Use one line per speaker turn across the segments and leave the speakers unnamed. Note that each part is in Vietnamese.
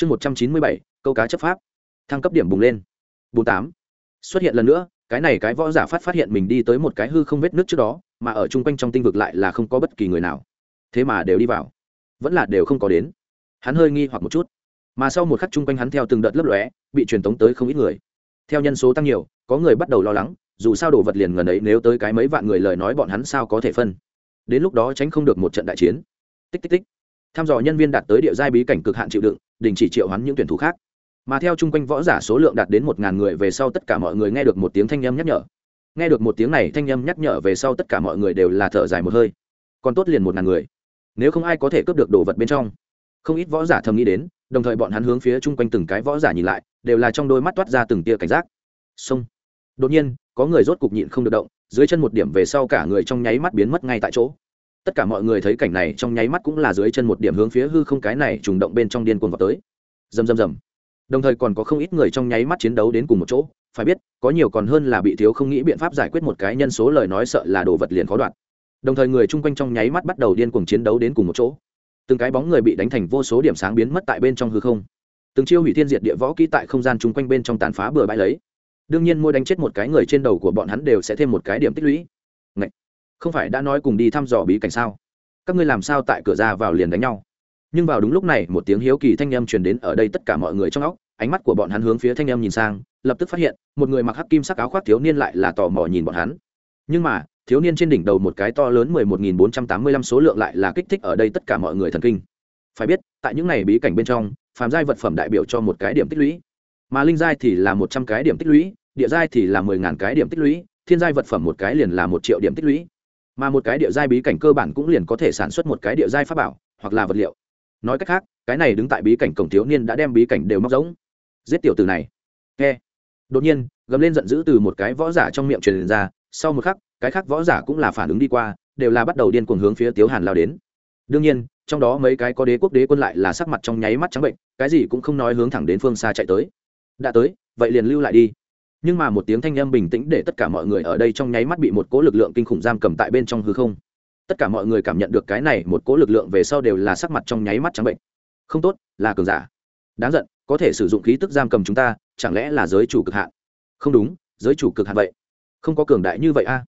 chương một trăm chín mươi bảy, câu cá chấp pháp. Thăng cấp điểm bùng lên. Bốn tám. Xuất hiện lần nữa, cái này cái võ giả phát phát hiện mình đi tới một cái hư không vết nước trước đó, mà ở chung quanh trong tinh vực lại là không có bất kỳ người nào. Thế mà đều đi vào. Vẫn là đều không có đến. Hắn hơi nghi hoặc một chút. Mà sau một khắc chung quanh hắn theo từng đợt lấp lóe, bị truyền tống tới không ít người. Theo nhân số tăng nhiều, có người bắt đầu lo lắng, dù sao đồ vật liền gần ấy nếu tới cái mấy vạn người lời nói bọn hắn sao có thể phân. Đến lúc đó tránh không được một trận đại chiến. Tích tích tích. Tham dò nhân viên đạt tới địa giai bí cảnh cực hạn chịu đựng đình chỉ triệu hoán những tuyển thủ khác. Mà theo chung quanh võ giả số lượng đạt đến một ngàn người về sau tất cả mọi người nghe được một tiếng thanh âm nhắc nhở. Nghe được một tiếng này, thanh âm nhắc nhở về sau tất cả mọi người đều là thở dài một hơi. Còn tốt liền một ngàn người. Nếu không ai có thể cướp được đồ vật bên trong. Không ít võ giả thầm nghĩ đến, đồng thời bọn hắn hướng phía chung quanh từng cái võ giả nhìn lại, đều là trong đôi mắt toát ra từng tia cảnh giác. Xông đột nhiên, có người rốt cục nhịn không được động, dưới chân một điểm về sau cả người trong nháy mắt biến mất ngay tại chỗ tất cả mọi người thấy cảnh này trong nháy mắt cũng là dưới chân một điểm hướng phía hư không cái này trùng động bên trong điên cuồng vào tới. Rầm rầm rầm. Đồng thời còn có không ít người trong nháy mắt chiến đấu đến cùng một chỗ, phải biết, có nhiều còn hơn là bị thiếu không nghĩ biện pháp giải quyết một cái nhân số lời nói sợ là đồ vật liền khó đoạn đồng thời người chung quanh trong nháy mắt bắt đầu điên cuồng chiến đấu đến cùng một chỗ. Từng cái bóng người bị đánh thành vô số điểm sáng biến mất tại bên trong hư không. Từng chiêu hủy thiên diệt địa võ kỹ tại không gian chung quanh bên trong tàn phá bừa bãi lấy. Đương nhiên mỗi đánh chết một cái người trên đầu của bọn hắn đều sẽ thêm một cái điểm tích lũy không phải đã nói cùng đi thăm dò bí cảnh sao? Các ngươi làm sao tại cửa ra vào liền đánh nhau? Nhưng vào đúng lúc này, một tiếng hiếu kỳ thanh âm truyền đến ở đây tất cả mọi người trong óc, ánh mắt của bọn hắn hướng phía thanh âm nhìn sang, lập tức phát hiện, một người mặc hắc kim sắc áo khoác thiếu niên lại là tò mò nhìn bọn hắn. Nhưng mà, thiếu niên trên đỉnh đầu một cái to lớn mười một nghìn bốn trăm tám mươi lăm số lượng lại là kích thích ở đây tất cả mọi người thần kinh. Phải biết, tại những này bí cảnh bên trong, phàm giai vật phẩm đại biểu cho một cái điểm tích lũy. Mà linh giai thì là một trăm cái điểm tích lũy, địa giai thì là mười ngàn cái điểm tích lũy, thiên giai vật phẩm một cái liền là một triệu điểm tích lũy mà một cái địa giai bí cảnh cơ bản cũng liền có thể sản xuất một cái địa giai pháp bảo hoặc là vật liệu. Nói cách khác, cái này đứng tại bí cảnh cổng thiếu niên đã đem bí cảnh đều móc giống giết tiểu từ này. Nghe đột nhiên, gầm lên giận dữ từ một cái võ giả trong miệng truyền ra, sau một khắc, cái khác võ giả cũng là phản ứng đi qua, đều là bắt đầu điên cuồng hướng phía tiếu hàn lao đến. Đương nhiên, trong đó mấy cái có đế quốc đế quân lại là sắc mặt trong nháy mắt trắng bệnh, cái gì cũng không nói hướng thẳng đến phương xa chạy tới. Đã tới, vậy liền lưu lại đi nhưng mà một tiếng thanh âm bình tĩnh để tất cả mọi người ở đây trong nháy mắt bị một cỗ lực lượng kinh khủng giam cầm tại bên trong hư không. Tất cả mọi người cảm nhận được cái này một cỗ lực lượng về sau đều là sắc mặt trong nháy mắt trắng bệnh. Không tốt, là cường giả. Đáng giận, có thể sử dụng khí tức giam cầm chúng ta, chẳng lẽ là giới chủ cực hạn? Không đúng, giới chủ cực hạn vậy. Không có cường đại như vậy a.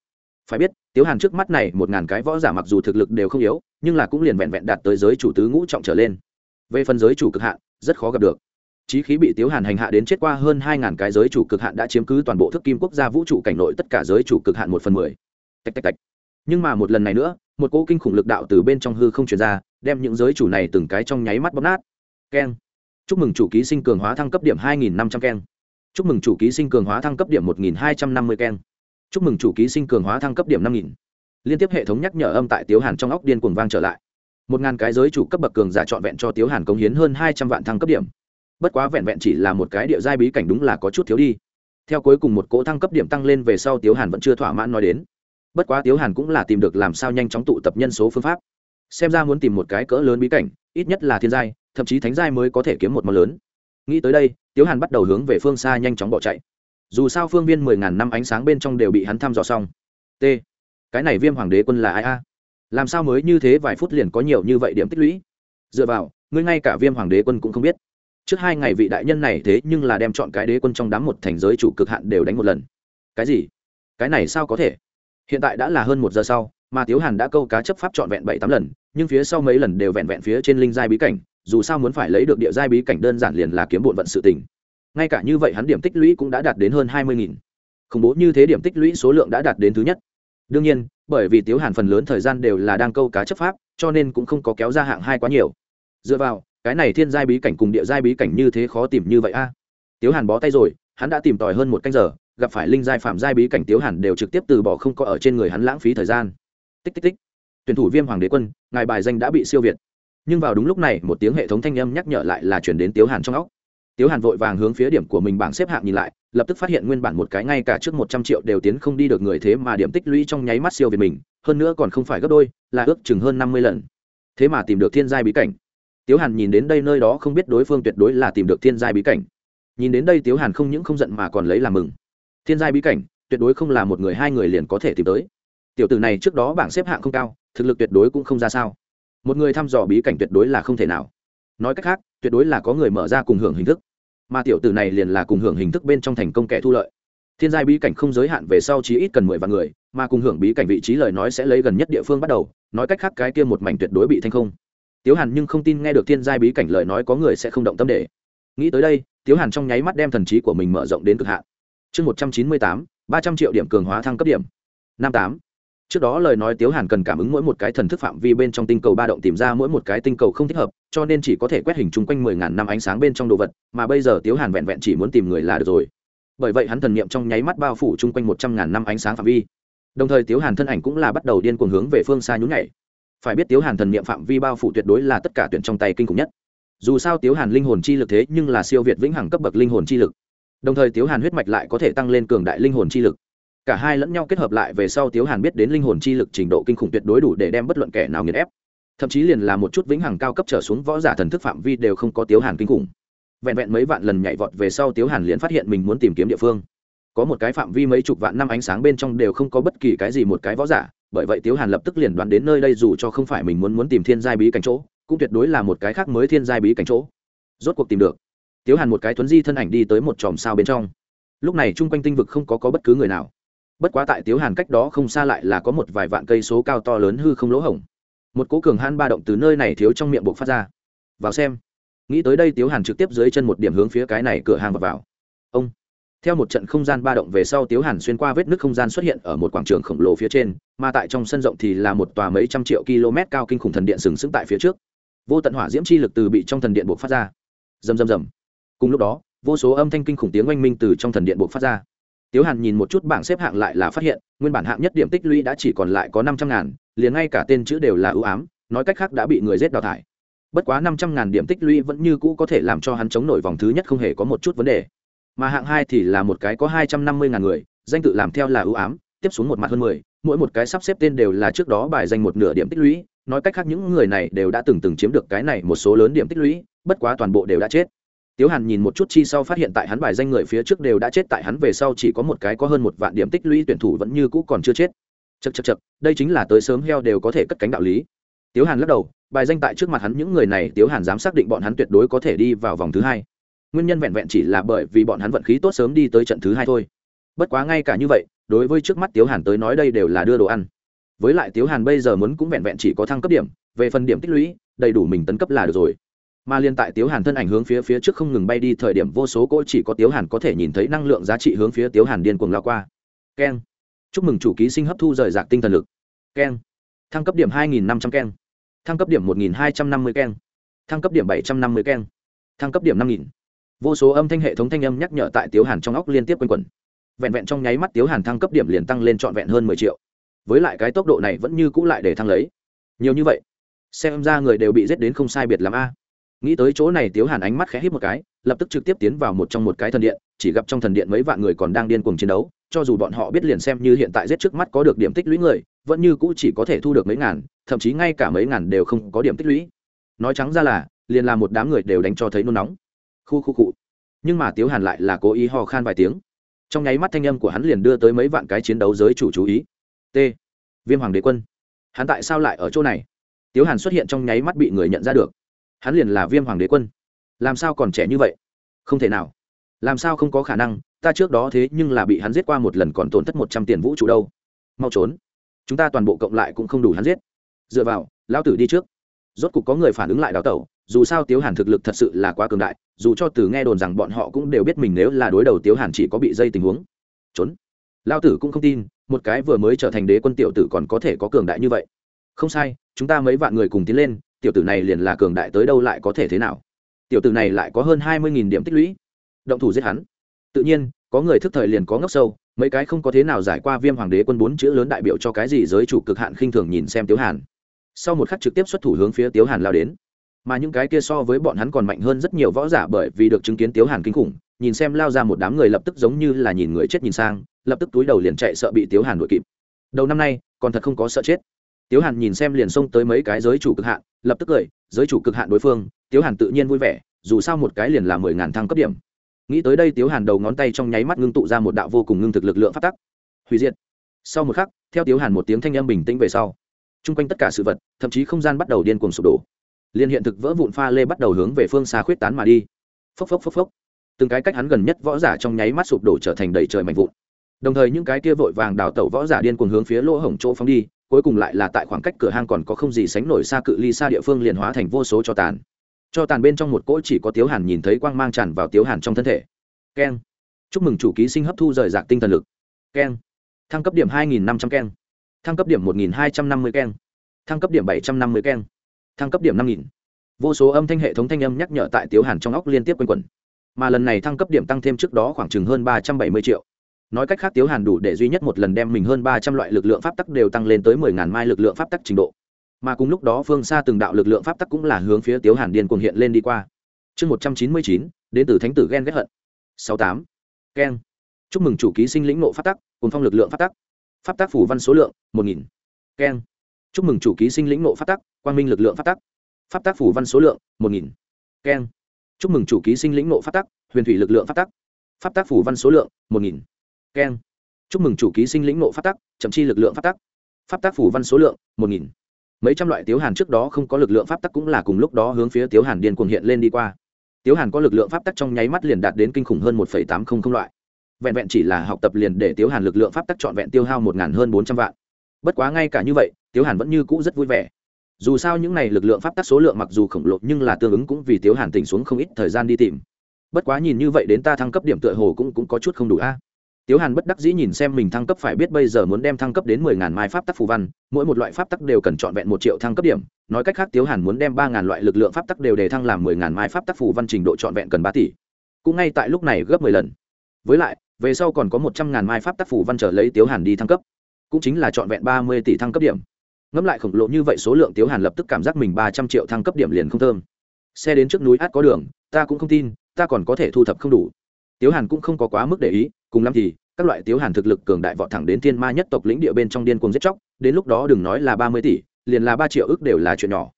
Phải biết, tiếu hàn trước mắt này một ngàn cái võ giả mặc dù thực lực đều không yếu, nhưng là cũng liền vẹn vẹn đạt tới giới chủ tứ ngũ trọng trở lên. Về phần giới chủ cực hạn, rất khó gặp được chí khí bị tiếu hàn hành hạ đến chết qua hơn hai ngàn cái giới chủ cực hạn đã chiếm cứ toàn bộ thức kim quốc gia vũ trụ cảnh nội tất cả giới chủ cực hạn một phần mười. Tạch tạch tạch. Nhưng mà một lần này nữa, một cỗ kinh khủng lực đạo từ bên trong hư không truyền ra, đem những giới chủ này từng cái trong nháy mắt bóp nát. Keng. Chúc mừng chủ ký sinh cường hóa thăng cấp điểm hai nghìn năm trăm keng. Chúc mừng chủ ký sinh cường hóa thăng cấp điểm một nghìn hai trăm năm mươi keng. Chúc mừng chủ ký sinh cường hóa thăng cấp điểm năm nghìn. Liên tiếp hệ thống nhắc nhở âm tại tiếu hàn trong óc điên cuồng vang trở lại. Một ngàn cái giới chủ cấp bậc cường giả trọn vẹn cho tiếu hàn cống hiến hơn hai trăm vạn thăng cấp điểm bất quá vẹn vẹn chỉ là một cái địa giai bí cảnh đúng là có chút thiếu đi. Theo cuối cùng một cỗ thăng cấp điểm tăng lên về sau tiếu hàn vẫn chưa thỏa mãn nói đến. Bất quá tiếu hàn cũng là tìm được làm sao nhanh chóng tụ tập nhân số phương pháp. Xem ra muốn tìm một cái cỡ lớn bí cảnh, ít nhất là thiên giai, thậm chí thánh giai mới có thể kiếm một món lớn. Nghĩ tới đây, tiếu hàn bắt đầu hướng về phương xa nhanh chóng bỏ chạy. Dù sao phương viên mười ngàn năm ánh sáng bên trong đều bị hắn thăm dò xong. T. Cái này viêm hoàng đế quân là ai a? Làm sao mới như thế vài phút liền có nhiều như vậy điểm tích lũy? Dựa vào, ngươi ngay cả viêm hoàng đế quân cũng không biết trước hai ngày vị đại nhân này thế nhưng là đem chọn cái đế quân trong đám một thành giới chủ cực hạn đều đánh một lần. Cái gì? Cái này sao có thể? Hiện tại đã là hơn một giờ sau, mà tiếu hàn đã câu cá chấp pháp trọn vẹn bảy tám lần, nhưng phía sau mấy lần đều vẹn vẹn phía trên linh giai bí cảnh, dù sao muốn phải lấy được địa giai bí cảnh đơn giản liền là kiếm bộn vận sự tình. Ngay cả như vậy hắn điểm tích lũy cũng đã đạt đến hơn hai mươi nghìn. Khủng bố như thế điểm tích lũy số lượng đã đạt đến thứ nhất. Đương nhiên, bởi vì tiếu hàn phần lớn thời gian đều là đang câu cá chấp pháp, cho nên cũng không có kéo ra hạng hai quá nhiều. Dựa vào cái này thiên giai bí cảnh cùng địa giai bí cảnh như thế khó tìm như vậy a. Tiếu hàn bó tay rồi, hắn đã tìm tòi hơn một canh giờ, gặp phải linh giai phạm giai bí cảnh tiếu hàn đều trực tiếp từ bỏ không có ở trên người hắn lãng phí thời gian. Tích tích tích. Tuyển thủ viêm hoàng đế quân, ngài bài danh đã bị siêu việt. Nhưng vào đúng lúc này, một tiếng hệ thống thanh âm nhắc nhở lại là chuyển đến tiếu hàn trong óc. Tiếu hàn vội vàng hướng phía điểm của mình bảng xếp hạng nhìn lại, lập tức phát hiện nguyên bản một cái ngay cả trước một trăm triệu đều tiến không đi được người thế mà điểm tích lũy trong nháy mắt siêu việt mình, hơn nữa còn không phải gấp đôi, là ước chừng hơn năm mươi lần. Thế mà tìm được thiên giai bí cảnh tiếu hàn nhìn đến đây nơi đó không biết đối phương tuyệt đối là tìm được thiên giai bí cảnh. Nhìn đến đây tiếu hàn không những không giận mà còn lấy làm mừng. Thiên giai bí cảnh, tuyệt đối không là một người hai người liền có thể tìm tới. Tiểu tử này trước đó bảng xếp hạng không cao, thực lực tuyệt đối cũng không ra sao. Một người thăm dò bí cảnh tuyệt đối là không thể nào. Nói cách khác, tuyệt đối là có người mở ra cùng hưởng hình thức. Mà tiểu tử này liền là cùng hưởng hình thức bên trong thành công kẻ thu lợi. Thiên giai bí cảnh không giới hạn về sau chí ít cần mười vạn người, mà cùng hưởng bí cảnh vị trí lời nói sẽ lấy gần nhất địa phương bắt đầu. Nói cách khác cái kia một mảnh tuyệt đối bị thanh không tiếu hàn nhưng không tin nghe được thiên giai bí cảnh lời nói có người sẽ không động tâm để. Nghĩ tới đây, tiếu hàn trong nháy mắt đem thần trí của mình mở rộng đến cực hạn. Chương một trăm chín mươi tám, ba trăm triệu điểm cường hóa thăng cấp điểm. Năm tám. Trước đó lời nói tiếu hàn cần cảm ứng mỗi một cái thần thức phạm vi bên trong tinh cầu ba động tìm ra mỗi một cái tinh cầu không thích hợp, cho nên chỉ có thể quét hình chung quanh mười ngàn năm ánh sáng bên trong đồ vật, mà bây giờ tiếu hàn vẹn vẹn chỉ muốn tìm người là được rồi. Bởi vậy hắn thần niệm trong nháy mắt bao phủ chung quanh một trăm ngàn năm ánh sáng phạm vi. Đồng thời tiếu hàn thân ảnh cũng là bắt đầu điên cuồng hướng về phương xa nhún nhảy phải biết tiếu hàn thần niệm phạm vi bao phủ tuyệt đối là tất cả tuyển trong tay kinh khủng nhất. Dù sao tiếu hàn linh hồn chi lực thế nhưng là siêu việt vĩnh hằng cấp bậc linh hồn chi lực. Đồng thời tiếu hàn huyết mạch lại có thể tăng lên cường đại linh hồn chi lực. Cả hai lẫn nhau kết hợp lại về sau tiếu hàn biết đến linh hồn chi lực trình độ kinh khủng tuyệt đối đủ để đem bất luận kẻ nào nghiền ép. Thậm chí liền là một chút vĩnh hằng cao cấp trở xuống võ giả thần thức phạm vi đều không có tiếu hàn kinh khủng. Vẹn vẹn mấy vạn lần nhảy vọt về sau tiếu hàn liền phát hiện mình muốn tìm kiếm địa phương. Có một cái phạm vi mấy chục vạn năm ánh sáng bên trong đều không có bất kỳ cái gì một cái võ giả bởi vậy tiếu hàn lập tức liền đoán đến nơi đây dù cho không phải mình muốn muốn tìm thiên giai bí cảnh chỗ cũng tuyệt đối là một cái khác mới thiên giai bí cảnh chỗ. Rốt cuộc tìm được. Tiếu hàn một cái tuấn di thân ảnh đi tới một chòm sao bên trong. Lúc này chung quanh tinh vực không có, có bất cứ người nào. Bất quá tại tiếu hàn cách đó không xa lại là có một vài vạn cây số cao to lớn hư không lỗ hổng. Một cố cường hãn ba động từ nơi này thiếu trong miệng buộc phát ra. Vào xem. Nghĩ tới đây tiếu hàn trực tiếp dưới chân một điểm hướng phía cái này cửa hàng vào, vào. ông theo một trận không gian ba động về sau tiếu hàn xuyên qua vết nước không gian xuất hiện ở một quảng trường khổng lồ phía trên, mà tại trong sân rộng thì là một tòa mấy trăm triệu km cao kinh khủng thần điện sừng sững tại phía trước. Vô tận hỏa diễm chi lực từ bị trong thần điện buộc phát ra. Rầm rầm rầm. Cùng lúc đó, vô số âm thanh kinh khủng tiếng oanh minh từ trong thần điện buộc phát ra. Tiếu hàn nhìn một chút bảng xếp hạng lại là phát hiện, nguyên bản hạng nhất điểm tích lũy đã chỉ còn lại có năm trăm ngàn, liền ngay cả tên chữ đều là ưu ám, nói cách khác đã bị người giết đào thải. Bất quá năm trăm ngàn điểm tích lũy vẫn như cũ có thể làm cho hắn chống nổi vòng thứ nhất không hề có một chút vấn đề mà hạng hai thì là một cái có hai trăm năm mươi ngàn người, danh tự làm theo là ưu ám, tiếp xuống một mặt hơn mười, mỗi một cái sắp xếp tên đều là trước đó bài danh một nửa điểm tích lũy, nói cách khác những người này đều đã từng từng chiếm được cái này một số lớn điểm tích lũy, bất quá toàn bộ đều đã chết. Tiếu hàn nhìn một chút chi sau phát hiện tại hắn bài danh người phía trước đều đã chết, tại hắn về sau chỉ có một cái có hơn một vạn điểm tích lũy tuyển thủ vẫn như cũ còn chưa chết. Chật chật chật đây chính là tới sớm heo đều có thể cất cánh đạo lý. Tiếu hàn lắc đầu, bài danh tại trước mặt hắn những người này, tiếu hàn dám xác định bọn hắn tuyệt đối có thể đi vào vòng thứ hai nguyên nhân vẹn vẹn chỉ là bởi vì bọn hắn vận khí tốt sớm đi tới trận thứ hai thôi. Bất quá ngay cả như vậy, đối với trước mắt tiếu hàn tới nói đây đều là đưa đồ ăn. Với lại tiếu hàn bây giờ muốn cũng vẹn vẹn chỉ có thăng cấp điểm, về phần điểm tích lũy, đầy đủ mình tấn cấp là được rồi. Mà liên tại tiếu hàn thân ảnh hướng phía phía trước không ngừng bay đi thời điểm vô số cỗ chỉ có tiếu hàn có thể nhìn thấy năng lượng giá trị hướng phía tiếu hàn điên cuồng lao qua. Keng. Chúc mừng chủ ký sinh hấp thu rời rạc tinh thần lực. Keng. Thăng cấp điểm hai nghìn năm trăm keng. Thăng cấp điểm một nghìn hai trăm năm mươi keng. Thăng cấp điểm bảy trăm năm mươi keng. Thăng cấp điểm năm nghìn vô số âm thanh hệ thống thanh âm nhắc nhở tại tiếu hàn trong óc liên tiếp quanh quẩn. Vẹn vẹn trong nháy mắt tiếu hàn thăng cấp điểm liền tăng lên trọn vẹn hơn mười triệu. Với lại cái tốc độ này vẫn như cũ lại để thăng lấy. Nhiều như vậy, xem ra người đều bị giết đến không sai biệt làm a. Nghĩ tới chỗ này tiếu hàn ánh mắt khẽ hít một cái, lập tức trực tiếp tiến vào một trong một cái thần điện, chỉ gặp trong thần điện mấy vạn người còn đang điên cuồng chiến đấu, cho dù bọn họ biết liền xem như hiện tại giết trước mắt có được điểm tích lũy người, vẫn như cũ chỉ có thể thu được mấy ngàn, thậm chí ngay cả mấy ngàn đều không có điểm tích lũy. Nói trắng ra là, liền là một đám người đều đánh cho thấy nôn nóng khu khu cụ. Nhưng mà tiếu hàn lại là cố ý ho khan vài tiếng. Trong nháy mắt thanh âm của hắn liền đưa tới mấy vạn cái chiến đấu giới chủ chú ý. T. Viêm hoàng đế quân. Hắn tại sao lại ở chỗ này? Tiếu hàn xuất hiện trong nháy mắt bị người nhận ra được. Hắn liền là viêm hoàng đế quân. Làm sao còn trẻ như vậy? Không thể nào. Làm sao không có khả năng? Ta trước đó thế nhưng là bị hắn giết qua một lần còn tổn thất một trăm tiền vũ trụ đâu. Mau trốn. Chúng ta toàn bộ cộng lại cũng không đủ hắn giết. Dựa vào lao tử đi trước. Rốt cục có người phản ứng lại đào tẩu dù sao tiếu hàn thực lực thật sự là quá cường đại, dù cho từ nghe đồn rằng bọn họ cũng đều biết mình nếu là đối đầu tiếu hàn chỉ có bị dây tình huống. Trốn. Lao tử cũng không tin, một cái vừa mới trở thành đế quân tiểu tử còn có thể có cường đại như vậy. Không sai, chúng ta mấy vạn người cùng tiến lên, tiểu tử này liền là cường đại tới đâu lại có thể thế nào? Tiểu tử này lại có hơn hai mươi điểm tích lũy. Động thủ giết hắn. Tự nhiên, có người thức thời liền có ngốc sâu, mấy cái không có thế nào giải qua viêm hoàng đế quân bốn chữ lớn đại biểu cho cái gì giới chủ cực hạn khinh thường nhìn xem tiếu hàn. Sau một khắc trực tiếp xuất thủ hướng phía tiếu hàn lao đến mà những cái kia so với bọn hắn còn mạnh hơn rất nhiều võ giả bởi vì được chứng kiến tiếu hàn kinh khủng, nhìn xem lao ra một đám người lập tức giống như là nhìn người chết nhìn sang, lập tức túi đầu liền chạy sợ bị tiếu hàn đuổi kịp. Đầu năm nay, còn thật không có sợ chết. Tiếu hàn nhìn xem liền xông tới mấy cái giới chủ cực hạn, lập tức cười, giới chủ cực hạn đối phương, tiếu hàn tự nhiên vui vẻ, dù sao một cái liền là mười ngàn thăng cấp điểm. Nghĩ tới đây tiếu hàn đầu ngón tay trong nháy mắt ngưng tụ ra một đạo vô cùng ngưng thực lực lượng phát tắc. Hủy diệt. Sau một khắc, theo tiếu hàn một tiếng thanh âm bình tĩnh về sau, chung quanh tất cả sự vật, thậm chí không gian bắt đầu điên cuồng sụp đổ liên hiện thực vỡ vụn pha lê bắt đầu hướng về phương xa khuyết tán mà đi. Phốc phốc phốc phốc. Từng cái cách hắn gần nhất võ giả trong nháy mắt sụp đổ trở thành đầy trời mạnh vụn. Đồng thời những cái kia vội vàng đào tẩu võ giả điên cuồng hướng phía lỗ hổng chỗ phóng đi, cuối cùng lại là tại khoảng cách cửa hang còn có không gì sánh nổi xa cự ly xa địa phương liền hóa thành vô số cho tàn. Cho tàn bên trong một cỗ chỉ có tiếu hàn nhìn thấy quang mang tràn vào tiếu hàn trong thân thể. Keng. Chúc mừng chủ ký sinh hấp thu rời rạc tinh thần lực. Keng. Thăng cấp điểm hai nghìn năm trăm keng. Thăng cấp điểm một nghìn hai trăm năm mươi keng. Thăng cấp điểm bảy trăm năm mươi keng thăng cấp điểm năm nghìn. Vô số âm thanh hệ thống thanh âm nhắc nhở tại tiếu hàn trong óc liên tiếp quanh quẩn. Mà lần này thăng cấp điểm tăng thêm trước đó khoảng chừng hơn ba trăm bảy mươi triệu. Nói cách khác tiếu hàn đủ để duy nhất một lần đem mình hơn ba trăm loại lực lượng pháp tắc đều tăng lên tới mười ngàn mai lực lượng pháp tắc trình độ. Mà cùng lúc đó phương xa từng đạo lực lượng pháp tắc cũng là hướng phía tiếu hàn điên cuồng hiện lên đi qua. Chương một trăm chín mươi chín, đến từ thánh tử ghen ghét hận. sáu tám. Keng. Chúc mừng chủ ký sinh lĩnh nộ pháp tắc, cùng phong lực lượng pháp tắc. Pháp tắc phủ văn số lượng, một nghìn. Keng chúc mừng chủ ký sinh lĩnh nộ pháp tắc, quang minh lực lượng pháp tắc. Pháp tắc phủ văn số lượng, một nghìn. Keng. Chúc mừng chủ ký sinh lĩnh nộ pháp tắc, huyền thủy lực lượng pháp tắc. Pháp tắc phủ văn số lượng, một nghìn. Keng. Chúc mừng chủ ký sinh lĩnh nộ pháp tắc, chậm chi lực lượng pháp tắc. Pháp tắc phủ văn số lượng, một nghìn. Mấy trăm loại tiếu hàn trước đó không có lực lượng pháp tắc cũng là cùng lúc đó hướng phía tiếu hàn điên cuồng hiện lên đi qua. Tiếu hàn có lực lượng pháp tắc trong nháy mắt liền đạt đến kinh khủng hơn một tám trăm linh loại. Vẹn vẹn chỉ là học tập liền để tiếu hàn lực lượng pháp tắc trọn vẹn tiêu hao một hơn bốn trăm vạn bất quá ngay cả như vậy tiếu hàn vẫn như cũ rất vui vẻ. Dù sao những n à y lực lượng pháp tắc số lượng mặc dù khổng lồ nhưng là tương ứng cũng vì tiếu hàn tỉnh xuống không ít thời gian đi tìm. Bất quá nhìn như vậy đến ta thăng cấp điểm tựa hồ cũng, cũng có chút không đủ a. Tiếu hàn bất đắc dĩ nhìn xem mình thăng cấp phải biết bây giờ muốn đem thăng cấp đến mười ngàn mai pháp tắc phù văn mỗi một loại pháp tắc đều cần trọn vẹn một triệu thăng cấp điểm. Nói cách khác tiếu hàn muốn đem ba ngàn loại lực lượng pháp tắc đều đề thăng làm mười ngàn mai pháp tắc phù văn trình độ trọn vẹn cần ba tỷ. Cũng ngay tại lúc này gấp mười lần. Với lại về sau còn có một trăm ngàn mai pháp tắc phù văn trở lấy tiếu hàn đi thăng cấp cũng chính là trọn vẹn ba mươi tỷ thăng cấp điểm. Ngẫm lại khổng lồ như vậy số lượng tiếu hàn lập tức cảm giác mình ba trăm triệu thăng cấp điểm liền không thơm. Xe đến trước núi át có đường, ta cũng không tin, ta còn có thể thu thập không đủ. Tiếu hàn cũng không có quá mức để ý, cùng lắm thì, các loại tiếu hàn thực lực cường đại vọt thẳng đến thiên ma nhất tộc lĩnh địa bên trong điên cuồng giết chóc, đến lúc đó đừng nói là ba mươi tỷ, liền là ba triệu ước đều là chuyện nhỏ.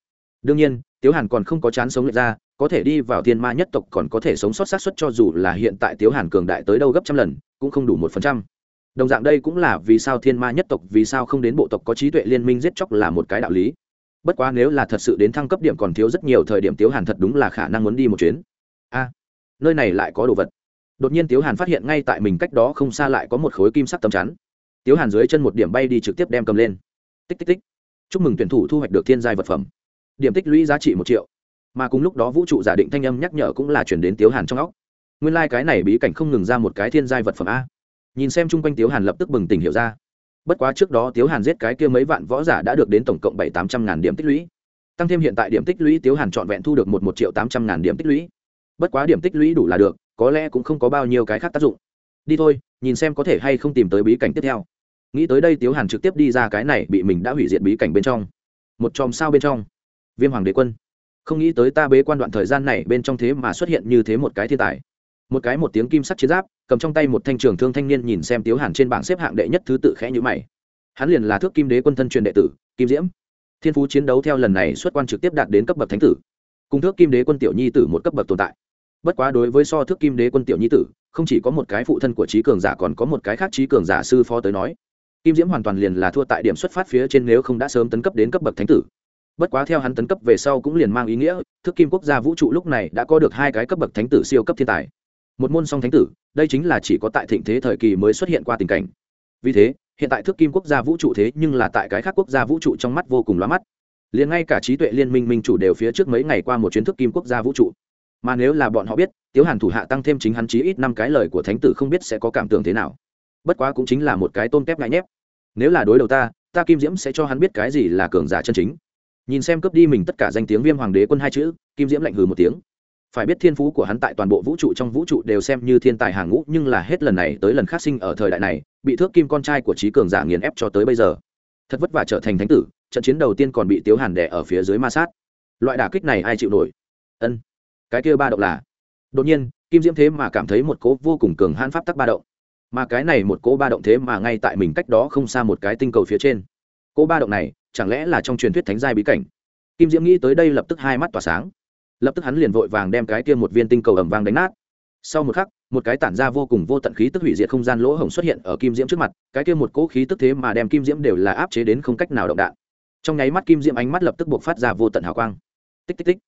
Đương nhiên, tiếu hàn còn không có chán sống lệch ra, có thể đi vào thiên ma nhất tộc còn có thể sống sót sát xuất cho dù là hiện tại tiếu hàn cường đại tới đâu gấp trăm lần, cũng không đủ một phần trăm đồng dạng đây cũng là vì sao thiên ma nhất tộc, vì sao không đến bộ tộc có trí tuệ liên minh giết chóc là một cái đạo lý. Bất quá nếu là thật sự đến thăng cấp điểm còn thiếu rất nhiều thời điểm tiếu hàn thật đúng là khả năng muốn đi một chuyến. A, nơi này lại có đồ vật. Đột nhiên tiếu hàn phát hiện ngay tại mình cách đó không xa lại có một khối kim sắc tấm chắn. Tiếu hàn dưới chân một điểm bay đi trực tiếp đem cầm lên. Tích tích tích. Chúc mừng tuyển thủ thu hoạch được thiên giai vật phẩm. Điểm tích lũy giá trị một triệu. Mà cùng lúc đó vũ trụ giả định thanh âm nhắc nhở cũng là chuyển đến tiếu hàn trong óc. Nguyên lai、like、cái này bí cảnh không ngừng ra một cái thiên giai vật phẩm a nhìn xem chung quanh tiếu hàn lập tức bừng tỉnh hiểu ra. Bất quá trước đó tiếu hàn giết cái kia mấy vạn võ giả đã được đến tổng cộng bảy tám trăm ngàn điểm tích lũy. Tăng thêm hiện tại điểm tích lũy tiếu hàn trọn vẹn thu được một một triệu tám trăm ngàn điểm tích lũy. Bất quá điểm tích lũy đủ là được, có lẽ cũng không có bao nhiêu cái khác tác dụng. Đi thôi, nhìn xem có thể hay không tìm tới bí cảnh tiếp theo. Nghĩ tới đây tiếu hàn trực tiếp đi ra cái này bị mình đã hủy diệt bí cảnh bên trong. Một chòm sao bên trong. Viêm hoàng đế quân. Không nghĩ tới ta bế quan đoạn thời gian này bên trong thế mà xuất hiện như thế một cái thiên tài một cái một tiếng kim sắt chiến giáp, cầm trong tay một thanh trường thương thanh niên nhìn xem tiếu hàn trên bảng xếp hạng đệ nhất thứ tự khẽ nhữ mày. Hắn liền là thước kim đế quân thân truyền đệ tử, kim diễm. Thiên phú chiến đấu theo lần này xuất quan trực tiếp đạt đến cấp bậc thánh tử, cùng thước kim đế quân tiểu nhi tử một cấp bậc tồn tại. Bất quá đối với so thước kim đế quân tiểu nhi tử, không chỉ có một cái phụ thân của trí cường giả còn có một cái khác trí cường giả sư phó tới nói. Kim diễm hoàn toàn liền là thua tại điểm xuất phát phía trên nếu không đã sớm tấn cấp đến cấp bậc thánh tử. Bất quá theo hắn tấn cấp về sau cũng liền mang ý nghĩa thức kim quốc gia vũ trụ lúc này đã có được hai cái cấp bậc thánh tử siêu cấp thiên tài một môn song thánh tử, đây chính là chỉ có tại thịnh thế thời kỳ mới xuất hiện qua tình cảnh. Vì thế, hiện tại thước kim quốc gia vũ trụ thế nhưng là tại cái khác quốc gia vũ trụ trong mắt vô cùng lóa mắt. Liền ngay cả trí tuệ liên minh minh chủ đều phía trước mấy ngày qua một chuyến thức kim quốc gia vũ trụ. Mà nếu là bọn họ biết, tiếu hàn thủ hạ tăng thêm chính hắn chí ít năm cái lời của thánh tử không biết sẽ có cảm tưởng thế nào. Bất quá cũng chính là một cái tôm tép ngại nhép. Nếu là đối đầu ta ta kim diễm sẽ cho hắn biết cái gì là cường giả chân chính. Nhìn xem cướp đi mình tất cả danh tiếng viêm hoàng đế quân hai chữ, kim diễm lạnh hừ một tiếng phải biết thiên phú của hắn tại toàn bộ vũ trụ trong vũ trụ đều xem như thiên tài hàng ngũ, nhưng là hết lần này tới lần khác sinh ở thời đại này, bị thước kim con trai của trí cường giả nghiền ép cho tới bây giờ. Thật vất vả trở thành thánh tử, trận chiến đầu tiên còn bị tiếu hàn đẻ ở phía dưới ma sát. Loại đả kích này ai chịu nổi? Ân, cái kia ba động là. Đột nhiên, kim diễm thế mà cảm thấy một cố vô cùng cường hãn pháp tắc ba động. Mà cái này một cố ba động thế mà ngay tại mình cách đó không xa một cái tinh cầu phía trên. Cố ba động này, chẳng lẽ là trong truyền thuyết thánh giai bí cảnh? Kim diễm nghĩ tới đây lập tức hai mắt tỏa sáng lập tức hắn liền vội vàng đem cái kia một viên tinh cầu ẩm vàng đánh nát. Sau một khắc, một cái tản ra vô cùng vô tận khí tức hủy diệt không gian lỗ hổng xuất hiện ở kim diễm trước mặt, cái kia một cỗ khí tức thế mà đem kim diễm đều là áp chế đến không cách nào động đạn. Trong nháy mắt kim diễm ánh mắt lập tức buộc phát ra vô tận hào quang. Tích tích tích.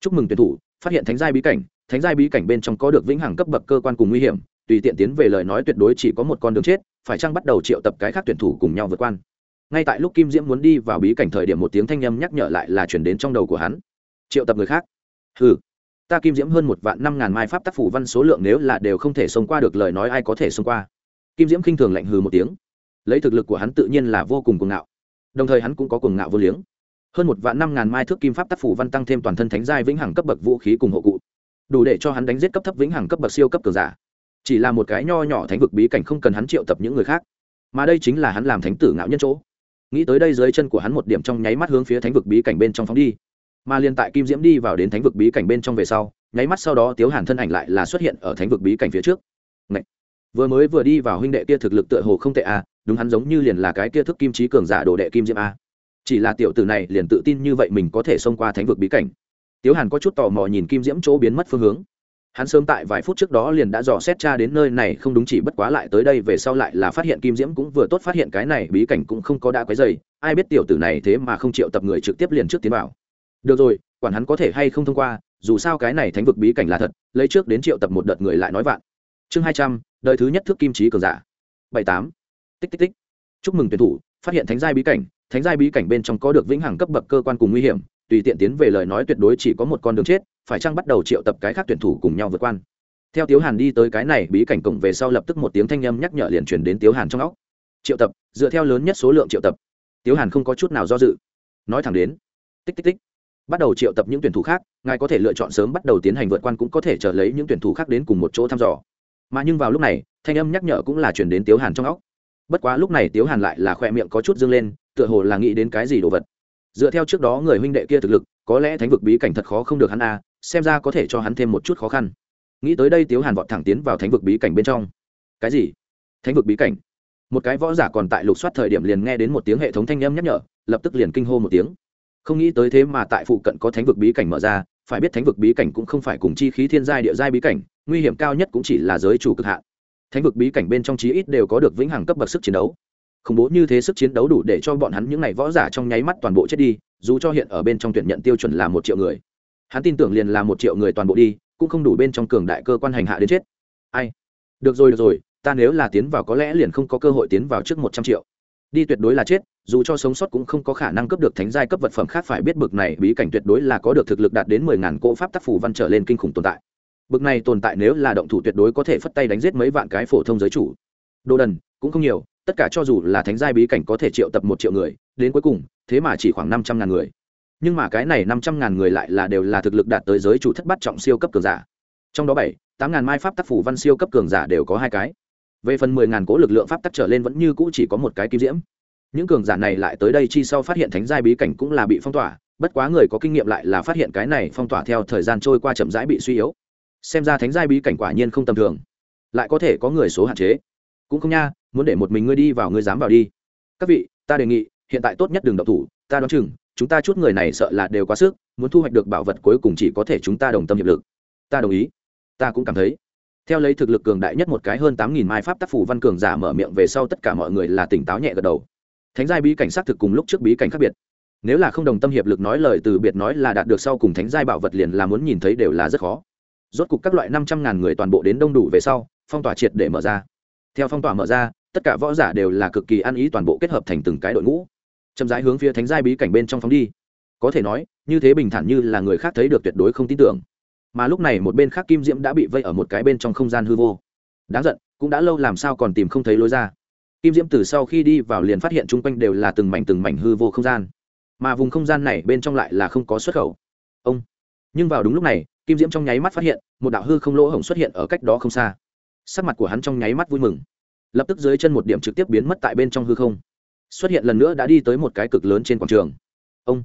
Chúc mừng tuyển thủ, phát hiện thánh giai bí cảnh, thánh giai bí cảnh bên trong có được vĩnh hằng cấp bậc cơ quan cùng nguy hiểm, tùy tiện tiến về lời nói tuyệt đối chỉ có một con đường chết, phải chăng bắt đầu triệu tập cái khác tuyển thủ cùng nhau vượt quan ngay tại lúc kim diễm muốn đi vào bí cảnh thời điểm một tiếng thanh âm nhắc nhở lại là chuyển đến trong đầu của hắn. Triệu tập người khác ừ ta kim diễm hơn một vạn năm ngàn mai pháp tác phủ văn số lượng nếu là đều không thể xông qua được lời nói ai có thể xông qua. Kim diễm khinh thường lạnh hừ một tiếng. Lấy thực lực của hắn tự nhiên là vô cùng cuồng ngạo. Đồng thời hắn cũng có cuồng ngạo vô liếng. Hơn một vạn năm ngàn mai thước kim pháp tác phủ văn tăng thêm toàn thân thánh giai vĩnh hằng cấp bậc vũ khí cùng hộ cụ. Đủ để cho hắn đánh giết cấp thấp vĩnh hằng cấp bậc siêu cấp cường giả. Chỉ là một cái nho nhỏ thánh vực bí cảnh không cần hắn triệu tập những người khác. Mà đây chính là hắn làm thánh tử ngạo nhân chỗ. Nghĩ tới đây dưới chân của hắn một điểm trong nháy mắt hướng phía thánh vực bí cảnh bên trong phóng đi mà liên tại kim diễm đi vào đến thánh vực bí cảnh bên trong về sau nháy mắt sau đó tiếu hàn thân ảnh lại là xuất hiện ở thánh vực bí cảnh phía trước. Ngậy! vừa mới vừa đi vào huynh đệ kia thực lực tựa hồ không tệ à, đúng hắn giống như liền là cái kia thức kim trí cường giả đồ đệ kim diễm a chỉ là tiểu tử này liền tự tin như vậy mình có thể xông qua thánh vực bí cảnh. Tiếu hàn có chút tò mò nhìn kim diễm chỗ biến mất phương hướng. Hắn sớm tại vài phút trước đó liền đã dò xét cha đến nơi này không đúng chỉ bất quá lại tới đây về sau lại là phát hiện kim diễm cũng vừa tốt phát hiện cái này bí cảnh cũng không có đã quấy dày ai biết tiểu tử này thế mà không chịu tập người trực tiếp liền trước tiến vào được rồi, quản hắn có thể hay không thông qua, dù sao cái này thánh vực bí cảnh là thật, lấy trước đến triệu tập một đợt người lại nói vạn. Chương hai trăm, đời thứ nhất thước kim trí cường giả. Bảy tám. Tích tích tích. Chúc mừng tuyển thủ, phát hiện thánh giai bí cảnh, thánh giai bí cảnh bên trong có được vĩnh hằng cấp bậc cơ quan cùng nguy hiểm, tùy tiện tiến về lời nói tuyệt đối chỉ có một con đường chết, phải chăng bắt đầu triệu tập cái khác tuyển thủ cùng nhau vượt quan. Theo tiếu hàn đi tới cái này bí cảnh cổng về sau lập tức một tiếng thanh âm nhắc nhở liền truyền đến tiếu hàn trong óc. Triệu tập, dựa theo lớn nhất số lượng triệu tập. Tiếu hàn không có chút nào do dự. Nói thẳng đến. Tích tích tích bắt đầu triệu tập những tuyển thủ khác, ngài có thể lựa chọn sớm bắt đầu tiến hành vượt quan cũng có thể chờ lấy những tuyển thủ khác đến cùng một chỗ thăm dò. Mà nhưng vào lúc này, thanh âm nhắc nhở cũng là chuyển đến tiếu hàn trong óc. Bất quá lúc này tiếu hàn lại là khoe miệng có chút dâng lên, tựa hồ là nghĩ đến cái gì đồ vật. Dựa theo trước đó người huynh đệ kia thực lực, có lẽ thánh vực bí cảnh thật khó không được hắn a, xem ra có thể cho hắn thêm một chút khó khăn. Nghĩ tới đây tiếu hàn vọt thẳng tiến vào thánh vực bí cảnh bên trong. Cái gì? Thánh vực bí cảnh? Một cái võ giả còn tại lục soát thời điểm liền nghe đến một tiếng hệ thống thanh âm nhắc nhở, lập tức liền kinh hô một tiếng không nghĩ tới thế mà tại phụ cận có thánh vực bí cảnh mở ra, phải biết thánh vực bí cảnh cũng không phải cùng chi khí thiên giai địa giai bí cảnh, nguy hiểm cao nhất cũng chỉ là giới chủ cực hạn. Thánh vực bí cảnh bên trong chí ít đều có được vĩnh hằng cấp bậc sức chiến đấu. Khủng bố như thế sức chiến đấu đủ để cho bọn hắn những n à y võ giả trong nháy mắt toàn bộ chết đi, dù cho hiện ở bên trong tuyển nhận tiêu chuẩn là một triệu người. Hắn tin tưởng liền là một triệu người toàn bộ đi, cũng không đủ bên trong cường đại cơ quan hành hạ đến chết. Ai? Được rồi được rồi, ta nếu là tiến vào có lẽ liền không có cơ hội tiến vào trước một trăm triệu. Đi tuyệt đối là chết dù cho sống sót cũng không có khả năng cấp được thánh giai cấp vật phẩm khác phải biết bực này bí cảnh tuyệt đối là có được thực lực đạt đến mười ngàn cỗ pháp tác phủ văn trở lên kinh khủng tồn tại. Bực này tồn tại nếu là động thủ tuyệt đối có thể phất tay đánh giết mấy vạn cái phổ thông giới chủ. Đồ đần, cũng không nhiều, tất cả cho dù là thánh giai bí cảnh có thể triệu tập một triệu người, đến cuối cùng, thế mà chỉ khoảng năm trăm ngàn người. Nhưng mà cái này năm trăm ngàn người lại là đều là thực lực đạt tới giới chủ thất bát trọng siêu cấp cường giả. Trong đó bảy, tám ngàn mai pháp tác phủ văn siêu cấp cường giả đều có hai cái. Về phần mười ngàn cố lực lượng pháp tắc trở lên vẫn như cũ chỉ có một cái kim diễm những cường giả này lại tới đây chi sau phát hiện thánh giai bí cảnh cũng là bị phong tỏa, bất quá người có kinh nghiệm lại là phát hiện cái này phong tỏa theo thời gian trôi qua chậm rãi bị suy yếu. Xem ra thánh giai bí cảnh quả nhiên không tầm thường. Lại có thể có người số hạn chế. Cũng không nha, muốn để một mình ngươi đi vào ngươi dám vào đi. Các vị, ta đề nghị, hiện tại tốt nhất đừng độc thủ, ta đoán chừng, chúng ta chút người này sợ là đều quá sức, muốn thu hoạch được bảo vật cuối cùng chỉ có thể chúng ta đồng tâm hiệp lực. Ta đồng ý. Ta cũng cảm thấy. Theo lấy thực lực cường đại nhất một cái hơn tám nghìn mai pháp tác phủ văn cường giả mở miệng về sau tất cả mọi người là tỉnh táo nhẹ gật đầu thánh giai bí cảnh xác thực cùng lúc trước bí cảnh khác biệt. Nếu là không đồng tâm hiệp lực nói lời từ biệt nói là đạt được sau cùng thánh giai bảo vật liền là muốn nhìn thấy đều là rất khó. Rốt cục các loại năm trăm ngàn người toàn bộ đến đông đủ về sau, phong tỏa triệt để mở ra. Theo phong tỏa mở ra, tất cả võ giả đều là cực kỳ ăn ý toàn bộ kết hợp thành từng cái đội ngũ. Chậm rãi hướng phía thánh giai bí cảnh bên trong phóng đi. Có thể nói, như thế bình thản như là người khác thấy được tuyệt đối không tin tưởng. Mà lúc này một bên khác kim diễm đã bị vây ở một cái bên trong không gian hư vô. Đáng giận, cũng đã lâu làm sao còn tìm không thấy lối ra kim diễm từ sau khi đi vào liền phát hiện chung quanh đều là từng mảnh từng mảnh hư vô không gian. Mà vùng không gian này bên trong lại là không có xuất khẩu. Ông. Nhưng vào đúng lúc này, kim diễm trong nháy mắt phát hiện, một đạo hư không lỗ hổng xuất hiện ở cách đó không xa. Sắc mặt của hắn trong nháy mắt vui mừng. Lập tức dưới chân một điểm trực tiếp biến mất tại bên trong hư không. Xuất hiện lần nữa đã đi tới một cái cực lớn trên quảng trường. Ông.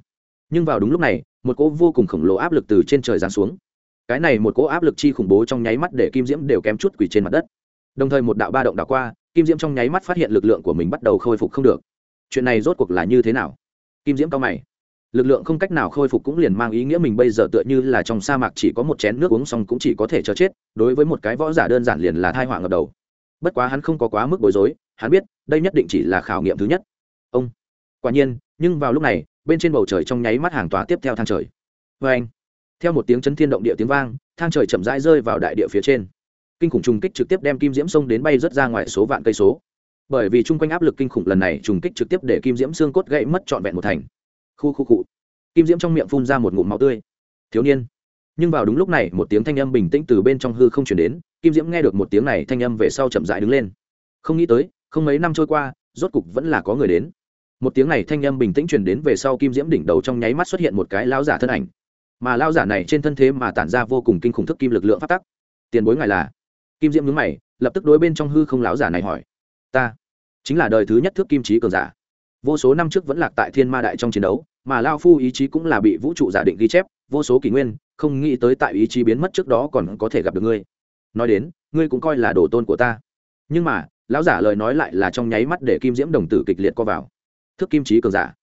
Nhưng vào đúng lúc này, một cỗ vô cùng khổng lồ áp lực từ trên trời giáng xuống. Cái này một cỗ áp lực chi khủng bố trong nháy mắt để kim diễm đều kém chút quỳ trên mặt đất. Đồng thời một đạo ba động đảo qua kim diễm trong nháy mắt phát hiện lực lượng của mình bắt đầu khôi phục không được. Chuyện này rốt cuộc là như thế nào? Kim diễm cao mày. Lực lượng không cách nào khôi phục cũng liền mang ý nghĩa mình bây giờ tựa như là trong sa mạc chỉ có một chén nước uống xong cũng chỉ có thể chờ chết, đối với một cái võ giả đơn giản liền là thai họa ngập đầu. Bất quá hắn không có quá mức bối rối, hắn biết, đây nhất định chỉ là khảo nghiệm thứ nhất. Ông. Quả nhiên, nhưng vào lúc này, bên trên bầu trời trong nháy mắt hàng tòa tiếp theo thang trời. Vê anh theo một tiếng chấn thiên động địa tiếng vang, thang trời chậm rãi rơi vào đại địa phía trên kinh khủng trùng kích trực tiếp đem kim diễm sông đến bay rớt ra ngoài số vạn cây số. Bởi vì chung quanh áp lực kinh khủng lần này trùng kích trực tiếp để kim diễm xương cốt gãy mất trọn vẹn một thành. Khu khu cụ kim diễm trong miệng phun ra một ngụm máu tươi. Thiếu niên. Nhưng vào đúng lúc này, một tiếng thanh âm bình tĩnh từ bên trong hư không chuyển đến, kim diễm nghe được một tiếng này, thanh âm về sau chậm dại đứng lên. Không nghĩ tới, không mấy năm trôi qua, rốt cục vẫn là có người đến. Một tiếng này thanh âm bình tĩnh chuyển đến về sau kim diễm đỉnh đầu trong nháy mắt xuất hiện một cái lao giả thân ảnh. Mà lao giả này trên thân thế mà tản ra vô cùng kinh khủng thức kim lực lượng phát tắc. Tiền bối ngài là? Kim diễm nhướng mày, lập tức đối bên trong hư không láo giả này hỏi. Ta chính là đời thứ nhất thước kim trí cường giả. Vô số năm trước vẫn lạc tại thiên ma đại trong chiến đấu, mà lao phu ý chí cũng là bị vũ trụ giả định ghi chép, vô số kỷ nguyên, không nghĩ tới tại ý chí biến mất trước đó còn có thể gặp được ngươi. Nói đến, ngươi cũng coi là đồ tôn của ta. Nhưng mà, lão giả lời nói lại là trong nháy mắt để kim diễm đồng tử kịch liệt co vào. Thức kim trí cường giả?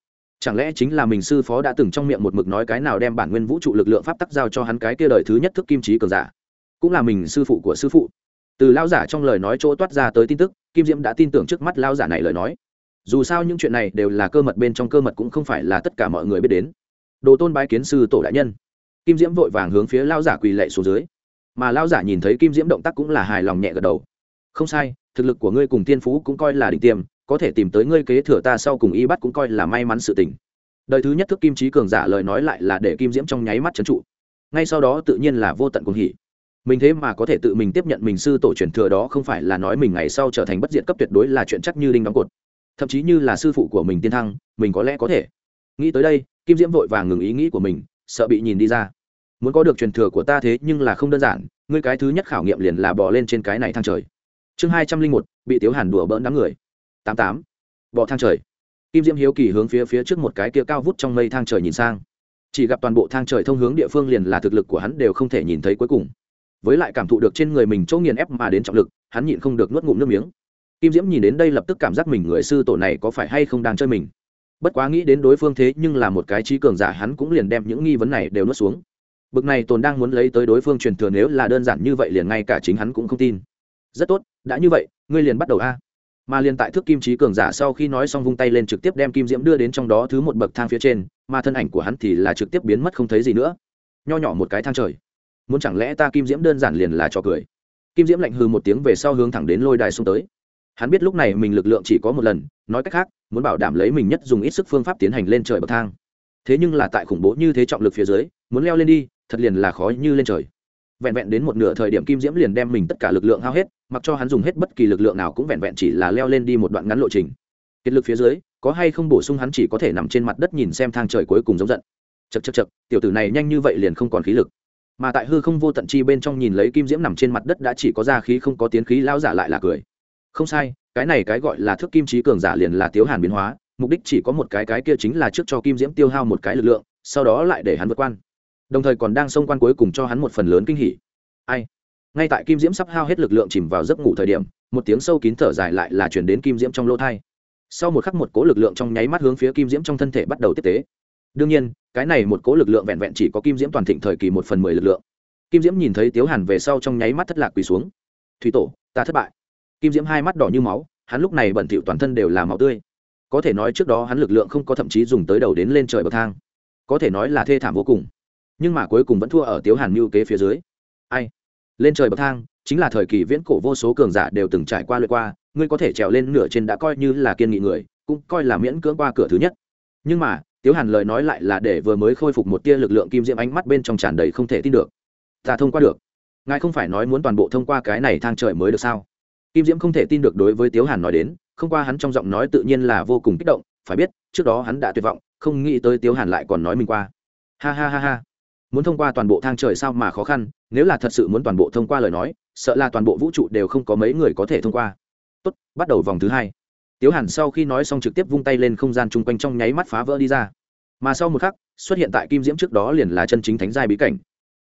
Chẳng lẽ chính là mình sư phó đã từng trong miệng một mực nói cái nào đem bản nguyên vũ trụ lực lượng pháp tắc giao cho hắn cái kia đời thứ nhất thức kim trí cường giả? Cũng là mình sư phụ của sư phụ từ lao giả trong lời nói chỗ toát ra tới tin tức, kim diễm đã tin tưởng trước mắt lao giả này lời nói. Dù sao những chuyện này đều là cơ mật bên trong cơ mật cũng không phải là tất cả mọi người biết đến. Đồ tôn bái kiến sư tổ đại nhân. Kim diễm vội vàng hướng phía lao giả quỳ lạy xuống dưới. Mà lao giả nhìn thấy kim diễm động tác cũng là hài lòng nhẹ gật đầu. Không sai, thực lực của ngươi cùng tiên phú cũng coi là đỉnh tiêm, có thể tìm tới ngươi kế thừa ta sau cùng y bắt cũng coi là may mắn sự tình. Đời thứ nhất thức kim trí cường giả lời nói lại là để kim diễm trong nháy mắt trấn trụ. Ngay sau đó tự nhiên là vô tận cuồng hỉ mình thế mà có thể tự mình tiếp nhận mình sư tổ truyền thừa đó không phải là nói mình ngày sau trở thành bất diện cấp tuyệt đối là chuyện chắc như đinh đóng cột. Thậm chí như là sư phụ của mình tiên thăng, mình có lẽ có thể. Nghĩ tới đây, kim diễm vội vàng ngừng ý nghĩ của mình, sợ bị nhìn đi ra. Muốn có được truyền thừa của ta thế nhưng là không đơn giản, ngươi cái thứ nhất khảo nghiệm liền là bỏ lên trên cái này thang trời. Chương hai trăm linh một, bị tiếu hàn đùa bỡn đám người. Tám tám bỏ thang trời. Kim diễm hiếu kỳ hướng phía phía trước một cái kia cao vút trong mây thang trời nhìn sang. Chỉ gặp toàn bộ thang trời thông hướng địa phương liền là thực lực của hắn đều không thể nhìn thấy cuối cùng với lại cảm thụ được trên người mình chỗ nghiền ép mà đến trọng lực, hắn nhịn không được nuốt ngụm nước miếng. Kim diễm nhìn đến đây lập tức cảm giác mình người sư tổ này có phải hay không đang chơi mình. Bất quá nghĩ đến đối phương thế nhưng là một cái trí cường giả, hắn cũng liền đem những nghi vấn này đều nuốt xuống. Bực này tồn đang muốn lấy tới đối phương truyền thừa nếu là đơn giản như vậy liền ngay cả chính hắn cũng không tin. Rất tốt, đã như vậy, ngươi liền bắt đầu a. Mà liền tại thước kim trí cường giả sau khi nói xong vung tay lên trực tiếp đem kim diễm đưa đến trong đó thứ một bậc thang phía trên, mà thân ảnh của hắn thì là trực tiếp biến mất không thấy gì nữa. Nho nhỏ một cái thang trời muốn chẳng lẽ ta kim diễm đơn giản liền là cho cười? Kim diễm lạnh hư một tiếng về sau hướng thẳng đến lôi đài xuống tới. Hắn biết lúc này mình lực lượng chỉ có một lần, nói cách khác, muốn bảo đảm lấy mình nhất dùng ít sức phương pháp tiến hành lên trời bậc thang. Thế nhưng là tại khủng bố như thế trọng lực phía dưới, muốn leo lên đi, thật liền là khó như lên trời. Vẹn vẹn đến một nửa thời điểm kim diễm liền đem mình tất cả lực lượng hao hết, mặc cho hắn dùng hết bất kỳ lực lượng nào cũng vẹn vẹn chỉ là leo lên đi một đoạn ngắn lộ trình. Kiệt lực phía dưới, có hay không bổ sung hắn chỉ có thể nằm trên mặt đất nhìn xem thang trời cuối cùng giống giận. Chật chật chật tiểu tử này nhanh như vậy liền không còn khí lực mà tại hư không vô tận chi bên trong nhìn lấy kim diễm nằm trên mặt đất đã chỉ có ra khí không có tiến khí lao giả lại là cười. Không sai, cái này cái gọi là thước kim trí cường giả liền là tiếu hàn biến hóa, mục đích chỉ có một cái cái kia chính là trước cho kim diễm tiêu hao một cái lực lượng, sau đó lại để hắn vượt quan. Đồng thời còn đang xông quan cuối cùng cho hắn một phần lớn kinh hỉ. Ai? Ngay tại kim diễm sắp hao hết lực lượng chìm vào giấc ngủ thời điểm, một tiếng sâu kín thở dài lại là chuyển đến kim diễm trong lỗ thai. Sau một khắc một cố lực lượng trong nháy mắt hướng phía kim diễm trong thân thể bắt đầu tiếp tế đương nhiên, cái này một cố lực lượng vẹn vẹn chỉ có kim diễm toàn thịnh thời kỳ một phần mười lực lượng. Kim diễm nhìn thấy tiếu hàn về sau trong nháy mắt thất lạc quỳ xuống. Thủy tổ, ta thất bại. Kim diễm hai mắt đỏ như máu, hắn lúc này bẩn thỉu toàn thân đều là máu tươi. Có thể nói trước đó hắn lực lượng không có thậm chí dùng tới đầu đến lên trời bậc thang. Có thể nói là thê thảm vô cùng. Nhưng mà cuối cùng vẫn thua ở tiếu hàn mưu kế phía dưới. Ai? Lên trời bậc thang, chính là thời kỳ viễn cổ vô số cường giả đều từng trải qua lượt qua, ngươi có thể trèo lên nửa trên đã coi như là kiên nghị người, cũng coi là miễn cưỡng qua cửa thứ nhất. Nhưng mà tiếu hàn lời nói lại là để vừa mới khôi phục một tia lực lượng kim diễm ánh mắt bên trong tràn đầy không thể tin được. Ta thông qua được. Ngài không phải nói muốn toàn bộ thông qua cái này thang trời mới được sao? Kim diễm không thể tin được đối với tiếu hàn nói đến, không qua hắn trong giọng nói tự nhiên là vô cùng kích động, phải biết, trước đó hắn đã tuyệt vọng, không nghĩ tới tiếu hàn lại còn nói mình qua. Ha ha ha ha. Muốn thông qua toàn bộ thang trời sao mà khó khăn, nếu là thật sự muốn toàn bộ thông qua lời nói, sợ là toàn bộ vũ trụ đều không có mấy người có thể thông qua. Tốt, bắt đầu vòng thứ hai tiếu hàn sau khi nói xong trực tiếp vung tay lên không gian chung quanh trong nháy mắt phá vỡ đi ra. Mà sau một khắc, xuất hiện tại kim diễm trước đó liền là chân chính thánh giai bí cảnh.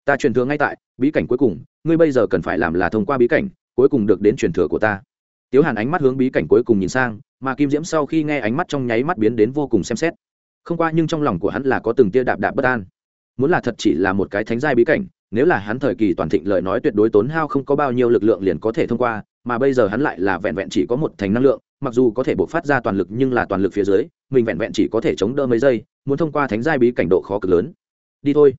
Ta truyền thừa ngay tại, bí cảnh cuối cùng, ngươi bây giờ cần phải làm là thông qua bí cảnh, cuối cùng được đến truyền thừa của ta. Tiếu hàn ánh mắt hướng bí cảnh cuối cùng nhìn sang, mà kim diễm sau khi nghe ánh mắt trong nháy mắt biến đến vô cùng xem xét. Không qua nhưng trong lòng của hắn là có từng tia đạp đạp bất an. Muốn là thật chỉ là một cái thánh giai bí cảnh, nếu là hắn thời kỳ toàn thịnh lời nói tuyệt đối tốn hao không có bao nhiêu lực lượng liền có thể thông qua mà bây giờ hắn lại là vẹn vẹn chỉ có một thành năng lượng, mặc dù có thể bộc phát ra toàn lực nhưng là toàn lực phía dưới, mình vẹn vẹn chỉ có thể chống đỡ mấy giây, muốn thông qua thánh giai bí cảnh độ khó cực lớn. Đi thôi.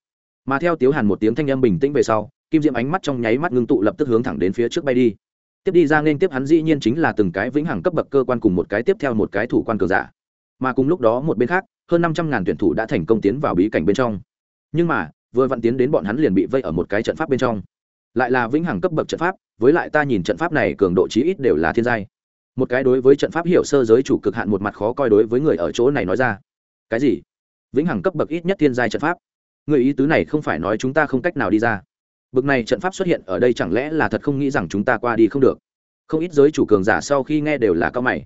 Mà theo tiếu hàn một tiếng thanh âm bình tĩnh về sau, kim diễm ánh mắt trong nháy mắt ngưng tụ lập tức hướng thẳng đến phía trước bay đi. Tiếp đi ra nên tiếp hắn dĩ nhiên chính là từng cái vĩnh hằng cấp bậc cơ quan cùng một cái tiếp theo một cái thủ quan cường giả. Mà cùng lúc đó một bên khác, hơn năm trăm ngàn tuyển thủ đã thành công tiến vào bí cảnh bên trong. Nhưng mà, vừa vặn tiến đến bọn hắn liền bị vây ở một cái trận pháp bên trong lại là vĩnh hằng cấp bậc trận pháp, với lại ta nhìn trận pháp này cường độ chí ít đều là thiên giai. Một cái đối với trận pháp hiểu sơ giới chủ cực hạn một mặt khó coi đối với người ở chỗ này nói ra. Cái gì? Vĩnh hằng cấp bậc ít nhất thiên giai trận pháp. Người ý tứ này không phải nói chúng ta không cách nào đi ra. Bậc này trận pháp xuất hiện ở đây chẳng lẽ là thật không nghĩ rằng chúng ta qua đi không được? Không ít giới chủ cường giả sau khi nghe đều là cao mày.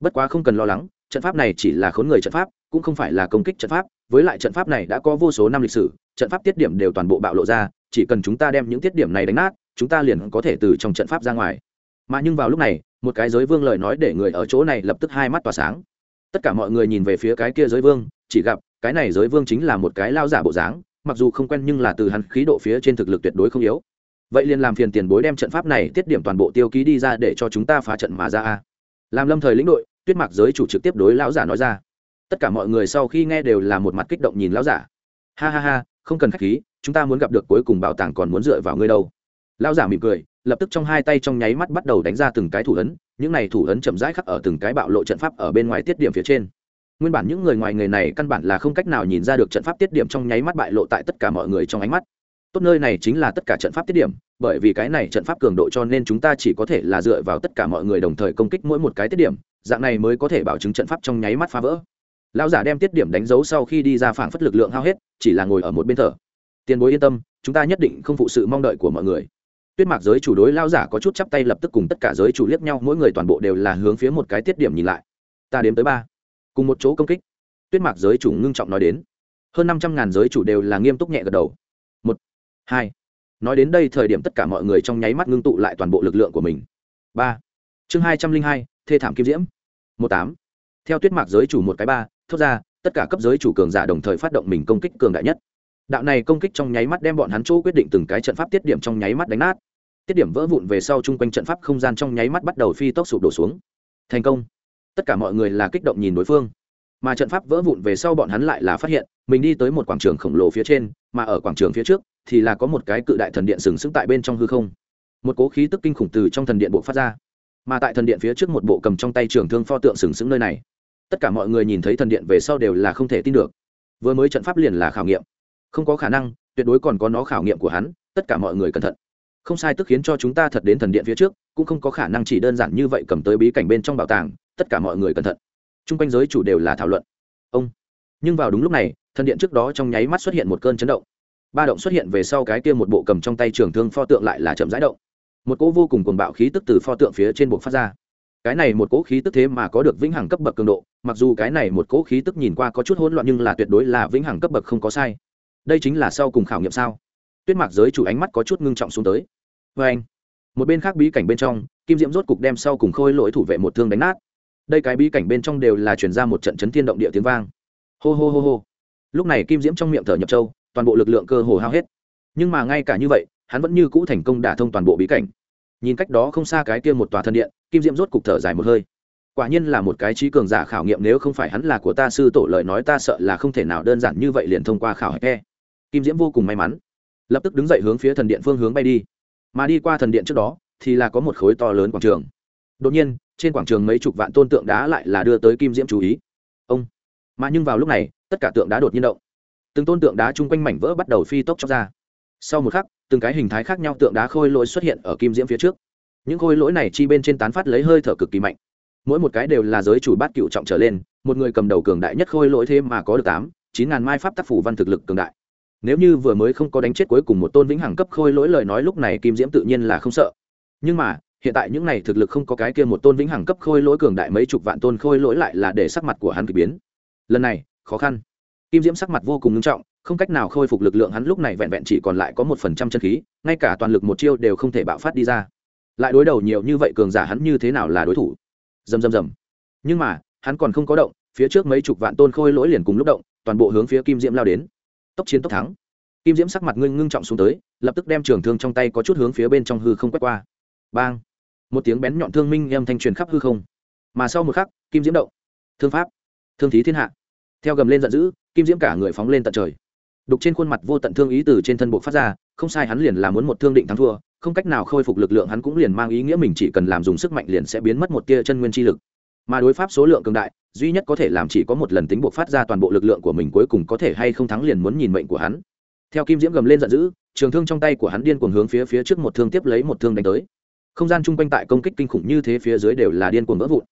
Bất quá không cần lo lắng, trận pháp này chỉ là khốn người trận pháp, cũng không phải là công kích trận pháp, với lại trận pháp này đã có vô số năm lịch sử, trận pháp tiết điểm đều toàn bộ bạo lộ ra chỉ cần chúng ta đem những tiết điểm này đánh nát, chúng ta liền có thể từ trong trận pháp ra ngoài. Mà nhưng vào lúc này, một cái giới vương lời nói để người ở chỗ này lập tức hai mắt tỏa sáng. Tất cả mọi người nhìn về phía cái kia giới vương, chỉ gặp, cái này giới vương chính là một cái lao giả bộ dáng, mặc dù không quen nhưng là từ hắn khí độ phía trên thực lực tuyệt đối không yếu. Vậy liền làm phiền tiền bối đem trận pháp này tiết điểm toàn bộ tiêu ký đi ra để cho chúng ta phá trận mà ra a. Làm lâm thời lĩnh đội, tuyết mặc giới chủ trực tiếp đối lão giả nói ra. Tất cả mọi người sau khi nghe đều là một mặt kích động nhìn lão giả. Ha ha ha không cần khách khí, chúng ta muốn gặp được cuối cùng bảo tàng còn muốn dựa vào ngươi đâu. Lão giả mỉm cười, lập tức trong hai tay trong nháy mắt bắt đầu đánh ra từng cái thủ ấn, những này thủ ấn chậm rãi khắc ở từng cái bạo lộ trận pháp ở bên ngoài tiết điểm phía trên. Nguyên bản những người ngoài người này căn bản là không cách nào nhìn ra được trận pháp tiết điểm trong nháy mắt bại lộ tại tất cả mọi người trong ánh mắt. Tốt nơi này chính là tất cả trận pháp tiết điểm, bởi vì cái này trận pháp cường độ cho nên chúng ta chỉ có thể là dựa vào tất cả mọi người đồng thời công kích mỗi một cái tiết điểm, dạng này mới có thể bảo chứng trận pháp trong nháy mắt phá vỡ lão giả đem tiết điểm đánh dấu sau khi đi ra phảng phất lực lượng hao hết, chỉ là ngồi ở một bên thở. Tiền bối yên tâm, chúng ta nhất định không phụ sự mong đợi của mọi người. Tuyết mạc giới chủ đối lao giả có chút chắp tay lập tức cùng tất cả giới chủ liếc nhau, mỗi người toàn bộ đều là hướng phía một cái tiết điểm nhìn lại. Ta đếm tới ba. Cùng một chỗ công kích. Tuyết mạc giới chủ ngưng trọng nói đến. Hơn năm trăm ngàn giới chủ đều là nghiêm túc nhẹ gật đầu. Một, hai. Nói đến đây thời điểm tất cả mọi người trong nháy mắt ngưng tụ lại toàn bộ lực lượng của mình. Ba. Chương hai trăm linh hai, thê thảm kim diễm. Một tám. Theo tuyết mạc giới chủ một cái ba thốt ra, tất cả cấp giới chủ cường giả đồng thời phát động mình công kích cường đại nhất. Đạo này công kích trong nháy mắt đem bọn hắn chỗ quyết định từng cái trận pháp tiết điểm trong nháy mắt đánh nát. Tiết điểm vỡ vụn về sau chung quanh trận pháp không gian trong nháy mắt bắt đầu phi tốc sụp đổ xuống. Thành công. Tất cả mọi người là kích động nhìn đối phương. Mà trận pháp vỡ vụn về sau bọn hắn lại là phát hiện, mình đi tới một quảng trường khổng lồ phía trên, mà ở quảng trường phía trước thì là có một cái cự đại thần điện sừng sững tại bên trong hư không. Một cố khí tức kinh khủng từ trong thần điện bộ phát ra. Mà tại thần điện phía trước một bộ cầm trong tay trường thương pho tượng sừng sững nơi này tất cả mọi người nhìn thấy thần điện về sau đều là không thể tin được. Vừa mới trận pháp liền là khảo nghiệm. Không có khả năng, tuyệt đối còn có nó khảo nghiệm của hắn, tất cả mọi người cẩn thận. Không sai tức khiến cho chúng ta thật đến thần điện phía trước, cũng không có khả năng chỉ đơn giản như vậy cầm tới bí cảnh bên trong bảo tàng, tất cả mọi người cẩn thận. T r u n g quanh giới chủ đều là thảo luận. Ông. Nhưng vào đúng lúc này, thần điện trước đó trong nháy mắt xuất hiện một cơn chấn động. Ba động xuất hiện về sau cái kia một bộ cầm trong tay trường thương pho tượng lại là chậm rãi động. Một cỗ vô cùng cuồng bạo khí tức từ pho tượng phía trên buộc phát ra cái này một cỗ khí tức thế mà có được vĩnh hằng cấp bậc cường độ, mặc dù cái này một cỗ khí tức nhìn qua có chút hỗn loạn nhưng là tuyệt đối là vĩnh hằng cấp bậc không có sai. Đây chính là sau cùng khảo nghiệm sao? Tuyết mạc giới chủ ánh mắt có chút ngưng trọng xuống tới. Vê anh, một bên khác bí cảnh bên trong, kim diễm rốt cục đem sau cùng khôi lỗi thủ vệ một thương đánh nát. Đây cái bí cảnh bên trong đều là chuyển ra một trận chấn thiên động địa tiếng vang. Hô hô hô hô. Lúc này kim diễm trong miệng thở nhập châu, toàn bộ lực lượng cơ hồ hao hết. Nhưng mà ngay cả như vậy, hắn vẫn như cũ thành công đả thông toàn bộ bí cảnh nhìn cách đó không xa cái kia một tòa thân điện, kim diễm rốt cục thở dài một hơi. Quả nhiên là một cái trí cường giả khảo nghiệm, nếu không phải hắn là của ta sư tổ lời nói ta sợ là không thể nào đơn giản như vậy liền thông qua khảo hạch e kim diễm vô cùng may mắn, lập tức đứng dậy hướng phía thần điện phương hướng bay đi. Mà đi qua thần điện trước đó, thì là có một khối to lớn quảng trường. Đột nhiên, trên quảng trường mấy chục vạn tôn tượng đá lại là đưa tới kim diễm chú ý. Ông! Mà nhưng vào lúc này, tất cả tượng đá đột nhiên động. Từng tôn tượng đá chung quanh mảnh vỡ bắt đầu phi tốc chóc ra. Sau một khắc từng cái hình thái khác nhau tượng đá khôi lỗi xuất hiện ở kim diễm phía trước. Những khôi lỗi này chi bên trên tán phát lấy hơi thở cực kỳ mạnh. Mỗi một cái đều là giới chủ bát cựu trọng trở lên, một người cầm đầu cường đại nhất khôi lỗi thêm mà có được tám, chín ngàn mai pháp tác phủ văn thực lực cường đại. Nếu như vừa mới không có đánh chết cuối cùng một tôn vĩnh hằng cấp khôi lỗi lời nói lúc này kim diễm tự nhiên là không sợ. Nhưng mà, hiện tại những này thực lực không có cái kia một tôn vĩnh hằng cấp khôi lỗi cường đại mấy chục vạn tôn khôi lỗi lại là để sắc mặt của hắn k ỳ biến. Lần này, khó khăn. Kim diễm sắc mặt vô cùng nghiêm trọng không cách nào khôi phục lực lượng hắn lúc này vẹn vẹn chỉ còn lại có một phần trăm chân khí, ngay cả toàn lực một chiêu đều không thể bạo phát đi ra. Lại đối đầu nhiều như vậy cường giả hắn như thế nào là đối thủ? Dầm dầm dầm nhưng mà, hắn còn không có động, phía trước mấy chục vạn tôn khôi lỗi liền cùng lúc động, toàn bộ hướng phía kim diễm lao đến. Tốc chiến tốc thắng. Kim diễm sắc mặt ngưng ngưng trọng xuống tới, lập tức đem trường thương trong tay có chút hướng phía bên trong hư không quét qua. Bang. Một tiếng bén nhọn thương minh em thanh truyền khắp hư không. Mà sau một khắc, kim diễm động. Thương pháp. Thương thí thiên hạ. Theo gầm lên giận dữ, kim diễm cả người phóng lên tận trời đục trên khuôn mặt vô tận thương ý từ trên thân bộ phát ra, không sai hắn liền là muốn một thương định thắng thua, không cách nào khôi phục lực lượng hắn cũng liền mang ý nghĩa mình chỉ cần làm dùng sức mạnh liền sẽ biến mất một tia chân nguyên chi lực. Mà đối pháp số lượng cường đại, duy nhất có thể làm chỉ có một lần tính buộc phát ra toàn bộ lực lượng của mình cuối cùng có thể hay không thắng liền muốn nhìn mệnh của hắn. Theo kim diễm gầm lên giận dữ, trường thương trong tay của hắn điên cuồng hướng phía phía trước một thương tiếp lấy một thương đánh tới. Không gian chung quanh tại công kích kinh khủng như thế phía dưới đều là điên cuồng vỡ vụn.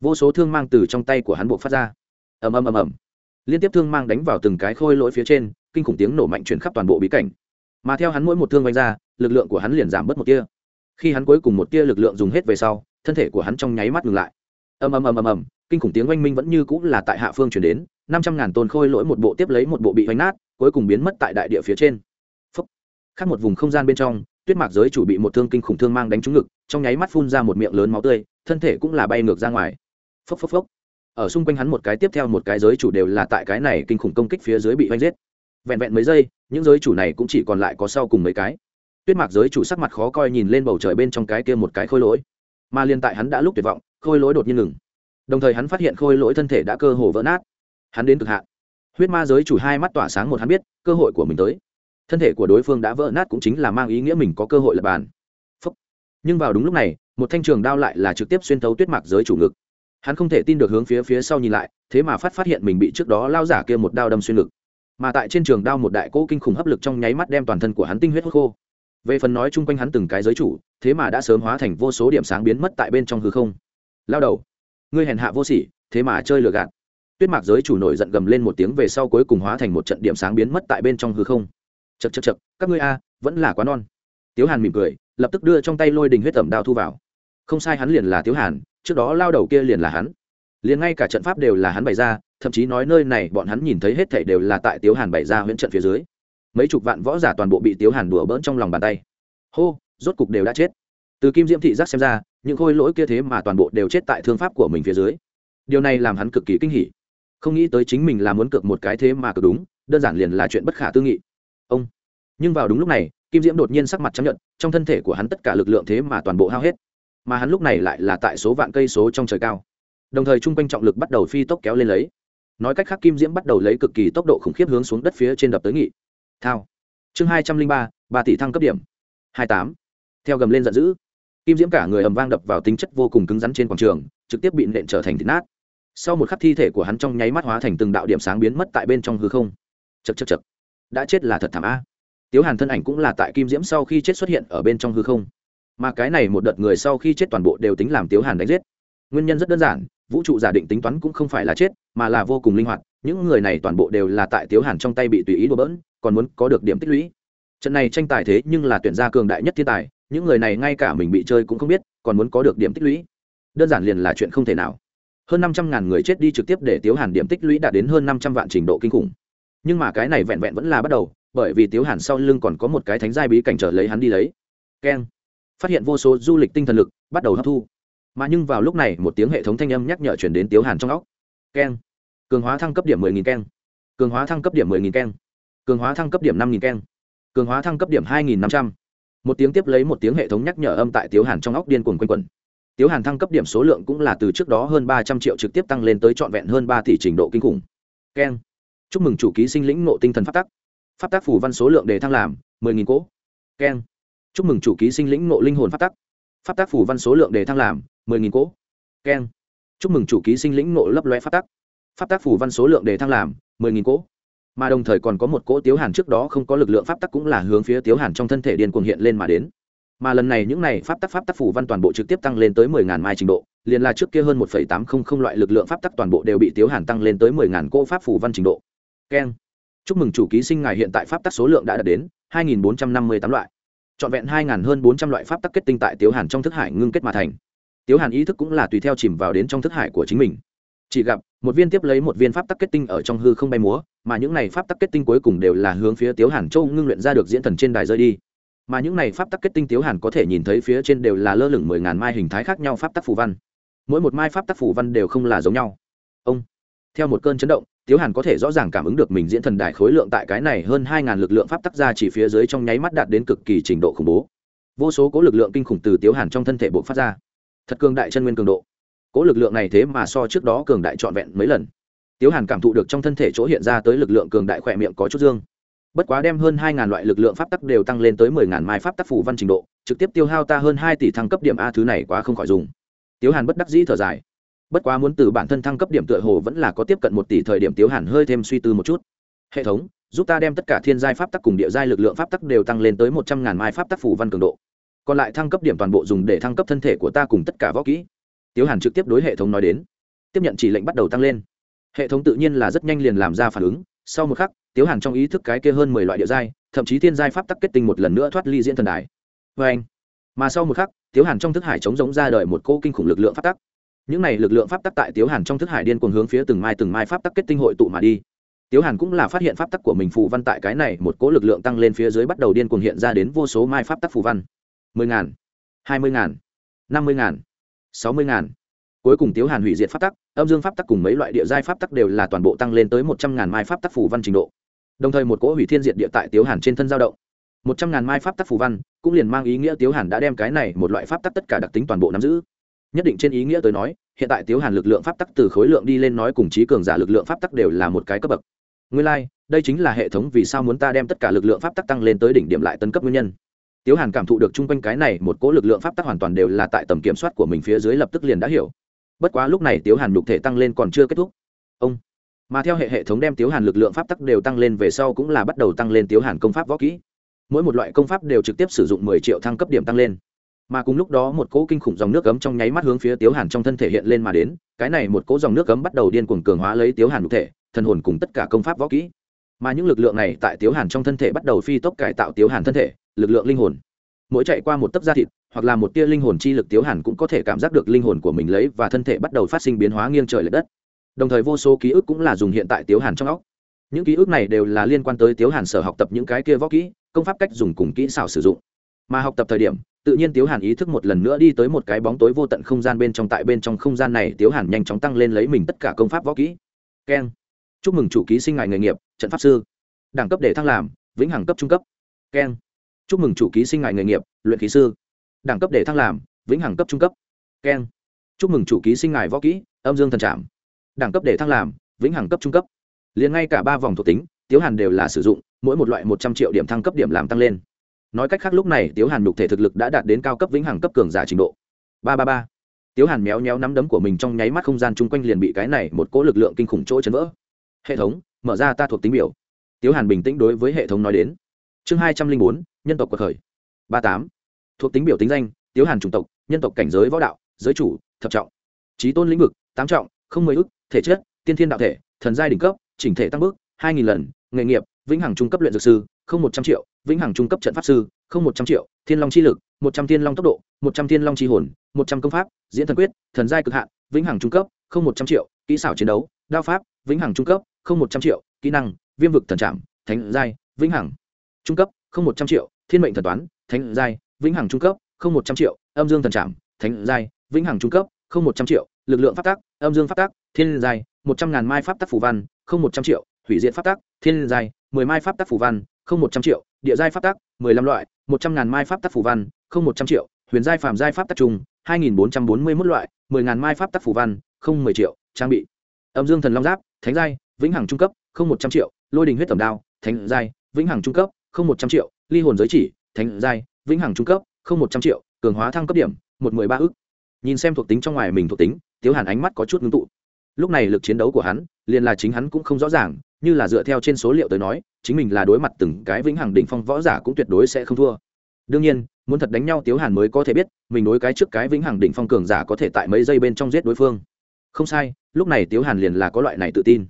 Vô số thương mang từ trong tay của hắn buộc phát ra. Ầm ầm ầm ầm. Liên tiếp thương mang đánh vào từng cái khôi lỗi phía trên kinh khủng tiếng nổ mạnh chuyển khắp toàn bộ bí cảnh. Mà theo hắn mỗi một thương vanh ra lực lượng của hắn liền giảm bớt một tia. Khi hắn cuối cùng một tia lực lượng dùng hết về sau thân thể của hắn trong nháy mắt ngừng lại. Ầm ầm ầm ầm ầm kinh khủng tiếng oanh minh vẫn như cũng là tại hạ phương chuyển đến năm trăm ngàn tôn khôi lỗi một bộ tiếp lấy một bộ bị oanh nát cuối cùng biến mất tại đại địa phía trên. Phấp, khác một vùng không gian bên trong tuyết mạc giới chủ bị một thương kinh khủng thương mang đánh trúng ngực trong nháy mắt phun ra một miệng lớn máu tươi thân thể cũng là bay ngược ra ngoài. Phốc phốc phốc. Ở xung quanh hắn một cái tiếp theo một cái giới chủ đều là tại cái này kinh khủng công kích phía dưới bị oanh giết vẹn vẹn mấy giây, những giới chủ này cũng chỉ còn lại có sau cùng mấy cái. Tuyết mạc giới chủ sắc mặt khó coi nhìn lên bầu trời bên trong cái kia một cái khôi lỗi. Mà liên tại hắn đã lúc tuyệt vọng, khôi lỗi đột nhiên ngừng. Đồng thời hắn phát hiện khôi lỗi thân thể đã cơ hồ vỡ nát. Hắn đến cực hạn. Huyết ma giới chủ hai mắt tỏa sáng một hắn biết, cơ hội của mình tới. Thân thể của đối phương đã vỡ nát cũng chính là mang ý nghĩa mình có cơ hội lập bàn. Phúc. nhưng vào đúng lúc này, một thanh trường đao lại là trực tiếp xuyên thấu tuyết mạc giới chủ ngực. Hắn không thể tin được hướng phía phía sau nhìn lại, thế mà phát phát hiện mình bị trước đó lao giả kia một đao đâm xuyên ngực mà tại trên trường đao một đại cỗ kinh khủng hấp lực trong nháy mắt đem toàn thân của hắn tinh huyết hút khô. Về phần nói chung quanh hắn từng cái giới chủ, thế mà đã sớm hóa thành vô số điểm sáng biến mất tại bên trong hư không. Lao đầu, ngươi hèn hạ vô sỉ, thế mà chơi lừa gạt. Tuyết mạc giới chủ nổi giận gầm lên một tiếng về sau cuối cùng hóa thành một trận điểm sáng biến mất tại bên trong hư không. Chật chật chật các ngươi a, vẫn là quá non. Tiếu hàn mỉm cười, lập tức đưa trong tay lôi đình huyết tẩm đao thu vào. Không sai hắn liền là tiếu hàn, trước đó lao đầu kia liền là hắn. Liền ngay cả trận pháp đều là hắn bày ra thậm chí nói nơi này bọn hắn nhìn thấy hết thảy đều là tại tiếu hàn bày ra huyễn trận phía dưới. Mấy chục vạn võ giả toàn bộ bị tiếu hàn đùa bỡn trong lòng bàn tay. Hô, rốt cục đều đã chết. Từ kim diễm thị giác xem ra, những khôi lỗi kia thế mà toàn bộ đều chết tại thương pháp của mình phía dưới. Điều này làm hắn cực kỳ kinh hỉ. Không nghĩ tới chính mình là muốn cược một cái thế mà cược đúng, đơn giản liền là chuyện bất khả tư nghị. Ông. Nhưng vào đúng lúc này, kim diễm đột nhiên sắc mặt trắng nhận trong thân thể của hắn tất cả lực lượng thế mà toàn bộ hao hết. Mà hắn lúc này lại là tại số vạn cây số trong trời cao. Đồng thời trung quanh trọng lực bắt đầu phi tốc kéo lên lấy nói cách khác kim diễm bắt đầu lấy cực kỳ tốc độ khủng khiếp hướng xuống đất phía trên đập tới nghị. Thao. Chương hai trăm linh ba ba tỷ thăng cấp điểm. Hai tám. Theo gầm lên giận dữ, kim diễm cả người ầm vang đập vào tính chất vô cùng cứng rắn trên quảng trường, trực tiếp bị nện trở thành thịt nát. Sau một khắc thi thể của hắn trong nháy mắt hóa thành từng đạo điểm sáng biến mất tại bên trong hư không. Chật chật chật đã chết là thật thảm a. Tiếu hàn thân ảnh cũng là tại kim diễm sau khi chết xuất hiện ở bên trong hư không. Mà cái này một đợt người sau khi chết toàn bộ đều tính làm tiếu hàn đánh giết. Nguyên nhân rất đơn giản vũ trụ giả định tính toán cũng không phải là chết, mà là vô cùng linh hoạt, những người này toàn bộ đều là tại tiếu hàn trong tay bị tùy ý đổ bỡn, còn muốn có được điểm tích lũy. Trận này tranh tài thế nhưng là tuyển gia cường đại nhất thiên tài, những người này ngay cả mình bị chơi cũng không biết, còn muốn có được điểm tích lũy. Đơn giản liền là chuyện không thể nào. Hơn năm trăm ngàn người chết đi trực tiếp để tiếu hàn điểm tích lũy đạt đến hơn năm trăm vạn trình độ kinh khủng. Nhưng mà cái này vẹn vẹn vẫn là bắt đầu, bởi vì tiếu hàn sau lưng còn có một cái thánh giai bí cảnh trở lấy hắn đi lấy. Keng. Phát hiện vô số du lịch tinh thần lực, bắt đầu hấp thu mà nhưng vào lúc này một tiếng hệ thống thanh âm nhắc nhở chuyển đến tiếu hàn trong óc. Keng. Cường hóa thăng cấp điểm mười nghìn keng. Cường hóa thăng cấp điểm mười nghìn keng. Cường hóa thăng cấp điểm năm nghìn keng. Cường hóa thăng cấp điểm hai nghìn năm trăm. Một tiếng tiếp lấy một tiếng hệ thống nhắc nhở âm tại tiếu hàn trong óc điên cuồng quanh quẩn. Tiếu hàn thăng cấp điểm số lượng cũng là từ trước đó hơn ba trăm triệu trực tiếp tăng lên tới trọn vẹn hơn ba tỷ trình độ kinh khủng. Keng. Chúc mừng chủ ký sinh lĩnh nộ tinh thần phát tắc. Phát tác phủ văn số lượng đề thăng làm mười nghìn cỗ. Keng. Chúc mừng chủ ký sinh lĩnh nộ linh hồn phát tắc. Phát tác phủ văn số lượng đề thăng làm mười nghìn cỗ. Keng. Chúc mừng chủ ký sinh lĩnh nộ lấp loe phát tắc. Phát tác phủ văn số lượng đề thăng làm mười nghìn cỗ. Mà đồng thời còn có một cỗ tiếu hàn trước đó không có lực lượng pháp tắc cũng là hướng phía tiếu hàn trong thân thể điên cuồng hiện lên mà đến. Mà lần này những này pháp tắc pháp tắc phủ văn toàn bộ trực tiếp tăng lên tới mười ngàn mai trình độ, liền là trước kia hơn một phẩy tám không không loại lực lượng pháp tắc toàn bộ đều bị tiếu hàn tăng lên tới mười ngàn cỗ pháp phủ văn trình độ. Keng. Chúc mừng chủ ký sinh ngài hiện tại pháp tắc số lượng đã đạt đến hai nghìn bốn trăm năm mươi tám loại. Trọn vẹn hai ngàn hơn bốn trăm loại pháp tắc kết tinh tại tiếu hàn trong thức hải ngưng kết mà thành tiếu hàn ý thức cũng là tùy theo chìm vào đến trong thức hải của chính mình. Chỉ gặp, một viên tiếp lấy một viên pháp tắc kết tinh ở trong hư không bay múa, mà những này pháp tắc kết tinh cuối cùng đều là hướng phía tiếu hàn châu ngưng luyện ra được diễn thần trên đài rơi đi. Mà những này pháp tắc kết tinh tiếu hàn có thể nhìn thấy phía trên đều là lơ lửng mười ngàn mai hình thái khác nhau pháp tắc phù văn. Mỗi một mai pháp tắc phù văn đều không là giống nhau. Ông, theo một cơn chấn động, tiếu hàn có thể rõ ràng cảm ứng được mình diễn thần đài khối lượng tại cái này hơn hai ngàn lực lượng pháp tắc ra chỉ phía dưới trong nháy mắt đạt đến cực kỳ trình độ khủng bố. Vô số cố lực lượng kinh khủng từ tiếu hàn trong thân thể buộc phát ra thật cường đại chân nguyên cường độ. Cố lực lượng này thế mà so trước đó cường đại trọn vẹn mấy lần. Tiếu hàn cảm thụ được trong thân thể chỗ hiện ra tới lực lượng cường đại khỏe miệng có chút dương. Bất quá đem hơn hai ngàn loại lực lượng pháp tắc đều tăng lên tới mười ngàn mai pháp tắc phủ văn trình độ, trực tiếp tiêu hao ta hơn hai tỷ thăng cấp điểm a thứ này quá không khỏi dùng. Tiếu hàn bất đắc dĩ thở dài. Bất quá muốn từ bản thân thăng cấp điểm tựa hồ vẫn là có tiếp cận một tỷ thời điểm tiếu hàn hơi thêm suy tư một chút. Hệ thống, giúp ta đem tất cả thiên giai pháp tắc cùng địa giai lực lượng pháp tắc đều tăng lên tới một trăm ngàn mai pháp tắc phủ văn cường độ còn lại thăng cấp điểm toàn bộ dùng để thăng cấp thân thể của ta cùng tất cả võ kỹ. Tiếu hàn trực tiếp đối hệ thống nói đến. Tiếp nhận chỉ lệnh bắt đầu tăng lên. Hệ thống tự nhiên là rất nhanh liền làm ra phản ứng. Sau một khắc, tiếu hàn trong ý thức cái kia hơn mười loại địa giai, thậm chí thiên giai pháp tắc kết tinh một lần nữa thoát ly diễn thần đài. Vê anh, mà sau một khắc, tiếu hàn trong thức hải chống giống ra đời một cô kinh khủng lực lượng pháp tắc. Những này lực lượng pháp tắc tại tiếu hàn trong thức hải điên cuồng hướng phía từng mai từng mai pháp tắc kết tinh hội tụ mà đi. Tiếu hàn cũng là phát hiện pháp tắc của mình phù văn tại cái này một cỗ lực lượng tăng lên phía dưới bắt đầu điên cuồng hiện ra đến vô số mai pháp tắc phù văn mười ngàn hai mươi ngàn năm mươi ngàn sáu mươi ngàn. Cuối cùng tiếu hàn hủy diệt pháp tắc âm dương pháp tắc cùng mấy loại địa giai pháp tắc đều là toàn bộ tăng lên tới một trăm ngàn mai pháp tắc phủ văn trình độ. Đồng thời một cỗ hủy thiên diệt địa tại tiếu hàn trên thân giao động. Một trăm ngàn mai pháp tắc phù văn cũng liền mang ý nghĩa tiếu hàn đã đem cái này một loại pháp tắc tất cả đặc tính toàn bộ nắm giữ. Nhất định trên ý nghĩa tới nói hiện tại tiếu hàn lực lượng pháp tắc từ khối lượng đi lên nói cùng trí cường giả lực lượng pháp tắc đều là một cái cấp bậc. Nguyên lai、like, đây chính là hệ thống vì sao muốn ta đem tất cả lực lượng pháp tắc tăng lên tới đỉnh điểm lại tân cấp nguyên nhân tiếu hàn cảm thụ được chung quanh cái này một cỗ lực lượng pháp tắc hoàn toàn đều là tại tầm kiểm soát của mình phía dưới lập tức liền đã hiểu. Bất quá lúc này tiếu hàn đục thể tăng lên còn chưa kết thúc. Ông. Mà theo hệ hệ thống đem tiếu hàn lực lượng pháp tắc đều tăng lên về sau cũng là bắt đầu tăng lên tiếu hàn công pháp võ kỹ. Mỗi một loại công pháp đều trực tiếp sử dụng mười triệu thăng cấp điểm tăng lên. Mà cùng lúc đó một cỗ kinh khủng dòng nước cấm trong nháy mắt hướng phía tiếu hàn trong thân thể hiện lên mà đến, cái này một cỗ dòng nước cấm bắt đầu điên cuồng cường hóa lấy tiếu hàn đục thể, thần hồn cùng tất cả công pháp võ kỹ. Mà những lực lượng này tại tiếu hàn trong thân thể bắt đầu phi tốc cải tạo tiếu hàn thân thể lực lượng linh hồn. Mỗi chạy qua một tấc da thịt, hoặc là một tia linh hồn chi lực tiếu hàn cũng có thể cảm giác được linh hồn của mình lấy và thân thể bắt đầu phát sinh biến hóa nghiêng trời l ệ đất. Đồng thời vô số ký ức cũng là dùng hiện tại tiếu hàn trong óc. Những ký ức này đều là liên quan tới tiếu hàn sở học tập những cái kia võ kỹ, công pháp cách dùng cùng kỹ xảo sử dụng. Mà học tập thời điểm, tự nhiên tiếu hàn ý thức một lần nữa đi tới một cái bóng tối vô tận không gian bên trong, tại bên trong không gian này, tiếu hàn nhanh chóng tăng lên lấy mình tất cả công pháp võ kỹ. Keng. Chúc mừng chủ ký sinh ngài nghề nghiệp, trận pháp sư. Đẳng cấp để thăng làm, vĩnh hằng cấp trung cấp. Keng chúc mừng chủ ký sinh ngài nghề nghiệp, luyện ký sư. Đẳng cấp để thăng làm, vĩnh hằng cấp trung cấp. Keng chúc mừng chủ ký sinh ngài võ kỹ, âm dương thần trạm đẳng cấp để thăng làm, vĩnh hằng cấp trung cấp. Liền ngay cả ba vòng thuộc tính, tiếu hàn đều là sử dụng, mỗi một loại một trăm triệu điểm thăng cấp điểm làm tăng lên. Nói cách khác lúc này, tiếu hàn nhục thể thực lực đã đạt đến cao cấp vĩnh hằng cấp cường giả trình độ. Ba ba ba. Tiếu hàn méo méo nắm đấm của mình trong nháy mắt không gian chung quanh liền bị cái này một cỗ lực lượng kinh khủng chỗ chấn vỡ. Hệ thống, mở ra ta thuộc tính biểu. Tiếu hàn bình tĩnh đối với hệ thống nói đến chương hai trăm linh bốn, nhân tộc cuộc khởi. Ba tám. Thuộc tính biểu tính danh, tiếu hàn chủng tộc, nhân tộc cảnh giới võ đạo, giới chủ, thập trọng. Trí tôn lĩnh vực, tám trọng, không mười ức, thể chất, tiên thiên đạo thể, thần giai đỉnh cấp, chỉnh thể tăng bước, hai nghìn lần, nghề nghiệp, vĩnh hằng trung cấp luyện dược sư, không một trăm triệu, vĩnh hằng trung cấp trận pháp sư, không một trăm triệu, thiên long chi lực, một trăm thiên long tốc độ, một trăm thiên long chi hồn, một trăm công pháp, diễn thần quyết, thần giai cực hạn, vĩnh hằng trung cấp, không một trăm triệu, kỹ xảo chiến đấu, đao pháp, vĩnh hằng trung cấp, không một trăm triệu, kỹ năng, viêm vực thần trạm thánh giai, vĩnh hằng trung cấp, không một trăm triệu, thiên mệnh thần toán, thánh giai, vĩnh hằng trung cấp, không một trăm triệu, âm dương thần trảm, thánh giai, vĩnh hằng trung cấp, không một trăm triệu, lực lượng pháp tác âm dương pháp tác thiên giai, một trăm ngàn mai pháp tác phù văn, không một trăm triệu, hủy diệt pháp tác thiên giai, mười mai pháp tác phù văn, không một trăm triệu, địa giai pháp tác mười lăm loại, một trăm ngàn mai pháp tác phù văn, không một trăm triệu, huyền giai phạm giai pháp tác trùng, hai nghìn bốn trăm bốn mươi mốt loại, mười ngàn mai pháp tác phù văn, không mười triệu, trang bị. Âm dương thần long giáp, thánh giai, vĩnh hằng trung cấp, không một trăm triệu, lôi đình huyết tẩm đao, thánh giai, vĩnh hằng trung cấp không một trăm triệu, ly hồn giới chỉ, thánh giai, vĩnh hằng trung cấp, không một trăm triệu, cường hóa thăng cấp điểm, một mười ba ước nhìn xem thuộc tính trong ngoài mình thuộc tính, tiếu hàn ánh mắt có chút ngưng tụ. Lúc này lực chiến đấu của hắn, liền là chính hắn cũng không rõ ràng, như là dựa theo trên số liệu tới nói, chính mình là đối mặt từng cái vĩnh hằng đỉnh phong võ giả cũng tuyệt đối sẽ không thua. Đương nhiên, muốn thật đánh nhau tiếu hàn mới có thể biết, mình đối cái trước cái vĩnh hằng đỉnh phong cường giả có thể tại mấy giây bên trong giết đối phương. Không sai, lúc này tiếu hàn liền là có loại này tự tin.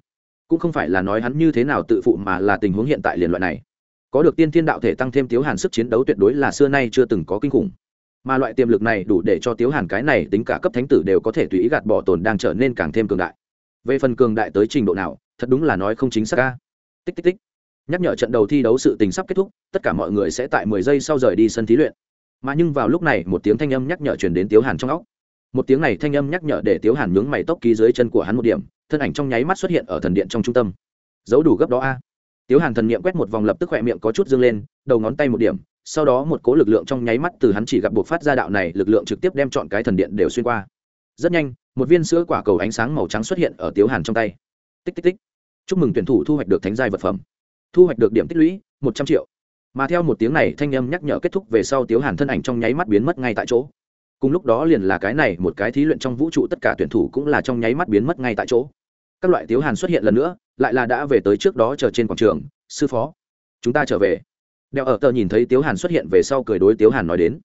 Cũng không phải là nói hắn như thế nào tự phụ mà là tình huống hiện tại liền loại này có được tiên thiên đạo thể tăng thêm tiếu hàn sức chiến đấu tuyệt đối là xưa nay chưa từng có kinh khủng. Mà loại tiềm lực này đủ để cho tiếu hàn cái này tính cả cấp thánh tử đều có thể tùy ý gạt bỏ tồn đang trở nên càng thêm cường đại. Về phần cường đại tới trình độ nào, thật đúng là nói không chính xác ca tích tích tích. Nhắc nhở trận đầu thi đấu sự tình sắp kết thúc, tất cả mọi người sẽ tại mười giây sau rời đi sân thí luyện. Mà nhưng vào lúc này, một tiếng thanh âm nhắc nhở chuyển đến tiếu hàn trong óc. Một tiếng này thanh âm nhắc nhở để tiếu hàn nhướng mày tốc ký dưới chân của hắn một điểm, thân ảnh trong nháy mắt xuất hiện ở thần điện trong trung tâm. Giấu đủ gấp đó a tiếu hàn thần niệm quét một vòng lập tức khỏe miệng có chút dương lên, đầu ngón tay một điểm, sau đó một cố lực lượng trong nháy mắt từ hắn chỉ gặp buộc phát ra đạo này, lực lượng trực tiếp đem chọn cái thần điện đều xuyên qua. Rất nhanh, một viên sữa quả cầu ánh sáng màu trắng xuất hiện ở tiếu hàn trong tay. Tích tích tích. Chúc mừng tuyển thủ thu hoạch được thánh giai vật phẩm. Thu hoạch được điểm tích lũy, một trăm triệu. Mà theo một tiếng này, thanh âm nhắc nhở kết thúc về sau tiếu hàn thân ảnh trong nháy mắt biến mất ngay tại chỗ. Cùng lúc đó liền là cái này, một cái thí luyện trong vũ trụ tất cả tuyển thủ cũng là trong nháy mắt biến mất ngay tại chỗ. Các loại tiếu hàn xuất hiện lần nữa lại là đã về tới trước đó chờ trên quảng trường, sư phó, chúng ta trở về. Đeo ở tờ nhìn thấy tiếu hàn xuất hiện về sau cười đối tiếu hàn nói đến,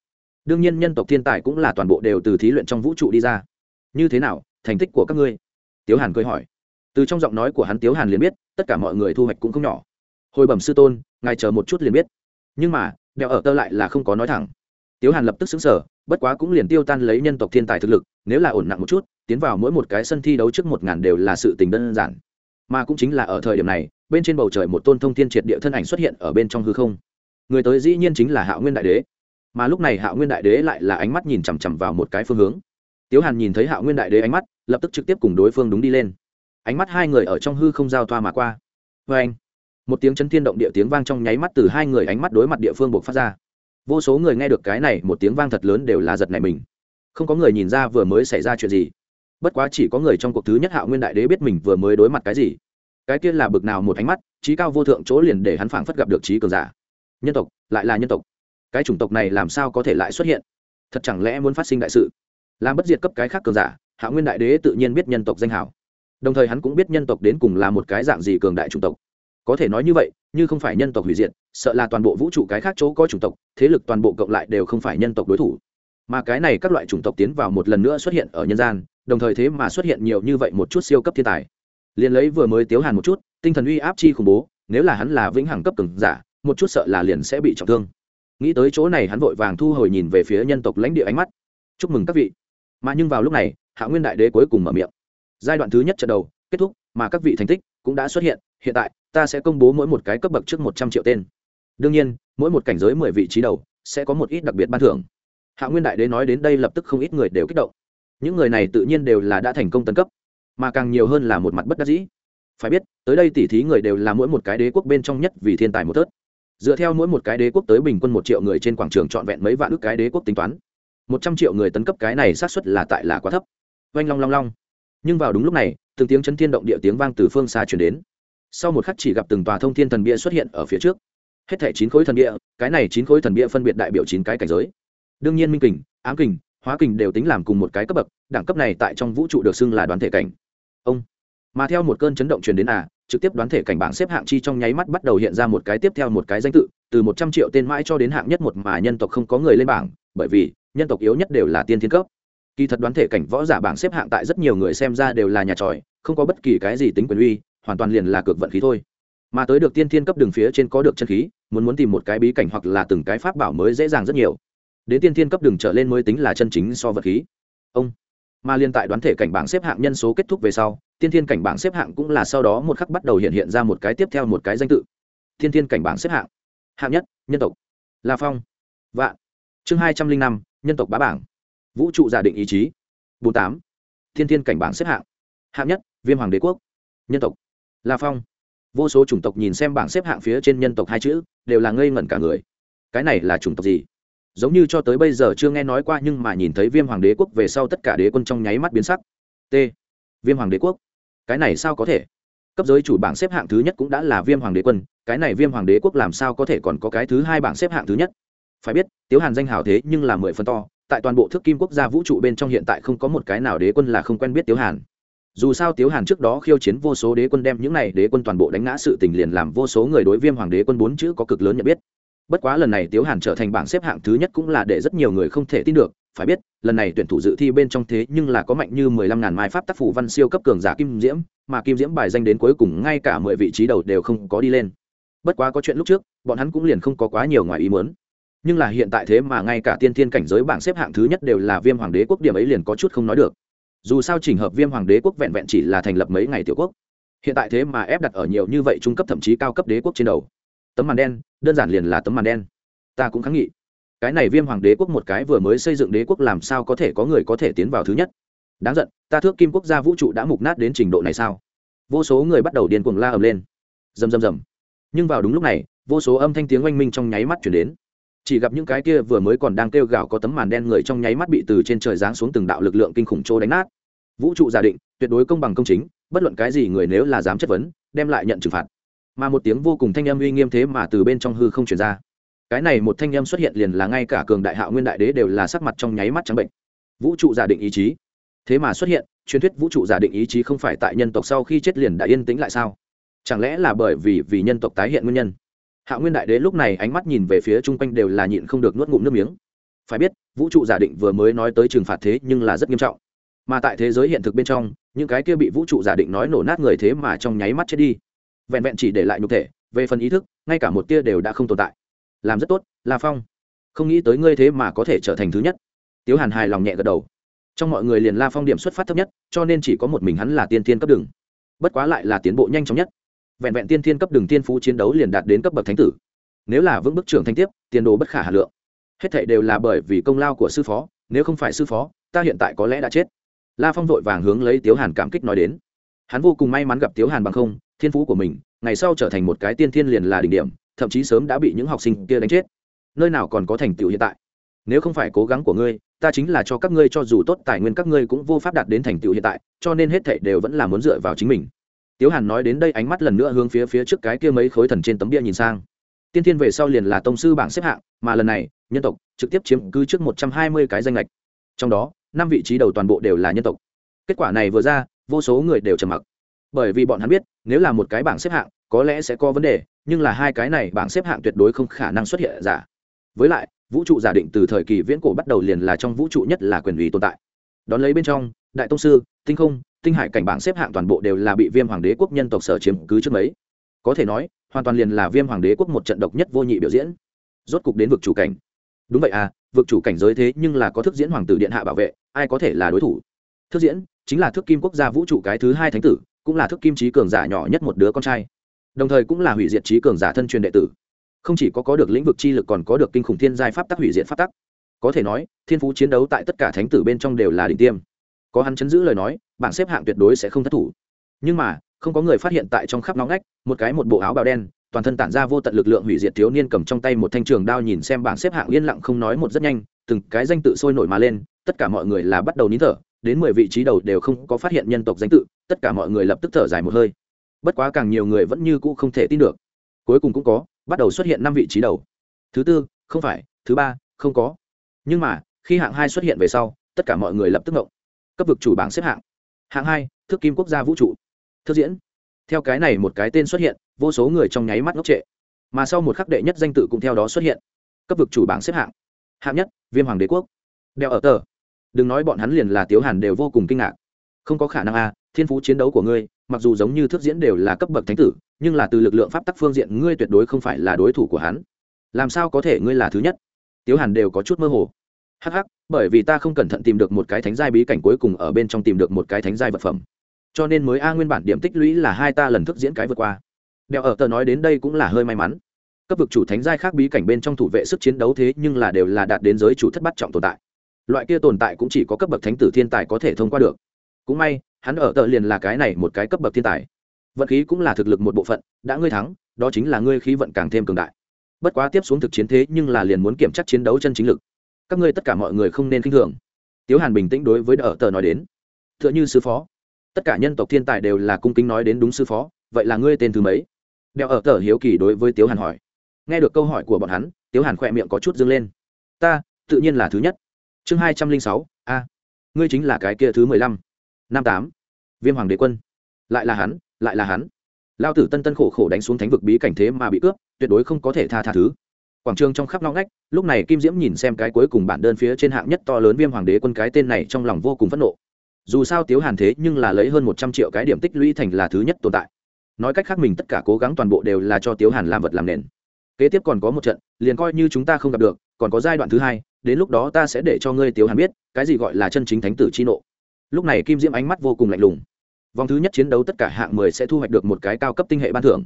đương nhiên nhân tộc thiên tài cũng là toàn bộ đều từ thí luyện trong vũ trụ đi ra. Như thế nào, thành tích của các ngươi? Tiếu hàn cười hỏi. Từ trong giọng nói của hắn tiếu hàn liền biết, tất cả mọi người thu hoạch cũng không nhỏ. Hồi bẩm sư tôn, ngài chờ một chút liền biết. Nhưng mà đeo ở tơ lại là không có nói thẳng. Tiếu hàn lập tức xứng sở bất quá cũng liền tiêu tan lấy nhân tộc thiên tài thực lực, nếu là ổn nặng một chút, tiến vào mỗi một cái sân thi đấu trước một ngàn đều là sự tình đơn giản mà cũng chính là ở thời điểm này, bên trên bầu trời một tôn thông thiên triệt địa thân ảnh xuất hiện ở bên trong hư không. Người tới dĩ nhiên chính là hạo nguyên đại đế. Mà lúc này hạo nguyên đại đế lại là ánh mắt nhìn chằm chằm vào một cái phương hướng. Tiếu hàn nhìn thấy hạo nguyên đại đế ánh mắt, lập tức trực tiếp cùng đối phương đúng đi lên. Ánh mắt hai người ở trong hư không giao thoa mà qua. Vê anh, một tiếng chấn thiên động địa tiếng vang trong nháy mắt từ hai người ánh mắt đối mặt địa phương buộc phát ra. Vô số người nghe được cái này một tiếng vang thật lớn đều là giật này mình. Không có người nhìn ra vừa mới xảy ra chuyện gì bất quá chỉ có người trong cuộc thứ nhất hạo nguyên đại đế biết mình vừa mới đối mặt cái gì. Cái kia là bực nào một ánh mắt, trí cao vô thượng chỗ liền để hắn phảng phất gặp được trí cường giả. Nhân tộc, lại là nhân tộc. Cái chủng tộc này làm sao có thể lại xuất hiện? Thật chẳng lẽ muốn phát sinh đại sự? Làm bất diệt cấp cái khác cường giả hạ nguyên đại đế tự nhiên biết nhân tộc danh hảo. Đồng thời hắn cũng biết nhân tộc đến cùng là một cái dạng gì cường đại chủng tộc. Có thể nói như vậy, như không phải nhân tộc hủy diệt, sợ là toàn bộ vũ trụ cái khác chỗ có chủng tộc, thế lực toàn bộ cộng lại đều không phải nhân tộc đối thủ mà cái này các loại chủng tộc tiến vào một lần nữa xuất hiện ở nhân gian, đồng thời thế mà xuất hiện nhiều như vậy một chút siêu cấp thiên tài. Liền lấy vừa mới tiếu hàn một chút, tinh thần uy áp chi khủng bố, nếu là hắn là vĩnh hằng cấp cường giả, một chút sợ là liền sẽ bị trọng thương. Nghĩ tới chỗ này hắn vội vàng thu hồi nhìn về phía nhân tộc lãnh địa ánh mắt. Chúc mừng các vị. Mà nhưng vào lúc này, hạ nguyên đại đế cuối cùng mở miệng. Giai đoạn thứ nhất trận đầu, kết thúc, mà các vị thành tích cũng đã xuất hiện hiện tại, ta sẽ công bố mỗi một cái cấp bậc trước một trăm triệu tên. Đương nhiên, mỗi một cảnh giới mười vị trí đầu sẽ có một ít đặc biệt ban thưởng hạ nguyên đại đế nói đến đây lập tức không ít người đều kích động. Những người này tự nhiên đều là đã thành công tấn cấp, mà càng nhiều hơn là một mặt bất đắc dĩ. Phải biết, tới đây tỉ thí người đều là mỗi một cái đế quốc bên trong nhất vì thiên tài một tớt. Dựa theo mỗi một cái đế quốc tới bình quân một triệu người trên quảng trường trọn vẹn mấy vạn ước cái đế quốc tính toán, một trăm triệu người tấn cấp cái này xác suất là tại là quá thấp. Oanh long long long. Nhưng vào đúng lúc này, từng tiếng chấn thiên động địa tiếng vang từ phương xa chuyển đến. Sau một khắc chỉ gặp từng tòa thông thiên thần bia xuất hiện ở phía trước. Hết thảy chín khối thần bia, cái này chín khối thần bia phân biệt đại biểu chín cái cảnh giới đương nhiên minh kình, ám kình, hóa kình đều tính làm cùng một cái cấp bậc, đẳng cấp này tại trong vũ trụ được xưng là đoán thể cảnh. Ông. Mà theo một cơn chấn động truyền đến à trực tiếp đoán thể cảnh bảng xếp hạng chi trong nháy mắt bắt đầu hiện ra một cái tiếp theo một cái danh tự, từ một trăm triệu tên mãi cho đến hạng nhất một mà nhân tộc không có người lên bảng, bởi vì, nhân tộc yếu nhất đều là tiên thiên cấp. Kỳ thật đoán thể cảnh võ giả bảng xếp hạng tại rất nhiều người xem ra đều là nhà tròi, không có bất kỳ cái gì tính quyền uy, hoàn toàn liền là cược vận khí thôi. Mà tới được tiên thiên cấp đường phía trên có được chân khí, muốn muốn tìm một cái bí cảnh hoặc là từng cái pháp bảo mới dễ dàng rất nhiều đến tiên thiên cấp đường trở lên mới tính là chân chính so vật khí. Ông mà liên tại đoán thể cảnh bảng xếp hạng nhân số kết thúc về sau, tiên thiên cảnh bảng xếp hạng cũng là sau đó một khắc bắt đầu hiện hiện ra một cái tiếp theo một cái danh tự. Thiên thiên cảnh bảng xếp hạng. Hạng nhất, nhân tộc. La phong. Vạn. Chương hai trăm linh năm, nhân tộc bá bảng. Vũ trụ giả định ý chí. Bốn tám. Thiên thiên cảnh bảng xếp hạng. Hạng nhất, viêm hoàng đế quốc. Nhân tộc. La phong. Vô số chủng tộc nhìn xem bảng xếp hạng phía trên nhân tộc hai chữ, đều là ngây ngẩn cả người. Cái này là chủng tộc gì? Giống như cho tới bây giờ chưa nghe nói qua nhưng mà nhìn thấy viêm hoàng đế quốc về sau tất cả đế quân trong nháy mắt biến sắc. T. Viêm hoàng đế quốc. Cái này sao có thể? Cấp giới chủ bảng xếp hạng thứ nhất cũng đã là viêm hoàng đế quân, cái này viêm hoàng đế quốc làm sao có thể còn có cái thứ hai bảng xếp hạng thứ nhất? Phải biết, tiếu hàn danh hào thế nhưng là mười phân to, tại toàn bộ thước kim quốc gia vũ trụ bên trong hiện tại không có một cái nào đế quân là không quen biết tiếu hàn. Dù sao tiếu hàn trước đó khiêu chiến vô số đế quân đem những này đế quân toàn bộ đánh ngã sự tình liền làm vô số người đối viêm hoàng đế quân bốn chữ có cực lớn nhận biết bất quá lần này tiếu hàn trở thành bảng xếp hạng thứ nhất cũng là để rất nhiều người không thể tin được, phải biết, lần này tuyển thủ dự thi bên trong thế nhưng là có mạnh như mười lăm ngàn mai pháp tác phủ văn siêu cấp cường giả kim diễm, mà kim diễm bài danh đến cuối cùng ngay cả mười vị trí đầu đều không có đi lên. Bất quá có chuyện lúc trước, bọn hắn cũng liền không có quá nhiều ngoài ý muốn. Nhưng là hiện tại thế mà ngay cả tiên thiên cảnh giới bảng xếp hạng thứ nhất đều là viêm hoàng đế quốc điểm ấy liền có chút không nói được. Dù sao trình hợp viêm hoàng đế quốc vẹn vẹn chỉ là thành lập mấy ngày tiểu quốc. Hiện tại thế mà ép đặt ở nhiều như vậy trung cấp thậm chí cao cấp đế quốc trên đầu tấm màn đen, đơn giản liền là tấm màn đen. Ta cũng kháng nghị. Cái này viêm hoàng đế quốc một cái vừa mới xây dựng đế quốc làm sao có thể có người có thể tiến vào thứ nhất? Đáng giận, ta thước kim quốc gia vũ trụ đã mục nát đến trình độ này sao? Vô số người bắt đầu điên cuồng la ầm lên. Rầm rầm rầm. Nhưng vào đúng lúc này, vô số âm thanh tiếng oanh minh trong nháy mắt chuyển đến. Chỉ gặp những cái kia vừa mới còn đang kêu gào có tấm màn đen người trong nháy mắt bị từ trên trời giáng xuống từng đạo lực lượng kinh khủng trô đánh nát. Vũ trụ giả định, tuyệt đối công bằng công chính, bất luận cái gì người nếu là dám chất vấn, đem lại nhận trừng phạt mà một tiếng vô cùng thanh âm uy nghiêm thế mà từ bên trong hư không chuyển ra. Cái này một thanh âm xuất hiện liền là ngay cả cường đại hạo nguyên đại đế đều là sắc mặt trong nháy mắt trắng bệnh. Vũ trụ giả định ý chí. Thế mà xuất hiện, truyền thuyết vũ trụ giả định ý chí không phải tại nhân tộc sau khi chết liền đã yên tĩnh lại sao? Chẳng lẽ là bởi vì vì nhân tộc tái hiện nguyên nhân? Hạo nguyên đại đế lúc này ánh mắt nhìn về phía chung quanh đều là nhịn không được nuốt ngụm nước miếng. Phải biết, vũ trụ giả định vừa mới nói tới trừng phạt thế nhưng là rất nghiêm trọng. Mà tại thế giới hiện thực bên trong, những cái kia bị vũ trụ giả định nói nổ nát người thế mà trong nháy mắt chết đi vẹn vẹn chỉ để lại nhục thể, về phần ý thức, ngay cả một tia đều đã không tồn tại. Làm rất tốt, la phong. Không nghĩ tới ngươi thế mà có thể trở thành thứ nhất. Tiếu hàn hài lòng nhẹ gật đầu. Trong mọi người liền la phong điểm xuất phát thấp nhất, cho nên chỉ có một mình hắn là tiên thiên cấp đường. Bất quá lại là tiến bộ nhanh chóng nhất. Vẹn vẹn tiên thiên cấp đường tiên phú chiến đấu liền đạt đến cấp bậc thánh tử. Nếu là vững bức trưởng thanh tiếp, tiền đồ bất khả hà lượng. Hết thảy đều là bởi vì công lao của sư phó, nếu không phải sư phó, ta hiện tại có lẽ đã chết. La phong vội vàng hướng lấy tiếu hàn cảm kích nói đến. Hắn vô cùng may mắn gặp tiếu hàn bằng không thiên phú của mình, ngày sau trở thành một cái tiên thiên liền là đỉnh điểm, thậm chí sớm đã bị những học sinh kia đánh chết. Nơi nào còn có thành tựu hiện tại? Nếu không phải cố gắng của ngươi, ta chính là cho các ngươi cho dù tốt tài nguyên các ngươi cũng vô pháp đạt đến thành tựu hiện tại, cho nên hết thảy đều vẫn là muốn dựa vào chính mình. Tiếu hàn nói đến đây ánh mắt lần nữa hướng phía phía trước cái kia mấy khối thần trên tấm bia nhìn sang. Tiên thiên về sau liền là tông sư bảng xếp hạng, mà lần này, nhân tộc trực tiếp chiếm cứ trước một trăm hai mươi cái danh lệch trong đó, năm vị trí đầu toàn bộ đều là nhân tộc. Kết quả này vừa ra, vô số người đều trầm mặc bởi vì bọn hắn biết, nếu là một cái bảng xếp hạng, có lẽ sẽ có vấn đề, nhưng là hai cái này bảng xếp hạng tuyệt đối không khả năng xuất hiện giả. Với lại, vũ trụ giả định từ thời kỳ viễn cổ bắt đầu liền là trong vũ trụ nhất là quyền ủy tồn tại. Đón lấy bên trong, đại tông sư, tinh không, tinh hải cảnh bảng xếp hạng toàn bộ đều là bị viêm hoàng đế quốc nhân tộc sở chiếm cứ trước mấy. Có thể nói, hoàn toàn liền là viêm hoàng đế quốc một trận độc nhất vô nhị biểu diễn. Rốt cục đến vực chủ cảnh. Đúng vậy à vực chủ cảnh giới thế nhưng là có thức diễn hoàng tử điện hạ bảo vệ, ai có thể là đối thủ? Thức diễn chính là thức kim quốc gia vũ trụ cái thứ hai thánh tử cũng là thức kim trí cường giả nhỏ nhất một đứa con trai, đồng thời cũng là hủy diệt trí cường giả thân truyền đệ tử. Không chỉ có có được lĩnh vực chi lực còn có được kinh khủng thiên giai pháp tắc hủy diệt pháp tắc. Có thể nói, thiên phú chiến đấu tại tất cả thánh tử bên trong đều là đỉnh tiêm. Có hắn chấn giữ lời nói, bảng xếp hạng tuyệt đối sẽ không thất thủ. Nhưng mà, không có người phát hiện tại trong khắp nóng ngách, một cái một bộ áo bào đen, toàn thân tản ra vô tận lực lượng hủy diệt thiếu niên cầm trong tay một thanh trường đao nhìn xem bảng xếp hạng yên lặng không nói một rất nhanh, từng cái danh tự sôi nổi mà lên, tất cả mọi người là bắt đầu nín thở đến mười vị trí đầu đều không có phát hiện nhân tộc danh tự, tất cả mọi người lập tức thở dài một hơi. Bất quá càng nhiều người vẫn như cũ không thể tin được. Cuối cùng cũng có, bắt đầu xuất hiện năm vị trí đầu. Thứ tư, không phải, thứ ba, không có. Nhưng mà, khi hạng hai xuất hiện về sau, tất cả mọi người lập tức ngộng. Cấp vực chủ bảng xếp hạng. Hạng hai thước kim quốc gia vũ trụ. Thước diễn, theo cái này một cái tên xuất hiện, vô số người trong nháy mắt ngốc trệ. Mà sau một khắc đệ nhất danh tự cũng theo đó xuất hiện. Cấp vực chủ bảng xếp hạng. Hạng nhất, viêm hoàng đế quốc. Đeo ở tờ đừng nói bọn hắn liền là tiếu hàn đều vô cùng kinh ngạc. Không có khả năng a, thiên phú chiến đấu của ngươi, mặc dù giống như thước diễn đều là cấp bậc thánh tử, nhưng là từ lực lượng pháp tắc phương diện ngươi tuyệt đối không phải là đối thủ của hắn. Làm sao có thể ngươi là thứ nhất? Tiếu hàn đều có chút mơ hồ. Hắc hắc, bởi vì ta không cẩn thận tìm được một cái thánh giai bí cảnh cuối cùng ở bên trong tìm được một cái thánh giai vật phẩm. Cho nên mới a, nguyên bản điểm tích lũy là hai ta lần thức diễn cái vượt qua. Đèo ở tờ nói đến đây cũng là hơi may mắn. Cấp vực chủ thánh giai khác bí cảnh bên trong thủ vệ sức chiến đấu thế nhưng là đều là đạt đến giới chủ thất bắt trọng tồn tại loại kia tồn tại cũng chỉ có cấp bậc thánh tử thiên tài có thể thông qua được. Cũng may, hắn ở tờ liền là cái này một cái cấp bậc thiên tài. Vận khí cũng là thực lực một bộ phận, đã ngươi thắng, đó chính là ngươi khí vận càng thêm cường đại. Bất quá tiếp xuống thực chiến thế nhưng là liền muốn kiểm tra chiến đấu chân chính lực. Các ngươi tất cả mọi người không nên k i n h thường. Tiếu hàn bình tĩnh đối với ở tờ nói đến. T h ư ợ n h ư sư phó. Tất cả nhân tộc thiên tài đều là cung kính nói đến đúng sư phó, vậy là ngươi tên thứ mấy? Đeo ở tờ hiếu kỳ đối với tiếu hàn hỏi. Nghe được câu hỏi của bọn hắn, tiếu hàn khỏe miệng có chút dâng lên. Ta, tự nhiên là thứ nhất chương hai trăm linh sáu, a, ngươi chính là cái kia thứ mười lăm. Năm tám, viêm hoàng đế quân. Lại là hắn, lại là hắn. Lao tử tân tân khổ khổ đánh xuống thánh vực bí cảnh thế mà bị cướp, tuyệt đối không có thể tha tha thứ. Quảng trường trong khắp ngõ ngách, lúc này kim diễm nhìn xem cái cuối cùng bản đơn phía trên hạng nhất to lớn viêm hoàng đế quân cái tên này trong lòng vô cùng phẫn nộ. Dù sao tiếu hàn thế nhưng là lấy hơn một trăm triệu cái điểm tích lũy thành là thứ nhất tồn tại. Nói cách khác mình tất cả cố gắng toàn bộ đều là cho tiếu hàn làm vật làm nền. Kế tiếp còn có một trận, liền coi như chúng ta không gặp được, còn có giai đoạn thứ hai đến lúc đó ta sẽ để cho ngươi tiếu hàn biết, cái gì gọi là chân chính thánh tử chi nộ. Lúc này kim diễm ánh mắt vô cùng lạnh lùng. Vòng thứ nhất chiến đấu tất cả hạng mười sẽ thu hoạch được một cái cao cấp tinh hệ ban thưởng.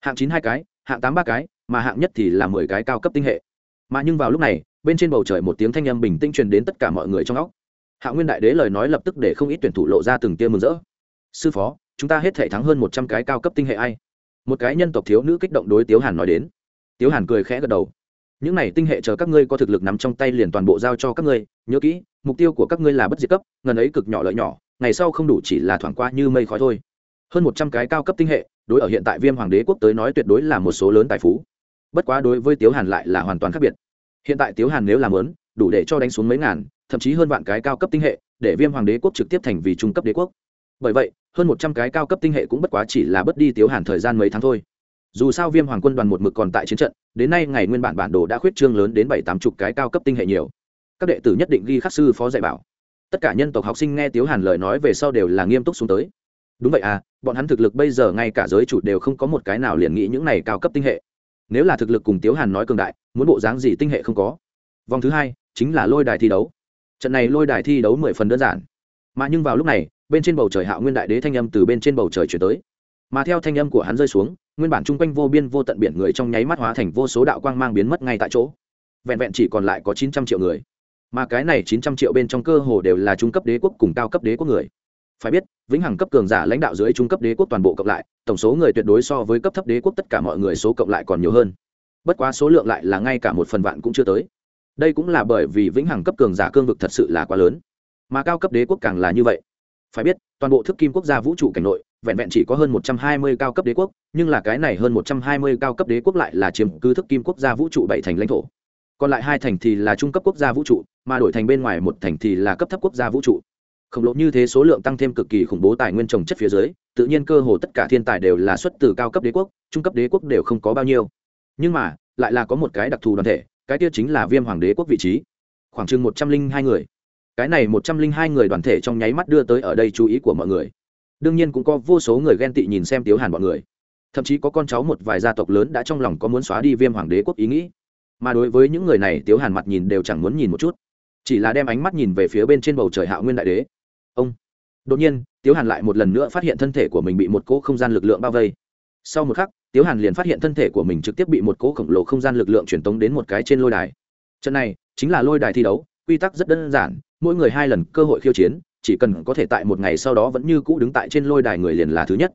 Hạng chín hai cái, hạng tám ba cái, mà hạng nhất thì là mười cái cao cấp tinh hệ. Mà nhưng vào lúc này, bên trên bầu trời một tiếng thanh âm bình tĩnh truyền đến tất cả mọi người trong óc. Hạ nguyên đại đế lời nói lập tức để không ít tuyển thủ lộ ra từng tia mừng rỡ. Sư phó, chúng ta hết thể thắng hơn một trăm cái cao cấp tinh hệ ai? Một cái nhân tộc thiếu nữ kích động đối tiếu hàn nói đến. Tiếu hàn cười khẽ gật đầu những này tinh hệ chờ các ngươi có thực lực nắm trong tay liền toàn bộ giao cho các ngươi, nhớ kỹ, mục tiêu của các ngươi là bất diệt cấp, ngần ấy cực nhỏ lợi nhỏ, ngày sau không đủ chỉ là thoảng qua như mây khói thôi. Hơn một trăm cái cao cấp tinh hệ, đối ở hiện tại viêm hoàng đế quốc tới nói tuyệt đối là một số lớn tài phú. Bất quá đối với tiếu hàn lại là hoàn toàn khác biệt. Hiện tại tiếu hàn nếu làm lớn, đủ để cho đánh xuống mấy ngàn, thậm chí hơn vạn cái cao cấp tinh hệ, để viêm hoàng đế quốc trực tiếp thành vì trung cấp đế quốc. Bởi vậy, hơn một trăm cái cao cấp tinh hệ cũng bất quá chỉ là bất đi tiếu hàn thời gian mấy tháng thôi dù sao viêm hoàng quân đoàn một mực còn tại chiến trận, đến nay ngày nguyên bản bản đồ đã khuyết trương lớn đến bảy tám chục cái cao cấp tinh hệ nhiều. Các đệ tử nhất định ghi khắc sư phó dạy bảo. Tất cả nhân tộc học sinh nghe tiếu hàn lời nói về sau đều là nghiêm túc xuống tới. Đúng vậy à bọn hắn thực lực bây giờ ngay cả giới chủ đều không có một cái nào liền nghĩ những này cao cấp tinh hệ. Nếu là thực lực cùng tiếu hàn nói cường đại, muốn bộ dáng gì tinh hệ không có. Vòng thứ hai, chính là lôi đài thi đấu. Trận này lôi đài thi đấu mười phần đơn giản. Mà nhưng vào lúc này, bên trên bầu trời hạo nguyên đại đế thanh âm từ bên trên bầu trời chuyển tới mà theo thanh âm của hắn rơi xuống, nguyên bản chung quanh vô biên vô tận biển người trong nháy mắt hóa thành vô số đạo quang mang biến mất ngay tại chỗ. Vẹn vẹn chỉ còn lại có chín trăm triệu người. Mà cái này chín trăm triệu bên trong cơ hồ đều là trung cấp đế quốc cùng cao cấp đế quốc người. Phải biết, vĩnh hằng cấp cường giả lãnh đạo dưới trung cấp đế quốc toàn bộ cộng lại, tổng số người tuyệt đối so với cấp thấp đế quốc tất cả mọi người số cộng lại còn nhiều hơn. Bất quá số lượng lại là ngay cả một phần vạn cũng chưa tới. Đây cũng là bởi vì vĩnh hằng cấp cường giả cương vực thật sự là quá lớn. Mà cao cấp đế quốc càng là như vậy phải biết, toàn bộ thức kim quốc gia vũ trụ cảnh nội, vẹn vẹn chỉ có hơn một trăm hai mươi cao cấp đế quốc, nhưng là cái này hơn một trăm hai mươi cao cấp đế quốc lại là chiếm cứ thức kim quốc gia vũ trụ bảy thành lãnh thổ. Còn lại hai thành thì là trung cấp quốc gia vũ trụ, mà đổi thành bên ngoài một thành thì là cấp thấp quốc gia vũ trụ. Khổng lồ như thế số lượng tăng thêm cực kỳ khủng bố tài nguyên trồng chất phía dưới, tự nhiên cơ hồ tất cả thiên tài đều là xuất từ cao cấp đế quốc, trung cấp đế quốc đều không có bao nhiêu. Nhưng mà, lại là có một cái đặc thù đoàn thể, cái kia chính là viêm hoàng đế quốc vị trí. Khoảng chừng một trăm linh hai người cái này một trăm linh hai người đoàn thể trong nháy mắt đưa tới ở đây chú ý của mọi người. Đương nhiên cũng có vô số người ghen tị nhìn xem tiếu hàn bọn người. Thậm chí có con cháu một vài gia tộc lớn đã trong lòng có muốn xóa đi viêm hoàng đế quốc ý nghĩ. Mà đối với những người này, tiếu hàn mặt nhìn đều chẳng muốn nhìn một chút. Chỉ là đem ánh mắt nhìn về phía bên trên bầu trời hạo nguyên đại đế. Ông! Đột nhiên, tiếu hàn lại một lần nữa phát hiện thân thể của mình bị một cỗ không gian lực lượng bao vây. Sau một khắc, tiếu hàn liền phát hiện thân thể của mình trực tiếp bị một cỗ khổng lồ không gian lực lượng truyền tống đến một cái trên lôi đài. Trận này chính là lôi đài thi đấu, quy tắc rất đơn giản mỗi người hai lần cơ hội khiêu chiến, chỉ cần có thể tại một ngày sau đó vẫn như cũ đứng tại trên lôi đài người liền là thứ nhất.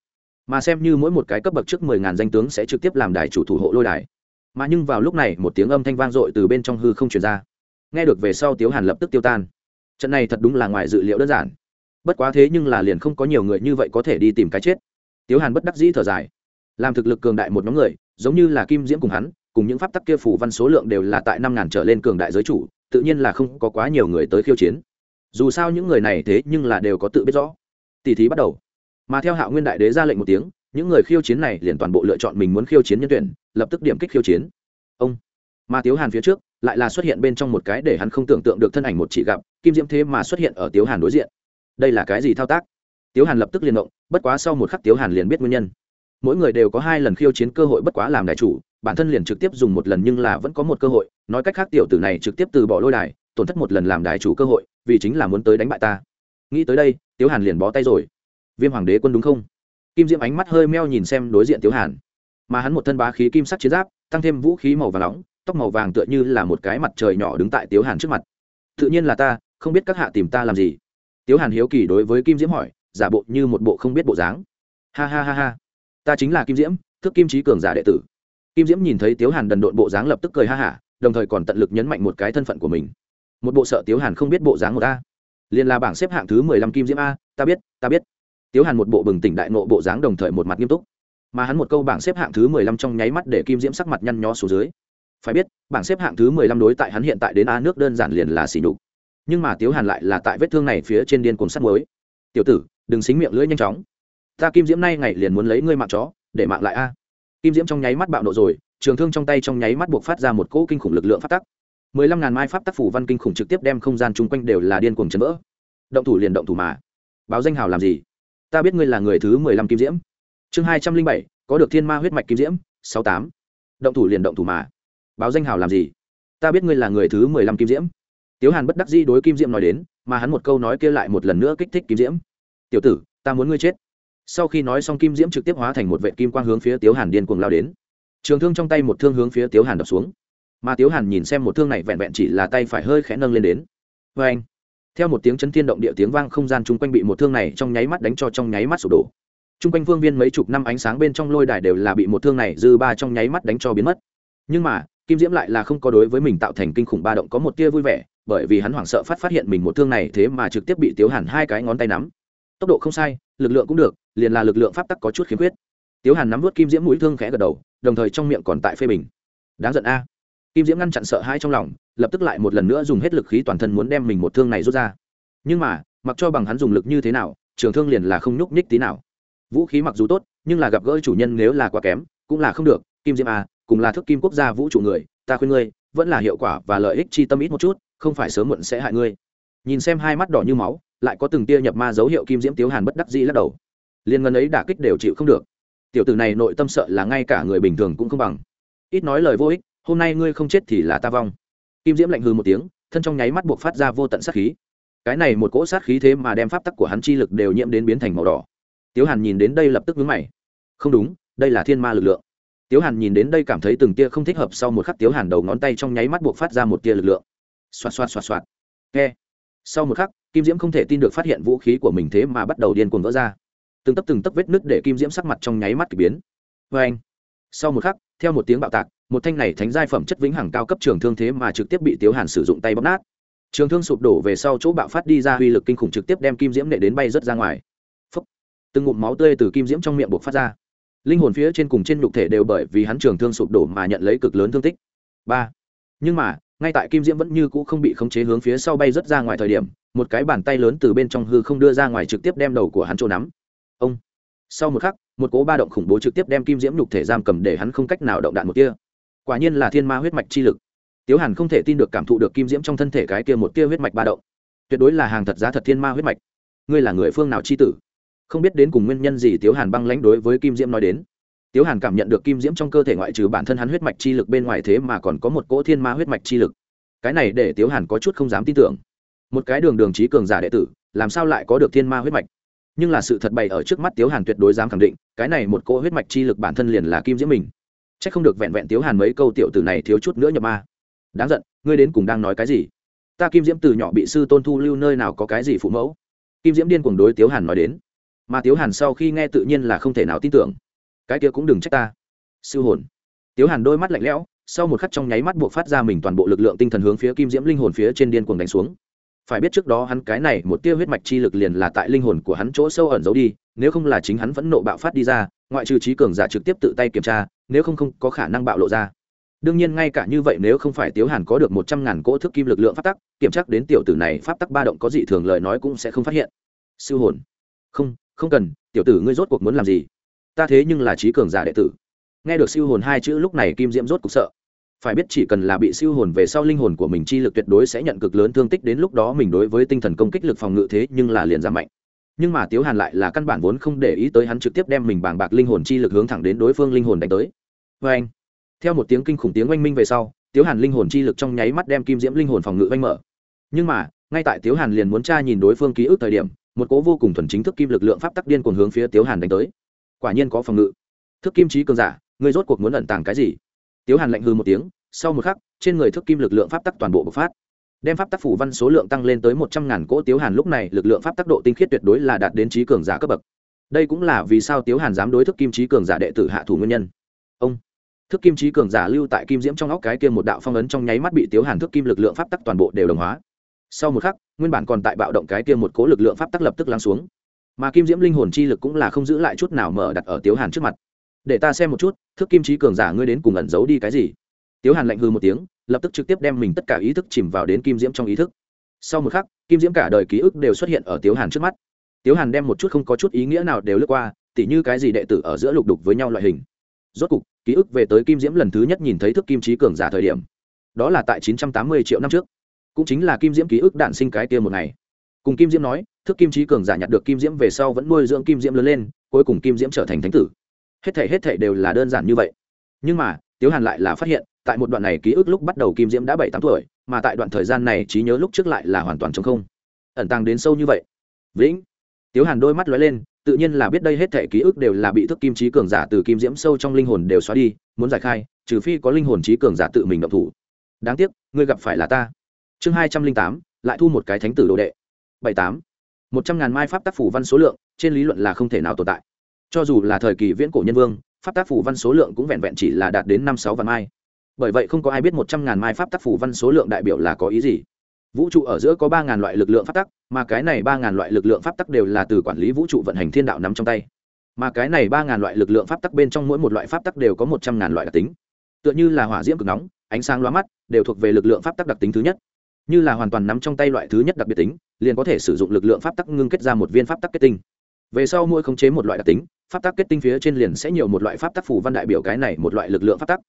Mà xem như mỗi một cái cấp bậc trước mười ngàn danh tướng sẽ trực tiếp làm đài chủ thủ hộ lôi đài. Mà nhưng vào lúc này, một tiếng âm thanh vang dội từ bên trong hư không truyền ra. Nghe được về sau tiếu hàn lập tức tiêu tan. Trận này thật đúng là ngoài dự liệu đơn giản. Bất quá thế nhưng là liền không có nhiều người như vậy có thể đi tìm cái chết. Tiếu hàn bất đắc dĩ thở dài. Làm thực lực cường đại một nhóm người, giống như là kim diễm cùng hắn, cùng những pháp tắc kia phủ văn số lượng đều là tại năm ngàn trở lên cường đại giới chủ tự nhiên là không có quá nhiều người tới khiêu chiến. Dù sao những người này thế nhưng là đều có tự biết rõ. Tỷ thí bắt đầu. Mà theo hạo nguyên đại đế ra lệnh một tiếng, những người khiêu chiến này liền toàn bộ lựa chọn mình muốn khiêu chiến nhân tuyển, lập tức điểm kích khiêu chiến. Ông. Mà tiếu hàn phía trước, lại là xuất hiện bên trong một cái để hắn không tưởng tượng được thân ảnh một chỉ gặp, kim diễm thế mà xuất hiện ở tiếu hàn đối diện. Đây là cái gì thao tác? Tiếu hàn lập tức liền động, bất quá sau một khắc tiếu hàn liền biết nguyên nhân mỗi người đều có hai lần khiêu chiến cơ hội bất quá làm đại chủ, bản thân liền trực tiếp dùng một lần nhưng là vẫn có một cơ hội, nói cách khác tiểu tử này trực tiếp từ bỏ lôi đài, tổn thất một lần làm đại chủ cơ hội, vì chính là muốn tới đánh bại ta. Nghĩ tới đây, tiếu hàn liền bó tay rồi. Viêm hoàng đế quân đúng không? Kim diễm ánh mắt hơi meo nhìn xem đối diện tiếu hàn. Mà hắn một thân bá khí kim sắc chiến giáp, tăng thêm vũ khí màu vàng nóng, tóc màu vàng tựa như là một cái mặt trời nhỏ đứng tại tiếu hàn trước mặt. Tự nhiên là ta, không biết các hạ tìm ta làm gì. Tiếu hàn hiếu kỳ đối với kim diễm hỏi, giả bộ như một bộ không biết bộ dáng. Ha ha ha ha ta chính là kim diễm thức kim trí cường giả đệ tử. Kim diễm nhìn thấy tiếu hàn đần độn bộ dáng lập tức cười ha hả, đồng thời còn tận lực nhấn mạnh một cái thân phận của mình. Một bộ sợ tiếu hàn không biết bộ dáng một a. Liền là bảng xếp hạng thứ mười lăm kim diễm a, ta biết ta biết. Tiếu hàn một bộ bừng tỉnh đại nộ bộ dáng đồng thời một mặt nghiêm túc. Mà hắn một câu bảng xếp hạng thứ mười lăm trong nháy mắt để kim diễm sắc mặt nhăn nhó xuống dưới. Phải biết, bảng xếp hạng thứ mười lăm đối tại hắn hiện tại đến a nước đơn giản liền là xỉ nhục. Nhưng mà tiếu hàn lại là tại vết thương này phía trên điên cuồng sắt mới tiểu tử, đừng xính miệng lưỡi nhanh chóng ta kim diễm nay ngày liền muốn lấy ngươi mạng chó, để mạng lại a. Kim diễm trong nháy mắt bạo nộ rồi, trường thương trong tay trong nháy mắt buộc phát ra một cỗ kinh khủng lực lượng phát tắc. mười lăm ngàn mai pháp tác phủ văn kinh khủng trực tiếp đem không gian chung quanh đều là điên cuồng chấn vỡ. Động thủ liền động thủ mà. Báo danh hào làm gì? Ta biết ngươi là người thứ mười lăm kim diễm. Chương hai trăm linh bảy, có được thiên ma huyết mạch kim diễm, sáu tám. Động thủ liền động thủ mà. Báo danh hào làm gì? Ta biết ngươi là người thứ mười lăm kim diễm. Tiếu hàn bất đắc di đối kim diễm nói đến, mà hắn một câu nói kia lại một lần nữa kích thích kim diễm. Tiểu tử, ta muốn ngươi chết sau khi nói xong, kim diễm trực tiếp hóa thành một vệ kim quang hướng phía tiếu hàn điên cuồng lao đến. Trường thương trong tay một thương hướng phía tiếu hàn đập xuống. Mà tiếu hàn nhìn xem một thương này vẹn vẹn chỉ là tay phải hơi khẽ nâng lên đến. Vê anh theo một tiếng chấn thiên động địa tiếng vang không gian chung quanh bị một thương này trong nháy mắt đánh cho trong nháy mắt sụp đổ. Chung quanh vương viên mấy chục năm ánh sáng bên trong lôi đài đều là bị một thương này dư ba trong nháy mắt đánh cho biến mất. Nhưng mà, kim diễm lại là không có đối với mình tạo thành kinh khủng ba động có một tia vui vẻ, bởi vì hắn hoảng sợ phát phát hiện mình một thương này thế mà trực tiếp bị tiếu hàn hai cái ngón tay nắm tốc độ không sai, lực lượng cũng được, liền là lực lượng pháp tắc có chút khiếm khuyết. Tiếu hàn nắm vớt kim diễm mũi thương khẽ gật đầu, đồng thời trong miệng còn tại phê bình. Đáng giận a. Kim diễm ngăn chặn sợ hai trong lòng, lập tức lại một lần nữa dùng hết lực khí toàn thân muốn đem mình một thương này rút ra. Nhưng mà, mặc cho bằng hắn dùng lực như thế nào, trường thương liền là không nhúc nhích tí nào. Vũ khí mặc dù tốt, nhưng là gặp gỡ chủ nhân nếu là quá kém, cũng là không được. Kim diễm a, cùng là thức kim quốc gia vũ trụ người, ta khuyên ngươi, vẫn là hiệu quả và lợi ích chi tâm ít một chút, không phải sớm muộn sẽ hại ngươi nhìn xem hai mắt đỏ như máu, lại có từng tia nhập ma dấu hiệu kim diễm tiếu hàn bất đắc dĩ lắc đầu. Liên ngân ấy đả kích đều chịu không được. Tiểu tử này nội tâm sợ là ngay cả người bình thường cũng không bằng. Ít nói lời vô ích, hôm nay ngươi không chết thì là ta vong. Kim diễm lạnh hư một tiếng, thân trong nháy mắt buộc phát ra vô tận sát khí. Cái này một cỗ sát khí thế mà đem pháp tắc của hắn chi lực đều nhiễm đến biến thành màu đỏ. Tiếu hàn nhìn đến đây lập tức vướng mày. Không đúng, đây là thiên ma lực lượng. Tiếu hàn nhìn đến đây cảm thấy từng tia không thích hợp sau một khắc tiếu hàn đầu ngón tay trong nháy mắt buộc phát ra một tia lực lượng. Xoạt xoạt xoạt xoạt. Nghe sau một khắc, kim diễm không thể tin được phát hiện vũ khí của mình thế mà bắt đầu điên cuồng vỡ ra. Từng tấp từng tấp vết nứt để kim diễm sắc mặt trong nháy mắt k ỳ biến. Vê anh, sau một khắc, theo một tiếng bạo tạc, một thanh này thánh giai phẩm chất vĩnh hằng cao cấp trường thương thế mà trực tiếp bị tiếu hàn sử dụng tay bóp nát. Trường thương sụp đổ về sau chỗ bạo phát đi ra uy lực kinh khủng trực tiếp đem kim diễm nệ đến bay rớt ra ngoài. Phấp từng ngụm máu tươi từ kim diễm trong miệng buộc phát ra. Linh hồn phía trên cùng trên nhục thể đều bởi vì hắn trường thương sụp đổ mà nhận lấy cực lớn thương tích. Ba. Nhưng mà ngay tại kim diễm vẫn như cũ không bị khống chế hướng phía sau bay rớt ra ngoài thời điểm, một cái bàn tay lớn từ bên trong hư không đưa ra ngoài trực tiếp đem đầu của hắn trôn nắm. Ông! Sau một khắc, một cố ba động khủng bố trực tiếp đem kim diễm nhục thể giam cầm để hắn không cách nào động đạn một kia quả nhiên là thiên ma huyết mạch chi lực. Tiếu hàn không thể tin được cảm thụ được kim diễm trong thân thể cái kia một tia huyết mạch ba động. Tuyệt đối là hàng thật giá thật thiên ma huyết mạch. Ngươi là người phương nào chi tử? Không biết đến cùng nguyên nhân gì tiếu hàn băng lãnh đối với kim diễm nói đến tiếu hàn cảm nhận được kim diễm trong cơ thể ngoại trừ bản thân hắn huyết mạch chi lực bên ngoài thế mà còn có một cỗ thiên ma huyết mạch chi lực. Cái này để tiếu hàn có chút không dám tin tưởng. Một cái đường đường trí cường giả đệ tử, làm sao lại có được thiên ma huyết mạch? Nhưng là sự thật bày ở trước mắt tiếu hàn tuyệt đối dám khẳng định, cái này một cỗ huyết mạch chi lực bản thân liền là kim diễm mình. C h ắ c không được vẹn vẹn tiếu hàn mấy câu tiểu tử này thiếu chút nữa nhập ma. Đáng giận, ngươi đến cùng đang nói cái gì? Ta kim diễm từ nhỏ bị sư tôn thu lưu nơi nào có cái gì phụ mẫu? Kim diễm điên cuồng đối tiếu hàn nói đến. Mà tiếu hàn sau khi nghe tự nhiên là không thể nào tin tưởng cái kia cũng đừng trách ta. Sư hồn. Tiếu hàn đôi mắt lạnh lẽo, sau một khắc trong nháy mắt buộc phát ra mình toàn bộ lực lượng tinh thần hướng phía kim diễm linh hồn phía trên điên cuồng đánh xuống. Phải biết trước đó hắn cái này một tia huyết mạch chi lực liền là tại linh hồn của hắn chỗ sâu ẩn giấu đi, nếu không là chính hắn vẫn nộ bạo phát đi ra, ngoại trừ trí cường giả trực tiếp tự tay kiểm tra, nếu không không có khả năng bạo lộ ra. Đương nhiên ngay cả như vậy nếu không phải tiếu hàn có được một trăm ngàn cỗ thức kim lực lượng pháp tắc, kiểm tra đến tiểu tử này pháp tắc ba động có dị thường lời nói cũng sẽ không phát hiện. Siêu hồn. Không không cần, tiểu tử ngươi rốt cuộc muốn làm gì? Ta thế nhưng là trí cường giả đệ tử. Nghe được siêu hồn hai chữ lúc này kim diễm rốt cục sợ. Phải biết chỉ cần là bị siêu hồn về sau linh hồn của mình chi lực tuyệt đối sẽ nhận cực lớn thương tích, đến lúc đó mình đối với tinh thần công kích lực phòng ngự thế nhưng là liền giảm mạnh. Nhưng mà tiếu hàn lại là căn bản vốn không để ý tới hắn trực tiếp đem mình bàng bạc linh hồn chi lực hướng thẳng đến đối phương linh hồn đánh tới. Vê anh, theo một tiếng kinh khủng tiếng oanh minh về sau, tiếu hàn linh hồn chi lực trong nháy mắt đem kim diễm linh hồn phòng ngự oanh mở. Nhưng mà, ngay tại tiếu hàn liền muốn tra nhìn đối phương ký ức thời điểm, một cố vô cùng thuần chính thức kim lực lượng pháp tắc điên cuồng hướng phía tiếu hàn đánh tới quả nhiên có phòng ngự. Thức kim trí cường giả, ngươi rốt cuộc muốn ẩn tàng cái gì? Tiếu hàn lạnh hư một tiếng, sau một khắc, trên người thức kim lực lượng pháp tắc toàn bộ bộc phát. Đem pháp tắc phủ văn số lượng tăng lên tới một trăm ngàn cỗ, tiếu hàn lúc này lực lượng pháp tắc độ tinh khiết tuyệt đối là đạt đến trí cường giả cấp bậc. Đây cũng là vì sao tiếu hàn dám đối thức kim trí cường giả đệ tử hạ thủ nguyên nhân. Ông thức kim trí cường giả lưu tại kim diễm trong óc cái kia một đạo phong ấn trong nháy mắt bị tiếu hàn thức kim lực lượng pháp tắc toàn bộ đều đồng hóa. Sau một khắc, nguyên bản còn tại bạo động cái kia một cố lực lượng pháp tắc lập tức lắng xuống mà kim diễm linh hồn chi lực cũng là không giữ lại chút nào mở đặt ở tiếu hàn trước mặt để ta xem một chút thức kim trí cường giả ngươi đến cùng ẩn giấu đi cái gì tiếu hàn lạnh hư một tiếng lập tức trực tiếp đem mình tất cả ý thức chìm vào đến kim diễm trong ý thức sau một khắc kim diễm cả đời ký ức đều xuất hiện ở tiếu hàn trước mắt tiếu hàn đem một chút không có chút ý nghĩa nào đều lướt qua tỉ như cái gì đệ tử ở giữa lục đục với nhau loại hình rốt cục ký ức về tới kim diễm lần thứ nhất nhìn thấy thức kim trí cường giả thời điểm đó là tại chín trăm tám mươi triệu năm trước cũng chính là kim diễm ký ức đạn sinh cái kia một ngày cùng kim diễm nói thức kim trí cường giả nhặt được kim diễm về sau vẫn nuôi dưỡng kim diễm lớn lên, cuối cùng kim diễm trở thành thánh tử. Hết thể hết thể đều là đơn giản như vậy. Nhưng mà, tiếu hàn lại là phát hiện, tại một đoạn này ký ức lúc bắt đầu kim diễm đã bảy tám tuổi, mà tại đoạn thời gian này trí nhớ lúc trước lại là hoàn toàn chống không. Ẩn tàng đến sâu như vậy. Vĩnh. Tiếu hàn đôi mắt lóe lên, tự nhiên là biết đây hết thể ký ức đều là bị thức kim trí cường giả từ kim diễm sâu trong linh hồn đều xóa đi, muốn giải khai, trừ phi có linh hồn trí cường giả tự mình động thủ. Đáng tiếc, ngươi gặp phải là ta. Chương hai trăm linh tám, lại thu một cái thánh tử đồ đệ bảy tám. Một trăm ngàn mai pháp tác phủ văn số lượng, trên lý luận là không thể nào tồn tại. Cho dù là thời kỳ viễn cổ nhân vương, pháp tác phủ văn số lượng cũng vẹn vẹn chỉ là đạt đến năm sáu vạn mai. Bởi vậy không có ai biết một trăm ngàn mai pháp tác phủ văn số lượng đại biểu là có ý gì. Vũ trụ ở giữa có ba ngàn loại lực lượng pháp tắc mà cái này ba ngàn loại lực lượng pháp tắc đều là từ quản lý vũ trụ vận hành thiên đạo nắm trong tay. Mà cái này ba ngàn loại lực lượng pháp tắc bên trong mỗi một loại pháp tắc đều có một trăm ngàn loại đặc tính. Tựa như là hỏa diễm cực nóng, ánh sáng loa mắt, đều thuộc về lực lượng pháp tắc đặc tính thứ nhất. Như là hoàn toàn nắm trong tay loại thứ nhất đặc biệt tính liền có thể sử dụng lực lượng pháp tắc ngưng kết ra một viên pháp tắc kết tinh. Về sau mỗi khống chế một loại đặc tính, pháp tắc kết tinh phía trên liền sẽ nhiều một loại pháp tắc phù văn đại biểu cái này một loại lực lượng pháp tắc.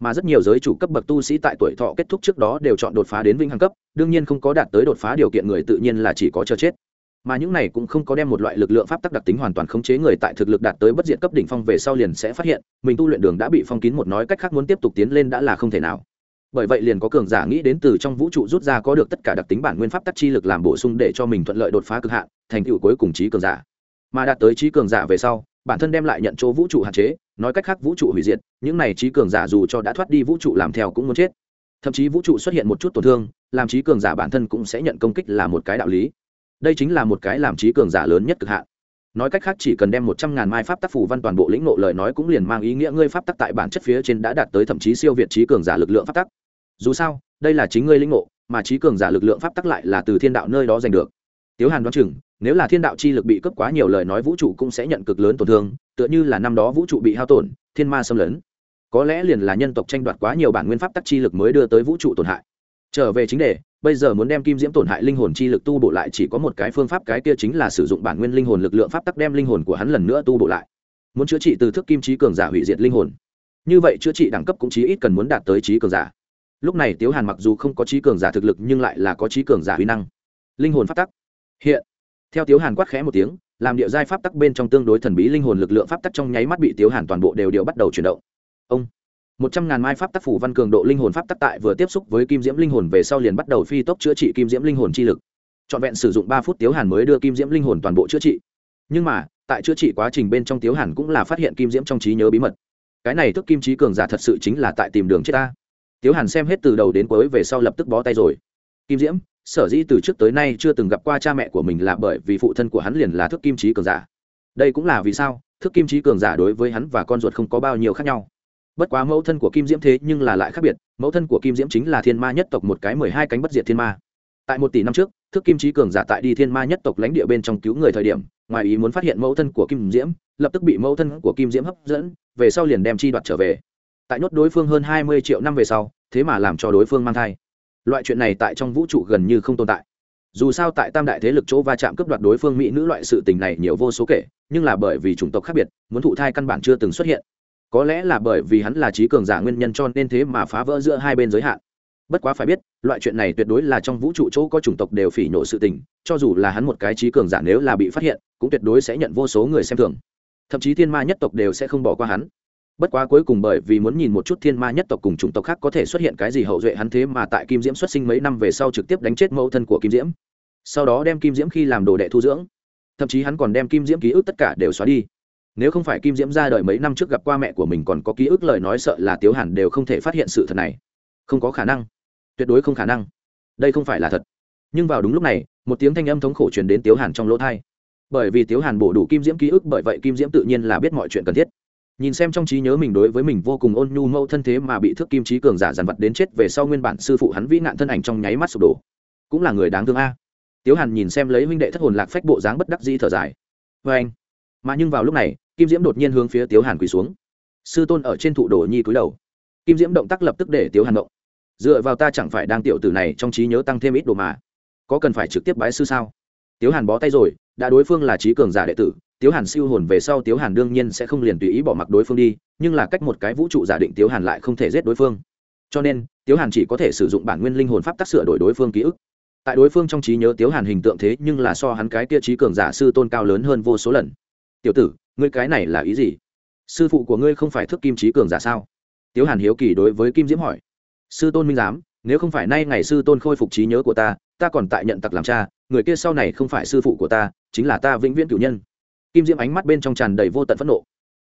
Mà rất nhiều giới chủ cấp bậc tu sĩ tại tuổi thọ kết thúc trước đó đều chọn đột phá đến vĩnh hằng cấp, đương nhiên không có đạt tới đột phá điều kiện người tự nhiên là chỉ có chờ chết. Mà những này cũng không có đem một loại lực lượng pháp tắc đặc tính hoàn toàn khống chế người tại thực lực đạt tới bất diện cấp đỉnh phong về sau liền sẽ phát hiện, mình tu luyện đường đã bị phong kín một nói cách khác muốn tiếp tục tiến lên đã là không thể nào bởi vậy liền có cường giả nghĩ đến từ trong vũ trụ rút ra có được tất cả đặc tính bản nguyên pháp tắc chi lực làm bổ sung để cho mình thuận lợi đột phá cực hạn, thành tựu cuối cùng trí cường giả. Mà đạt tới trí cường giả về sau, bản thân đem lại nhận chỗ vũ trụ hạn chế, nói cách khác vũ trụ hủy diệt, những này trí cường giả dù cho đã thoát đi vũ trụ làm theo cũng muốn chết. Thậm chí vũ trụ xuất hiện một chút tổn thương, làm trí cường giả bản thân cũng sẽ nhận công kích là một cái đạo lý. Đây chính là một cái làm trí cường giả lớn nhất cực hạn. Nói cách khác chỉ cần đem một trăm ngàn mai pháp tác phủ văn toàn bộ lĩnh ngộ lời nói cũng liền mang ý nghĩa ngươi pháp tắc tại bản chất phía trên đã đạt tới thậm chí siêu việt trí cường giả lực lượng pháp tắc dù sao, đây là chính ngươi lĩnh ngộ, mà trí cường giả lực lượng pháp tắc lại là từ thiên đạo nơi đó giành được. Tiếu hàn đoán chừng, nếu là thiên đạo chi lực bị cấp quá nhiều lời nói vũ trụ cũng sẽ nhận cực lớn tổn thương, tựa như là năm đó vũ trụ bị hao tổn, thiên ma xâm lấn. Có lẽ liền là nhân tộc tranh đoạt quá nhiều bản nguyên pháp tắc chi lực mới đưa tới vũ trụ tổn hại. Trở về chính đề, bây giờ muốn đem kim diễm tổn hại linh hồn chi lực tu bổ lại chỉ có một cái phương pháp, cái kia chính là sử dụng bản nguyên linh hồn lực lượng pháp tắc đem linh hồn của hắn lần nữa tu bổ lại. Muốn chữa trị từ thức kim trí cường giả hủy diệt linh hồn. Như vậy chữa trị đẳng cấp cũng chí ít cần muốn đạt tới trí cường giả lúc này tiếu hàn mặc dù không có trí cường giả thực lực nhưng lại là có trí cường giả huy năng. Linh hồn pháp tắc. Hiện, theo tiếu hàn quát khẽ một tiếng, làm địa giai pháp tắc bên trong tương đối thần bí linh hồn lực lượng pháp tắc trong nháy mắt bị tiếu hàn toàn bộ đều đều bắt đầu chuyển động. Ông, một trăm ngàn mai pháp tắc phủ văn cường độ linh hồn pháp tắc tại vừa tiếp xúc với kim diễm linh hồn về sau liền bắt đầu phi tốc chữa trị kim diễm linh hồn chi lực. Trọn vẹn sử dụng ba phút tiếu hàn mới đưa kim diễm linh hồn toàn bộ chữa trị. Nhưng mà, tại chữa trị quá trình bên trong tiếu hàn cũng là phát hiện kim diễm trong trí nhớ bí mật. Cái này thức kim trí cường giả thật sự chính là tại tìm đường chết ta tiếu hàn xem hết từ đầu đến cuối về sau lập tức bó tay rồi. Kim diễm, sở dĩ từ trước tới nay chưa từng gặp qua cha mẹ của mình là bởi vì phụ thân của hắn liền là thức kim trí cường giả. Đây cũng là vì sao thức kim trí cường giả đối với hắn và con ruột không có bao nhiêu khác nhau. Bất quá mẫu thân của kim diễm thế nhưng là lại khác biệt, mẫu thân của kim diễm chính là thiên ma nhất tộc một cái mười hai cánh bất diệt thiên ma. Tại một tỷ năm trước thức kim trí cường giả tại đi thiên ma nhất tộc lãnh địa bên trong cứu người thời điểm, ngoài ý muốn phát hiện mẫu thân của kim diễm, lập tức bị mẫu thân của kim diễm hấp dẫn, về sau liền đem chi đoạt trở về tại nhốt đối phương hơn hai mươi triệu năm về sau, thế mà làm cho đối phương mang thai. Loại chuyện này tại trong vũ trụ gần như không tồn tại. Dù sao tại tam đại thế lực chỗ va chạm cướp đoạt đối phương mỹ nữ loại sự tình này nhiều vô số kể, nhưng là bởi vì chủng tộc khác biệt, muốn thụ thai căn bản chưa từng xuất hiện. Có lẽ là bởi vì hắn là trí cường giả nguyên nhân cho nên thế mà phá vỡ giữa hai bên giới hạn. Bất quá phải biết, loại chuyện này tuyệt đối là trong vũ trụ chỗ có chủng tộc đều phỉ nhổ sự tình, cho dù là hắn một cái trí cường giả nếu là bị phát hiện, cũng tuyệt đối sẽ nhận vô số người xem thường. Thậm chí thiên ma nhất tộc đều sẽ không bỏ qua hắn bất quá cuối cùng bởi vì muốn nhìn một chút thiên ma nhất tộc cùng chủng tộc khác có thể xuất hiện cái gì hậu duệ hắn thế mà tại kim diễm xuất sinh mấy năm về sau trực tiếp đánh chết mẫu thân của kim diễm. Sau đó đem kim diễm khi làm đồ đệ thu dưỡng. Thậm chí hắn còn đem kim diễm ký ức tất cả đều xóa đi. Nếu không phải kim diễm ra đời mấy năm trước gặp qua mẹ của mình còn có ký ức lời nói sợ là tiếu hàn đều không thể phát hiện sự thật này. Không có khả năng. Tuyệt đối không khả năng. Đây không phải là thật. Nhưng vào đúng lúc này, một tiếng thanh âm thống khổ truyền đến tiếu hàn trong lỗ thai bởi vì tiếu hàn bổ đủ kim diễm ký ức, bởi vậy kim diễm tự nhiên là biết mọi chuyện cần thiết nhìn xem trong trí nhớ mình đối với mình vô cùng ôn nhu mẫu thân thế mà bị thước kim trí cường giả dàn vật đến chết về sau nguyên bản sư phụ hắn vĩ nạn thân ảnh trong nháy mắt sụp đổ. Cũng là người đáng thương a. Tiếu hàn nhìn xem lấy huynh đệ thất hồn lạc phách bộ dáng bất đắc dĩ thở dài. Vê anh. Mà nhưng vào lúc này, kim diễm đột nhiên hướng phía tiếu hàn quỳ xuống. Sư tôn ở trên thụ đồ nhi cúi đầu. Kim diễm động tác lập tức để tiếu hàn động. Dựa vào ta chẳng phải đang tiểu tử này trong trí nhớ tăng thêm ít đồ mà. Có cần phải trực tiếp bái sư sao? Tiếu hàn bó tay rồi, đã đối phương là trí cường giả đệ tử, tiếu hàn siêu hồn về sau tiếu hàn đương nhiên sẽ không liền tùy ý bỏ mặc đối phương đi, nhưng là cách một cái vũ trụ giả định tiếu hàn lại không thể giết đối phương. Cho nên, tiếu hàn chỉ có thể sử dụng bản nguyên linh hồn pháp tác sửa đổi đối phương ký ức. Tại đối phương trong trí nhớ tiếu hàn hình tượng thế nhưng là so hắn cái kia trí cường giả sư tôn cao lớn hơn vô số lần. Tiểu tử, ngươi cái này là ý gì? Sư phụ của ngươi không phải thức kim trí cường giả sao? Tiếu hàn hiếu kỳ đối với kim diễm hỏi. Sư tôn minh giám, nếu không phải nay ngày sư tôn khôi phục trí nhớ của ta ta còn tại nhận tặc làm cha, người kia sau này không phải sư phụ của ta, chính là ta vĩnh viễn cử nhân. Kim diễm ánh mắt bên trong tràn đầy vô tận phẫn nộ.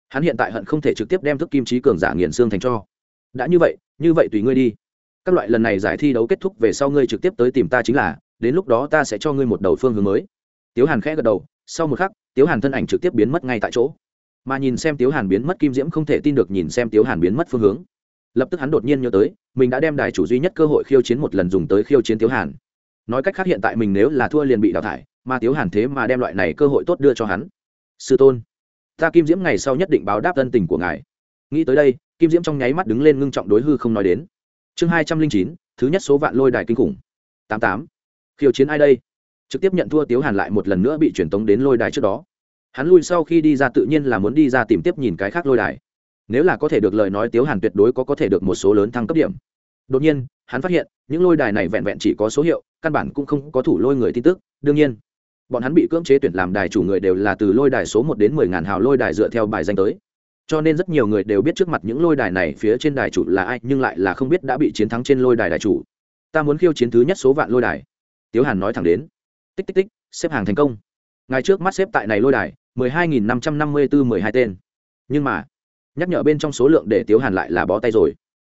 Hắn hiện tại hận không thể trực tiếp đem thức kim trí cường giả nghiền xương thành cho. Đã như vậy như vậy tùy ngươi đi. Các loại lần này giải thi đấu kết thúc về sau ngươi trực tiếp tới tìm ta chính là, đến lúc đó ta sẽ cho ngươi một đầu phương hướng mới. Tiếu hàn khẽ gật đầu, sau một khắc, tiếu hàn thân ảnh trực tiếp biến mất ngay tại chỗ. Mà nhìn xem tiếu hàn biến mất, kim diễm không thể tin được nhìn xem tiếu hàn biến mất phương hướng. Lập tức hắn đột nhiên nhớ tới, mình đã đem đài chủ duy nhất cơ hội khiêu chiến một lần dùng tới khiêu chiến tiếu hàn nói cách khác hiện tại mình nếu là thua liền bị đào thải, mà tiếu hàn thế mà đem loại này cơ hội tốt đưa cho hắn. Sư tôn, ta kim diễm ngày sau nhất định báo đáp ân tình của ngài. Nghĩ tới đây, kim diễm trong nháy mắt đứng lên ngưng trọng đối hư không nói đến. Chương hai trăm linh chín, thứ nhất số vạn lôi đài kinh khủng. Tám tám. Khiêu chiến ai đây? Trực tiếp nhận thua tiếu hàn lại một lần nữa bị truyền tống đến lôi đài trước đó. Hắn lui sau khi đi ra tự nhiên là muốn đi ra tìm tiếp nhìn cái khác lôi đài. Nếu là có thể được lời nói tiếu hàn tuyệt đối có có thể được một số lớn thăng cấp điểm. Đột nhiên, hắn phát hiện, những lôi đài này vẹn vẹn chỉ có số hiệu căn bản cũng không có thủ lôi người tin tức. Đương nhiên, bọn hắn bị cưỡng chế tuyển làm đài chủ người đều là từ lôi đài số một đến mười ngàn hào lôi đài dựa theo bài danh tới. Cho nên rất nhiều người đều biết trước mặt những lôi đài này phía trên đài chủ là ai, nhưng lại là không biết đã bị chiến thắng trên lôi đài đài chủ. Ta muốn khiêu chiến thứ nhất số vạn lôi đài. Tiếu hàn nói thẳng đến. Tích tích tích, xếp hàng thành công. Ngày trước mắt xếp tại này lôi đài, mười hai nghìn năm trăm năm mươi bốn mười hai tên. Nhưng mà, nhắc nhở bên trong số lượng để tiếu hàn lại là bó tay rồi.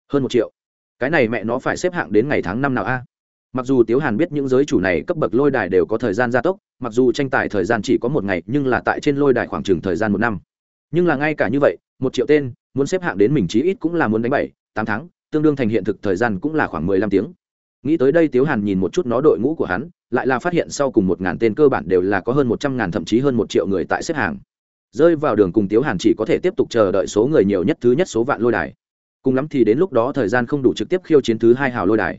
Hơn một triệu. Cái này mẹ nó phải xếp hạng đến ngày tháng năm nào a? Mặc dù tiếu hàn biết những giới chủ này cấp bậc lôi đài đều có thời gian gia tốc, mặc dù tranh tài thời gian chỉ có một ngày, nhưng là tại trên lôi đài khoảng chừng thời gian một năm. Nhưng là ngay cả như vậy, một triệu tên, muốn xếp hạng đến mình chí ít cũng là muốn đánh bảy, tám tháng, tương đương thành hiện thực thời gian cũng là khoảng mười lăm tiếng. Nghĩ tới đây tiếu hàn nhìn một chút nó đội ngũ của hắn, lại là phát hiện sau cùng một ngàn tên cơ bản đều là có hơn một trăm ngàn thậm chí hơn một triệu người tại xếp hàng rơi vào đường cùng tiếu hàn chỉ có thể tiếp tục chờ đợi số người nhiều nhất thứ nhất số vạn lôi đài. Cùng lắm thì đến lúc đó thời gian không đủ trực tiếp khiêu chiến thứ hai hào lôi đài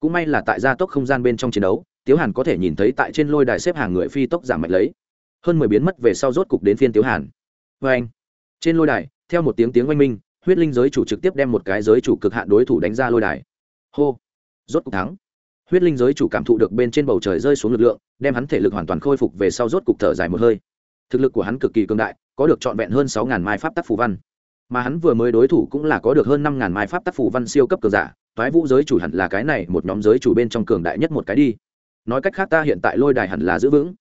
cũng may là tại gia tốc không gian bên trong chiến đấu, tiếu hàn có thể nhìn thấy tại trên lôi đài xếp hàng người phi tốc giảm mạnh lấy. Hơn mười biến mất về sau rốt cục đến phiên tiếu hàn. Vê anh, trên lôi đài, theo một tiếng tiếng oanh minh, huyết linh giới chủ trực tiếp đem một cái giới chủ cực hạn đối thủ đánh ra lôi đài. Hô, rốt cục thắng. Huyết linh giới chủ cảm thụ được bên trên bầu trời rơi xuống lực lượng, đem hắn thể lực hoàn toàn khôi phục về sau rốt cục thở dài một hơi. Thực lực của hắn cực kỳ cường đại, có được trọn vẹn hơn sáu ngàn mai pháp tác phù văn. Mà hắn vừa mới đối thủ cũng là có được hơn năm ngàn mai pháp tác phù văn siêu cấp cường giả Toái vũ giới chủ hẳn là cái này, một nhóm giới chủ bên trong cường đại nhất một cái đi. Nói cách khác ta hiện tại lôi đài hẳn là giữ vững.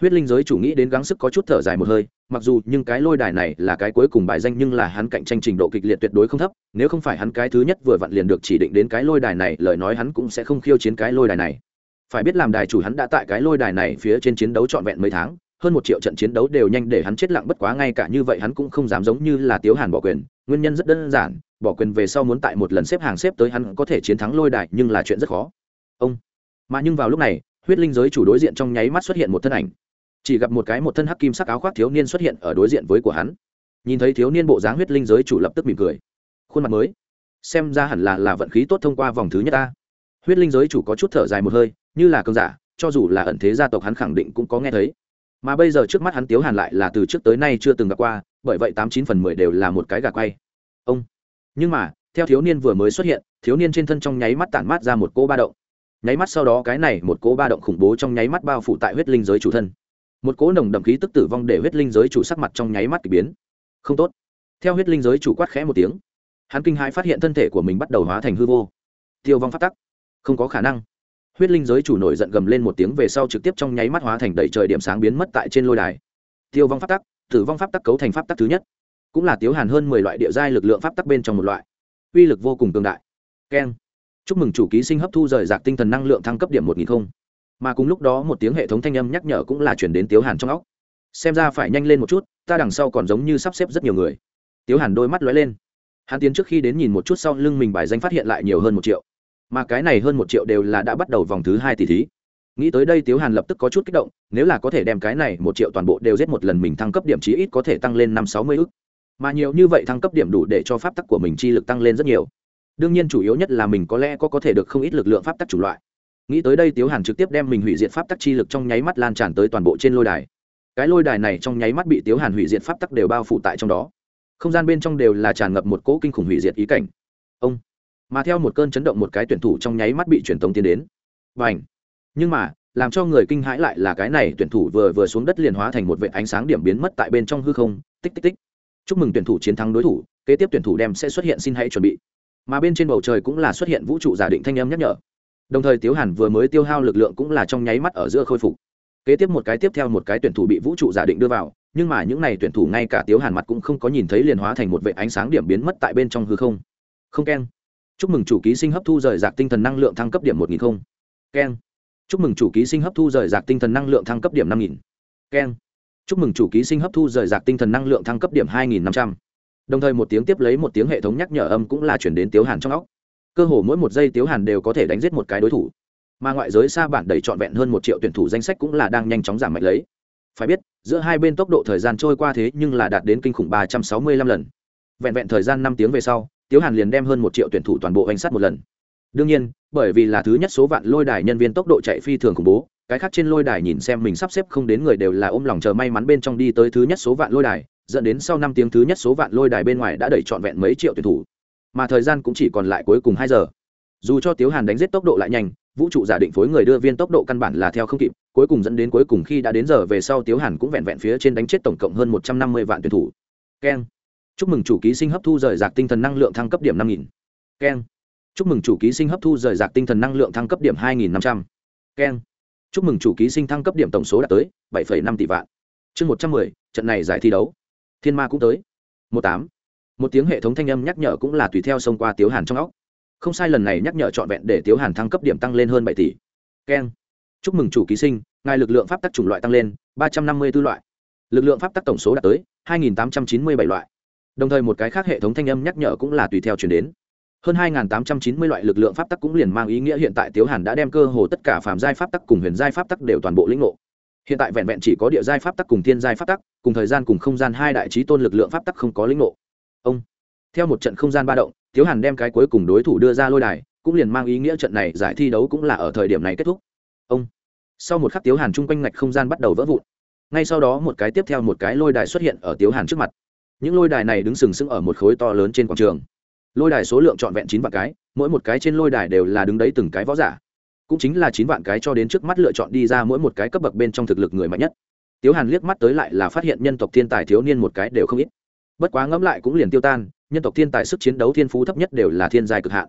Huyết linh giới chủ nghĩ đến gắng sức có chút thở dài một hơi, mặc dù nhưng cái lôi đài này là cái cuối cùng bài danh nhưng là hắn cạnh tranh trình độ kịch liệt tuyệt đối không thấp, nếu không phải hắn cái thứ nhất vừa vặn liền được chỉ định đến cái lôi đài này, lời nói hắn cũng sẽ không khiêu chiến cái lôi đài này. Phải biết làm đài chủ hắn đã tại cái lôi đài này phía trên chiến đấu trọn vẹn mấy tháng, hơn một triệu trận chiến đấu đều nhanh để hắn chết lặng bất quá ngay cả như vậy hắn cũng không dám giống như là tiếu hàn bỏ quyền, nguyên nhân rất đơn giản bỏ quyền về sau muốn tại một lần xếp hàng xếp tới hắn có thể chiến thắng lôi đài nhưng là chuyện rất khó. Ông. Mà nhưng vào lúc này, huyết linh giới chủ đối diện trong nháy mắt xuất hiện một thân ảnh. Chỉ gặp một cái một thân hắc kim sắc áo khoác thiếu niên xuất hiện ở đối diện với của hắn. Nhìn thấy thiếu niên bộ dáng huyết linh giới chủ lập tức mỉm cười. Khuôn mặt mới. Xem ra hẳn là là vận khí tốt thông qua vòng thứ nhất ta. Huyết linh giới chủ có chút thở dài một hơi, như là cơn giả, cho dù là ẩn thế gia tộc hắn khẳng định cũng có nghe thấy. Mà bây giờ trước mắt hắn tiếu hàn lại là từ trước tới nay chưa từng gặp qua, bởi vậy tám chín phần mười đều là một cái gà quay. Ông nhưng mà, theo thiếu niên vừa mới xuất hiện, thiếu niên trên thân trong nháy mắt tản mát ra một cô ba động. Nháy mắt sau đó cái này một cỗ ba động khủng bố trong nháy mắt bao phủ tại huyết linh giới chủ thân. Một cỗ nồng đậm khí tức tử vong để huyết linh giới chủ sắc mặt trong nháy mắt k ỳ biến. Không tốt. Theo huyết linh giới chủ quát khẽ một tiếng, hắn kinh hãi phát hiện thân thể của mình bắt đầu hóa thành hư vô. Tiêu vong phát tắc. Không có khả năng. Huyết linh giới chủ nổi giận gầm lên một tiếng về sau trực tiếp trong nháy mắt hóa thành đầy trời điểm sáng biến mất tại trên lôi đài. Tiêu vong pháp tắc, tử vong pháp tắc cấu thành pháp tắc thứ nhất cũng là tiếu hàn hơn mười loại địa giai lực lượng pháp tắc bên trong một loại. Uy lực vô cùng cường đại. Keng. Chúc mừng chủ ký sinh hấp thu rời rạc tinh thần năng lượng thăng cấp điểm một nghìn không. Mà cùng lúc đó một tiếng hệ thống thanh âm nhắc nhở cũng là chuyển đến tiếu hàn trong óc. Xem ra phải nhanh lên một chút, ta đằng sau còn giống như sắp xếp rất nhiều người. Tiếu hàn đôi mắt lóe lên. Hắn tiến trước khi đến nhìn một chút sau lưng mình bài danh phát hiện lại nhiều hơn một triệu. Mà cái này hơn một triệu đều là đã bắt đầu vòng thứ hai tỷ thí. Nghĩ tới đây tiếu hàn lập tức có chút kích động, nếu là có thể đem cái này một triệu toàn bộ đều giết một lần mình thăng cấp điểm chí ít có thể tăng lên năm sáu mươi ức mà nhiều như vậy thăng cấp điểm đủ để cho pháp tắc của mình chi lực tăng lên rất nhiều. Đương nhiên chủ yếu nhất là mình có lẽ có có thể được không ít lực lượng pháp tắc chủng loại. Nghĩ tới đây tiếu hàn trực tiếp đem mình hủy diệt pháp tắc chi lực trong nháy mắt lan tràn tới toàn bộ trên lôi đài. Cái lôi đài này trong nháy mắt bị tiếu hàn hủy diệt pháp tắc đều bao phủ tại trong đó. Không gian bên trong đều là tràn ngập một cỗ kinh khủng hủy diệt ý cảnh. Ông. Mà theo một cơn chấn động một cái tuyển thủ trong nháy mắt bị truyền tống tiến đến. Và ảnh nhưng mà, làm cho người kinh hãi lại là cái này tuyển thủ vừa vừa xuống đất liền hóa thành một vệ ánh sáng điểm biến mất tại bên trong hư không. Tích tích tích chúc mừng tuyển thủ chiến thắng đối thủ, kế tiếp tuyển thủ đem sẽ xuất hiện xin hãy chuẩn bị. Mà bên trên bầu trời cũng là xuất hiện vũ trụ giả định thanh âm nhắc nhở. Đồng thời tiếu hàn vừa mới tiêu hao lực lượng cũng là trong nháy mắt ở giữa khôi phục. Kế tiếp một cái tiếp theo một cái tuyển thủ bị vũ trụ giả định đưa vào, nhưng mà những n à y tuyển thủ ngay cả tiếu hàn mặt cũng không có nhìn thấy liền hóa thành một vệ ánh sáng điểm biến mất tại bên trong hư không. Không keng. Chúc mừng chủ ký sinh hấp thu rời rạc tinh thần năng lượng thăng cấp điểm một nghìn không. Keng. Chúc mừng chủ ký sinh hấp thu rời rạc tinh thần năng lượng thăng cấp điểm năm nghìn. Keng chúc mừng chủ ký sinh hấp thu rời rạc tinh thần năng lượng thăng cấp điểm hai nghìn năm trăm. Đồng thời một tiếng tiếp lấy một tiếng hệ thống nhắc nhở âm cũng là chuyển đến tiếu hàn trong óc. Cơ hồ mỗi một giây tiếu hàn đều có thể đánh giết một cái đối thủ. Mà ngoại giới xa bản đầy trọn vẹn hơn một triệu tuyển thủ danh sách cũng là đang nhanh chóng giảm mạnh lấy. Phải biết, giữa hai bên tốc độ thời gian trôi qua thế nhưng là đạt đến kinh khủng ba trăm sáu mươi lăm lần. Vẹn vẹn thời gian năm tiếng về sau, tiếu hàn liền đem hơn một triệu tuyển thủ toàn bộ hành sát một lần. Đương nhiên, bởi vì là thứ nhất số vạn lôi đài nhân viên tốc độ chạy phi thường khủng bố cái khác trên lôi đài nhìn xem mình sắp xếp không đến người đều là ôm lòng chờ may mắn bên trong đi tới thứ nhất số vạn lôi đài, dẫn đến sau năm tiếng thứ nhất số vạn lôi đài bên ngoài đã đẩy trọn vẹn mấy triệu tuyển thủ. Mà thời gian cũng chỉ còn lại cuối cùng hai giờ. Dù cho tiếu hàn đánh giết tốc độ lại nhanh, vũ trụ giả định phối người đưa viên tốc độ căn bản là theo không kịp, cuối cùng dẫn đến cuối cùng khi đã đến giờ về sau tiếu hàn cũng vẹn vẹn phía trên đánh chết tổng cộng hơn một trăm năm mươi vạn tuyển thủ. Keng. Chúc mừng chủ ký sinh hấp thu rời rạc tinh thần năng lượng thăng cấp điểm năm nghìn. Keng. Chúc mừng chủ ký sinh hấp thu rời rạc tinh thần năng lượng thăng cấp điểm hai nghìn năm trăm. Keng chúc mừng chủ ký sinh thăng cấp điểm tổng số đạt tới bảy năm tỷ vạn. Chương một trăm mười, trận này giải thi đấu. Thiên ma cũng tới. Một tám. Một tiếng hệ thống thanh âm nhắc nhở cũng là tùy theo xông qua tiếu hàn trong óc. Không sai lần này nhắc nhở trọn vẹn để tiếu hàn thăng cấp điểm tăng lên hơn bảy tỷ. Keng. Chúc mừng chủ ký sinh, ngài lực lượng pháp tắc chủng loại tăng lên ba trăm năm mươi b ố loại. Lực lượng pháp tắc tổng số đạt tới hai nghìn tám trăm chín mươi bảy loại. Đồng thời một cái khác hệ thống thanh âm nhắc nhở cũng là tùy theo chuyển đến hơn hai tám trăm chín mươi loại lực lượng pháp tắc cũng liền mang ý nghĩa hiện tại tiếu hàn đã đem cơ hồ tất cả phạm giai pháp tắc cùng huyền giai pháp tắc đều toàn bộ lĩnh ngộ. Hiện tại vẹn vẹn chỉ có địa giai pháp tắc cùng thiên giai pháp tắc, cùng thời gian cùng không gian hai đại trí tôn lực lượng pháp tắc không có lĩnh ngộ. Ông, theo một trận không gian ba động, tiếu hàn đem cái cuối cùng đối thủ đưa ra lôi đài, cũng liền mang ý nghĩa trận này giải thi đấu cũng là ở thời điểm này kết thúc. Ông, sau một khắc tiếu hàn trung quanh ngạch không gian bắt đầu vỡ vụn. Ngay sau đó một cái tiếp theo một cái lôi đài xuất hiện ở tiếu hàn trước mặt. Những lôi đài này đứng sừng sững ở một khối to lớn trên quảng trường lôi đài số lượng trọn vẹn chín vạn cái, mỗi một cái trên lôi đài đều là đứng đấy từng cái võ giả. Cũng chính là chín vạn cái cho đến trước mắt lựa chọn đi ra mỗi một cái cấp bậc bên trong thực lực người mạnh nhất. Tiếu hàn liếc mắt tới lại là phát hiện nhân tộc thiên tài thiếu niên một cái đều không ít. Bất quá ngẫm lại cũng liền tiêu tan, nhân tộc thiên tài sức chiến đấu thiên phú thấp nhất đều là thiên giai cực hạn.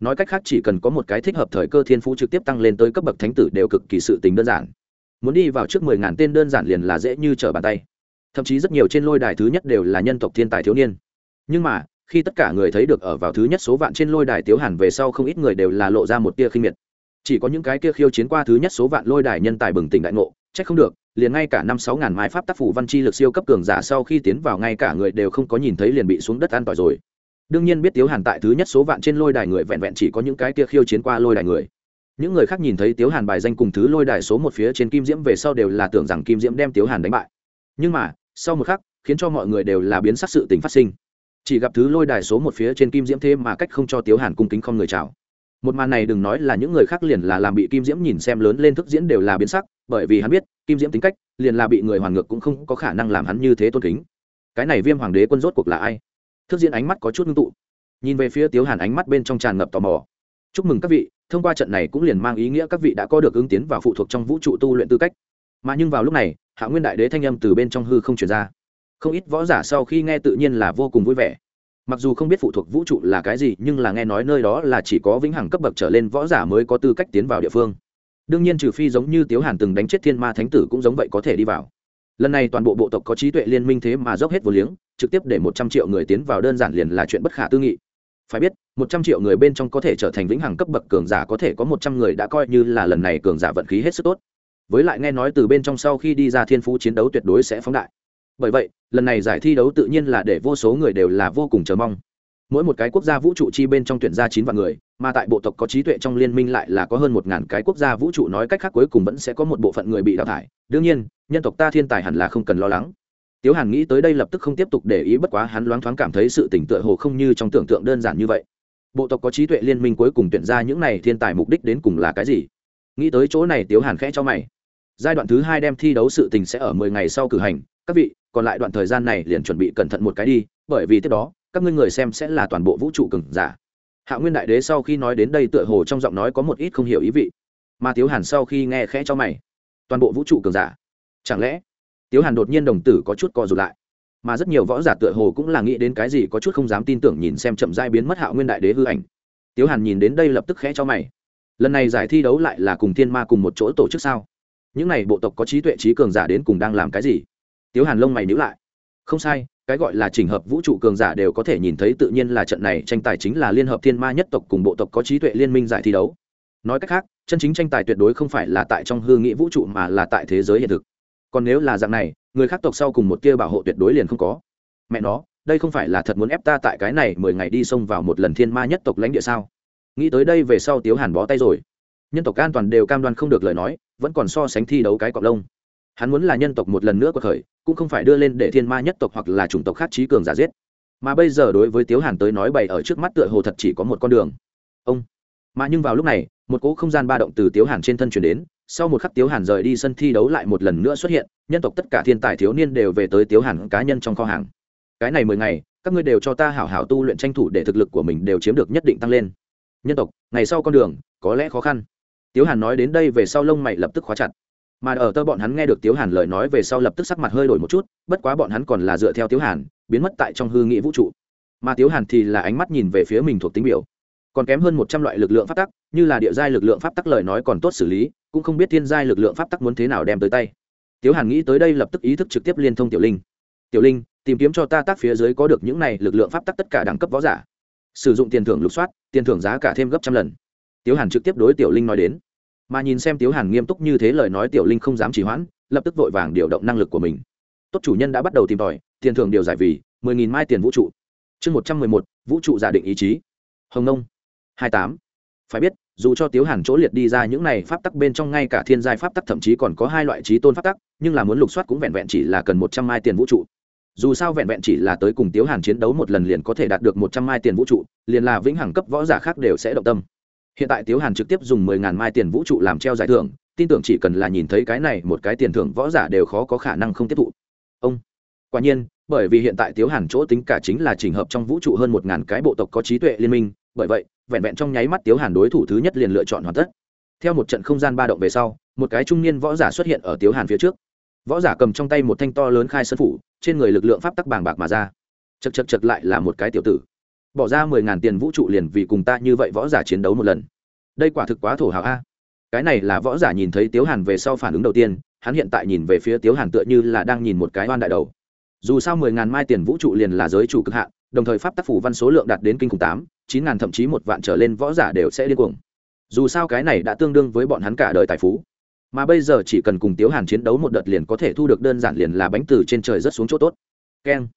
Nói cách khác chỉ cần có một cái thích hợp thời cơ thiên phú trực tiếp tăng lên tới cấp bậc thánh tử đều cực kỳ sự tính đơn giản. Muốn đi vào trước mười ngàn tên đơn giản liền là dễ như trở bàn tay. Thậm chí rất nhiều trên lôi đài thứ nhất đều là nhân tộc thiên tài thiếu niên. Nhưng mà khi tất cả người thấy được ở vào thứ nhất số vạn trên lôi đài tiếu hàn về sau không ít người đều là lộ ra một tia khinh miệt. Chỉ có những cái kia khiêu chiến qua thứ nhất số vạn lôi đài nhân tài bừng tỉnh đại ngộ trách không được, liền ngay cả năm sáu ngàn mái pháp tác phủ văn chi lực siêu cấp cường giả sau khi tiến vào ngay cả người đều không có nhìn thấy liền bị xuống đất an tỏi rồi. Đương nhiên biết tiếu hàn tại thứ nhất số vạn trên lôi đài người vẹn vẹn chỉ có những cái kia khiêu chiến qua lôi đài người. Những người khác nhìn thấy tiếu hàn bài danh cùng thứ lôi đài số một phía trên kim diễm về sau đều là tưởng rằng kim diễm đem tiếu hàn đánh bại. Nhưng mà, sau một khắc, khiến cho mọi người đều là biến sắc sự tình phát sinh chỉ gặp thứ lôi đài số một phía trên kim diễm thế mà cách không cho tiếu hàn cung kính không người chào. Một màn này đừng nói là những người khác liền là làm bị kim diễm nhìn xem lớn lên thức diễn đều là biến sắc, bởi vì hắn biết, kim diễm tính cách, liền là bị người hoàn ngược cũng không có khả năng làm hắn như thế tôn kính. Cái này viêm hoàng đế quân rốt cuộc là ai? Thức diễn ánh mắt có chút ngưng tụ. Nhìn về phía tiếu hàn ánh mắt bên trong tràn ngập tò mò. Chúc mừng các vị, thông qua trận này cũng liền mang ý nghĩa các vị đã có được ứng tiến và phụ thuộc trong vũ trụ tu luyện tư cách. Mà nhưng vào lúc này, hạ nguyên đại đế thanh âm từ bên trong hư không chuyển ra không ít võ giả sau khi nghe tự nhiên là vô cùng vui vẻ. Mặc dù không biết phụ thuộc vũ trụ là cái gì, nhưng là nghe nói nơi đó là chỉ có vĩnh hằng cấp bậc trở lên võ giả mới có tư cách tiến vào địa phương. Đương nhiên trừ phi giống như tiếu hàn từng đánh chết thiên ma thánh tử cũng giống vậy có thể đi vào. Lần này toàn bộ bộ tộc có trí tuệ liên minh thế mà dốc hết vô liếng, trực tiếp để một trăm triệu người tiến vào đơn giản liền là chuyện bất khả tư nghị. Phải biết, một trăm triệu người bên trong có thể trở thành vĩnh hằng cấp bậc cường giả có thể có một trăm người đã coi như là lần này cường giả vận khí hết sức tốt. Với lại nghe nói từ bên trong sau khi đi ra thiên phú chiến đấu tuyệt đối sẽ phóng đại. Bởi vậy lần này giải thi đấu tự nhiên là để vô số người đều là vô cùng chờ mong. Mỗi một cái quốc gia vũ trụ chi bên trong tuyển ra chín vạn người, mà tại bộ tộc có trí tuệ trong liên minh lại là có hơn một ngàn cái quốc gia vũ trụ nói cách khác cuối cùng vẫn sẽ có một bộ phận người bị đào thải. Đương nhiên, nhân tộc ta thiên tài hẳn là không cần lo lắng. Tiếu hàn nghĩ tới đây lập tức không tiếp tục để ý bất quá hắn loáng thoáng cảm thấy sự tỉnh tựa hồ không như trong tưởng tượng đơn giản như vậy. Bộ tộc có trí tuệ liên minh cuối cùng tuyển ra những này thiên tài mục đích đến cùng là cái gì? Nghĩ tới chỗ này tiếu hàn khẽ cho mày. Giai đoạn thứ hai đem thi đấu sự tình sẽ ở mười ngày sau cử hành. Các vị còn lại đoạn thời gian này liền chuẩn bị cẩn thận một cái đi, bởi vì tiếp đó, các ngươi người xem sẽ là toàn bộ vũ trụ cừng giả. Hạ nguyên đại đế sau khi nói đến đây tựa hồ trong giọng nói có một ít không hiểu ý vị. Mà tiếu hàn sau khi nghe khẽ cho mày. Toàn bộ vũ trụ cường giả? Chẳng lẽ? Tiếu hàn đột nhiên đồng tử có chút co rụt lại. Mà rất nhiều võ giả tựa hồ cũng là nghĩ đến cái gì có chút không dám tin tưởng nhìn xem chậm dai biến mất hạ nguyên đại đế hư ảnh. Tiếu hàn nhìn đến đây lập tức khẽ cho mày. Lần này giải thi đấu lại là cùng thiên ma cùng một chỗ tổ chức sao? Những n à y bộ tộc có trí tuệ trí cường giả đến cùng đang làm cái gì? Tiếu hàn lông mày nhữ lại. Không sai, cái gọi là trình hợp vũ trụ cường giả đều có thể nhìn thấy tự nhiên là trận này tranh tài chính là liên hợp thiên ma nhất tộc cùng bộ tộc có trí tuệ liên minh giải thi đấu. Nói cách khác, chân chính tranh tài tuyệt đối không phải là tại trong hư nghĩ vũ trụ mà là tại thế giới hiện thực. Còn nếu là dạng này, người khác tộc sau cùng một tia bảo hộ tuyệt đối liền không có. Mẹ nó, đây không phải là thật muốn ép ta tại cái này mười ngày đi xông vào một lần thiên ma nhất tộc lãnh địa sao? Nghĩ tới đây về sau tiếu hàn bó tay rồi. Nhân tộc an toàn đều cam đoan không được lời nói, vẫn còn so sánh thi đấu cái cọc lông hắn muốn là nhân tộc một lần nữa có khởi, cũng không phải đưa lên để thiên ma nhất tộc hoặc là chủng tộc khác trí cường giả giết. Mà bây giờ đối với tiếu hàn tới nói bày ở trước mắt tựa hồ thật chỉ có một con đường. Ông. Mà nhưng vào lúc này, một cỗ không gian ba động từ tiếu hàn trên thân chuyển đến, sau một khắc tiếu hàn rời đi sân thi đấu lại một lần nữa xuất hiện, nhân tộc tất cả thiên tài thiếu niên đều về tới tiếu hàn cá nhân trong kho hàng. Cái này mười ngày, các ngươi đều cho ta hảo hảo tu luyện tranh thủ để thực lực của mình đều chiếm được nhất định tăng lên. Nhân tộc, ngày sau con đường, có lẽ khó khăn. Tiếu hàn nói đến đây về sau lông mày lập tức khóa chặt mà ở tơ bọn hắn nghe được tiếu hàn lời nói về sau lập tức sắc mặt hơi đổi một chút, bất quá bọn hắn còn là dựa theo tiếu hàn, biến mất tại trong hư nghị vũ trụ. Mà tiếu hàn thì là ánh mắt nhìn về phía mình thuộc tính biểu. Còn kém hơn một trăm loại lực lượng pháp tắc, như là địa giai lực lượng pháp tắc lời nói còn tốt xử lý, cũng không biết thiên giai lực lượng pháp tắc muốn thế nào đem tới tay. Tiếu hàn nghĩ tới đây lập tức ý thức trực tiếp liên thông tiểu linh. Tiểu linh, tìm kiếm cho ta tác phía dưới có được những này lực lượng pháp tắc tất cả đẳng cấp võ giả. Sử dụng tiền thưởng lục soát, tiền thưởng giá cả thêm gấp trăm lần. Tiếu hàn trực tiếp đối tiểu linh nói đến mà nhìn xem tiếu hàn nghiêm túc như thế lời nói tiểu linh không dám trì hoãn, lập tức vội vàng điều động năng lực của mình. Tốt chủ nhân đã bắt đầu tìm tòi, tiền thưởng điều giải vì mười nghìn mai tiền vũ trụ. Chương một trăm mười một, vũ trụ giả định ý chí. Hồng nông. hai tám. Phải biết, dù cho tiếu hàn chỗ liệt đi ra những này pháp tắc bên trong ngay cả thiên giai pháp tắc thậm chí còn có hai loại trí tôn pháp tắc, nhưng là muốn lục soát cũng vẹn vẹn chỉ là cần một trăm mai tiền vũ trụ. Dù sao vẹn vẹn chỉ là tới cùng tiếu hàn chiến đấu một lần liền có thể đạt được một trăm mai tiền vũ trụ, liền là vĩnh hằng cấp võ giả khác đều sẽ động tâm hiện tại tiếu hàn trực tiếp dùng mười ngàn mai tiền vũ trụ làm treo giải thưởng, tin tưởng chỉ cần là nhìn thấy cái này một cái tiền thưởng võ giả đều khó có khả năng không tiếp thụ. Ông, quả nhiên, bởi vì hiện tại tiếu hàn chỗ tính cả chính là trình hợp trong vũ trụ hơn một ngàn cái bộ tộc có trí tuệ liên minh, bởi vậy, vẹn vẹn trong nháy mắt tiếu hàn đối thủ thứ nhất liền lựa chọn hoàn tất. Theo một trận không gian ba động về sau, một cái trung niên võ giả xuất hiện ở tiếu hàn phía trước. Võ giả cầm trong tay một thanh to lớn khai sân phủ, trên người lực lượng pháp tắc bàng bạc mà ra. Chật chật chật lại là một cái tiểu tử bỏ ra mười ngàn tiền vũ trụ liền vì cùng ta như vậy võ giả chiến đấu một lần. Đây quả thực quá thổ hào a. Cái này là võ giả nhìn thấy tiếu hàn về sau phản ứng đầu tiên, hắn hiện tại nhìn về phía tiếu hàn tựa như là đang nhìn một cái oan đại đầu. Dù sao mười ngàn mai tiền vũ trụ liền là giới chủ cực hạn, đồng thời pháp tác phủ văn số lượng đạt đến kinh khủng tám, chín ngàn thậm chí một vạn trở lên võ giả đều sẽ điên cuồng. Dù sao cái này đã tương đương với bọn hắn cả đời tài phú. Mà bây giờ chỉ cần cùng tiếu hàn chiến đấu một đợt liền có thể thu được đơn giản liền là bánh từ trên trời rất xuống chỗ tốt. Keng.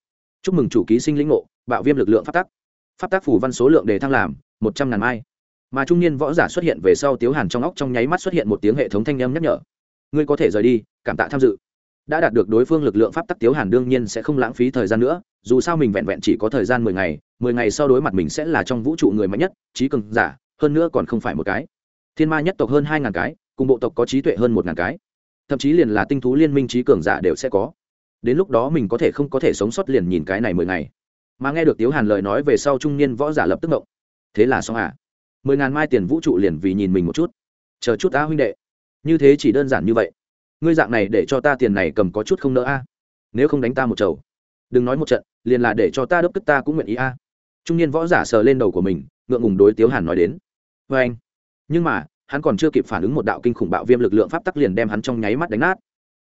Chúc mừng chủ ký sinh lĩnh ngộ, bạo viêm lực lượng pháp tắc pháp tác phủ văn số lượng đề thăng làm một trăm ngàn mai. Mà trung niên võ giả xuất hiện về sau tiếu hàn trong óc trong nháy mắt xuất hiện một tiếng hệ thống thanh âm nhắc nhở. Ngươi có thể rời đi, cảm tạ tham dự. Đã đạt được đối phương lực lượng pháp tắc tiếu hàn đương nhiên sẽ không lãng phí thời gian nữa, dù sao mình vẹn vẹn chỉ có thời gian mười ngày mười ngày sau đối mặt mình sẽ là trong vũ trụ người mạnh nhất, trí cường giả, hơn nữa còn không phải một cái. Thiên ma nhất tộc hơn hai ngàn cái, cùng bộ tộc có trí tuệ hơn một ngàn cái. Thậm chí liền là tinh thú liên minh trí cường giả đều sẽ có. Đến lúc đó mình có thể không có thể sống sót liền nhìn cái này mười ngày mà nghe được tiếu hàn lời nói về sau trung niên võ giả lập tức động thế là xong à? Mười ngàn mai tiền vũ trụ liền vì nhìn mình một chút. Chờ chút ta huynh đệ. Như thế chỉ đơn giản như vậy. Ngươi dạng này để cho ta tiền này cầm có chút không nỡ a. Nếu không đánh ta một chầu. Đừng nói một trận, liền là để cho ta đớp tức ta cũng nguyện ý a. Trung niên võ giả sờ lên đầu của mình, ngượng ngùng đối tiếu hàn nói đến. Vê anh. Nhưng mà, hắn còn chưa kịp phản ứng một đạo kinh khủng bạo viêm lực lượng pháp tắc liền đem hắn trong nháy mắt đánh nát.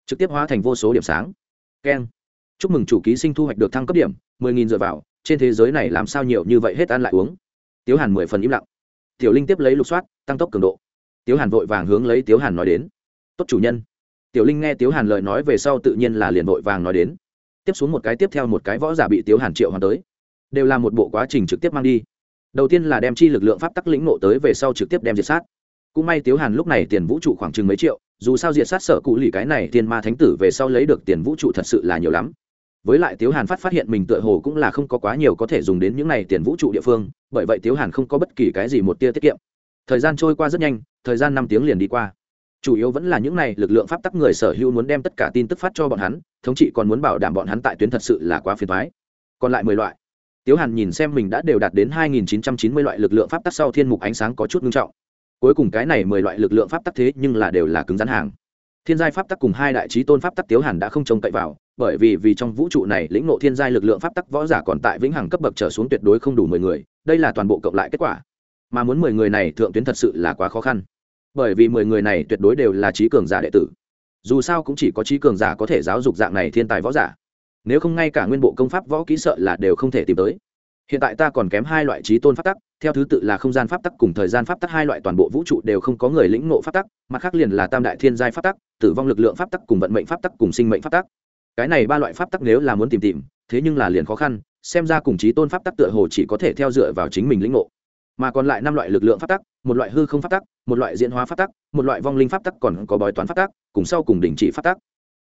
Trực tiếp hóa thành vô số điểm sáng. Keng. Chúc mừng chủ ký sinh thu hoạch được thăng cấp điểm, mười nghìn dựa vào trên thế giới này làm sao nhiều như vậy hết ăn lại uống? Tiếu hàn mười phần im lặng. Tiểu linh tiếp lấy lục soát, tăng tốc cường độ. Tiếu hàn vội vàng hướng lấy tiếu hàn nói đến. Tốt chủ nhân. Tiểu linh nghe tiếu hàn lời nói về sau tự nhiên là liền vội vàng nói đến. Tiếp xuống một cái tiếp theo một cái võ giả bị tiếu hàn triệu hoàn tới. Đều là một bộ quá trình trực tiếp mang đi. Đầu tiên là đem chi lực lượng pháp tắc lĩnh nộ tới về sau trực tiếp đem diệt sát. Cũng may tiếu hàn lúc này tiền vũ trụ khoảng chừng mấy triệu, dù sao diệt sát sở cụ lì cái này tiền ma thánh tử về sau lấy được tiền vũ trụ thật sự là nhiều lắm với lại tiếu hàn phát phát hiện mình tựa hồ cũng là không có quá nhiều có thể dùng đến những này tiền vũ trụ địa phương, bởi vậy tiếu hàn không có bất kỳ cái gì một tia tiết kiệm. Thời gian trôi qua rất nhanh, thời gian năm tiếng liền đi qua. Chủ yếu vẫn là những này lực lượng pháp tắc người sở hữu muốn đem tất cả tin tức phát cho bọn hắn, thống trị còn muốn bảo đảm bọn hắn tại tuyến thật sự là quá phiền thoái còn lại mười loại. Tiếu hàn nhìn xem mình đã đều đạt đến hai nghìn chín trăm chín mươi loại lực lượng pháp tắc sau thiên mục ánh sáng có chút ngưng trọng. Cuối cùng cái này mười loại lực lượng pháp tắc thế nhưng là đều là cứng rắn hàng. Thiên giai pháp tắc cùng hai đại trí tôn pháp tắc tiếu hàn đã không trông cậy vào bởi vì vì trong vũ trụ này lĩnh ngộ thiên giai lực lượng pháp tắc võ giả còn tại vĩnh hằng cấp bậc trở xuống tuyệt đối không đủ mười người, đây là toàn bộ cộng lại kết quả. Mà muốn mười người này thượng tuyến thật sự là quá khó khăn. Bởi vì mười người này tuyệt đối đều là trí cường giả đệ tử. Dù sao cũng chỉ có trí cường giả có thể giáo dục dạng này thiên tài võ giả. Nếu không ngay cả nguyên bộ công pháp võ kỹ sợ là đều không thể tìm tới. Hiện tại ta còn kém hai loại trí tôn pháp tắc, theo thứ tự là không gian pháp tắc cùng thời gian pháp tắc, hai loại toàn bộ vũ trụ đều không có người lĩnh ngộ pháp tắc, mặt khác liền là tam đại thiên giai pháp tắc, tử vong lực lượng pháp tắc cùng vận mệnh pháp tắc cùng sinh mệnh pháp tắc cái này ba loại pháp tắc nếu là muốn tìm tìm, thế nhưng là liền khó khăn, xem ra cùng trí tôn pháp tắc tựa hồ chỉ có thể theo dựa vào chính mình lĩnh ngộ. Mà còn lại năm loại lực lượng pháp tắc, một loại hư không pháp tắc, một loại diễn hóa pháp tắc, một loại vong linh pháp tắc còn có bói toán pháp tắc, cùng sau cùng đình chỉ pháp tắc.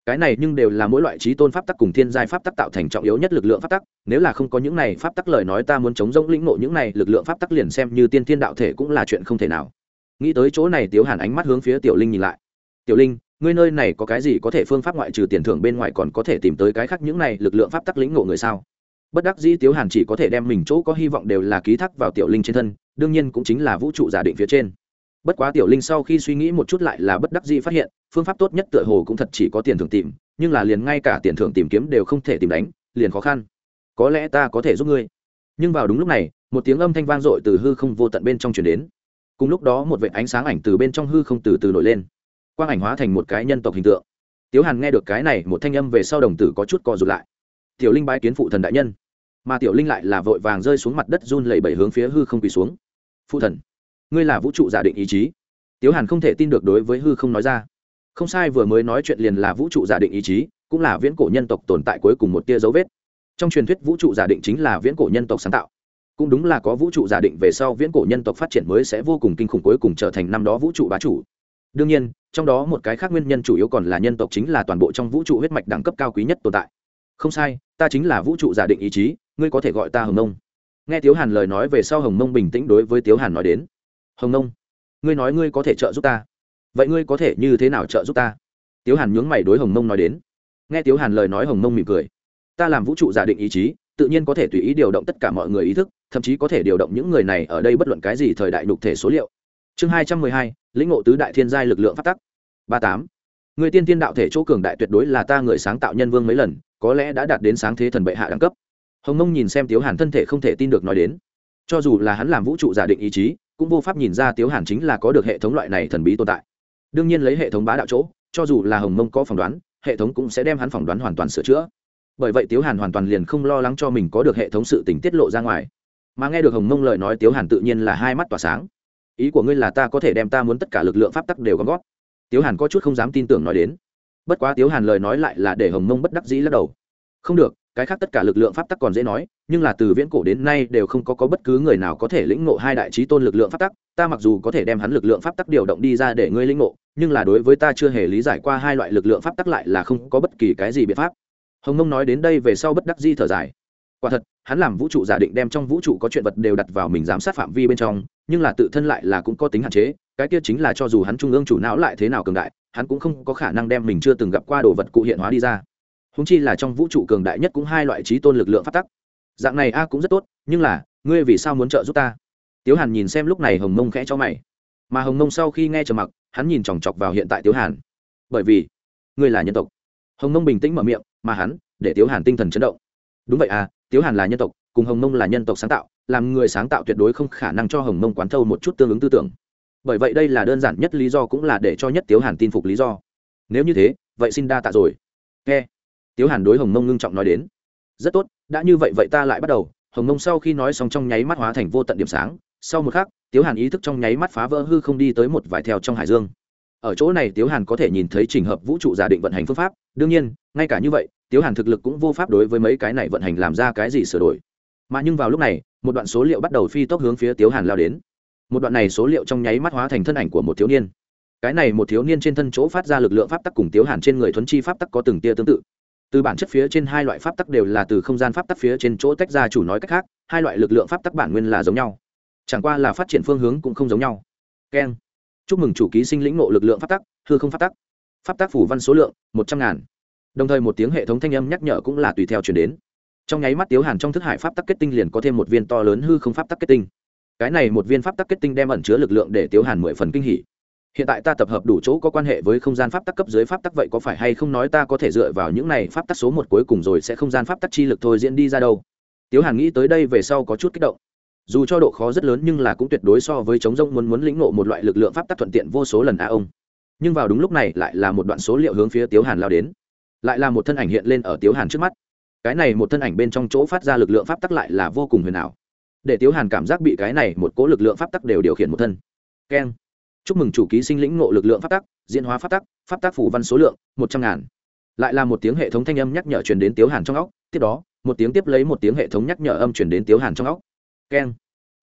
Cái này nhưng đều là mỗi loại trí tôn pháp tắc cùng thiên giai pháp tắc tạo thành trọng yếu nhất lực lượng pháp tắc, nếu là không có những này pháp tắc lời nói ta muốn chống rỗng lĩnh ngộ những này lực lượng pháp tắc liền xem như tiên thiên đạo thể cũng là chuyện không thể nào. Nghĩ tới chỗ này tiếu hàn ánh mắt hướng phía tiểu linh nhìn lại. Tiểu linh ngươi nơi này có cái gì có thể phương pháp ngoại trừ tiền thưởng bên ngoài còn có thể tìm tới cái khác những này lực lượng pháp tắc lĩnh ngộ người sao? Bất đắc dĩ tiếu hàn chỉ có thể đem mình chỗ có hy vọng đều là ký thác vào tiểu linh trên thân, đương nhiên cũng chính là vũ trụ giả định phía trên. Bất quá tiểu linh sau khi suy nghĩ một chút lại là bất đắc dĩ phát hiện, phương pháp tốt nhất tựa hồ cũng thật chỉ có tiền thưởng tìm, nhưng là liền ngay cả tiền thưởng tìm kiếm đều không thể tìm đánh, liền khó khăn. Có lẽ ta có thể giúp ngươi. Nhưng vào đúng lúc này, một tiếng âm thanh vang dội từ hư không vô tận bên trong chuyển đến. Cùng lúc đó một vệ ánh sáng ảnh từ bên trong hư không từ từ nổi lên quang ảnh hóa thành một cái nhân tộc hình tượng. Tiếu hàn nghe được cái này, một thanh âm về sau đồng tử có chút co rụt lại. Tiểu linh bái kiến phụ thần đại nhân. Mà tiểu linh lại là vội vàng rơi xuống mặt đất run lẩy bẩy hướng phía hư không quỳ xuống. Phụ thần, ngươi là vũ trụ giả định ý chí. Tiếu hàn không thể tin được đối với hư không nói ra. Không sai, vừa mới nói chuyện liền là vũ trụ giả định ý chí, cũng là viễn cổ nhân tộc tồn tại cuối cùng một tia dấu vết. Trong truyền thuyết vũ trụ giả định chính là viễn cổ nhân tộc sáng tạo. Cũng đúng là có vũ trụ giả định về sau viễn cổ nhân tộc phát triển mới sẽ vô cùng kinh khủng cuối cùng trở thành năm đó vũ trụ bá chủ đương nhiên, trong đó một cái khác nguyên nhân chủ yếu còn là nhân tộc chính là toàn bộ trong vũ trụ huyết mạch đẳng cấp cao quý nhất tồn tại. Không sai, ta chính là vũ trụ giả định ý chí, ngươi có thể gọi ta hồng nông nghe tiếu hàn lời nói về sau hồng nông bình tĩnh đối với tiếu hàn nói đến. Hồng nông ngươi nói ngươi có thể trợ giúp ta. Vậy ngươi có thể như thế nào trợ giúp ta? Tiếu hàn nhướng mày đối hồng nông nói đến. Nghe tiếu hàn lời nói hồng nông mỉm cười. Ta làm vũ trụ giả định ý chí, tự nhiên có thể tùy ý điều động tất cả mọi người ý thức, thậm chí có thể điều động những người này ở đây bất luận cái gì thời đại đục thể số liệu chương hai trăm mười hai, lĩnh ngộ tứ đại thiên giai lực lượng phát tắc. Ba tám. Người tiên tiên đạo thể chỗ cường đại tuyệt đối là ta người sáng tạo nhân vương mấy lần, có lẽ đã đạt đến sáng thế thần bệ hạ đẳng cấp. Hồng mông nhìn xem tiếu hàn thân thể không thể tin được nói đến. Cho dù là hắn làm vũ trụ giả định ý chí, cũng vô pháp nhìn ra tiếu hàn chính là có được hệ thống loại này thần bí tồn tại. Đương nhiên lấy hệ thống bá đạo chỗ, cho dù là hồng mông có phỏng đoán, hệ thống cũng sẽ đem hắn phỏng đoán hoàn toàn sửa chữa. Bởi vậy tiếu hàn hoàn toàn liền không lo lắng cho mình có được hệ thống sự tình tiết lộ ra ngoài. Mà nghe được hồng mông lời nói tiếu hàn tự nhiên là hai mắt tỏa sáng ý của ngươi là ta có thể đem ta muốn tất cả lực lượng pháp tắc đều gom gót tiếu hàn có chút không dám tin tưởng nói đến. Bất quá tiếu hàn lời nói lại là để hồng mông bất đắc dĩ lắc đầu. Không được cái khác tất cả lực lượng pháp tắc còn dễ nói nhưng là từ viễn cổ đến nay đều không có, có bất cứ người nào có thể lĩnh ngộ hai đại trí tôn lực lượng pháp tắc. Ta mặc dù có thể đem hắn lực lượng pháp tắc điều động đi ra để ngươi lĩnh ngộ nhưng là đối với ta chưa hề lý giải qua hai loại lực lượng pháp tắc lại là không có bất kỳ cái gì biện pháp. Hồng mông nói đến đây về sau bất đắc di thở dài quả thật, hắn làm vũ trụ giả định đem trong vũ trụ có chuyện vật đều đặt vào mình giám sát phạm vi bên trong, nhưng là tự thân lại là cũng có tính hạn chế, cái kia chính là cho dù hắn trung ương chủ não lại thế nào cường đại, hắn cũng không có khả năng đem mình chưa từng gặp qua đồ vật cụ hiện hóa đi ra. Húng chi là trong vũ trụ cường đại nhất cũng hai loại trí tôn lực lượng phát tắc. Dạng này a cũng rất tốt, nhưng là, ngươi vì sao muốn trợ giúp ta? Tiếu hàn nhìn xem lúc này hồng mông khẽ cho mày. Mà hồng mông sau khi nghe trầm mặc, hắn nhìn chòng chọc vào hiện tại tiếu hàn. Bởi vì, ngươi là nhân tộc. Hồng mông bình tĩnh mở miệng, mà hắn, để tiếu hàn tinh thần chấn động. Đúng vậy à tiếu hàn là nhân tộc, cùng hồng mông là nhân tộc sáng tạo, làm người sáng tạo tuyệt đối không khả năng cho hồng mông quán thâu một chút tương ứng tư tưởng. Bởi vậy đây là đơn giản nhất lý do cũng là để cho nhất tiếu hàn tin phục lý do. Nếu như thế, vậy xin đa tạ rồi. Nghe. Tiếu hàn đối hồng mông ngưng trọng nói đến. Rất tốt, đã như vậy vậy ta lại bắt đầu. Hồng mông sau khi nói xong trong nháy mắt hóa thành vô tận điểm sáng. Sau một khắc, tiếu hàn ý thức trong nháy mắt phá vỡ hư không đi tới một vài theo trong hải dương. Ở chỗ này tiếu hàn có thể nhìn thấy trình hợp vũ trụ giả định vận hành phương pháp đương nhiên, ngay cả như vậy, tiếu hàn thực lực cũng vô pháp đối với mấy cái này vận hành làm ra cái gì sửa đổi. Mà nhưng vào lúc này, một đoạn số liệu bắt đầu phi tốc hướng phía tiếu hàn lao đến. Một đoạn này số liệu trong nháy mắt hóa thành thân ảnh của một thiếu niên. Cái này một thiếu niên trên thân chỗ phát ra lực lượng pháp tắc cùng tiếu hàn trên người thuấn chi pháp tắc có từng tia tương tự. Từ bản chất phía trên hai loại pháp tắc đều là từ không gian pháp tắc phía trên chỗ tách ra chủ nói cách khác, hai loại lực lượng pháp tắc bản nguyên là giống nhau. Chẳng qua là phát triển phương hướng cũng không giống nhau. Keng. Chúc mừng chủ ký sinh lĩnh nộ lực lượng pháp tắc, hư không pháp tắc pháp tắc phủ văn số lượng, một trăm ngàn. Đồng thời một tiếng hệ thống thanh âm nhắc nhở cũng là tùy theo chuyển đến. Trong nháy mắt tiếu hàn trong thức hải pháp tắc kết tinh liền có thêm một viên to lớn hư không pháp tắc kết tinh. Cái này một viên pháp tắc kết tinh đem ẩn chứa lực lượng để tiếu hàn mười phần kinh hỉ. Hiện tại ta tập hợp đủ chỗ có quan hệ với không gian pháp tắc cấp dưới pháp tắc vậy có phải hay không nói ta có thể dựa vào những này pháp tắc số một cuối cùng rồi sẽ không gian pháp tắc chi lực thôi diễn đi ra đâu. Tiếu hàn nghĩ tới đây về sau có chút kích động. Dù cho độ khó rất lớn nhưng là cũng tuyệt đối so với chống rông muốn muốn lĩnh ngộ một loại lực lượng pháp tắc thuận tiện vô số lần a ông nhưng vào đúng lúc này lại là một đoạn số liệu hướng phía tiếu hàn lao đến. Lại là một thân ảnh hiện lên ở tiếu hàn trước mắt. Cái này một thân ảnh bên trong chỗ phát ra lực lượng pháp tắc lại là vô cùng huyền ảo. Để tiếu hàn cảm giác bị cái này một cố lực lượng pháp tắc đều điều khiển một thân. Keng. Chúc mừng chủ ký sinh lĩnh ngộ lực lượng pháp tắc, diễn hóa pháp tắc pháp tắc phủ văn số lượng, một trăm ngàn. Lại là một tiếng hệ thống thanh âm nhắc nhở truyền đến tiếu hàn trong óc, tiếp đó, một tiếng tiếp lấy một tiếng hệ thống nhắc nhở âm truyền đến tiếu hàn trong óc. Keng.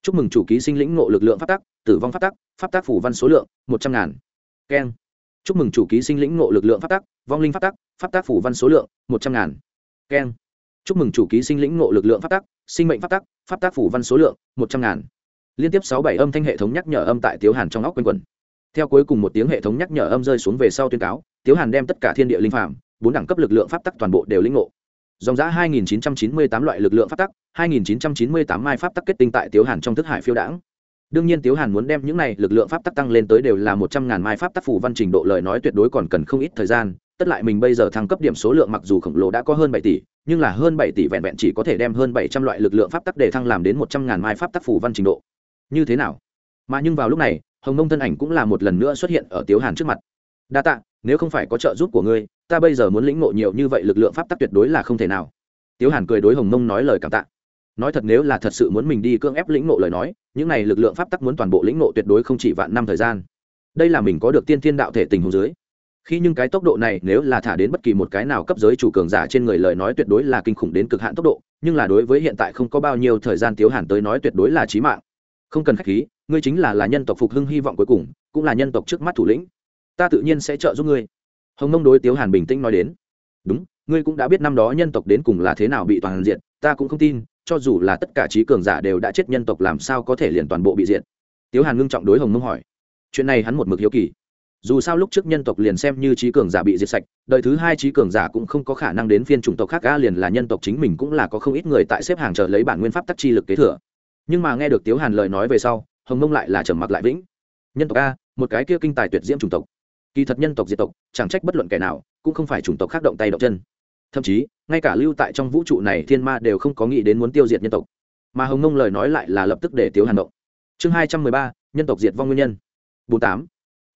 Chúc mừng chủ ký sinh lĩnh ngộ lực lượng pháp tắc, tử vong pháp tắc pháp tắc phủ văn số lượng, một trăm ngàn. Keng chúc mừng chủ ký sinh lĩnh ngộ lực lượng pháp tắc, vong linh pháp tắc, pháp tác phủ văn số lượng, một trăm ngàn. Keng. Chúc mừng chủ ký sinh lĩnh ngộ lực lượng pháp tắc, sinh mệnh pháp tắc, pháp tác phủ văn số lượng, một trăm ngàn. Liên tiếp sáu bảy âm thanh hệ thống nhắc nhở âm tại tiếu hàn trong óc quanh quẩn. Theo cuối cùng một tiếng hệ thống nhắc nhở âm rơi xuống về sau tuyên cáo, tiếu hàn đem tất cả thiên địa linh phạm bốn đẳng cấp lực lượng pháp tắc toàn bộ đều lĩnh ngộ. Dòng giã 2998 loại lực lượng pháp tắc 2998 mai pháp tắc kết tinh tại tiếu hàn trong thức hải phiêu đãng đương nhiên tiếu hàn muốn đem những này lực lượng pháp tắc tăng lên tới đều là một trăm ngàn mai pháp tắc phủ văn trình độ lời nói tuyệt đối còn cần không ít thời gian. Tất lại mình bây giờ thăng cấp điểm số lượng mặc dù khổng lồ đã có hơn bảy tỷ, nhưng là hơn bảy tỷ vẹn vẹn chỉ có thể đem hơn bảy trăm loại lực lượng pháp tắc để thăng làm đến một trăm ngàn mai pháp tắc phủ văn trình độ. Như thế nào? Mà nhưng vào lúc này, hồng nông thân ảnh cũng là một lần nữa xuất hiện ở tiếu hàn trước mặt. Đa tạ, nếu không phải có trợ giúp của ngươi, ta bây giờ muốn lĩnh ngộ nhiều như vậy lực lượng pháp tắc tuyệt đối là không thể nào. Tiếu hàn cười đối hồng nông nói lời cảm tạ nói thật nếu là thật sự muốn mình đi cưỡng ép lĩnh ngộ lời nói, những này lực lượng pháp tắc muốn toàn bộ lĩnh ngộ tuyệt đối không chỉ vạn năm thời gian. Đây là mình có được tiên thiên đạo thể tình hồ dưới. Khi nhưng cái tốc độ này nếu là thả đến bất kỳ một cái nào cấp giới chủ cường giả trên người lời nói tuyệt đối là kinh khủng đến cực hạn tốc độ, nhưng là đối với hiện tại không có bao nhiêu thời gian tiếu hàn tới nói tuyệt đối là trí mạng. Không cần k h á c h khí, ngươi chính là là nhân tộc phục hưng hy vọng cuối cùng, cũng là nhân tộc trước mắt thủ lĩnh. Ta tự nhiên sẽ trợ giúp ngươi. Hồng mông đối tiếu hàn bình tĩnh nói đến. Đúng, ngươi cũng đã biết năm đó nhân tộc đến cùng là thế nào bị toàn diện, ta cũng không tin cho dù là tất cả trí cường giả đều đã chết nhân tộc làm sao có thể liền toàn bộ bị diện tiếu hàn ngưng trọng đối hồng Mông hỏi. Chuyện này hắn một mực hiếu kỳ. Dù sao lúc trước nhân tộc liền xem như trí cường giả bị diệt sạch, đời thứ hai trí cường giả cũng không có khả năng đến phiên chủng tộc khác ga liền là nhân tộc chính mình cũng là có không ít người tại xếp hàng chờ lấy bản nguyên pháp tắc chi lực kế thừa. Nhưng mà nghe được tiếu hàn lời nói về sau, hồng mông lại là trầm mặc lại vĩnh. Nhân tộc a, một cái kia kinh tài tuyệt diễm chủng tộc. Kỳ thật nhân tộc diệt tộc, chẳng trách bất luận kẻ nào, cũng không phải chủng tộc khác động tay động chân thậm chí, ngay cả lưu tại trong vũ trụ này thiên ma đều không có nghĩ đến muốn tiêu diệt nhân tộc. Mà hồng nông lời nói lại là lập tức để tiếu hàn động. Chương hai trăm mười ba, nhân tộc diệt vong nguyên nhân. Bốn tám,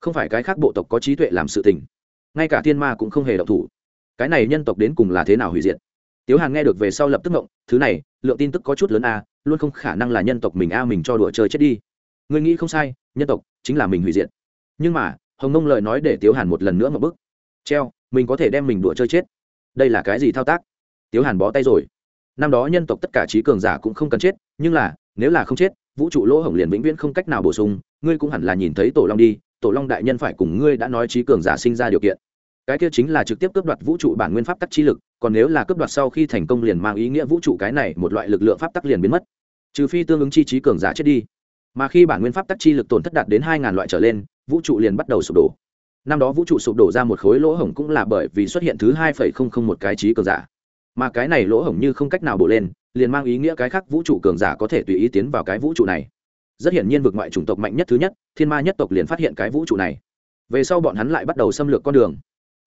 không phải cái khác bộ tộc có trí tuệ làm sự tình. Ngay cả thiên ma cũng không hề động thủ. Cái này nhân tộc đến cùng là thế nào hủy diệt? Tiếu hàn nghe được về sau lập tức ngộng, thứ này, lượng tin tức có chút lớn a, luôn không khả năng là nhân tộc mình a mình cho đùa chơi chết đi. Người nghĩ không sai, nhân tộc chính là mình hủy diệt. Nhưng mà, hồng nông lời nói để tiếu hàn một lần nữa một bức. Treo, mình có thể đem mình đùa chơi chết đây là cái gì thao tác? Tiếu hàn bó tay rồi. Năm đó nhân tộc tất cả trí cường giả cũng không cần chết, nhưng là, nếu là không chết, vũ trụ lỗ hổng liền vĩnh viễn không cách nào bổ sung, ngươi cũng hẳn là nhìn thấy tổ long đi, tổ long đại nhân phải cùng ngươi đã nói trí cường giả sinh ra điều kiện. Cái kia chính là trực tiếp cướp đoạt vũ trụ bản nguyên pháp tắc chi lực, còn nếu là cướp đoạt sau khi thành công liền mang ý nghĩa vũ trụ cái này một loại lực lượng pháp tắc liền biến mất. Trừ phi tương ứng chi trí cường giả chết đi. Mà khi bản nguyên pháp tắc chi lực tổn thất đạt đến hai ngàn loại trở lên, vũ trụ liền bắt đầu sụp đổ năm đó vũ trụ sụp đổ ra một khối lỗ hổng cũng là bởi vì xuất hiện thứ hai phẩy không không một cái trí cường giả. Mà cái này lỗ hổng như không cách nào bổ lên, liền mang ý nghĩa cái khác vũ trụ cường giả có thể tùy ý tiến vào cái vũ trụ này. Rất hiển nhiên vực ngoại chủng tộc mạnh nhất thứ nhất, thiên ma nhất tộc liền phát hiện cái vũ trụ này. Về sau bọn hắn lại bắt đầu xâm lược con đường.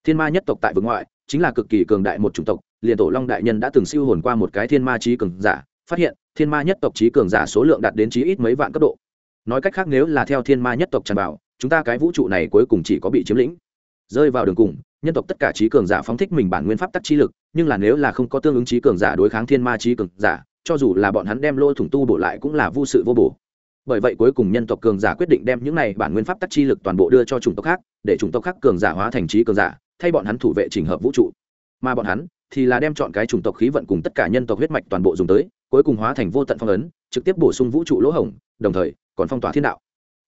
Thiên ma nhất tộc tại vực ngoại, chính là cực kỳ cường đại một chủng tộc, liền tổ long đại nhân đã từng siêu hồn qua một cái thiên ma trí cường giả, phát hiện, thiên ma nhất tộc trí cường giả số lượng đạt đến chí ít mấy vạn cấp độ. Nói cách khác nếu là theo thiên ma nhất tộc tràn vào chúng ta cái vũ trụ này cuối cùng chỉ có bị chiếm lĩnh. Rơi vào đường cùng, nhân tộc tất cả trí cường giả phóng thích mình bản nguyên pháp tắc trí lực, nhưng là nếu là không có tương ứng trí cường giả đối kháng thiên ma trí cường giả, cho dù là bọn hắn đem lôi thủng tu bổ lại cũng là vô sự vô bổ. Bởi vậy cuối cùng nhân tộc cường giả quyết định đem những này bản nguyên pháp tắc chi lực toàn bộ đưa cho chủng tộc khác, để chủng tộc khác cường giả hóa thành trí cường giả, thay bọn hắn thủ vệ trình hợp vũ trụ. Mà bọn hắn thì là đem chọn cái chủng tộc khí vận cùng tất cả nhân tộc huyết mạch toàn bộ dùng tới, cuối cùng hóa thành vô tận phong ấn, trực tiếp bổ sung vũ trụ lỗ hổng, đồng thời còn phong tỏa thiên đạo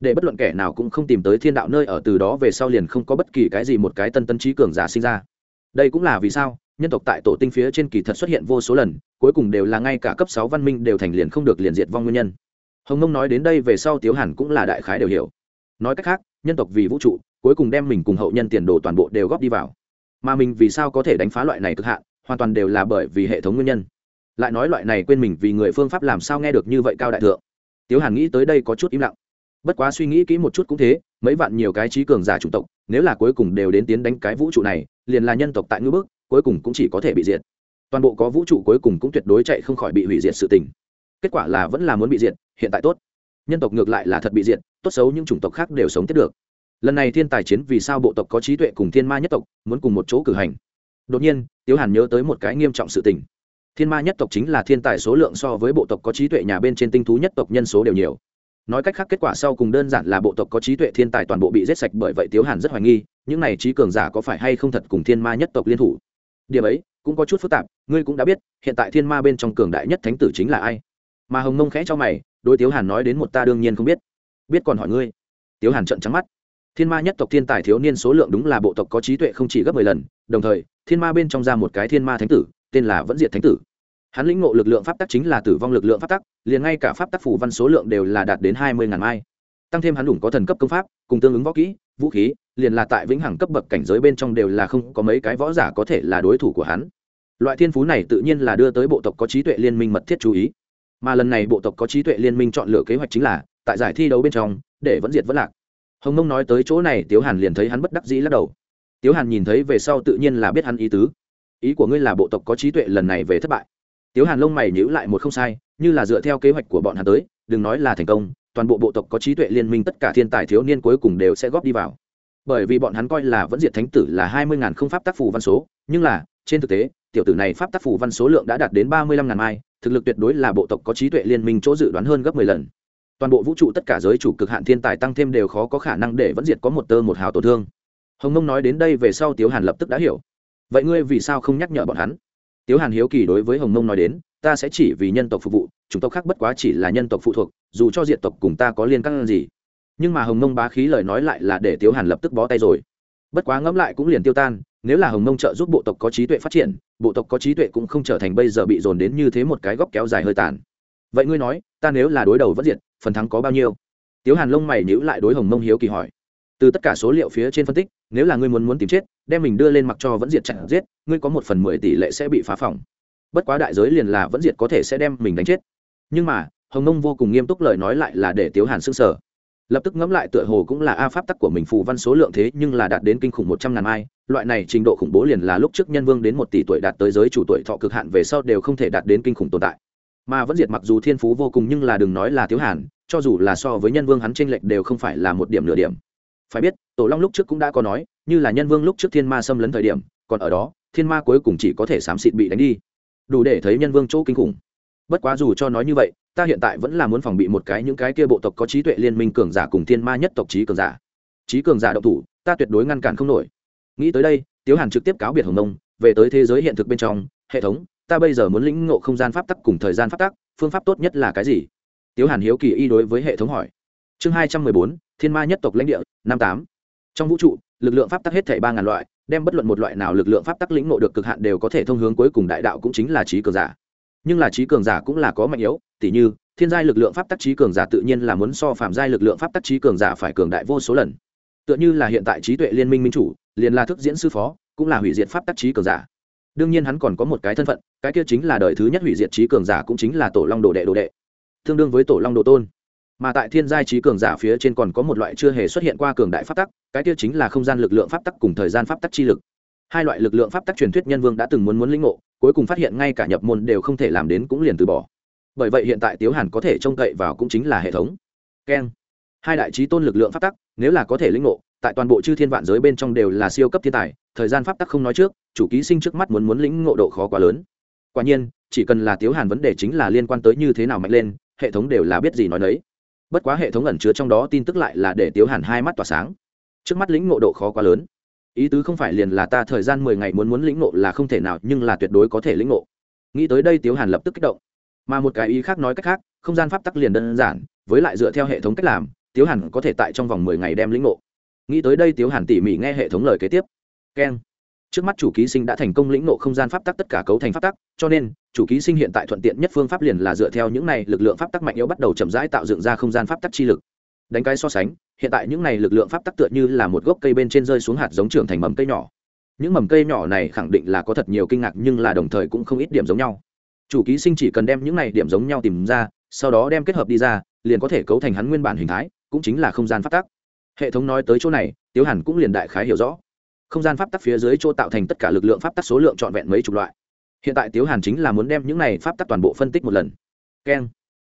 để bất luận kẻ nào cũng không tìm tới thiên đạo nơi ở từ đó về sau liền không có bất kỳ cái gì một cái tân tân trí cường giả sinh ra. Đây cũng là vì sao, nhân tộc tại tổ tinh phía trên kỳ thật xuất hiện vô số lần, cuối cùng đều là ngay cả cấp sáu văn minh đều thành liền không được liền diệt vong nguyên nhân. Hồng nông nói đến đây về sau tiếu hàn cũng là đại khái đều hiểu. Nói cách khác, nhân tộc vì vũ trụ, cuối cùng đem mình cùng hậu nhân tiền đồ toàn bộ đều góp đi vào. Mà mình vì sao có thể đánh phá loại này cực hạn, hoàn toàn đều là bởi vì hệ thống nguyên nhân. Lại nói loại này quên mình vì người phương pháp làm sao nghe được như vậy cao đại thượng. Tiếu hàn nghĩ tới đây có chút im lặng bất quá suy nghĩ kỹ một chút cũng thế, mấy vạn nhiều cái trí cường giả chủng tộc, nếu là cuối cùng đều đến tiến đánh cái vũ trụ này, liền là nhân tộc tại ngưỡng bức, cuối cùng cũng chỉ có thể bị diệt. Toàn bộ có vũ trụ cuối cùng cũng tuyệt đối chạy không khỏi bị hủy diệt sự tình. Kết quả là vẫn là muốn bị diệt, hiện tại tốt. Nhân tộc ngược lại là thật bị diệt, tốt xấu những chủng tộc khác đều sống tiếp được. Lần này thiên tài chiến vì sao bộ tộc có trí tuệ cùng thiên ma nhất tộc, muốn cùng một chỗ cử hành. Đột nhiên, tiếu hàn nhớ tới một cái nghiêm trọng sự tình. Thiên ma nhất tộc chính là thiên tài số lượng so với bộ tộc có trí tuệ nhà bên trên tinh thú nhất tộc nhân số đều nhiều nói cách khác, kết quả sau cùng đơn giản là bộ tộc có trí tuệ thiên tài toàn bộ bị giết sạch, bởi vậy tiếu hàn rất hoài nghi, những này trí cường giả có phải hay không thật cùng thiên ma nhất tộc liên thủ? Điểm ấy cũng có chút phức tạp, ngươi cũng đã biết, hiện tại thiên ma bên trong cường đại nhất thánh tử chính là ai? Mà hồng mông khẽ cho mày đôi tiếu hàn nói đến một ta đương nhiên không biết. Biết còn hỏi ngươi. Tiếu hàn trận trắng mắt. Thiên ma nhất tộc thiên tài thiếu niên số lượng đúng là bộ tộc có trí tuệ không chỉ gấp mười lần, đồng thời, thiên ma bên trong ra một cái thiên ma thánh tử, tên là vẫn diệt thánh tử hắn lĩnh ngộ lực lượng pháp tắc chính là tử vong lực lượng pháp tắc, liền ngay cả pháp tắc phủ văn số lượng đều là đạt đến hai mươi ngàn mai. Tăng thêm hắn đủ có thần cấp công pháp, cùng tương ứng võ kỹ, vũ khí, liền là tại vĩnh hằng cấp bậc cảnh giới bên trong đều là không có mấy cái võ giả có thể là đối thủ của hắn. Loại thiên phú này tự nhiên là đưa tới bộ tộc có trí tuệ liên minh mật thiết chú ý. Mà lần này bộ tộc có trí tuệ liên minh chọn lựa kế hoạch chính là, tại giải thi đấu bên trong, để vẫn diệt vẫn lạc. Hồng mông nói tới chỗ này, tiếu hàn liền thấy hắn bất đắc dĩ lắc đầu. Tiếu hàn nhìn thấy về sau tự nhiên là biết hắn ý tứ. Ý của ngươi là bộ tộc có trí tuệ lần này về thất bại tiếu hàn lông mày nhữ lại một không sai, như là dựa theo kế hoạch của bọn hắn tới, đừng nói là thành công, toàn bộ bộ tộc có trí tuệ liên minh tất cả thiên tài thiếu niên cuối cùng đều sẽ góp đi vào. Bởi vì bọn hắn coi là vẫn diệt thánh tử là hai mươi ngàn không pháp tác phù văn số, nhưng là, trên thực tế, tiểu tử này pháp tác phù văn số lượng đã đạt đến ba mươi lăm ngàn mai, thực lực tuyệt đối là bộ tộc có trí tuệ liên minh chỗ dự đoán hơn gấp mười lần. Toàn bộ vũ trụ tất cả giới chủ cực hạn thiên tài tăng thêm đều khó có khả năng để vẫn diệt có một tơ một hào tổn thương. Hồng mông nói đến đây về sau tiếu hàn lập tức đã hiểu. Vậy ngươi vì sao không nhắc nhở bọn hắn? Tiếu hàn hiếu kỳ đối với hồng mông nói đến, ta sẽ chỉ vì nhân tộc phục vụ chúng tộc khác bất quá chỉ là nhân tộc phụ thuộc, dù cho diện tộc cùng ta có liên căn gì. Nhưng mà hồng mông bá khí lời nói lại là để tiếu hàn lập tức bó tay rồi. Bất quá ngẫm lại cũng liền tiêu tan, nếu là hồng mông trợ giúp bộ tộc có trí tuệ phát triển, bộ tộc có trí tuệ cũng không trở thành bây giờ bị dồn đến như thế một cái góc kéo dài hơi tàn. Vậy ngươi nói, ta nếu là đối đầu vẫn diệt, phần thắng có bao nhiêu? Tiếu hàn lông mày nhữ lại đối hồng mông hiếu kỳ hỏi từ tất cả số liệu phía trên phân tích, nếu là ngươi muốn muốn tìm chết, đem mình đưa lên mặc cho vẫn diệt chặn giết, ngươi có một phần mười tỷ lệ sẽ bị phá phòng. Bất quá đại giới liền là vẫn diệt có thể sẽ đem mình đánh chết. Nhưng mà, hồng mông vô cùng nghiêm túc lời nói lại là để tiếu hàn s ư n g sở lập tức ngẫm lại tựa hồ cũng là a pháp tắc của mình phù văn số lượng thế nhưng là đạt đến kinh khủng một trăm ngàn mai, loại này trình độ khủng bố liền là lúc trước nhân vương đến một tỷ tuổi đạt tới giới chủ tuổi thọ cực hạn về sau đều không thể đạt đến kinh khủng tồn tại. Mà vẫn diệt mặc dù thiên phú vô cùng nhưng là đừng nói là tiếu hàn, cho dù là so với nhân vương hắn tranh lệch đều không phải là một điểm nửa điểm phải biết, tổ long lúc trước cũng đã có nói, như là nhân vương lúc trước thiên ma xâm lấn thời điểm, còn ở đó, thiên ma cuối cùng chỉ có thể xám xịt bị đánh đi. Đủ để thấy nhân vương chỗ kinh khủng. Bất quá dù cho nói như vậy, ta hiện tại vẫn là muốn phòng bị một cái những cái kia bộ tộc có trí tuệ liên minh cường giả cùng thiên ma nhất tộc trí cường giả. Trí cường giả động thủ, ta tuyệt đối ngăn cản không nổi. Nghĩ tới đây, tiếu hàn trực tiếp cáo biệt hồng nông, về tới thế giới hiện thực bên trong, hệ thống, ta bây giờ muốn lĩnh ngộ không gian pháp tắc cùng thời gian pháp tắc, phương pháp tốt nhất là cái gì? Tiếu hàn hiếu kỳ y đối với hệ thống hỏi. Chương hai trăm mười bốn thiên ma nhất tộc lãnh địa, năm tám. Trong vũ trụ, lực lượng pháp tắc hết thảy ba ngàn loại, đem bất luận một loại nào lực lượng pháp tắc lĩnh ngộ được cực hạn đều có thể thông hướng cuối cùng đại đạo cũng chính là trí cường giả. Nhưng là trí cường giả cũng là có mạnh yếu, tỉ như, thiên giai lực lượng pháp tắc trí cường giả tự nhiên là muốn so phạm giai lực lượng pháp tắc trí cường giả phải cường đại vô số lần. Tựa như là hiện tại trí tuệ liên minh minh chủ, liền là thức diễn sư phó, cũng là hủy diệt pháp tắc trí cường giả. Đương nhiên hắn còn có một cái thân phận, cái kia chính là đời thứ nhất hủy diệt trí cường giả cũng chính là tổ long đồ đệ đồ đệ. Tương đương với tổ long đồ tôn mà tại thiên giai trí cường giả phía trên còn có một loại chưa hề xuất hiện qua cường đại pháp tắc, cái tiêu chính là không gian lực lượng pháp tắc cùng thời gian pháp tắc chi lực. Hai loại lực lượng pháp tắc truyền thuyết nhân vương đã từng muốn muốn lĩnh ngộ, cuối cùng phát hiện ngay cả nhập môn đều không thể làm đến cũng liền từ bỏ. Bởi vậy hiện tại tiếu hàn có thể trông cậy vào cũng chính là hệ thống. Keng. Hai đại trí tôn lực lượng pháp tắc, nếu là có thể lĩnh ngộ, tại toàn bộ chư thiên vạn giới bên trong đều là siêu cấp thiên tài, thời gian pháp tắc không nói trước, chủ ký sinh trước mắt muốn muốn lĩnh ngộ độ khó quá lớn. Quả nhiên, chỉ cần là tiếu hàn vấn đề chính là liên quan tới như thế nào mạnh lên, hệ thống đều là biết gì nói đấy bất quá hệ thống ẩn chứa trong đó tin tức lại là để tiếu hàn hai mắt tỏa sáng. Trước mắt lĩnh ngộ độ khó quá lớn. Ý tứ không phải liền là ta thời gian mười ngày muốn muốn lĩnh ngộ là không thể nào, nhưng là tuyệt đối có thể lĩnh ngộ. Nghĩ tới đây tiếu hàn lập tức kích động. Mà một cái ý khác nói cách khác, không gian pháp tắc liền đơn giản, với lại dựa theo hệ thống cách làm, tiếu hàn có thể tại trong vòng mười ngày đem lĩnh ngộ. Nghĩ tới đây tiếu hàn tỉ mỉ nghe hệ thống lời kế tiếp. Keng trước mắt chủ ký sinh đã thành công lĩnh nộ không gian pháp tắc tất cả cấu thành pháp tắc, cho nên, chủ ký sinh hiện tại thuận tiện nhất phương pháp liền là dựa theo những này lực lượng pháp tắc mạnh yếu bắt đầu chậm rãi tạo dựng ra không gian pháp tắc chi lực. Đánh cái so sánh, hiện tại những này lực lượng pháp tắc tựa như là một gốc cây bên trên rơi xuống hạt giống trưởng thành mầm cây nhỏ. Những mầm cây nhỏ này khẳng định là có thật nhiều kinh ngạc nhưng là đồng thời cũng không ít điểm giống nhau. Chủ ký sinh chỉ cần đem những này điểm giống nhau tìm ra, sau đó đem kết hợp đi ra, liền có thể cấu thành hắn nguyên bản hình thái, cũng chính là không gian pháp tắc. Hệ thống nói tới chỗ này, tiếu hẳn cũng liền đại khái hiểu rõ không gian pháp tắc phía dưới chỗ tạo thành tất cả lực lượng pháp tắc số lượng trọn vẹn mấy chục loại. Hiện tại tiếu hàn chính là muốn đem những này pháp tắc toàn bộ phân tích một lần. Keng,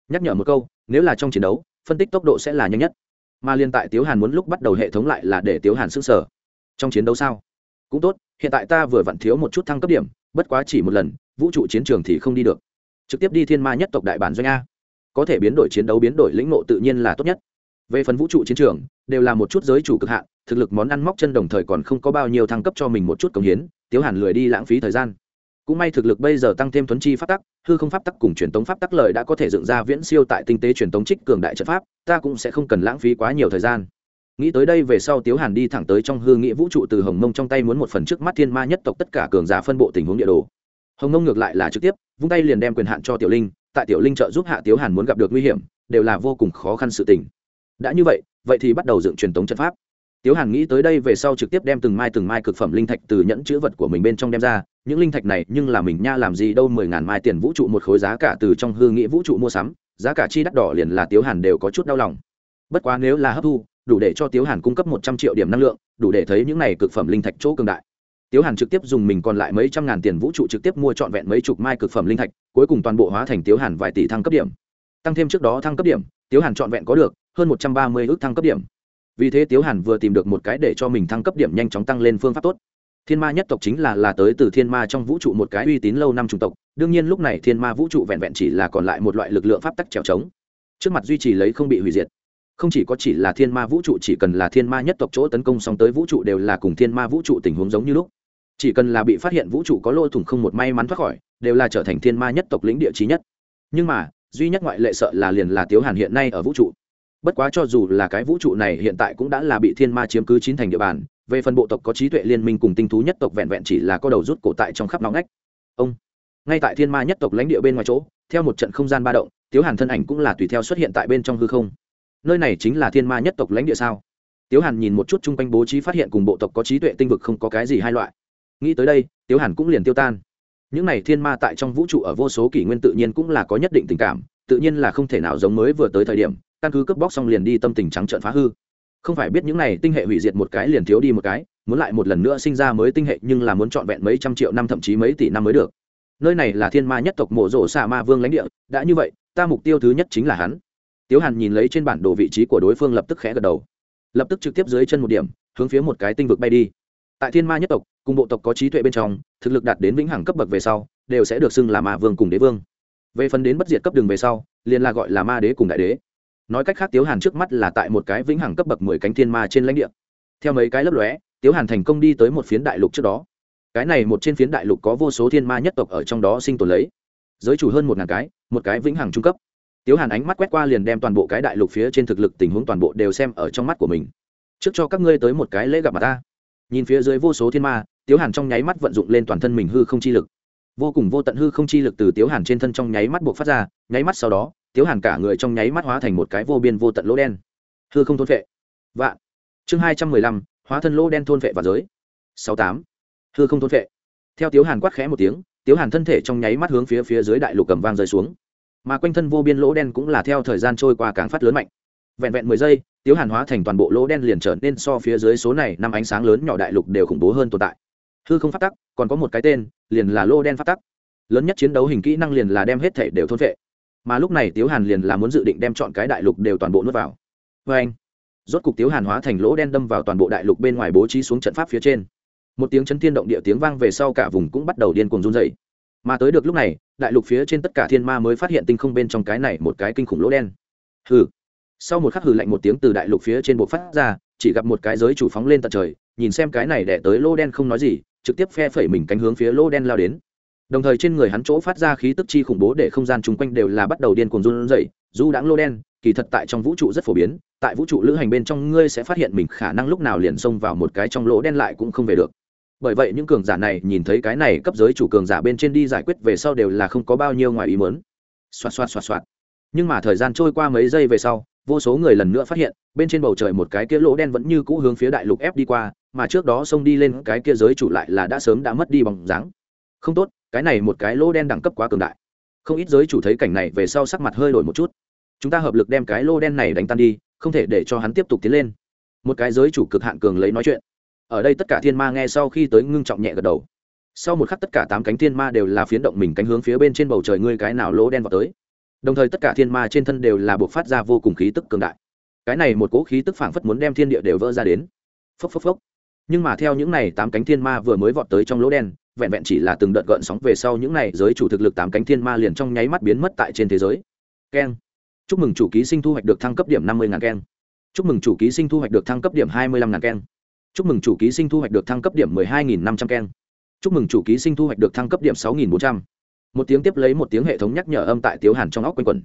nhắc nhở một câu, nếu là trong chiến đấu, phân tích tốc độ sẽ là nhanh nhất. Mà liên tại tiếu hàn muốn lúc bắt đầu hệ thống lại là để tiếu hàn s sở trong chiến đấu sao? Cũng tốt, hiện tại ta vừa vặn thiếu một chút thăng cấp điểm, bất quá chỉ một lần, vũ trụ chiến trường thì không đi được. Trực tiếp đi thiên ma nhất tộc đại bản doanh a. Có thể biến đổi chiến đấu biến đổi lĩnh ngộ tự nhiên là tốt nhất về phần vũ trụ chiến trường, đều là một chút giới chủ cực hạn, thực lực món ăn móc chân đồng thời còn không có bao nhiêu thăng cấp cho mình một chút công hiến, tiếu hàn lười đi lãng phí thời gian. Cũng may thực lực bây giờ tăng thêm thuấn chi pháp tắc, hư không pháp tắc cùng truyền tống pháp tắc lời đã có thể dựng ra viễn siêu tại tinh tế truyền tống trích cường đại trận pháp, ta cũng sẽ không cần lãng phí quá nhiều thời gian. Nghĩ tới đây về sau tiếu hàn đi thẳng tới trong hư nghĩa vũ trụ từ hồng mông trong tay muốn một phần trước mắt thiên ma nhất tộc tất cả cường giả phân bộ tình huống địa đồ. Hồng mông ngược lại là trực tiếp, vung tay liền đem quyền hạn cho tiểu linh, tại tiểu linh trợ giúp hạ tiếu hàn muốn gặp được nguy hiểm, đều là vô cùng khó khăn sự tình đã như vậy vậy thì bắt đầu dựng truyền thống trận pháp. Tiếu hàn nghĩ tới đây về sau trực tiếp đem từng mai từng mai cực phẩm linh thạch từ nhẫn chữ vật của mình bên trong đem ra. Những linh thạch này nhưng là mình nha làm gì đâu, mười ngàn mai tiền vũ trụ, một khối giá cả từ trong hư nghĩ vũ trụ mua sắm. Giá cả chi đắt đỏ liền là tiếu hàn đều có chút đau lòng. Bất quá nếu là hấp thu, đủ để cho tiếu hàn cung cấp một trăm triệu điểm năng lượng, đủ để thấy những này cực phẩm linh thạch chỗ cường đại. Tiếu hàn trực tiếp dùng mình còn lại mấy trăm ngàn tiền vũ trụ trực tiếp mua trọn vẹn mấy chục mai cực phẩm linh thạch, cuối cùng toàn bộ hóa thành tiếu hàn vài tỷ thăng cấp điểm. Tăng thêm trước đó thăng cấp điểm, tiếu hàn trọn vẹn có được hơn một trăm ba mươi ước thăng cấp điểm. Vì thế tiếu hàn vừa tìm được một cái để cho mình thăng cấp điểm nhanh chóng tăng lên phương pháp tốt. Thiên ma nhất tộc chính là là tới từ thiên ma trong vũ trụ một cái uy tín lâu năm chủng tộc, đương nhiên lúc này thiên ma vũ trụ vẹn vẹn chỉ là còn lại một loại lực lượng pháp tắc trèo trống. Trước mặt duy trì lấy không bị hủy diệt. Không chỉ có chỉ là thiên ma vũ trụ, chỉ cần là thiên ma nhất tộc chỗ tấn công xong tới vũ trụ đều là cùng thiên ma vũ trụ tình huống giống như lúc. Chỉ cần là bị phát hiện vũ trụ có lỗ thủng không một may mắn thoát khỏi, đều là trở thành thiên ma nhất tộc lĩnh địa trí nhất. Nhưng mà, duy nhất ngoại lệ sợ là liền là tiếu hàn hiện nay ở vũ trụ bất quá cho dù là cái vũ trụ này hiện tại cũng đã là bị thiên ma chiếm cứ chín thành địa bàn, về phần bộ tộc có trí tuệ liên minh cùng tinh thú nhất tộc vẹn vẹn chỉ là có đầu rút cổ tại trong khắp nóng ngách. Ông, ngay tại thiên ma nhất tộc lãnh địa bên ngoài chỗ, theo một trận không gian ba động, tiếu hàn thân ảnh cũng là tùy theo xuất hiện tại bên trong hư không. Nơi này chính là thiên ma nhất tộc lãnh địa sao? Tiếu hàn nhìn một chút chung quanh bố trí phát hiện cùng bộ tộc có trí tuệ tinh vực không có cái gì hai loại. Nghĩ tới đây, tiếu hàn cũng liền tiêu tan. Những này thiên ma tại trong vũ trụ ở vô số kỷ nguyên tự nhiên cũng là có nhất định tình cảm, tự nhiên là không thể nào giống mới vừa tới thời điểm căn cứ cướp bóc xong liền đi tâm tình trắng trợn phá hư. Không phải biết những này tinh hệ hủy diệt một cái liền thiếu đi một cái, muốn lại một lần nữa sinh ra mới tinh hệ nhưng là muốn trọn vẹn mấy trăm triệu năm thậm chí mấy tỷ năm mới được. Nơi này là thiên ma nhất tộc mộ rỗ xạ ma vương lãnh địa, đã như vậy, ta mục tiêu thứ nhất chính là hắn. Tiếu hàn nhìn lấy trên bản đồ vị trí của đối phương lập tức khẽ gật đầu. Lập tức trực tiếp dưới chân một điểm, hướng phía một cái tinh vực bay đi. Tại thiên ma nhất tộc, cùng bộ tộc có trí tuệ bên trong, thực lực đạt đến vĩnh hằng cấp bậc về sau, đều sẽ được xưng là ma vương cùng đế vương. Về phần đến bất diệt cấp đường về sau, liền là gọi là ma đế cùng đại đế nói cách khác tiếu hàn trước mắt là tại một cái vĩnh hằng cấp bậc mười cánh thiên ma trên lãnh địa. Theo mấy cái lấp lóe, tiếu hàn thành công đi tới một phiến đại lục trước đó. Cái này một trên phiến đại lục có vô số thiên ma nhất tộc ở trong đó sinh tồn lấy. Giới chủ hơn một ngàn cái, một cái vĩnh hằng trung cấp. Tiếu hàn ánh mắt quét qua liền đem toàn bộ cái đại lục phía trên thực lực tình huống toàn bộ đều xem ở trong mắt của mình. Trước cho các ngươi tới một cái lễ gặp mặt ta. Nhìn phía dưới vô số thiên ma, tiếu hàn trong nháy mắt vận dụng lên toàn thân mình hư không chi lực. Vô cùng vô tận hư không chi lực từ tiếu hàn trên thân trong nháy mắt buộc phát ra, nháy mắt sau đó tiếu hàn cả người trong nháy mắt hóa thành một cái vô biên vô tận lỗ đen. Hư không thôn vệ. Vạn. Chương hai trăm mười lăm, hóa thân lỗ đen thôn vệ và giới. Sáu tám. Hư không thôn vệ. Theo tiếu hàn quát khẽ một tiếng, tiếu hàn thân thể trong nháy mắt hướng phía phía dưới đại lục cầm vang rơi xuống. Mà quanh thân vô biên lỗ đen cũng là theo thời gian trôi qua càng phát lớn mạnh. Vẹn vẹn mười giây, tiếu hàn hóa thành toàn bộ lỗ đen liền trở nên so phía dưới số này năm ánh sáng lớn nhỏ đại lục đều khủng bố hơn tồn tại. Hư không phát tắc, còn có một cái tên, liền là lỗ đen phát tắc. Lớn nhất chiến đấu hình kỹ năng liền là đem hết thể đều thôn vệ mà lúc này tiếu hàn liền là muốn dự định đem chọn cái đại lục đều toàn bộ nuốt vào. Vê anh, rốt cục tiếu hàn hóa thành lỗ đen đâm vào toàn bộ đại lục bên ngoài bố trí xuống trận pháp phía trên. Một tiếng chấn thiên động địa tiếng vang về sau cả vùng cũng bắt đầu điên cuồng run dày mà tới được lúc này, đại lục phía trên tất cả thiên ma mới phát hiện tinh không bên trong cái này một cái kinh khủng lỗ đen. Hừ. Sau một khắc hừ lạnh một tiếng từ đại lục phía trên bộ phát ra, chỉ gặp một cái giới chủ phóng lên tận trời, nhìn xem cái này đẻ tới lỗ đen không nói gì, trực tiếp phe phẩy mình cánh hướng phía lỗ đen lao đến đồng thời trên người hắn chỗ phát ra khí tức chi khủng bố để không gian chung quanh đều là bắt đầu điên cuồng run rẩy, du đãng lô đen, kỳ thật tại trong vũ trụ rất phổ biến, tại vũ trụ lữ hành bên trong ngươi sẽ phát hiện mình khả năng lúc nào liền xông vào một cái trong lỗ đen lại cũng không về được. Bởi vậy những cường giả này nhìn thấy cái này cấp giới chủ cường giả bên trên đi giải quyết về sau đều là không có bao nhiêu ngoài ý mớn xoạt xoạt xoạt xoạt. Nhưng mà thời gian trôi qua mấy giây về sau, vô số người lần nữa phát hiện, bên trên bầu trời một cái kia lỗ đen vẫn như cũ hướng phía đại lục ép đi qua, mà trước đó xông đi lên cái kia giới chủ lại là đã sớm đã mất đi bằng dáng. Không tốt cái này một cái lỗ đen đẳng cấp quá cường đại. Không ít giới chủ thấy cảnh này về sau sắc mặt hơi đổi một chút. Chúng ta hợp lực đem cái lô đen này đánh tan đi, không thể để cho hắn tiếp tục tiến lên. Một cái giới chủ cực hạn cường lấy nói chuyện. Ở đây tất cả thiên ma nghe sau khi tới ngưng trọng nhẹ gật đầu. Sau một khắc tất cả tám cánh thiên ma đều là phiến động mình cánh hướng phía bên trên bầu trời ngươi cái nào lỗ đen vào tới. Đồng thời tất cả thiên ma trên thân đều là buộc phát ra vô cùng khí tức cường đại. Cái này một cỗ khí tức phảng phất muốn đem thiên địa đều vỡ ra đến. Phốc phốc phốc. Nhưng mà theo những này tám cánh thiên ma vừa mới vọt tới trong lỗ đen vẹn vẹn chỉ là từng đợt gợn sóng về sau những này giới chủ thực lực tám cánh thiên ma liền trong nháy mắt biến mất tại trên thế giới. Keng. Chúc mừng chủ ký sinh thu hoạch được thăng cấp điểm năm mươi ngàn keng. Chúc mừng chủ ký sinh thu hoạch được thăng cấp điểm hai mươi lăm ngàn keng. Chúc mừng chủ ký sinh thu hoạch được thăng cấp điểm mười hai nghìn năm trăm keng. Chúc mừng chủ ký sinh thu hoạch được thăng cấp điểm sáu nghìn bốn trăm. Một tiếng tiếp lấy một tiếng hệ thống nhắc nhở âm tại tiếu hàn trong óc quanh quẩn.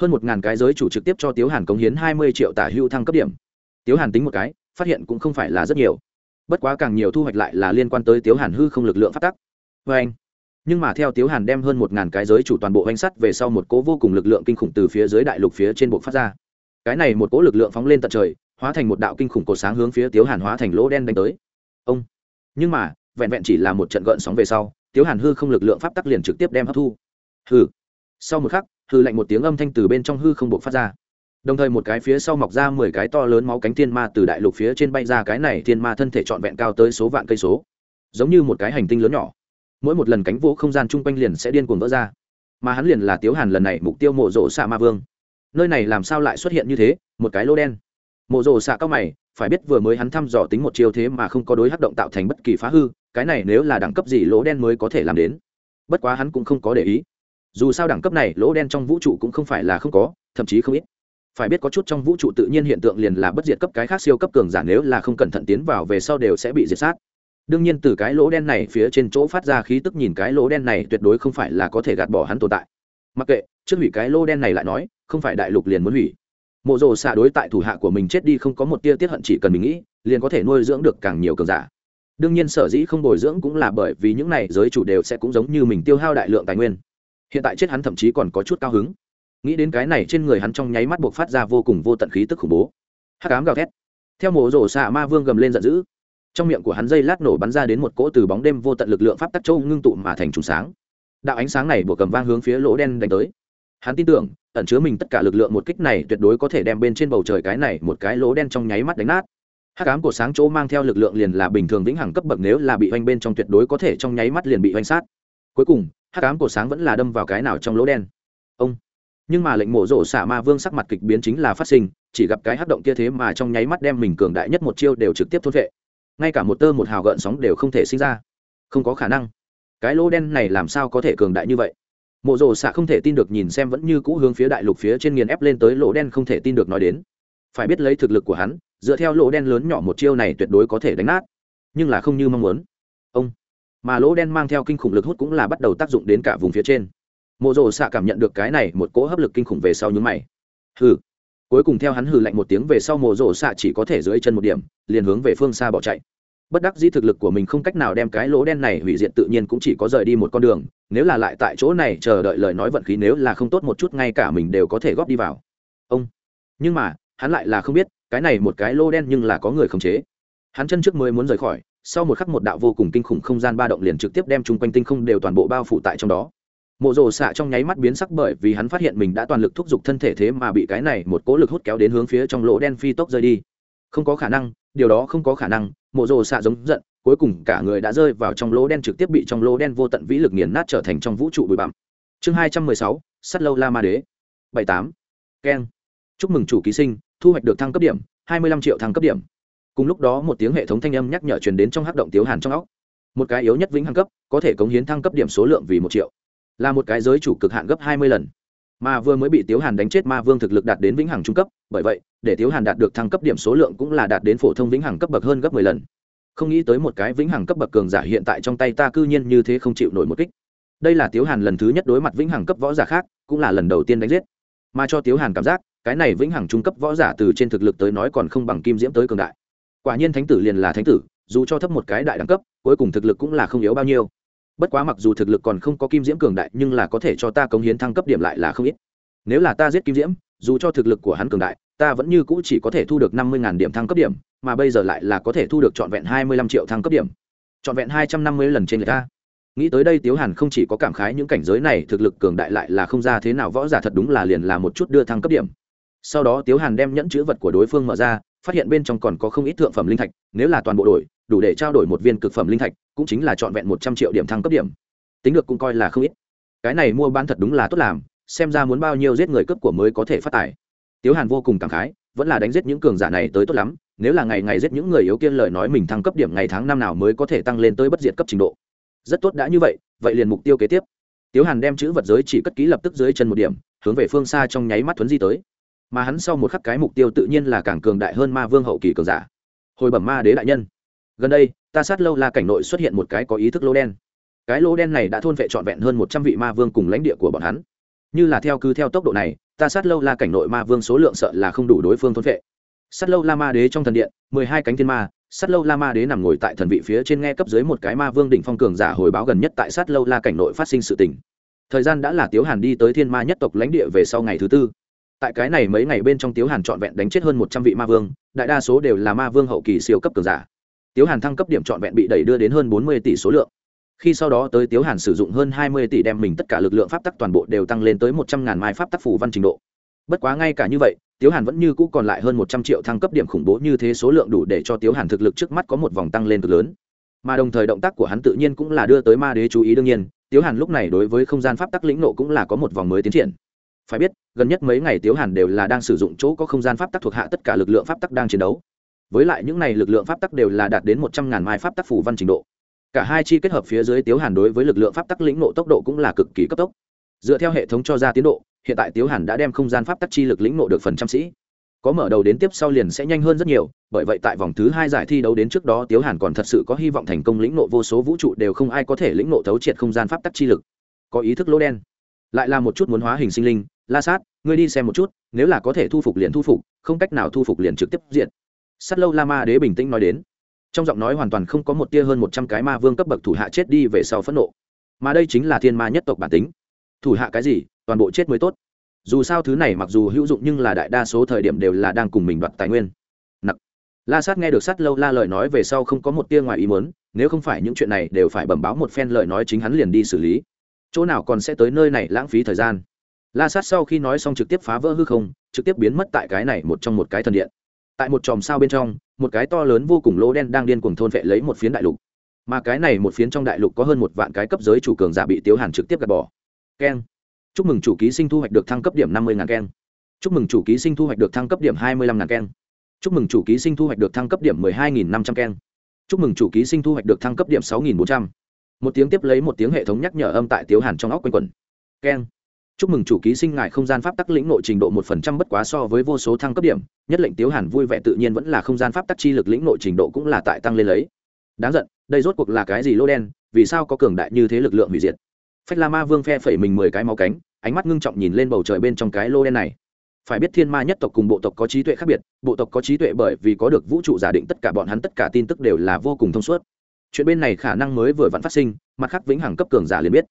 Hơn một ngàn cái giới chủ trực tiếp cho tiếu hàn cống hiến hai mươi triệu tả hưu thăng cấp điểm. Tiếu hàn tính một cái, phát hiện cũng không phải là rất nhiều bất quá càng nhiều thu hoạch lại là liên quan tới tiếu hàn hư không lực lượng phát tắc. Vê anh, nhưng mà theo tiếu hàn đem hơn một ngàn cái giới chủ toàn bộ oanh sắt về sau một cố vô cùng lực lượng kinh khủng từ phía dưới đại lục phía trên bộ phát ra. Cái này một cố lực lượng phóng lên tận trời, hóa thành một đạo kinh khủng cột sáng hướng phía tiếu hàn hóa thành lỗ đen đánh tới. Ông, nhưng mà, vẹn vẹn chỉ là một trận gợn sóng về sau, tiếu hàn hư không lực lượng pháp tắc liền trực tiếp đem hấp thu. Hư sau một khắc, hư lạnh một tiếng âm thanh từ bên trong hư không buộc phát ra đồng thời một cái phía sau mọc ra mười cái to lớn máu cánh thiên ma từ đại lục phía trên bay ra cái này thiên ma thân thể trọn vẹn cao tới số vạn cây số. Giống như một cái hành tinh lớn nhỏ. Mỗi một lần cánh vỗ không gian chung quanh liền sẽ điên cuồng vỡ ra. Mà hắn liền là tiếu hàn lần này mục tiêu mộ rộ xạ ma vương. Nơi này làm sao lại xuất hiện như thế? Một cái lô đen. Mộ rộ xạ cao mày, phải biết vừa mới hắn thăm dò tính một chiêu thế mà không có đối hắc động tạo thành bất kỳ phá hư, cái này nếu là đẳng cấp gì lỗ đen mới có thể làm đến. Bất quá hắn cũng không có để ý. Dù sao đẳng cấp này lỗ đen trong vũ trụ cũng không phải là không có, thậm chí không ít phải biết có chút trong vũ trụ tự nhiên hiện tượng liền là bất diệt cấp cái khác siêu cấp cường giả nếu là không cẩn thận tiến vào về sau đều sẽ bị diệt sát. Đương nhiên từ cái lỗ đen này phía trên chỗ phát ra khí tức nhìn cái lỗ đen này tuyệt đối không phải là có thể gạt bỏ hắn tồn tại. Mặc kệ, trước hủy cái lỗ đen này lại nói, không phải đại lục liền muốn hủy. Mộ rồ xạ đối tại thủ hạ của mình chết đi không có một tia tiết hận chỉ cần mình nghĩ, liền có thể nuôi dưỡng được càng nhiều cường giả. Đương nhiên sở dĩ không bồi dưỡng cũng là bởi vì những này giới chủ đều sẽ cũng giống như mình tiêu hao đại lượng tài nguyên. Hiện tại chết hắn thậm chí còn có chút cao hứng nghĩ đến cái này trên người hắn trong nháy mắt buộc phát ra vô cùng vô tận khí tức khủng bố. Hắc ám gào thét. Theo mổ rổ xạ ma vương gầm lên giận dữ. Trong miệng của hắn dây lát nổ bắn ra đến một cỗ từ bóng đêm vô tận lực lượng pháp tắc châu ngưng tụ mà thành trùng sáng. Đạo ánh sáng này buộc cầm vang hướng phía lỗ đen đánh tới. Hắn tin tưởng, ẩn chứa mình tất cả lực lượng một kích này tuyệt đối có thể đem bên trên bầu trời cái này một cái lỗ đen trong nháy mắt đánh nát. Hắc ám của sáng chỗ mang theo lực lượng liền là bình thường vĩnh hằng cấp bậc nếu là bị oanh bên trong tuyệt đối có thể trong nháy mắt liền bị oanh sát. Cuối cùng, hắc ám của sáng vẫn là đâm vào cái nào trong lỗ đen. Ông! Nhưng mà lệnh mổ rộ xạ ma vương sắc mặt kịch biến chính là phát sinh, chỉ gặp cái hắc động kia thế mà trong nháy mắt đem mình cường đại nhất một chiêu đều trực tiếp thốt vệ. Ngay cả một tơ một hào gợn sóng đều không thể sinh ra. Không có khả năng. Cái lỗ đen này làm sao có thể cường đại như vậy? Mộ rồ xạ không thể tin được nhìn xem vẫn như cũ hướng phía đại lục phía trên nghiền ép lên tới lỗ đen không thể tin được nói đến. Phải biết lấy thực lực của hắn, dựa theo lỗ đen lớn nhỏ một chiêu này tuyệt đối có thể đánh nát. Nhưng là không như mong muốn. Ông. Mà lỗ đen mang theo kinh khủng lực hút cũng là bắt đầu tác dụng đến cả vùng phía trên mộ rồ xạ cảm nhận được cái này một cỗ hấp lực kinh khủng về sau nhúng mày. Hừ. Cuối cùng theo hắn hừ lạnh một tiếng về sau mộ rồ xạ chỉ có thể dưới chân một điểm, liền hướng về phương xa bỏ chạy. Bất đắc dĩ thực lực của mình không cách nào đem cái lỗ đen này hủy diệt tự nhiên cũng chỉ có rời đi một con đường, nếu là lại tại chỗ này chờ đợi lời nói vận khí nếu là không tốt một chút ngay cả mình đều có thể góp đi vào. Ông. Nhưng mà, hắn lại là không biết, cái này một cái lỗ đen nhưng là có người khống chế. Hắn chân trước mới muốn rời khỏi, sau một khắc một đạo vô cùng kinh khủng không gian ba động liền trực tiếp đem chung quanh tinh không đều toàn bộ bao phủ tại trong đó mộ rồ xạ trong nháy mắt biến sắc bởi vì hắn phát hiện mình đã toàn lực thúc giục thân thể thế mà bị cái này một cỗ lực hút kéo đến hướng phía trong lỗ đen phi tốc rơi đi. Không có khả năng, điều đó không có khả năng, mộ rồ xạ giống giận, cuối cùng cả người đã rơi vào trong lỗ đen trực tiếp bị trong lỗ đen vô tận vĩ lực nghiền nát trở thành trong vũ trụ bụi bặm. Chương hai trăm mười sáu, sắt lâu la ma đế. Bảy tám. Keng. Chúc mừng chủ ký sinh, thu hoạch được thăng cấp điểm, hai mươi lăm triệu thăng cấp điểm. Cùng lúc đó một tiếng hệ thống thanh âm nhắc nhở truyền đến trong hắc động tiếu hàn trong óc. Một cái yếu nhất vĩnh hằng cấp, có thể cống hiến thăng cấp điểm số lượng vì một triệu là một cái giới chủ cực hạn gấp hai mươi lần. Mà vừa mới bị tiếu hàn đánh chết ma vương thực lực đạt đến vĩnh hằng trung cấp, bởi vậy, để tiếu hàn đạt được thăng cấp điểm số lượng cũng là đạt đến phổ thông vĩnh hằng cấp bậc hơn gấp mười lần. Không nghĩ tới một cái vĩnh hằng cấp bậc cường giả hiện tại trong tay ta cư nhiên như thế không chịu nổi một kích. Đây là tiếu hàn lần thứ nhất đối mặt vĩnh hằng cấp võ giả khác, cũng là lần đầu tiên đánh giết. Mà cho tiếu hàn cảm giác, cái này vĩnh hằng trung cấp võ giả từ trên thực lực tới nói còn không bằng kim diễm tới cường đại. Quả nhiên thánh tử liền là thánh tử, dù cho thấp một cái đại đẳng cấp, cuối cùng thực lực cũng là không yếu bao nhiêu bất quá mặc dù thực lực còn không có kim diễm cường đại, nhưng là có thể cho ta cống hiến thăng cấp điểm lại là không ít. Nếu là ta giết kim diễm, dù cho thực lực của hắn cường đại, ta vẫn như cũ chỉ có thể thu được năm mươi điểm thăng cấp điểm, mà bây giờ lại là có thể thu được trọn vẹn hai mươi lăm triệu thăng cấp điểm. Trọn vẹn hai trăm năm mươi lần trên người ta. Nghĩ tới đây tiếu hàn không chỉ có cảm khái những cảnh giới này thực lực cường đại lại là không ra thế nào, võ giả thật đúng là liền là một chút đưa thăng cấp điểm. Sau đó tiếu hàn đem nhẫn chữ vật của đối phương mở ra phát hiện bên trong còn có không ít thượng phẩm linh thạch, nếu là toàn bộ đổi, đủ để trao đổi một viên cực phẩm linh thạch, cũng chính là trọn vẹn một trăm triệu điểm thăng cấp điểm. Tính được cũng coi là không ít. Cái này mua bán thật đúng là tốt làm, xem ra muốn bao nhiêu giết người cấp của mới có thể phát tài. Tiếu hàn vô cùng cảm khái, vẫn là đánh giết những cường giả này tới tốt lắm, nếu là ngày ngày giết những người yếu kiên lời nói mình thăng cấp điểm ngày tháng năm nào mới có thể tăng lên tới bất diệt cấp trình độ. Rất tốt đã như vậy vậy liền mục tiêu kế tiếp. Tiếu hàn đem chữ vật giới chỉ cất ký lập tức dưới chân một điểm, hướng về phương xa trong nháy mắt thuấn di tới mà hắn sau một khắc cái mục tiêu tự nhiên là càng cường đại hơn ma vương hậu kỳ cường giả. Hồi bẩm ma đế đại nhân. Gần đây, ta sát lâu la cảnh nội xuất hiện một cái có ý thức lô đen. Cái lô đen này đã thôn vệ trọn vẹn hơn một trăm vị ma vương cùng lãnh địa của bọn hắn. Như là theo cứ theo tốc độ này, ta sát lâu la cảnh nội ma vương số lượng sợ là không đủ đối phương thôn vệ. Sát lâu la ma đế trong thần điện, mười hai cánh thiên ma, sát lâu la ma đế nằm ngồi tại thần vị phía trên nghe cấp dưới một cái ma vương đỉnh phong cường giả hồi báo gần nhất tại sát lâu la cảnh nội phát sinh sự tình. Thời gian đã là tiếu hàn đi tới thiên ma nhất tộc lãnh địa về sau ngày thứ tư tại cái này mấy ngày bên trong tiếu hàn trọn vẹn đánh chết hơn một trăm vị ma vương, đại đa số đều là ma vương hậu kỳ siêu cấp cường giả. Tiếu hàn thăng cấp điểm trọn vẹn bị đẩy đưa đến hơn bốn mươi tỷ số lượng. Khi sau đó tới tiếu hàn sử dụng hơn hai mươi tỷ đem mình tất cả lực lượng pháp tắc toàn bộ đều tăng lên tới một trăm ngàn mai pháp tắc phủ văn trình độ. Bất quá ngay cả như vậy, tiếu hàn vẫn như cũ còn lại hơn một trăm triệu thăng cấp điểm khủng bố như thế số lượng đủ để cho tiếu hàn thực lực trước mắt có một vòng tăng lên cực lớn. Mà đồng thời động tác của hắn tự nhiên cũng là đưa tới ma đế chú ý đương nhiên, tiếu hàn lúc này đối với không gian pháp tắc lĩnh nộ cũng là có một vòng mới tiến triển phải biết, gần nhất mấy ngày tiếu hàn đều là đang sử dụng chỗ có không gian pháp tắc thuộc hạ tất cả lực lượng pháp tắc đang chiến đấu. Với lại những này lực lượng pháp tắc đều là đạt đến một trăm ngàn mai pháp tắc phủ văn trình độ. Cả hai chi kết hợp phía dưới tiếu hàn đối với lực lượng pháp tắc lĩnh nộ tốc độ cũng là cực kỳ cấp tốc. Dựa theo hệ thống cho ra tiến độ, hiện tại tiếu hàn đã đem không gian pháp tắc chi lực lĩnh nộ được phần trăm sĩ. Có mở đầu đến tiếp sau liền sẽ nhanh hơn rất nhiều, bởi vậy tại vòng thứ hai giải thi đấu đến trước đó tiếu hàn còn thật sự có hy vọng thành công lĩnh nộ vô số vũ trụ đều không ai có thể lĩnh nộ thấu triệt không gian pháp tắc chi lực. Có ý thức lỗ đen. Lại là một chút muốn hóa hình sinh linh la sát, ngươi đi xem một chút, nếu là có thể thu phục liền thu phục, không cách nào thu phục liền trực tiếp diện sắt lâu la ma đế bình tĩnh nói đến. Trong giọng nói hoàn toàn không có một tia hơn một trăm cái ma vương cấp bậc thủ hạ chết đi về sau phẫn nộ. Mà đây chính là thiên ma nhất tộc bản tính. Thủ hạ cái gì, toàn bộ chết mới tốt. Dù sao thứ này mặc dù hữu dụng nhưng là đại đa số thời điểm đều là đang cùng mình đoạt tài nguyên. Nặc. La sát nghe được sắt lâu la lời nói về sau không có một tia ngoài ý muốn, nếu không phải những chuyện này đều phải bẩm báo một phen lời nói chính hắn liền đi xử lý. Chỗ nào còn sẽ tới nơi này lãng phí thời gian? La sát sau khi nói xong trực tiếp phá vỡ hư không, trực tiếp biến mất tại cái này một trong một cái thần điện. Tại một chòm sao bên trong, một cái to lớn vô cùng lỗ đen đang điên cuồng thôn vệ lấy một phiến đại lục. Mà cái này một phiến trong đại lục có hơn một vạn cái cấp giới chủ cường giả bị tiếu hàn trực tiếp gạt bỏ. Keng. Chúc mừng chủ ký sinh thu hoạch được thăng cấp điểm năm mươi ngàn keng. Chúc mừng chủ ký sinh thu hoạch được thăng cấp điểm hai mươi lăm ngàn keng. Chúc mừng chủ ký sinh thu hoạch được thăng cấp điểm mười hai nghìn năm trăm keng. Chúc mừng chủ ký sinh thu hoạch được thăng cấp điểm sáu nghìn bốn trăm. Một tiếng tiếp lấy một tiếng hệ thống nhắc nhở âm tại tiếu hàn trong óc quanh quẩn. Keng chúc mừng chủ ký sinh ngài không gian pháp tắc lĩnh nội trình độ một phần trăm bất quá so với vô số thăng cấp điểm, nhất lệnh tiếu hàn vui vẻ tự nhiên vẫn là không gian pháp tắc chi lực lĩnh nội trình độ cũng là tại tăng lên lấy. Đáng giận, đây rốt cuộc là cái gì lô đen, vì sao có cường đại như thế lực lượng hủy diệt? Phách la ma vương phe phẩy mình mười cái máu cánh, ánh mắt ngưng trọng nhìn lên bầu trời bên trong cái lô đen này. Phải biết thiên ma nhất tộc cùng bộ tộc có trí tuệ khác biệt, bộ tộc có trí tuệ bởi vì có được vũ trụ giả định tất cả bọn hắn tất cả tin tức đều là vô cùng thông suốt. Chuyện bên này khả năng mới vừa vặn phát sinh, mặt khác vĩnh hằng cấp cường giả liền biết.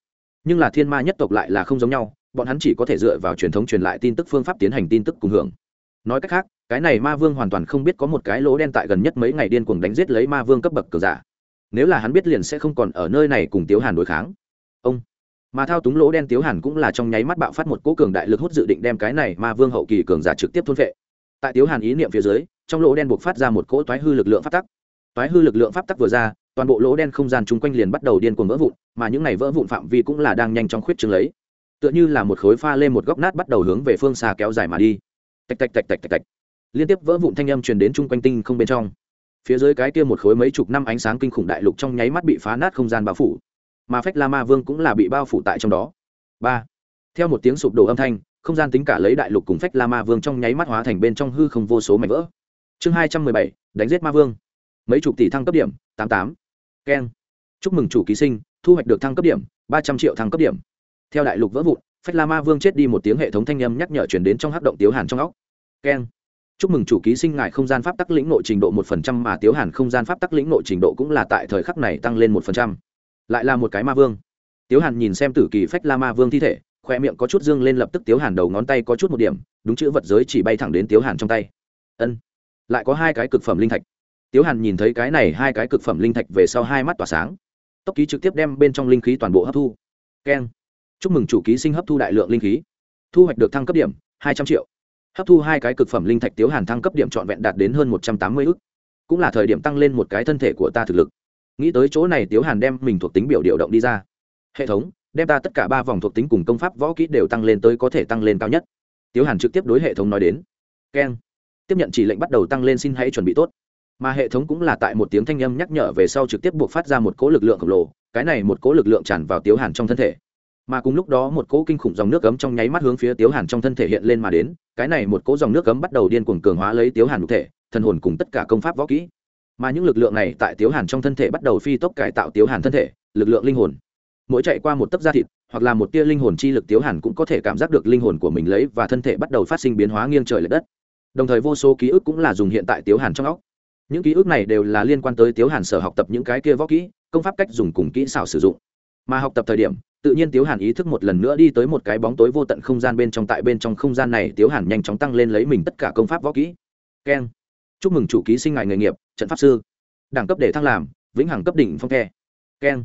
Nhưng là thiên ma nhất tộc lại là không giống nhau bọn hắn chỉ có thể dựa vào truyền thống truyền lại tin tức phương pháp tiến hành tin tức cùng hưởng. Nói cách khác, cái này ma vương hoàn toàn không biết có một cái lỗ đen tại gần nhất mấy ngày điên cuồng đánh giết lấy ma vương cấp bậc cờ giả. Nếu là hắn biết liền sẽ không còn ở nơi này cùng tiếu hàn đối kháng. Ông. Mà thao túng lỗ đen tiếu hàn cũng là trong nháy mắt bạo phát một cỗ cường đại lực hút dự định đem cái này ma vương hậu kỳ cường giả trực tiếp thôn vệ tại tiếu hàn ý niệm phía dưới, trong lỗ đen buộc phát ra một cỗ toái hư lực lượng pháp tắc. Toái hư lực lượng pháp tắc vừa ra, toàn bộ lỗ đen không gian chung quanh liền bắt đầu điên cuồng vỡ vụn, mà những này vỡ vụn phạm vi cũng là đang nhanh chóng khuyết chứng lấy tựa như là một khối pha lên một góc nát bắt đầu hướng về phương xa kéo dài mà đi. Tạch tạch tạch tạch tạch tạch. Liên tiếp vỡ vụn thanh âm truyền đến chung quanh tinh không bên trong. Phía dưới cái kia một khối mấy chục năm ánh sáng kinh khủng đại lục trong nháy mắt bị phá nát không gian bao phủ. Mà phách la ma vương cũng là bị bao phủ tại trong đó. Ba. Theo một tiếng sụp đổ âm thanh, không gian tính cả lấy đại lục cùng phách la ma vương trong nháy mắt hóa thành bên trong hư không vô số mảnh vỡ. Chương hai trăm mười bảy, đánh giết ma vương. Mấy chục tỷ thăng cấp điểm, tám tám. Keng. Chúc mừng chủ ký sinh, thu hoạch được thăng cấp điểm, ba trăm triệu thăng cấp điểm theo đại lục vỡ vụn, phách la ma vương chết đi một tiếng hệ thống thanh â m nhắc nhở chuyển đến trong hát động tiếu hàn trong óc. Keng chúc mừng chủ ký sinh ngài không gian pháp tắc lĩnh nội trình độ một phần trăm mà tiếu hàn không gian pháp tắc lĩnh nội trình độ cũng là tại thời khắc này tăng lên một phần trăm. Lại là một cái ma vương. Tiếu hàn nhìn xem tử kỳ phách la ma vương thi thể, khoe miệng có chút dương lên lập tức tiếu hàn đầu ngón tay có chút một điểm, đúng chữ vật giới chỉ bay thẳng đến tiếu hàn trong tay. Ân. Lại có hai cái cực phẩm linh thạch. Tiếu hàn nhìn thấy cái này hai cái cực phẩm linh thạch về sau hai mắt tỏa sáng. Tốc ký trực tiếp đem bên trong linh khí toàn bộ hấp thu. Keng chúc mừng chủ ký sinh hấp thu đại lượng linh khí. Thu hoạch được thăng cấp điểm, hai trăm triệu. Hấp thu hai cái cực phẩm linh thạch tiếu hàn thăng cấp điểm trọn vẹn đạt đến hơn một trăm tám mươi ức. Cũng là thời điểm tăng lên một cái thân thể của ta thực lực. Nghĩ tới chỗ này tiếu hàn đem mình thuộc tính biểu điều động đi ra. Hệ thống, đem ta tất cả ba vòng thuộc tính cùng công pháp võ kỹ đều tăng lên tới có thể tăng lên cao nhất. Tiếu hàn trực tiếp đối hệ thống nói đến. Keng tiếp nhận chỉ lệnh bắt đầu tăng lên xin hãy chuẩn bị tốt. Mà hệ thống cũng là tại một tiếng thanh âm nhắc nhở về sau trực tiếp buộc phát ra một cỗ lực lượng khổng lồ. Cái này một cỗ lực lượng tràn vào tiếu hàn trong thân thể mà cùng lúc đó một cỗ kinh khủng dòng nước cấm trong nháy mắt hướng phía tiếu hàn trong thân thể hiện lên mà đến, cái này một cỗ dòng nước cấm bắt đầu điên cuồng cường hóa lấy tiếu hàn cụ thể, thần hồn cùng tất cả công pháp võ kỹ. Mà những lực lượng này tại tiếu hàn trong thân thể bắt đầu phi tốc cải tạo tiếu hàn thân thể, lực lượng linh hồn. Mỗi chạy qua một tấc da thịt, hoặc là một tia linh hồn chi lực tiếu hàn cũng có thể cảm giác được linh hồn của mình lấy và thân thể bắt đầu phát sinh biến hóa nghiêng trời l ệ đất. Đồng thời vô số ký ức cũng là dùng hiện tại tiếu hàn trong óc. Những ký ức này đều là liên quan tới tiếu hàn sở học tập những cái kia võ kỹ, công pháp cách dùng cùng kỹ xảo sử dụng mà học tập thời điểm, tự nhiên tiếu hàn ý thức một lần nữa đi tới một cái bóng tối vô tận không gian bên trong, tại bên trong không gian này, tiếu hàn nhanh chóng tăng lên lấy mình tất cả công pháp võ kỹ. Keng. Chúc mừng chủ ký sinh ngài nghề nghiệp, trận pháp sư. Đẳng cấp để thăng làm, vĩnh hằng cấp đỉnh phong khe. Keng.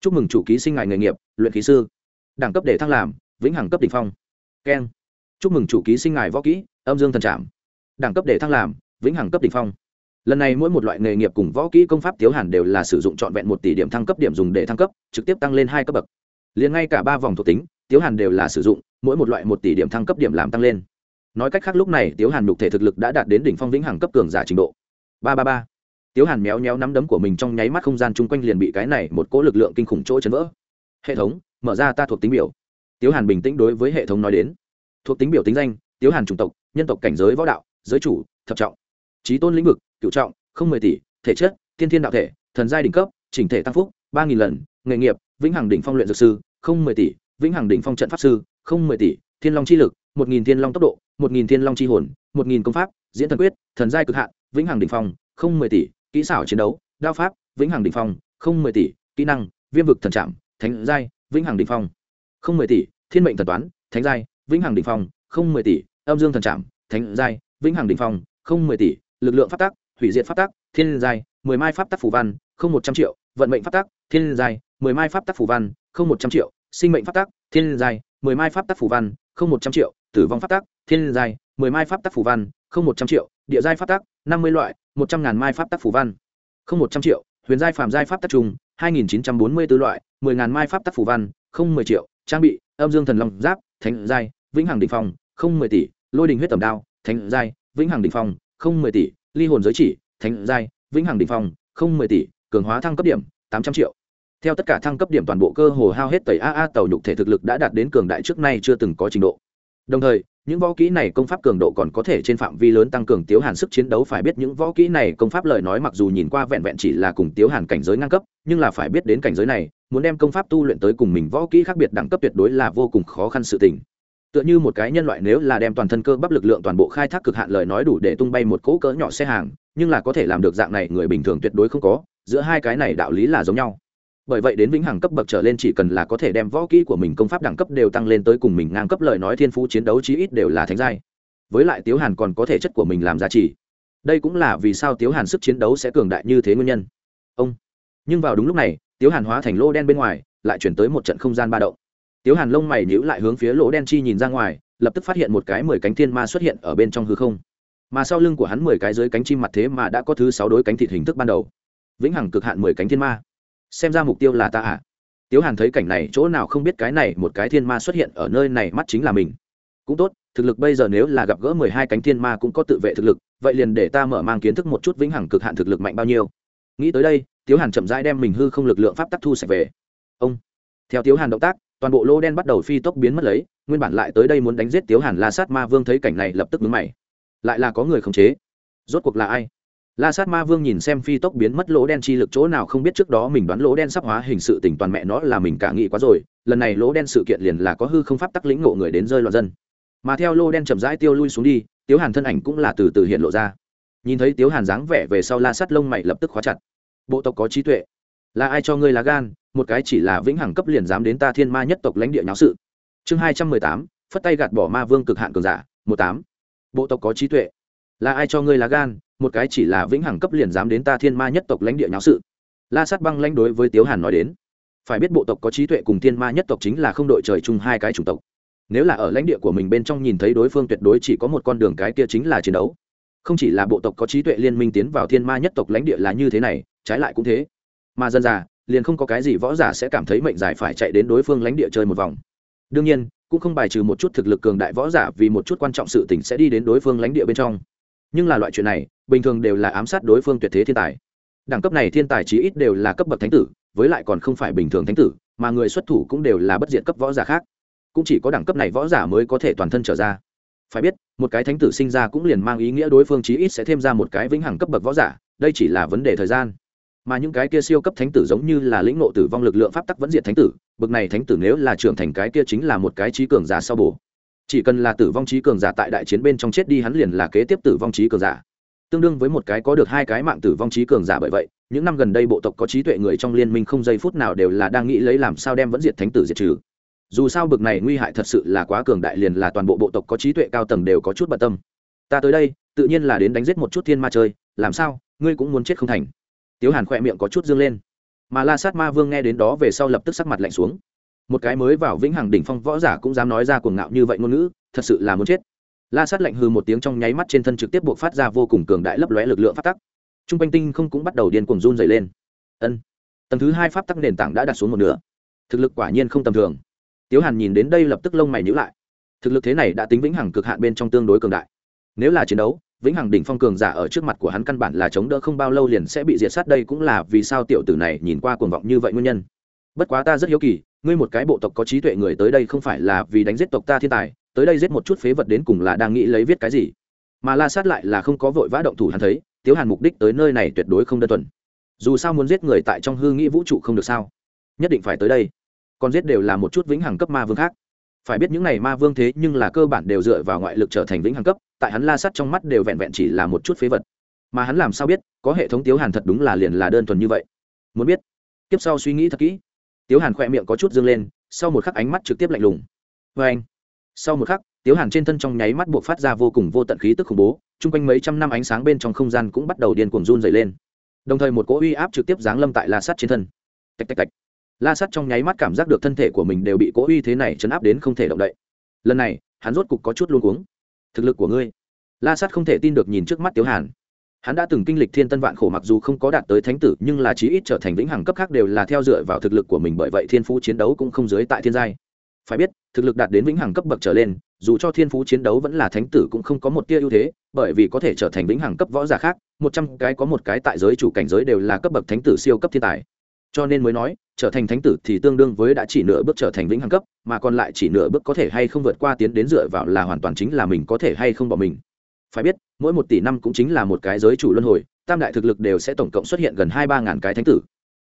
Chúc mừng chủ ký sinh ngài nghề nghiệp, luyện khí sư. Đẳng cấp để thăng làm, vĩnh hằng cấp đỉnh phong. Keng. Chúc mừng chủ ký sinh ngài võ kỹ, âm dương thần trạm đẳng cấp để thăng làm, vĩnh hằng cấp đỉnh phong lần này mỗi một loại nghề nghiệp cùng võ kỹ công pháp tiếu hàn đều là sử dụng trọn vẹn một tỷ điểm thăng cấp điểm dùng để thăng cấp, trực tiếp tăng lên hai cấp bậc. Liền ngay cả ba vòng thuộc tính, tiếu hàn đều là sử dụng, mỗi một loại một tỷ điểm thăng cấp điểm làm tăng lên. Nói cách khác lúc này tiếu hàn nhục thể thực lực đã đạt đến đỉnh phong vĩnh hằng cấp cường giả trình độ. Ba ba ba. Tiếu hàn méo méo nắm đấm của mình trong nháy mắt không gian chung quanh liền bị cái này một cỗ lực lượng kinh khủng chỗ chấn vỡ. Hệ thống, mở ra ta thuộc tính biểu. Tiếu hàn bình tĩnh đối với hệ thống nói đến. Thuộc tính biểu tính danh, tiếu hàn chủng tộc, nhân tộc cảnh giới võ đạo, giới chủ, thập trọng. Trí tôn lĩnh vực cựu trọng, không mười tỷ, thể chất, tiên thiên đạo thể, thần giai đỉnh cấp, chỉnh thể tăng phúc, ba nghìn lần, nghề nghiệp, vĩnh hằng đỉnh phong luyện dược sư, không mười tỷ, vĩnh hằng đỉnh phong trận pháp sư, không mười tỷ, thiên long chi lực, một nghìn thiên long tốc độ, một nghìn thiên long chi hồn, một nghìn công pháp, diễn thần quyết, thần giai cực hạn, vĩnh hằng đỉnh phong, không mười tỷ, kỹ xảo chiến đấu, đao pháp, vĩnh hằng đỉnh phong, không mười tỷ, kỹ năng, viêm vực thần trạm thánh giai, vĩnh hằng đỉnh phong, không mười tỷ, thiên mệnh thần toán, thánh giai, vĩnh hằng đỉnh phong, không mười tỷ, âm dương thần trạm thánh giai, vĩnh hằng đỉnh phong, không mười tỷ, lực lượng phát tác hủy diệt pháp tắc, thiên giai, mười mai pháp tắc phù văn, không một trăm triệu, vận mệnh pháp tắc, thiên giai, mười mai pháp tắc phù văn, không một trăm triệu, sinh mệnh pháp tắc, thiên giai, mười mai pháp tắc phù văn, không một trăm triệu, tử vong pháp tắc, thiên giai, mười mai pháp tắc phù văn, không một trăm triệu, địa giai pháp tắc, năm mươi loại, một trăm ngàn mai pháp tắc phù văn. Không một trăm triệu, huyền giai, phàm giai pháp tắc trùng, hai nghìn chín trăm bốn mươi b ố loại, mười ngàn mai pháp tắc phù văn, không mười triệu, trang bị, âm dương thần long giáp, thánh giai, vĩnh hằng đình phong, không mười tỷ, lôi đình huyết tầm đao, thánh giai, vĩnh hằng đình phong, không mười tỷ ly hồn giới chỉ, thánh giai, vĩnh hằng đình phong, không mười tỷ, cường hóa thăng cấp điểm, tám trăm triệu. Theo tất cả thăng cấp điểm toàn bộ cơ hồ hao hết tẩy aa tàu nhục thể thực lực đã đạt đến cường đại trước nay chưa từng có trình độ. Đồng thời, những võ kỹ này công pháp cường độ còn có thể trên phạm vi lớn tăng cường tiếu hàn sức chiến đấu, phải biết những võ kỹ này công pháp lời nói mặc dù nhìn qua vẹn vẹn chỉ là cùng tiếu hàn cảnh giới ngang cấp, nhưng là phải biết đến cảnh giới này, muốn đem công pháp tu luyện tới cùng mình võ kỹ khác biệt đẳng cấp tuyệt đối là vô cùng khó khăn sự tình tựa như một cái nhân loại nếu là đem toàn thân cơ bắp lực lượng toàn bộ khai thác cực hạn lời nói đủ để tung bay một cỗ cỡ nhỏ xe hàng, nhưng là có thể làm được dạng này người bình thường tuyệt đối không có, giữa hai cái này đạo lý là giống nhau. Bởi vậy đến vĩnh hằng cấp bậc trở lên chỉ cần là có thể đem võ kỹ của mình công pháp đẳng cấp đều tăng lên tới cùng mình ngang cấp lời nói thiên phú chiến đấu chí ít đều là thánh giai. Với lại tiếu hàn còn có thể chất của mình làm giá trị. Đây cũng là vì sao tiếu hàn sức chiến đấu sẽ cường đại như thế nguyên nhân. Ông. Nhưng vào đúng lúc này, tiếu hàn hóa thành lô đen bên ngoài, lại chuyển tới một trận không gian ba động tiếu hàn lông mày nhữ lại hướng phía lỗ đen chi nhìn ra ngoài, lập tức phát hiện một cái mười cánh thiên ma xuất hiện ở bên trong hư không. Mà sau lưng của hắn mười cái dưới cánh chim mặt thế mà đã có thứ sáu đối cánh thịt hình thức ban đầu. Vĩnh hằng cực hạn mười cánh thiên ma. Xem ra mục tiêu là ta ạ. À. tiếu hàn thấy cảnh này, chỗ nào không biết cái này một cái thiên ma xuất hiện ở nơi này mắt chính là mình. Cũng tốt, thực lực bây giờ nếu là gặp gỡ mười hai cánh thiên ma cũng có tự vệ thực lực, vậy liền để ta mở mang kiến thức một chút vĩnh hằng cực hạn thực lực mạnh bao nhiêu. Nghĩ tới đây, tiếu hàn chậm rãi đem mình hư không lực lượng pháp tắc thu sạch về. Ông, theo tiếu hàn động tác toàn bộ lô đen bắt đầu phi tốc biến mất lấy, nguyên bản lại tới đây muốn đánh giết tiếu hàn la sát ma vương thấy cảnh này lập tức mướn mày. Lại là có người khống chế. Rốt cuộc là ai? La sát ma vương nhìn xem phi tốc biến mất lỗ đen chi lực chỗ nào không biết trước đó mình đoán lỗ đen sắp hóa hình sự tỉnh toàn mẹ nó là mình cả nghĩ quá rồi, lần này lỗ đen sự kiện liền là có hư không pháp tắc lĩnh ngộ người đến rơi loạn dân. Mà theo lô đen chậm rãi tiêu lui xuống đi, tiếu hàn thân ảnh cũng là từ từ hiện lộ ra. Nhìn thấy tiếu hàn dáng vẻ về sau la sát lông mày lập tức khóa chặt. Bộ tộc có trí tuệ. Là ai cho ngươi lá gan? Một cái chỉ là vĩnh hằng cấp liền dám đến ta thiên ma nhất tộc lãnh địa nháo sự. Chương hai trăm mười tám, phất tay gạt bỏ ma vương cực hạn cường giả, một tám. Bộ tộc có trí tuệ. Là ai cho ngươi lá gan, một cái chỉ là vĩnh hằng cấp liền dám đến ta thiên ma nhất tộc lãnh địa nháo sự. La sát băng lãnh đối với tiếu hàn nói đến. Phải biết bộ tộc có trí tuệ cùng thiên ma nhất tộc chính là không đội trời chung hai cái chủng tộc. Nếu là ở lãnh địa của mình bên trong nhìn thấy đối phương tuyệt đối chỉ có một con đường cái kia chính là chiến đấu. Không chỉ là bộ tộc có trí tuệ liên minh tiến vào thiên ma nhất tộc lãnh địa là như thế này, trái lại cũng thế. Mà dân già liền không có cái gì võ giả sẽ cảm thấy mệnh giải phải chạy đến đối phương lãnh địa chơi một vòng. Đương nhiên, cũng không bài trừ một chút thực lực cường đại võ giả vì một chút quan trọng sự tình sẽ đi đến đối phương lãnh địa bên trong. Nhưng là loại chuyện này, bình thường đều là ám sát đối phương tuyệt thế thiên tài. Đẳng cấp này thiên tài chí ít đều là cấp bậc thánh tử, với lại còn không phải bình thường thánh tử, mà người xuất thủ cũng đều là bất diện cấp võ giả khác. Cũng chỉ có đẳng cấp này võ giả mới có thể toàn thân trở ra. Phải biết, một cái thánh tử sinh ra cũng liền mang ý nghĩa đối phương chí ít sẽ thêm ra một cái vĩnh hằng cấp bậc võ giả, đây chỉ là vấn đề thời gian mà những cái kia siêu cấp thánh tử giống như là lĩnh ngộ tử vong lực lượng pháp tắc vẫn diệt thánh tử bậc này thánh tử nếu là trưởng thành cái kia chính là một cái trí cường giả sau bổ. Chỉ cần là tử vong trí cường giả tại đại chiến bên trong chết đi hắn liền là kế tiếp tử vong trí cường giả. Tương đương với một cái có được hai cái mạng tử vong trí cường giả bởi vậy, những năm gần đây bộ tộc có trí tuệ người trong liên minh không giây phút nào đều là đang nghĩ lấy làm sao đem vẫn diệt thánh tử diệt trừ. Dù sao bực này nguy hại thật sự là quá cường đại liền là toàn bộ bộ tộc có trí tuệ cao tầng đều có chút bận tâm. Ta tới đây, tự nhiên là đến đánh giết một chút thiên ma chơi, làm sao, ngươi cũng muốn chết không thành tiếu hàn khỏe miệng có chút dương lên. Mà la sát ma vương nghe đến đó về sau lập tức sắc mặt lạnh xuống. Một cái mới vào vĩnh hằng đỉnh phong võ giả cũng dám nói ra cuồng ngạo như vậy ngôn ngữ, thật sự là muốn chết. La sát lạnh hư một tiếng trong nháy mắt trên thân trực tiếp buộc phát ra vô cùng cường đại lấp lóe lực lượng phát tắc. T r u n g quanh tinh không cũng bắt đầu điên cuồng run dày lên. Ân, tầng thứ hai pháp tắc nền tảng đã đặt xuống một nửa. Thực lực quả nhiên không tầm thường. Tiếu hàn nhìn đến đây lập tức lông mày nhữ lại. Thực lực thế này đã tính vĩnh hằng cực hạn bên trong tương đối cường đại. Nếu là chiến đấu vĩnh hằng đỉnh phong cường giả ở trước mặt của hắn căn bản là chống đỡ không bao lâu liền sẽ bị diệt sát. Đây cũng là vì sao tiểu tử này nhìn qua cuồng vọng như vậy nguyên nhân. Bất quá ta rất hiếu kỳ, ngươi một cái bộ tộc có trí tuệ người tới đây không phải là vì đánh giết tộc ta thiên tài, tới đây giết một chút phế vật đến cùng là đang nghĩ lấy viết cái gì? Mà la sát lại là không có vội vã động thủ hắn thấy, tiếu hàn mục đích tới nơi này tuyệt đối không đơn thuần. Dù sao muốn giết người tại trong hư nghĩ vũ trụ không được sao? Nhất định phải tới đây. Còn giết đều là một chút vĩnh hằng cấp ma vương khác phải biết những này ma vương thế nhưng là cơ bản đều dựa vào ngoại lực trở thành vĩnh hằng cấp, tại hắn la sắt trong mắt đều vẹn vẹn chỉ là một chút phế vật. Mà hắn làm sao biết, có hệ thống tiếu hàn thật đúng là liền là đơn thuần như vậy? Muốn biết? Tiếp sau suy nghĩ thật kỹ. Tiếu hàn khỏe miệng có chút dương lên, sau một khắc ánh mắt trực tiếp lạnh lùng. Vê anh, sau một khắc, tiếu hàn trên thân trong nháy mắt buộc phát ra vô cùng vô tận khí tức khủng bố, chung quanh mấy trăm năm ánh sáng bên trong không gian cũng bắt đầu điên cuồng run dày lên. Đồng thời một cỗ uy áp trực tiếp giáng lâm tại la sắt trên thân. Tạch tạch tạch la sắt trong nháy mắt cảm giác được thân thể của mình đều bị Cố uy thế này chấn áp đến không thể động đậy. Lần này, hắn rốt cục có chút luôn cuống. Thực lực của ngươi. La sắt không thể tin được nhìn trước mắt tiếu hàn. Hắn đã từng kinh lịch thiên tân vạn khổ mặc dù không có đạt tới thánh tử, nhưng là chí ít trở thành vĩnh hằng cấp khác đều là theo dựa vào thực lực của mình bởi vậy thiên phú chiến đấu cũng không dưới tại thiên giai. Phải biết, thực lực đạt đến vĩnh hằng cấp bậc trở lên, dù cho thiên phú chiến đấu vẫn là thánh tử cũng không có một tia ưu thế, bởi vì có thể trở thành vĩnh hằng cấp võ giả khác, một trăm cái có một cái tại giới chủ cảnh giới đều là cấp bậc thánh tử siêu cấp thiên tài. Cho nên mới nói trở thành thánh tử thì tương đương với đã chỉ nửa bước trở thành vĩnh hằng cấp, mà còn lại chỉ nửa bước có thể hay không vượt qua tiến đến dựa vào là hoàn toàn chính là mình có thể hay không bỏ mình. Phải biết, mỗi một tỷ năm cũng chính là một cái giới chủ luân hồi, tam đại thực lực đều sẽ tổng cộng xuất hiện gần hai ba ngàn cái thánh tử.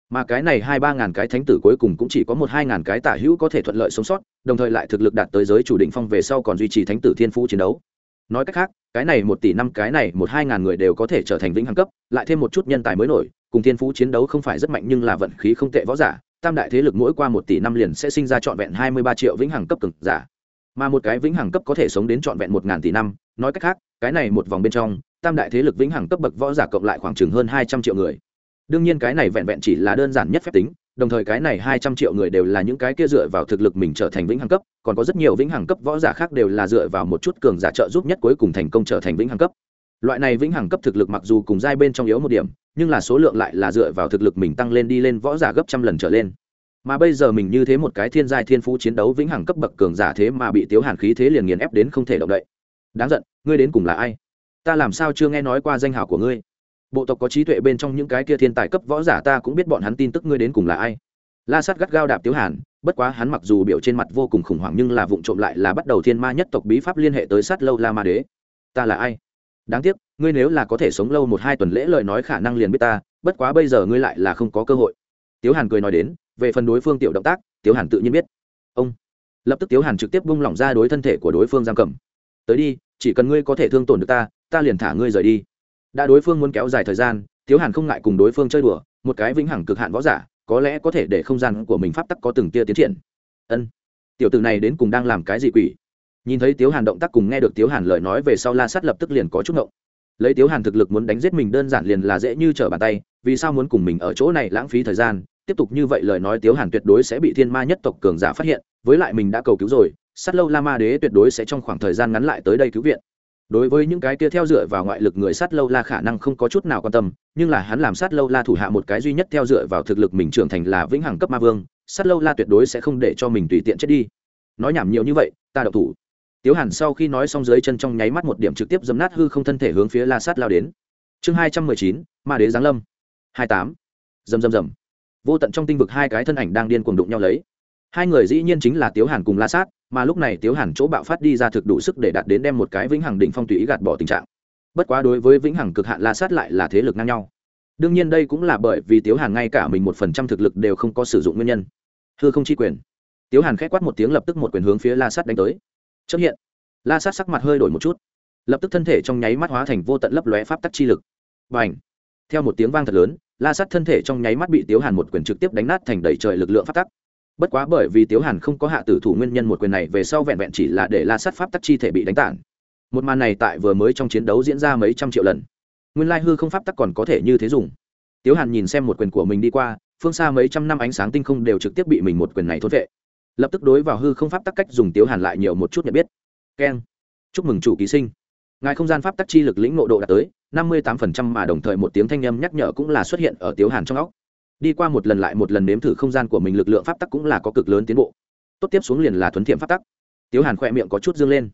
Mà cái này hai ba ngàn cái thánh tử cuối cùng cũng chỉ có một hai ngàn cái tả hữu có thể thuận lợi sống sót, đồng thời lại thực lực đạt tới giới chủ định phong về sau còn duy trì thánh tử thiên phú chiến đấu. Nói cách khác, cái này một tỷ năm, cái này một hai ngàn người đều có thể trở thành vĩnh hằng cấp, lại thêm một chút nhân tài mới nổi cùng thiên phú chiến đấu không phải rất mạnh nhưng là vận khí không tệ võ giả, tam đại thế lực mỗi qua một tỷ năm liền sẽ sinh ra trọn vẹn hai mươi ba triệu vĩnh hằng cấp cực giả. Mà một cái vĩnh hằng cấp có thể sống đến trọn vẹn một ngàn tỷ năm, nói cách khác, cái này một vòng bên trong, tam đại thế lực vĩnh hằng cấp bậc võ giả cộng lại khoảng chừng hơn hai trăm triệu người. Đương nhiên cái này vẹn vẹn chỉ là đơn giản nhất phép tính, đồng thời cái này hai trăm triệu người đều là những cái kia dựa vào thực lực mình trở thành vĩnh hằng cấp, còn có rất nhiều vĩnh hằng cấp võ giả khác đều là dựa vào một chút cường giả trợ giúp nhất cuối cùng thành công trở thành vĩnh hằng cấp loại này vĩnh hằng cấp thực lực mặc dù cùng giai bên trong yếu một điểm, nhưng là số lượng lại là dựa vào thực lực mình tăng lên đi lên võ giả gấp trăm lần trở lên. Mà bây giờ mình như thế một cái thiên giai thiên phú chiến đấu vĩnh hằng cấp bậc cường giả thế mà bị tiếu hàn khí thế liền nghiền ép đến không thể động đậy. Đáng giận, ngươi đến cùng là ai? Ta làm sao chưa nghe nói qua danh hào của ngươi? Bộ tộc có trí tuệ bên trong những cái kia thiên tài cấp võ giả ta cũng biết bọn hắn tin tức ngươi đến cùng là ai. La sát gắt gao đạp tiếu hàn, bất quá hắn mặc dù biểu trên mặt vô cùng khủng hoảng nhưng là vụng trộm lại là bắt đầu thiên ma nhất tộc bí pháp liên hệ tới sát lâu la ma đế. Ta là ai? Đáng tiếc, ngươi nếu là có thể sống lâu một hai tuần lễ lời nói khả năng liền biết ta, bất quá bây giờ ngươi lại là không có cơ hội. Tiếu hàn cười nói đến, về phần đối phương tiểu động tác, tiếu hàn tự nhiên biết. Ông. Lập tức tiếu hàn trực tiếp bung lỏng ra đối thân thể của đối phương giam cầm. Tới đi, chỉ cần ngươi có thể thương tổn được ta ta liền thả ngươi rời đi. Đã đối phương muốn kéo dài thời gian, tiếu hàn không ngại cùng đối phương chơi đùa, một cái vĩnh hằng cực hạn võ giả, có lẽ có thể để không gian của mình pháp tắc có từng tia tiến triển. Ân. Tiểu tử này đến cùng đang làm cái gì quỷ? Nhìn thấy tiếu hàn động tác cùng nghe được tiếu hàn lời nói về sau la sắt lập tức liền có chút ngộng. Lấy tiếu hàn thực lực muốn đánh giết mình đơn giản liền là dễ như trở bàn tay, vì sao muốn cùng mình ở chỗ này lãng phí thời gian? Tiếp tục như vậy lời nói tiếu hàn tuyệt đối sẽ bị thiên ma nhất tộc cường giả phát hiện, với lại mình đã cầu cứu rồi, sát lâu la ma đế tuyệt đối sẽ trong khoảng thời gian ngắn lại tới đây cứu viện. Đối với những cái kia theo dựa vào ngoại lực người sát lâu la khả năng không có chút nào quan tâm, nhưng là hắn làm sát lâu la thủ hạ một cái duy nhất theo dựa vào thực lực mình trưởng thành là vĩnh hằng cấp ma vương, sát lâu la tuyệt đối sẽ không để cho mình tùy tiện chết đi. Nói nhảm nhiều như vậy, ta đậu thủ tiếu hàn sau khi nói xong dưới chân trong nháy mắt một điểm trực tiếp dấm nát hư không thân thể hướng phía la sát lao đến. Chương hai trăm mười chín, ma đế giáng lâm. Hai tám. Dầm dầm dầm. Vô tận trong tinh vực hai cái thân ảnh đang điên cuồng đụng nhau lấy. Hai người dĩ nhiên chính là tiếu hàn cùng la sát, mà lúc này tiếu hàn chỗ bạo phát đi ra thực đủ sức để đạt đến đem một cái vĩnh hằng đỉnh phong tùy ý gạt bỏ tình trạng. Bất quá đối với vĩnh hằng cực hạn la sát lại là thế lực ngang nhau. Đương nhiên đây cũng là bởi vì tiếu hàn ngay cả mình một phần trăm thực lực đều không có sử dụng nguyên nhân. Thưa không chi quyền. Tiếu hàn k h á c quát một tiếng lập tức một quyền hướng phía la sát đánh tới chấp hiện. La sát sắc mặt hơi đổi một chút. Lập tức thân thể trong nháy mắt hóa thành vô tận lấp lóe pháp tắc chi lực. Và h theo một tiếng vang thật lớn, la sát thân thể trong nháy mắt bị tiếu hàn một quyền trực tiếp đánh nát thành đầy trời lực lượng pháp tắc. Bất quá bởi vì tiếu hàn không có hạ tử thủ nguyên nhân một quyền này, về sau vẹn vẹn chỉ là để la sát pháp tắc chi thể bị đánh tản. Một màn này tại vừa mới trong chiến đấu diễn ra mấy trăm triệu lần. Nguyên lai hư không pháp tắc còn có thể như thế dùng. Tiếu hàn nhìn xem một quyền của mình đi qua, phương xa mấy trăm năm ánh sáng tinh không đều trực tiếp bị mình một quyền này thốt vệ lập tức đối vào hư không pháp tắc cách dùng tiếu hàn lại nhiều một chút nhận biết. Keng. Chúc mừng chủ ký sinh. Ngài không gian pháp tắc chi lực lĩnh nộ độ đạt tới năm mươi tám phần trăm mà đồng thời một tiếng thanh âm nhắc nhở cũng là xuất hiện ở tiếu hàn trong óc. Đi qua một lần lại một lần nếm thử không gian của mình lực lượng pháp tắc cũng là có cực lớn tiến bộ. Tốt tiếp xuống liền là thuấn thiệm pháp tắc. Tiếu hàn khỏe miệng có chút dương lên.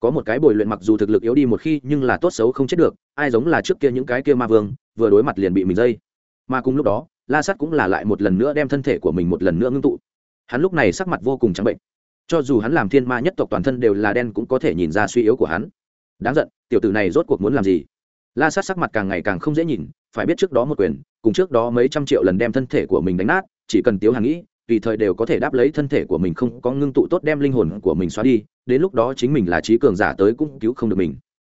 Có một cái bồi luyện mặc dù thực lực yếu đi một khi nhưng là tốt xấu không chết được, ai giống là trước kia những cái kia ma vương, vừa đối mặt liền bị mình dây. Mà cùng lúc đó, la sắt cũng là lại một lần nữa đem thân thể của mình một lần nữa ngưng tụ hắn lúc này sắc mặt vô cùng trắng bệnh. Cho dù hắn làm thiên ma nhất tộc toàn thân đều là đen cũng có thể nhìn ra suy yếu của hắn. Đáng giận, tiểu tử này rốt cuộc muốn làm gì? La sát sắc mặt càng ngày càng không dễ nhìn, phải biết trước đó một quyền, cùng trước đó mấy trăm triệu lần đem thân thể của mình đánh nát, chỉ cần tiếu hàn nghĩ, tùy thời đều có thể đáp lấy thân thể của mình không có ngưng tụ tốt đem linh hồn của mình xóa đi, đến lúc đó chính mình là trí cường giả tới cũng cứu không được mình.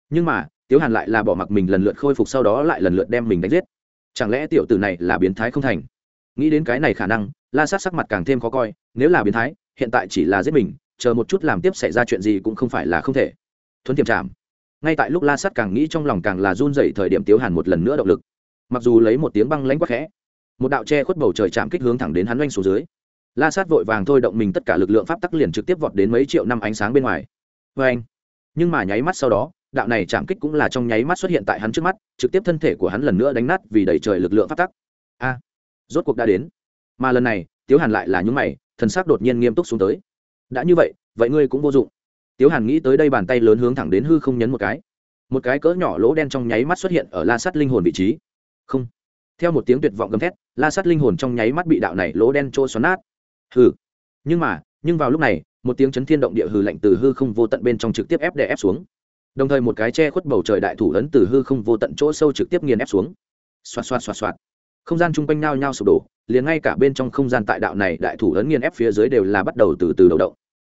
Nhưng mà, tiếu hàn lại là bỏ mặc mình lần lượt khôi phục sau đó lại lần lượt đem mình đánh giết. Chẳng lẽ tiểu tử này là biến thái không thành? Nghĩ đến cái này khả năng la sát sắc mặt càng thêm khó coi, nếu là biến thái, hiện tại chỉ là giết mình, chờ một chút làm tiếp xảy ra chuyện gì cũng không phải là không thể. Thuấn tiềm chạm ngay tại lúc la sát càng nghĩ trong lòng càng là run dậy thời điểm tiếu hàn một lần nữa động lực. Mặc dù lấy một tiếng băng lãnh quắc khẽ, một đạo che khuất bầu trời chạm kích hướng thẳng đến hắn oanh xuống dưới. La sát vội vàng thôi động mình tất cả lực lượng pháp tắc liền trực tiếp vọt đến mấy triệu năm ánh sáng bên ngoài. Vê anh nhưng mà nháy mắt sau đó, đạo này chạm kích cũng là trong nháy mắt xuất hiện tại hắn trước mắt, trực tiếp thân thể của hắn lần nữa đánh nát vì đẩy trời lực lượng pháp tắc. A. Rốt cuộc đã đến mà lần này, tiếu hàn lại là những mày, thần sắc đột nhiên nghiêm túc xuống tới. Đã như vậy vậy ngươi cũng vô dụng. Tiếu hàn nghĩ tới đây bàn tay lớn hướng thẳng đến hư không nhấn một cái. Một cái cỡ nhỏ lỗ đen trong nháy mắt xuất hiện ở la sắt linh hồn vị trí. Không. Theo một tiếng tuyệt vọng gầm thét, la sắt linh hồn trong nháy mắt bị đạo này lỗ đen trôi xoắn nát. Hừ. Nhưng mà, nhưng vào lúc này, một tiếng chấn thiên động địa hư lạnh từ hư không vô tận bên trong trực tiếp ép đè ép xuống. Đồng thời một cái che khuất bầu trời đại thủ ấn từ hư không vô tận chỗ sâu trực tiếp nghiền ép xuống. Xoạt xoạt xoạt xoạt không gian chung quanh nao nhao sụp đổ, liền ngay cả bên trong không gian tại đạo này đại thủ ấn nghiền ép phía dưới đều là bắt đầu từ từ đầu động.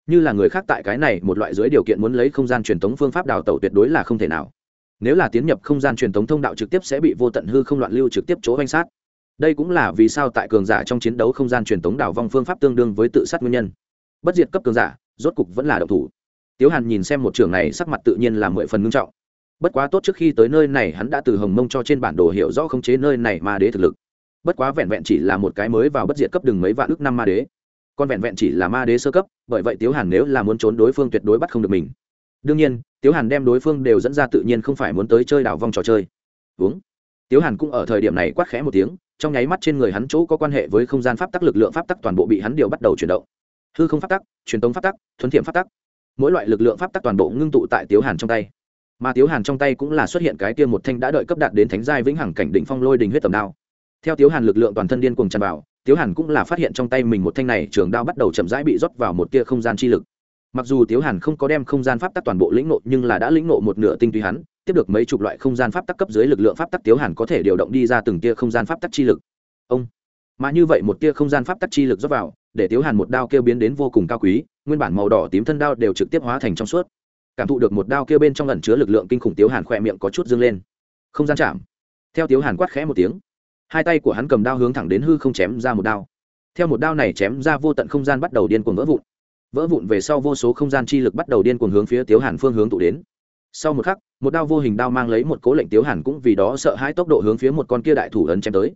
Như là người khác tại cái này một loại dưới điều kiện muốn lấy không gian truyền thống phương pháp đào tẩu tuyệt đối là không thể nào. Nếu là tiến nhập không gian truyền thống thông đạo trực tiếp sẽ bị vô tận hư không loạn lưu trực tiếp chỗ danh sát. Đây cũng là vì sao tại cường giả trong chiến đấu không gian truyền thống đảo vong phương pháp tương đương với tự sát nguyên nhân. Bất diệt cấp cường giả, rốt cục vẫn là độc thủ. Tiếu hàn nhìn xem một trường này, sắc mặt tự nhiên là mười phần ngưng trọng bất quá tốt trước khi tới nơi này hắn đã từ hồng mông cho trên bản đồ hiểu rõ khống chế nơi này ma đế thực lực. Bất quá vẹn vẹn chỉ là một cái mới vào bất diệt cấp đừng mấy vạn ước năm ma đế. Còn vẹn vẹn chỉ là ma đế sơ cấp, bởi vậy tiếu hàn nếu là muốn trốn đối phương tuyệt đối bắt không được mình. Đương nhiên, tiếu hàn đem đối phương đều dẫn ra tự nhiên không phải muốn tới chơi đảo vong trò chơi. Uống. Tiếu hàn cũng ở thời điểm này quát khẽ một tiếng, trong nháy mắt trên người hắn chỗ có quan hệ với không gian pháp tắc lực lượng pháp tắc toàn bộ bị hắn điều bắt đầu chuyển động. Hư không pháp tắc, truyền tống pháp tắc, thuấn thiệm pháp tắc. Mỗi loại lực lượng pháp tắc toàn bộ ngưng tụ tại tiếu hàn trong tay mà tiếu hàn trong tay cũng là xuất hiện cái kia một thanh đã đợi cấp đạt đến thánh giai vĩnh hằng cảnh đỉnh phong lôi đình huyết tầm đao. Theo tiếu hàn lực lượng toàn thân điên cuồng tràn vào, tiếu hàn cũng là phát hiện trong tay mình một thanh này trường đao bắt đầu chậm rãi bị rót vào một tia không gian chi lực. Mặc dù tiếu hàn không có đem không gian pháp tắc toàn bộ lĩnh nộ nhưng là đã lĩnh nộ một nửa tinh túy hắn, tiếp được mấy chục loại không gian pháp tắc cấp dưới lực lượng pháp tắc tiếu hàn có thể điều động đi ra từng tia không gian pháp tắc chi lực. Ông! Mà như vậy một tia không gian pháp tắc chi lực rót vào, để tiếu hàn một đao kêu biến đến vô cùng cao quý, nguyên bản màu đỏ tím thân đao đều trực tiếp hóa thành trong suốt cảm thụ được một đao kia bên trong ẩn chứa lực lượng kinh khủng tiếu hàn khỏe miệng có chút dâng lên. Không gian chạm. Theo tiếu hàn quát khẽ một tiếng, hai tay của hắn cầm đao hướng thẳng đến hư không chém ra một đao. Theo một đao này chém ra vô tận không gian bắt đầu điên cuồng vỡ vụn. Vỡ vụn về sau vô số không gian chi lực bắt đầu điên cuồng hướng phía tiếu hàn phương hướng tụ đến. Sau một khắc, một đao vô hình đao mang lấy một cố lệnh tiếu hàn cũng vì đó sợ hãi tốc độ hướng phía một con kia đại thủ ấn chém tới.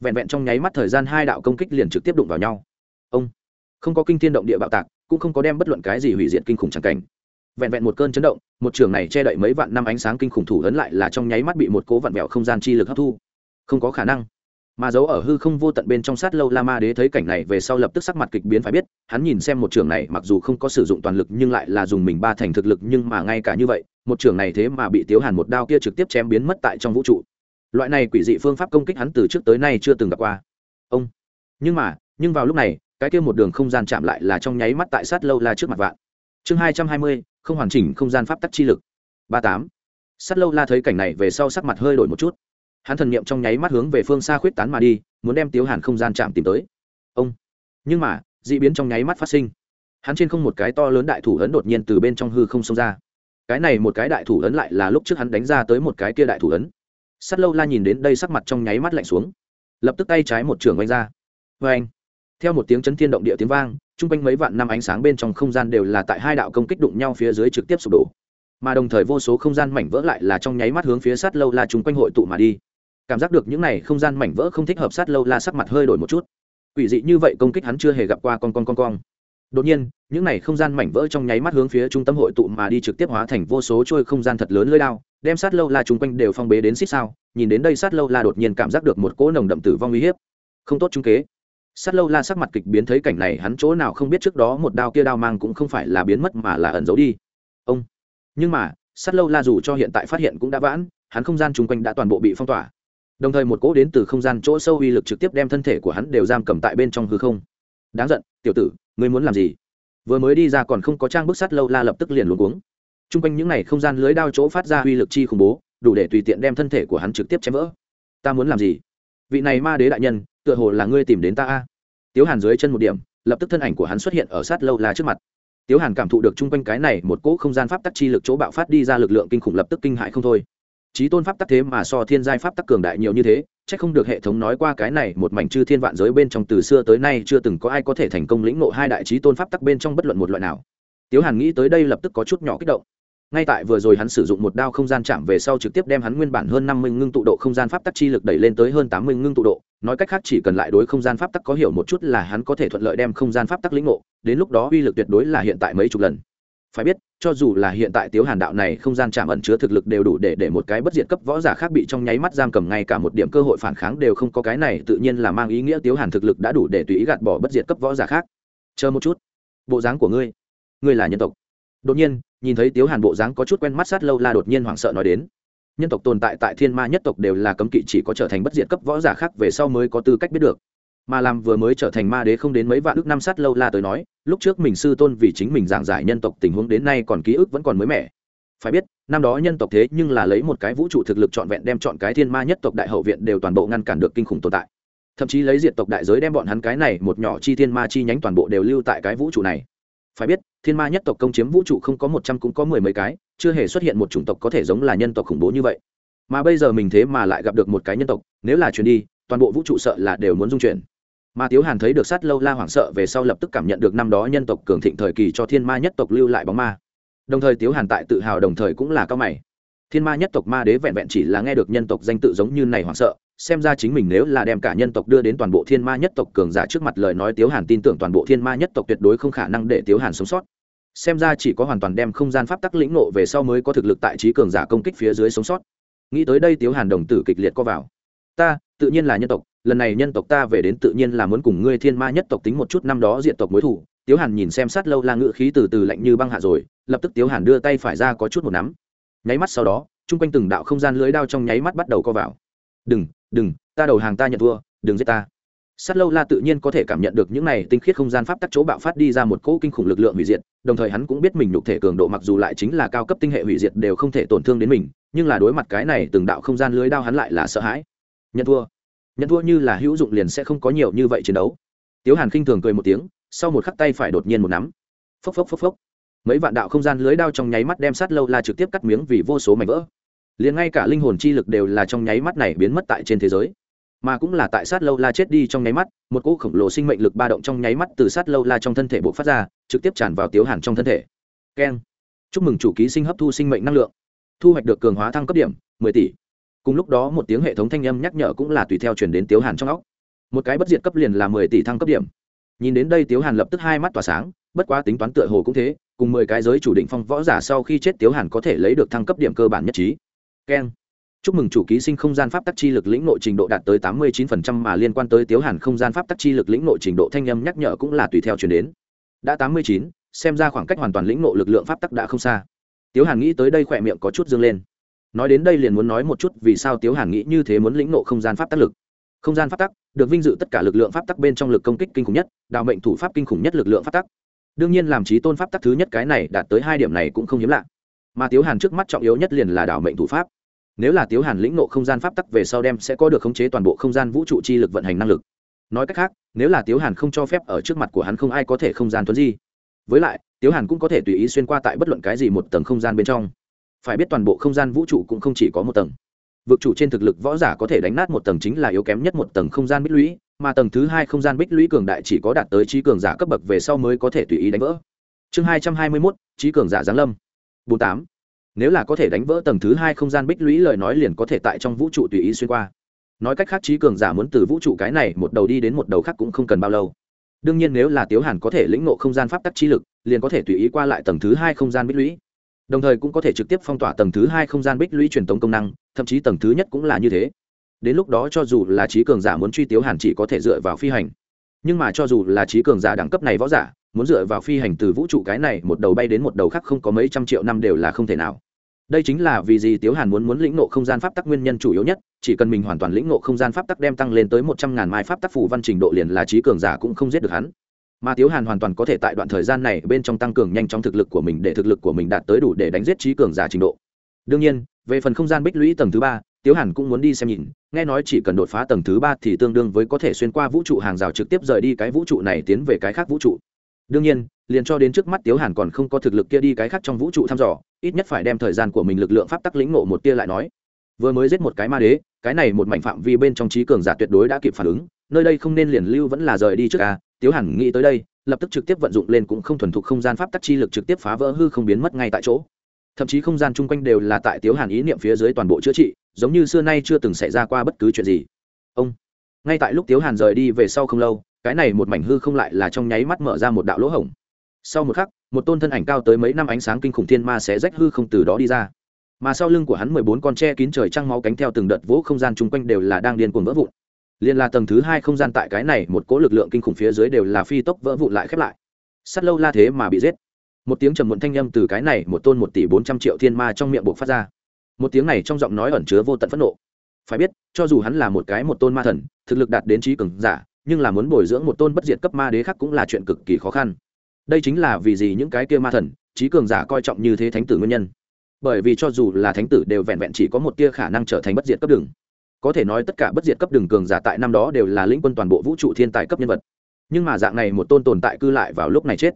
Vẹn vẹn trong nháy mắt thời gian hai đạo công kích liền trực tiếp đụng vào nhau. Ông, không có kinh thiên động địa bạo tạc, cũng không có đem bất luận cái gì hủy diệt kinh khủng trắng cảnh vẹn vẹn một cơn chấn động, một trường này che đậy mấy vạn năm ánh sáng kinh khủng thủ ấn lại là trong nháy mắt bị một cố vặn vẹo không gian chi lực hấp thu. Không có khả năng. Mà giấu ở hư không vô tận bên trong sát lâu la ma đế thấy cảnh này về sau lập tức sắc mặt kịch biến phải biết, hắn nhìn xem một trường này mặc dù không có sử dụng toàn lực nhưng lại là dùng mình ba thành thực lực nhưng mà ngay cả như vậy, một trường này thế mà bị tiếu hàn một đao kia trực tiếp chém biến mất tại trong vũ trụ. Loại này quỷ dị phương pháp công kích hắn từ trước tới nay chưa từng gặp qua. Ông. Nhưng mà, nhưng vào lúc này, cái kia một đường không gian chạm lại là trong nháy mắt tại sát lâu la trước mặt vạn chương hai trăm hai mươi, không hoàn chỉnh không gian pháp tắc chi lực. Ba tám. Sắt lâu la thấy cảnh này về sau sắc mặt hơi đổi một chút. Hắn thần niệm trong nháy mắt hướng về phương xa khuyết tán mà đi, muốn đem tiếu hàn không gian chạm tìm tới. Ông. Nhưng mà, d ị biến trong nháy mắt phát sinh. Hắn trên không một cái to lớn đại thủ ấn đột nhiên từ bên trong hư không xông ra. Cái này một cái đại thủ ấn lại là lúc trước hắn đánh ra tới một cái kia đại thủ ấn. Sắt lâu la nhìn đến đây sắc mặt trong nháy mắt lạnh xuống. Lập tức tay trái một trường oanh ra. Vê anh theo một tiếng chấn thiên động địa tiếng vang chung quanh mấy vạn năm ánh sáng bên trong không gian đều là tại hai đạo công kích đụng nhau phía dưới trực tiếp sụp đổ. Mà đồng thời vô số không gian mảnh vỡ lại là trong nháy mắt hướng phía sát lâu la chung quanh hội tụ mà đi. Cảm giác được những này không gian mảnh vỡ không thích hợp sát lâu la sắc mặt hơi đổi một chút. Quỷ dị như vậy công kích hắn chưa hề gặp qua con con con con. Đột nhiên, những này không gian mảnh vỡ trong nháy mắt hướng phía trung tâm hội tụ mà đi trực tiếp hóa thành vô số trôi không gian thật lớn lưỡi đao, đem sát lâu la chung quanh đều phong bế đến xích sao. Nhìn đến đây sát lâu la đột nhiên cảm giác được một cỗ nồng đậm tử vong uy hiếp. Không tốt trung kế sát lâu la sắc mặt kịch biến thấy cảnh này, hắn chỗ nào không biết trước đó một đao kia đao mang cũng không phải là biến mất mà là ẩn giấu đi. Ông. Nhưng mà, sát lâu la dù cho hiện tại phát hiện cũng đã vãn, hắn không gian chung quanh đã toàn bộ bị phong tỏa. Đồng thời một cỗ đến từ không gian chỗ sâu uy lực trực tiếp đem thân thể của hắn đều giam cầm tại bên trong hư không. Đáng giận, tiểu tử, ngươi muốn làm gì? Vừa mới đi ra còn không có trang bức sắt lâu la lập tức liền luống cuống. Chung quanh những n à y không gian lưới đao chỗ phát ra uy lực chi khủng bố, đủ để tùy tiện đem thân thể của hắn trực tiếp chém vỡ. Ta muốn làm gì? Vị này ma đế đại nhân, tựa hồ là ngươi tìm đến ta a. Tiếu hàn dưới chân một điểm, lập tức thân ảnh của hắn xuất hiện ở sát lâu la trước mặt. Tiếu hàn cảm thụ được chung quanh cái này một cỗ không gian pháp tắc chi lực chỗ bạo phát đi ra lực lượng kinh khủng lập tức kinh hại không thôi. Trí tôn pháp tắc thế mà so thiên giai pháp tắc cường đại nhiều như thế c h ắ c không được hệ thống nói qua cái này một mảnh chư thiên vạn giới bên trong từ xưa tới nay chưa từng có ai có thể thành công lĩnh nộ hai đại trí tôn pháp tắc bên trong bất luận một loại nào. Tiếu hàn nghĩ tới đây lập tức có chút nhỏ kích động ngay tại vừa rồi hắn sử dụng một đao không gian chạm về sau trực tiếp đem hắn nguyên bản hơn năm mươi ngưng tụ độ không gian pháp tắc chi lực đẩy lên tới hơn tám mươi ngưng tụ độ. Nói cách khác chỉ cần lại đối không gian pháp tắc có hiểu một chút là hắn có thể thuận lợi đem không gian pháp tắc lĩnh ngộ. Đến lúc đó uy lực tuyệt đối là hiện tại mấy chục lần. Phải biết, cho dù là hiện tại tiếu hàn đạo này không gian chạm ẩn chứa thực lực đều đủ để để một cái bất diệt cấp võ giả khác bị trong nháy mắt giam cầm ngay cả một điểm cơ hội phản kháng đều không có cái này tự nhiên là mang ý nghĩa tiếu hàn thực lực đã đủ để tùy ý gạt bỏ bất diệt cấp võ giả khác. Chờ một chút. Bộ dáng của ngươi. Ngươi là nhân tộc đột nhiên, nhìn thấy tiếu hàn bộ dáng có chút quen mắt sát lâu la đột nhiên hoảng sợ nói đến. Nhân tộc tồn tại tại thiên ma nhất tộc đều là cấm kỵ chỉ có trở thành bất diệt cấp võ giả khác về sau mới có tư cách biết được. Mà làm vừa mới trở thành ma đế không đến mấy vạn ước năm sát lâu la tới nói, lúc trước mình sư tôn vì chính mình giảng giải nhân tộc tình huống đến nay còn ký ức vẫn còn mới mẻ. Phải biết, năm đó nhân tộc thế nhưng là lấy một cái vũ trụ thực lực trọn vẹn đem chọn cái thiên ma nhất tộc đại hậu viện đều toàn bộ ngăn cản được kinh khủng tồn tại. Thậm chí lấy diệt tộc đại giới đem bọn hắn cái này một nhỏ chi thiên ma chi nhánh toàn bộ đều lưu tại cái vũ trụ này. Phải biết thiên ma nhất tộc công chiếm vũ trụ không có một trăm cũng có mười mấy cái, chưa hề xuất hiện một chủng tộc có thể giống là nhân tộc khủng bố như vậy. Mà bây giờ mình thế mà lại gặp được một cái nhân tộc, nếu là chuyển đi, toàn bộ vũ trụ sợ là đều muốn dung chuyển. Mà tiếu hàn thấy được sát lâu la hoảng sợ về sau lập tức cảm nhận được năm đó nhân tộc cường thịnh thời kỳ cho thiên ma nhất tộc lưu lại bóng ma. Đồng thời tiếu hàn tại tự hào đồng thời cũng là cao mày. Thiên ma nhất tộc ma đế vẹn vẹn chỉ là nghe được nhân tộc danh tự giống như này hoảng sợ xem ra chính mình nếu là đem cả nhân tộc đưa đến toàn bộ thiên ma nhất tộc cường giả trước mặt lời nói tiếu hàn tin tưởng toàn bộ thiên ma nhất tộc tuyệt đối không khả năng để tiếu hàn sống sót. Xem ra chỉ có hoàn toàn đem không gian pháp tắc lĩnh nộ về sau mới có thực lực tại trí cường giả công kích phía dưới sống sót. Nghĩ tới đây tiếu hàn đồng tử kịch liệt co vào. Ta, tự nhiên là nhân tộc, lần này nhân tộc ta về đến tự nhiên là muốn cùng ngươi thiên ma nhất tộc tính một chút năm đó diện tộc mối thủ tiếu hàn nhìn xem sát lâu la ngự khí từ từ lạnh như băng hạ rồi, lập tức tiếu hàn đưa tay phải ra có chút một nắm. Nháy mắt sau đó, chung quanh từng đạo không gian lưới đao trong nháy mắt bắt đầu co vào. Đừng đừng, ta đầu hàng ta nhận thua, đừng giết ta. Sát lâu la tự nhiên có thể cảm nhận được những này tinh khiết không gian pháp tắc chỗ bạo phát đi ra một cỗ kinh khủng lực lượng hủy diệt, đồng thời hắn cũng biết mình nhục thể cường độ mặc dù lại chính là cao cấp tinh hệ hủy diệt đều không thể tổn thương đến mình, nhưng là đối mặt cái này từng đạo không gian lưới đao hắn lại là sợ hãi. Nhận thua. Nhận thua như là hữu dụng liền sẽ không có nhiều như vậy chiến đấu. Tiếu hàn khinh thường cười một tiếng, sau một khắc tay phải đột nhiên một nắm. Phốc phốc phốc phốc. Mấy vạn đạo không gian lưới đao trong nháy mắt đem sát lâu la trực tiếp cắt miếng vì vô số mảnh vỡ liền ngay cả linh hồn chi lực đều là trong nháy mắt này biến mất tại trên thế giới. Mà cũng là tại sát lâu la chết đi trong nháy mắt, một cỗ khổng lồ sinh mệnh lực ba động trong nháy mắt từ sát lâu la trong thân thể bộ phát ra, trực tiếp tràn vào tiếu hàn trong thân thể. Keng. Chúc mừng chủ ký sinh hấp thu sinh mệnh năng lượng. Thu hoạch được cường hóa thăng cấp điểm, mười tỷ. Cùng lúc đó một tiếng hệ thống thanh âm nhắc nhở cũng là tùy theo chuyển đến tiếu hàn trong óc. Một cái bất diệt cấp liền là mười tỷ thăng cấp điểm. Nhìn đến đây tiếu hàn lập tức hai mắt tỏa sáng, bất quá tính toán tựa hồ cũng thế, cùng mười cái giới chủ định phong võ giả sau khi chết tiếu hàn có thể lấy được thăng cấp điểm cơ bản nhất trí keng. Chúc mừng chủ ký sinh không gian pháp tắc chi lực lĩnh nội trình độ đạt tới tám mươi chín phần trăm mà liên quan tới tiếu hàn không gian pháp tắc chi lực lĩnh nội trình độ thanh âm nhắc nhở cũng là tùy theo chuyển đến. Đã tám mươi chín, xem ra khoảng cách hoàn toàn lĩnh nội lực lượng pháp tắc đã không xa. Tiếu hàn nghĩ tới đây khỏe miệng có chút dương lên. Nói đến đây liền muốn nói một chút vì sao tiếu hàn nghĩ như thế muốn lĩnh nộ không gian pháp tắc lực. Không gian pháp tắc được vinh dự tất cả lực lượng pháp tắc bên trong lực công kích kinh khủng nhất, đào mệnh thủ pháp kinh khủng nhất lực lượng pháp tắc. Đương nhiên làm trí tôn pháp tắc thứ nhất cái này đạt tới hai điểm này cũng không hiếm lạ. Mà tiếu hàn trước mắt trọng yếu nhất liền là đào mệnh thủ pháp nếu là tiếu hàn lĩnh nộ không gian pháp tắc về sau đem sẽ có được khống chế toàn bộ không gian vũ trụ chi lực vận hành năng lực. Nói cách khác, nếu là tiếu hàn không cho phép ở trước mặt của hắn không ai có thể không gian tuấn di. Với lại, tiếu hàn cũng có thể tùy ý xuyên qua tại bất luận cái gì một tầng không gian bên trong. Phải biết toàn bộ không gian vũ trụ cũng không chỉ có một tầng. Vực chủ trên thực lực võ giả có thể đánh nát một tầng chính là yếu kém nhất một tầng không gian bích lũy, mà tầng thứ hai không gian bích lũy cường đại chỉ có đạt tới trí cường giả cấp bậc về sau mới có thể tùy ý đánh vỡ. Chương hai trăm hai mươi mốt, trí cường giả giáng lâm. Bốn tám nếu là có thể đánh vỡ tầng thứ hai không gian bích lũy, lời nói liền có thể tại trong vũ trụ tùy ý xuyên qua. Nói cách khác, trí cường giả muốn từ vũ trụ cái này một đầu đi đến một đầu khác cũng không cần bao lâu. Đương nhiên nếu là tiếu hàn có thể lĩnh nộ không gian pháp tắc trí lực, liền có thể tùy ý qua lại tầng thứ hai không gian bích lũy. Đồng thời cũng có thể trực tiếp phong tỏa tầng thứ hai không gian bích lũy truyền tống công năng, thậm chí tầng thứ nhất cũng là như thế. Đến lúc đó cho dù là trí cường giả muốn truy tiếu hàn chỉ có thể dựa vào phi hành. Nhưng mà cho dù là trí cường giả đẳng cấp này võ giả muốn dựa vào phi hành từ vũ trụ cái này, một đầu bay đến một đầu khác không có mấy trăm triệu năm đều là không thể nào. Đây chính là vì gì tiếu hàn muốn muốn lĩnh nộ không gian pháp tắc nguyên nhân chủ yếu nhất, chỉ cần mình hoàn toàn lĩnh nộ không gian pháp tắc đem tăng lên tới một trăm ngàn mai pháp tắc phủ văn trình độ liền là trí cường giả cũng không giết được hắn. Mà tiếu hàn hoàn toàn có thể tại đoạn thời gian này bên trong tăng cường nhanh trong thực lực của mình để thực lực của mình đạt tới đủ để đánh giết trí cường giả trình độ. Đương nhiên, về phần không gian bích lũy tầng thứ ba, tiếu hàn cũng muốn đi xem nhìn, nghe nói chỉ cần đột phá tầng thứ ba thì tương đương với có thể xuyên qua vũ trụ hàng rào trực tiếp rời đi cái vũ trụ này tiến về cái khác vũ trụ đương nhiên, liền cho đến trước mắt tiếu hàn còn không có thực lực kia đi cái khác trong vũ trụ thăm dò, ít nhất phải đem thời gian của mình lực lượng pháp tắc lĩnh ngộ một tia lại nói. Vừa mới giết một cái ma đế, cái này một mảnh phạm vi bên trong trí cường giả tuyệt đối đã kịp phản ứng, nơi đây không nên liền lưu vẫn là rời đi trước a tiếu hàn nghĩ tới đây, lập tức trực tiếp vận dụng lên cũng không thuần thục không gian pháp tắc chi lực trực tiếp phá vỡ hư không biến mất ngay tại chỗ. Thậm chí không gian chung quanh đều là tại tiếu hàn ý niệm phía dưới toàn bộ chữa trị, giống như xưa nay chưa từng xảy ra qua bất cứ chuyện gì. Ông, ngay tại lúc tiếu hàn rời đi về sau không lâu cái này một mảnh hư không lại là trong nháy mắt mở ra một đạo lỗ hổng. Sau một khắc, một tôn thân ảnh cao tới mấy năm ánh sáng kinh khủng thiên ma sẽ rách hư không từ đó đi ra. Mà sau lưng của hắn mười bốn con tre kín trời trăng máu cánh theo từng đợt vỗ không gian chung quanh đều là đang điên cuồng vỡ vụn. Liền là tầng thứ hai không gian tại cái này một cỗ lực lượng kinh khủng phía dưới đều là phi tốc vỡ vụn lại khép lại. Sắt lâu la thế mà bị giết. Một tiếng trầm muộn thanh â m từ cái này một tôn một tỷ bốn trăm triệu thiên ma trong miệng buộc phát ra. Một tiếng này trong giọng nói ẩn chứa vô tận phẫn nộ. Phải biết, cho dù hắn là một cái một tôn ma thần, thực lực đạt đến trí cường giả nhưng là muốn bồi dưỡng một tôn bất diệt cấp ma đế khác cũng là chuyện cực kỳ khó khăn. Đây chính là vì gì những cái kia ma thần, trí cường giả coi trọng như thế thánh tử nguyên nhân. Bởi vì cho dù là thánh tử đều vẹn vẹn chỉ có một tia khả năng trở thành bất diệt cấp đường. Có thể nói tất cả bất diệt cấp đường cường giả tại năm đó đều là lĩnh quân toàn bộ vũ trụ thiên tài cấp nhân vật. Nhưng mà dạng này một tôn tồn tại cư lại vào lúc này chết.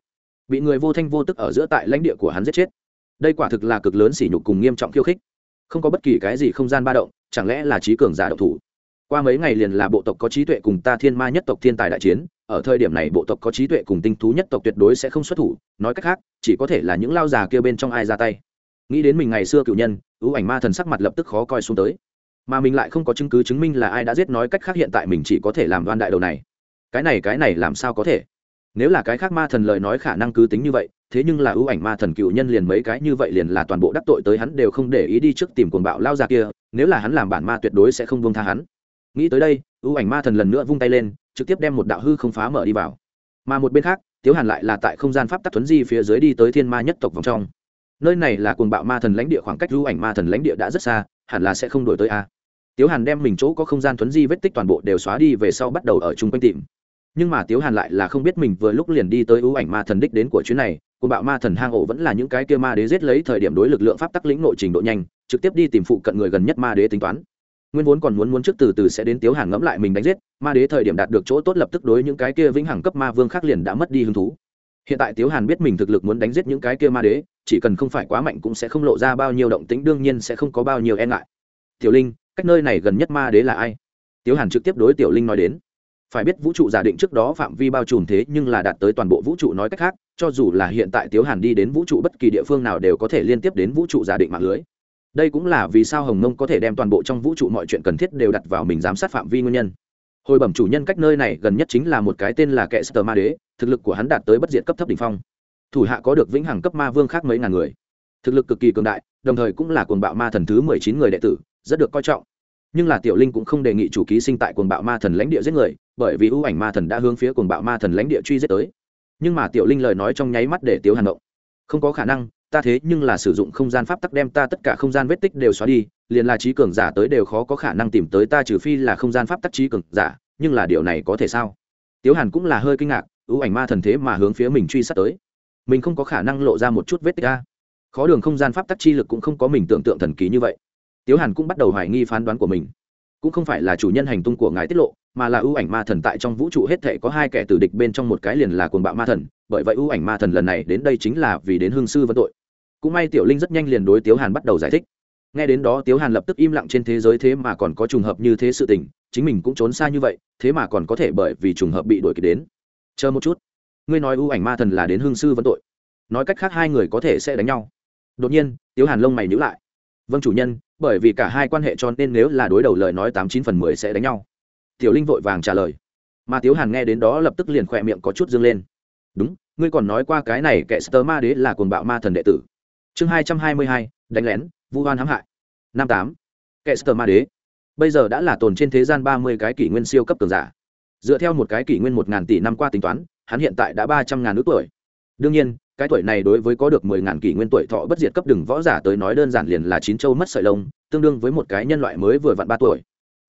Bị người vô thanh vô tức ở giữa tại lãnh địa của hắn giết chết. Đây quả thực là cực lớn sỉ nhục cùng nghiêm trọng khiêu khích. Không có bất kỳ cái gì không gian ba động, chẳng lẽ là trí cường giả độc thủ? Qua mấy ngày liền là bộ tộc có trí tuệ cùng ta thiên ma nhất tộc thiên tài đại chiến, ở thời điểm này bộ tộc có trí tuệ cùng tinh thú nhất tộc tuyệt đối sẽ không xuất thủ, nói cách khác, chỉ có thể là những lao già kia bên trong ai ra tay. Nghĩ đến mình ngày xưa cựu nhân, ưu ảnh ma thần sắc mặt lập tức khó coi xuống tới. Mà mình lại không có chứng cứ chứng minh là ai đã giết nói cách khác hiện tại mình chỉ có thể làm đoan đại đầu này. Cái này cái này làm sao có thể? Nếu là cái khác ma thần lời nói khả năng cứ tính như vậy, thế nhưng là ưu ảnh ma thần cựu nhân liền mấy cái như vậy liền là toàn bộ đắc tội tới hắn đều không để ý đi trước tìm cuồng bạo lao già kia, nếu là hắn làm bản ma tuyệt đối sẽ không buông tha hắn nghĩ tới đây, ưu ảnh ma thần lần nữa vung tay lên, trực tiếp đem một đạo hư không phá mở đi vào. Mà một bên khác, tiếu hàn lại là tại không gian pháp tắc thuấn di phía dưới đi tới thiên ma nhất tộc vòng trong. Nơi này là cuồng bạo ma thần lãnh địa, khoảng cách ưu ảnh ma thần lãnh địa đã rất xa, hẳn là sẽ không đổi tới a. Tiếu hàn đem mình chỗ có không gian thuấn di vết tích toàn bộ đều xóa đi về sau bắt đầu ở chung quanh tìm. Nhưng mà tiếu hàn lại là không biết mình vừa lúc liền đi tới ưu ảnh ma thần đích đến của chuyến này của bạo ma thần hang ổ vẫn là những cái kia ma đế giết lấy thời điểm đối lực lượng pháp tắc lĩnh nội trình độ nhanh, trực tiếp đi tìm phụ cận người gần nhất ma đế tính toán nguyên vốn còn muốn muốn trước từ từ sẽ đến tiếu hàn ngẫm lại mình đánh giết, ma đế thời điểm đạt được chỗ tốt lập tức đối những cái kia vĩnh hằng cấp ma vương khác liền đã mất đi hứng thú. Hiện tại tiếu hàn biết mình thực lực muốn đánh giết những cái kia ma đế, chỉ cần không phải quá mạnh cũng sẽ không lộ ra bao nhiêu động tĩnh, đương nhiên sẽ không có bao nhiêu e ngại. Tiểu linh, cách nơi này gần nhất ma đế là ai? Tiếu hàn trực tiếp đối tiểu linh nói đến. Phải biết vũ trụ giả định trước đó phạm vi bao trùm thế nhưng là đạt tới toàn bộ vũ trụ nói cách khác, cho dù là hiện tại tiếu hàn đi đến vũ trụ bất kỳ địa phương nào đều có thể liên tiếp đến vũ trụ giả định mạng lưới đây cũng là vì sao hồng nông có thể đem toàn bộ trong vũ trụ mọi chuyện cần thiết đều đặt vào mình giám sát phạm vi nguyên nhân. Hồi bẩm chủ nhân cách nơi này gần nhất chính là một cái tên là kệ sơ ma đế, thực lực của hắn đạt tới bất diệt cấp thấp đ ỉ n h phong. Thủ hạ có được vĩnh hằng cấp ma vương khác mấy ngàn người. Thực lực cực kỳ cường đại, đồng thời cũng là cuồng bạo ma thần thứ mười chín người đệ tử, rất được coi trọng. Nhưng là tiểu linh cũng không đề nghị chủ ký sinh tại cuồng bạo ma thần lãnh địa giết người, bởi vì ưu ảnh ma thần đã hướng phía cuồng bạo ma thần lãnh địa truy giết tới. Nhưng mà tiểu linh lời nói trong nháy mắt để tiếu hàn động. Không có khả năng ta thế nhưng là sử dụng không gian pháp tắc đem ta tất cả không gian vết tích đều xóa đi, liền là trí cường giả tới đều khó có khả năng tìm tới ta trừ phi là không gian pháp tắc trí cường giả, nhưng là điều này có thể sao? Tiếu hàn cũng là hơi kinh ngạc, ưu ảnh ma thần thế mà hướng phía mình truy sát tới. Mình không có khả năng lộ ra một chút vết tích ra khó đường không gian pháp tắc chi lực cũng không có mình tưởng tượng thần kỳ như vậy. Tiếu hàn cũng bắt đầu hoài nghi phán đoán của mình. Cũng không phải là chủ nhân hành tung của ngài tiết lộ, mà là ưu ảnh ma thần tại trong vũ trụ hết thể có hai kẻ tử địch bên trong một cái liền là cuồng bạo ma thần bởi vậy ưu ảnh ma thần lần này đến đây chính là vì đến hương sư vấn tội. Cũng may tiểu linh rất nhanh liền đối tiếu hàn bắt đầu giải thích. Nghe đến đó tiếu hàn lập tức im lặng trên thế giới thế mà còn có trùng hợp như thế sự tình, chính mình cũng trốn xa như vậy, thế mà còn có thể bởi vì trùng hợp bị đuổi kịp đến. Chờ một chút. Ngươi nói ưu ảnh ma thần là đến hương sư vấn tội. Nói cách khác hai người có thể sẽ đánh nhau. Đột nhiên, tiếu hàn lông mày nhữ lại. Vâng chủ nhân, bởi vì cả hai quan hệ cho nên nếu là đối đầu lời nói tám chín phần mười sẽ đánh nhau. Tiểu linh vội vàng trả lời. Mà tiếu hàn nghe đến đó lập tức liền khỏe miệng có chút dương lên đúng, ngươi còn nói qua cái này kẻ sơ ma đế là cuồng bạo ma thần đệ tử. Chương hai trăm hai mươi hai, đánh lén, vu hoan hãm hại. Năm tám, kẻ sơ ma đế. Bây giờ đã là tồn trên thế gian ba mươi cái kỷ nguyên siêu cấp cường giả. Dựa theo một cái kỷ nguyên một ngàn tỷ năm qua tính toán, hắn hiện tại đã ba trăm ngàn nước tuổi. Đương nhiên, cái tuổi này đối với có được mười ngàn kỷ nguyên tuổi thọ bất diệt cấp đừng võ giả tới nói đơn giản liền là chín châu mất sợi lông, tương đương với một cái nhân loại mới vừa vặn ba tuổi.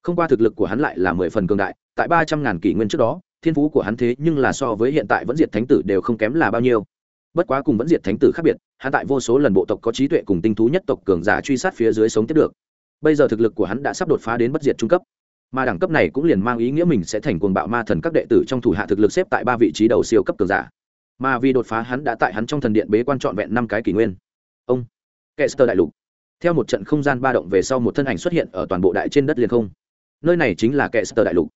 Không qua thực lực của hắn lại là mười phần cường đại, tại ba trăm ngàn kỷ nguyên trước đó thiên phú của hắn thế nhưng là so với hiện tại vẫn diệt thánh tử đều không kém là bao nhiêu. Bất quá cùng vẫn diệt thánh tử khác biệt, hắn tại vô số lần bộ tộc có trí tuệ cùng tinh thú nhất tộc cường giả truy sát phía dưới sống tiếp được. Bây giờ thực lực của hắn đã sắp đột phá đến bất diệt trung cấp. Mà đẳng cấp này cũng liền mang ý nghĩa mình sẽ thành cuồng bạo ma thần các đệ tử trong thủ hạ thực lực xếp tại ba vị trí đầu siêu cấp cường giả. Mà vì đột phá hắn đã tại hắn trong thần điện bế quan trọn vẹn năm cái kỷ nguyên. Ông kester đại lục. Theo một trận không gian ba động về sau một thân ảnh xuất hiện ở toàn bộ đại trên đất liền không. Nơi này chính là kester đại lục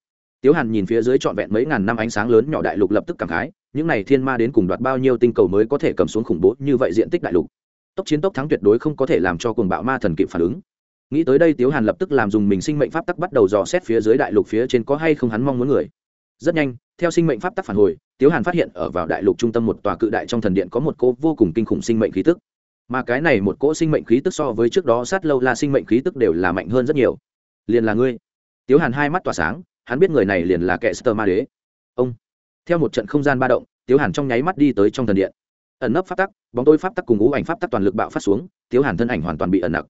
tiếu hàn nhìn phía dưới trọn vẹn mấy ngàn năm ánh sáng lớn nhỏ đại lục lập tức cảm khái, những này thiên ma đến cùng đoạt bao nhiêu tinh cầu mới có thể cầm xuống khủng bố như vậy diện tích đại lục? Tốc chiến tốc thắng tuyệt đối không có thể làm cho cuồng bạo ma thần kịp phản ứng. Nghĩ tới đây tiếu hàn lập tức làm dùng mình sinh mệnh pháp tắc bắt đầu dò xét phía dưới đại lục phía trên có hay không hắn mong muốn người. Rất nhanh, theo sinh mệnh pháp tắc phản hồi, tiếu hàn phát hiện ở vào đại lục trung tâm một tòa cự đại trong thần điện có một cô vô cùng kinh khủng sinh mệnh khí tức. Mà cái này một cỗ sinh mệnh khí tức so với trước đó sát lâu la sinh mệnh khí tức đều là mạnh hơn rất nhiều. Liền là ngươi. Tiếu hàn hai mắt tỏa sáng hắn biết người này liền là kẻ sơ ma đế. Ông, theo một trận không gian ba động, tiếu hàn trong nháy mắt đi tới trong thần điện. Ẩn nấp pháp tắc, bóng tôi pháp tắc cùng ngũ ảnh pháp tắc toàn lực bạo phát xuống, tiếu hàn thân ảnh hoàn toàn bị ẩn nặc.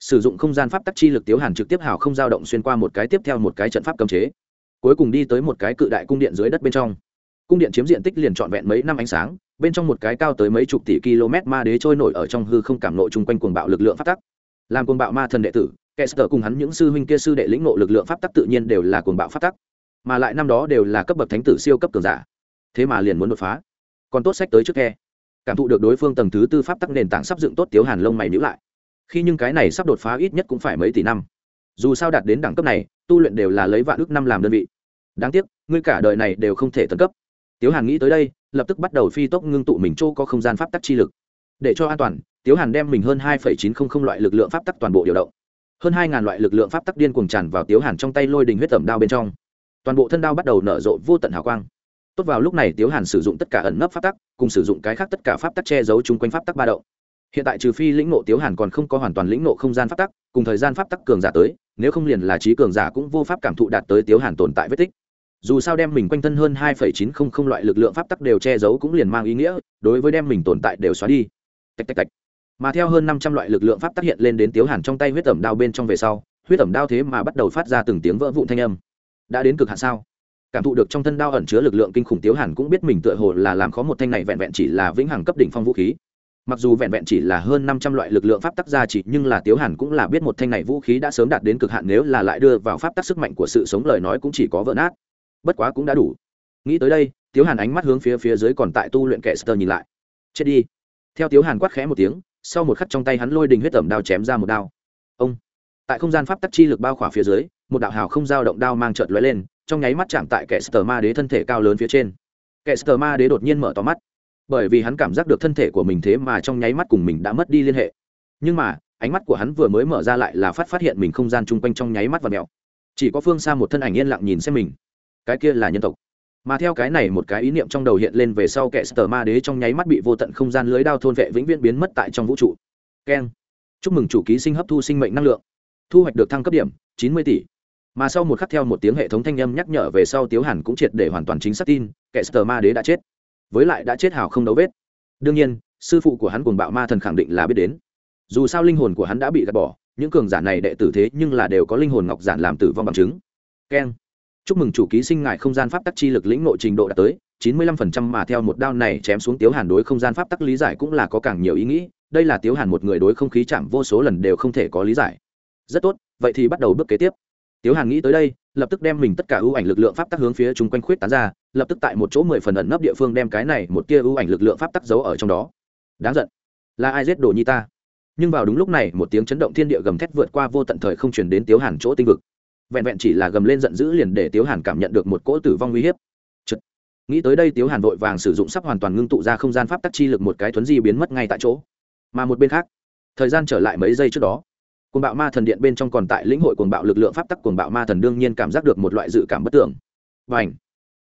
Sử dụng không gian pháp tắc chi lực tiếu hàn trực tiếp hào không dao động xuyên qua một cái tiếp theo một cái trận pháp cấm chế. Cuối cùng đi tới một cái cự đại cung điện dưới đất bên trong. Cung điện chiếm diện tích liền trọn vẹn mấy năm ánh sáng, bên trong một cái cao tới mấy chục tỷ km ma đế trôi nổi ở trong hư không cảm nộ chung quanh cuồng bạo lực lượng pháp tắc. Làm cuồng bạo ma thần đệ tử kẻ sở cùng hắn những sư huynh kia sư đệ lĩnh ngộ lực lượng pháp tắc tự nhiên đều là cuồng bạo pháp tắc, mà lại năm đó đều là cấp bậc thánh tử siêu cấp cường giả. Thế mà liền muốn đột phá. Còn tốt sách tới trước khe cảm thụ được đối phương tầng thứ tư pháp tắc nền tảng sắp dựng tốt tiếu hàn lông mày nhữ lại. Khi nhưng cái này sắp đột phá ít nhất cũng phải mấy tỷ năm. Dù sao đạt đến đẳng cấp này, tu luyện đều là lấy vạn ước năm làm đơn vị. Đáng tiếc, ngươi cả đời này đều không thể tấn cấp. Tiếu hàn nghĩ tới đây, lập tức bắt đầu phi tốc ngưng tụ mình chỗ có không gian pháp tắc chi lực. Để cho an toàn, tiếu hàn đem mình hơn hai chín trăm linh loại lực lượng pháp tắc toàn bộ điều động hơn hai ngàn loại lực lượng pháp tắc điên cuồng tràn vào tiếu hàn trong tay lôi đình huyết tẩm đao bên trong. Toàn bộ thân đao bắt đầu nở rộ vô tận hào quang. Tốt vào lúc này tiếu hàn sử dụng tất cả ẩn nấp pháp tắc, cùng sử dụng cái khác tất cả pháp tắc che giấu chung quanh pháp tắc ba đậu. hiện tại trừ phi lĩnh nộ tiếu hàn còn không có hoàn toàn lĩnh nộ không gian pháp tắc, cùng thời gian pháp tắc cường giả tới, nếu không liền là trí cường giả cũng vô pháp cảm thụ đạt tới tiếu hàn tồn tại vết tích. Dù sao đem mình quanh thân hơn hai chín không không loại lực lượng pháp tắc đều che giấu cũng liền mang ý nghĩa, đối với đem mình tồn tại đều xóa đi. Tạch tạch tạch mà theo hơn năm trăm loại lực lượng pháp tác hiện lên đến tiếu hàn trong tay huyết ẩm đao bên trong về sau, huyết ẩm đao thế mà bắt đầu phát ra từng tiếng vỡ vụn thanh âm. Đã đến cực hạn sao? Cảm thụ được trong thân đao ẩn chứa lực lượng kinh khủng, tiếu hàn cũng biết mình tựa hồ là làm khó một thanh này vẹn vẹn chỉ là vĩnh hằng cấp đỉnh phong vũ khí. Mặc dù vẹn vẹn chỉ là hơn năm trăm loại lực lượng pháp tắc gia chỉ, nhưng là tiếu hàn cũng là biết một thanh này vũ khí đã sớm đạt đến cực hạn, nếu là lại đưa vào pháp tắc sức mạnh của sự sống lời nói cũng chỉ có vỡ nát. Bất quá cũng đã đủ. Nghĩ tới đây, tiếu hàn ánh mắt hướng phía phía dưới còn tại tu luyện kẻ sơ nhìn lại. Chết đi. Theo tiếu hàn quát khẽ một tiếng sau một khắc trong tay hắn lôi đình huyết tẩm đao chém ra một đao. Ông! Tại không gian pháp tắc chi lực bao khỏa phía dưới, một đạo hào không dao động đao mang trợt lóe lên, trong nháy mắt chạm tại kẻ sờ ma đế thân thể cao lớn phía trên. Kẻ sờ ma đế đột nhiên mở to mắt. Bởi vì hắn cảm giác được thân thể của mình thế mà trong nháy mắt cùng mình đã mất đi liên hệ. Nhưng mà, ánh mắt của hắn vừa mới mở ra lại là phát phát hiện mình không gian chung quanh trong nháy mắt và mẹo chỉ có phương xa một thân ảnh yên lặng nhìn xem mình. Cái kia là nhân tộc mà theo cái này một cái ý niệm trong đầu hiện lên về sau kẻ sờ ma đế trong nháy mắt bị vô tận không gian lưới đao thôn vệ vĩnh viễn biến mất tại trong vũ trụ. Keng. Chúc mừng chủ ký sinh hấp thu sinh mệnh năng lượng. Thu hoạch được thăng cấp điểm, chín mươi tỷ. Mà sau một khắc theo một tiếng hệ thống thanh âm nhắc nhở về sau tiếu hàn cũng triệt để hoàn toàn chính xác tin, kẻ sờ ma đế đã chết. Với lại đã chết hào không đấu vết. Đương nhiên, sư phụ của hắn cùng bạo ma thần khẳng định là biết đến. Dù sao linh hồn của hắn đã bị gạt bỏ, những cường giả này đệ tử thế nhưng là đều có linh hồn ngọc giản làm tử vong bằng chứng. Keng chúc mừng chủ ký sinh ngại không gian pháp tắc chi lực lĩnh nội trình độ đạt tới, chín mươi lăm phần trăm mà theo một đao này chém xuống tiếu hàn đối không gian pháp tắc lý giải cũng là có càng nhiều ý nghĩ, đây là tiếu hàn một người đối không khí chạm vô số lần đều không thể có lý giải. Rất tốt, vậy thì bắt đầu bước kế tiếp. Tiếu hàn nghĩ tới đây, lập tức đem mình tất cả ưu ảnh lực lượng pháp tắc hướng phía chung quanh khuyết tán ra, lập tức tại một chỗ mười phần ẩn nấp địa phương đem cái này một tia ưu ảnh lực lượng pháp tắc giấu ở trong đó. Đáng giận. Là ai giết đồ nhi ta? Nhưng vào đúng lúc này, một tiếng chấn động thiên địa gầm thét vượt qua vô tận thời không chuyển đến tiếu hàn chỗ tinh vực vẹn vẹn chỉ là gầm lên giận dữ liền để tiếu hàn cảm nhận được một cỗ tử vong uy hiếp. Chật. nghĩ tới đây tiếu hàn vội vàng sử dụng sắp hoàn toàn ngưng tụ ra không gian pháp tắc chi lực một cái thuấn di biến mất ngay tại chỗ. Mà một bên khác, thời gian trở lại mấy giây trước đó, cuồng bạo ma thần điện bên trong còn tại lĩnh hội cuồng bạo lực lượng pháp tắc, cuồng bạo ma thần đương nhiên cảm giác được một loại dự cảm bất tưởng và ảnh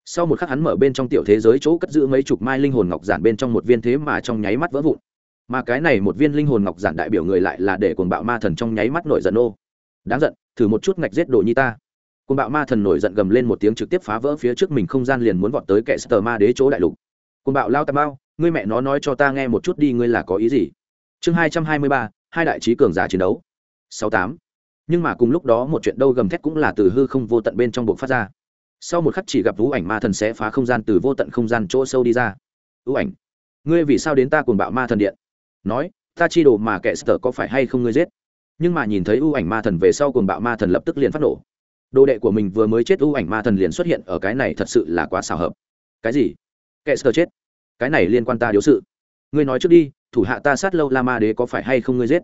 sau một khắc hắn mở bên trong tiểu thế giới chỗ cất giữ mấy chục mai linh hồn ngọc giản bên trong một viên thế mà trong nháy mắt vỡ vụn. Mà cái này một viên linh hồn ngọc giản đại biểu người lại là để cuồng bạo ma thần trong nháy mắt nổi giận ô. Đáng giận thử một chút ngạch giết đồ như ta. Côn bạo ma thần nổi giận gầm lên một tiếng trực tiếp phá vỡ phía trước mình không gian liền muốn vọt tới kẻ sờ ma đế chỗ đại lục. Côn bạo lao tà bao ngươi mẹ nó nói cho ta nghe một chút đi, ngươi là có ý gì? Chương hai trăm hai mươi ba, hai đại trí cường giả chiến đấu. Sáu tám. Nhưng mà cùng lúc đó một chuyện đâu gầm thét cũng là từ hư không vô tận bên trong buộc phát ra. Sau một khắc chỉ gặp vũ ảnh ma thần sẽ phá không gian từ vô tận không gian chỗ sâu đi ra. Vũ ảnh, ngươi vì sao đến ta cuồng bạo ma thần điện? Nói, ta chi đồ mà kẻ sờ có phải hay không ngươi giết? Nhưng mà nhìn thấy ưu ảnh ma thần về sau cùng bạo ma thần lập tức liền phát nổ. Đồ đệ của mình vừa mới chết ưu ảnh ma thần liền xuất hiện ở cái này thật sự là quá xào hợp. Cái gì? Kệ sơ chết. Cái này liên quan ta điếu sự. Ngươi nói trước đi, thủ hạ ta sát lâu la ma đế có phải hay không ngươi giết?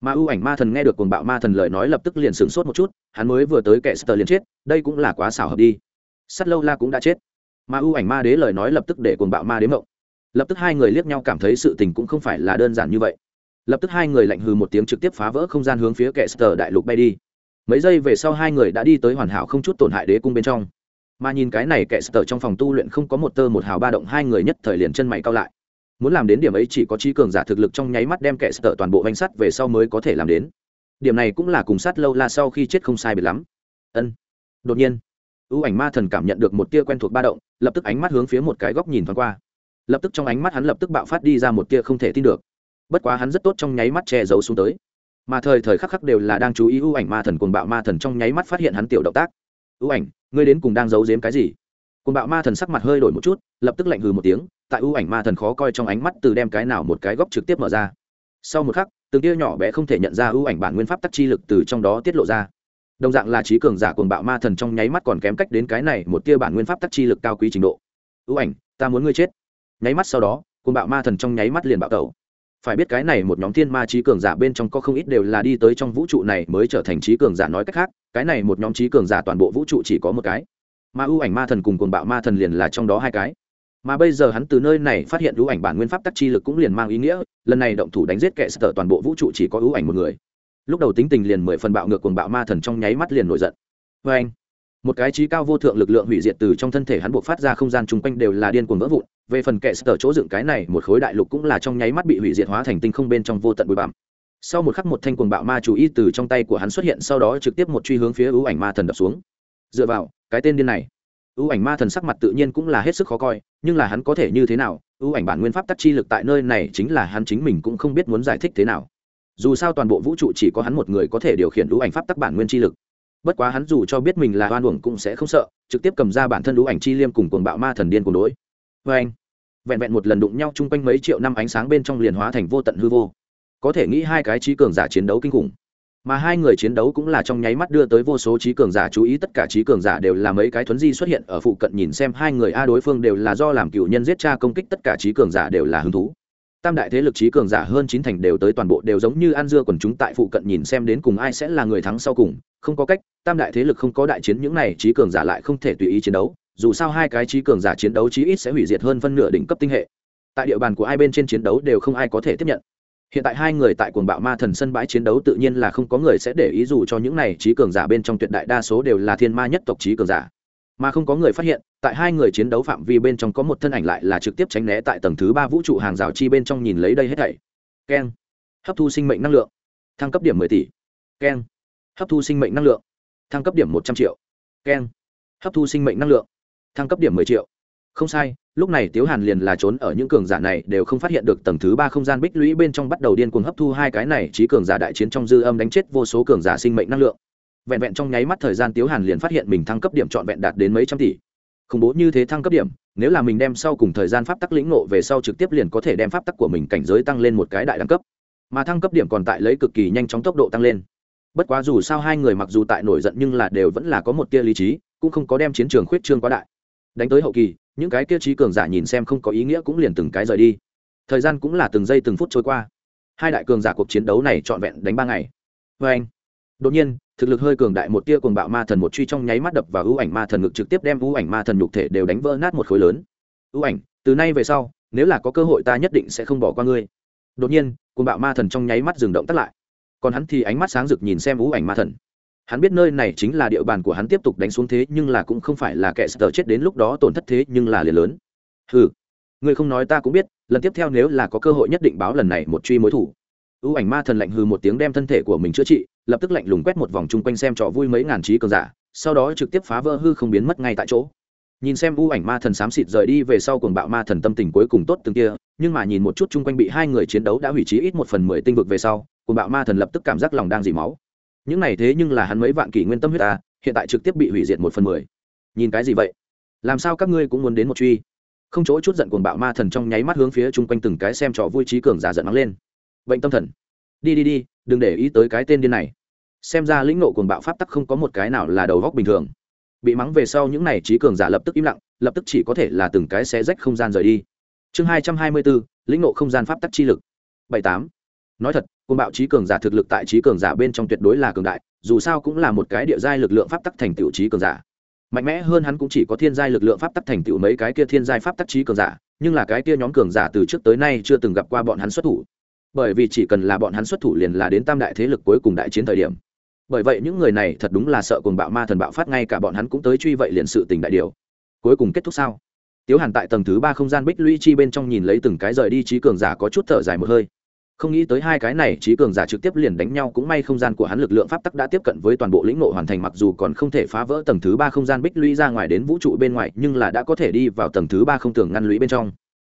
Mà ưu ảnh ma thần nghe được cuồng bạo ma thần lời nói lập tức liền sửng sốt một chút, hắn mới vừa tới kẻ sờ liền chết, đây cũng là quá xảo hợp đi. Sát lâu la cũng đã chết. Mà ưu ảnh ma đế lời nói lập tức để cuồng bạo ma đế mộng. Lập tức hai người liếc nhau cảm thấy sự tình cũng không phải là đơn giản như vậy lập tức hai người lạnh hừ một tiếng trực tiếp phá vỡ không gian hướng phía kẻ sờ đại lục bay đi. Mấy giây về sau hai người đã đi tới hoàn hảo không chút tổn hại đế cung bên trong. Mà nhìn cái này kẻ sờ trong phòng tu luyện không có một tơ một hào ba động, hai người nhất thời liền chân mày cao lại. Muốn làm đến điểm ấy chỉ có trí cường giả thực lực trong nháy mắt đem kẻ sợ toàn bộ danh sắt về sau mới có thể làm đến. Điểm này cũng là cùng sát lâu la sau khi chết không sai biệt lắm. Ân. Đột nhiên, ưu ảnh ma thần cảm nhận được một tia quen thuộc ba động, lập tức ánh mắt hướng phía một cái góc nhìn thoáng qua. Lập tức trong ánh mắt hắn lập tức bạo phát đi ra một tia không thể tin được bất quá hắn rất tốt trong nháy mắt che giấu xuống tới. Mà thời thời khắc khắc đều là đang chú ý ưu ảnh ma thần cùng bạo ma thần trong nháy mắt phát hiện hắn tiểu động tác. Ưu ảnh, ngươi đến cùng đang giấu giếm cái gì? Cùng bạo ma thần sắc mặt hơi đổi một chút, lập tức lạnh hừ một tiếng, tại ưu ảnh ma thần khó coi trong ánh mắt từ đem cái nào một cái góc trực tiếp mở ra. Sau một khắc, từng tia nhỏ bé không thể nhận ra ưu ảnh bản nguyên pháp tắc chi lực từ trong đó tiết lộ ra. Đồng dạng là trí cường giả cuồng bạo ma thần trong nháy mắt còn kém cách đến cái này một tia bản nguyên pháp tắc chi lực cao quý trình độ. Ưu ảnh, ta muốn ngươi chết. Nháy mắt sau đó, cuồng bạo ma thần trong nháy mắt liền bạo tẩu phải biết cái này một nhóm thiên ma trí cường giả bên trong có không ít đều là đi tới trong vũ trụ này mới trở thành trí cường giả nói cách khác, cái này một nhóm trí cường giả toàn bộ vũ trụ chỉ có một cái. Mà ưu ảnh ma thần cùng cuồng bạo ma thần liền là trong đó hai cái. Mà bây giờ hắn từ nơi này phát hiện ưu ảnh bản nguyên pháp tắc chi lực cũng liền mang ý nghĩa, lần này động thủ đánh giết kệ sở toàn bộ vũ trụ chỉ có ưu ảnh một người. Lúc đầu tính tình liền mười phần bạo ngược cuồng bạo ma thần trong nháy mắt liền nổi giận. Vê anh một cái trí cao vô thượng lực lượng hủy diệt từ trong thân thể hắn buộc phát ra không gian chung quanh đều là điên cuồng vỡ vụn. Về phần kệ sở chỗ dựng cái này, một khối đại lục cũng là trong nháy mắt bị hủy diệt hóa thành tinh không bên trong vô tận bụi bặm. Sau một khắc một thanh cuồng bạo ma chủ y từ trong tay của hắn xuất hiện, sau đó trực tiếp một truy hướng phía ưu ảnh ma thần đập xuống. Dựa vào, cái tên điên này. Ưu ảnh ma thần sắc mặt tự nhiên cũng là hết sức khó coi, nhưng là hắn có thể như thế nào? Ưu ảnh bản nguyên pháp tắc chi lực tại nơi này chính là hắn chính mình cũng không biết muốn giải thích thế nào. Dù sao toàn bộ vũ trụ chỉ có hắn một người có thể điều khiển ưu ảnh pháp tắc bản nguyên chi lực bất quá hắn dù cho biết mình là oan uổng cũng sẽ không sợ, trực tiếp cầm ra bản thân lũ ảnh chi liêm cùng cuồng bạo ma thần điên cùng đối. Vê anh, vẹn vẹn một lần đụng nhau chung quanh mấy triệu năm ánh sáng bên trong liền hóa thành vô tận hư vô. Có thể nghĩ hai cái trí cường giả chiến đấu kinh khủng. Mà hai người chiến đấu cũng là trong nháy mắt đưa tới vô số trí cường giả chú ý, tất cả trí cường giả đều là mấy cái thuấn di xuất hiện ở phụ cận nhìn xem hai người a đối phương đều là do làm cựu nhân giết cha công kích, tất cả trí cường giả đều là hứng thú tam đại thế lực trí cường giả hơn chín thành đều tới toàn bộ đều giống như ăn dưa quần chúng tại phụ cận nhìn xem đến cùng ai sẽ là người thắng sau cùng, không có cách, tam đại thế lực không có đại chiến, những này trí cường giả lại không thể tùy ý chiến đấu, dù sao hai cái trí cường giả chiến đấu chí ít sẽ hủy diệt hơn phân nửa đỉnh cấp tinh hệ. Tại địa bàn của hai bên trên chiến đấu đều không ai có thể tiếp nhận. Hiện tại hai người tại cuồng bạo ma thần sân bãi chiến đấu tự nhiên là không có người sẽ để ý dù cho những này trí cường giả bên trong tuyệt đại đa số đều là thiên ma nhất tộc trí cường giả mà không có người phát hiện, tại hai người chiến đấu phạm vi bên trong có một thân ảnh lại là trực tiếp tránh né tại tầng thứ ba vũ trụ hàng rào chi bên trong nhìn lấy đây hết thảy. Keng. Hấp thu sinh mệnh năng lượng. Thăng cấp điểm mười tỷ. Keng. Hấp thu sinh mệnh năng lượng. Thăng cấp điểm một trăm triệu. Keng. Hấp thu sinh mệnh năng lượng. Thăng cấp điểm mười triệu. Không sai, lúc này tiếu hàn liền là trốn ở những cường giả này đều không phát hiện được tầng thứ ba không gian bích lũy bên trong bắt đầu điên cuồng hấp thu hai cái này trí cường giả đại chiến trong dư âm đánh chết vô số cường giả sinh mệnh năng lượng vẹn vẹn trong nháy mắt thời gian tiếu hàn liền phát hiện mình thăng cấp điểm trọn vẹn đạt đến mấy trăm tỷ. Khủng bố như thế thăng cấp điểm, nếu là mình đem sau cùng thời gian pháp tắc lĩnh nộ về sau trực tiếp liền có thể đem pháp tắc của mình cảnh giới tăng lên một cái đại đẳng cấp. Mà thăng cấp điểm còn tại lấy cực kỳ nhanh chóng tốc độ tăng lên. Bất quá dù sao hai người mặc dù tại nổi giận nhưng là đều vẫn là có một tia lý trí, cũng không có đem chiến trường khuyết trương quá đại. Đánh tới hậu kỳ, những cái kia trí cường giả nhìn xem không có ý nghĩa cũng liền từng cái rời đi. Thời gian cũng là từng giây từng phút trôi qua. Hai đại cường giả cuộc chiến đấu này trọn vẹn đánh ba ngày. Vê anh đột nhiên, thực lực hơi cường đại một tia cuồng bạo ma thần một truy trong nháy mắt đập và ưu ảnh ma thần ngực trực tiếp đem ưu ảnh ma thần nhục thể đều đánh vỡ nát một khối lớn. Ưu ảnh, từ nay về sau, nếu là có cơ hội ta nhất định sẽ không bỏ qua ngươi. Đột nhiên, cuồng bạo ma thần trong nháy mắt dừng động tắt lại. Còn hắn thì ánh mắt sáng rực nhìn xem ưu ảnh ma thần. Hắn biết nơi này chính là địa bàn của hắn tiếp tục đánh xuống thế, nhưng là cũng không phải là kẻ sờ chết đến lúc đó tổn thất thế, nhưng là liền lớn. Ừ ngươi không nói ta cũng biết, lần tiếp theo nếu là có cơ hội nhất định báo lần này một truy mối thủ. Ưu ảnh ma thần lạnh hừ một tiếng đem thân thể của mình chữa trị lập tức lạnh lùng quét một vòng chung quanh xem trò vui mấy ngàn trí cường giả, sau đó trực tiếp phá vỡ hư không biến mất ngay tại chỗ. Nhìn xem u ảnh ma thần xám xịt rời đi về sau cuồng bạo ma thần tâm tình cuối cùng tốt từng kia, nhưng mà nhìn một chút chung quanh bị hai người chiến đấu đã hủy trí ít một phần mười tinh vực về sau, cuồng bạo ma thần lập tức cảm giác lòng đang dỉ máu. Những này thế nhưng là hắn mấy vạn kỷ nguyên tâm huyết ta hiện tại trực tiếp bị hủy diệt một phần mười. Nhìn cái gì vậy? Làm sao các ngươi cũng muốn đến một truy? Không chỗ chút giận cuồng bạo ma thần trong nháy mắt hướng phía chung quanh từng cái xem trò vui trí cường giả giận mắng lên. Bệnh tâm thần. Đi đi đi đừng để ý tới cái tên điên này. Xem ra lĩnh nộ cuồng bạo pháp tắc không có một cái nào là đầu góc bình thường. Bị mắng về sau những này trí cường giả lập tức im lặng, lập tức chỉ có thể là từng cái xé rách không gian rời đi. Chương hai trăm hai mươi bốn, lĩnh nộ không gian pháp tắc chi lực. Bảy tám. Nói thật, cuồng bạo trí cường giả thực lực tại trí cường giả bên trong tuyệt đối là cường đại, dù sao cũng là một cái địa giai lực lượng pháp tắc thành tựu trí cường giả. Mạnh mẽ hơn hắn cũng chỉ có thiên giai lực lượng pháp tắc thành tựu mấy cái kia thiên giai pháp tắc trí cường giả, nhưng là cái kia nhóm cường giả từ trước tới nay chưa từng gặp qua bọn hắn xuất thủ bởi vì chỉ cần là bọn hắn xuất thủ liền là đến tam đại thế lực cuối cùng đại chiến thời điểm. Bởi vậy những người này thật đúng là sợ cùng bạo ma thần bạo phát ngay cả bọn hắn cũng tới truy vậy liền sự tình đại điều. Cuối cùng kết thúc sao? Tiếu hàn tại tầng thứ ba không gian bích lũy chi bên trong nhìn lấy từng cái rời đi trí cường giả có chút thở dài một hơi. Không nghĩ tới hai cái này trí cường giả trực tiếp liền đánh nhau cũng may không gian của hắn lực lượng pháp tắc đã tiếp cận với toàn bộ lĩnh nộ hoàn thành mặc dù còn không thể phá vỡ tầng thứ ba không gian bích lũy ra ngoài đến vũ trụ bên ngoài nhưng là đã có thể đi vào tầng thứ ba không tường ngăn lũy bên trong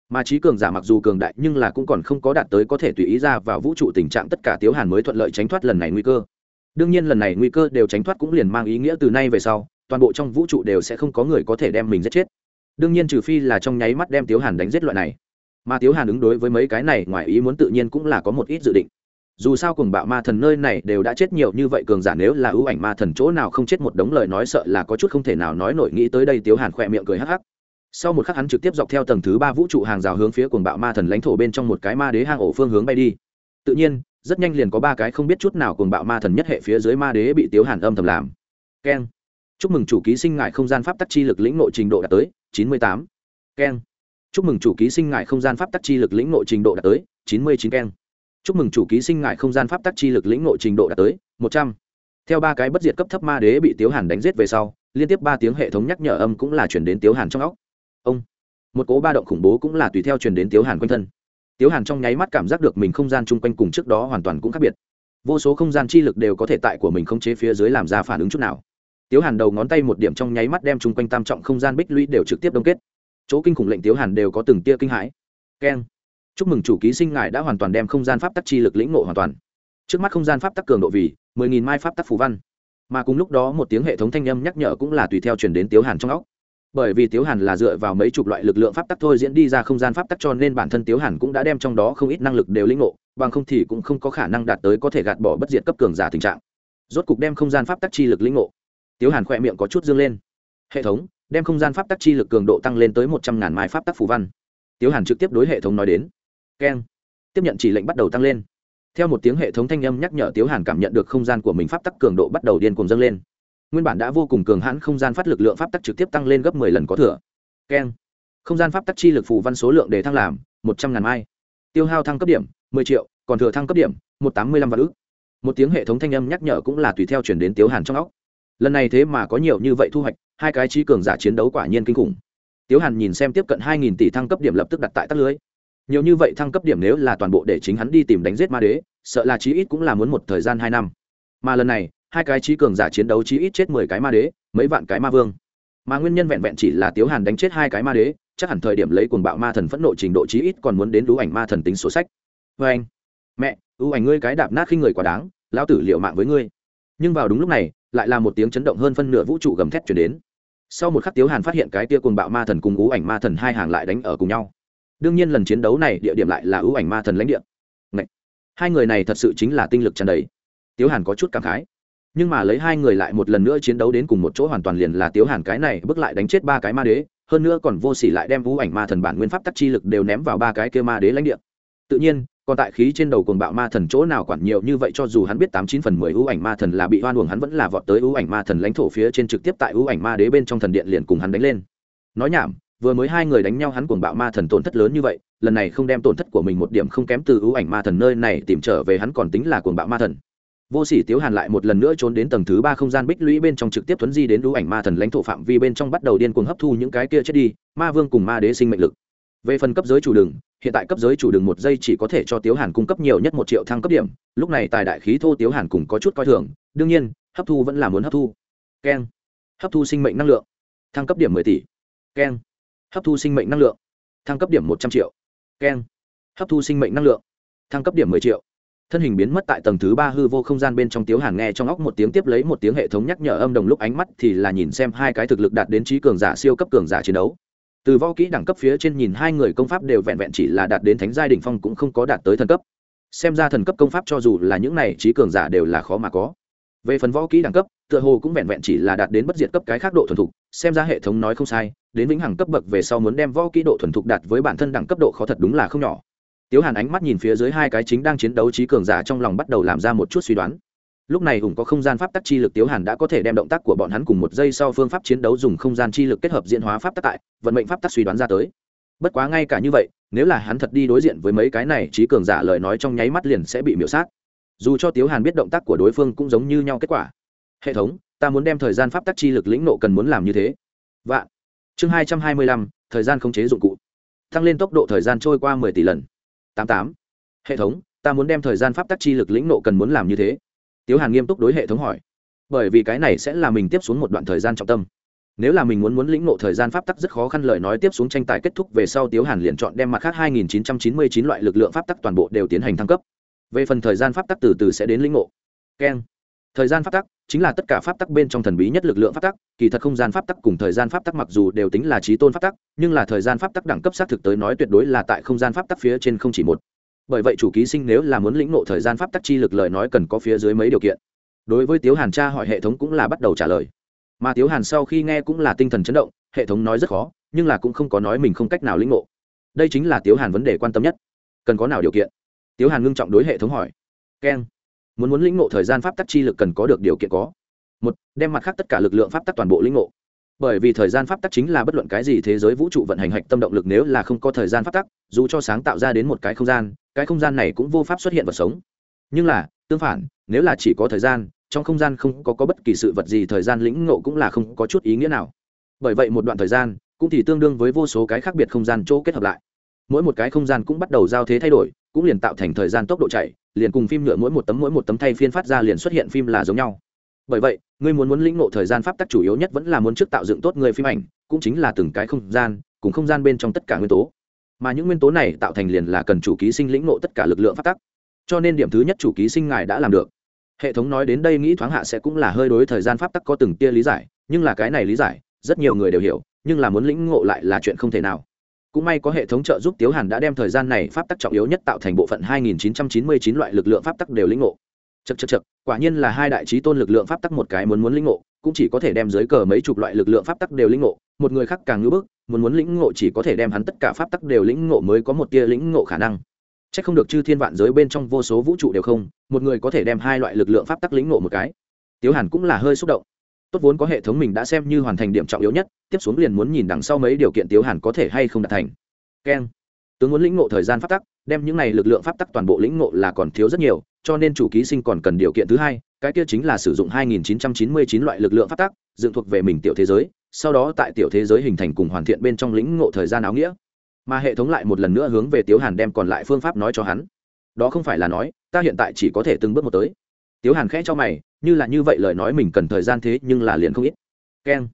mà trí cường giả mặc dù cường đại nhưng là cũng còn không có đạt tới có thể tùy ý ra vào vũ trụ tình trạng tất cả tiếu hàn mới thuận lợi tránh thoát lần này nguy cơ. Đương nhiên lần này nguy cơ đều tránh thoát cũng liền mang ý nghĩa từ nay về sau, toàn bộ trong vũ trụ đều sẽ không có người có thể đem mình giết chết. Đương nhiên trừ phi là trong nháy mắt đem tiếu hàn đánh giết loại này. Mà tiếu hàn ứng đối với mấy cái này, ngoài ý muốn tự nhiên cũng là có một ít dự định. Dù sao cùng bạo ma thần nơi này đều đã chết nhiều như vậy cường giả nếu là ưu ảnh ma thần chỗ nào không chết một đống lời nói sợ là có chút không thể nào nói nổi nghĩ tới đây tiếu hàn khỏe miệng cười hắc hắc sau một khắc hắn trực tiếp dọc theo tầng thứ ba vũ trụ hàng rào hướng phía cuồng bạo ma thần lãnh thổ bên trong một cái ma đế hang ổ phương hướng bay đi. Tự nhiên, rất nhanh liền có ba cái không biết chút nào cuồng bạo ma thần nhất hệ phía dưới ma đế bị tiếu hàn âm thầm làm. Keng. Chúc mừng chủ ký sinh ngại không gian pháp tắc chi lực lĩnh nội trình độ đạt tới chín mươi tám. Keng. Chúc mừng chủ ký sinh ngại không gian pháp tắc chi lực lĩnh nội trình độ đạt tới chín mươi chín. Keng. Chúc mừng chủ ký sinh ngại không gian pháp tắc chi lực lĩnh nội trình độ đạt tới một trăm. Theo ba cái bất diệt cấp thấp ma đế bị tiếu hàn đánh giết về sau, liên tiếp ba tiếng hệ thống nhắc nhở âm cũng là chuyển đến tiếu hàn trong óc ông. Một cố ba động khủng bố cũng là tùy theo truyền đến tiếu hàn quanh thân. Tiếu hàn trong nháy mắt cảm giác được mình không gian chung quanh cùng trước đó hoàn toàn cũng khác biệt. Vô số không gian chi lực đều có thể tại của mình không chế phía dưới làm ra phản ứng chút nào. Tiếu hàn đầu ngón tay một điểm trong nháy mắt đem chung quanh tam trọng không gian bích lũy đều trực tiếp đông kết. Chỗ kinh khủng lệnh tiếu hàn đều có từng tia kinh hãi. Keng. Chúc mừng chủ ký sinh ngài đã hoàn toàn đem không gian pháp tắc chi lực lĩnh ngộ hoàn toàn. Trước mắt không gian pháp tắc cường độ vì mười nghìn mai pháp tắc phù văn. Mà cùng lúc đó một tiếng hệ thống thanh âm nhắc nhở cũng là tùy theo chuyển đến tiếu hàn trong óc bởi vì tiếu hàn là dựa vào mấy chục loại lực lượng pháp tắc thôi diễn đi ra không gian pháp tắc cho nên bản thân tiếu hàn cũng đã đem trong đó không ít năng lực đều lĩnh ngộ, bằng không thì cũng không có khả năng đạt tới có thể gạt bỏ bất diệt cấp cường giả tình trạng. Rốt cục đem không gian pháp tắc chi lực lĩnh ngộ. Tiếu hàn khỏe miệng có chút dương lên. Hệ thống, đem không gian pháp tắc chi lực cường độ tăng lên tới một trăm ngàn mái pháp tắc phù văn. Tiếu hàn trực tiếp đối hệ thống nói đến. Keng. Tiếp nhận chỉ lệnh bắt đầu tăng lên. Theo một tiếng hệ thống thanh âm nhắc nhở tiếu hàn cảm nhận được không gian của mình pháp tắc cường độ bắt đầu điên cuồng dâng lên nguyên bản đã vô cùng cường hãn không gian phát lực lượng pháp tắc trực tiếp tăng lên gấp mười lần có thừa. Keng. Không gian pháp tắc chi lực phù văn số lượng để thăng làm một trăm ngàn mai. Tiêu hao thăng cấp điểm, mười triệu, còn thừa thăng cấp điểm, một tám mươi lăm vạn ước một tiếng hệ thống thanh âm nhắc nhở cũng là tùy theo chuyển đến tiếu hàn trong óc. Lần này thế mà có nhiều như vậy thu hoạch, hai cái trí cường giả chiến đấu quả nhiên kinh khủng. Tiếu hàn nhìn xem tiếp cận hai nghìn tỷ thăng cấp điểm lập tức đặt tại tắt lưới. Nhiều như vậy thăng cấp điểm nếu là toàn bộ để chính hắn đi tìm đánh giết ma đế, sợ là chí ít cũng là muốn một thời gian hai năm. Mà lần này hai cái trí cường giả chiến đấu chí ít chết mười cái ma đế, mấy vạn cái ma vương. Mà nguyên nhân vẹn vẹn chỉ là tiếu hàn đánh chết hai cái ma đế, chắc hẳn thời điểm lấy cuồng bạo ma thần phẫn nộ trình độ chí ít còn muốn đến đú ảnh ma thần tính sổ sách. Vê anh, mẹ, ưu ảnh ngươi cái đạp nát khi người quá đáng, lão tử liệu mạng với ngươi. Nhưng vào đúng lúc này, lại là một tiếng chấn động hơn phân nửa vũ trụ gầm thét chuyển đến. Sau một khắc tiếu hàn phát hiện cái tia cuồng bạo ma thần cùng ưu ảnh ma thần hai hàng lại đánh ở cùng nhau. Đương nhiên lần chiến đấu này địa điểm lại là ưu ảnh ma thần lãnh địa. Ngậy! hai người này thật sự chính là tinh lực tràn đầy. Tiếu hàn có chút cảm khái nhưng mà lấy hai người lại một lần nữa chiến đấu đến cùng một chỗ hoàn toàn liền là tiếu hàn cái này bước lại đánh chết ba cái ma đế, hơn nữa còn vô s ỉ lại đem vũ ảnh ma thần bản nguyên pháp tắc chi lực đều ném vào ba cái kia ma đế lãnh địa. Tự nhiên, còn tại khí trên đầu cuồng bạo ma thần chỗ nào quản nhiều như vậy cho dù hắn biết tám chín phần mười ưu ảnh ma thần là bị hoan uổng, hắn vẫn là vọt tới ưu ảnh ma thần lãnh thổ phía trên trực tiếp tại ưu ảnh ma đế bên trong thần điện liền cùng hắn đánh lên. Nói nhảm, vừa mới hai người đánh nhau hắn cuồng bạo ma thần tổn thất lớn như vậy, lần này không đem tổn thất của mình một điểm không kém từ ưu ảnh ma thần nơi này tìm trở về, hắn còn tính là cuồng bạo ma thần vô sỉ tiếu hàn lại một lần nữa trốn đến tầng thứ ba không gian bích lũy bên trong trực tiếp thuấn di đến đũ ảnh ma thần lãnh thổ phạm vi bên trong bắt đầu điên cuồng hấp thu những cái kia chết đi, ma vương cùng ma đế sinh mệnh lực. Về phần cấp giới chủ đường, hiện tại cấp giới chủ đường một giây chỉ có thể cho tiếu hàn cung cấp nhiều nhất một triệu thăng cấp điểm, lúc này tài đại khí thô tiếu hàn cùng có chút coi thường, đương nhiên, hấp thu vẫn là muốn hấp thu. Keng. Hấp thu sinh mệnh năng lượng. Thăng cấp điểm mười tỷ. Keng. Hấp thu sinh mệnh năng lượng. Thăng cấp điểm một trăm triệu. Keng. Hấp thu sinh mệnh năng lượng. Thăng cấp điểm mười triệu thân hình biến mất tại tầng thứ ba hư vô không gian bên trong tiếu hàn nghe trong óc một tiếng tiếp lấy một tiếng hệ thống nhắc nhở âm đồng lúc ánh mắt thì là nhìn xem hai cái thực lực đạt đến trí cường giả siêu cấp cường giả chiến đấu. Từ võ kỹ đẳng cấp phía trên nhìn hai người công pháp đều vẹn vẹn chỉ là đạt đến thánh giai đ ỉ n h phong cũng không có đạt tới thần cấp. Xem ra thần cấp công pháp cho dù là những này trí cường giả đều là khó mà có. Về phần võ kỹ đẳng cấp, tựa hồ cũng vẹn vẹn chỉ là đạt đến bất diệt cấp cái khác độ thuần thục, xem ra hệ thống nói không sai, đến vĩnh hằng cấp bậc về sau muốn đem võ kỹ độ thuần thục đạt với bản thân đẳng cấp độ khó thật đúng là không nhỏ tiếu hàn ánh mắt nhìn phía dưới hai cái chính đang chiến đấu trí cường giả trong lòng bắt đầu làm ra một chút suy đoán. Lúc này hùng có không gian pháp tắc chi lực tiếu hàn đã có thể đem động tác của bọn hắn cùng một giây sau phương pháp chiến đấu dùng không gian chi lực kết hợp diễn hóa pháp tắc tại, vận mệnh pháp tắc suy đoán ra tới. Bất quá ngay cả như vậy, nếu là hắn thật đi đối diện với mấy cái này trí cường giả lời nói trong nháy mắt liền sẽ bị miễu sát. Dù cho tiếu hàn biết động tác của đối phương cũng giống như nhau kết quả. Hệ thống, ta muốn đem thời gian pháp tắc chi lực lĩnh nộ cần muốn làm như thế. Vạn. Chương hai trăm hai mươi lăm, thời gian khống chế dụng cụ. Tăng lên tốc độ thời gian trôi qua mười tỷ lần tám tám. Hệ thống, ta muốn đem thời gian pháp tắc chi lực lĩnh nộ cần muốn làm như thế. Tiếu hàn nghiêm túc đối hệ thống hỏi. Bởi vì cái này sẽ là mình tiếp xuống một đoạn thời gian trọng tâm. Nếu là mình muốn muốn lĩnh ngộ thời gian pháp tắc rất khó khăn lời nói tiếp xuống tranh tài kết thúc về sau tiếu hàn liền chọn đem mặt khác 2999 loại lực lượng pháp tắc toàn bộ đều tiến hành thăng cấp. Về phần thời gian pháp tắc từ từ sẽ đến lĩnh ngộ. Keng thời gian pháp tắc chính là tất cả pháp tắc bên trong thần bí nhất lực lượng pháp tắc, kỳ thật không gian pháp tắc cùng thời gian pháp tắc mặc dù đều tính là trí tôn pháp tắc, nhưng là thời gian pháp tắc đẳng cấp xác thực tới nói tuyệt đối là tại không gian pháp tắc phía trên không chỉ một. Bởi vậy chủ ký sinh nếu là muốn lĩnh ngộ thời gian pháp tắc chi lực lời nói cần có phía dưới mấy điều kiện. Đối với tiếu hàn tra hỏi hệ thống cũng là bắt đầu trả lời. Mà tiếu hàn sau khi nghe cũng là tinh thần chấn động, hệ thống nói rất khó, nhưng là cũng không có nói mình không cách nào lĩnh ngộ. Đây chính là tiếu hàn vấn đề quan tâm nhất. Cần có nào điều kiện? Tiếu hàn ngưng trọng đối hệ thống hỏi. Keng muốn muốn lĩnh ngộ thời gian pháp tắc chi lực cần có được điều kiện có. Một đem mặt khác tất cả lực lượng pháp tắc toàn bộ lĩnh ngộ. Bởi vì thời gian pháp tắc chính là bất luận cái gì thế giới vũ trụ vận hành hạch tâm động lực nếu là không có thời gian pháp tắc dù cho sáng tạo ra đến một cái không gian cái không gian này cũng vô pháp xuất hiện vật sống. Nhưng là tương phản nếu là chỉ có thời gian trong không gian không có, có bất kỳ sự vật gì thời gian lĩnh ngộ cũng là không có chút ý nghĩa nào. Bởi vậy một đoạn thời gian cũng thì tương đương với vô số cái khác biệt không gian chỗ kết hợp lại. Mỗi một cái không gian cũng bắt đầu giao thế thay đổi cũng liền tạo thành thời gian tốc độ chạy, liền cùng phim nhựa mỗi một tấm mỗi một tấm thay phiên phát ra liền xuất hiện phim là giống nhau. Bởi vậy, ngươi muốn muốn lĩnh ngộ thời gian pháp tắc chủ yếu nhất vẫn là muốn trước tạo dựng tốt người phim ảnh, cũng chính là từng cái không gian, cùng không gian bên trong tất cả nguyên tố. Mà những nguyên tố này tạo thành liền là cần chủ ký sinh lĩnh ngộ tất cả lực lượng pháp tắc. Cho nên điểm thứ nhất chủ ký sinh ngài đã làm được. Hệ thống nói đến đây nghĩ thoáng hạ sẽ cũng là hơi đối thời gian pháp tắc có từng tia lý giải, nhưng là cái này lý giải, rất nhiều người đều hiểu, nhưng là muốn lĩnh ngộ lại là chuyện không thể nào cũng may có hệ thống trợ giúp tiếu hàn đã đem thời gian này pháp tắc trọng yếu nhất tạo thành bộ phận 2999 loại lực lượng pháp tắc đều lĩnh ngộ. Chật chật chật quả nhiên là hai đại trí tôn lực lượng pháp tắc một cái muốn muốn lĩnh ngộ, cũng chỉ có thể đem dưới cờ mấy chục loại lực lượng pháp tắc đều lĩnh ngộ, một người khác càng ngữ bức, muốn muốn lĩnh ngộ chỉ có thể đem hắn tất cả pháp tắc đều lĩnh ngộ mới có một tia lĩnh ngộ khả năng. Chắc không được chư thiên vạn giới bên trong vô số vũ trụ đều không, một người có thể đem hai loại lực lượng pháp tắc lĩnh ngộ một cái. Tiếu hàn cũng là hơi xúc động tốt vốn có hệ thống mình đã xem như hoàn thành điểm trọng yếu nhất, tiếp xuống liền muốn nhìn đằng sau mấy điều kiện tiếu hàn có thể hay không đạt thành. Keng. Tướng muốn lĩnh ngộ thời gian pháp tắc, đem những này lực lượng pháp tắc toàn bộ lĩnh ngộ là còn thiếu rất nhiều, cho nên chủ ký sinh còn cần điều kiện thứ hai, cái kia chính là sử dụng 2999 loại lực lượng pháp tắc, dựng thuộc về mình tiểu thế giới, sau đó tại tiểu thế giới hình thành cùng hoàn thiện bên trong lĩnh ngộ thời gian áo nghĩa. Mà hệ thống lại một lần nữa hướng về tiếu hàn đem còn lại phương pháp nói cho hắn. Đó không phải là nói, ta hiện tại chỉ có thể từng bước một tới tiếu hàn khẽ cho mày, như là như vậy lời nói mình cần thời gian thế nhưng là liền không ít. Keng.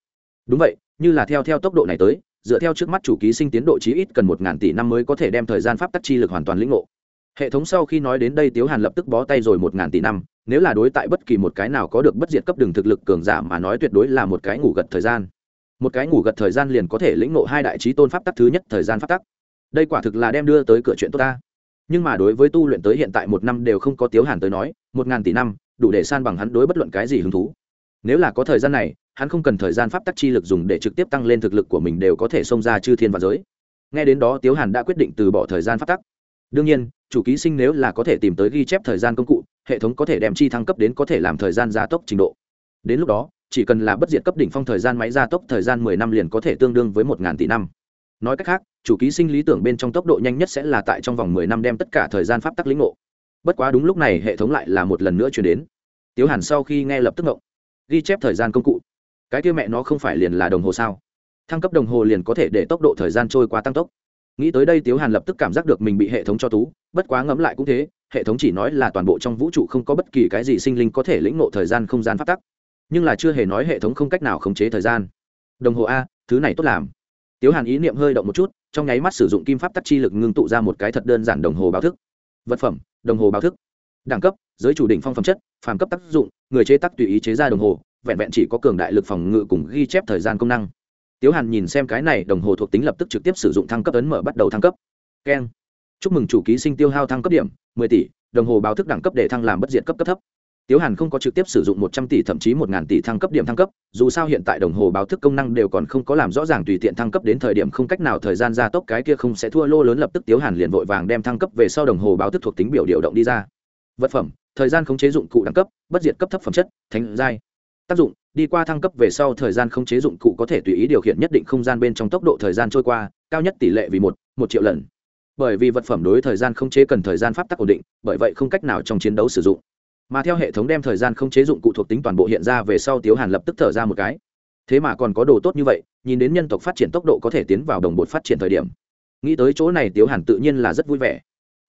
Đúng vậy, như là theo theo tốc độ này tới, dựa theo trước mắt chủ ký sinh tiến độ chí ít cần một ngàn tỷ năm mới có thể đem thời gian pháp tắc chi lực hoàn toàn lĩnh ngộ. Hệ thống sau khi nói đến đây tiếu hàn lập tức bó tay rồi một ngàn tỷ năm, nếu là đối tại bất kỳ một cái nào có được bất diệt cấp đường thực lực cường giả mà nói tuyệt đối là một cái ngủ gật thời gian. Một cái ngủ gật thời gian liền có thể lĩnh ngộ hai đại trí tôn pháp tắc thứ nhất thời gian pháp tắc. Đây quả thực là đem đưa tới cửa chuyện tốt ta nhưng mà đối với tu luyện tới hiện tại một năm đều không có tiếu hàn tới nói, một ngàn tỷ năm, đủ để san bằng hắn đối bất luận cái gì hứng thú. Nếu là có thời gian này, hắn không cần thời gian pháp tắc chi lực dùng để trực tiếp tăng lên thực lực của mình đều có thể xông ra chư thiên và giới. Nghe đến đó tiếu hàn đã quyết định từ bỏ thời gian pháp tắc. Đương nhiên, chủ ký sinh nếu là có thể tìm tới ghi chép thời gian công cụ, hệ thống có thể đem chi thăng cấp đến có thể làm thời gian gia tốc trình độ. Đến lúc đó, chỉ cần là bất diệt cấp đỉnh phong thời gian máy gia tốc thời gian mười năm liền có thể tương đương với một ngàn tỷ năm nói cách khác, chủ ký sinh lý tưởng bên trong tốc độ nhanh nhất sẽ là tại trong vòng mười năm đem tất cả thời gian pháp tắc lĩnh ngộ. Bất quá đúng lúc này hệ thống lại là một lần nữa chuyển đến. Tiếu hàn sau khi nghe lập tức ngộng. Ghi chép thời gian công cụ. Cái kia mẹ nó không phải liền là đồng hồ sao? Thăng cấp đồng hồ liền có thể để tốc độ thời gian trôi qua tăng tốc. Nghĩ tới đây tiếu hàn lập tức cảm giác được mình bị hệ thống cho tú, bất quá ngẫm lại cũng thế, hệ thống chỉ nói là toàn bộ trong vũ trụ không có bất kỳ cái gì sinh linh có thể lĩnh ngộ thời gian không gian phát tắc. Nhưng là chưa hề nói hệ thống không cách nào khống chế thời gian. Đồng hồ a, thứ này tốt làm tiếu hàn ý niệm hơi động một chút, trong nháy mắt sử dụng kim pháp tắc chi lực ngưng tụ ra một cái thật đơn giản đồng hồ báo thức. Vật phẩm, đồng hồ báo thức. Đẳng cấp, giới chủ đỉnh phong phẩm chất, phàm cấp tác dụng, người chế tác tùy ý chế ra đồng hồ, vẹn vẹn chỉ có cường đại lực phòng ngự cùng ghi chép thời gian công năng. Tiếu hàn nhìn xem cái này, đồng hồ thuộc tính lập tức trực tiếp sử dụng thăng cấp ấn mở bắt đầu thăng cấp. Keng. Chúc mừng chủ ký sinh tiêu hao thăng cấp điểm, mười tỷ, đồng hồ báo thức đẳng cấp để thăng làm bất diệt cấp cấp thấp tiếu hàn không có trực tiếp sử dụng một trăm tỷ, thậm chí một ngàn tỷ thăng cấp điểm thăng cấp, dù sao hiện tại đồng hồ báo thức công năng đều còn không có làm rõ ràng tùy tiện thăng cấp đến thời điểm không cách nào thời gian gia tốc, cái kia không sẽ thua lô lớn, lập tức tiếu hàn liền vội vàng đem thăng cấp về sau đồng hồ báo thức thuộc tính biểu điều động đi ra. Vật phẩm, thời gian khống chế dụng cụ đẳng cấp, bất diệt cấp thấp phẩm chất, thánh giai. Tác dụng, đi qua thăng cấp về sau thời gian khống chế dụng cụ có thể tùy ý điều khiển nhất định không gian bên trong tốc độ thời gian trôi qua, cao nhất tỷ lệ vì một một triệu lần. Bởi vì vật phẩm đối thời gian khống chế cần thời gian pháp tắc ổn định, bởi vậy không cách nào trong chiến đấu sử dụng mà theo hệ thống đem thời gian không chế dụng cụ thuộc tính toàn bộ hiện ra về sau tiếu hàn lập tức thở ra một cái. Thế mà còn có đồ tốt như vậy, nhìn đến nhân tộc phát triển tốc độ có thể tiến vào đồng bộ phát triển thời điểm. Nghĩ tới chỗ này tiếu hàn tự nhiên là rất vui vẻ.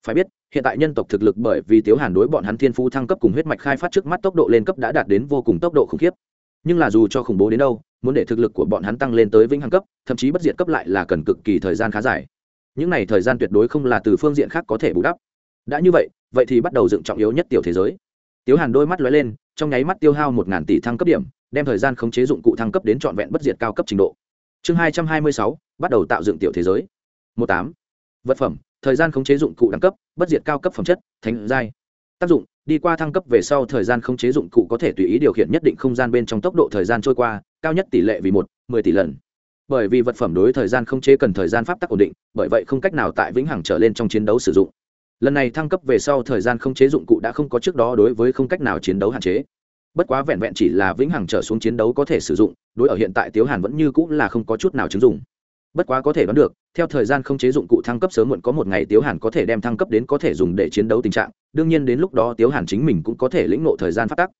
Phải biết, hiện tại nhân tộc thực lực bởi vì tiếu hàn đối bọn hắn thiên phú thăng cấp cùng huyết mạch khai phát trước mắt tốc độ lên cấp đã đạt đến vô cùng tốc độ khủng khiếp. Nhưng là dù cho khủng bố đến đâu, muốn để thực lực của bọn hắn tăng lên tới vĩnh hằng cấp, thậm chí bất diệt cấp lại là cần cực kỳ thời gian khá dài. Những này thời gian tuyệt đối không là từ phương diện khác có thể bù đắp. Đã như vậy vậy thì bắt đầu dựng trọng yếu nhất tiểu thế giới tiếu hàn đôi mắt lóe lên, trong nháy mắt tiêu hao một ngàn tỷ thăng cấp điểm, đem thời gian khống chế dụng cụ thăng cấp đến trọn vẹn bất diệt cao cấp trình độ. Chương hai trăm hai mươi sáu, bắt đầu tạo dựng tiểu thế giới. Một tám. Vật phẩm, thời gian khống chế dụng cụ đẳng cấp, bất diệt cao cấp phẩm chất, thánh giai. Tác dụng, đi qua thăng cấp về sau thời gian khống chế dụng cụ có thể tùy ý điều khiển nhất định không gian bên trong tốc độ thời gian trôi qua, cao nhất tỷ lệ vì một, mười tỷ lần. Bởi vì vật phẩm đối thời gian khống chế cần thời gian pháp tắc ổn định, bởi vậy không cách nào tại vĩnh hằng trở lên trong chiến đấu sử dụng lần này thăng cấp về sau thời gian không chế dụng cụ đã không có trước đó đối với không cách nào chiến đấu hạn chế. Bất quá vẹn vẹn chỉ là vĩnh hằng trở xuống chiến đấu có thể sử dụng, đối ở hiện tại tiếu hàn vẫn như cũng là không có chút nào chứng dụng. Bất quá có thể đoán được, theo thời gian không chế dụng cụ thăng cấp sớm muộn có một ngày tiếu hàn có thể đem thăng cấp đến có thể dùng để chiến đấu tình trạng, đương nhiên đến lúc đó tiếu hàn chính mình cũng có thể lĩnh ngộ thời gian phát tắc.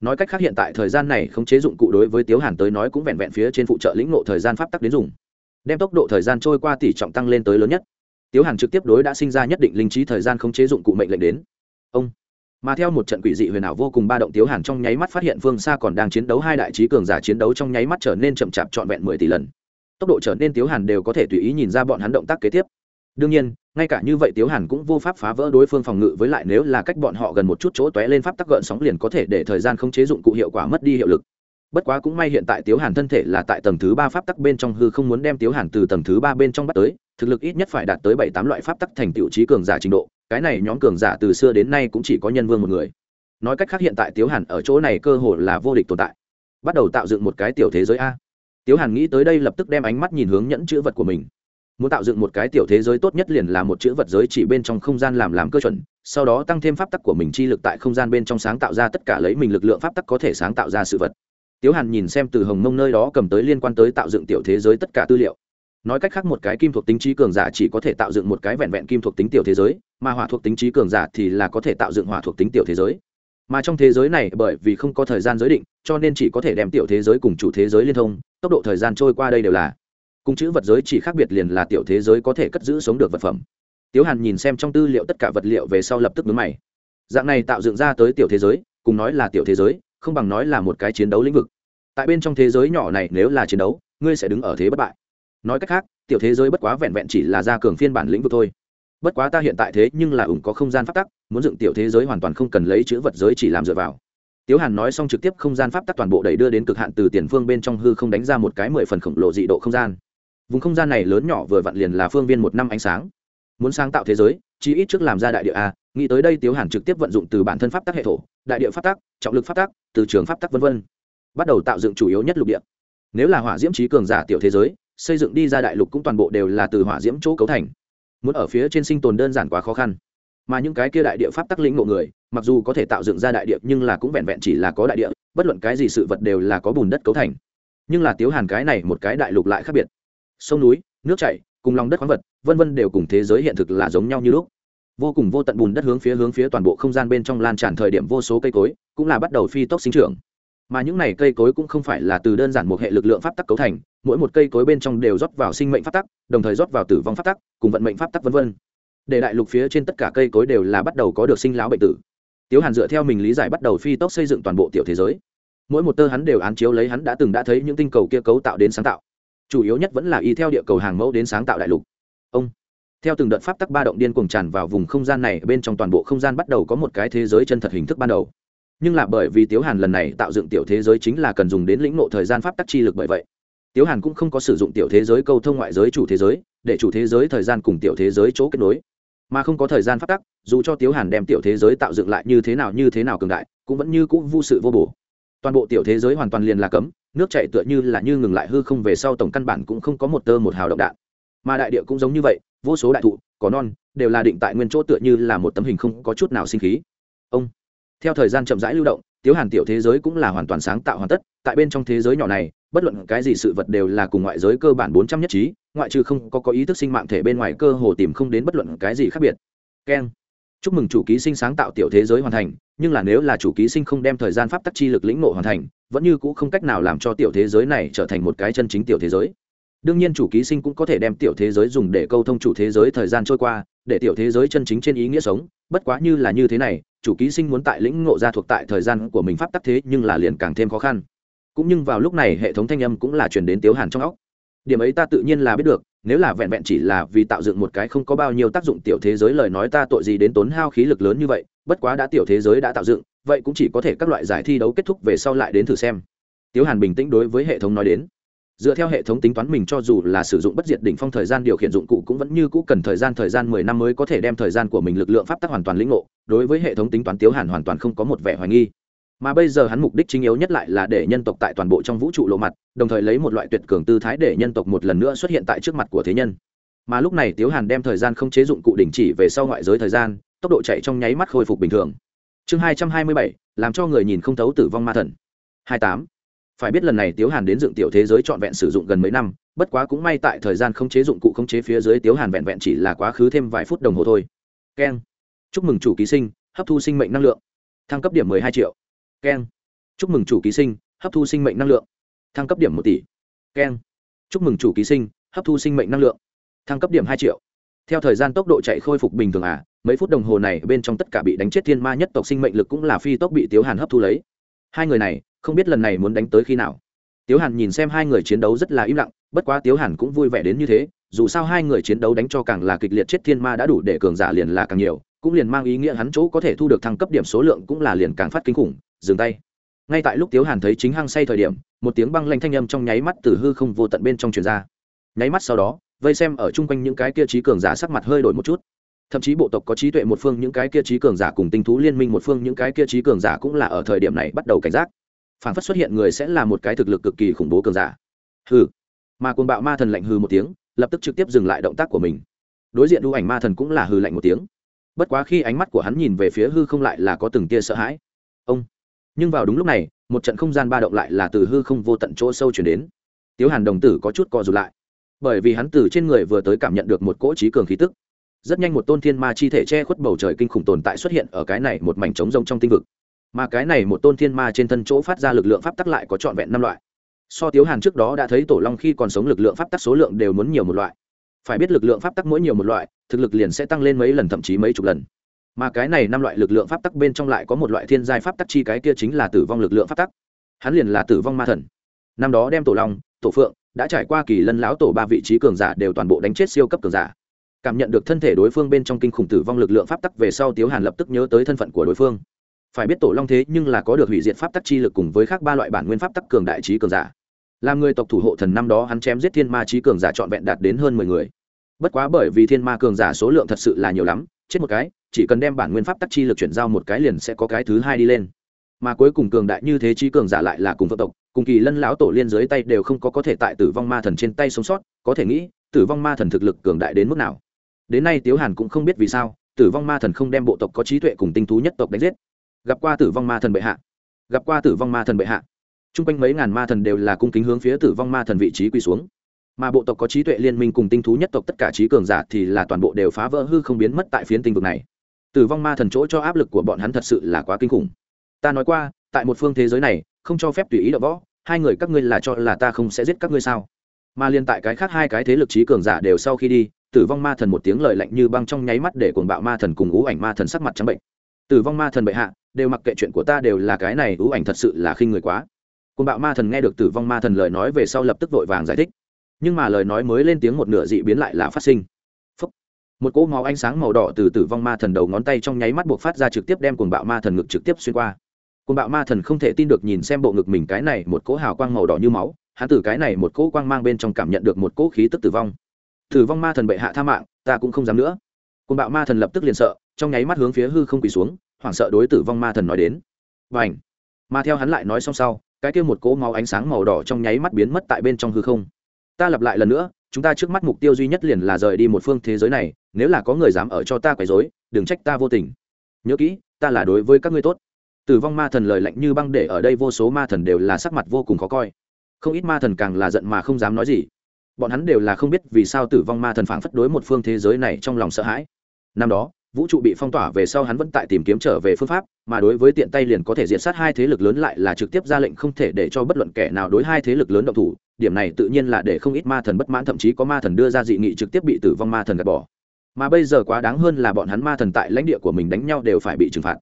Nói cách khác hiện tại thời gian này không chế dụng cụ đối với tiếu hàn tới nói cũng vẹn vẹn phía trên phụ trợ lĩnh ngộ thời gian pháp tắc đến dùng. Đem tốc độ thời gian trôi qua tỷ trọng tăng lên tới lớn nhất tiếu hàn trực tiếp đối đã sinh ra nhất định linh trí thời gian không chế dụng cụ mệnh lệnh đến. Ông. Mà theo một trận quỷ dị huyền ảo vô cùng ba động tiếu hàn trong nháy mắt phát hiện phương xa còn đang chiến đấu hai đại trí cường giả chiến đấu trong nháy mắt trở nên chậm chạp trọn vẹn mười tỷ lần. Tốc độ trở nên tiếu hàn đều có thể tùy ý nhìn ra bọn hắn động tác kế tiếp. Đương nhiên, ngay cả như vậy tiếu hàn cũng vô pháp phá vỡ đối phương phòng ngự với lại nếu là cách bọn họ gần một chút chỗ t ó é lên pháp tắc gợn sóng liền có thể để thời gian không chế dụng cụ hiệu quả mất đi hiệu lực. Bất quá cũng may hiện tại tiếu hàn thân thể là tại tầng thứ ba pháp tắc bên trong hư không muốn đem tiếu hàn từ tầng thứ ba bên trong bắt tới thực lực ít nhất phải đạt tới bảy tám loại pháp tắc thành tiểu trí cường giả trình độ, cái này nhóm cường giả từ xưa đến nay cũng chỉ có nhân vương một người. Nói cách khác hiện tại tiếu hàn ở chỗ này cơ hồ là vô địch tồn tại. Bắt đầu tạo dựng một cái tiểu thế giới a. Tiếu hàn nghĩ tới đây lập tức đem ánh mắt nhìn hướng nhẫn chữ vật của mình. Muốn tạo dựng một cái tiểu thế giới tốt nhất liền là một chữ vật giới chỉ bên trong không gian làm làm cơ chuẩn, sau đó tăng thêm pháp tắc của mình chi lực tại không gian bên trong sáng tạo ra tất cả lấy mình lực lượng pháp tắc có thể sáng tạo ra sự vật. Tiếu hàn nhìn xem từ hồng mông nơi đó cầm tới liên quan tới tạo dựng tiểu thế giới tất cả tư liệu nói cách khác một cái kim thuộc tính trí cường giả chỉ có thể tạo dựng một cái vẹn vẹn kim thuộc tính tiểu thế giới, mà hỏa thuộc tính trí cường giả thì là có thể tạo dựng hỏa thuộc tính tiểu thế giới. Mà trong thế giới này, bởi vì không có thời gian giới định, cho nên chỉ có thể đem tiểu thế giới cùng chủ thế giới liên thông, tốc độ thời gian trôi qua đây đều là cùng chữ vật giới chỉ khác biệt liền là tiểu thế giới có thể cất giữ sống được vật phẩm. Tiếu hàn nhìn xem trong tư liệu tất cả vật liệu về sau lập tức mướn mày. Dạng này tạo dựng ra tới tiểu thế giới, cùng nói là tiểu thế giới, không bằng nói là một cái chiến đấu lĩnh vực. Tại bên trong thế giới nhỏ này nếu là chiến đấu, ngươi sẽ đứng ở thế bất bại nói cách khác, tiểu thế giới bất quá vẹn vẹn chỉ là gia cường phiên bản lĩnh vực thôi. Bất quá ta hiện tại thế nhưng là ủng có không gian pháp tắc, muốn dựng tiểu thế giới hoàn toàn không cần lấy chữ vật giới chỉ làm dựa vào. Tiếu hàn nói xong trực tiếp không gian pháp tắc toàn bộ đẩy đưa đến cực hạn từ tiền phương bên trong hư không đánh ra một cái mười phần khổng lồ dị độ không gian. Vùng không gian này lớn nhỏ vừa vặn liền là phương viên một năm ánh sáng. Muốn sáng tạo thế giới chi ít trước làm ra đại địa a, nghĩ tới đây tiếu hàn trực tiếp vận dụng từ bản thân pháp tắc hệ thổ, đại địa pháp tắc, trọng lực pháp tắc, từ trường pháp tắc v v bắt đầu tạo dựng chủ yếu nhất lục địa. Nếu là hỏa diễm trí cường giả tiểu thế giới xây dựng đi ra đại lục cũng toàn bộ đều là từ hỏa diễm chỗ cấu thành. Muốn ở phía trên sinh tồn đơn giản quá khó khăn. Mà những cái kia đại địa pháp tắc lĩnh ngộ người, mặc dù có thể tạo dựng ra đại địa nhưng là cũng vẹn vẹn chỉ là có đại địa, bất luận cái gì sự vật đều là có bùn đất cấu thành. Nhưng là tiếu hàn cái này một cái đại lục lại khác biệt. Sông núi, nước chảy, cùng lòng đất khoáng vật, vân vân đều cùng thế giới hiện thực là giống nhau như lúc. Vô cùng vô tận bùn đất hướng phía hướng phía toàn bộ không gian bên trong lan tràn thời điểm vô số cây cối, cũng là bắt đầu phi tốc sinh trưởng mà những này cây cối cũng không phải là từ đơn giản một hệ lực lượng pháp tắc cấu thành, mỗi một cây cối bên trong đều rót vào sinh mệnh pháp tắc, đồng thời rót vào tử vong pháp tắc, cùng vận mệnh pháp tắc vân vân. Để đại lục phía trên tất cả cây cối đều là bắt đầu có được sinh lão bệnh tử. Tiếu hàn dựa theo mình lý giải bắt đầu phi tốc xây dựng toàn bộ tiểu thế giới. Mỗi một tơ hắn đều án chiếu lấy hắn đã từng đã thấy những tinh cầu kia cấu tạo đến sáng tạo. Chủ yếu nhất vẫn là y theo địa cầu hàng mẫu đến sáng tạo đại lục. Ông. Theo từng đợt pháp tắc ba động điên cuồng tràn vào vùng không gian này, bên trong toàn bộ không gian bắt đầu có một cái thế giới chân thật hình thức ban đầu nhưng là bởi vì tiếu hàn lần này tạo dựng tiểu thế giới chính là cần dùng đến lĩnh nộ thời gian pháp tắc chi lực bởi vậy. Tiếu hàn cũng không có sử dụng tiểu thế giới câu thông ngoại giới chủ thế giới, để chủ thế giới thời gian cùng tiểu thế giới chỗ kết nối. Mà không có thời gian pháp tắc, dù cho tiếu hàn đem tiểu thế giới tạo dựng lại như thế nào như thế nào cường đại, cũng vẫn như c ũ vô sự vô bổ. Toàn bộ tiểu thế giới hoàn toàn liền là cấm, nước chạy tựa như là như ngừng lại hư không về sau tổng căn bản cũng không có một tơ một hào động đạn. Mà đại địa cũng giống như vậy, vô số đại thụ có non, đều là định tại nguyên chỗ tựa như là một tấm hình không có chút nào sinh khí. Ông! Theo thời gian chậm rãi lưu động, tiếu hàn tiểu thế giới cũng là hoàn toàn sáng tạo hoàn tất, tại bên trong thế giới nhỏ này, bất luận cái gì sự vật đều là cùng ngoại giới cơ bản bốn trăm nhất trí, ngoại trừ không có có ý thức sinh mạng thể bên ngoài cơ hồ tìm không đến bất luận cái gì khác biệt. Keng chúc mừng chủ ký sinh sáng tạo tiểu thế giới hoàn thành, nhưng là nếu là chủ ký sinh không đem thời gian pháp tắc chi lực lĩnh ngộ hoàn thành, vẫn như cũ không cách nào làm cho tiểu thế giới này trở thành một cái chân chính tiểu thế giới. Đương nhiên chủ ký sinh cũng có thể đem tiểu thế giới dùng để câu thông chủ thế giới thời gian trôi qua, để tiểu thế giới chân chính trên ý nghĩa sống, bất quá như là như thế này chủ ký sinh muốn tại lĩnh ngộ ra thuộc tại thời gian của mình pháp tắc thế nhưng là liền càng thêm khó khăn. Cũng nhưng vào lúc này hệ thống thanh âm cũng là truyền đến tiếu hàn trong óc. Điểm ấy ta tự nhiên là biết được, nếu là vẹn vẹn chỉ là vì tạo dựng một cái không có bao nhiêu tác dụng tiểu thế giới lời nói ta tội gì đến tốn hao khí lực lớn như vậy, bất quá đã tiểu thế giới đã tạo dựng, vậy cũng chỉ có thể các loại giải thi đấu kết thúc về sau lại đến thử xem. Tiếu hàn bình tĩnh đối với hệ thống nói đến dựa theo hệ thống tính toán mình cho dù là sử dụng bất diệt đỉnh phong thời gian điều khiển dụng cụ cũng vẫn như cũ cần thời gian thời gian mười năm mới có thể đem thời gian của mình lực lượng pháp tắc hoàn toàn lĩnh ngộ. Đối với hệ thống tính toán, tiếu hàn hoàn toàn không có một vẻ hoài nghi. Mà bây giờ hắn mục đích chính yếu nhất lại là để nhân tộc tại toàn bộ trong vũ trụ lộ mặt, đồng thời lấy một loại tuyệt cường tư thái để nhân tộc một lần nữa xuất hiện tại trước mặt của thế nhân. Mà lúc này tiếu hàn đem thời gian không chế dụng cụ đình chỉ về sau ngoại giới thời gian, tốc độ chạy trong nháy mắt khôi phục bình thường. Chương hai trăm hai mươi bảy, làm cho người nhìn không thấu tử vong ma thần. hai tám phải biết lần này tiếu hàn đến dựng tiểu thế giới trọn vẹn sử dụng gần mấy năm, bất quá cũng may tại thời gian không chế dụng cụ không chế phía dưới tiếu hàn vẹn vẹn chỉ là quá khứ thêm vài phút đồng hồ thôi. Keng. Chúc mừng chủ ký sinh, hấp thu sinh mệnh năng lượng. Thăng cấp điểm mười hai triệu. Keng. Chúc mừng chủ ký sinh, hấp thu sinh mệnh năng lượng. Thăng cấp điểm một tỷ. Keng. Chúc mừng chủ ký sinh, hấp thu sinh mệnh năng lượng. Thăng cấp điểm hai triệu. Theo thời gian tốc độ chạy khôi phục bình thường à mấy phút đồng hồ này bên trong tất cả bị đánh chết thiên ma nhất tộc sinh mệnh lực cũng là phi tốc bị tiếu hàn hấp thu lấy. Hai người này không biết lần này muốn đánh tới khi nào. Tiếu hàn nhìn xem hai người chiến đấu rất là im lặng, bất quá tiếu hàn cũng vui vẻ đến như thế, dù sao hai người chiến đấu đánh cho càng là kịch liệt chết thiên ma đã đủ để cường giả liền là càng nhiều, cũng liền mang ý nghĩa hắn chỗ có thể thu được thăng cấp điểm số lượng cũng là liền càng phát kinh khủng, dừng tay. Ngay tại lúc tiếu hàn thấy chính hăng say thời điểm, một tiếng băng lanh thanh âm trong nháy mắt từ hư không vô tận bên trong truyền ra. Nháy mắt sau đó, vây xem ở chung quanh những cái kia trí cường giả sắc mặt hơi đổi một chút. Thậm chí bộ tộc có trí tuệ một phương, những cái kia trí cường giả cùng tinh thú liên minh một phương, những cái kia trí cường giả cũng là ở thời điểm này bắt đầu cảnh giác phản phất xuất hiện người sẽ là một cái thực lực cực kỳ khủng bố cường giả. Hừ. Mà cuồng bạo ma thần lạnh hừ một tiếng, lập tức trực tiếp dừng lại động tác của mình. Đối diện đu ảnh ma thần cũng là hừ lạnh một tiếng. Bất quá khi ánh mắt của hắn nhìn về phía hư không lại là có từng tia sợ hãi. Ông. Nhưng vào đúng lúc này, một trận không gian ba động lại là từ hư không vô tận chỗ sâu chuyển đến. Tiếu hàn đồng tử có chút co rụt lại. Bởi vì hắn từ trên người vừa tới cảm nhận được một cỗ trí cường khí tức. Rất nhanh một tôn thiên ma chi thể che khuất bầu trời kinh khủng tồn tại xuất hiện ở cái này một mảnh trống rông trong tinh vực mà cái này một tôn thiên ma trên thân chỗ phát ra lực lượng pháp tắc lại có trọn vẹn năm loại. So tiếu hàn trước đó đã thấy tổ long khi còn sống lực lượng pháp tắc số lượng đều muốn nhiều một loại. Phải biết lực lượng pháp tắc mỗi nhiều một loại, thực lực liền sẽ tăng lên mấy lần, thậm chí mấy chục lần. Mà cái này năm loại lực lượng pháp tắc bên trong lại có một loại thiên giai pháp tắc chi cái kia chính là tử vong lực lượng pháp tắc. Hắn liền là tử vong ma thần. Năm đó đem tổ long, tổ phượng đã trải qua kỳ lân lão tổ ba vị trí cường giả đều toàn bộ đánh chết siêu cấp cường giả. Cảm nhận được thân thể đối phương bên trong kinh khủng tử vong lực lượng pháp tắc về sau, tiếu hàn lập tức nhớ tới thân phận của đối phương phải biết tổ long thế nhưng là có được hủy diệt pháp tắc chi lực cùng với khác ba loại bản nguyên pháp tắc cường đại trí cường giả. Làm người tộc thủ hộ thần năm đó hắn chém giết thiên ma trí cường giả trọn vẹn đạt đến hơn mười người. Bất quá bởi vì thiên ma cường giả số lượng thật sự là nhiều lắm, chết một cái, chỉ cần đem bản nguyên pháp tắc chi lực chuyển giao một cái liền sẽ có cái thứ hai đi lên. Mà cuối cùng cường đại như thế trí cường giả lại là cùng vợ tộc, cùng kỳ lân lão tổ liên dưới tay đều không có có thể tại tử vong ma thần trên tay sống sót, có thể nghĩ, tử vong ma thần thực lực cường đại đến mức nào. Đến nay tiếu hàn cũng không biết vì sao, tử vong ma thần không đem bộ tộc có trí tuệ cùng tinh thú nhất tộc đánh giết gặp qua tử vong ma thần bệ hạ. Gặp qua tử vong ma thần bệ hạ. T r u n g quanh mấy ngàn ma thần đều là cung kính hướng phía tử vong ma thần vị trí quỳ xuống. Mà bộ tộc có trí tuệ liên minh cùng tinh thú nhất tộc tất cả trí cường giả thì là toàn bộ đều phá vỡ hư không biến mất tại phiến tinh vực này. Tử vong ma thần chỗ cho áp lực của bọn hắn thật sự là quá kinh khủng. Ta nói qua, tại một phương thế giới này, không cho phép tùy ý đ võ hai người các ngươi là cho là ta không sẽ giết các ngươi sao? Mà liên tại cái khác hai cái thế lực trí cường giả đều sau khi đi, tử vong ma thần một tiếng lời lạnh như băng trong nháy mắt để cuồng bạo ma thần cùng ú ảnh ma thần sắc mặt trắng bệnh tử vong ma thần bệ hạ, đều mặc kệ chuyện của ta đều là cái này, ưu ảnh thật sự là khinh người quá. Côn bạo ma thần nghe được tử vong ma thần lời nói về sau lập tức vội vàng giải thích. Nhưng mà lời nói mới lên tiếng một nửa dị biến lại là phát sinh. Phúc. một cỗ máu ánh sáng màu đỏ từ tử vong ma thần đầu ngón tay trong nháy mắt buộc phát ra trực tiếp đem cuồng bạo ma thần ngực trực tiếp xuyên qua. Cuồng bạo ma thần không thể tin được nhìn xem bộ ngực mình cái này một cỗ hào quang màu đỏ như máu, hắn từ cái này một cỗ quang mang bên trong cảm nhận được một cỗ khí tức tử vong. Tử vong ma thần bệ hạ tha mạng, ta cũng không dám nữa. Cuồng bạo ma thần lập tức liền sợ trong nháy mắt hướng phía hư không quỳ xuống, hoảng sợ đối tử vong ma thần nói đến. Và ảnh mà theo hắn lại nói xong sau, cái kia một cỗ máu ánh sáng màu đỏ trong nháy mắt biến mất tại bên trong hư không. Ta lặp lại lần nữa, chúng ta trước mắt mục tiêu duy nhất liền là rời đi một phương thế giới này, nếu là có người dám ở cho ta quấy rối, đừng trách ta vô tình. Nhớ kỹ, ta là đối với các ngươi tốt. Tử vong ma thần lời lạnh như băng để ở đây vô số ma thần đều là sắc mặt vô cùng khó coi. Không ít ma thần càng là giận mà không dám nói gì. Bọn hắn đều là không biết vì sao tử vong ma thần phản phất đối một phương thế giới này trong lòng sợ hãi. Năm đó vũ trụ bị phong tỏa về sau hắn vẫn tại tìm kiếm trở về phương pháp, mà đối với tiện tay liền có thể diện sát hai thế lực lớn lại là trực tiếp ra lệnh không thể để cho bất luận kẻ nào đối hai thế lực lớn động thủ, điểm này tự nhiên là để không ít ma thần bất mãn, thậm chí có ma thần đưa ra dị nghị trực tiếp bị tử vong ma thần gạt bỏ. Mà bây giờ quá đáng hơn là bọn hắn ma thần tại lãnh địa của mình đánh nhau đều phải bị trừng phạt.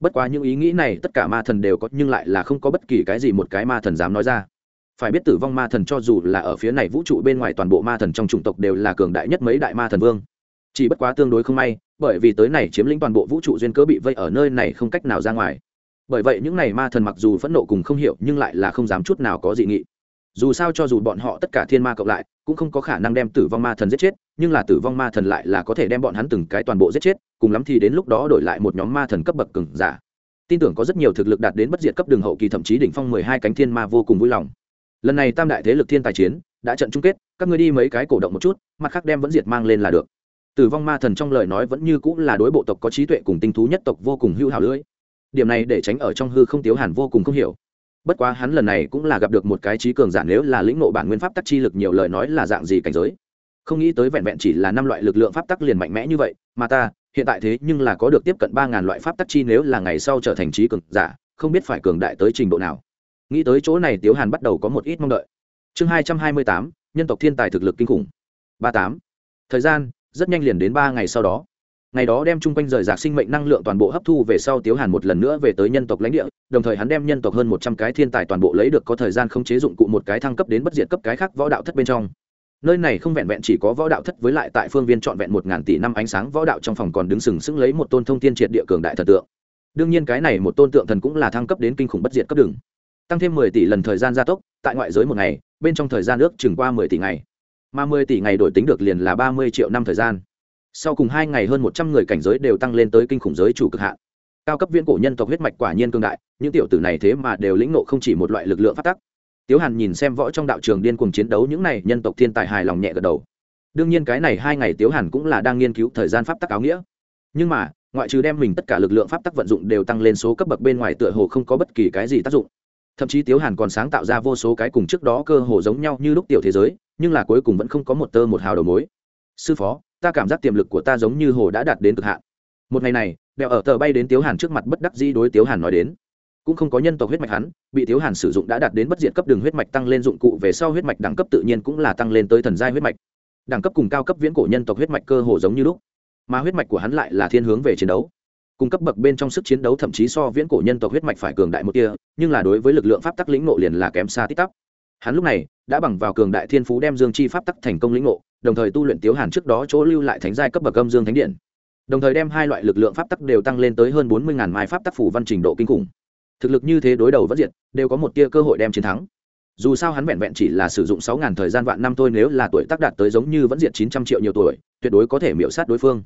Bất quá những ý nghĩ này tất cả ma thần đều có, nhưng lại là không có bất kỳ cái gì một cái ma thần dám nói ra. Phải biết tử vong ma thần cho dù là ở phía này vũ trụ bên ngoài toàn bộ ma thần trong chủng tộc đều là cường đại nhất mấy đại ma thần vương chỉ bất quá tương đối không may, bởi vì tới này chiếm lĩnh toàn bộ vũ trụ duyên cớ bị vây ở nơi này không cách nào ra ngoài. Bởi vậy những này ma thần mặc dù phẫn nộ cùng không hiểu, nhưng lại là không dám chút nào có dị nghị. Dù sao cho dù bọn họ tất cả thiên ma cộng lại, cũng không có khả năng đem tử vong ma thần giết chết, nhưng là tử vong ma thần lại là có thể đem bọn hắn từng cái toàn bộ giết chết, cùng lắm thì đến lúc đó đổi lại một nhóm ma thần cấp bậc cứng giả. Tin tưởng có rất nhiều thực lực đạt đến bất diệt cấp đường hậu kỳ thậm chí đỉnh phong mười hai cánh thiên ma vô cùng vui lòng. Lần này tam đại thế lực thiên tài chiến, đã trận chung kết, các ngươi đi mấy cái cổ động một chút, mặt khác đem vẫn diệt mang lên là được tử vong ma thần trong lời nói vẫn như cũng là đối bộ tộc có trí tuệ cùng tinh thú nhất tộc vô cùng hữu hảo lưỡi. Điểm này để tránh ở trong hư không tiếu hàn vô cùng không hiểu. Bất quá hắn lần này cũng là gặp được một cái trí cường giả nếu là lĩnh nộ bản nguyên pháp tắc chi lực nhiều lời nói là dạng gì cảnh giới. Không nghĩ tới vẹn vẹn chỉ là năm loại lực lượng pháp tắc liền mạnh mẽ như vậy, mà ta, hiện tại thế nhưng là có được tiếp cận ba ngàn loại pháp tắc chi nếu là ngày sau trở thành trí cường giả, không biết phải cường đại tới trình độ nào. Nghĩ tới chỗ này tiếu hàn bắt đầu có một ít mong đợi. Chương hai trăm hai mươi tám, nhân tộc thiên tài thực lực kinh khủng. Ba tám. Thời gian rất nhanh liền đến ba ngày sau đó. Ngày đó đem chung quanh rời rạc sinh mệnh năng lượng toàn bộ hấp thu về sau tiếu hàn một lần nữa về tới nhân tộc lãnh địa, đồng thời hắn đem nhân tộc hơn một trăm cái thiên tài toàn bộ lấy được có thời gian không chế dụng cụ một cái thăng cấp đến bất diệt cấp cái khác võ đạo thất bên trong. Nơi này không vẹn vẹn chỉ có võ đạo thất với lại tại phương viên trọn vẹn một ngàn tỷ năm ánh sáng võ đạo trong phòng còn đứng sừng sững lấy một tôn thông tiên triệt địa cường đại thần tượng. Đương nhiên cái này một tôn tượng thần cũng là thăng cấp đến kinh khủng bất diệt cấp đường. Tăng thêm mười tỷ lần thời gian gia tốc, tại ngoại giới một ngày, bên trong thời gian ước chừng qua mười tỷ ngày mà mười tỷ ngày đổi tính được liền là ba mươi triệu năm thời gian. Sau cùng hai ngày hơn một trăm người cảnh giới đều tăng lên tới kinh khủng giới chủ cực hạn. Cao cấp viễn cổ nhân tộc huyết mạch quả nhiên cương đại, những tiểu tử này thế mà đều lĩnh ngộ không chỉ một loại lực lượng phát tắc. Tiếu hàn nhìn xem võ trong đạo trường điên cuồng chiến đấu những này nhân tộc thiên tài hài lòng nhẹ gật đầu. Đương nhiên cái này hai ngày tiếu hàn cũng là đang nghiên cứu thời gian pháp tắc áo nghĩa. Nhưng mà, ngoại trừ đem mình tất cả lực lượng pháp tắc vận dụng đều tăng lên số cấp bậc bên ngoài tựa hồ không có bất kỳ cái gì tác dụng. Thậm chí tiếu hàn còn sáng tạo ra vô số cái cùng trước đó cơ hồ giống nhau như lúc tiểu thế giới nhưng là cuối cùng vẫn không có một tơ một hào đầu mối. Sư phó, ta cảm giác tiềm lực của ta giống như hồ đã đạt đến cực hạn. Một ngày này, đèo ở tờ bay đến tiếu hàn trước mặt bất đắc dĩ đối tiếu hàn nói đến. Cũng không có nhân tộc huyết mạch hắn, bị tiếu hàn sử dụng đã đạt đến bất diệt cấp đường huyết mạch tăng lên dụng cụ về sau huyết mạch đẳng cấp tự nhiên cũng là tăng lên tới thần giai huyết mạch. Đẳng cấp cùng cao cấp viễn cổ nhân tộc huyết mạch cơ hồ giống như lúc. Mà huyết mạch của hắn lại là thiên hướng về chiến đấu. Cung cấp bậc bên trong sức chiến đấu thậm chí so viễn cổ nhân tộc huyết mạch phải cường đại một kia nhưng là đối với lực lượng pháp tắc lĩnh nộ liền là kém xa tích tắp hắn lúc này đã bằng vào cường đại thiên phú đem dương chi pháp tắc thành công lĩnh ngộ, đồng thời tu luyện tiếu hàn trước đó chỗ lưu lại thánh giai cấp bậc âm dương thánh điện. Đồng thời đem hai loại lực lượng pháp tắc đều tăng lên tới hơn bốn mươi ngàn mai pháp tắc phủ văn trình độ kinh khủng. Thực lực như thế đối đầu vẫn diệt, đều có một tia cơ hội đem chiến thắng. Dù sao hắn vẹn vẹn chỉ là sử dụng sáu ngàn thời gian vạn năm thôi, nếu là tuổi tác đạt tới giống như vẫn diệt chín trăm triệu nhiều tuổi, tuyệt đối có thể miễu sát đối phương.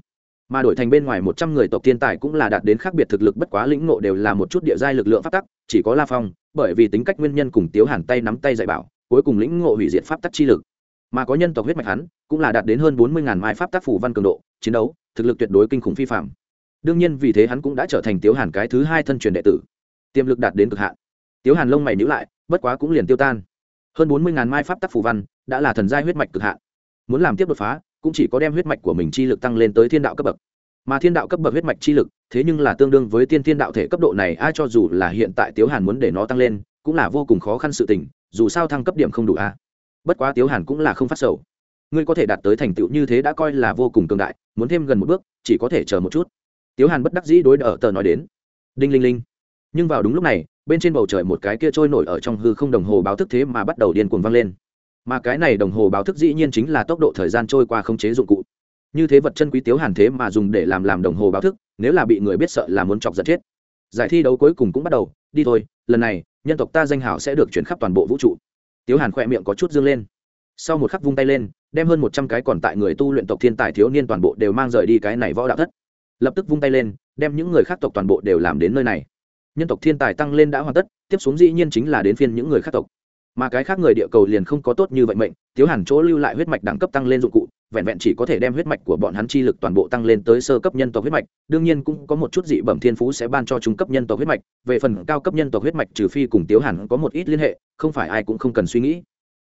Mà đổi thành bên ngoài một trăm người tộc thiên tài cũng là đạt đến khác biệt thực lực, bất quá lĩnh ngộ đều là một chút địa giai lực lượng pháp tắc, chỉ có la phong bởi vì tính cách nguyên nhân cùng tiếu hàn tay nắm tay dạy bảo, cuối cùng lĩnh ngộ hủy diệt pháp tắc chi lực. Mà có nhân tộc huyết mạch hắn, cũng là đạt đến hơn bốn mươi ngàn mai pháp tác phủ văn cường độ, chiến đấu, thực lực tuyệt đối kinh khủng phi phạm. Đương nhiên vì thế hắn cũng đã trở thành tiếu hàn cái thứ hai thân truyền đệ tử. Tiềm lực đạt đến cực hạn. Tiếu hàn lông mày nhữ lại, bất quá cũng liền tiêu tan. Hơn bốn mươi ngàn mai pháp tác phủ văn đã là thần giai huyết mạch cực hạn. Muốn làm tiếp đột phá, cũng chỉ có đem huyết mạch của mình chi lực tăng lên tới thiên đạo cấp bậc. Mà thiên đạo cấp bậc huyết mạch chi lực thế nhưng là tương đương với tiên thiên đạo thể cấp độ này, ai cho dù là hiện tại tiếu hàn muốn để nó tăng lên, cũng là vô cùng khó khăn sự tình, dù sao thăng cấp điểm không đủ a. Bất quá tiếu hàn cũng là không phát sầu. Ngươi có thể đạt tới thành tựu như thế đã coi là vô cùng cường đại, muốn thêm gần một bước, chỉ có thể chờ một chút. Tiếu hàn bất đắc dĩ đối đỡ tờ nói đến. Đinh linh linh. Nhưng vào đúng lúc này, bên trên bầu trời một cái kia trôi nổi ở trong hư không đồng hồ báo thức thế mà bắt đầu điên cuồng vang lên. Mà cái này đồng hồ báo thức dĩ nhiên chính là tốc độ thời gian trôi qua không chế dụng cụ. Như thế vật chân quý tiếu hàn thế mà dùng để làm làm đồng hồ báo thức nếu là bị người biết sợ là muốn chọc giật chết. Giải thi đấu cuối cùng cũng bắt đầu, đi thôi, lần này, nhân tộc ta danh hào sẽ được chuyển khắp toàn bộ vũ trụ. Tiếu hàn khỏe miệng có chút dương lên. Sau một khắc vung tay lên, đem hơn một trăm cái còn tại người tu luyện tộc thiên tài thiếu niên toàn bộ đều mang rời đi cái này võ đạo thất. Lập tức vung tay lên, đem những người khác tộc toàn bộ đều làm đến nơi này. Nhân tộc thiên tài tăng lên đã hoàn tất, tiếp xuống dĩ nhiên chính là đến phiên những người khác tộc. Mà cái khác người địa cầu liền không có tốt như vậy mệnh, tiếu hàn chỗ lưu lại huyết mạch đẳng cấp tăng lên dụng cụ vẹn vẹn chỉ có thể đem huyết mạch của bọn hắn chi lực toàn bộ tăng lên tới sơ cấp nhân tộc huyết mạch, đương nhiên cũng có một chút dị bẩm thiên phú sẽ ban cho trung cấp nhân tộc huyết mạch. Về phần cao cấp nhân tộc huyết mạch trừ phi cùng tiếu hàn có một ít liên hệ, không phải ai cũng không cần suy nghĩ.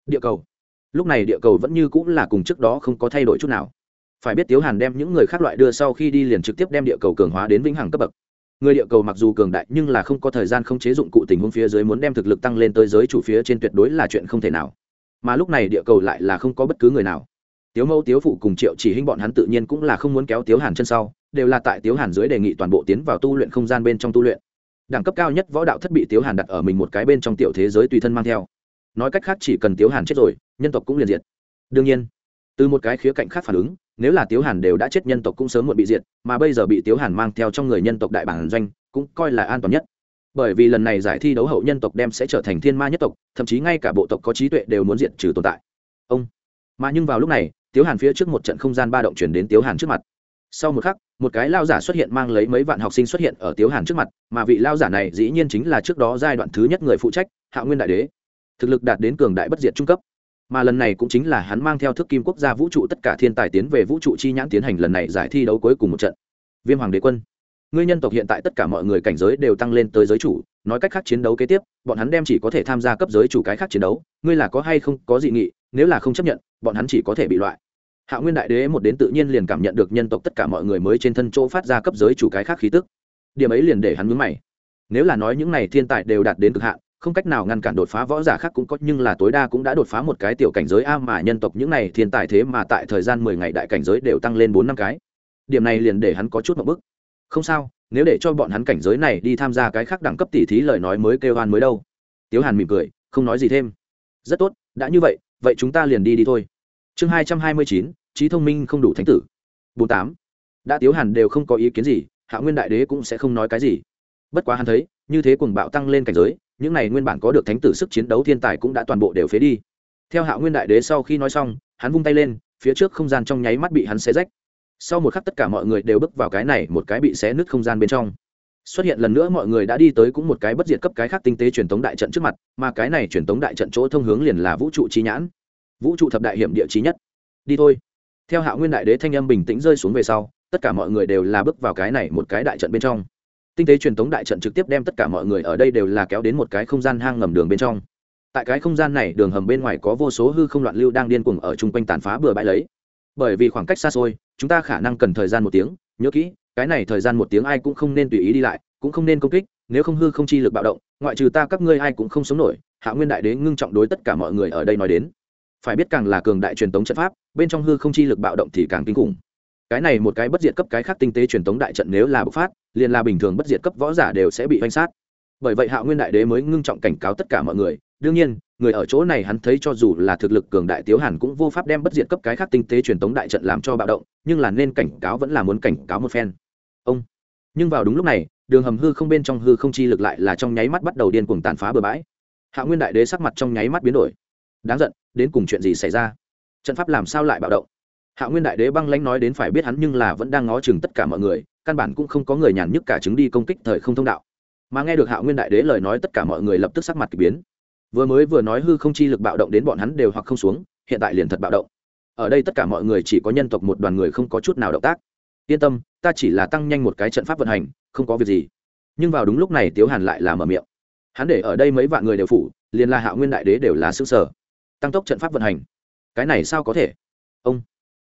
Địa cầu. Lúc này địa cầu vẫn như cũng là cùng trước đó không có thay đổi chút nào. Phải biết tiếu hàn đem những người khác loại đưa sau khi đi liền trực tiếp đem địa cầu cường hóa đến vĩnh hằng cấp bậc. Người địa cầu mặc dù cường đại nhưng là không có thời gian không chế dụng cụ tình huống phía dưới muốn đem thực lực tăng lên tới giới chủ phía trên tuyệt đối là chuyện không thể nào. Mà lúc này địa cầu lại là không có bất cứ người nào tiếu mẫu, tiếu phụ cùng triệu chỉ hinh bọn hắn tự nhiên cũng là không muốn kéo tiếu hàn chân sau, đều là tại tiếu hàn dưới đề nghị toàn bộ tiến vào tu luyện không gian bên trong tu luyện. Đẳng cấp cao nhất võ đạo thất bị tiếu hàn đặt ở mình một cái bên trong tiểu thế giới tùy thân mang theo. Nói cách khác, chỉ cần tiếu hàn chết rồi, nhân tộc cũng liền diệt. Đương nhiên, từ một cái khía cạnh khác phản ứng, nếu là tiếu hàn đều đã chết, nhân tộc cũng sớm muộn bị diệt, mà bây giờ bị tiếu hàn mang theo trong người nhân tộc đại bản doanh, cũng coi là an toàn nhất. Bởi vì lần này giải thi đấu hậu nhân tộc đem sẽ trở thành thiên ma nhất tộc, thậm chí ngay cả bộ tộc có trí tuệ đều muốn diệt trừ tồn tại. Ông, mà nhưng vào lúc này tiếu hàn phía trước một trận không gian ba động chuyển đến tiếu hàn trước mặt. Sau một khắc, một cái lao giả xuất hiện mang lấy mấy vạn học sinh xuất hiện ở tiếu hàn trước mặt, mà vị lao giả này dĩ nhiên chính là trước đó giai đoạn thứ nhất người phụ trách hạ nguyên đại đế. Thực lực đạt đến cường đại bất diệt trung cấp. Mà lần này cũng chính là hắn mang theo thức kim quốc gia vũ trụ tất cả thiên tài tiến về vũ trụ chi nhãn tiến hành lần này giải thi đấu cuối cùng một trận. Viêm hoàng đế quân. Ngươi nhân tộc hiện tại tất cả mọi người cảnh giới đều tăng lên tới giới chủ, nói cách khác chiến đấu kế tiếp, bọn hắn đem chỉ có thể tham gia cấp giới chủ cái khác chiến đấu, ngươi là có hay không có dị nghị, nếu là không chấp nhận, bọn hắn chỉ có thể bị loại hạ nguyên đại đế một đến tự nhiên liền cảm nhận được nhân tộc tất cả mọi người mới trên thân chỗ phát ra cấp giới chủ cái khác khí tức. Điểm ấy liền để hắn mướn mày. Nếu là nói những này thiên tài đều đạt đến cực hạn, không cách nào ngăn cản đột phá võ giả khác cũng có, nhưng là tối đa cũng đã đột phá một cái tiểu cảnh giới a mà nhân tộc những này thiên tài thế mà tại thời gian mười ngày đại cảnh giới đều tăng lên bốn năm cái. Điểm này liền để hắn có chút một bức không sao, nếu để cho bọn hắn cảnh giới này đi tham gia cái khác đẳng cấp tỷ thí lời nói mới kêu hoan mới đâu. Tiếu hàn mỉm cười, không nói gì thêm. Rất tốt, đã như vậy vậy chúng ta liền đi đi thôi. Chương hai trăm hai mươi chín trí thông minh không đủ thánh tử. Bốn tám, đã tiếu hàn đều không có ý kiến gì, hạ nguyên đại đế cũng sẽ không nói cái gì. Bất quá hắn thấy, như thế cùng bạo tăng lên cảnh giới, những này nguyên bản có được thánh tử sức chiến đấu thiên tài cũng đã toàn bộ đều phế đi. Theo hạ nguyên đại đế sau khi nói xong, hắn vung tay lên, phía trước không gian trong nháy mắt bị hắn xé rách. Sau một khắc tất cả mọi người đều bước vào cái này một cái bị xé nứt không gian bên trong. Xuất hiện lần nữa mọi người đã đi tới cũng một cái bất diệt cấp cái khác tinh tế truyền tống đại trận trước mặt, mà cái này truyền tống đại trận chỗ thông hướng liền là vũ trụ trí nhãn. Vũ trụ thập đại hiểm địa trí nhất. Đi thôi theo hạ nguyên đại đế thanh âm bình tĩnh rơi xuống về sau, tất cả mọi người đều là bước vào cái này một cái đại trận bên trong. Tinh tế truyền thống đại trận trực tiếp đem tất cả mọi người ở đây đều là kéo đến một cái không gian hang ngầm đường bên trong. Tại cái không gian này, đường hầm bên ngoài có vô số hư không loạn lưu đang điên cuồng ở chung quanh tàn phá bừa bãi lấy. Bởi vì khoảng cách xa xôi, chúng ta khả năng cần thời gian một tiếng, nhớ kỹ, cái này thời gian một tiếng ai cũng không nên tùy ý đi lại, cũng không nên công kích, nếu không hư không chi lực bạo động, ngoại trừ ta các ngươi ai cũng không sống nổi, hạ nguyên đại đế ngưng trọng đối tất cả mọi người ở đây nói đến phải biết càng là cường đại truyền tống trận pháp, bên trong hư không chi lực bạo động thì càng kinh khủng. Cái này một cái bất diệt cấp cái khác tinh tế truyền tống đại trận nếu là bộc phát, liền là bình thường bất diệt cấp võ giả đều sẽ bị oanh sát. Bởi vậy hạ nguyên đại đế mới ngưng trọng cảnh cáo tất cả mọi người. Đương nhiên, người ở chỗ này hắn thấy cho dù là thực lực cường đại tiếu hàn cũng vô pháp đem bất diệt cấp cái khác tinh tế truyền tống đại trận làm cho bạo động, nhưng là nên cảnh cáo vẫn là muốn cảnh cáo một phen. Ông. Nhưng vào đúng lúc này, đường hầm hư không bên trong hư không chi lực lại là trong nháy mắt bắt đầu điên cuồng tàn phá bừa bãi. Hạ nguyên đại đế sắc mặt trong nháy mắt biến đổi đáng giận, đến cùng chuyện gì xảy ra? Trận pháp làm sao lại bạo động? Hạ nguyên đại đế băng lãnh nói đến phải biết hắn nhưng là vẫn đang ngó chừng tất cả mọi người, căn bản cũng không có người nhàn nhức cả chứng đi công kích thời không thông đạo. Mà nghe được hạ nguyên đại đế lời nói tất cả mọi người lập tức sắc mặt k ỳ biến. Vừa mới vừa nói hư không chi lực bạo động đến bọn hắn đều hoặc không xuống, hiện tại liền thật bạo động. Ở đây tất cả mọi người chỉ có nhân tộc một đoàn người không có chút nào động tác. Yên tâm, ta chỉ là tăng nhanh một cái trận pháp vận hành, không có việc gì. Nhưng vào đúng lúc này tiếu hàn lại là mở miệng. Hắn để ở đây mấy vạn người đều phủ, liền là hạ nguyên đại đế đều là xứ sở tăng tốc trận pháp vận hành. Cái này sao có thể? Ông.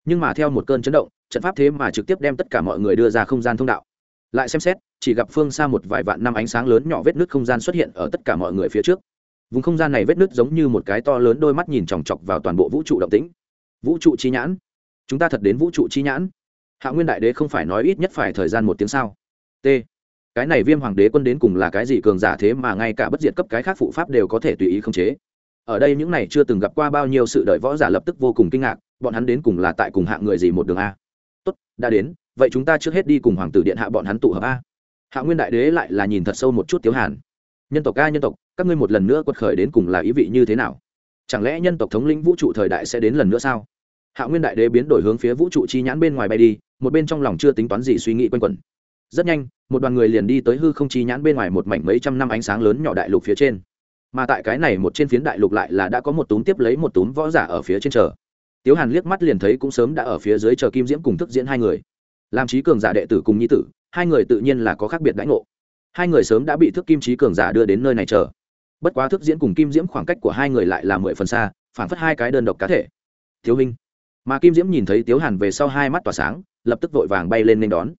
Nhưng mà theo một cơn chấn động, trận pháp thế mà trực tiếp đem tất cả mọi người đưa ra không gian thông đạo. Lại xem xét, chỉ gặp phương xa một vài vạn năm ánh sáng lớn nhỏ vết nứt không gian xuất hiện ở tất cả mọi người phía trước. Vùng không gian này vết nứt giống như một cái to lớn đôi mắt nhìn chòng chọc vào toàn bộ vũ trụ động tĩnh. Vũ trụ chi nhãn. Chúng ta thật đến vũ trụ chi nhãn. Hạ nguyên đại đế không phải nói ít nhất phải thời gian một tiếng sao? T. Cái này viêm hoàng đế quân đến cùng là cái gì cường giả thế mà ngay cả bất diệt cấp cái khác phụ pháp đều có thể tùy ý khống chế? Ở đây những này chưa từng gặp qua bao nhiêu sự đợi võ giả lập tức vô cùng kinh ngạc, bọn hắn đến cùng là tại cùng hạng người gì một đường a? Tốt, đã đến, vậy chúng ta trước hết đi cùng hoàng tử điện hạ bọn hắn tụ hợp a. Hạ nguyên đại đế lại là nhìn thật sâu một chút tiếu hàn. Nhân tộc ca nhân tộc, các ngươi một lần nữa quật khởi đến cùng là ý vị như thế nào? Chẳng lẽ nhân tộc thống lĩnh vũ trụ thời đại sẽ đến lần nữa sao? Hạ nguyên đại đế biến đổi hướng phía vũ trụ chi nhãn bên ngoài bay đi, một bên trong lòng chưa tính toán gì suy nghĩ quanh quẩn. Rất nhanh, một đoàn người liền đi tới hư không chi nhãn bên ngoài một mảnh mấy trăm năm ánh sáng lớn nhỏ đại lục phía trên mà tại cái này một trên phiến đại lục lại là đã có một túm tiếp lấy một túm võ giả ở phía trên chờ. Tiếu hàn liếc mắt liền thấy cũng sớm đã ở phía dưới chờ kim diễm cùng thức diễn hai người. Làm trí cường giả đệ tử cùng nhi tử, hai người tự nhiên là có khác biệt đãi ngộ. Hai người sớm đã bị thức kim trí cường giả đưa đến nơi này chờ. Bất quá thức diễn cùng kim diễm khoảng cách của hai người lại là mười phần xa, phản phất hai cái đơn độc cá thể. Thiếu hình mà kim diễm nhìn thấy tiếu hàn về sau hai mắt tỏa sáng, lập tức vội vàng bay lên nên đón.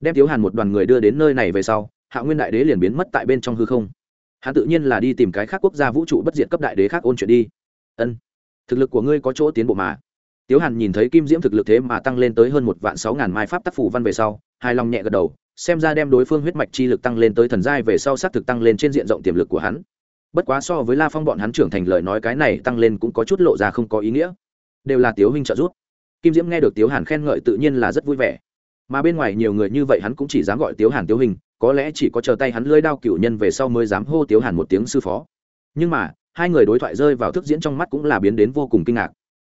Đem tiếu hàn một đoàn người đưa đến nơi này về sau, hạ nguyên đại đế liền biến mất tại bên trong hư không hắn tự nhiên là đi tìm cái khác quốc gia vũ trụ bất diệt cấp đại đế khác ôn chuyện đi. Ân, thực lực của ngươi có chỗ tiến bộ mà. Tiếu hàn nhìn thấy kim diễm thực lực thế mà tăng lên tới hơn một vạn sáu ngàn mai pháp tác phủ văn về sau, hài lòng nhẹ gật đầu, xem ra đem đối phương huyết mạch chi lực tăng lên tới thần giai về sau xác thực tăng lên trên diện rộng tiềm lực của hắn. Bất quá so với la phong bọn hắn trưởng thành lời nói cái này tăng lên cũng có chút lộ ra không có ý nghĩa. Đều là tiếu huynh trợ giúp. Kim diễm nghe được tiếu hàn khen ngợi tự nhiên là rất vui vẻ. Mà bên ngoài nhiều người như vậy hắn cũng chỉ dám gọi tiếu hàn tiếu hình có lẽ chỉ có chờ tay hắn lưới đao cựu nhân về sau mới dám hô tiếu hàn một tiếng sư phó. Nhưng mà, hai người đối thoại rơi vào thức diễn trong mắt cũng là biến đến vô cùng kinh ngạc.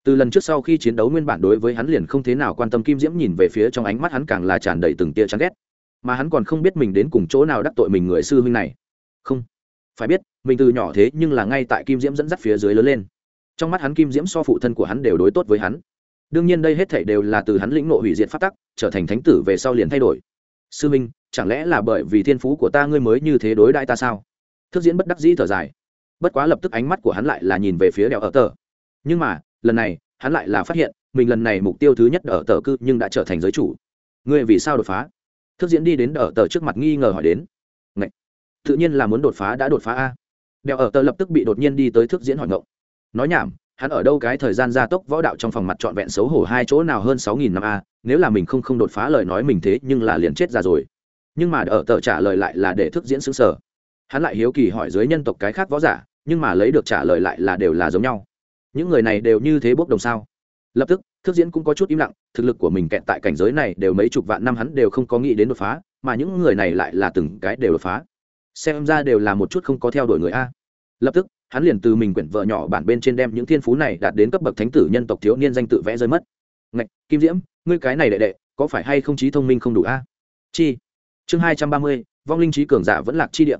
Từ lần trước sau khi chiến đấu nguyên bản đối với hắn liền không thế nào quan tâm kim diễm nhìn về phía trong ánh mắt hắn càng là tràn đầy từng tia chán ghét. Mà hắn còn không biết mình đến cùng chỗ nào đắc tội mình người sư huynh này. Không. Phải biết, mình từ nhỏ thế nhưng là ngay tại kim diễm dẫn dắt phía dưới lớn lên. Trong mắt hắn kim diễm so phụ thân của hắn đều đối tốt với hắn. Đương nhiên đây hết thảy đều là từ hắn lĩnh nộ hủy diệt phát tắc, trở thành thánh tử về sau liền thay đổi sư minh, chẳng lẽ là bởi vì thiên phú của ta ngươi mới như thế đối đại ta sao? Thức diễn bất đắc dĩ thở dài. Bất quá lập tức ánh mắt của hắn lại là nhìn về phía đèo ở tờ. Nhưng mà, lần này, hắn lại là phát hiện, mình lần này mục tiêu thứ nhất ở tờ cư nhưng đã trở thành giới chủ. Ngươi vì sao đột phá? Thức diễn đi đến ở tờ trước mặt nghi ngờ hỏi đến. Ngậy! tự nhiên là muốn đột phá đã đột phá a. Đèo ở tờ lập tức bị đột nhiên đi tới thức diễn hỏi ngộng nói nhảm hắn ở đâu cái thời gian gia tốc võ đạo trong phòng mặt trọn vẹn xấu hổ hai chỗ nào hơn sáu nghìn năm a, nếu là mình không không đột phá lời nói mình thế, nhưng là liền chết ra rồi. Nhưng mà ở tờ trả lời lại là để thức diễn xứng sở. Hắn lại hiếu kỳ hỏi dưới nhân tộc cái khác võ giả, nhưng mà lấy được trả lời lại là đều là giống nhau. Những người này đều như thế bốc đồng sao? Lập tức, thức diễn cũng có chút im lặng, thực lực của mình kẹt tại cảnh giới này đều mấy chục vạn năm hắn đều không có nghĩ đến đột phá, mà những người này lại là từng cái đều đột phá. Xem ra đều là một chút không có theo đuổi người a. Lập tức hắn liền từ mình quyển vợ nhỏ bản bên trên đem những thiên phú này đạt đến cấp bậc thánh tử nhân tộc thiếu niên danh tự vẽ rơi mất. Ngạch, kim diễm, ngươi cái này đệ đệ, có phải hay không trí thông minh không đủ a? À? Chi. Chương hai trăm ba mươi, vong linh trí cường giả vẫn lạc chi điện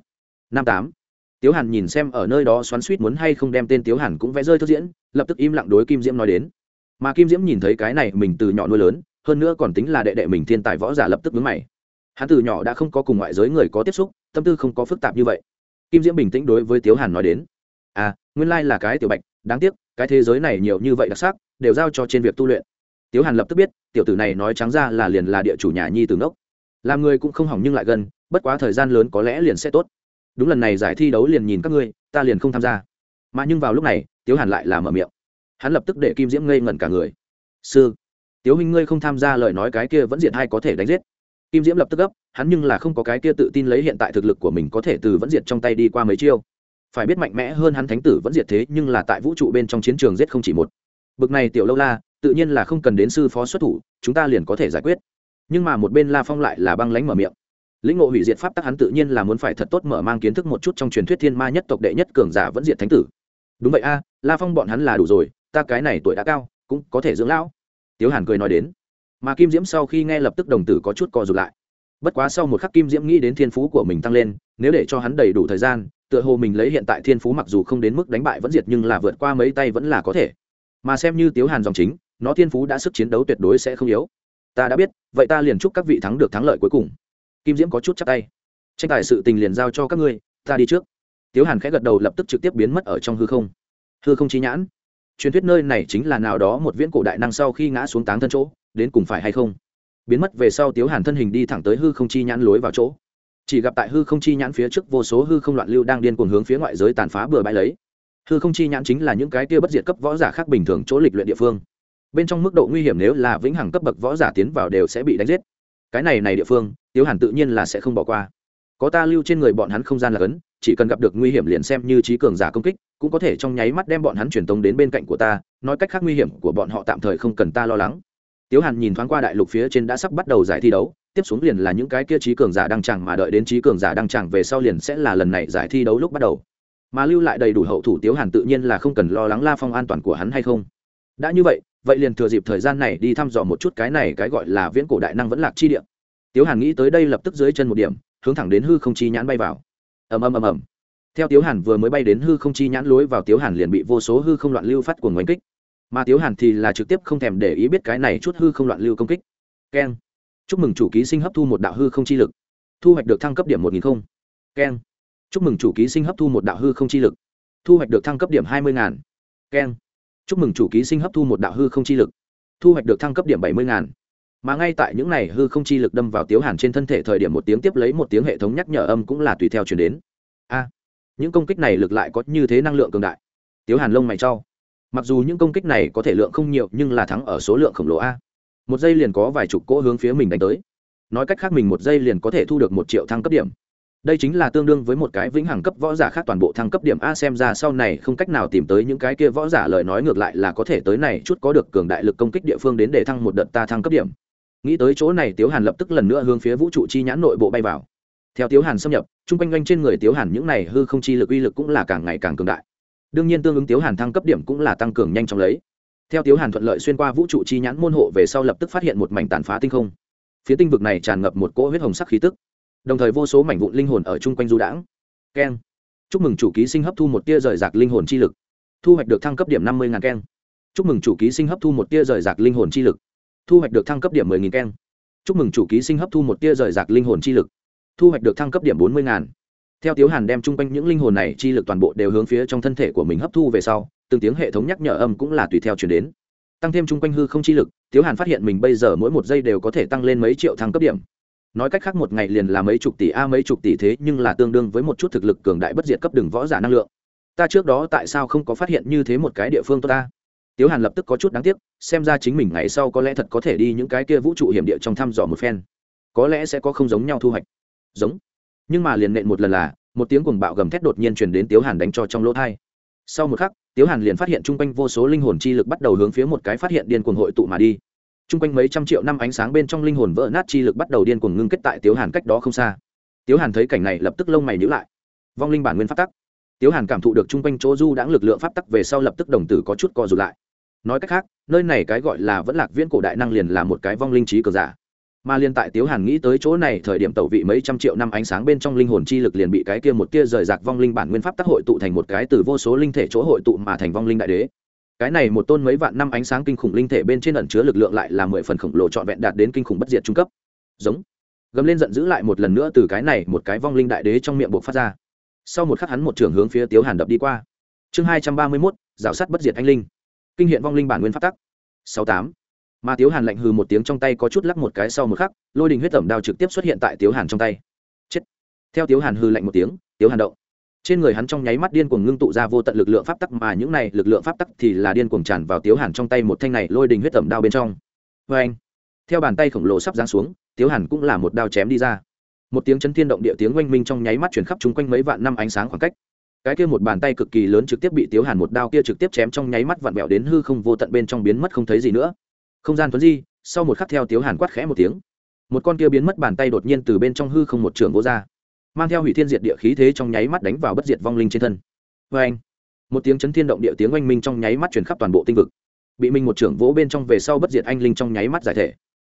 năm tám. Tiếu hàn nhìn xem ở nơi đó xoắn suýt muốn hay không đem tên tiếu hàn cũng vẽ rơi thức diễn, lập tức im lặng đối kim diễm nói đến. Mà kim diễm nhìn thấy cái này mình từ nhỏ nuôi lớn, hơn nữa còn tính là đệ đệ mình thiên tài võ giả lập tức vướng mày. Hắn từ nhỏ đã không có cùng ngoại giới người có tiếp xúc, tâm tư không có phức tạp như vậy. Kim diễm bình tĩnh đối với tiếu hàn nói đến nguyên lai là cái tiểu bạch, đáng tiếc, cái thế giới này nhiều như vậy đặc sắc, đều giao cho trên việc tu luyện. Tiếu hàn lập tức biết, tiểu tử này nói trắng ra là liền là địa chủ nhà nhi từ ngốc. Làm người cũng không hỏng nhưng lại gần, bất quá thời gian lớn có lẽ liền sẽ tốt. Đúng lần này giải thi đấu liền nhìn các ngươi, ta liền không tham gia. Mà nhưng vào lúc này, tiếu hàn lại là mở miệng. Hắn lập tức để kim diễm ngây ngẩn cả người. Sư, tiếu huynh ngươi không tham gia lời nói cái kia vẫn diện hay có thể đánh giết. Kim diễm lập tức gấp, hắn nhưng là không có cái kia tự tin lấy hiện tại thực lực của mình có thể từ vẫn diệt trong tay đi qua mấy chiêu phải biết mạnh mẽ hơn hắn thánh tử vẫn diệt thế, nhưng là tại vũ trụ bên trong chiến trường giết không chỉ một. Bực này tiểu lâu la, tự nhiên là không cần đến sư phó xuất thủ, chúng ta liền có thể giải quyết. Nhưng mà một bên la phong lại là băng lánh mở miệng. Lĩnh ngộ hủy diệt pháp tắc hắn tự nhiên là muốn phải thật tốt mở mang kiến thức một chút trong truyền thuyết thiên ma nhất tộc đệ nhất cường giả vẫn diệt thánh tử. Đúng vậy a, la phong bọn hắn là đủ rồi, ta cái này tuổi đã cao, cũng có thể dưỡng lão. Tiếu hàn cười nói đến. Mà kim diễm sau khi nghe lập tức đồng tử có chút co rụt lại. Bất quá sau một khắc kim diễm nghĩ đến thiên phú của mình tăng lên, nếu để cho hắn đầy đủ thời gian tựa hồ mình lấy hiện tại thiên phú mặc dù không đến mức đánh bại vẫn diệt nhưng là vượt qua mấy tay vẫn là có thể. Mà xem như tiếu hàn dòng chính, nó thiên phú đã sức chiến đấu tuyệt đối sẽ không yếu. Ta đã biết, vậy ta liền chúc các vị thắng được thắng lợi cuối cùng. Kim diễm có chút chắc tay. Tranh tài sự tình liền giao cho các ngươi, ta đi trước. Tiếu hàn khẽ gật đầu lập tức trực tiếp biến mất ở trong hư không. Hư không chi nhãn. Truyền thuyết nơi này chính là nào đó một viễn cổ đại năng sau khi ngã xuống táng thân chỗ, đến cùng phải hay không? Biến mất về sau tiếu hàn thân hình đi thẳng tới hư không chi nhãn lối vào chỗ chỉ gặp tại hư không chi nhãn phía trước vô số hư không loạn lưu đang điên cuồng hướng phía ngoại giới tàn phá bừa bãi lấy. Hư không chi nhãn chính là những cái kia bất diệt cấp võ giả khác bình thường chỗ lịch luyện địa phương. Bên trong mức độ nguy hiểm nếu là vĩnh hằng cấp bậc võ giả tiến vào đều sẽ bị đánh giết. Cái này này địa phương, tiếu hàn tự nhiên là sẽ không bỏ qua. Có ta lưu trên người bọn hắn không gian là cấn, chỉ cần gặp được nguy hiểm liền xem như trí cường giả công kích, cũng có thể trong nháy mắt đem bọn hắn truyền tống đến bên cạnh của ta, nói cách khác nguy hiểm của bọn họ tạm thời không cần ta lo lắng. Tiếu hàn nhìn thoáng qua đại lục phía trên đã sắp bắt đầu giải thi đấu tiếp xuống liền là những cái kia trí cường giả đăng tràng mà đợi đến trí cường giả đăng tràng về sau liền sẽ là lần này giải thi đấu lúc bắt đầu. Mà lưu lại đầy đủ hậu thủ tiếu hàn tự nhiên là không cần lo lắng la phong an toàn của hắn hay không. Đã như vậy vậy liền thừa dịp thời gian này đi thăm dò một chút cái này cái gọi là viễn cổ đại năng vẫn lạc chi địa. Tiếu hàn nghĩ tới đây lập tức dưới chân một điểm, hướng thẳng đến hư không chi nhãn bay vào. Ầm ầm ầm ầm. Theo tiếu hàn vừa mới bay đến hư không chi nhãn lối vào tiếu hàn liền bị vô số hư không loạn lưu phát cuồng oanh kích. Mà tiếu hàn thì là trực tiếp không thèm để ý biết cái này chút hư không loạn lưu công kích. Keng chúc mừng chủ ký sinh hấp thu một đạo hư không chi lực. Thu hoạch được thăng cấp điểm một nghìn không. Keng. Chúc mừng chủ ký sinh hấp thu một đạo hư không chi lực. Thu hoạch được thăng cấp điểm hai mươi ngàn. Keng. Chúc mừng chủ ký sinh hấp thu một đạo hư không chi lực. Thu hoạch được thăng cấp điểm bảy mươi ngàn. Mà ngay tại những này hư không chi lực đâm vào tiếu hàn trên thân thể thời điểm một tiếng tiếp lấy một tiếng hệ thống nhắc nhở âm cũng là tùy theo chuyển đến. A. Những công kích này lực lại có như thế năng lượng cường đại. Tiếu hàn lông mày trau mặc dù những công kích này có thể lượng không nhiều, nhưng là thắng ở số lượng khổng lồ a một giây liền có vài chục cỗ hướng phía mình đánh tới. Nói cách khác mình một giây liền có thể thu được một triệu thăng cấp điểm. Đây chính là tương đương với một cái vĩnh hằng cấp võ giả khác toàn bộ thăng cấp điểm a xem ra sau này không cách nào tìm tới những cái kia võ giả lời nói ngược lại là có thể tới này chút có được cường đại lực công kích địa phương đến để thăng một đợt ta thăng cấp điểm. Nghĩ tới chỗ này tiếu hàn lập tức lần nữa hướng phía vũ trụ chi nhãn nội bộ bay vào. Theo tiếu hàn xâm nhập, chung quanh quanh trên người tiếu hàn những này hư không chi lực uy lực cũng là càng ngày càng cường đại. Đương nhiên tương ứng tiếu hàn thăng cấp điểm cũng là tăng cường nhanh chóng lấy theo tiếu hàn thuận lợi xuyên qua vũ trụ chi nhãn môn hộ về sau lập tức phát hiện một mảnh tàn phá tinh không. Phía tinh vực này tràn ngập một cỗ huyết hồng sắc khí tức, đồng thời vô số mảnh vụn linh hồn ở chung quanh du đãng. Keng. Chúc mừng chủ ký sinh hấp thu một tia rời rạc linh hồn chi lực. Thu hoạch được thăng cấp điểm năm mươi ngàn keng. Chúc mừng chủ ký sinh hấp thu một tia rời rạc linh hồn chi lực. Thu hoạch được thăng cấp điểm mười nghìn keng. Chúc mừng chủ ký sinh hấp thu một tia rời rạc linh hồn chi lực. Thu hoạch được thăng cấp điểm bốn mươi ngàn theo tiếu hàn đem chung quanh những linh hồn này, chi lực toàn bộ đều hướng phía trong thân thể của mình hấp thu về sau, từng tiếng hệ thống nhắc nhở âm cũng là tùy theo chuyển đến. Tăng thêm chung quanh hư không chi lực, tiếu hàn phát hiện mình bây giờ mỗi một giây đều có thể tăng lên mấy triệu thăng cấp điểm. Nói cách khác một ngày liền là mấy chục tỷ a, mấy chục tỷ thế nhưng là tương đương với một chút thực lực cường đại bất diệt cấp đường võ giả năng lượng. Ta trước đó tại sao không có phát hiện như thế một cái địa phương tốt ta? Tiếu hàn lập tức có chút đáng tiếc, xem ra chính mình ngày sau có lẽ thật có thể đi những cái kia vũ trụ hiểm địa trong thăm dò một phen. Có lẽ sẽ có không giống nhau thu hoạch. Giống nhưng mà liền nện một lần là, một tiếng cuồng bạo gầm thét đột nhiên truyền đến tiếu hàn đánh cho trong lỗ thai. Sau một khắc, tiếu hàn liền phát hiện chung quanh vô số linh hồn chi lực bắt đầu hướng phía một cái phát hiện điên cuồng hội tụ mà đi. Chung quanh mấy trăm triệu năm ánh sáng bên trong linh hồn vỡ nát chi lực bắt đầu điên cuồng ngưng kết tại tiếu hàn cách đó không xa. Tiếu hàn thấy cảnh này lập tức lông mày nhữ lại. Vong linh bản nguyên pháp tắc. Tiếu hàn cảm thụ được chung quanh chỗ du đãng lực lượng pháp tắc về sau lập tức đồng tử có chút co rụt lại. Nói cách khác, nơi này cái gọi là vẫn lạc viễn cổ đại năng liền là một cái vong linh trí cờ giả mà liên tại tiếu hàn nghĩ tới chỗ này, thời điểm tẩu vị mấy trăm triệu năm ánh sáng bên trong linh hồn chi lực liền bị cái kia một tia rời rạc vong linh bản nguyên pháp tác hội tụ thành một cái từ vô số linh thể chỗ hội tụ mà thành vong linh đại đế. Cái này một tôn mấy vạn năm ánh sáng kinh khủng linh thể bên trên ẩn chứa lực lượng lại là mười phần khổng lồ trọn vẹn đạt đến kinh khủng bất diệt trung cấp. Giống. Gầm lên giận dữ lại một lần nữa từ cái này một cái vong linh đại đế trong miệng buộc phát ra. Sau một khắc hắn một trường hướng phía tiếu hàn đập đi qua. Chương hai trăm ba mươi mốt, rào sắt bất diệt anh linh. Kinh hiện vong linh bản nguyên pháp tắc. Sáu tám mà tiếu hàn lạnh hừ một tiếng trong tay có chút lắc một cái sau một khắc, lôi đình huyết tẩm đao trực tiếp xuất hiện tại tiếu hàn trong tay. Chết. Theo tiếu hàn hư lạnh một tiếng, tiếu hàn động. Trên người hắn trong nháy mắt điên cuồng ngưng tụ ra vô tận lực lượng pháp tắc mà những này lực lượng pháp tắc thì là điên cuồng tràn vào tiếu hàn trong tay một thanh này lôi đình huyết tẩm đao bên trong. Vê anh, theo bàn tay khổng lồ sắp giáng xuống, tiếu hàn cũng là một đao chém đi ra. Một tiếng chấn thiên động địa tiếng oanh minh trong nháy mắt chuyển khắp chung quanh mấy vạn năm ánh sáng khoảng cách. Cái kia một bàn tay cực kỳ lớn trực tiếp bị tiếu hàn một đao kia trực tiếp chém trong nháy mắt vặn vẹo đến hư không vô tận bên trong biến mất không thấy gì nữa không gian thuấn di, sau một khắc theo tiếu hàn quát khẽ một tiếng. Một con kia biến mất bàn tay đột nhiên từ bên trong hư không một trường vô ra. Mang theo hủy thiên diệt địa khí thế trong nháy mắt đánh vào bất diệt vong linh trên thân. Vê anh một tiếng chấn thiên động địa tiếng oanh minh trong nháy mắt chuyển khắp toàn bộ tinh vực. Bị minh một trưởng vỗ bên trong về sau bất diệt anh linh trong nháy mắt giải thể.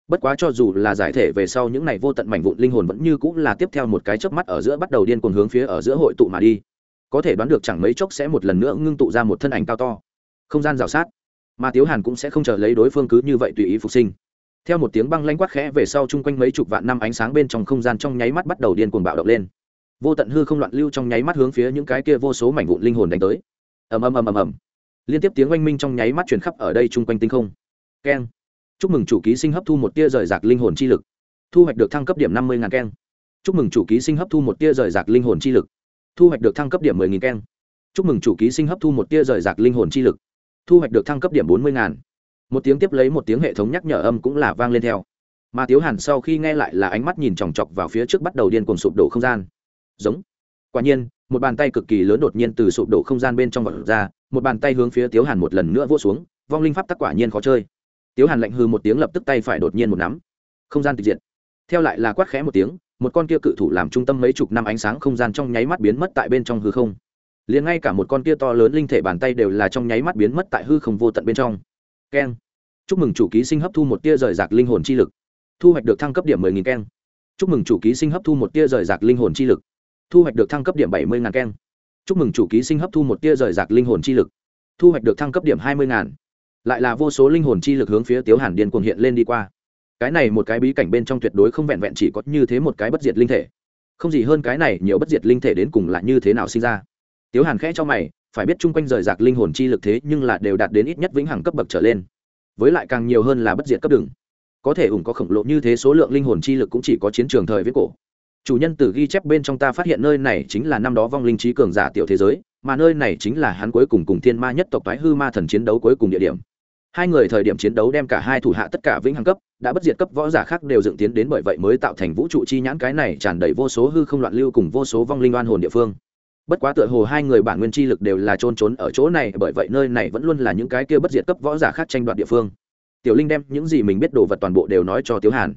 Bất quá cho dù là giải thể về sau những này vô tận mảnh vụn linh hồn vẫn như cũng là tiếp theo một cái chớp mắt ở giữa bắt đầu điên cuồng hướng phía ở giữa hội tụ mà đi. Có thể đoán được chẳng mấy chốc sẽ một lần nữa ngưng tụ ra một thân ảnh cao to. Không gian rào sát mà tiếu hàn cũng sẽ không chờ lấy đối phương cứ như vậy tùy ý phục sinh. Theo một tiếng băng lanh quát khẽ về sau chung quanh mấy chục vạn năm ánh sáng bên trong không gian trong nháy mắt bắt đầu điên cuồng bạo động lên. Vô tận hư không loạn lưu trong nháy mắt hướng phía những cái kia vô số mảnh vụn linh hồn đánh tới. Ầm ầm ầm ầm ầm. Liên tiếp tiếng oanh minh trong nháy mắt truyền khắp ở đây chung quanh tinh không. Keng. Chúc mừng chủ ký sinh hấp thu một tia rời rạc linh hồn chi lực. Thu hoạch được thăng cấp điểm năm mươi ngàn keng. Chúc mừng chủ ký sinh hấp thu một tia rời rạc linh hồn chi lực. Thu hoạch được thăng cấp điểm mười nghìn keng. Chúc mừng chủ ký sinh hấp thu một tia rời rạc linh hồn chi lực thu hoạch được thăng cấp điểm bốn mươi ngàn. Một tiếng tiếp lấy một tiếng hệ thống nhắc nhở âm cũng là vang lên theo. Mà tiếu hàn sau khi nghe lại là ánh mắt nhìn chòng chọc vào phía trước bắt đầu điên cuồng sụp đổ không gian. Giống. Quả nhiên, một bàn tay cực kỳ lớn đột nhiên từ sụp đổ không gian bên trong vật ra, một bàn tay hướng phía tiếu hàn một lần nữa vỗ xuống, vong linh pháp tắc quả nhiên khó chơi. Tiếu hàn lạnh hư một tiếng lập tức tay phải đột nhiên một nắm. Không gian tịch diệt. Theo lại là quát khẽ một tiếng, một con kia cự thủ làm trung tâm mấy chục năm ánh sáng không gian trong nháy mắt biến mất tại bên trong hư không liền ngay cả một con kia to lớn linh thể bàn tay đều là trong nháy mắt biến mất tại hư không vô tận bên trong. Keng. Chúc mừng chủ ký sinh hấp thu một tia rời rạc linh hồn chi lực. Thu hoạch được thăng cấp điểm mười nghìn keng. Chúc mừng chủ ký sinh hấp thu một tia rời rạc linh hồn chi lực. Thu hoạch được thăng cấp điểm bảy mươi ngàn keng. Chúc mừng chủ ký sinh hấp thu một tia rời rạc linh hồn chi lực. Thu hoạch được thăng cấp điểm hai mươi ngàn. Lại là vô số linh hồn chi lực hướng phía tiếu hàn điên cuồng hiện lên đi qua. Cái này một cái bí cảnh bên trong tuyệt đối không vẹn vẹn chỉ có như thế một cái bất diệt linh thể. Không gì hơn cái này nhiều bất diệt linh thể đến cùng là như thế nào sinh ra tiếu hàn khẽ cho mày, phải biết chung quanh rời rạc linh hồn chi lực thế nhưng là đều đạt đến ít nhất vĩnh hằng cấp bậc trở lên. Với lại càng nhiều hơn là bất diệt cấp đường. Có thể ủng có khổng lồ như thế số lượng linh hồn chi lực cũng chỉ có chiến trường thời viết cổ. Chủ nhân từ ghi chép bên trong ta phát hiện nơi này chính là năm đó vong linh trí cường giả tiểu thế giới, mà nơi này chính là hắn cuối cùng cùng thiên ma nhất tộc toái hư ma thần chiến đấu cuối cùng địa điểm. Hai người thời điểm chiến đấu đem cả hai thủ hạ tất cả vĩnh hằng cấp, đã bất diệt cấp võ giả khác đều dựng tiến đến bởi vậy mới tạo thành vũ trụ chi nhãn cái này tràn đầy vô số hư không loạn lưu cùng vô số vong linh oan hồn địa phương bất quá tựa hồ hai người bản nguyên chi lực đều là trôn trốn ở chỗ này, bởi vậy nơi này vẫn luôn là những cái kia bất diệt cấp võ giả khác tranh đoạt địa phương. Tiểu linh đem những gì mình biết đồ vật toàn bộ đều nói cho tiếu hàn.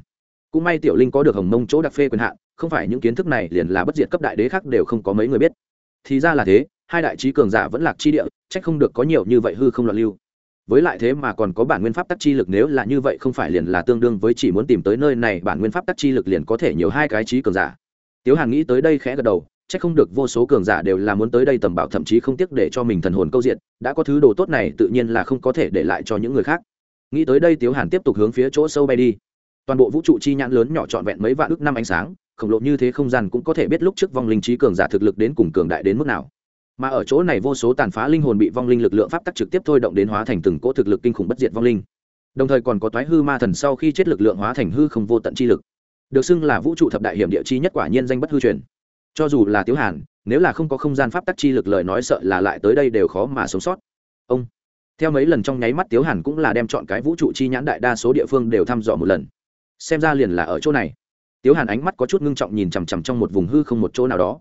Cũng may tiểu linh có được hồng mông chỗ đặc phê quyền hạn, không phải những kiến thức này liền là bất diệt cấp đại đế khác đều không có mấy người biết. Thì ra là thế, hai đại trí cường giả vẫn lạc chi địa trách không được có nhiều như vậy hư không loạn lưu. Với lại thế mà còn có bản nguyên pháp tắc chi lực nếu là như vậy không phải liền là tương đương với chỉ muốn tìm tới nơi này, bản nguyên pháp tắc chi lực liền có thể nhiều hai cái trí cường giả. Tiếu hàn nghĩ tới đây khẽ gật đầu Chắc không được vô số cường giả đều là muốn tới đây tầm bảo thậm chí không tiếc để cho mình thần hồn câu diện, đã có thứ đồ tốt này tự nhiên là không có thể để lại cho những người khác. Nghĩ tới đây tiếu hàn tiếp tục hướng phía chỗ sâu bay đi. Toàn bộ vũ trụ chi nhãn lớn nhỏ trọn vẹn mấy vạn ước năm ánh sáng, khổng lồ như thế không gian cũng có thể biết lúc trước vong linh trí cường giả thực lực đến cùng cường đại đến mức nào. Mà ở chỗ này vô số tàn phá linh hồn bị vong linh lực lượng pháp tắc trực tiếp thôi động đến hóa thành từng cỗ thực lực kinh khủng bất diệt vong linh. Đồng thời còn có toái hư ma thần sau khi chết lực lượng hóa thành hư không vô tận chi lực. Được xưng là vũ trụ thập đại hiểm địa chi nhất quả nhiên danh bất hư truyền cho dù là tiếu hàn nếu là không có không gian pháp tắc chi lực lời nói sợ là lại tới đây đều khó mà sống sót. Ông theo mấy lần trong nháy mắt tiếu hàn cũng là đem chọn cái vũ trụ chi nhãn đại đa số địa phương đều thăm dò một lần. Xem ra liền là ở chỗ này. Tiếu hàn ánh mắt có chút ngưng trọng nhìn chằm chằm trong một vùng hư không một chỗ nào đó.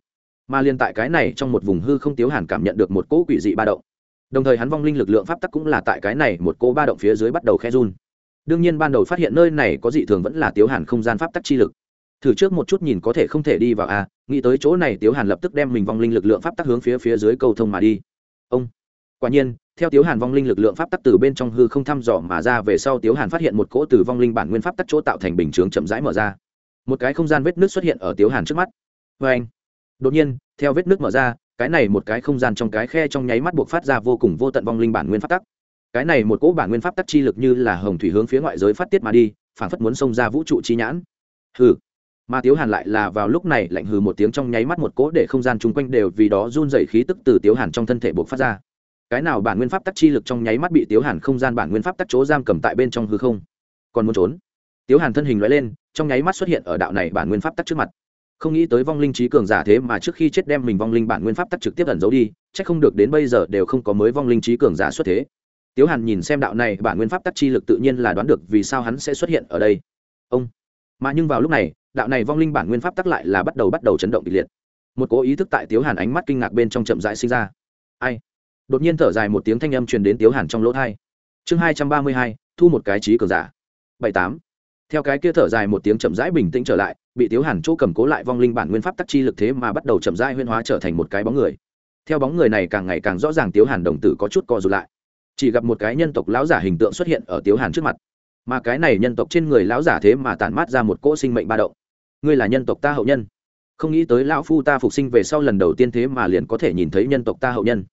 Mà liên tại cái này trong một vùng hư không tiếu hàn cảm nhận được một cỗ quỷ dị ba động. Đồng thời hắn vong linh lực lượng pháp tắc cũng là tại cái này một cỗ ba động phía dưới bắt đầu khe run. Đương nhiên ban đầu phát hiện nơi này có dị thường vẫn là tiếu hàn không gian pháp tắc chi lực. Thử trước một chút nhìn có thể không thể đi vào a à, nghĩ tới chỗ này tiếu hàn lập tức đem mình vong linh lực lượng pháp tắc hướng phía phía dưới cầu thông mà đi. Ông. Quả nhiên, theo tiếu hàn vong linh lực lượng pháp tắc từ bên trong hư không thăm dò mà ra về sau tiếu hàn phát hiện một cỗ từ vong linh bản nguyên pháp tắc chỗ tạo thành bình chướng chậm rãi mở ra. Một cái không gian vết nước xuất hiện ở tiếu hàn trước mắt. Vê anh. Đột nhiên, theo vết nước mở ra, cái này một cái không gian trong cái khe trong nháy mắt buộc phát ra vô cùng vô tận vong linh bản nguyên pháp tắc. Cái này một cỗ bản nguyên pháp tắc chi lực như là hồng thủy hướng phía ngoại giới phát tiết mà đi phản phất muốn xông ra vũ trụ chi nhãn. Hừ mà tiếu hàn lại là vào lúc này lạnh hừ một tiếng trong nháy mắt một cỗ để không gian chung quanh đều vì đó run dày khí tức từ tiếu hàn trong thân thể buộc phát ra. Cái nào bản nguyên pháp tắc chi lực trong nháy mắt bị tiếu hàn không gian bản nguyên pháp tắc chỗ giam cầm tại bên trong hư không? Còn muốn trốn? Tiếu hàn thân hình loại lên, trong nháy mắt xuất hiện ở đạo này bản nguyên pháp tắc trước mặt. Không nghĩ tới vong linh trí cường giả thế mà trước khi chết đem mình vong linh bản nguyên pháp tắc trực tiếp ẩn giấu đi c h ắ c không được đến bây giờ đều không có mới vong linh trí cường giả xuất thế. Tiếu hàn nhìn xem đạo này bản nguyên pháp tắc chi lực tự nhiên là đoán được vì sao hắn sẽ xuất hiện ở đây. Ông. Mà nhưng vào lúc này đạo này vong linh bản nguyên pháp tắc lại là bắt đầu bắt đầu chấn động kịch liệt. Một cố ý thức tại tiếu hàn ánh mắt kinh ngạc bên trong chậm rãi sinh ra. Ai? Đột nhiên thở dài một tiếng thanh âm truyền đến tiếu hàn trong lỗ thai chương hai trăm ba mươi hai, thu một cái trí cường giả. Bảy tám. Theo cái kia thở dài một tiếng chậm rãi bình tĩnh trở lại, bị tiếu hàn chỗ cầm cố lại vong linh bản nguyên pháp tắc chi lực thế mà bắt đầu chậm rãi huyên hóa trở thành một cái bóng người. Theo bóng người này càng ngày càng rõ ràng tiếu hàn đồng tử có chút co rụt lại. Chỉ gặp một cái nhân tộc lão giả hình tượng xuất hiện ở tiếu hàn trước mặt. Mà cái này nhân tộc trên người lão giả thế mà tản mát ra một cỗ sinh mệnh ba động ngươi là nhân tộc ta hậu nhân. Không nghĩ tới lão phu ta phục sinh về sau lần đầu tiên thế mà liền có thể nhìn thấy nhân tộc ta hậu nhân.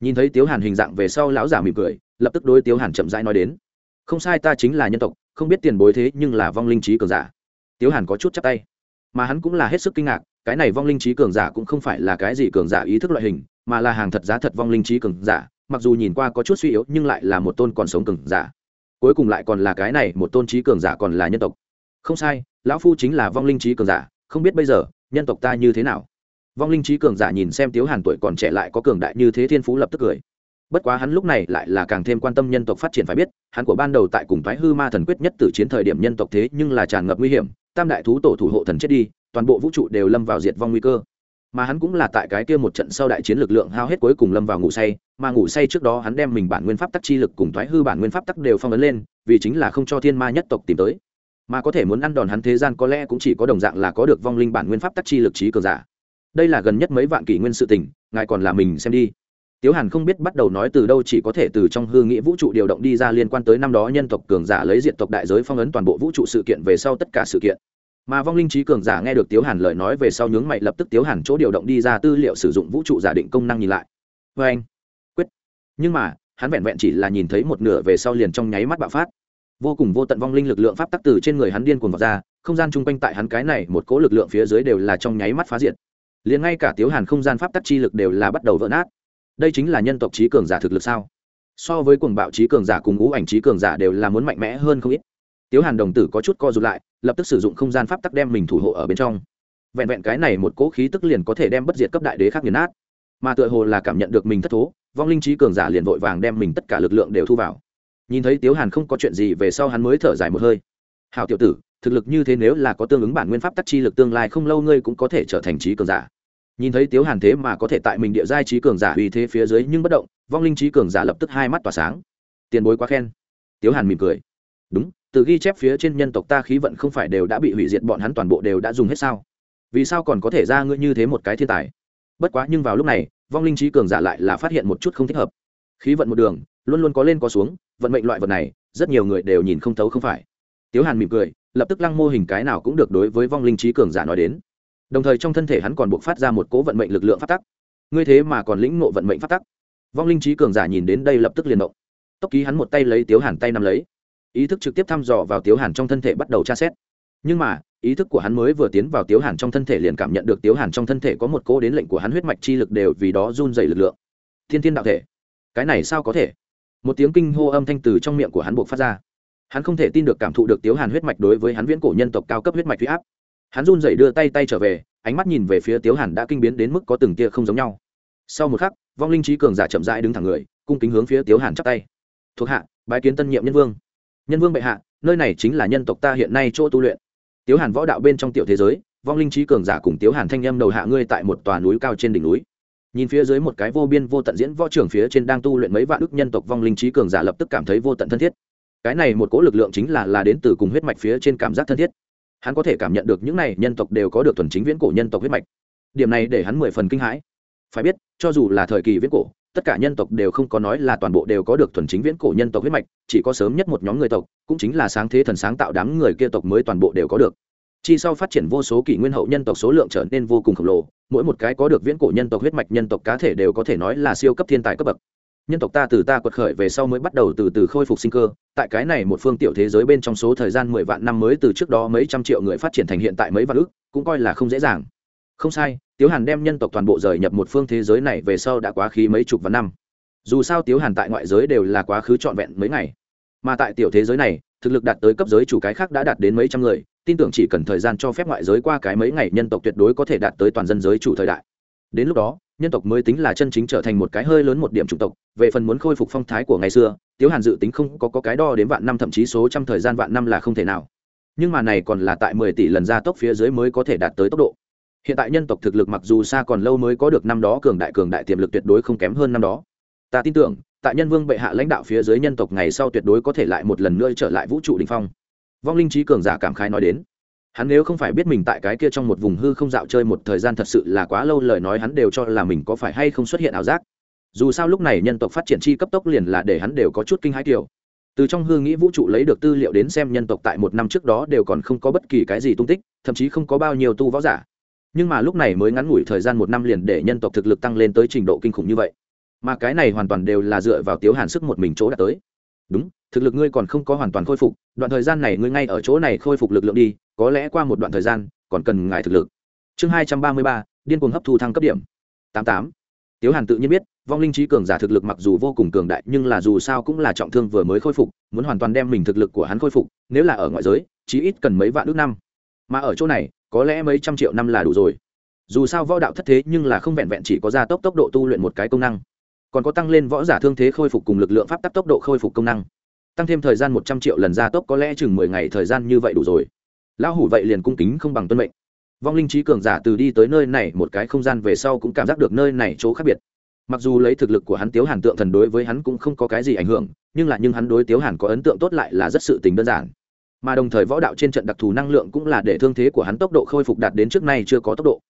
Nhìn thấy tiếu hàn hình dạng về sau lão giả mỉm cười, lập tức đối tiếu hàn chậm rãi nói đến. Không sai ta chính là nhân tộc, không biết tiền bối thế nhưng là vong linh trí cường giả. Tiếu hàn có chút chắc tay. Mà hắn cũng là hết sức kinh ngạc, cái này vong linh trí cường giả cũng không phải là cái gì cường giả ý thức loại hình, mà là hàng thật giá thật vong linh trí cường giả, mặc dù nhìn qua có chút suy yếu nhưng lại là một tôn còn sống cường giả. Cuối cùng lại còn là cái này, một tôn trí cường giả còn là nhân tộc không sai, lão phu chính là vong linh trí cường giả, không biết bây giờ, nhân tộc ta như thế nào? Vong linh trí cường giả nhìn xem tiếu hàn tuổi còn trẻ lại có cường đại như thế thiên phú lập tức cười. Bất quá hắn lúc này lại là càng thêm quan tâm nhân tộc phát triển phải biết, hắn của ban đầu tại cùng thoái hư ma thần quyết nhất từ chiến thời điểm nhân tộc thế nhưng là tràn ngập nguy hiểm, tam đại thú tổ thủ hộ thần chết đi, toàn bộ vũ trụ đều lâm vào diệt vong nguy cơ. Mà hắn cũng là tại cái kia một trận sau đại chiến lực lượng hao hết cuối cùng lâm vào ngủ say, mà ngủ say trước đó hắn đem mình bản nguyên pháp tắc chi lực cùng thoái hư bản nguyên pháp tắc đều phong ấn lên, vì chính là không cho thiên ma nhất tộc tìm tới mà có thể muốn ăn đòn hắn thế gian có lẽ cũng chỉ có đồng dạng là có được vong linh bản nguyên pháp tắc chi lực trí cường giả. Đây là gần nhất mấy vạn kỷ nguyên sự tình, ngài còn là mình xem đi. Tiếu hàn không biết bắt đầu nói từ đâu chỉ có thể từ trong hư nghĩ vũ trụ điều động đi ra liên quan tới năm đó nhân tộc cường giả lấy diện tộc đại giới phong ấn toàn bộ vũ trụ sự kiện về sau tất cả sự kiện. Mà vong linh trí cường giả nghe được tiếu hàn lời nói về sau nhướng mày lập tức tiếu hàn chỗ điều động đi ra tư liệu sử dụng vũ trụ giả định công năng nhìn lại. Vê anh quyết. Nhưng mà, hắn vẹn vẹn chỉ là nhìn thấy một nửa về sau liền trong nháy mắt bạo phát vô cùng vô tận vong linh lực lượng pháp tắc từ trên người hắn điên cuồng vọt ra, không gian chung quanh tại hắn cái này một cỗ lực lượng phía dưới đều là trong nháy mắt phá diệt. Liền ngay cả tiếu hàn không gian pháp tắc chi lực đều là bắt đầu vỡ nát. Đây chính là nhân tộc trí cường giả thực lực sao? So với cuồng bạo trí cường giả cùng ngũ ảnh trí cường giả đều là muốn mạnh mẽ hơn không ít. Tiếu hàn đồng tử có chút co rụt lại, lập tức sử dụng không gian pháp tắc đem mình thủ hộ ở bên trong. Vẹn vẹn cái này một cỗ khí tức liền có thể đem bất diệt cấp đại đế khác nghiền nát. Mà tựa hồ là cảm nhận được mình thất thố, vong linh trí cường giả liền vội vàng đem mình tất cả lực lượng đều thu vào nhìn thấy tiếu hàn không có chuyện gì về sau hắn mới thở dài một hơi. Hào tiểu tử, thực lực như thế nếu là có tương ứng bản nguyên pháp tắc chi lực tương lai không lâu ngươi cũng có thể trở thành trí cường giả. Nhìn thấy tiếu hàn thế mà có thể tại mình địa giai trí cường giả uy thế phía dưới nhưng bất động, vong linh trí cường giả lập tức hai mắt tỏa sáng. Tiền bối quá khen. Tiếu hàn mỉm cười. Đúng, từ ghi chép phía trên nhân tộc ta khí vận không phải đều đã bị hủy diệt, bọn hắn toàn bộ đều đã dùng hết sao? Vì sao còn có thể ra ngươi như thế một cái thiên tài? Bất quá nhưng vào lúc này, vong linh trí cường giả lại là phát hiện một chút không thích hợp khí vận một đường, luôn luôn có lên có xuống, vận mệnh loại vật này, rất nhiều người đều nhìn không thấu không phải. Tiếu hàn mỉm cười, lập tức lăng mô hình cái nào cũng được đối với vong linh trí cường giả nói đến. Đồng thời trong thân thể hắn còn buộc phát ra một cố vận mệnh lực lượng phát tắc. Ngươi thế mà còn lĩnh ngộ vận mệnh phát tắc. Vong linh trí cường giả nhìn đến đây lập tức liền động. Tốc ký hắn một tay lấy tiếu hàn tay nắm lấy. Ý thức trực tiếp thăm dò vào tiếu hàn trong thân thể bắt đầu tra xét. Nhưng mà, ý thức của hắn mới vừa tiến vào tiếu hàn trong thân thể liền cảm nhận được tiếu hàn trong thân thể có một cỗ đến lệnh của hắn huyết mạch chi lực đều vì đó run dày lực lượng. Thiên thiên đạo thể cái này sao có thể? Một tiếng kinh hô âm thanh từ trong miệng của hắn buộc phát ra. Hắn không thể tin được cảm thụ được tiếu hàn huyết mạch đối với hắn viễn cổ nhân tộc cao cấp huyết mạch huy áp. Hắn run dậy đưa tay tay trở về, ánh mắt nhìn về phía tiếu hàn đã kinh biến đến mức có từng tia không giống nhau. Sau một khắc, vong linh trí cường giả chậm rãi đứng thẳng người, cung kính hướng phía tiếu hàn chắp tay. Thuộc hạ, bái kiến tân nhiệm nhân vương. Nhân vương bệ hạ, nơi này chính là nhân tộc ta hiện nay chỗ tu luyện. Tiếu hàn võ đạo bên trong tiểu thế giới, vong linh trí cường giả cùng tiếu hàn thanh âm đầu hạ ngươi tại một tòa núi cao trên đỉnh núi nhìn phía dưới một cái vô biên vô tận diễn võ trưởng phía trên đang tu luyện mấy vạn ức nhân tộc vong linh trí cường giả lập tức cảm thấy vô tận thân thiết. Cái này một cỗ lực lượng chính là là đến từ cùng huyết mạch phía trên cảm giác thân thiết. Hắn có thể cảm nhận được những này nhân tộc đều có được thuần chính viễn cổ nhân tộc huyết mạch. Điểm này để hắn mười phần kinh hãi. Phải biết, cho dù là thời kỳ viễn cổ, tất cả nhân tộc đều không có nói là toàn bộ đều có được thuần chính viễn cổ nhân tộc huyết mạch, chỉ có sớm nhất một nhóm người tộc, cũng chính là sáng thế thần sáng tạo đám người kia tộc mới toàn bộ đều có được chi sau phát triển vô số kỷ nguyên hậu nhân tộc số lượng trở nên vô cùng khổng lồ, mỗi một cái có được viễn cổ nhân tộc, huyết mạch nhân tộc cá thể đều có thể nói là siêu cấp thiên tài cấp bậc. Nhân tộc ta từ ta quật khởi về sau mới bắt đầu từ từ khôi phục sinh cơ, tại cái này một phương tiểu thế giới bên trong số thời gian mười vạn năm mới từ trước đó mấy trăm triệu người phát triển thành hiện tại mấy vạn ước, cũng coi là không dễ dàng. Không sai, tiếu hàn đem nhân tộc toàn bộ rời nhập một phương thế giới này về sau đã quá khí mấy chục vạn năm. Dù sao tiếu hàn tại ngoại giới đều là quá khứ trọn vẹn mấy ngày. Mà tại tiểu thế giới này thực lực đạt tới cấp giới chủ cái khác đã đạt đến mấy trăm người tin tưởng chỉ cần thời gian cho phép ngoại giới qua cái mấy ngày nhân tộc tuyệt đối có thể đạt tới toàn dân giới chủ thời đại. Đến lúc đó nhân tộc mới tính là chân chính trở thành một cái hơi lớn một điểm chủng tộc về phần muốn khôi phục phong thái của ngày xưa tiếu hàn dự tính không có, có cái đo đến vạn năm thậm chí số trăm thời gian vạn năm là không thể nào. Nhưng mà này còn là tại mười tỷ lần gia tốc phía dưới mới có thể đạt tới tốc độ. Hiện tại nhân tộc thực lực mặc dù xa còn lâu mới có được năm đó cường đại cường đại tiềm lực tuyệt đối không kém hơn năm đó. Ta tin tưởng tại nhân vương bệ hạ lãnh đạo phía dưới nhân tộc ngày sau tuyệt đối có thể lại một lần nữa trở lại vũ trụ đình phong. Vong linh trí cường giả cảm khái nói đến, hắn nếu không phải biết mình tại cái kia trong một vùng hư không dạo chơi một thời gian thật sự là quá lâu, lời nói hắn đều cho là mình có phải hay không xuất hiện ảo giác. Dù sao lúc này nhân tộc phát triển chi cấp tốc liền là để hắn đều có chút kinh hãi kiểu. Từ trong hư nghĩ vũ trụ lấy được tư liệu đến xem nhân tộc tại một năm trước đó đều còn không có bất kỳ cái gì tung tích, thậm chí không có bao nhiêu tu võ giả. Nhưng mà lúc này mới ngắn ngủi thời gian một năm liền để nhân tộc thực lực tăng lên tới trình độ kinh khủng như vậy mà cái này hoàn toàn đều là dựa vào tiếu hàn sức một mình chỗ đã tới. Đúng, thực lực ngươi còn không có hoàn toàn khôi phục, đoạn thời gian này ngươi ngay ở chỗ này khôi phục lực lượng đi, có lẽ qua một đoạn thời gian, còn cần ngài thực lực. Chương hai trăm ba mươi ba, điên cuồng hấp thu thăng cấp điểm. tám tám. Tiếu hàn tự nhiên biết, vong linh trí cường giả thực lực mặc dù vô cùng cường đại, nhưng là dù sao cũng là trọng thương vừa mới khôi phục, muốn hoàn toàn đem mình thực lực của hắn khôi phục, nếu là ở ngoại giới, chí ít cần mấy vạn ước năm. Mà ở chỗ này, có lẽ mấy trăm triệu năm là đủ rồi. Dù sao võ đạo thất thế nhưng là không vẹn vẹn chỉ có gia tốc tốc độ tu luyện một cái công năng còn có tăng lên võ giả thương thế khôi phục cùng lực lượng pháp tắc tốc độ khôi phục công năng. Tăng thêm thời gian một trăm triệu lần gia tốc có lẽ chừng mười ngày thời gian như vậy đủ rồi. Lão hủ vậy liền cung kính không bằng tuân mệnh. Vong linh trí cường giả từ đi tới nơi này một cái không gian về sau cũng cảm giác được nơi này chỗ khác biệt. Mặc dù lấy thực lực của hắn tiếu hàn tượng thần đối với hắn cũng không có cái gì ảnh hưởng, nhưng là nhưng hắn đối tiếu hàn có ấn tượng tốt lại là rất sự tình đơn giản. Mà đồng thời võ đạo trên trận đặc thù năng lượng cũng là để thương thế của hắn tốc độ khôi phục đạt đến trước nay chưa có tốc độ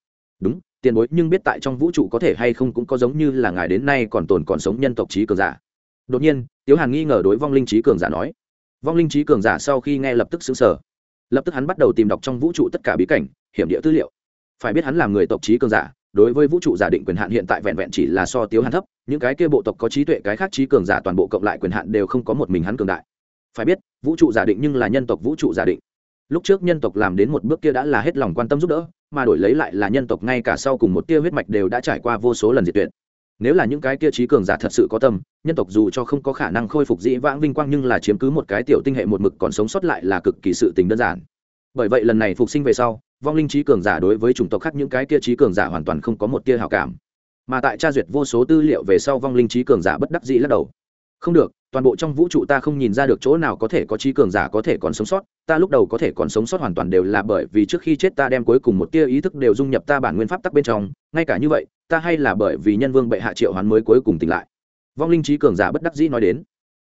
đúng, tiền bối, nhưng biết tại trong vũ trụ có thể hay không cũng có giống như là ngài đến nay còn tồn còn sống nhân tộc trí cường giả. Đột nhiên, tiếu hàn nghi ngờ đối vong linh trí cường giả nói. Vong linh trí cường giả sau khi nghe lập tức xứng sở lập tức hắn bắt đầu tìm đọc trong vũ trụ tất cả bí cảnh, hiểm địa tư liệu. Phải biết hắn là người tộc trí cường giả, đối với vũ trụ giả định quyền hạn hiện tại vẹn vẹn chỉ là so tiếu hàn thấp, những cái kia bộ tộc có trí tuệ, cái khác trí cường giả toàn bộ cộng lại quyền hạn đều không có một mình hắn cường đại. Phải biết, vũ trụ giả định nhưng là nhân tộc vũ trụ giả định lúc trước nhân tộc làm đến một bước kia đã là hết lòng quan tâm giúp đỡ, mà đổi lấy lại là nhân tộc ngay cả sau cùng một tia huyết mạch đều đã trải qua vô số lần diệt tuyệt. Nếu là những cái tia trí cường giả thật sự có tâm, nhân tộc dù cho không có khả năng khôi phục dĩ vãng vinh quang nhưng là chiếm cứ một cái tiểu tinh hệ một mực còn sống sót lại là cực kỳ sự tình đơn giản. Bởi vậy lần này phục sinh về sau, vong linh trí cường giả đối với chủng tộc khác những cái tia trí cường giả hoàn toàn không có một tia hào cảm. Mà tại tra duyệt vô số tư liệu về sau vong linh trí cường giả bất đắc dĩ lắc đầu. Không được toàn bộ trong vũ trụ ta không nhìn ra được chỗ nào có thể có trí cường giả có thể còn sống sót, ta lúc đầu có thể còn sống sót hoàn toàn đều là bởi vì trước khi chết ta đem cuối cùng một tia ý thức đều dung nhập ta bản nguyên pháp tắc bên trong, ngay cả như vậy, ta hay là bởi vì nhân vương bệ hạ triệu hoán mới cuối cùng tỉnh lại. Vong linh trí cường giả bất đắc dĩ nói đến,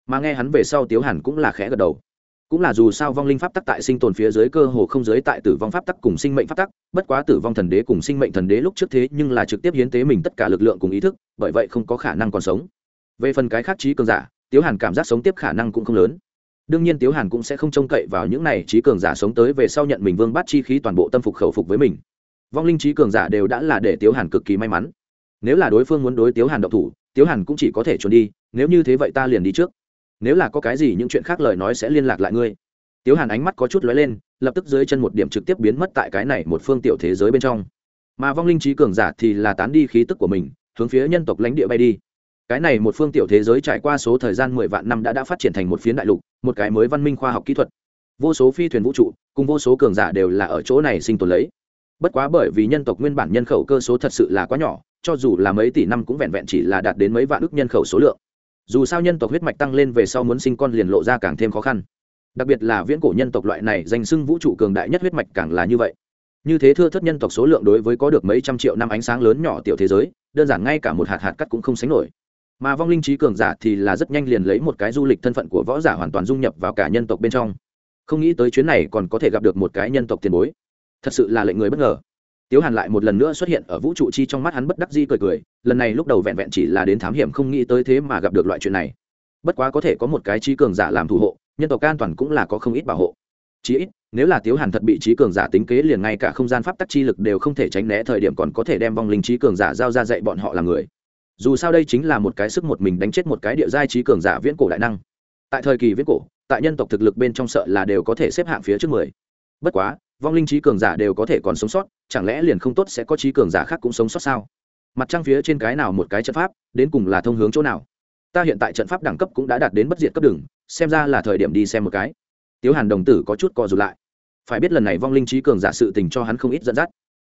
mà nghe hắn về sau tiếu hẳn cũng là khẽ gật đầu. Cũng là dù sao vong linh pháp tắc tại sinh tồn phía dưới cơ hồ không giới tại tử vong pháp tắc cùng sinh mệnh pháp tắc, bất quá tử vong thần đế cùng sinh mệnh thần đế lúc trước thế nhưng là trực tiếp hiến tế mình tất cả lực lượng cùng ý thức, bởi vậy không có khả năng còn sống. Về phần cái khác trí cường giả tiếu hàn cảm giác sống tiếp khả năng cũng không lớn. Đương nhiên tiếu hàn cũng sẽ không trông cậy vào những này trí cường giả sống tới về sau nhận mình vương bát chi khí toàn bộ tâm phục khẩu phục với mình. Vong linh trí cường giả đều đã là để tiếu hàn cực kỳ may mắn. Nếu là đối phương muốn đối tiếu hàn độc thủ, tiếu hàn cũng chỉ có thể trốn đi, nếu như thế vậy ta liền đi trước. Nếu là có cái gì những chuyện khác lời nói sẽ liên lạc lại ngươi. Tiếu hàn ánh mắt có chút lóe lên, lập tức dưới chân một điểm trực tiếp biến mất tại cái này một phương tiểu thế giới bên trong. Mà vong linh trí cường giả thì là tán đi khí tức của mình, hướng phía nhân tộc lãnh địa bay đi cái này một phương tiểu thế giới trải qua số thời gian mười vạn năm đã đã phát triển thành một phiến đại lục, một cái mới văn minh khoa học kỹ thuật. Vô số phi thuyền vũ trụ, cùng vô số cường giả đều là ở chỗ này sinh tồn lấy. Bất quá bởi vì nhân tộc nguyên bản nhân khẩu cơ số thật sự là quá nhỏ, cho dù là mấy tỷ năm cũng vẹn vẹn chỉ là đạt đến mấy vạn ước nhân khẩu số lượng. Dù sao nhân tộc huyết mạch tăng lên về sau muốn sinh con liền lộ ra càng thêm khó khăn. Đặc biệt là viễn cổ nhân tộc loại này danh xưng vũ trụ cường đại nhất huyết mạch càng là như vậy. Như thế thưa thất nhân tộc số lượng đối với có được mấy trăm triệu năm ánh sáng lớn nhỏ tiểu thế giới, đơn giản ngay cả một hạt hạt cắt cũng không sánh nổi mà vong linh trí cường giả thì là rất nhanh liền lấy một cái du lịch thân phận của võ giả hoàn toàn dung nhập vào cả nhân tộc bên trong. Không nghĩ tới chuyến này còn có thể gặp được một cái nhân tộc tiền bối. Thật sự là lệnh người bất ngờ. Tiếu hàn lại một lần nữa xuất hiện ở vũ trụ chi trong mắt hắn bất đắc di cười cười, lần này lúc đầu vẹn vẹn chỉ là đến thám hiểm không nghĩ tới thế mà gặp được loại chuyện này. Bất quá có thể có một cái trí cường giả làm thủ hộ, nhân tộc an toàn cũng là có không ít bảo hộ. Chí ít, nếu là tiếu hàn thật bị trí cường giả tính kế liền ngay cả không gian pháp tắc chi lực đều không thể tránh né, thời điểm còn có thể đem vong linh trí cường giả giao ra dạy bọn họ là người dù sao đây chính là một cái sức một mình đánh chết một cái địa giai trí cường giả viễn cổ đại năng. Tại thời kỳ viễn cổ, tại nhân tộc thực lực bên trong sợ là đều có thể xếp hạng phía trước mười. Bất quá, vong linh trí cường giả đều có thể còn sống sót, chẳng lẽ liền không tốt sẽ có trí cường giả khác cũng sống sót sao? Mặt trăng phía trên cái nào một cái trận pháp, đến cùng là thông hướng chỗ nào? Ta hiện tại trận pháp đẳng cấp cũng đã đạt đến bất diệt cấp đường, xem ra là thời điểm đi xem một cái. Tiếu hàn đồng tử có chút co rụt lại. Phải biết lần này vong linh trí cường giả sự tình cho hắn không ít dẫn dắt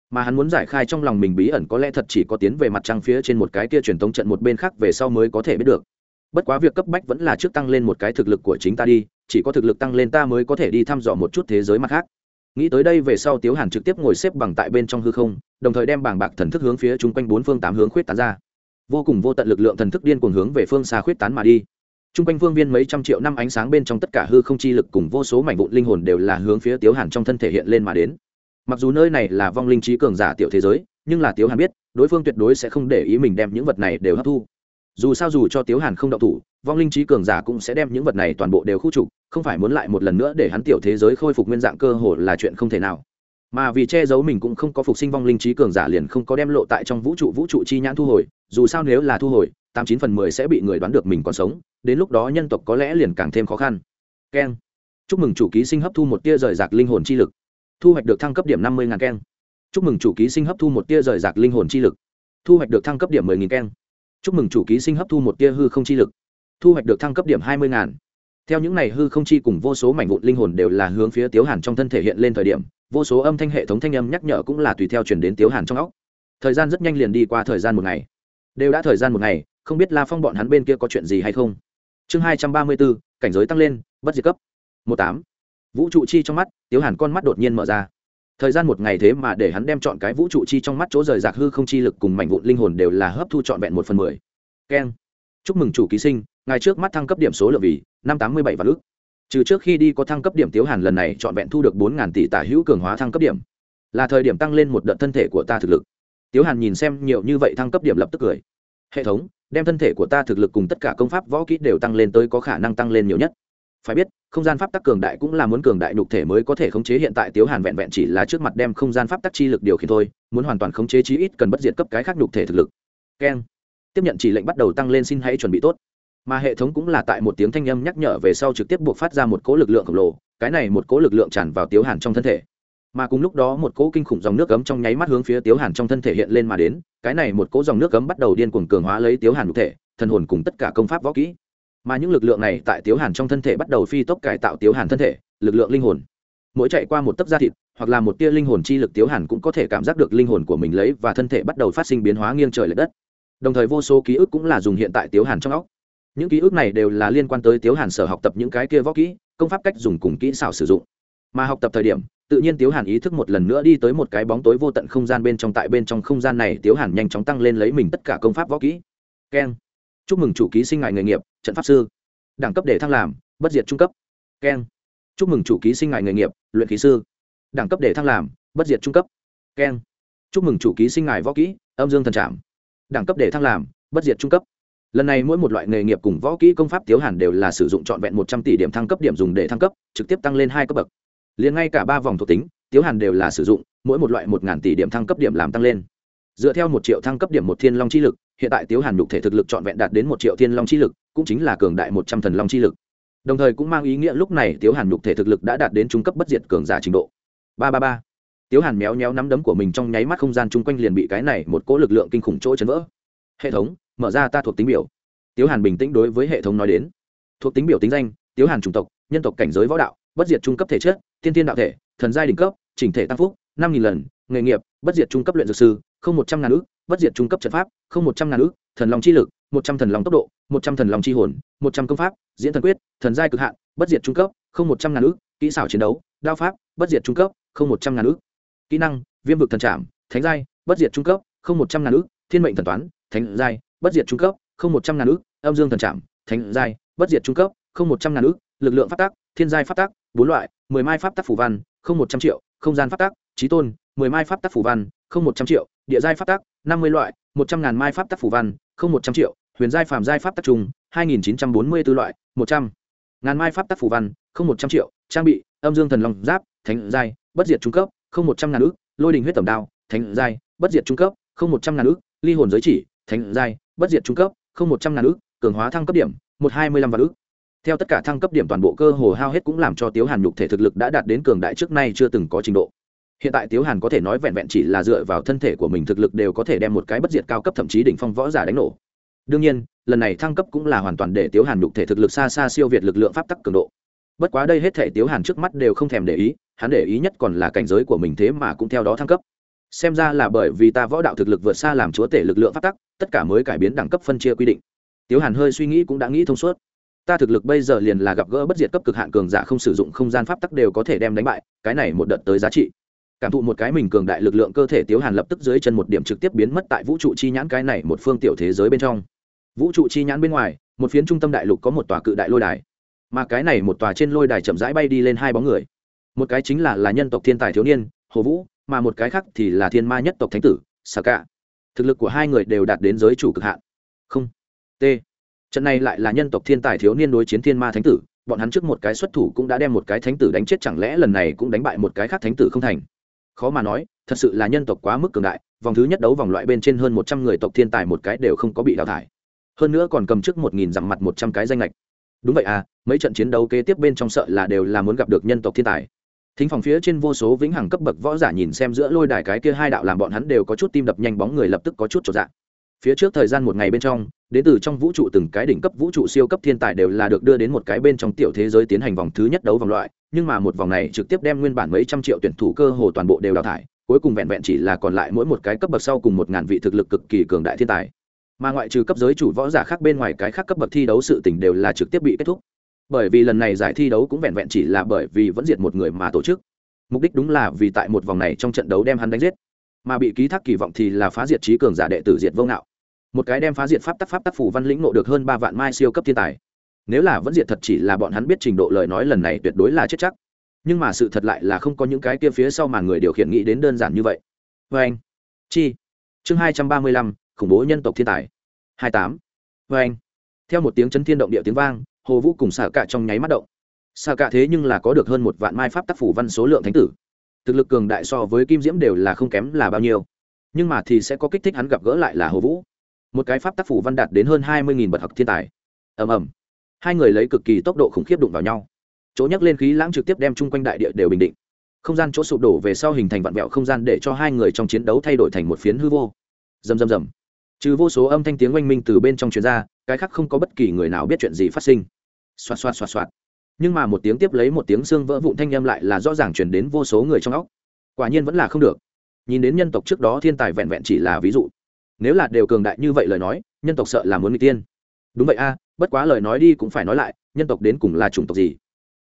mà hắn muốn giải khai trong lòng mình bí ẩn có lẽ thật chỉ có tiến về mặt trăng phía trên một cái kia truyền tống trận một bên khác về sau mới có thể biết được. Bất quá việc cấp bách vẫn là trước tăng lên một cái thực lực của chính ta đi, chỉ có thực lực tăng lên ta mới có thể đi thăm dò một chút thế giới mặt khác. Nghĩ tới đây về sau tiếu hàn trực tiếp ngồi xếp bằng tại bên trong hư không, đồng thời đem bảng bạc thần thức hướng phía chung quanh bốn phương tám hướng khuyết tán ra. Vô cùng vô tận lực lượng thần thức điên cuồng hướng về phương xa khuyết tán mà đi. Chung quanh phương viên mấy trăm triệu năm ánh sáng bên trong tất cả hư không chi lực cùng vô số mảnh vụn linh hồn đều là hướng phía tiếu hàn trong thân thể hiện lên mà đến mặc dù nơi này là vong linh trí cường giả tiểu thế giới, nhưng là tiếu hàn biết, đối phương tuyệt đối sẽ không để ý mình đem những vật này đều hấp thu. Dù sao dù cho tiếu hàn không động thủ, vong linh trí cường giả cũng sẽ đem những vật này toàn bộ đều khu trục, không phải muốn lại một lần nữa để hắn tiểu thế giới khôi phục nguyên dạng cơ hồ là chuyện không thể nào. Mà vì che giấu mình cũng không có phục sinh vong linh trí cường giả liền không có đem lộ tại trong vũ trụ vũ trụ chi nhãn thu hồi, dù sao nếu là thu hồi, tám chín phần mười sẽ bị người đoán được mình còn sống, đến lúc đó nhân tộc có lẽ liền càng thêm khó khăn. Keng. Chúc mừng chủ ký sinh hấp thu một tia rời rạc linh hồn chi lực thu hoạch được thăng cấp điểm năm mươi ngàn keng. Chúc mừng chủ ký sinh hấp thu một tia rời rạc linh hồn chi lực. Thu hoạch được thăng cấp điểm mười nghìn keng. Chúc mừng chủ ký sinh hấp thu một tia hư không chi lực. Thu hoạch được thăng cấp điểm hai mươi ngàn. Theo những này hư không chi cùng vô số mảnh vụn linh hồn đều là hướng phía tiếu hàn trong thân thể hiện lên thời điểm, vô số âm thanh hệ thống thanh âm nhắc nhở cũng là tùy theo chuyển đến tiếu hàn trong óc. Thời gian rất nhanh liền đi qua thời gian một ngày. Đều đã thời gian một ngày, không biết la phong bọn hắn bên kia có chuyện gì hay không. Chương hai trăm ba mươi bốn, cảnh giới tăng lên, bất diệt cấp. Một tám vũ trụ chi trong mắt, tiếu hàn con mắt đột nhiên mở ra. Thời gian một ngày thế mà để hắn đem chọn cái vũ trụ chi trong mắt chỗ rời rạc hư không chi lực cùng mảnh vụn linh hồn đều là hấp thu trọn vẹn một phần mười. Keng. Chúc mừng chủ ký sinh ngày trước mắt thăng cấp điểm số lượng vì năm tám mươi bảy vạn ước trừ trước khi đi có thăng cấp điểm tiếu hàn lần này trọn vẹn thu được bốn ngàn tỷ tả hữu cường hóa thăng cấp điểm. Là thời điểm tăng lên một đợt thân thể của ta thực lực. Tiếu hàn nhìn xem nhiều như vậy thăng cấp điểm lập tức cười. Hệ thống, đem thân thể của ta thực lực cùng tất cả công pháp võ kỹ đều tăng lên tới có khả năng tăng lên nhiều nhất phải biết, không gian pháp tắc cường đại cũng là muốn cường đại nhục thể mới có thể khống chế hiện tại tiếu hàn vẹn vẹn chỉ là trước mặt đem không gian pháp tắc chi lực điều khiển thôi, muốn hoàn toàn khống chế chí ít cần bất diệt cấp cái khác nhục thể thực lực. Keng. Tiếp nhận chỉ lệnh bắt đầu tăng lên xin hãy chuẩn bị tốt. Mà hệ thống cũng là tại một tiếng thanh âm nhắc nhở về sau trực tiếp buộc phát ra một cỗ lực lượng khổng lồ, cái này một cỗ lực lượng tràn vào tiếu hàn trong thân thể. Mà cùng lúc đó một cỗ kinh khủng dòng nước cấm trong nháy mắt hướng phía tiếu hàn trong thân thể hiện lên mà đến, cái này một cỗ dòng nước cấm bắt đầu điên cuồng cường hóa lấy tiếu hàn nhục thể, thần hồn cùng tất cả công pháp võ kỹ mà những lực lượng này tại tiếu hàn trong thân thể bắt đầu phi tốc cải tạo tiếu hàn thân thể, lực lượng linh hồn. Mỗi chạy qua một tấc da thịt, hoặc là một tia linh hồn chi lực, tiếu hàn cũng có thể cảm giác được linh hồn của mình lấy và thân thể bắt đầu phát sinh biến hóa nghiêng trời l ệ đất. Đồng thời vô số ký ức cũng là dùng hiện tại tiếu hàn trong óc. Những ký ức này đều là liên quan tới tiếu hàn sở học tập những cái kia võ kỹ, công pháp cách dùng cùng kỹ xảo sử dụng. Mà học tập thời điểm, tự nhiên tiếu hàn ý thức một lần nữa đi tới một cái bóng tối vô tận không gian bên trong, tại bên trong không gian này, tiếu hàn nhanh chóng tăng lên lấy mình tất cả công pháp võ kỹ. Keng. Chúc mừng chủ ký sinh ngại nghề nghiệp trận pháp sư, đẳng cấp để thăng làm, bất diệt trung cấp. Keng. Chúc mừng chủ ký sinh ngài nghề nghiệp, luyện ký sư. Đẳng cấp để thăng làm, bất diệt trung cấp. Keng. Chúc mừng chủ ký sinh ngài võ kỹ, âm dương thần trảm. Đẳng cấp để thăng làm, bất diệt trung cấp. Lần này mỗi một loại nghề nghiệp cùng võ kỹ công pháp tiếu hàn đều là sử dụng trọn vẹn một trăm tỷ điểm thăng cấp điểm dùng để thăng cấp, trực tiếp tăng lên hai cấp bậc. Liền ngay cả ba vòng thuộc tính, tiếu hàn đều là sử dụng, mỗi một loại một ngàn tỷ điểm thăng cấp điểm làm tăng lên dựa theo một triệu thăng cấp điểm một thiên long chi lực, hiện tại tiếu hàn nhục thể thực lực trọn vẹn đạt đến một triệu thiên long chi lực, cũng chính là cường đại một trăm thần long chi lực. Đồng thời cũng mang ý nghĩa lúc này tiếu hàn nhục thể thực lực đã đạt đến trung cấp bất diệt cường giả trình độ. Ba ba ba. Tiếu hàn méo méo nắm đấm của mình trong nháy mắt không gian chung quanh liền bị cái này một cỗ lực lượng kinh khủng chỗ chấn vỡ. Hệ thống, mở ra ta thuộc tính biểu. Tiếu hàn bình tĩnh đối với hệ thống nói đến. Thuộc tính biểu tính danh, tiếu hàn chủng tộc, nhân tộc cảnh giới võ đạo, bất diệt trung cấp thể chất thiên thiên đạo thể, thần giai đỉnh cấp, chỉnh thể tăng phúc, năm nghìn lần, nghề nghiệp, bất diệt trung cấp luyện dược sư không một trăm ngàn ước bất diệt trung cấp trận pháp không một trăm ngàn ước thần lòng chi lực một trăm thần lòng tốc độ một trăm thần lòng chi hồn một trăm công pháp diễn thần quyết thần giai cực hạn bất diệt trung cấp không một trăm ngàn ước kỹ xảo chiến đấu đao pháp bất diệt trung cấp không một trăm ngàn ước kỹ năng viêm vực thần trảm thánh giai bất diệt trung cấp không một trăm ngàn ước thiên mệnh thần toán thánh giai bất diệt trung cấp không một trăm ngàn ước âm dương thần trảm thánh giai bất diệt trung cấp không một trăm ngàn ước lực lượng phát tác thiên giai phát tác bốn loại mười mai pháp tác phủ văn không một trăm triệu không gian pháp tác trí tôn mười mai pháp tác phủ văn không một trăm triệu địa giai pháp tác năm mươi loại, một trăm ngàn mai pháp tác phủ văn, không một trăm triệu, huyền giai phàm giai pháp tác trùng, hai nghìn chín trăm bốn mươi b ố loại, một trăm ngàn mai pháp tác phủ văn, không một trăm triệu, trang bị, âm dương thần long giáp, thánh giai, bất diệt trung cấp, không một trăm ngàn ước, lôi đình huyết tẩm đao, thánh giai, bất diệt trung cấp, không một trăm ngàn ước, ly hồn giới chỉ, thánh giai, bất diệt trung cấp, không một trăm ngàn ước, cường hóa thăng cấp điểm, một hai mươi lăm vạn ước. Theo tất cả thăng cấp điểm toàn bộ cơ hồ hao hết cũng làm cho tiếu hàn nhục thể thực lực đã đạt đến cường đại trước nay chưa từng có trình độ hiện tại tiếu hàn có thể nói vẹn vẹn chỉ là dựa vào thân thể của mình thực lực đều có thể đem một cái bất diệt cao cấp thậm chí đỉnh phong võ giả đánh nổ. Đương nhiên, lần này thăng cấp cũng là hoàn toàn để tiếu hàn đục thể thực lực xa xa siêu việt lực lượng pháp tắc cường độ. Bất quá đây hết thể tiếu hàn trước mắt đều không thèm để ý, hắn để ý nhất còn là cảnh giới của mình thế mà cũng theo đó thăng cấp. Xem ra là bởi vì ta võ đạo thực lực vượt xa làm chúa tể lực lượng pháp tắc, tất cả mới cải biến đẳng cấp phân chia quy định. Tiếu hàn hơi suy nghĩ cũng đã nghĩ thông suốt. Ta thực lực bây giờ liền là gặp gỡ bất diệt cấp cực hạn cường giả không sử dụng không gian pháp tắc đều có thể đem đánh bại, cái này một đợt tới giá trị cảm thụ một cái mình cường đại lực lượng cơ thể tiếu hàn lập tức dưới chân một điểm trực tiếp biến mất tại vũ trụ chi nhãn cái này một phương tiểu thế giới bên trong. Vũ trụ chi nhãn bên ngoài, một phiến trung tâm đại lục có một tòa cự đại lôi đài. Mà cái này một tòa trên lôi đài chậm rãi bay đi lên hai bóng người. Một cái chính là là nhân tộc thiên tài thiếu niên, hồ vũ, mà một cái khác thì là thiên ma nhất tộc thánh tử xà cả thực lực của hai người đều đạt đến giới chủ cực hạn. Không. T. Trận này lại là nhân tộc thiên tài thiếu niên đối chiến thiên ma thánh tử, bọn hắn trước một cái xuất thủ cũng đã đem một cái thánh tử đánh chết, chẳng lẽ lần này cũng đánh bại một cái khác thánh tử không thành? Khó mà nói, thật sự là nhân tộc quá mức cường đại, vòng thứ nhất đấu vòng loại bên trên hơn một trăm người tộc thiên tài một cái đều không có bị đào thải. Hơn nữa còn cầm trước một nghìn dặm mặt một trăm cái danh lệch đúng vậy à mấy trận chiến đấu kế tiếp bên trong sợ là đều là muốn gặp được nhân tộc thiên tài. Thính phòng phía trên vô số vĩnh hằng cấp bậc võ giả nhìn xem giữa lôi đài cái kia hai đạo làm bọn hắn đều có chút tim đập nhanh bóng người lập tức có chút trọn dạng phía trước thời gian một ngày bên trong, đến từ trong vũ trụ từng cái đỉnh cấp vũ trụ siêu cấp thiên tài đều là được đưa đến một cái bên trong tiểu thế giới tiến hành vòng thứ nhất đấu vòng loại, nhưng mà một vòng này trực tiếp đem nguyên bản mấy trăm triệu tuyển thủ cơ hồ toàn bộ đều đào thải, cuối cùng vẹn vẹn chỉ là còn lại mỗi một cái cấp bậc sau cùng một ngàn vị thực lực cực kỳ cường đại thiên tài. Mà ngoại trừ cấp giới chủ võ giả khác bên ngoài cái khác cấp bậc thi đấu sự tỉnh đều là trực tiếp bị kết thúc. Bởi vì lần này giải thi đấu cũng vẹn vẹn chỉ là bởi vì vẫn diệt một người mà tổ chức. Mục đích đúng là vì tại một vòng này trong trận đấu đem hắn đánh giết mà bị ký thác kỳ vọng thì là phá diệt trí cường giả đệ tử diệt vô ngạo. Một cái đem phá diệt pháp tắc pháp tắc phủ văn lĩnh nộ được hơn ba vạn mai siêu cấp thiên tài. Nếu là vẫn diệt thật chỉ là bọn hắn biết trình độ lời nói lần này tuyệt đối là chết chắc. Nhưng mà sự thật lại là không có những cái kia phía sau mà người điều khiển nghĩ đến đơn giản như vậy. Vê anh, chi, chương hai trăm ba mươi lăm, khủng bố nhân tộc thiên tài. Hai tám vê anh. Theo một tiếng chấn thiên động địa tiếng vang, hồ vũ cùng xả cạ trong nháy mắt động. Xả cạ thế nhưng là có được hơn một vạn mai pháp tác phủ văn số lượng thánh tử thực lực cường đại so với kim diễm đều là không kém là bao nhiêu. Nhưng mà thì sẽ có kích thích hắn gặp gỡ lại là hồ vũ. Một cái pháp tác phủ văn đạt đến hơn hai mươi nghìn bậc học thiên tài. Ầm ầm. Hai người lấy cực kỳ tốc độ khủng khiếp đụng vào nhau. Chỗ nhắc lên khí lãng trực tiếp đem chung quanh đại địa đều bình định. Không gian chỗ sụp đổ về sau hình thành vạn vẹo không gian để cho hai người trong chiến đấu thay đổi thành một phiến hư vô. Rầm rầm rầm. Trừ vô số âm thanh tiếng oanh minh từ bên trong chuyên ra, cái khác không có bất kỳ người nào biết chuyện gì phát sinh. Xoạt xoạt xoạt xoạt nhưng mà một tiếng tiếp lấy một tiếng xương vỡ vụn thanh â m lại là rõ ràng chuyển đến vô số người trong óc. Quả nhiên vẫn là không được. Nhìn đến nhân tộc trước đó thiên tài vẹn vẹn chỉ là ví dụ. Nếu là đều cường đại như vậy lời nói, nhân tộc sợ là muốn người tiên. Đúng vậy a, bất quá lời nói đi cũng phải nói lại, nhân tộc đến cùng là chủng tộc gì?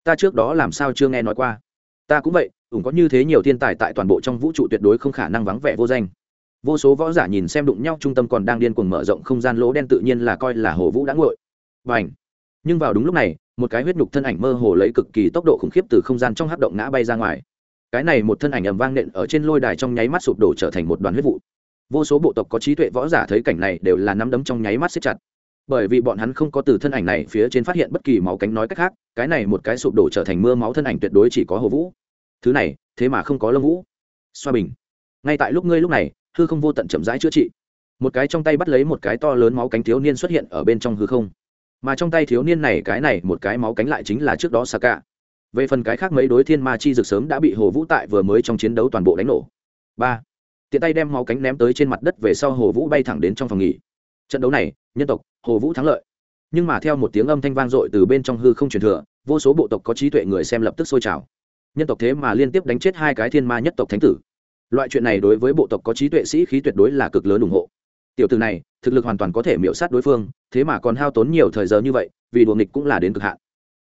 Ta trước đó làm sao chưa nghe nói qua? Ta cũng vậy, ủng có như thế nhiều thiên tài tại toàn bộ trong vũ trụ tuyệt đối không khả năng vắng vẻ vô danh. Vô số võ giả nhìn xem đụng nhau, trung tâm còn đang điên cuồng mở rộng không gian lỗ đen tự nhiên là coi là hồ vũ đã ngội và ảnh nhưng vào đúng lúc này một cái huyết nhục thân ảnh mơ hồ lấy cực kỳ tốc độ khủng khiếp từ không gian trong hắc động ngã bay ra ngoài. Cái này một thân ảnh ầm vang nện ở trên lôi đài trong nháy mắt sụp đổ trở thành một đoàn huyết vụ. Vô số bộ tộc có trí tuệ võ giả thấy cảnh này đều là nắm đấm trong nháy mắt xếp chặt. Bởi vì bọn hắn không có từ thân ảnh này phía trên phát hiện bất kỳ máu cánh nói cách khác, cái này một cái sụp đổ trở thành mưa máu thân ảnh tuyệt đối chỉ có hồ vũ. Thứ này, thế mà không có lâm vũ. Xoa bình. Ngay tại lúc ngươi lúc này, hư không vô tận chậm rãi chữa trị. Một cái trong tay bắt lấy một cái to lớn máu cánh thiếu niên xuất hiện ở bên trong hư không mà trong tay thiếu niên này cái này một cái máu cánh lại chính là trước đó Saka. Cả về phần cái khác mấy đối thiên ma chi dược sớm đã bị hồ vũ tại vừa mới trong chiến đấu toàn bộ đánh nổ. Ba. Tiện tay đem máu cánh ném tới trên mặt đất về sau hồ vũ bay thẳng đến trong phòng nghỉ. Trận đấu này, nhân tộc, hồ vũ thắng lợi. Nhưng mà theo một tiếng âm thanh vang dội từ bên trong hư không truyền thừa, vô số bộ tộc có trí tuệ người xem lập tức sôi trào. Nhân tộc thế mà liên tiếp đánh chết hai cái thiên ma nhất tộc thánh tử. Loại chuyện này đối với bộ tộc có trí tuệ sĩ khí tuyệt đối là cực lớn ủng hộ tiểu từ này, thực lực hoàn toàn có thể miễu sát đối phương, thế mà còn hao tốn nhiều thời giờ như vậy, vì đùa nghịch cũng là đến cực hạn.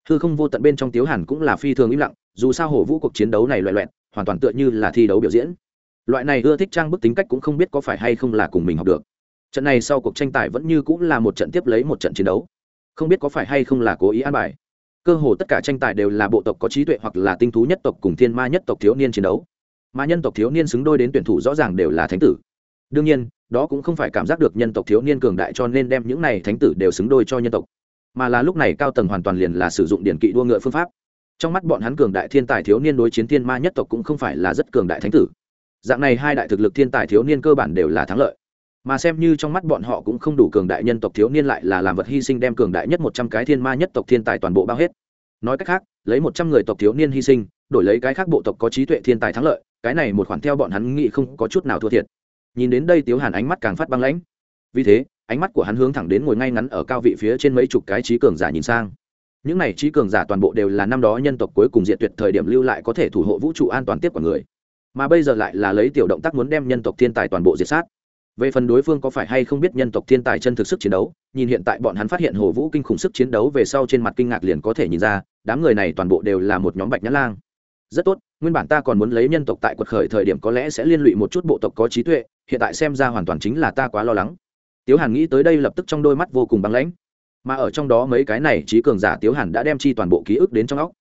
Hư không vô tận bên trong tiếu hàn cũng là phi thường im lặng, dù sao hổ vũ cuộc chiến đấu này loại loẹn hoàn toàn tựa như là thi đấu biểu diễn. Loại này ưa thích trang bức tính cách cũng không biết có phải hay không là cùng mình học được. Trận này sau cuộc tranh tài vẫn như cũng là một trận tiếp lấy một trận chiến đấu. Không biết có phải hay không là cố ý an bài. Cơ hồ tất cả tranh tài đều là bộ tộc có trí tuệ hoặc là tinh thú nhất tộc cùng thiên ma nhất tộc thiếu niên chiến đấu. Mà nhân tộc thiếu niên xứng đôi đến tuyển thủ rõ ràng đều là thánh tử. Đương nhiên đó cũng không phải cảm giác được nhân tộc thiếu niên cường đại cho nên đem những này thánh tử đều xứng đôi cho nhân tộc, mà là lúc này cao tầng hoàn toàn liền là sử dụng điển kỵ đua ngựa phương pháp. Trong mắt bọn hắn cường đại thiên tài thiếu niên đối chiến thiên ma nhất tộc cũng không phải là rất cường đại thánh tử. Dạng này hai đại thực lực thiên tài thiếu niên cơ bản đều là thắng lợi. Mà xem như trong mắt bọn họ cũng không đủ cường đại nhân tộc thiếu niên lại là làm vật hy sinh đem cường đại nhất một trăm cái thiên ma nhất tộc thiên tài toàn bộ bao hết. Nói cách khác, lấy một trăm người tộc thiếu niên hy sinh, đổi lấy cái khác bộ tộc có trí tuệ thiên tài thắng lợi, cái này một khoản theo bọn hắn nghĩ không có chút nào thua thiệt nhìn đến đây tiếu hàn ánh mắt càng phát băng lãnh. Vì thế, ánh mắt của hắn hướng thẳng đến ngồi ngay ngắn ở cao vị phía trên mấy chục cái trí cường giả nhìn sang. Những này trí cường giả toàn bộ đều là năm đó nhân tộc cuối cùng diệt tuyệt thời điểm lưu lại có thể thủ hộ vũ trụ an toàn tiếp của người. Mà bây giờ lại là lấy tiểu động tác muốn đem nhân tộc thiên tài toàn bộ diệt sát. Về phần đối phương có phải hay không biết nhân tộc thiên tài chân thực sức chiến đấu, nhìn hiện tại bọn hắn phát hiện hồ vũ kinh khủng sức chiến đấu về sau trên mặt kinh ngạc liền có thể nhìn ra, đám người này toàn bộ đều là một nhóm bạch nhã lang rất tốt, nguyên bản ta còn muốn lấy nhân tộc tại quật khởi thời điểm có lẽ sẽ liên lụy một chút bộ tộc có trí tuệ, hiện tại xem ra hoàn toàn chính là ta quá lo lắng. Tiếu hàn nghĩ tới đây lập tức trong đôi mắt vô cùng băng lãnh. Mà ở trong đó mấy cái này trí cường giả tiếu hàn đã đem chi toàn bộ ký ức đến trong óc.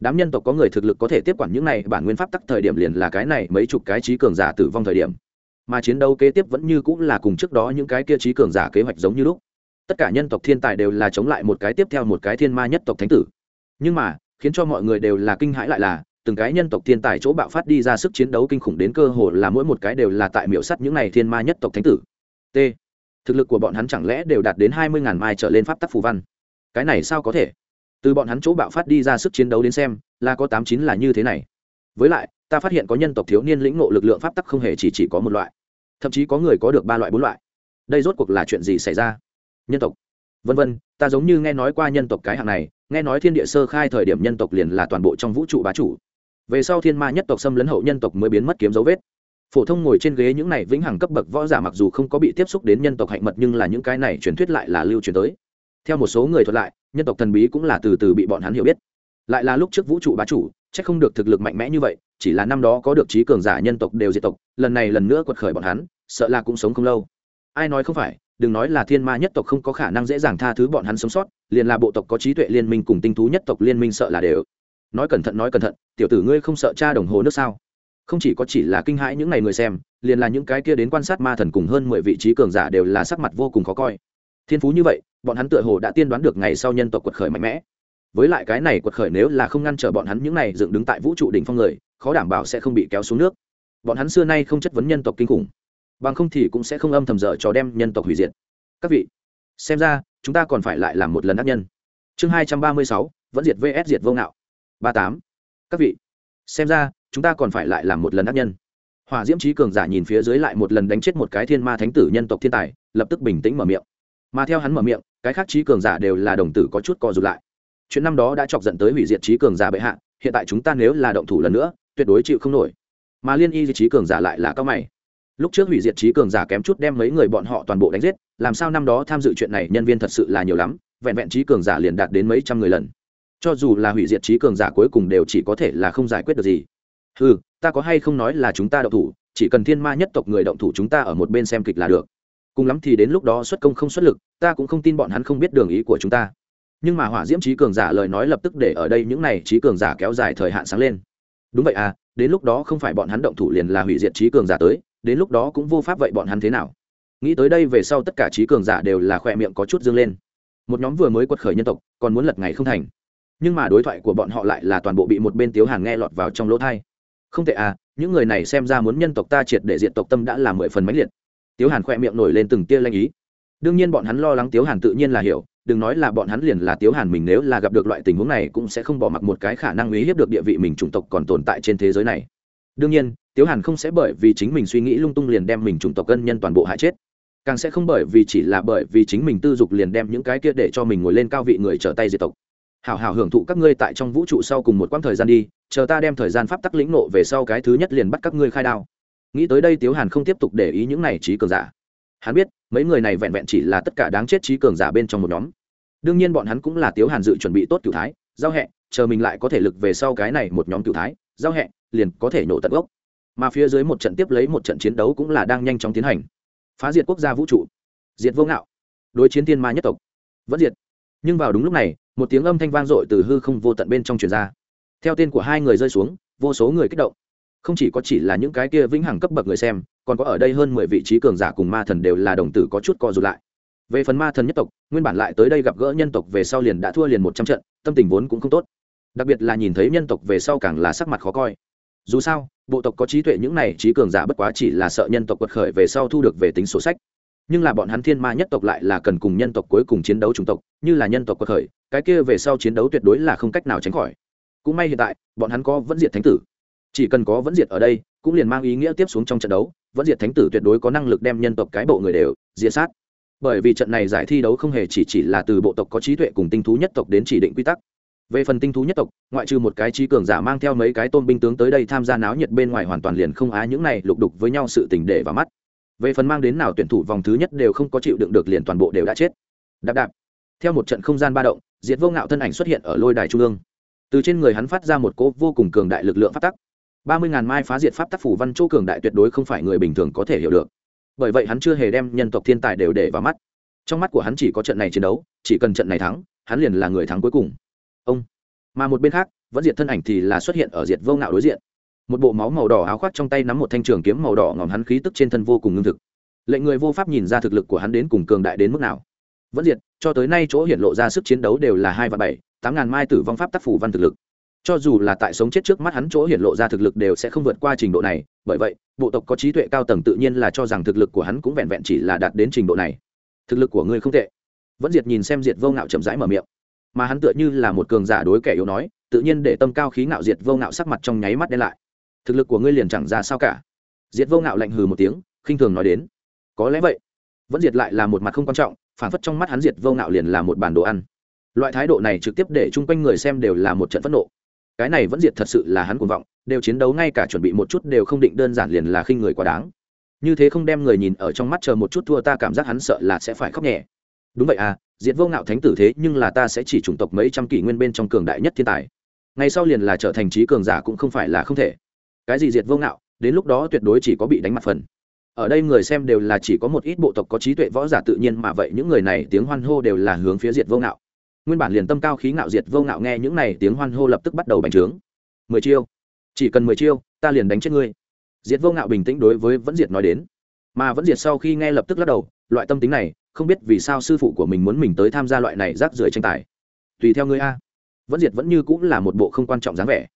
Đám nhân tộc có người thực lực có thể tiếp quản những này, bản nguyên pháp tắc thời điểm liền là cái này mấy chục cái trí cường giả tử vong thời điểm. Mà chiến đấu kế tiếp vẫn như cũng là cùng trước đó những cái kia trí cường giả kế hoạch giống như lúc. Tất cả nhân tộc thiên tài đều là chống lại một cái tiếp theo một cái thiên ma nhất tộc thánh tử. Nhưng mà, khiến cho mọi người đều là kinh hãi lại là từng cái nhân tộc thiên tài chỗ bạo phát đi ra sức chiến đấu kinh khủng đến cơ hồ là mỗi một cái đều là tại miểu sắt những này thiên ma nhất tộc thánh tử. T. Thực lực của bọn hắn chẳng lẽ đều đạt đến hai mươi ngàn mai trở lên pháp tắc phù văn? Cái này sao có thể? Từ bọn hắn chỗ bạo phát đi ra sức chiến đấu đến xem, là có tám chín là như thế này. Với lại, ta phát hiện có nhân tộc thiếu niên lĩnh ngộ lực lượng pháp tắc không hề chỉ chỉ có một loại. Thậm chí có người có được ba loại bốn loại. Đây rốt cuộc là chuyện gì xảy ra? Nhân tộc. Vân vân, ta giống như nghe nói qua nhân tộc cái hạng này, nghe nói thiên địa sơ khai thời điểm nhân tộc liền là toàn bộ trong vũ trụ bá chủ về sau thiên ma nhất tộc xâm lấn hậu nhân tộc mới biến mất kiếm dấu vết. Phổ thông ngồi trên ghế những này vĩnh hằng cấp bậc võ giả mặc dù không có bị tiếp xúc đến nhân tộc hạnh mật nhưng là những cái này truyền thuyết lại là lưu truyền tới. Theo một số người thuật lại, nhân tộc thần bí cũng là từ từ bị bọn hắn hiểu biết. Lại là lúc trước vũ trụ bá chủ c h ắ c không được thực lực mạnh mẽ như vậy, chỉ là năm đó có được trí cường giả nhân tộc đều diệt tộc, lần này lần nữa quật khởi bọn hắn, sợ là cũng sống không lâu. Ai nói không phải, đừng nói là thiên ma nhất tộc không có khả năng dễ dàng tha thứ bọn hắn sống sót, liền là bộ tộc có trí tuệ liên minh cùng tinh thú nhất tộc liên minh sợ là đều nói cẩn thận, nói cẩn thận, tiểu tử ngươi không sợ cha đồng hồ nước sao? Không chỉ có chỉ là kinh hãi những ngày người xem, liền là những cái kia đến quan sát ma thần cùng hơn mười vị trí cường giả đều là sắc mặt vô cùng khó coi. Thiên phú như vậy, bọn hắn tựa hồ đã tiên đoán được ngày sau nhân tộc quật khởi mạnh mẽ. Với lại cái này quật khởi nếu là không ngăn trở bọn hắn những này dựng đứng tại vũ trụ đỉnh phong người, khó đảm bảo sẽ không bị kéo xuống nước. Bọn hắn xưa nay không chất vấn nhân tộc kinh khủng, bằng không thì cũng sẽ không âm thầm dở cho đem nhân tộc hủy diệt. Các vị, xem ra, chúng ta còn phải lại làm một lần ác nhân. Chương hai trăm ba mươi sáu, vẫn diệt vs diệt vô ngạo ba tám. Các vị, xem ra, chúng ta còn phải lại làm một lần ác nhân. Hòa diễm trí cường giả nhìn phía dưới lại một lần đánh chết một cái thiên ma thánh tử nhân tộc thiên tài, lập tức bình tĩnh mở miệng. Mà theo hắn mở miệng, cái khác trí cường giả đều là đồng tử có chút co rụt lại. Chuyện năm đó đã chọc dẫn tới hủy diệt trí cường giả bệ hạ, hiện tại chúng ta nếu là động thủ lần nữa, tuyệt đối chịu không nổi. Mà liên y trí cường giả lại là cao mày. Lúc trước hủy diệt trí cường giả kém chút đem mấy người bọn họ toàn bộ đánh giết, làm sao năm đó tham dự chuyện này nhân viên thật sự là nhiều lắm, vẹn vẹn trí cường giả liền đạt đến mấy trăm người lần cho dù là hủy diệt trí cường giả cuối cùng đều chỉ có thể là không giải quyết được gì. Ừ ta có hay không nói là chúng ta động thủ, chỉ cần thiên ma nhất tộc người động thủ chúng ta ở một bên xem kịch là được. Cùng lắm thì đến lúc đó xuất công không xuất lực, ta cũng không tin bọn hắn không biết đường ý của chúng ta. Nhưng mà hỏa diễm trí cường giả lời nói lập tức để ở đây những này trí cường giả kéo dài thời hạn sáng lên. Đúng vậy à đến lúc đó không phải bọn hắn động thủ liền là hủy diệt trí cường giả tới, đến lúc đó cũng vô pháp vậy bọn hắn thế nào. Nghĩ tới đây về sau tất cả trí cường giả đều là khỏe miệng có chút dương lên. Một nhóm vừa mới quật khởi nhân tộc, còn muốn lật ngày không thành nhưng mà đối thoại của bọn họ lại là toàn bộ bị một bên tiếu hàn nghe lọt vào trong lỗ thai không tệ à những người này xem ra muốn nhân tộc ta triệt để diện tộc tâm đã là mười phần mãnh liệt. Tiếu hàn khỏe miệng nổi lên từng tia lanh ý. Đương nhiên bọn hắn lo lắng tiếu hàn tự nhiên là hiểu, đừng nói là bọn hắn liền là tiếu hàn mình nếu là gặp được loại tình huống này cũng sẽ không bỏ mặc một cái khả năng uy hiếp được địa vị mình chủng tộc còn tồn tại trên thế giới này. Đương nhiên, tiếu hàn không sẽ bởi vì chính mình suy nghĩ lung tung liền đem mình chủng tộc cân nhân toàn bộ hại chết. Càng sẽ không bởi vì chỉ là bởi vì chính mình tư dục liền đem những cái kia để cho mình ngồi lên cao vị người trở tay diệt tộc hảo hảo hưởng thụ các ngươi tại trong vũ trụ sau cùng một quãng thời gian đi, chờ ta đem thời gian pháp tắc lĩnh nộ về sau cái thứ nhất liền bắt các ngươi khai đao. Nghĩ tới đây tiếu hàn không tiếp tục để ý những này trí cường giả. Hắn biết, mấy người này vẹn vẹn chỉ là tất cả đáng chết trí cường giả bên trong một nhóm. Đương nhiên bọn hắn cũng là tiếu hàn dự chuẩn bị tốt cựu thái, giao hẹ, chờ mình lại có thể lực về sau cái này một nhóm cựu thái, giao hẹ, liền có thể nổ tận gốc. Mà phía dưới một trận tiếp lấy một trận chiến đấu cũng là đang nhanh chóng tiến hành. Phá diệt quốc gia vũ trụ. Diệt vô ngạo. Đối chiến thiên ma nhất tộc. Vẫn diệt. Nhưng vào đúng lúc này một tiếng âm thanh vang dội từ hư không vô tận bên trong truyền ra. Theo tên của hai người rơi xuống, vô số người kích động. Không chỉ có chỉ là những cái kia vĩnh hằng cấp bậc người xem, còn có ở đây hơn mười vị trí cường giả cùng ma thần đều là đồng tử có chút co rụt lại. Về phần ma thần nhất tộc, nguyên bản lại tới đây gặp gỡ nhân tộc về sau liền đã thua liền một trăm trận, tâm tình vốn cũng không tốt. Đặc biệt là nhìn thấy nhân tộc về sau càng là sắc mặt khó coi. Dù sao, bộ tộc có trí tuệ những này trí cường giả bất quá chỉ là sợ nhân tộc quật khởi về sau thu được về tính sổ sách. Nhưng là bọn hắn thiên ma nhất tộc lại là cần cùng nhân tộc cuối cùng chiến đấu chủng tộc, như là nhân tộc quật khởi cái kia về sau chiến đấu tuyệt đối là không cách nào tránh khỏi. Cũng may hiện tại, bọn hắn có vẫn diệt thánh tử. Chỉ cần có vẫn diệt ở đây, cũng liền mang ý nghĩa tiếp xuống trong trận đấu, vẫn diệt thánh tử tuyệt đối có năng lực đem nhân tộc cái bộ người đều diệt sát. Bởi vì trận này giải thi đấu không hề chỉ chỉ là từ bộ tộc có trí tuệ cùng tinh thú nhất tộc đến chỉ định quy tắc. Về phần tinh thú nhất tộc, ngoại trừ một cái trí cường giả mang theo mấy cái tôn binh tướng tới đây tham gia náo nhiệt bên ngoài hoàn toàn liền không á những này lục đục với nhau sự tình để vào mắt. Về phần mang đến nào tuyển thủ vòng thứ nhất đều không có chịu đựng được liền toàn bộ đều đã chết. Đạp đạp. Theo một trận không gian ba động diệt vô ngạo thân ảnh xuất hiện ở lôi đài trung ương. Từ trên người hắn phát ra một cỗ vô cùng cường đại lực lượng phát tắc. Ba mươi ngàn mai phá diệt pháp tắc phủ văn chỗ cường đại tuyệt đối không phải người bình thường có thể hiểu được. Bởi vậy hắn chưa hề đem nhân tộc thiên tài đều để vào mắt. Trong mắt của hắn chỉ có trận này chiến đấu, chỉ cần trận này thắng, hắn liền là người thắng cuối cùng. Ông. Mà một bên khác, vẫn diệt thân ảnh thì là xuất hiện ở diệt vô ngạo đối diện. Một bộ máu màu đỏ áo khoác trong tay nắm một thanh trường kiếm màu đỏ ngòm hắn khí tức trên thân vô cùng ngưng thực. Lệnh người vô pháp nhìn ra thực lực của hắn đến cùng cường đại đến mức nào vẫn diệt, cho tới nay chỗ hiện lộ ra sức chiến đấu đều là hai và bảy, tám ngàn mai tử vong pháp tác phủ văn thực lực. Cho dù là tại sống chết trước mắt hắn chỗ hiện lộ ra thực lực đều sẽ không vượt qua trình độ này, bởi vậy, bộ tộc có trí tuệ cao tầng tự nhiên là cho rằng thực lực của hắn cũng vẹn vẹn chỉ là đạt đến trình độ này. Thực lực của ngươi không tệ. Vẫn diệt nhìn xem diệt vô ngạo chậm rãi mở miệng. Mà hắn tựa như là một cường giả đối kẻ yếu nói, tự nhiên để tâm cao khí ngạo diệt vô ngạo sắc mặt trong nháy mắt đen lại. Thực lực của ngươi liền chẳng ra sao cả. Diệt vô ngạo lạnh hừ một tiếng, khinh thường nói đến. Có lẽ vậy vẫn diệt lại là một mặt không quan trọng phản phất trong mắt hắn diệt vô ngạo liền là một bản đồ ăn. Loại thái độ này trực tiếp để chung quanh người xem đều là một trận phẫn nộ. Cái này vẫn diệt thật sự là hắn cuồng vọng, đều chiến đấu ngay cả chuẩn bị một chút đều không định đơn giản liền là khinh người quá đáng. Như thế không đem người nhìn ở trong mắt chờ một chút thua ta cảm giác hắn sợ là sẽ phải khóc nhẹ. Đúng vậy à diệt vô ngạo thánh tử thế nhưng là ta sẽ chỉ chủng tộc mấy trăm kỷ nguyên bên trong cường đại nhất thiên tài. Ngày sau liền là trở thành trí cường giả cũng không phải là không thể. Cái gì diệt vô ngạo, đến lúc đó tuyệt đối chỉ có bị đánh mặt phần ở đây người xem đều là chỉ có một ít bộ tộc có trí tuệ võ giả tự nhiên mà vậy những người này tiếng hoan hô đều là hướng phía diệt vô ngạo. Nguyên bản liền tâm cao khí ngạo diệt vô ngạo nghe những này tiếng hoan hô lập tức bắt đầu bành trướng. Mười chiêu. Chỉ cần mười chiêu, ta liền đánh chết ngươi. Diệt vô ngạo bình tĩnh đối với vẫn diệt nói đến. Mà vẫn diệt sau khi nghe lập tức lắc đầu, loại tâm tính này, không biết vì sao sư phụ của mình muốn mình tới tham gia loại này rác rưởi tranh tài. Tùy theo ngươi a. Vẫn diệt vẫn như cũng là một bộ không quan trọng dáng vẻ.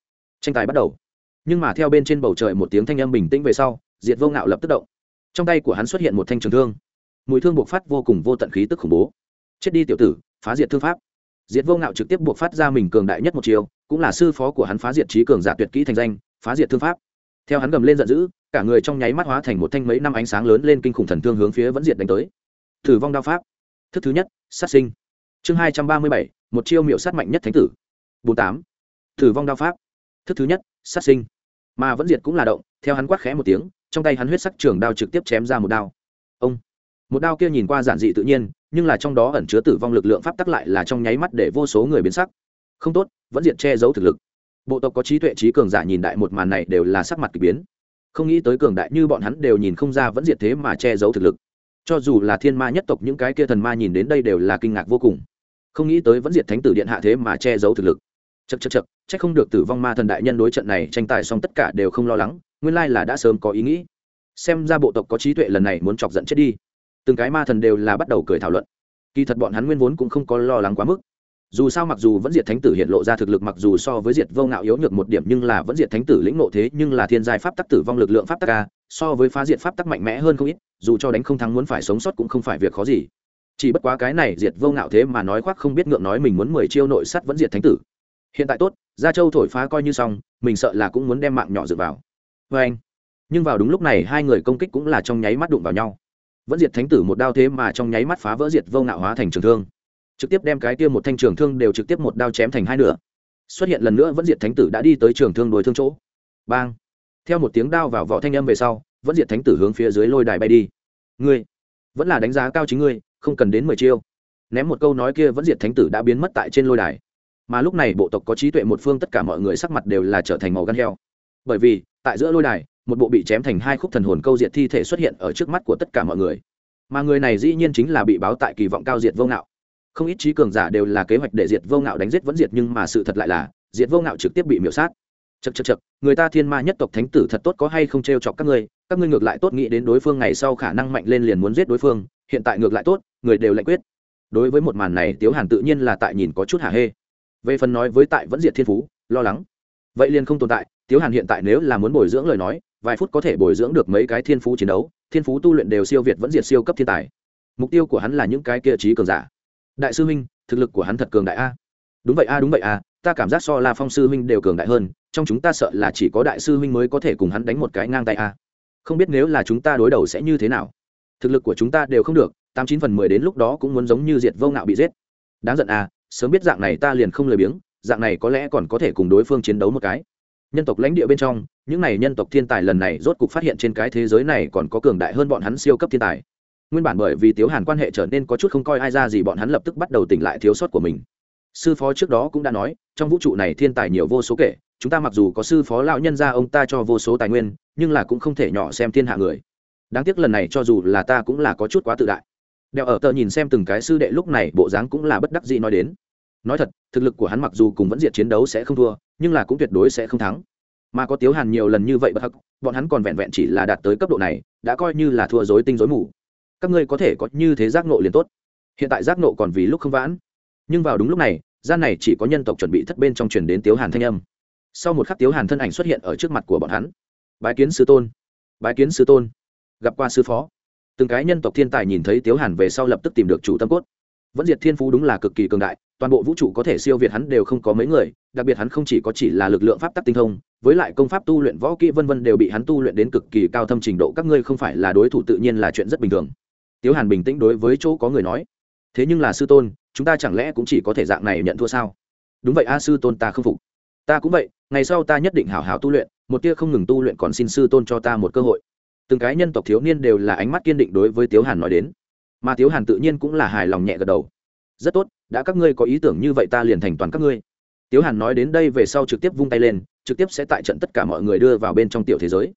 Tranh tài bắt đầu. Nhưng mà theo bên trên bầu trời một tiếng thanh âm bình tĩnh về sau, diệt vô ngạo lập tức động trong tay của hắn xuất hiện một thanh trường thương. Mùi thương buộc phát vô cùng vô tận khí tức khủng bố. Chết đi tiểu tử, phá diệt thương pháp. Diệt vô ngạo trực tiếp buộc phát ra mình cường đại nhất một chiều cũng là sư phó của hắn phá diệt trí cường giả tuyệt kỹ thành danh, phá diệt thương pháp. Theo hắn gầm lên giận dữ, cả người trong nháy mắt hóa thành một thanh mấy năm ánh sáng lớn lên kinh khủng thần thương hướng phía vẫn diệt đánh tới. Thử vong đao pháp. Thức thứ nhất, sát sinh. Chương hai trăm ba mươi bảy, một chiêu miệu sát mạnh nhất thánh tử. Bốn tám. Thử vong đao pháp. Thức thứ nhất, sát sinh. Mà vẫn diệt cũng là động, theo hắn quát khẽ một tiếng trong tay hắn huyết sắc trường đao trực tiếp chém ra một đao. Ông! Một đao kia nhìn qua giản dị tự nhiên, nhưng là trong đó ẩn chứa tử vong lực lượng pháp tắc lại là trong nháy mắt để vô số người biến sắc. Không tốt, vẫn diệt che giấu thực lực. Bộ tộc có trí tuệ trí cường giả nhìn đại một màn này đều là sắc mặt k ỳ biến. Không nghĩ tới cường đại như bọn hắn đều nhìn không ra vẫn diệt thế mà che giấu thực lực. Cho dù là thiên ma nhất tộc những cái kia thần ma nhìn đến đây đều là kinh ngạc vô cùng. Không nghĩ tới vẫn diệt thánh tử điện hạ thế mà che giấu thực lực. Chật chật chật c h ắ c không được tử vong ma thần đại nhân đối trận này tranh tài xong tất cả đều không lo lắng nguyên lai là đã sớm có ý nghĩ. Xem ra bộ tộc có trí tuệ lần này muốn chọc giận chết đi. Từng cái ma thần đều là bắt đầu cười thảo luận. Kỳ thật bọn hắn nguyên vốn cũng không có lo lắng quá mức. Dù sao mặc dù vẫn diệt thánh tử hiện lộ ra thực lực mặc dù so với diệt vô ngạo yếu nhược một điểm nhưng là vẫn diệt thánh tử lĩnh nộ thế nhưng là thiên giai pháp tắc tử vong lực lượng pháp tắc ca so với phá diệt pháp tắc mạnh mẽ hơn không ít, dù cho đánh không thắng muốn phải sống sót cũng không phải việc khó gì. Chỉ bất quá cái này diệt vô ngạo thế mà nói khoác không biết ngượng nói mình muốn mười chiêu nội sắt vẫn diệt thánh tử. Hiện tại tốt, gia châu thổi phá coi như xong, mình sợ là cũng muốn đem mạng nhỏ dựa vào vê anh. Nhưng vào đúng lúc này, hai người công kích cũng là trong nháy mắt đụng vào nhau. Vẫn diệt thánh tử một đao thế mà trong nháy mắt phá vỡ diệt vô ngạo hóa thành trường thương. Trực tiếp đem cái kia một thanh trường thương đều trực tiếp một đao chém thành hai nửa. Xuất hiện lần nữa, vẫn diệt thánh tử đã đi tới trường thương đối thương chỗ. Bang. Theo một tiếng đao vào vỏ thanh âm về sau, vẫn diệt thánh tử hướng phía dưới lôi đài bay đi. Ngươi, vẫn là đánh giá cao chính ngươi, không cần đến mười chiêu. Ném một câu nói kia, vẫn diệt thánh tử đã biến mất tại trên lôi đài. Mà lúc này bộ tộc có trí tuệ một phương, tất cả mọi người sắc mặt đều là trở thành màu gan heo. Bởi vì tại giữa lôi đài, một bộ bị chém thành hai khúc thần hồn câu diệt thi thể xuất hiện ở trước mắt của tất cả mọi người. Mà người này dĩ nhiên chính là bị báo tại kỳ vọng cao diệt vô ngạo. Không ít trí cường giả đều là kế hoạch để diệt vô ngạo đánh giết vẫn diệt nhưng mà sự thật lại là, diệt vô ngạo trực tiếp bị miễu sát. Chật chật chật người ta thiên ma nhất tộc thánh tử thật tốt có hay không t r e o chọc các ngươi các ngươi ngược lại tốt nghĩ đến đối phương ngày sau khả năng mạnh lên liền muốn giết đối phương, hiện tại ngược lại tốt, người đều lạnh quyết. Đối với một màn này, tiếu hàn tự nhiên là tại nhìn có chút hả hê. Về phần nói với tại vẫn diệt thiên phú, lo lắng. Vậy liền không tồn tại tiếu hàn hiện tại nếu là muốn bồi dưỡng lời nói, vài phút có thể bồi dưỡng được mấy cái thiên phú chiến đấu, thiên phú tu luyện đều siêu việt vẫn diệt siêu cấp thiên tài. Mục tiêu của hắn là những cái kia trí cường giả. Đại sư huynh, thực lực của hắn thật cường đại a. Đúng vậy a, đúng vậy a, ta cảm giác so la phong sư huynh đều cường đại hơn, trong chúng ta sợ là chỉ có đại sư huynh mới có thể cùng hắn đánh một cái ngang tay a. Không biết nếu là chúng ta đối đầu sẽ như thế nào. Thực lực của chúng ta đều không được, tám chín phần mười đến lúc đó cũng muốn giống như diệt vô ngạo bị giết. Đáng giận a, sớm biết dạng này ta liền không lười biếng, dạng này có lẽ còn có thể cùng đối phương chiến đấu một cái nhân tộc lãnh địa bên trong, những này nhân tộc thiên tài lần này rốt cục phát hiện trên cái thế giới này còn có cường đại hơn bọn hắn siêu cấp thiên tài. Nguyên bản bởi vì tiếu hàn quan hệ trở nên có chút không coi ai ra gì, bọn hắn lập tức bắt đầu tỉnh lại thiếu sót của mình. Sư phó trước đó cũng đã nói, trong vũ trụ này thiên tài nhiều vô số kể, chúng ta mặc dù có sư phó lão nhân ra ông ta cho vô số tài nguyên, nhưng là cũng không thể nhỏ xem thiên hạ người. Đáng tiếc lần này cho dù là ta cũng là có chút quá tự đại. Đeo ở tờ nhìn xem từng cái sư đệ lúc này, bộ dáng cũng là bất đắc dĩ nói đến nói thật, thực lực của hắn mặc dù cùng vẫn diệt chiến đấu sẽ không thua, nhưng là cũng tuyệt đối sẽ không thắng. Mà có tiếu hàn nhiều lần như vậy bất hắc, bọn hắn còn vẹn vẹn chỉ là đạt tới cấp độ này, đã coi như là thua dối tinh dối mù. Các ngươi có thể có như thế giác nộ liền tốt. Hiện tại giác nộ còn vì lúc không vãn. Nhưng vào đúng lúc này, gian này chỉ có nhân tộc chuẩn bị thất bên trong truyền đến tiếu hàn thanh âm. Sau một khắc tiếu hàn thân ảnh xuất hiện ở trước mặt của bọn hắn. Bái kiến sư tôn. Bái kiến sư tôn. Gặp qua sư phó. Từng cái nhân tộc thiên tài nhìn thấy tiếu hàn về sau lập tức tìm được chủ tâm cốt. Vẫn diệt thiên phú đúng là cực kỳ cường đại toàn bộ vũ trụ có thể siêu việt hắn đều không có mấy người, đặc biệt hắn không chỉ có chỉ là lực lượng pháp tắc tinh thông, với lại công pháp tu luyện võ kỹ vân vân đều bị hắn tu luyện đến cực kỳ cao thâm trình độ, các ngươi không phải là đối thủ tự nhiên là chuyện rất bình thường. Tiếu hàn bình tĩnh đối với chỗ có người nói. Thế nhưng là sư tôn, chúng ta chẳng lẽ cũng chỉ có thể dạng này nhận thua sao? Đúng vậy a, sư tôn ta không phục. Ta cũng vậy, ngày sau ta nhất định hảo hảo tu luyện, một tia không ngừng tu luyện còn xin sư tôn cho ta một cơ hội. Từng cái nhân tộc thiếu niên đều là ánh mắt kiên định đối với tiếu hàn nói đến. Mà tiếu hàn tự nhiên cũng là hài lòng nhẹ gật đầu. Rất tốt đã các ngươi có ý tưởng như vậy ta liền thành toàn các ngươi. Tiếu hàn nói đến đây về sau trực tiếp vung tay lên, trực tiếp sẽ tại trận tất cả mọi người đưa vào bên trong tiểu thế giới.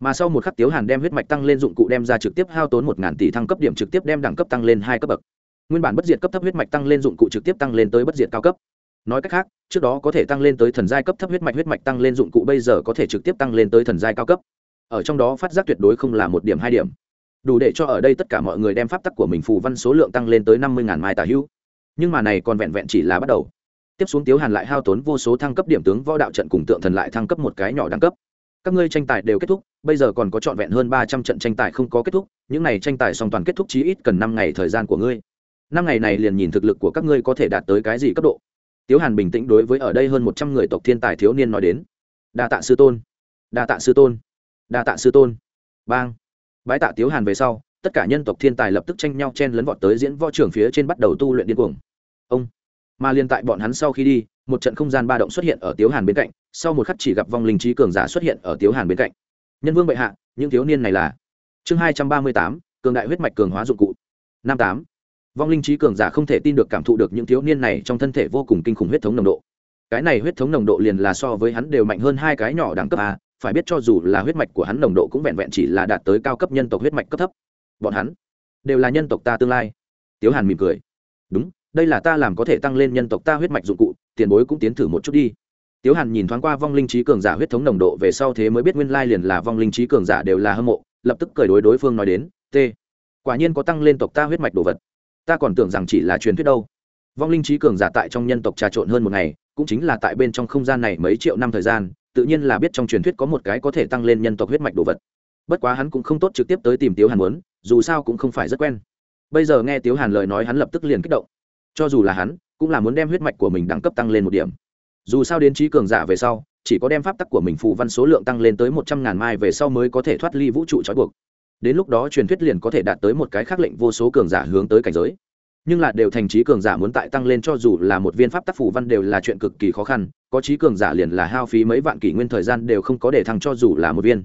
Mà sau một khắc tiếu hàn đem huyết mạch tăng lên dụng cụ đem ra trực tiếp hao tốn một ngàn tỷ thăng cấp điểm trực tiếp đem đẳng cấp tăng lên hai cấp bậc. Nguyên bản bất diệt cấp thấp huyết mạch tăng lên dụng cụ trực tiếp tăng lên tới bất diệt cao cấp. Nói cách khác, trước đó có thể tăng lên tới thần giai cấp thấp huyết mạch huyết mạch tăng lên dụng cụ bây giờ có thể trực tiếp tăng lên tới thần giai cao cấp. Ở trong đó phát giác tuyệt đối không là một điểm hai điểm. Đủ để cho ở đây tất cả mọi người đem pháp tắc của mình phù văn số lượng tăng lên tới năm mươi mai tà hữu nhưng mà này còn vẹn vẹn chỉ là bắt đầu. Tiếp xuống tiếu hàn lại hao tốn vô số thăng cấp điểm tướng võ đạo trận cùng tượng thần lại thăng cấp một cái nhỏ đẳng cấp. Các ngươi tranh tài đều kết thúc, bây giờ còn có trọn vẹn hơn ba trăm trận tranh tài không có kết thúc, những n à y tranh tài song toàn kết thúc chí ít cần năm ngày thời gian của ngươi. Năm ngày này liền nhìn thực lực của các ngươi có thể đạt tới cái gì cấp độ. Tiếu hàn bình tĩnh đối với ở đây hơn một trăm người tộc thiên tài thiếu niên nói đến. Đa tạ sư tôn. Đa tạ sư tôn. Đa tạ sư tôn. Bang. Bái tạ tiếu hàn về sau tất cả nhân tộc thiên tài lập tức tranh nhau chen lấn vọt tới diễn võ trưởng phía trên bắt đầu tu luyện điên cuồng. Ông, mà liên tại bọn hắn sau khi đi, một trận không gian ba động xuất hiện ở tiếu hàn bên cạnh, sau một khắc chỉ gặp vong linh trí cường giả xuất hiện ở tiếu hàn bên cạnh. Nhân vương bệ hạ, những thiếu niên này là? Chương hai trăm ba mươi tám, cường đại huyết mạch cường hóa dụng cụ. Năm tám, vong linh trí cường giả không thể tin được cảm thụ được những thiếu niên này trong thân thể vô cùng kinh khủng huyết thống nồng độ. Cái này huyết thống nồng độ liền là so với hắn đều mạnh hơn hai cái nhỏ đẳng cấp a, phải biết cho dù là huyết mạch của hắn nồng độ cũng vẹn vẹn chỉ là đạt tới cao cấp nhân tộc huyết mạch cấp thấp bọn hắn đều là nhân tộc ta tương lai. Tiếu hàn mỉm cười. Đúng, đây là ta làm có thể tăng lên nhân tộc ta huyết mạch dụng cụ, tiền bối cũng tiến thử một chút đi. Tiếu hàn nhìn thoáng qua vong linh trí cường giả huyết thống nồng độ, về sau thế mới biết nguyên lai liền là vong linh trí cường giả đều là hâm mộ, lập tức cười đối đối phương nói đến, t, quả nhiên có tăng lên tộc ta huyết mạch đồ vật. Ta còn tưởng rằng chỉ là truyền thuyết đâu. Vong linh trí cường giả tại trong nhân tộc trà trộn hơn một ngày, cũng chính là tại bên trong không gian này mấy triệu năm thời gian, tự nhiên là biết trong truyền thuyết có một cái có thể tăng lên nhân tộc huyết mạch đồ vật bất quá hắn cũng không tốt trực tiếp tới tìm tiếu hàn muốn, dù sao cũng không phải rất quen. Bây giờ nghe tiếu hàn lời nói hắn lập tức liền kích động. Cho dù là hắn, cũng là muốn đem huyết mạch của mình đẳng cấp tăng lên một điểm. Dù sao đến trí cường giả về sau, chỉ có đem pháp tắc của mình phù văn số lượng tăng lên tới một trăm ngàn mai về sau mới có thể thoát ly vũ trụ trói buộc. Đến lúc đó truyền thuyết liền có thể đạt tới một cái khắc lệnh vô số cường giả hướng tới cảnh giới. Nhưng là đều thành trí cường giả muốn tại tăng lên cho dù là một viên pháp tác phù văn đều là chuyện cực kỳ khó khăn, có trí cường giả liền là hao phí mấy vạn kỷ nguyên thời gian đều không có để thăng cho dù là một viên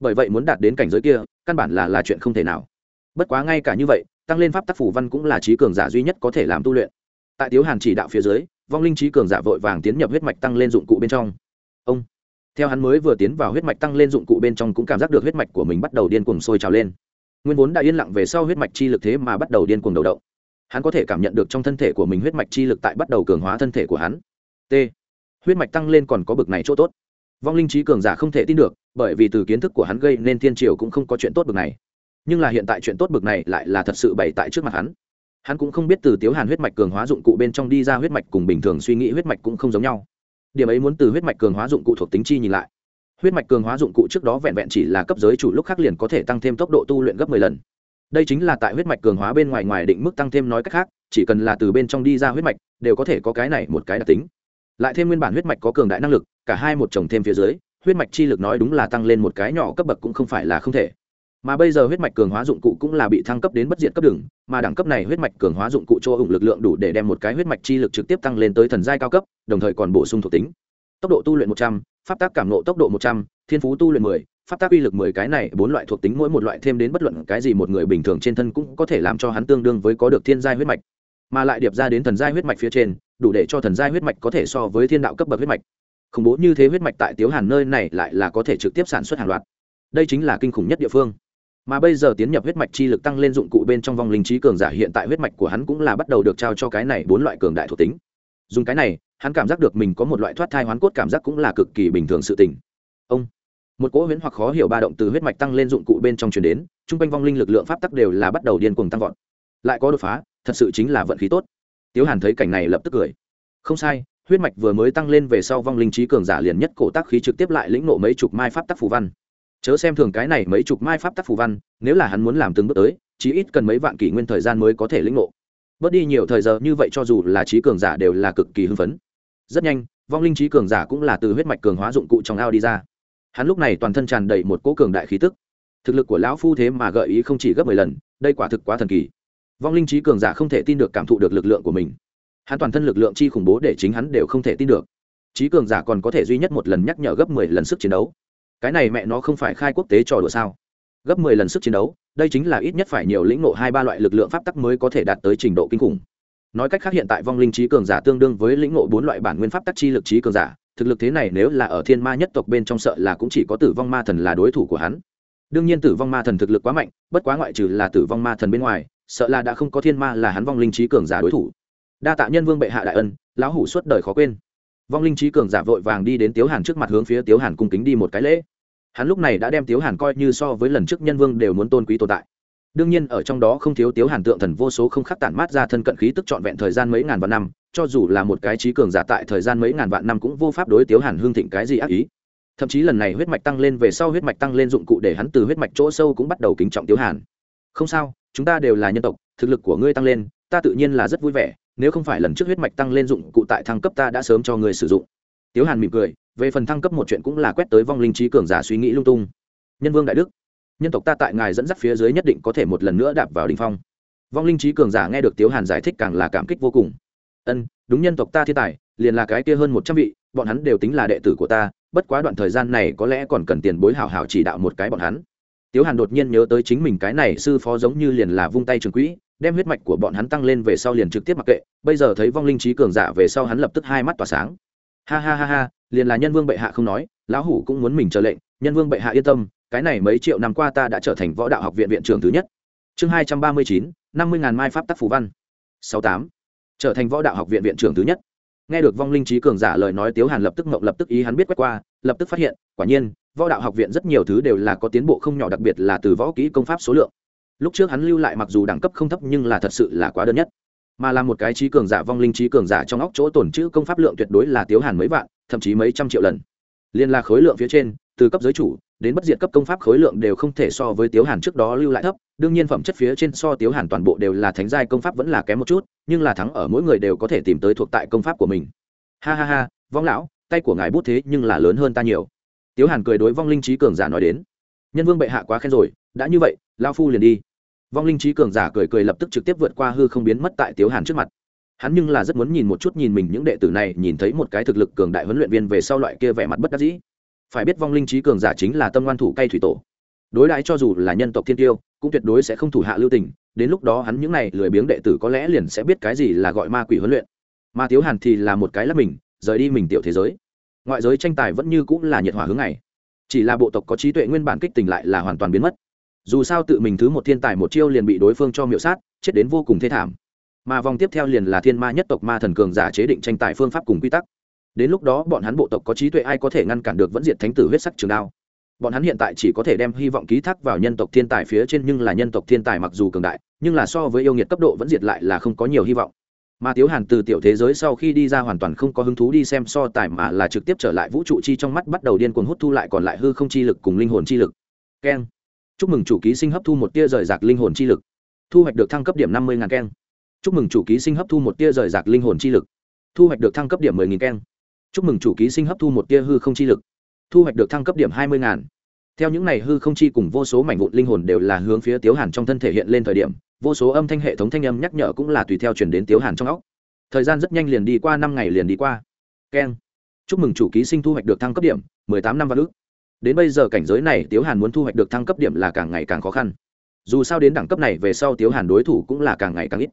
bởi vậy muốn đạt đến cảnh giới kia, căn bản là là chuyện không thể nào. Bất quá ngay cả như vậy, tăng lên pháp tác phủ văn cũng là trí cường giả duy nhất có thể làm tu luyện. Tại tiếu hàn chỉ đạo phía dưới, vong linh trí cường giả vội vàng tiến nhập huyết mạch tăng lên dụng cụ bên trong. Ông, theo hắn mới vừa tiến vào huyết mạch tăng lên dụng cụ bên trong cũng cảm giác được huyết mạch của mình bắt đầu điên cuồng sôi trào lên. Nguyên vốn đã yên lặng về sau huyết mạch chi lực thế mà bắt đầu điên cuồng đầu động. Hắn có thể cảm nhận được trong thân thể của mình huyết mạch chi lực tại bắt đầu cường hóa thân thể của hắn. T, huyết mạch tăng lên còn có bực này chỗ tốt vong linh trí cường giả không thể tin được, bởi vì từ kiến thức của hắn gây nên thiên triều cũng không có chuyện tốt bực này. Nhưng là hiện tại chuyện tốt bực này lại là thật sự bày tại trước mặt hắn. Hắn cũng không biết từ tiếu hàn huyết mạch cường hóa dụng cụ bên trong đi ra huyết mạch cùng bình thường suy nghĩ huyết mạch cũng không giống nhau. Điểm ấy muốn từ huyết mạch cường hóa dụng cụ thuộc tính chi nhìn lại. Huyết mạch cường hóa dụng cụ trước đó vẹn vẹn chỉ là cấp giới chủ lúc khác liền có thể tăng thêm tốc độ tu luyện gấp mười lần. Đây chính là tại huyết mạch cường hóa bên ngoài ngoài định mức tăng thêm nói cách khác, chỉ cần là từ bên trong đi ra huyết mạch, đều có thể có cái này một cái đặc tính. Lại thêm nguyên bản huyết mạch có cường đại năng lực cả hai một chồng thêm phía dưới, huyết mạch chi lực nói đúng là tăng lên một cái nhỏ cấp bậc cũng không phải là không thể. Mà bây giờ huyết mạch cường hóa dụng cụ cũng là bị thăng cấp đến bất diệt cấp đường, mà đẳng cấp này huyết mạch cường hóa dụng cụ cho ủng lực lượng đủ để đem một cái huyết mạch chi lực trực tiếp tăng lên tới thần giai cao cấp, đồng thời còn bổ sung thuộc tính. Tốc độ tu luyện một trăm, pháp tác cảm nộ tốc độ một trăm, thiên phú tu luyện mười, pháp tác uy lực mười cái này, bốn loại thuộc tính mỗi một loại thêm đến bất luận cái gì một người bình thường trên thân cũng có thể làm cho hắn tương đương với có được thiên giai huyết mạch. Mà lại điệp ra đến thần giai huyết mạch phía trên, đủ để cho thần giai huyết mạch có thể so với thiên đạo cấp bậc huyết mạch khủng bố như thế huyết mạch tại tiếu hàn nơi này lại là có thể trực tiếp sản xuất hàng loạt. Đây chính là kinh khủng nhất địa phương. Mà bây giờ tiến nhập huyết mạch chi lực tăng lên dụng cụ bên trong vòng linh trí cường giả hiện tại huyết mạch của hắn cũng là bắt đầu được trao cho cái này bốn loại cường đại thuộc tính. Dùng cái này, hắn cảm giác được mình có một loại thoát thai hoán cốt cảm giác cũng là cực kỳ bình thường sự tình. Ông, một cỗ huyễn hoặc khó hiểu ba động từ huyết mạch tăng lên dụng cụ bên trong truyền đến, chung quanh vong linh lực lượng pháp tắc đều là bắt đầu điên cuồng tăng vọt. Lại có đột phá, thật sự chính là vận khí tốt. Tiếu hàn thấy cảnh này lập tức cười. Không sai huyết mạch vừa mới tăng lên về sau vong linh trí cường giả liền nhất cổ tác khí trực tiếp lại lĩnh nộ mấy chục mai pháp tắc phù văn. Chớ xem thường cái này mấy chục mai pháp tắc phù văn, nếu là hắn muốn làm từng bước tới, chí ít cần mấy vạn kỷ nguyên thời gian mới có thể lĩnh ngộ. Bớt đi nhiều thời giờ như vậy cho dù là trí cường giả đều là cực kỳ hưng phấn. Rất nhanh, vong linh trí cường giả cũng là từ huyết mạch cường hóa dụng cụ trong ao đi ra. Hắn lúc này toàn thân tràn đầy một cỗ cường đại khí tức. Thực lực của lão phu thế mà gợi ý không chỉ gấp mười lần, đây quả thực quá thần kỳ. Vong linh trí cường giả không thể tin được cảm thụ được lực lượng của mình hắn toàn thân lực lượng chi khủng bố để chính hắn đều không thể tin được. Trí cường giả còn có thể duy nhất một lần nhắc nhở gấp mười lần sức chiến đấu. Cái này mẹ nó không phải khai quốc tế trò đùa sao? Gấp mười lần sức chiến đấu, đây chính là ít nhất phải nhiều lĩnh ngộ hai ba loại lực lượng pháp tắc mới có thể đạt tới trình độ kinh khủng. Nói cách khác hiện tại vong linh trí cường giả tương đương với lĩnh ngộ bốn loại bản nguyên pháp tắc chi lực trí cường giả, thực lực thế này nếu là ở thiên ma nhất tộc bên trong sợ là cũng chỉ có tử vong ma thần là đối thủ của hắn. Đương nhiên tử vong ma thần thực lực quá mạnh, bất quá ngoại trừ là tử vong ma thần bên ngoài, sợ là đã không có thiên ma là hắn vong linh trí cường giả đối thủ đa tạ nhân vương bệ hạ đại ân, lão hủ suốt đời khó quên. Vong linh trí cường giả vội vàng đi đến tiếu hàn trước mặt hướng phía tiếu hàn cung kính đi một cái lễ. Hắn lúc này đã đem tiếu hàn coi như so với lần trước nhân vương đều muốn tôn quý tồn tại. Đương nhiên, ở trong đó không thiếu tiếu hàn tượng thần vô số không khắc tản mát ra thân cận khí tức trọn vẹn thời gian mấy ngàn vạn năm, cho dù là một cái trí cường giả tại thời gian mấy ngàn vạn năm cũng vô pháp đối tiếu hàn hương thịnh cái gì ác ý. Thậm chí lần này huyết mạch tăng lên về sau huyết mạch tăng lên dụng cụ để hắn từ huyết mạch chỗ sâu cũng bắt đầu kính trọng tiếu hàn. Không sao, chúng ta đều là nhân tộc, thực lực của ngươi tăng lên, ta tự nhiên là rất vui vẻ nếu không phải lần trước huyết mạch tăng lên dụng cụ tại thăng cấp ta đã sớm cho người sử dụng. Tiếu hàn mỉm cười, về phần thăng cấp một chuyện cũng là quét tới vong linh trí cường giả suy nghĩ lung tung. Nhân vương đại đức, nhân tộc ta tại ngài dẫn dắt phía dưới nhất định có thể một lần nữa đạp vào đình phong. Vong linh trí cường giả nghe được tiếu hàn giải thích càng là cảm kích vô cùng. Ân, đúng nhân tộc ta thiên tài, liền là cái kia hơn một trăm vị, bọn hắn đều tính là đệ tử của ta, bất quá đoạn thời gian này có lẽ còn cần tiền bối hảo hảo chỉ đạo một cái bọn hắn. Tiếu hàn đột nhiên nhớ tới chính mình cái này sư phó giống như liền là vung tay trường quỹ đem huyết mạch của bọn hắn tăng lên về sau liền trực tiếp mặc kệ, bây giờ thấy vong linh trí cường giả về sau hắn lập tức hai mắt tỏa sáng. Ha ha ha ha, liền là nhân vương bệ hạ không nói, lão hủ cũng muốn mình chờ lệnh, nhân vương bệ hạ yên tâm, cái này mấy triệu năm qua ta đã trở thành võ đạo học viện viện trưởng thứ nhất. Chương hai trăm ba mươi chín, năm mươi ngàn mai pháp tắc phù văn. Sáu tám, trở thành võ đạo học viện viện trưởng thứ nhất. Nghe được vong linh trí cường giả lời nói tiếu hàn lập tức mộng lập tức ý hắn biết quét qua, lập tức phát hiện, quả nhiên, võ đạo học viện rất nhiều thứ đều là có tiến bộ không nhỏ, đặc biệt là từ võ kỹ công pháp số lượng lúc trước hắn lưu lại mặc dù đẳng cấp không thấp nhưng là thật sự là quá đơn nhất. Mà là một cái trí cường giả vong linh trí cường giả trong óc chỗ tổn chữ công pháp lượng tuyệt đối là tiếu hàn mấy vạn, thậm chí mấy trăm triệu lần. Liên là khối lượng phía trên, từ cấp giới chủ đến bất diệt cấp công pháp khối lượng đều không thể so với tiếu hàn trước đó lưu lại thấp, đương nhiên phẩm chất phía trên so tiếu hàn toàn bộ đều là thánh giai công pháp vẫn là kém một chút, nhưng là thắng ở mỗi người đều có thể tìm tới thuộc tại công pháp của mình. Ha ha ha, vong lão, tay của ngài bút thế nhưng là lớn hơn ta nhiều. Tiếu hàn cười đối vong linh trí cường giả nói đến. Nhân vương bệ hạ quá khen rồi, đã như vậy lao phu liền đi vong linh trí cường giả cười cười lập tức trực tiếp vượt qua hư không biến mất tại tiếu hàn trước mặt. Hắn nhưng là rất muốn nhìn một chút nhìn mình những đệ tử này, nhìn thấy một cái thực lực cường đại huấn luyện viên về sau loại kia vẻ mặt bất đắc dĩ. Phải biết vong linh trí cường giả chính là tâm ngoan thủ cây thủy tổ. Đối đãi cho dù là nhân tộc thiên tiêu, cũng tuyệt đối sẽ không thủ hạ lưu tình, đến lúc đó hắn những này lười biếng đệ tử có lẽ liền sẽ biết cái gì là gọi ma quỷ huấn luyện. Mà tiếu hàn thì là một cái là mình, rời đi mình tiểu thế giới. Ngoại giới tranh tài vẫn như cũng là nhiệt hỏa hướng này chỉ là bộ tộc có trí tuệ nguyên bản kích tình lại là hoàn toàn biến mất dù sao tự mình thứ một thiên tài một chiêu liền bị đối phương cho miệu sát, chết đến vô cùng thê thảm. Mà vòng tiếp theo liền là thiên ma nhất tộc ma thần cường giả chế định tranh tài phương pháp cùng quy tắc. Đến lúc đó bọn hắn bộ tộc có trí tuệ ai có thể ngăn cản được vẫn diệt thánh tử huyết sắc trường đao? Bọn hắn hiện tại chỉ có thể đem hy vọng ký thác vào nhân tộc thiên tài phía trên nhưng là nhân tộc thiên tài mặc dù cường đại, nhưng là so với yêu nghiệt cấp độ vẫn diệt lại là không có nhiều hy vọng. Mà tiếu hàn từ tiểu thế giới sau khi đi ra hoàn toàn không có hứng thú đi xem so tài mà là trực tiếp trở lại vũ trụ chi trong mắt bắt đầu điên cuồng hút thu lại còn lại hư không chi lực cùng linh hồn chi lực. Keng chúc mừng chủ ký sinh hấp thu một tia rời rạc linh hồn chi lực. Thu hoạch được thăng cấp điểm năm mươi ngàn keng chúc mừng chủ ký sinh hấp thu một tia rời rạc linh hồn chi lực. Thu hoạch được thăng cấp điểm mười nghìn keng chúc mừng chủ ký sinh hấp thu một tia hư không chi lực. Thu hoạch được thăng cấp điểm hai mươi ngàn. Theo những này hư không chi cùng vô số mảnh vụn linh hồn đều là hướng phía tiếu hàn trong thân thể hiện lên thời điểm, vô số âm thanh hệ thống thanh âm nhắc nhở cũng là tùy theo chuyển đến tiếu hàn trong óc. Thời gian rất nhanh liền đi qua, năm ngày liền đi qua. Keng chúc mừng chủ ký sinh thu hoạch được thăng cấp điểm, mười tám năm văn ước đến bây giờ cảnh giới này tiếu hàn muốn thu hoạch được thăng cấp điểm là càng ngày càng khó khăn. Dù sao đến đẳng cấp này về sau tiếu hàn đối thủ cũng là càng ngày càng ít.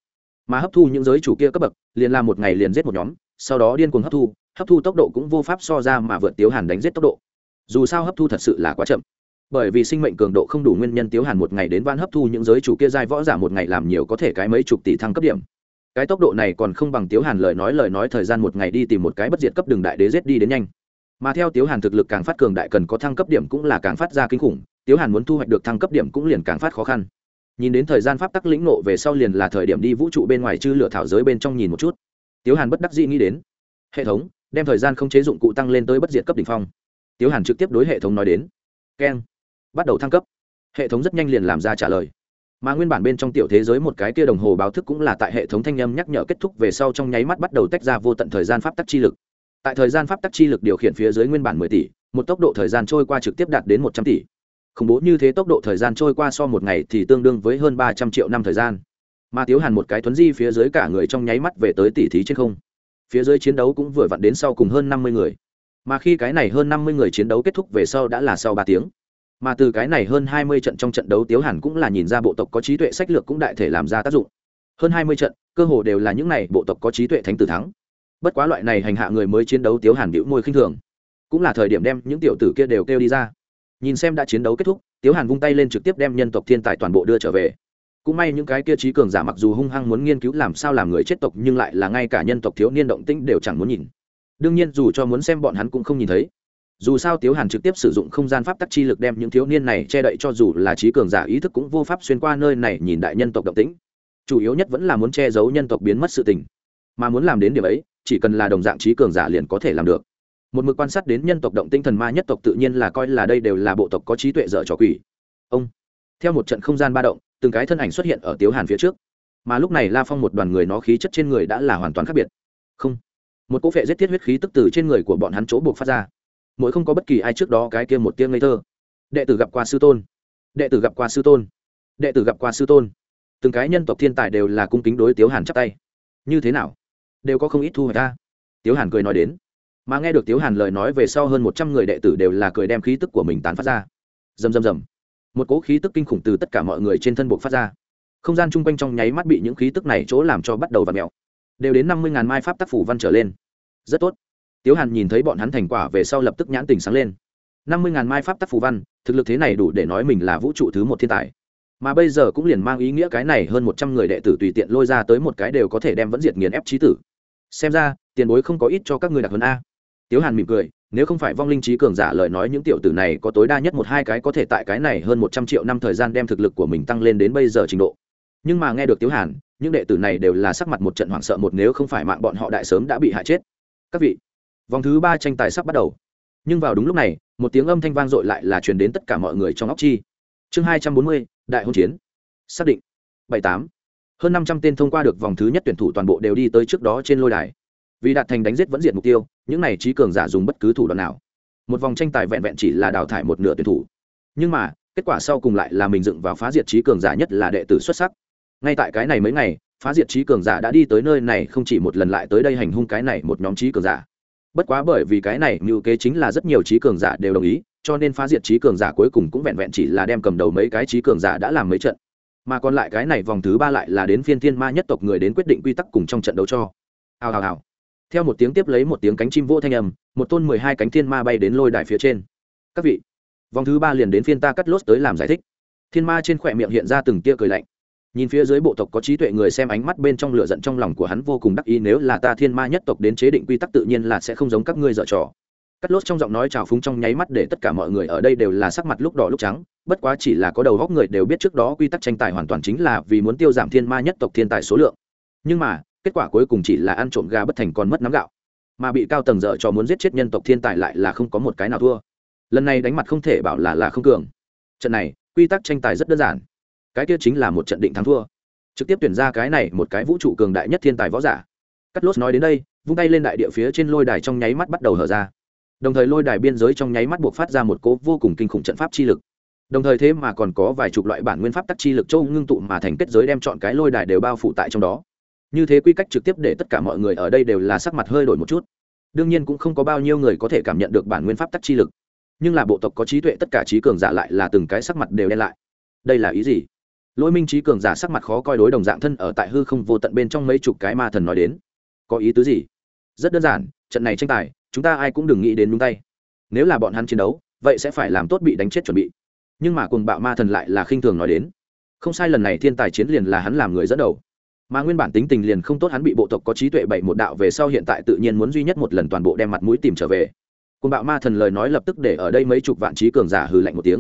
Mà hấp thu những giới chủ kia cấp bậc, liền làm một ngày liền giết một nhóm, sau đó điên cuồng hấp thu hấp thu tốc độ cũng vô pháp so ra mà vượt tiếu hàn đánh giết tốc độ. Dù sao hấp thu thật sự là quá chậm. Bởi vì sinh mệnh cường độ không đủ nguyên nhân tiếu hàn một ngày đến van hấp thu những giới chủ kia giai võ giả một ngày làm nhiều có thể cái mấy chục tỷ thăng cấp điểm. Cái tốc độ này còn không bằng tiếu hàn lời nói lời nói thời gian một ngày đi tìm một cái bất diệt cấp đường đại đế giết đi đến nhanh mà theo tiếu hàn thực lực càng phát cường đại cần có thăng cấp điểm cũng là càng phát ra kinh khủng, tiếu hàn muốn thu hoạch được thăng cấp điểm cũng liền càng phát khó khăn. Nhìn đến thời gian pháp tắc lĩnh nộ về sau liền là thời điểm đi vũ trụ bên ngoài chư lửa thảo giới bên trong nhìn một chút. Tiếu hàn bất đắc dĩ nghĩ đến, hệ thống, đem thời gian không chế dụng cụ tăng lên tới bất diệt cấp đ ỉ n h phong. Tiếu hàn trực tiếp đối hệ thống nói đến keng bắt đầu thăng cấp. Hệ thống rất nhanh liền làm ra trả lời. Mà nguyên bản bên trong tiểu thế giới một cái kia đồng hồ báo thức cũng là tại hệ thống thanh âm nhắc nhở kết thúc về sau trong nháy mắt bắt đầu tách ra vô tận thời gian pháp tắc chi lực tại thời gian pháp tắc chi lực điều khiển phía dưới nguyên bản mười tỷ, một tốc độ thời gian trôi qua trực tiếp đạt đến một trăm tỷ. Khủng bố như thế tốc độ thời gian trôi qua so một ngày thì tương đương với hơn ba trăm triệu năm thời gian. Mà tiếu hàn một cái thuấn di phía dưới cả người trong nháy mắt về tới tỷ thí trên không. Phía dưới chiến đấu cũng vừa vặn đến sau cùng hơn năm mươi người. Mà khi cái này hơn năm mươi người chiến đấu kết thúc về sau đã là sau ba tiếng. Mà từ cái này hơn hai mươi trận trong trận đấu tiếu hàn cũng là nhìn ra bộ tộc có trí tuệ sách lược cũng đại thể làm ra tác dụng. Hơn hai mươi trận, cơ hồ đều là những này bộ tộc có trí tuệ thánh tử thắng bất quá loại này hành hạ người mới chiến đấu tiếu hàn bĩu môi khinh thường. Cũng là thời điểm đem những tiểu tử kia đều kêu đi ra. Nhìn xem đã chiến đấu kết thúc, tiếu hàn vung tay lên trực tiếp đem nhân tộc thiên tài toàn bộ đưa trở về. Cũng may những cái kia trí cường giả mặc dù hung hăng muốn nghiên cứu làm sao làm người chết tộc, nhưng lại là ngay cả nhân tộc thiếu niên động tĩnh đều chẳng muốn nhìn. Đương nhiên, dù cho muốn xem bọn hắn cũng không nhìn thấy. Dù sao tiếu hàn trực tiếp sử dụng không gian pháp tắc chi lực đem những thiếu niên này che đậy cho dù là trí cường giả ý thức cũng vô pháp xuyên qua nơi này nhìn đại nhân tộc động tĩnh. Chủ yếu nhất vẫn là muốn che giấu nhân tộc biến mất sự tình mà muốn làm đến điểm ấy, chỉ cần là đồng dạng trí cường giả liền có thể làm được. Một mực quan sát đến nhân tộc động tinh thần ma nhất tộc tự nhiên là coi là đây đều là bộ tộc có trí tuệ dở trò quỷ. Ông, theo một trận không gian ba động, từng cái thân ảnh xuất hiện ở tiếu hàn phía trước. Mà lúc này la phong một đoàn người nó khí chất trên người đã là hoàn toàn khác biệt. Không, một cỗ vệ giết thiết huyết khí tức từ trên người của bọn hắn chỗ buộc phát ra. Mỗi không có bất kỳ ai trước đó cái kia một tiếng ngây thơ. Đệ tử gặp qua sư tôn. Đệ tử gặp qua sư tôn. Đệ tử gặp qua sư tôn. Từng cái nhân tộc thiên tài đều là cung kính đối tiếu hàn chắp tay. Như thế nào? Đều có không ít thu hoạch ta tiếu hàn cười nói đến. Mà nghe được tiếu hàn lời nói về sau hơn một trăm người đệ tử đều là cười đem khí tức của mình tán phát ra. Rầm rầm rầm. Một cỗ khí tức kinh khủng từ tất cả mọi người trên thân buộc phát ra. Không gian chung quanh trong nháy mắt bị những khí tức này chỗ làm cho bắt đầu và mẹo đều đến năm mươi ngàn mai pháp tác phủ văn trở lên. Rất tốt. Tiếu hàn nhìn thấy bọn hắn thành quả về sau lập tức nhãn tình sáng lên. Năm mươi ngàn mai pháp tác phủ văn, thực lực thế này đủ để nói mình là vũ trụ thứ một thiên tài. Mà bây giờ cũng liền mang ý nghĩa cái này hơn một trăm người đệ tử tùy tiện lôi ra tới một cái đều có thể đem vẫn diệt nghiền ép trí tử xem ra, tiền bối không có ít cho các người đặc hơn a. Tiếu hàn mỉm cười, nếu không phải vong linh trí cường giả lời nói những tiểu tử này có tối đa nhất một hai cái có thể tại cái này hơn một trăm triệu năm thời gian đem thực lực của mình tăng lên đến bây giờ trình độ. Nhưng mà nghe được tiếu hàn, những đệ tử này đều là sắc mặt một trận hoảng sợ một nếu không phải mạng bọn họ đại sớm đã bị hại chết. Các vị, vòng thứ ba tranh tài sắp bắt đầu. Nhưng vào đúng lúc này, một tiếng âm thanh vang dội lại là truyền đến tất cả mọi người trong óc chi. Chương hai trăm bốn mươi, đại hôn chiến. Xác định. Bảy tám hơn năm trăm tên thông qua được vòng thứ nhất tuyển thủ toàn bộ đều đi tới trước đó trên lôi đài. Vì đạt thành đánh giết vẫn diện mục tiêu, những này trí cường giả dùng bất cứ thủ đoạn nào. Một vòng tranh tài vẹn vẹn chỉ là đào thải một nửa tuyển thủ. Nhưng mà, kết quả sau cùng lại là mình dựng vào phá diệt trí cường giả nhất là đệ tử xuất sắc. Ngay tại cái này mấy ngày, phá diệt trí cường giả đã đi tới nơi này không chỉ một lần lại tới đây hành hung cái này một nhóm trí cường giả. Bất quá bởi vì cái này mưu kế chính là rất nhiều trí cường giả đều đồng ý, cho nên phá diệt trí cường giả cuối cùng cũng vẹn vẹn chỉ là đem cầm đầu mấy cái trí cường giả đã làm mấy trận mà còn lại cái này vòng thứ ba lại là đến phiên thiên ma nhất tộc người đến quyết định quy tắc cùng trong trận đấu cho. Hào hào hào. Theo một tiếng tiếp lấy một tiếng cánh chim vô thanh âm, một tôn mười hai cánh thiên ma bay đến lôi đài phía trên. Các vị, vòng thứ ba liền đến phiên ta cắt lốt tới làm giải thích. Thiên ma trên khỏe miệng hiện ra từng tia cười lạnh. Nhìn phía dưới bộ tộc có trí tuệ người xem ánh mắt bên trong lửa giận trong lòng của hắn vô cùng đắc ý, nếu là ta thiên ma nhất tộc đến chế định quy tắc tự nhiên là sẽ không giống các ngươi dở trò cắt lốt trong giọng nói trào phúng trong nháy mắt để tất cả mọi người ở đây đều là sắc mặt lúc đỏ lúc trắng, bất quá chỉ là có đầu góc người đều biết trước đó quy tắc tranh tài hoàn toàn chính là vì muốn tiêu giảm thiên ma nhất tộc thiên tài số lượng. Nhưng mà, kết quả cuối cùng chỉ là ăn trộm gà bất thành còn mất nắm gạo. Mà bị cao tầng dở cho muốn giết chết nhân tộc thiên tài lại là không có một cái nào thua. Lần này đánh mặt không thể bảo là là không cường. Trận này, quy tắc tranh tài rất đơn giản. Cái kia chính là một trận định thắng thua. Trực tiếp tuyển ra cái này một cái vũ trụ cường đại nhất thiên tài võ giả. Cắt lốt nói đến đây, vung tay lên đại địa phía trên lôi đài trong nháy mắt bắt đầu hở ra đồng thời lôi đài biên giới trong nháy mắt buộc phát ra một cố vô cùng kinh khủng trận pháp chi lực. Đồng thời thế mà còn có vài chục loại bản nguyên pháp tắc chi lực châu ngưng tụ mà thành kết giới đem chọn cái lôi đài đều bao phủ tại trong đó. Như thế quy cách trực tiếp để tất cả mọi người ở đây đều là sắc mặt hơi đổi một chút. Đương nhiên cũng không có bao nhiêu người có thể cảm nhận được bản nguyên pháp tắc chi lực. Nhưng là bộ tộc có trí tuệ tất cả trí cường giả lại là từng cái sắc mặt đều đen lại. Đây là ý gì? Lỗi minh trí cường giả sắc mặt khó coi đối đồng dạng thân ở tại hư không vô tận bên trong mấy chục cái ma thần nói đến. Có ý tứ gì? Rất đơn giản, trận này tranh tài chúng ta ai cũng đừng nghĩ đến đúng tay. Nếu là bọn hắn chiến đấu, vậy sẽ phải làm tốt bị đánh chết chuẩn bị. Nhưng mà cùng bạo ma thần lại là khinh thường nói đến. Không sai lần này thiên tài chiến liền là hắn làm người dẫn đầu. Mà nguyên bản tính tình liền không tốt hắn bị bộ tộc có trí tuệ bảy một đạo về sau hiện tại tự nhiên muốn duy nhất một lần toàn bộ đem mặt mũi tìm trở về. Cùng bạo ma thần lời nói lập tức để ở đây mấy chục vạn trí cường giả hừ lạnh một tiếng.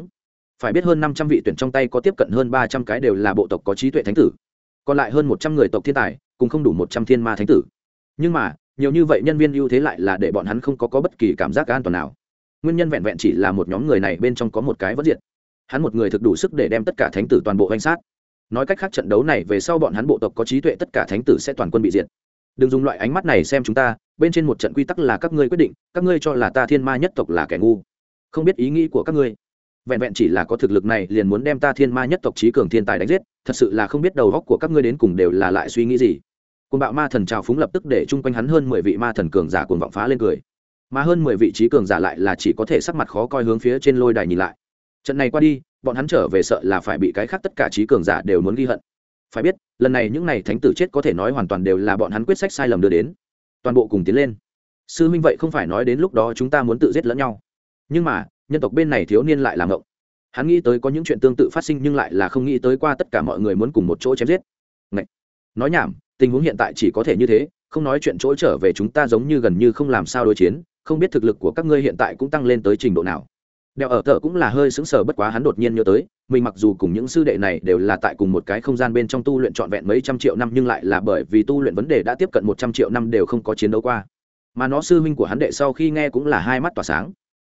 Phải biết hơn năm trăm vị tuyển trong tay có tiếp cận hơn ba trăm cái đều là bộ tộc có trí tuệ thánh tử. Còn lại hơn một trăm người tộc thiên tài, cùng không đủ một trăm thiên ma thánh tử. Nhưng mà nhiều như vậy nhân viên ưu thế lại là để bọn hắn không có, có bất kỳ cảm giác an toàn nào. Nguyên nhân vẹn vẹn chỉ là một nhóm người này bên trong có một cái vất diệt. Hắn một người thực đủ sức để đem tất cả thánh tử toàn bộ danh sát. Nói cách khác trận đấu này về sau bọn hắn bộ tộc có trí tuệ tất cả thánh tử sẽ toàn quân bị diệt. Đừng dùng loại ánh mắt này xem chúng ta bên trên một trận quy tắc là các ngươi quyết định các ngươi cho là ta thiên ma nhất tộc là kẻ ngu. Không biết ý nghĩ của các ngươi. Vẹn vẹn chỉ là có thực lực này liền muốn đem ta thiên ma nhất tộc trí cường thiên tài đánh giết thật sự là không biết đầu góc của các ngươi đến cùng đều là lại suy nghĩ gì côn bạo ma thần trào phúng lập tức để chung quanh hắn hơn mười vị ma thần cường giả cuồng vọng phá lên cười. Mà hơn mười vị trí cường giả lại là chỉ có thể sắc mặt khó coi hướng phía trên lôi đài nhìn lại. Trận này qua đi, bọn hắn trở về sợ là phải bị cái khác tất cả trí cường giả đều muốn ghi hận. Phải biết, lần này những n à y thánh tử chết có thể nói hoàn toàn đều là bọn hắn quyết sách sai lầm đưa đến. Toàn bộ cùng tiến lên. Sư minh vậy không phải nói đến lúc đó chúng ta muốn tự giết lẫn nhau. Nhưng mà, nhân tộc bên này thiếu niên lại làm ngộng. Hắn nghĩ tới có những chuyện tương tự phát sinh nhưng lại là không nghĩ tới qua tất cả mọi người muốn cùng một chỗ chém giết. Ngậy! nói nhảm tình huống hiện tại chỉ có thể như thế, không nói chuyện chỗ trở về chúng ta giống như gần như không làm sao đối chiến, không biết thực lực của các ngươi hiện tại cũng tăng lên tới trình độ nào. Đeo ở thợ cũng là hơi sững sờ bất quá hắn đột nhiên nhớ tới, mình mặc dù cùng những sư đệ này đều là tại cùng một cái không gian bên trong tu luyện trọn vẹn mấy trăm triệu năm nhưng lại là bởi vì tu luyện vấn đề đã tiếp cận một trăm triệu năm đều không có chiến đấu qua. Mà nó sư huynh của hắn đệ sau khi nghe cũng là hai mắt tỏa sáng.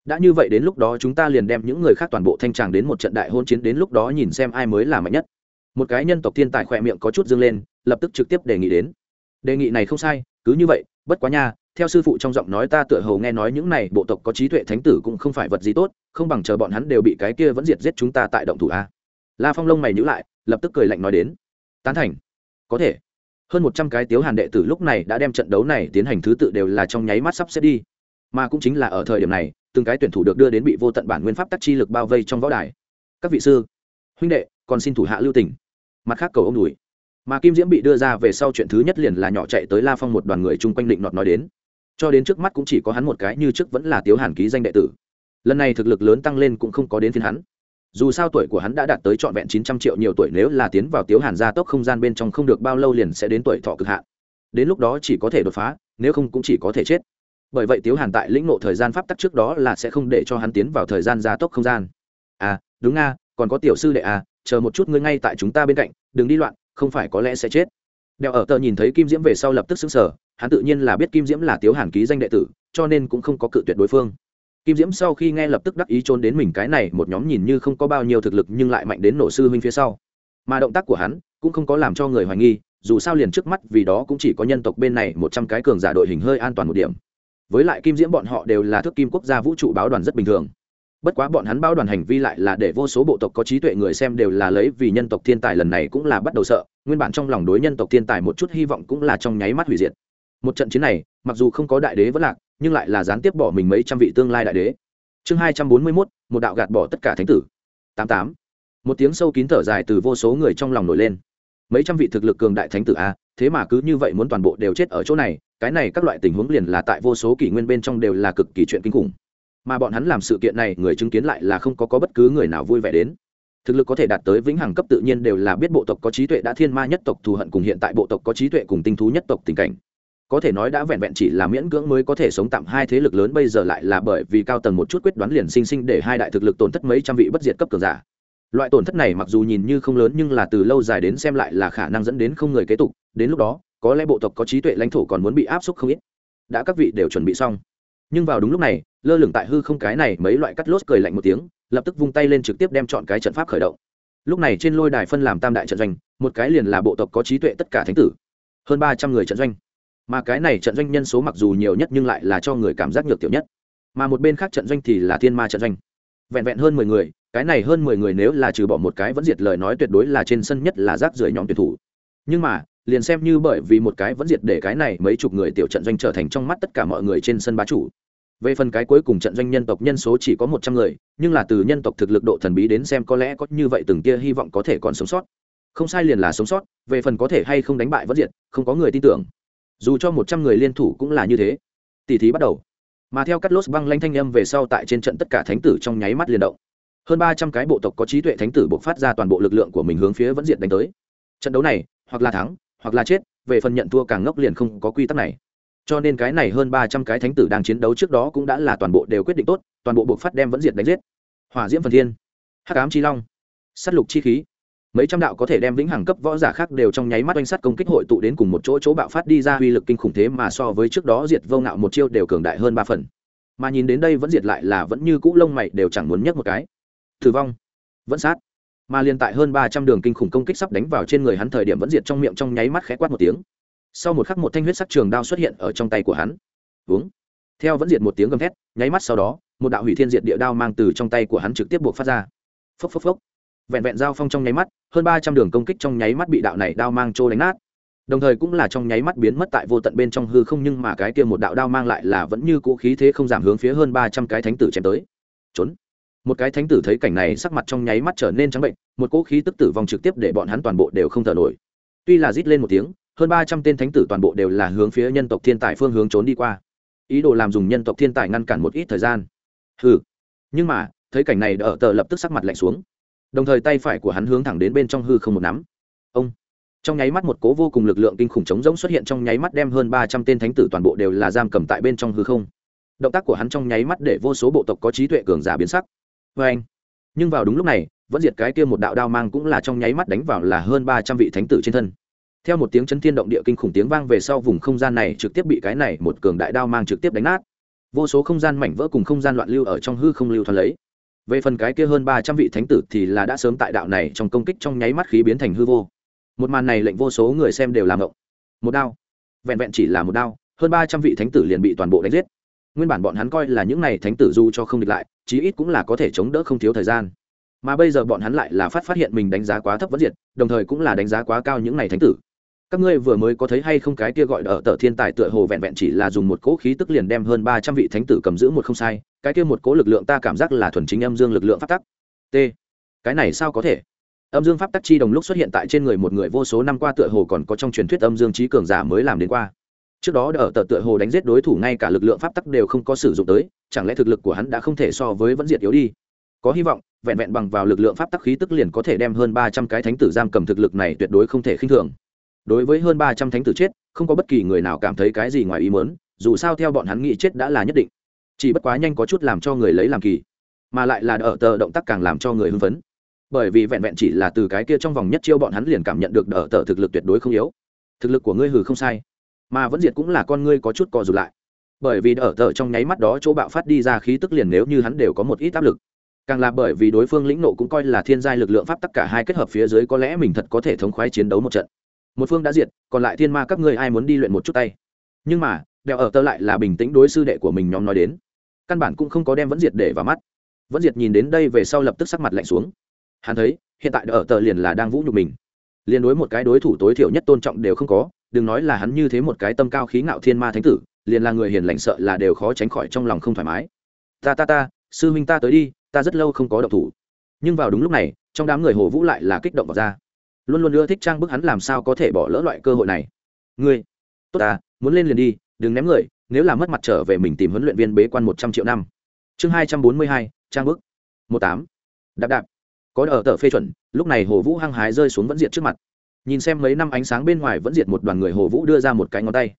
Đã như vậy đến lúc đó chúng ta liền đem những người khác toàn bộ thanh tràng đến một trận đại hôn chiến đến lúc đó nhìn xem ai mới là mạnh nhất một cái nhân tộc thiên tài khỏe miệng có chút dâng lên, lập tức trực tiếp đề nghị đến. Đề nghị này không sai, cứ như vậy, bất quá nha, theo sư phụ trong giọng nói ta tựa hầu nghe nói những này bộ tộc có trí tuệ thánh tử cũng không phải vật gì tốt, không bằng chờ bọn hắn đều bị cái kia vẫn diệt giết chúng ta tại động thủ a. La phong lông mày nhữ lại, lập tức cười lạnh nói đến. Tán thành. Có thể. Hơn một trăm cái tiếu hàn đệ tử lúc này đã đem trận đấu này tiến hành thứ tự đều là trong nháy mắt sắp xếp đi. Mà cũng chính là ở thời điểm này, từng cái tuyển thủ được đưa đến bị vô tận bản nguyên pháp tắc chi lực bao vây trong võ đài. Các vị sư, huynh đệ, còn xin thủ hạ lưu tỉnh mặt khác cầu ông đùi. Mà kim diễm bị đưa ra về sau chuyện thứ nhất liền là nhỏ chạy tới la phong một đoàn người chung quanh định nọt nói đến. Cho đến trước mắt cũng chỉ có hắn một cái như trước vẫn là tiếu hàn ký danh đệ tử. Lần này thực lực lớn tăng lên cũng không có đến phiên hắn. Dù sao tuổi của hắn đã đạt tới trọn vẹn chín trăm triệu nhiều tuổi nếu là tiến vào tiếu hàn gia tốc không gian bên trong không được bao lâu liền sẽ đến tuổi thọ cực hạn. Đến lúc đó chỉ có thể đột phá, nếu không cũng chỉ có thể chết. Bởi vậy tiếu hàn tại lĩnh nộ thời gian pháp tắc trước đó là sẽ không để cho hắn tiến vào thời gian gia tốc không gian. À đúng nga còn có tiểu sư đệ à chờ một chút ngươi ngay tại chúng ta bên cạnh, đừng đi loạn, không phải có lẽ sẽ chết. Đèo ở tờ nhìn thấy kim diễm về sau lập tức xứng sở hắn tự nhiên là biết kim diễm là tiếu hàn ký danh đệ tử, cho nên cũng không có cự tuyệt đối phương. Kim diễm sau khi nghe lập tức đắc ý trốn đến mình cái này, một nhóm nhìn như không có bao nhiêu thực lực nhưng lại mạnh đến nổ sư huynh phía sau. Mà động tác của hắn cũng không có làm cho người hoài nghi, dù sao liền trước mắt vì đó cũng chỉ có nhân tộc bên này một trăm cái cường giả đội hình hơi an toàn một điểm. Với lại kim diễm bọn họ đều là Thước kim quốc gia vũ trụ báo đoàn rất bình thường bất quá bọn hắn báo đoàn hành vi lại là để vô số bộ tộc có trí tuệ người xem đều là lấy vì nhân tộc thiên tài lần này cũng là bắt đầu sợ, nguyên bản trong lòng đối nhân tộc thiên tài một chút hy vọng cũng là trong nháy mắt hủy diệt. Một trận chiến này, mặc dù không có đại đế vẫn lạc, nhưng lại là gián tiếp bỏ mình mấy trăm vị tương lai đại đế. Chương hai trăm bốn mươi mốt, một đạo gạt bỏ tất cả thánh tử. Tám tám. Một tiếng sâu kín thở dài từ vô số người trong lòng nổi lên. Mấy trăm vị thực lực cường đại thánh tử a, thế mà cứ như vậy muốn toàn bộ đều chết ở chỗ này, cái này các loại tình huống liền là tại vô số kỷ nguyên bên trong đều là cực kỳ chuyện kinh khủng mà bọn hắn làm sự kiện này người chứng kiến lại là không có, có bất cứ người nào vui vẻ đến. Thực lực có thể đạt tới vĩnh hằng cấp tự nhiên đều là biết bộ tộc có trí tuệ đã thiên ma nhất tộc thù hận cùng hiện tại bộ tộc có trí tuệ cùng tinh thú nhất tộc tình cảnh. Có thể nói đã vẹn vẹn chỉ là miễn cưỡng mới có thể sống tạm hai thế lực lớn bây giờ lại là bởi vì cao tầng một chút quyết đoán liền sinh sinh để hai đại thực lực tổn thất mấy trăm vị bất diệt cấp cường giả. Loại tổn thất này mặc dù nhìn như không lớn nhưng là từ lâu dài đến xem lại là khả năng dẫn đến không người kế tục. Đến lúc đó có lẽ bộ tộc có trí tuệ lãnh thổ còn muốn bị áp suất không ít. Đã các vị đều chuẩn bị xong nhưng vào đúng lúc này, lơ lửng tại hư không cái này mấy loại cắt lốt cười lạnh một tiếng, lập tức vung tay lên trực tiếp đem chọn cái trận pháp khởi động. Lúc này trên lôi đài phân làm tam đại trận doanh, một cái liền là bộ tộc có trí tuệ tất cả thánh tử, hơn ba trăm người trận doanh. Mà cái này trận doanh nhân số mặc dù nhiều nhất nhưng lại là cho người cảm giác nhược tiểu nhất. Mà một bên khác trận doanh thì là thiên ma trận doanh. Vẹn vẹn hơn mười người, cái này hơn mười người nếu là trừ bỏ một cái vẫn diệt lời nói tuyệt đối là trên sân nhất là rác rưởi nhóm tuyển thủ. Nhưng mà liền xem như bởi vì một cái vẫn diệt để cái này mấy chục người tiểu trận doanh trở thành trong mắt tất cả mọi người trên sân bá chủ. Về phần cái cuối cùng trận doanh nhân tộc nhân số chỉ có một trăm người, nhưng là từ nhân tộc thực lực độ thần bí đến xem có lẽ có như vậy từng tia hy vọng có thể còn sống sót. Không sai liền là sống sót, về phần có thể hay không đánh bại vẫn diệt, không có người tin tưởng. Dù cho một trăm người liên thủ cũng là như thế. Tỷ thí bắt đầu. Mà theo cắt lốt băng lanh thanh âm về sau tại trên trận tất cả thánh tử trong nháy mắt liền động. Hơn ba trăm cái bộ tộc có trí tuệ thánh tử buộc phát ra toàn bộ lực lượng của mình hướng phía vẫn diệt đánh tới. Trận đấu này, hoặc là thắng hoặc là chết, về phần nhận thua càng ngốc liền không có quy tắc này. Cho nên cái này hơn ba trăm cái thánh tử đang chiến đấu trước đó cũng đã là toàn bộ đều quyết định tốt, toàn bộ buộc phát đem vẫn diệt đánh giết. Hỏa diễm phần thiên, hắc ám chi long s á t lục chi khí. Mấy trăm đạo có thể đem vĩnh hằng cấp võ giả khác đều trong nháy mắt oanh sắt công kích hội tụ đến cùng một chỗ chỗ bạo phát đi ra uy lực kinh khủng thế mà so với trước đó diệt vô ngạo một chiêu đều cường đại hơn ba phần. Mà nhìn đến đây vẫn diệt lại là vẫn như cũ lông mày đều chẳng muốn nhấc một cái. Thử vong, vẫn sát mà liên tại hơn ba trăm đường kinh khủng công kích sắp đánh vào trên người hắn thời điểm vẫn diệt trong miệng trong nháy mắt khẽ quát một tiếng. Sau một khắc một thanh huyết sắc trường đao xuất hiện ở trong tay của hắn. Uống theo vẫn diệt một tiếng gầm thét, nháy mắt sau đó, một đạo hủy thiên diệt địa đao mang từ trong tay của hắn trực tiếp buộc phát ra. Phốc phốc phốc. Vẹn vẹn giao phong trong nháy mắt, hơn ba trăm đường công kích trong nháy mắt bị đạo này đao mang trô đánh nát. Đồng thời cũng là trong nháy mắt biến mất tại vô tận bên trong hư không nhưng mà cái kia một đạo đao mang lại là vẫn như cũ khí thế không giảm hướng phía hơn ba trăm cái thánh tử chém tới. Trốn một cái thánh tử thấy cảnh này sắc mặt trong nháy mắt trở nên trắng bệnh, một cỗ khí tức tử vong trực tiếp để bọn hắn toàn bộ đều không thở nổi. Tuy là rít lên một tiếng, hơn ba trăm tên thánh tử toàn bộ đều là hướng phía nhân tộc thiên tài phương hướng trốn đi qua. Ý đồ làm dùng nhân tộc thiên tài ngăn cản một ít thời gian. Hừ. Nhưng mà, thấy cảnh này đỡ tờ lập tức sắc mặt lạnh xuống. Đồng thời tay phải của hắn hướng thẳng đến bên trong hư không một nắm. Ông. Trong nháy mắt một cố vô cùng lực lượng kinh khủng chống rỗng xuất hiện trong nháy mắt đem hơn ba trăm tên thánh tử toàn bộ đều là giam cầm tại bên trong hư không. Động tác của hắn trong nháy mắt để vô số bộ tộc có trí tuệ cường giả biến sắc vê anh. Nhưng vào đúng lúc này, vẫn diệt cái kia một đạo đao mang cũng là trong nháy mắt đánh vào là hơn ba trăm vị thánh tử trên thân. Theo một tiếng chấn thiên động địa kinh khủng tiếng vang về sau vùng không gian này trực tiếp bị cái này một cường đại đao mang trực tiếp đánh nát. Vô số không gian mảnh vỡ cùng không gian loạn lưu ở trong hư không lưu thoát lấy. Về phần cái kia hơn ba trăm vị thánh tử thì là đã sớm tại đạo này trong công kích trong nháy mắt khí biến thành hư vô. Một màn này lệnh vô số người xem đều làm ngộng. Một đao. Vẹn vẹn chỉ là một đao, hơn ba trăm vị thánh tử liền bị toàn bộ đánh giết nguyên bản bọn hắn coi là những này thánh tử du cho không địch lại, chí ít cũng là có thể chống đỡ không thiếu thời gian. Mà bây giờ bọn hắn lại là phát phát hiện mình đánh giá quá thấp vấn diệt, đồng thời cũng là đánh giá quá cao những này thánh tử. Các ngươi vừa mới có thấy hay không cái kia gọi ở tờ thiên tài tựa hồ vẹn vẹn chỉ là dùng một cỗ khí tức liền đem hơn ba trăm vị thánh tử cầm giữ một không sai, cái kia một cỗ lực lượng ta cảm giác là thuần chính âm dương lực lượng phát tắc. T. Cái này sao có thể? Âm dương pháp tắc chi đồng lúc xuất hiện tại trên người một người vô số năm qua tựa hồ còn có trong truyền thuyết âm dương trí cường giả mới làm đến qua trước đó ở tờ tựa hồ đánh giết đối thủ ngay cả lực lượng pháp tắc đều không có sử dụng tới, chẳng lẽ thực lực của hắn đã không thể so với vẫn diệt yếu đi? Có hy vọng, vẹn vẹn bằng vào lực lượng pháp tắc khí tức liền có thể đem hơn ba trăm cái thánh tử giam cầm thực lực này tuyệt đối không thể khinh thường. Đối với hơn ba trăm thánh tử chết, không có bất kỳ người nào cảm thấy cái gì ngoài ý mớn dù sao theo bọn hắn nghĩ chết đã là nhất định. Chỉ bất quá nhanh có chút làm cho người lấy làm kỳ, mà lại là ở tờ động tác càng làm cho người hưng phấn. Bởi vì vẹn vẹn chỉ là từ cái kia trong vòng nhất chiêu bọn hắn liền cảm nhận được đỡ tờ thực lực tuyệt đối không yếu. Thực lực của ngươi hừ không sai mà vẫn diệt cũng là con ngươi có chút co rụt lại. Bởi vì ở tờ trong nháy mắt đó chỗ bạo phát đi ra khí tức liền nếu như hắn đều có một ít áp lực. Càng là bởi vì đối phương lĩnh nộ cũng coi là thiên giai lực lượng pháp tất cả hai kết hợp phía dưới có lẽ mình thật có thể thống khoái chiến đấu một trận. Một phương đã diệt, còn lại thiên ma các ngươi ai muốn đi luyện một chút tay? Nhưng mà, đèo ở tơ lại là bình tĩnh đối sư đệ của mình nhóm nói đến. Căn bản cũng không có đem vẫn diệt để vào mắt. Vẫn diệt nhìn đến đây về sau lập tức sắc mặt lạnh xuống. Hắn thấy, hiện tại ở tờ liền là đang vũ nhục mình. Liền đối một cái đối thủ tối thiểu nhất tôn trọng đều không có đừng nói là hắn như thế một cái tâm cao khí ngạo thiên ma thánh tử, liền là người hiền lành sợ là đều khó tránh khỏi trong lòng không thoải mái. Ta ta ta, sư huynh ta tới đi, ta rất lâu không có động thủ. Nhưng vào đúng lúc này, trong đám người hồ vũ lại là kích động vào ra. Luôn luôn ưa thích trang bức hắn làm sao có thể bỏ lỡ loại cơ hội này. Ngươi, tốt ta, muốn lên liền đi, đừng ném người, nếu là mất mặt trở về mình tìm huấn luyện viên bế quan một trăm triệu năm. Chương hai trăm bốn mươi hai, trang bức. Một tám. Đạp đạp. Có ở tờ phê chuẩn, lúc này hồ vũ hăng hái rơi xuống vẫn diệt trước mặt nhìn xem mấy năm ánh sáng bên ngoài vẫn diệt một đoàn người, hồ vũ đưa ra một cái ngón tay.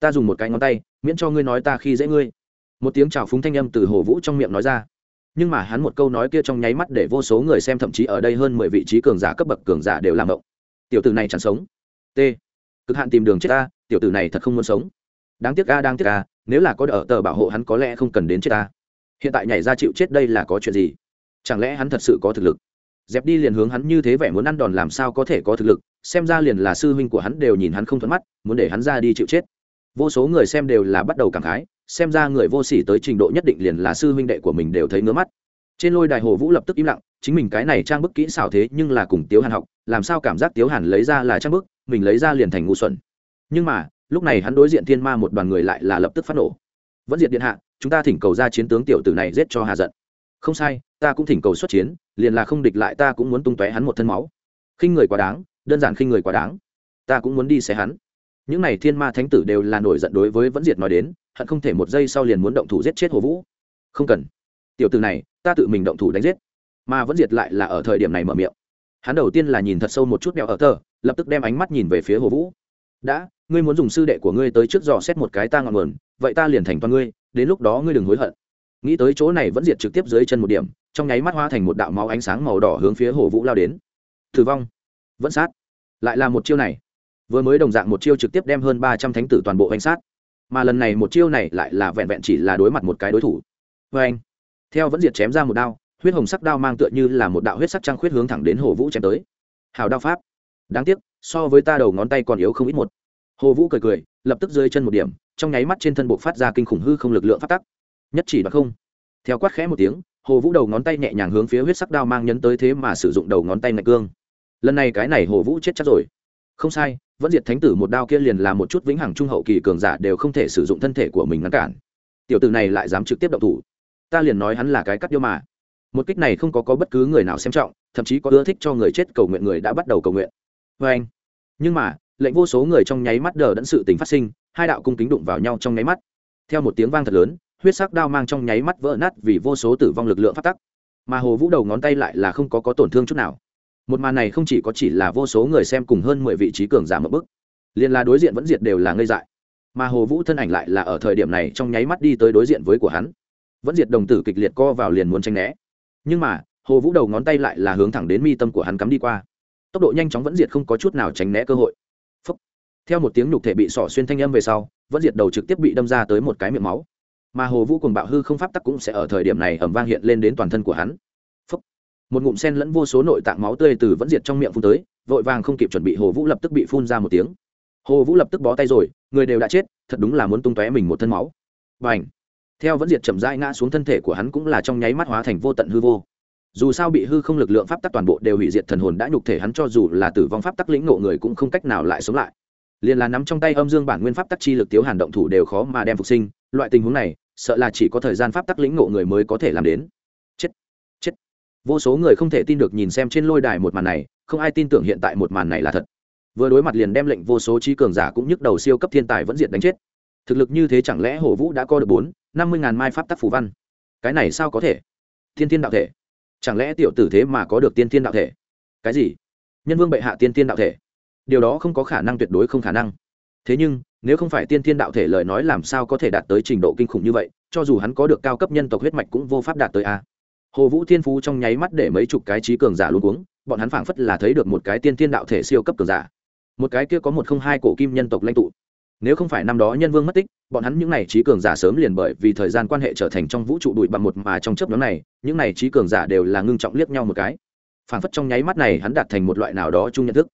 Ta dùng một cái ngón tay, miễn cho ngươi nói ta khi dễ ngươi. Một tiếng chào phúng thanh âm từ hồ vũ trong miệng nói ra. Nhưng mà hắn một câu nói kia trong nháy mắt để vô số người xem, thậm chí ở đây hơn mười vị trí cường giả, cấp bậc cường giả đều làm động tiểu tử này chẳng sống. T. Cực hạn tìm đường chết ta tiểu tử này thật không muốn sống. Đáng tiếc a, đáng tiếc a, nếu là có ở tờ bảo hộ hắn có lẽ không cần đến chết ta hiện tại nhảy ra chịu chết đây là có chuyện gì? Chẳng lẽ hắn thật sự có thực lực? Dẹp đi liền hướng hắn như thế vẻ muốn ăn đòn làm sao có thể có thực lực? Xem ra liền là sư huynh của hắn đều nhìn hắn không thuận mắt, muốn để hắn ra đi chịu chết. Vô số người xem đều là bắt đầu cảm khái, xem ra người vô sỉ tới trình độ nhất định liền là sư huynh đệ của mình đều thấy ngứa mắt. Trên lôi đài hồ vũ lập tức im lặng, chính mình cái này trang bức kỹ xảo thế nhưng là cùng tiếu hàn học, làm sao cảm giác tiếu hàn lấy ra là trang bức, mình lấy ra liền thành ngu xuẩn. Nhưng mà, lúc này hắn đối diện thiên ma một đoàn người lại là lập tức phát nổ. Vẫn diện điện hạ, chúng ta thỉnh cầu ra chiến tướng tiểu tử này giết cho hà giận. Không sai, ta cũng thỉnh cầu xuất chiến, liền là không địch lại ta cũng muốn tung tóe hắn một thân máu. Khinh người quá đáng đơn giản khinh người quá đáng. Ta cũng muốn đi xé hắn. Những này thiên ma thánh tử đều là nổi giận đối với vẫn diệt nói đến, hận không thể một giây sau liền muốn động thủ giết chết hồ vũ. Không cần. Tiểu từ này, ta tự mình động thủ đánh giết. Mà vẫn diệt lại là ở thời điểm này mở miệng. Hắn đầu tiên là nhìn thật sâu một chút đeo ở tờ, lập tức đem ánh mắt nhìn về phía hồ vũ. Đã, ngươi muốn dùng sư đệ của ngươi tới trước dò xét một cái ta ngọn nguồn, vậy ta liền thành toàn ngươi, đến lúc đó ngươi đừng hối hận. Nghĩ tới chỗ này, vẫn diệt trực tiếp dưới chân một điểm, trong nháy mắt hoa thành một đạo máu ánh sáng màu đỏ hướng phía hồ vũ lao đến. Thử vong vẫn sát. Lại là một chiêu này. Vừa mới đồng dạng một chiêu trực tiếp đem hơn ba trăm thánh tử toàn bộ hành sát. Mà lần này một chiêu này lại là vẹn vẹn chỉ là đối mặt một cái đối thủ. Vê anh, theo vẫn diệt chém ra một đao, huyết hồng sắc đao mang tựa như là một đạo huyết sắc trăng khuyết hướng thẳng đến hồ vũ chém tới. Hào đao pháp. Đáng tiếc, so với ta đầu ngón tay còn yếu không ít một. Hồ vũ cười cười, lập tức rơi chân một điểm, trong nháy mắt trên thân bộ phát ra kinh khủng hư không lực lượng phát tắc. Nhất chỉ đoạt không. Theo quát khẽ một tiếng, hồ vũ đầu ngón tay nhẹ nhàng hướng phía huyết sắc đao mang nhấn tới thế mà sử dụng đầu ngón tay ngạch cương lần này cái này hồ vũ chết chắc rồi. Không sai, vẫn diệt thánh tử một đao kia liền là một chút vĩnh hằng trung hậu kỳ cường giả đều không thể sử dụng thân thể của mình ngăn cản. Tiểu tử này lại dám trực tiếp động thủ. Ta liền nói hắn là cái cắt yêu mà. Một kích này không có có bất cứ người nào xem trọng, thậm chí có ưa thích cho người chết cầu nguyện người đã bắt đầu cầu nguyện. Vê anh. Nhưng mà, lệnh vô số người trong nháy mắt đờ đẫn sự tình phát sinh, hai đạo cung kính đụng vào nhau trong nháy mắt. Theo một tiếng vang thật lớn, huyết sắc đao mang trong nháy mắt vỡ nát vì vô số tử vong lực lượng phát tắc. Mà hồ vũ đầu ngón tay lại là không có có tổn thương chút nào một màn này không chỉ có chỉ là vô số người xem cùng hơn mười vị trí cường giả một bức, liền là đối diện vẫn diệt đều là ngây dại. Mà hồ vũ thân ảnh lại là ở thời điểm này trong nháy mắt đi tới đối diện với của hắn. Vẫn diệt đồng tử kịch liệt co vào liền muốn tranh né. Nhưng mà, hồ vũ đầu ngón tay lại là hướng thẳng đến mi tâm của hắn cắm đi qua. Tốc độ nhanh chóng vẫn diệt không có chút nào tránh né cơ hội. Phúc. theo một tiếng nhục thể bị sỏ xuyên thanh âm về sau, vẫn diệt đầu trực tiếp bị đâm ra tới một cái miệng máu. Mà hồ vũ cùng bạo hư không pháp tắc cũng sẽ ở thời điểm này ẩm vang hiện lên đến toàn thân của hắn một ngụm sen lẫn vô số nội tạng máu tươi từ vẫn diệt trong miệng phun tới, vội vàng không kịp chuẩn bị, hồ vũ lập tức bị phun ra một tiếng. Hồ vũ lập tức bó tay rồi, người đều đã chết, thật đúng là muốn tung tóe mình một thân máu. Và ảnh theo vẫn diệt chậm rãi ngã xuống thân thể của hắn cũng là trong nháy mắt hóa thành vô tận hư vô. Dù sao bị hư không lực lượng pháp tắc toàn bộ đều hủy diệt thần hồn đã nhục thể hắn cho dù là tử vong pháp tắc lĩnh ngộ người cũng không cách nào lại sống lại. Liền là nắm trong tay âm dương bản nguyên pháp tắc chi lực tiếu hàn động thủ đều khó mà đem phục sinh, loại tình huống này, sợ là chỉ có thời gian pháp tắc lĩnh ngộ người mới có thể làm đến vô số người không thể tin được nhìn xem trên lôi đài một màn này, không ai tin tưởng hiện tại một màn này là thật. Vừa đối mặt liền đem lệnh vô số trí cường giả cũng nhức đầu siêu cấp thiên tài vẫn diệt đánh chết. Thực lực như thế chẳng lẽ Hồ vũ đã co được bốn, năm mươi ngàn mai pháp tắc phù văn? Cái này sao có thể? Thiên thiên đạo thể. Chẳng lẽ tiểu tử thế mà có được tiên thiên đạo thể? Cái gì? Nhân vương bệ hạ tiên thiên đạo thể. Điều đó không có khả năng tuyệt đối không khả năng. Thế nhưng, nếu không phải tiên thiên đạo thể lời nói làm sao có thể đạt tới trình độ kinh khủng như vậy, cho dù hắn có được cao cấp nhân tộc huyết mạch cũng vô pháp đạt tới a hồ vũ thiên phú trong nháy mắt để mấy chục cái trí cường giả luôn cuống, bọn hắn phảng phất là thấy được một cái tiên tiên đạo thể siêu cấp cường giả. Một cái kia có một không hai cổ kim nhân tộc lãnh tụ. Nếu không phải năm đó nhân vương mất tích, bọn hắn những n à y trí cường giả sớm liền bởi vì thời gian quan hệ trở thành trong vũ trụ đùi bằng một mà trong chấp nhóm này, những n à y trí cường giả đều là ngưng trọng liếc nhau một cái. Phảng phất trong nháy mắt này hắn đạt thành một loại nào đó chung nhận thức.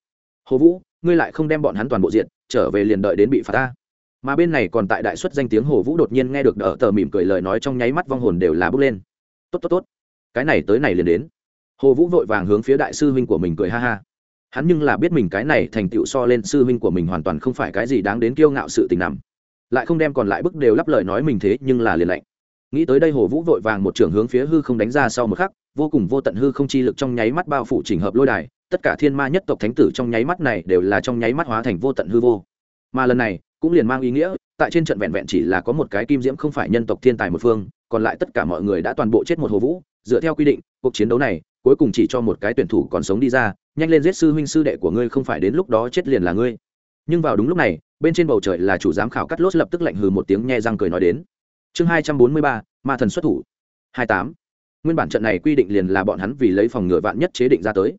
Hồ vũ, ngươi lại không đem bọn hắn toàn bộ diện trở về liền đợi đến bị phạt ta. Mà bên này còn tại đại xuất danh tiếng hồ vũ đột nhiên nghe được đỡ tờ mỉm cười lời nói trong nháy mắt vong hồn đều là bước lên. Tốt tốt tốt cái này tới này liền đến. Hồ vũ vội vàng hướng phía đại sư huynh của mình cười ha ha. Hắn nhưng là biết mình cái này thành tựu so lên sư huynh của mình hoàn toàn không phải cái gì đáng đến kiêu ngạo sự tình nằm. Lại không đem còn lại bức đều lắp lời nói mình thế, nhưng là liền lạnh. Nghĩ tới đây hồ vũ vội vàng một trường hướng phía hư không đánh ra sau một khắc, vô cùng vô tận hư không chi lực trong nháy mắt bao phủ chỉnh hợp lôi đài, tất cả thiên ma nhất tộc thánh tử trong nháy mắt này đều là trong nháy mắt hóa thành vô tận hư vô. Mà lần này, cũng liền mang ý nghĩa, tại trên trận vẹn vẹn chỉ là có một cái kim diễm không phải nhân tộc thiên tài một phương còn lại tất cả mọi người đã toàn bộ chết một hồ vũ, dựa theo quy định, cuộc chiến đấu này, cuối cùng chỉ cho một cái tuyển thủ còn sống đi ra, nhanh lên giết sư huynh sư đệ của ngươi không phải đến lúc đó chết liền là ngươi. Nhưng vào đúng lúc này, bên trên bầu trời là chủ giám khảo cắt lốt lập tức lạnh hừ một tiếng nghe răng cười nói đến. Chương hai trăm bốn mươi ba, ma thần xuất thủ. Hai tám. Nguyên bản trận này quy định liền là bọn hắn vì lấy phòng ngựa vạn nhất chế định ra tới.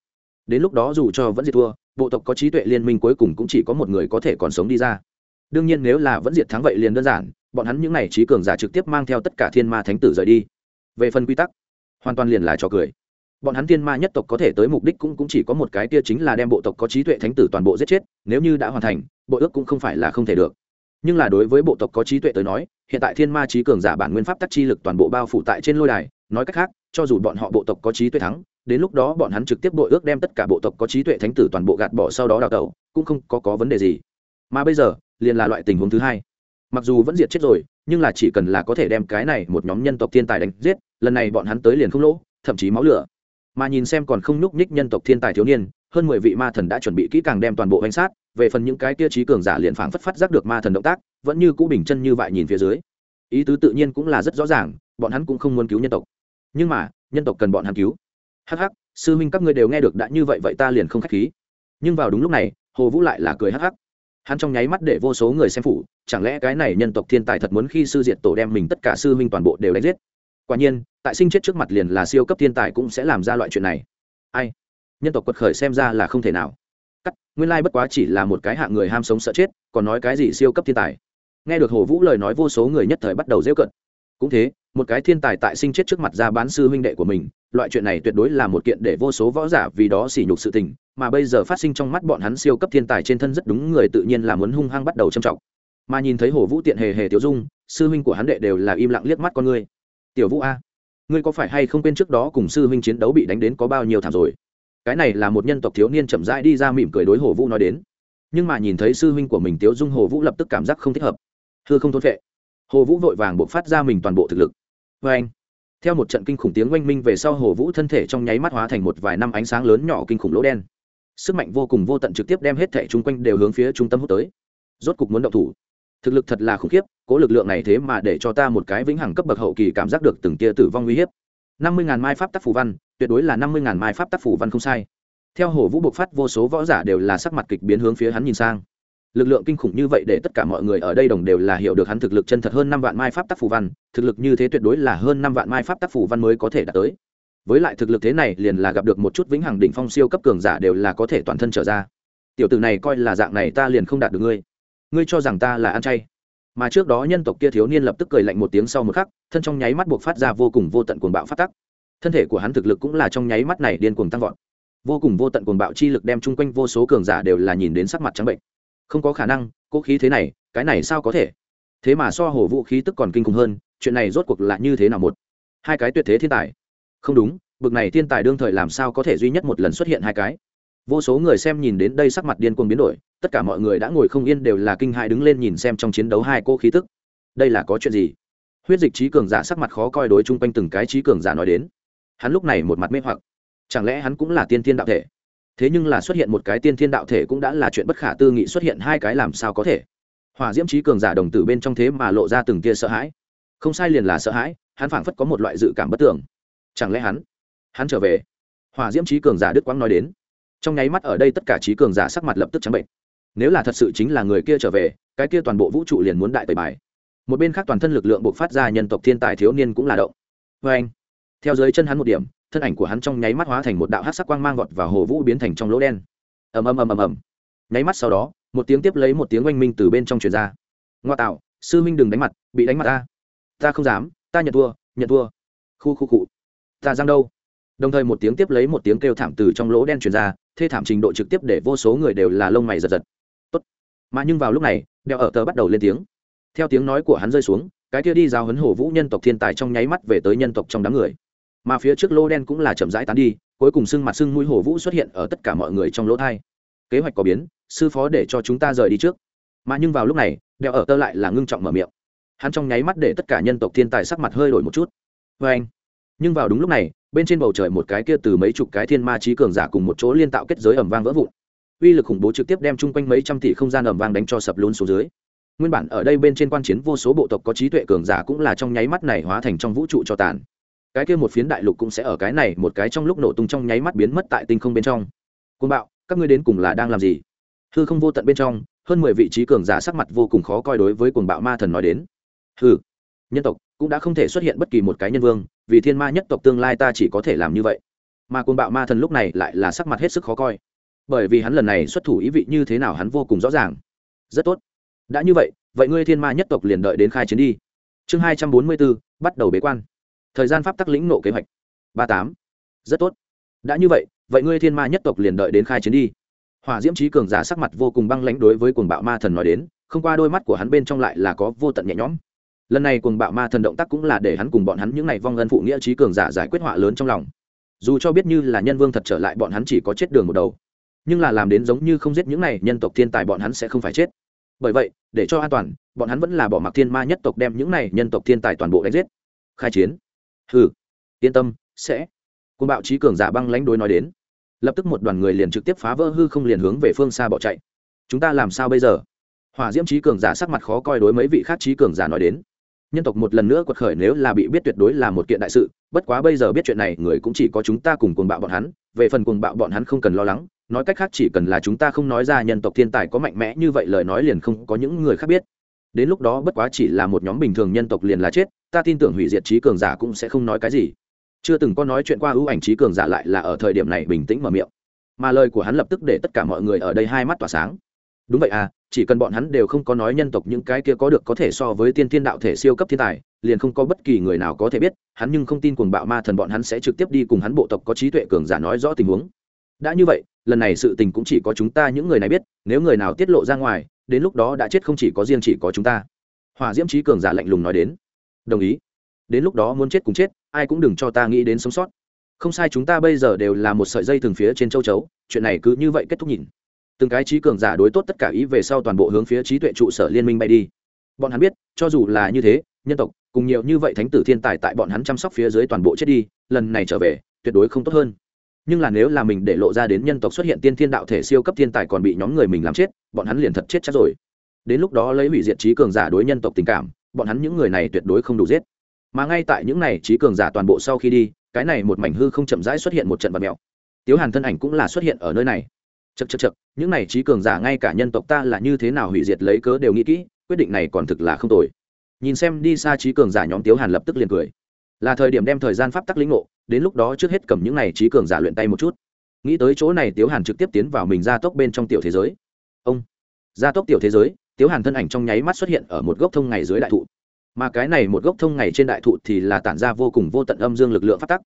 Đến lúc đó dù cho vẫn diệt thua, bộ tộc có trí tuệ liên minh cuối cùng cũng chỉ có một người có thể còn sống đi ra. Đương nhiên nếu là vẫn diệt thắng vậy liền đơn giản bọn hắn những n à y trí cường giả trực tiếp mang theo tất cả thiên ma thánh tử rời đi. Về phần quy tắc hoàn toàn liền là trò cười. Bọn hắn thiên ma nhất tộc có thể tới mục đích cũng, cũng chỉ có một cái kia chính là đem bộ tộc có trí tuệ thánh tử toàn bộ giết chết nếu như đã hoàn thành bộ ước cũng không phải là không thể được. Nhưng là đối với bộ tộc có trí tuệ tới nói hiện tại thiên ma trí cường giả bản nguyên pháp tắc chi lực toàn bộ bao phủ tại trên lôi đài nói cách khác cho dù bọn họ bộ tộc có trí tuệ thắng đến lúc đó bọn hắn trực tiếp bộ ước đem tất cả bộ tộc có trí tuệ thánh tử toàn bộ gạt bỏ sau đó đào tẩu cũng không có, có vấn đề gì. Mà bây giờ liền là loại tình huống thứ hai mặc dù vẫn diệt chết rồi, nhưng là chỉ cần là có thể đem cái này một nhóm nhân tộc thiên tài đánh giết, lần này bọn hắn tới liền không lỗ, thậm chí máu lửa. Mà nhìn xem còn không nhúc nhích nhân tộc thiên tài thiếu niên, hơn mười vị ma thần đã chuẩn bị kỹ càng đem toàn bộ bánh sát, về phần những cái kia trí cường giả liền phảng phất phát giác được ma thần động tác, vẫn như cũ bình chân như vậy nhìn phía dưới. Ý tứ tự nhiên cũng là rất rõ ràng, bọn hắn cũng không muốn cứu nhân tộc. Nhưng mà, nhân tộc cần bọn hắn cứu. Hắc hắc, sư huynh các ngươi đều nghe được đã như vậy vậy ta liền không khách khí. Nhưng vào đúng lúc này, hồ vũ lại là cười hắc hắc hắn trong nháy mắt để vô số người xem phủ, chẳng lẽ cái này nhân tộc thiên tài thật muốn khi sư diệt tổ đem mình tất cả sư huynh toàn bộ đều đánh giết? Quả nhiên, tại sinh chết trước mặt liền là siêu cấp thiên tài cũng sẽ làm ra loại chuyện này. Ai? Nhân tộc quật khởi xem ra là không thể nào. Cắt, nguyên lai bất quá chỉ là một cái hạng người ham sống sợ chết, còn nói cái gì siêu cấp thiên tài? Nghe được hồ vũ lời nói vô số người nhất thời bắt đầu rêu cận cũng thế, một cái thiên tài tại sinh chết trước mặt ra bán sư huynh đệ của mình, loại chuyện này tuyệt đối là một kiện để vô số võ giả vì đó sỉ nhục sự tình, mà bây giờ phát sinh trong mắt bọn hắn siêu cấp thiên tài trên thân rất đúng người tự nhiên là muốn hung hăng bắt đầu trầm trọng. Mà nhìn thấy hồ vũ tiện hề hề tiểu dung, sư huynh của hắn đệ đều là im lặng liếc mắt con ngươi. Tiểu vũ a, ngươi có phải hay không quên trước đó cùng sư huynh chiến đấu bị đánh đến có bao nhiêu thảm rồi? Cái này là một nhân tộc thiếu niên chậm rãi đi ra mỉm cười đối hồ vũ nói đến. Nhưng mà nhìn thấy sư huynh của mình tiếu dung hồ vũ lập tức cảm giác không thích hợp. Thưa không thốt vệ hồ vũ vội vàng buộc phát ra mình toàn bộ thực lực. Vê anh, theo một trận kinh khủng tiếng oanh minh về sau hồ vũ thân thể trong nháy mắt hóa thành một vài năm ánh sáng lớn nhỏ kinh khủng lỗ đen. Sức mạnh vô cùng vô tận trực tiếp đem hết thẻ chung quanh đều hướng phía trung tâm hút tới. Rốt cục muốn động thủ. Thực lực thật là khủng khiếp, cố lực lượng này thế mà để cho ta một cái vĩnh hằng cấp bậc hậu kỳ cảm giác được từng tia tử vong uy hiếp. Năm mươi ngàn mai pháp tác phù văn, tuyệt đối là năm mươi ngàn mai pháp tác phù văn không sai. Theo hồ vũ bộc phát vô số võ giả đều là sắc mặt kịch biến hướng phía hắn nhìn sang lực lượng kinh khủng như vậy để tất cả mọi người ở đây đồng đều là hiểu được hắn thực lực chân thật hơn năm vạn mai pháp tác phù văn, thực lực như thế tuyệt đối là hơn năm vạn mai pháp tác phù văn mới có thể đạt tới. Với lại thực lực thế này liền là gặp được một chút vĩnh hằng đỉnh phong siêu cấp cường giả đều là có thể toàn thân trở ra. Tiểu tử này coi là dạng này ta liền không đạt được ngươi. Ngươi cho rằng ta là ăn chay. Mà trước đó nhân tộc kia thiếu niên lập tức cười lạnh một tiếng sau một khắc, thân trong nháy mắt buộc phát ra vô cùng vô tận cuồng bạo phát tắc. Thân thể của hắn thực lực cũng là trong nháy mắt này điên cuồng tăng vọt. Vô cùng vô tận cuồng bạo chi lực đem chung quanh vô số cường giả đều là nhìn đến sắc mặt trắng bệnh không có khả năng, cỗ khí thế này, cái này sao có thể? Thế mà so hồ vũ khí tức còn kinh khủng hơn, chuyện này rốt cuộc là như thế nào một? Hai cái tuyệt thế thiên tài. Không đúng, bực này thiên tài đương thời làm sao có thể duy nhất một lần xuất hiện hai cái? Vô số người xem nhìn đến đây sắc mặt điên cuồng biến đổi, tất cả mọi người đã ngồi không yên đều là kinh hại đứng lên nhìn xem trong chiến đấu hai cô khí tức. Đây là có chuyện gì? Huyết dịch trí cường giả sắc mặt khó coi đối chung quanh từng cái trí cường giả nói đến. Hắn lúc này một mặt mê hoặc. Chẳng lẽ hắn cũng là tiên thiên đạo thể? Thế nhưng là xuất hiện một cái tiên thiên đạo thể cũng đã là chuyện bất khả tư nghị xuất hiện hai cái làm sao có thể. Hòa diễm trí cường giả đồng tử bên trong thế mà lộ ra từng tia sợ hãi. Không sai liền là sợ hãi, hắn phảng phất có một loại dự cảm bất tưởng chẳng lẽ hắn hắn trở về? Hòa diễm trí cường giả đức quang nói đến. Trong nháy mắt ở đây tất cả trí cường giả sắc mặt lập tức trắng bệnh. Nếu là thật sự chính là người kia trở về, cái kia toàn bộ vũ trụ liền muốn đại tẩy bài. Một bên khác toàn thân lực lượng buộc phát ra nhân tộc thiên tài thiếu niên cũng là động. Vê anh theo dưới chân hắn một điểm thân ảnh của hắn trong nháy mắt hóa thành một đạo hát sắc quang mang vọt và hồ vũ biến thành trong lỗ đen. Ầm ầm ầm ầm ầm. Nháy mắt sau đó, một tiếng tiếp lấy một tiếng oanh minh từ bên trong truyền ra. Ngoa tạo, sư minh đừng đánh mặt, bị đánh mặt ta. Ta không dám, ta nhận thua nhận thua. Khu khu cụ ta giang đâu? Đồng thời một tiếng tiếp lấy một tiếng kêu thảm từ trong lỗ đen truyền ra, thê thảm trình độ trực tiếp để vô số người đều là lông mày giật giật. Tốt. mà nhưng vào lúc này đeo ở tờ bắt đầu lên tiếng. Theo tiếng nói của hắn rơi xuống, cái kia đi giao hấn hổ vũ nhân tộc thiên tài trong nháy mắt về tới nhân tộc trong đám người mà phía trước lô đen cũng là chậm rãi tán đi, cuối cùng sưng mặt sưng mũi hổ vũ xuất hiện ở tất cả mọi người trong lỗ thai. Kế hoạch có biến, sư phó để cho chúng ta rời đi trước. Mà nhưng vào lúc này đeo ở tơ lại là ngưng trọng mở miệng. Hắn trong nháy mắt để tất cả nhân tộc thiên tài sắc mặt hơi đổi một chút. Vê anh, nhưng vào đúng lúc này, bên trên bầu trời một cái kia từ mấy chục cái thiên ma trí cường giả cùng một chỗ liên tạo kết giới ẩm vang vỡ vụn. Uy lực khủng bố trực tiếp đem chung quanh mấy trăm tỷ không gian ẩm vang đánh cho sập lún xuống dưới. Nguyên bản ở đây bên trên quan chiến vô số bộ tộc có trí tuệ cường giả cũng là trong nháy mắt này hóa thành trong vũ trụ cho tàn cái kia một phiến đại lục cũng sẽ ở cái này một cái trong lúc nổ tung trong nháy mắt biến mất tại tinh không bên trong. Côn bạo, các ngươi đến cùng là đang làm gì? Hư không vô tận bên trong, hơn mười vị trí cường giả sắc mặt vô cùng khó coi đối với cuồng bạo ma thần nói đến. Hư nhân tộc cũng đã không thể xuất hiện bất kỳ một cái nhân vương, vì thiên ma nhất tộc tương lai ta chỉ có thể làm như vậy. Mà cuồng bạo ma thần lúc này lại là sắc mặt hết sức khó coi. Bởi vì hắn lần này xuất thủ ý vị như thế nào hắn vô cùng rõ ràng. Rất tốt. Đã như vậy vậy ngươi thiên ma nhất tộc liền đợi đến khai chiến đi. Chương hai trăm bốn mươi bốn, bắt đầu bế quan thời gian pháp tắc lĩnh nộ kế hoạch. Ba tám. Rất tốt. Đã như vậy vậy ngươi thiên ma nhất tộc liền đợi đến khai chiến đi. Hỏa diễm trí cường giả sắc mặt vô cùng băng lãnh đối với cuồng bạo ma thần nói đến, không qua đôi mắt của hắn bên trong lại là có vô tận nhẹ nhõm. Lần này cuồng bạo ma thần động tác cũng là để hắn cùng bọn hắn những ngày vong ân phụ nghĩa trí cường giả giải quyết họa lớn trong lòng. Dù cho biết như là nhân vương thật trở lại, bọn hắn chỉ có chết đường một đầu. Nhưng là làm đến giống như không giết những này nhân tộc thiên tài, bọn hắn sẽ không phải chết. Bởi vậy, để cho an toàn, bọn hắn vẫn là bỏ mặc thiên ma nhất tộc đem những này nhân tộc thiên tài toàn bộ đánh giết. Khai chiến hừ, yên tâm, sẽ. Côn bạo trí cường giả băng lãnh đối nói đến. Lập tức một đoàn người liền trực tiếp phá vỡ hư không liền hướng về phương xa bỏ chạy. Chúng ta làm sao bây giờ? Hỏa diễm trí cường giả sắc mặt khó coi đối mấy vị khác trí cường giả nói đến. Nhân tộc một lần nữa quật khởi nếu là bị biết tuyệt đối là một kiện đại sự, bất quá bây giờ biết chuyện này, người cũng chỉ có chúng ta cùng cuồng bạo bọn hắn. Về phần cuồng bạo bọn hắn không cần lo lắng, nói cách khác chỉ cần là chúng ta không nói ra nhân tộc thiên tài có mạnh mẽ như vậy lời nói liền không có những người khác biết. Đến lúc đó bất quá chỉ là một nhóm bình thường nhân tộc liền là chết ta tin tưởng hủy diệt trí cường giả cũng sẽ không nói cái gì. Chưa từng có nói chuyện qua ưu ảnh trí cường giả lại là ở thời điểm này bình tĩnh mở miệng. Mà lời của hắn lập tức để tất cả mọi người ở đây hai mắt tỏa sáng. Đúng vậy à chỉ cần bọn hắn đều không có nói nhân tộc những cái kia có được có thể so với tiên thiên đạo thể siêu cấp thiên tài, liền không có bất kỳ người nào có thể biết, hắn nhưng không tin cuồng bạo ma thần bọn hắn sẽ trực tiếp đi cùng hắn bộ tộc có trí tuệ cường giả nói rõ tình huống. Đã như vậy, lần này sự tình cũng chỉ có chúng ta những người này biết, nếu người nào tiết lộ ra ngoài, đến lúc đó đã chết không chỉ có riêng chỉ có chúng ta. Hòa diễm trí cường giả lạnh lùng nói đến đồng ý. Đến lúc đó muốn chết cùng chết, ai cũng đừng cho ta nghĩ đến sống sót. Không sai chúng ta bây giờ đều là một sợi dây thường phía trên châu chấu, chuyện này cứ như vậy kết thúc nhìn. Từng cái trí cường giả đối tốt tất cả ý về sau toàn bộ hướng phía trí tuệ trụ sở liên minh bay đi. Bọn hắn biết, cho dù là như thế, nhân tộc, cùng nhiều như vậy thánh tử thiên tài tại bọn hắn chăm sóc phía dưới toàn bộ chết đi, lần này trở về, tuyệt đối không tốt hơn. Nhưng là nếu là mình để lộ ra đến nhân tộc xuất hiện tiên thiên đạo thể siêu cấp thiên tài còn bị nhóm người mình làm chết, bọn hắn liền thật chết chắc rồi. Đến lúc đó lấy hủy diệt trí cường giả đối nhân tộc tình cảm bọn hắn những người này tuyệt đối không đủ giết. Mà ngay tại những này trí cường giả toàn bộ sau khi đi, cái này một mảnh hư không chậm rãi xuất hiện một trận vật mèo tiếu hàn thân ảnh cũng là xuất hiện ở nơi này. Chật chật chật những này trí cường giả ngay cả nhân tộc ta là như thế nào hủy diệt lấy cớ đều nghĩ kỹ, quyết định này còn thực là không tồi. Nhìn xem đi xa trí cường giả nhóm tiếu hàn lập tức liền cười. Là thời điểm đem thời gian pháp tắc lĩnh ngộ, đến lúc đó trước hết cầm những này trí cường giả luyện tay một chút. Nghĩ tới chỗ này tiếu hàn trực tiếp tiến vào mình gia tốc bên trong tiểu thế giới. Ông, gia tốc tiểu thế giới tiếu hàn thân ảnh trong nháy mắt xuất hiện ở một gốc thông ngày dưới đại thụ. Mà cái này một gốc thông ngày trên đại thụ thì là tản ra vô cùng vô tận âm dương lực lượng phát tắc.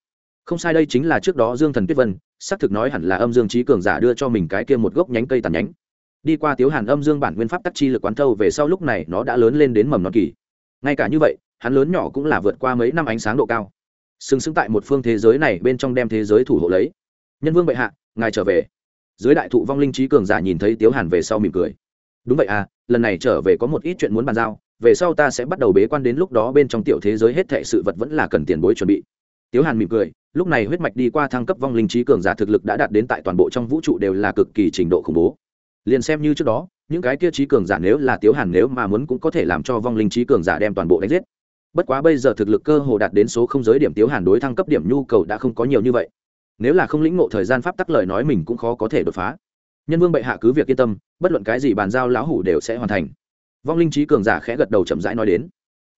Không sai đây chính là trước đó dương thần tuyết vân, xác thực nói hẳn là âm dương trí cường giả đưa cho mình cái kia một gốc nhánh cây tàn nhánh. Đi qua tiếu hàn âm dương bản nguyên pháp tắc chi lực quán thâu về sau lúc này nó đã lớn lên đến mầm non kỳ. Ngay cả như vậy, hắn lớn nhỏ cũng là vượt qua mấy năm ánh sáng độ cao. Xứng xứng tại một phương thế giới này bên trong đem thế giới thủ hộ lấy. Nhân vương bệ hạ, ngài trở về. Dưới đại thụ vong linh trí cường giả nhìn thấy tiếu hàn về sau mỉm cười đúng vậy à lần này trở về có một ít chuyện muốn bàn giao, về sau ta sẽ bắt đầu bế quan đến lúc đó bên trong tiểu thế giới hết thệ sự vật vẫn là cần tiền bối chuẩn bị. Tiếu hàn mỉm cười, lúc này huyết mạch đi qua thăng cấp vong linh trí cường giả thực lực đã đạt đến tại toàn bộ trong vũ trụ đều là cực kỳ trình độ khủng bố. Liền xem như trước đó, những cái kia trí cường giả nếu là tiếu hàn nếu mà muốn cũng có thể làm cho vong linh trí cường giả đem toàn bộ đánh giết. Bất quá bây giờ thực lực cơ hồ đạt đến số không giới điểm tiếu hàn đối thăng cấp điểm nhu cầu đã không có nhiều như vậy. Nếu là không lĩnh ngộ thời gian pháp tắc lời nói mình cũng khó có thể đột phá nhân vương bệ hạ cứ việc yên tâm, bất luận cái gì bàn giao lão hủ đều sẽ hoàn thành. Vong linh trí cường giả khẽ gật đầu chậm rãi nói đến.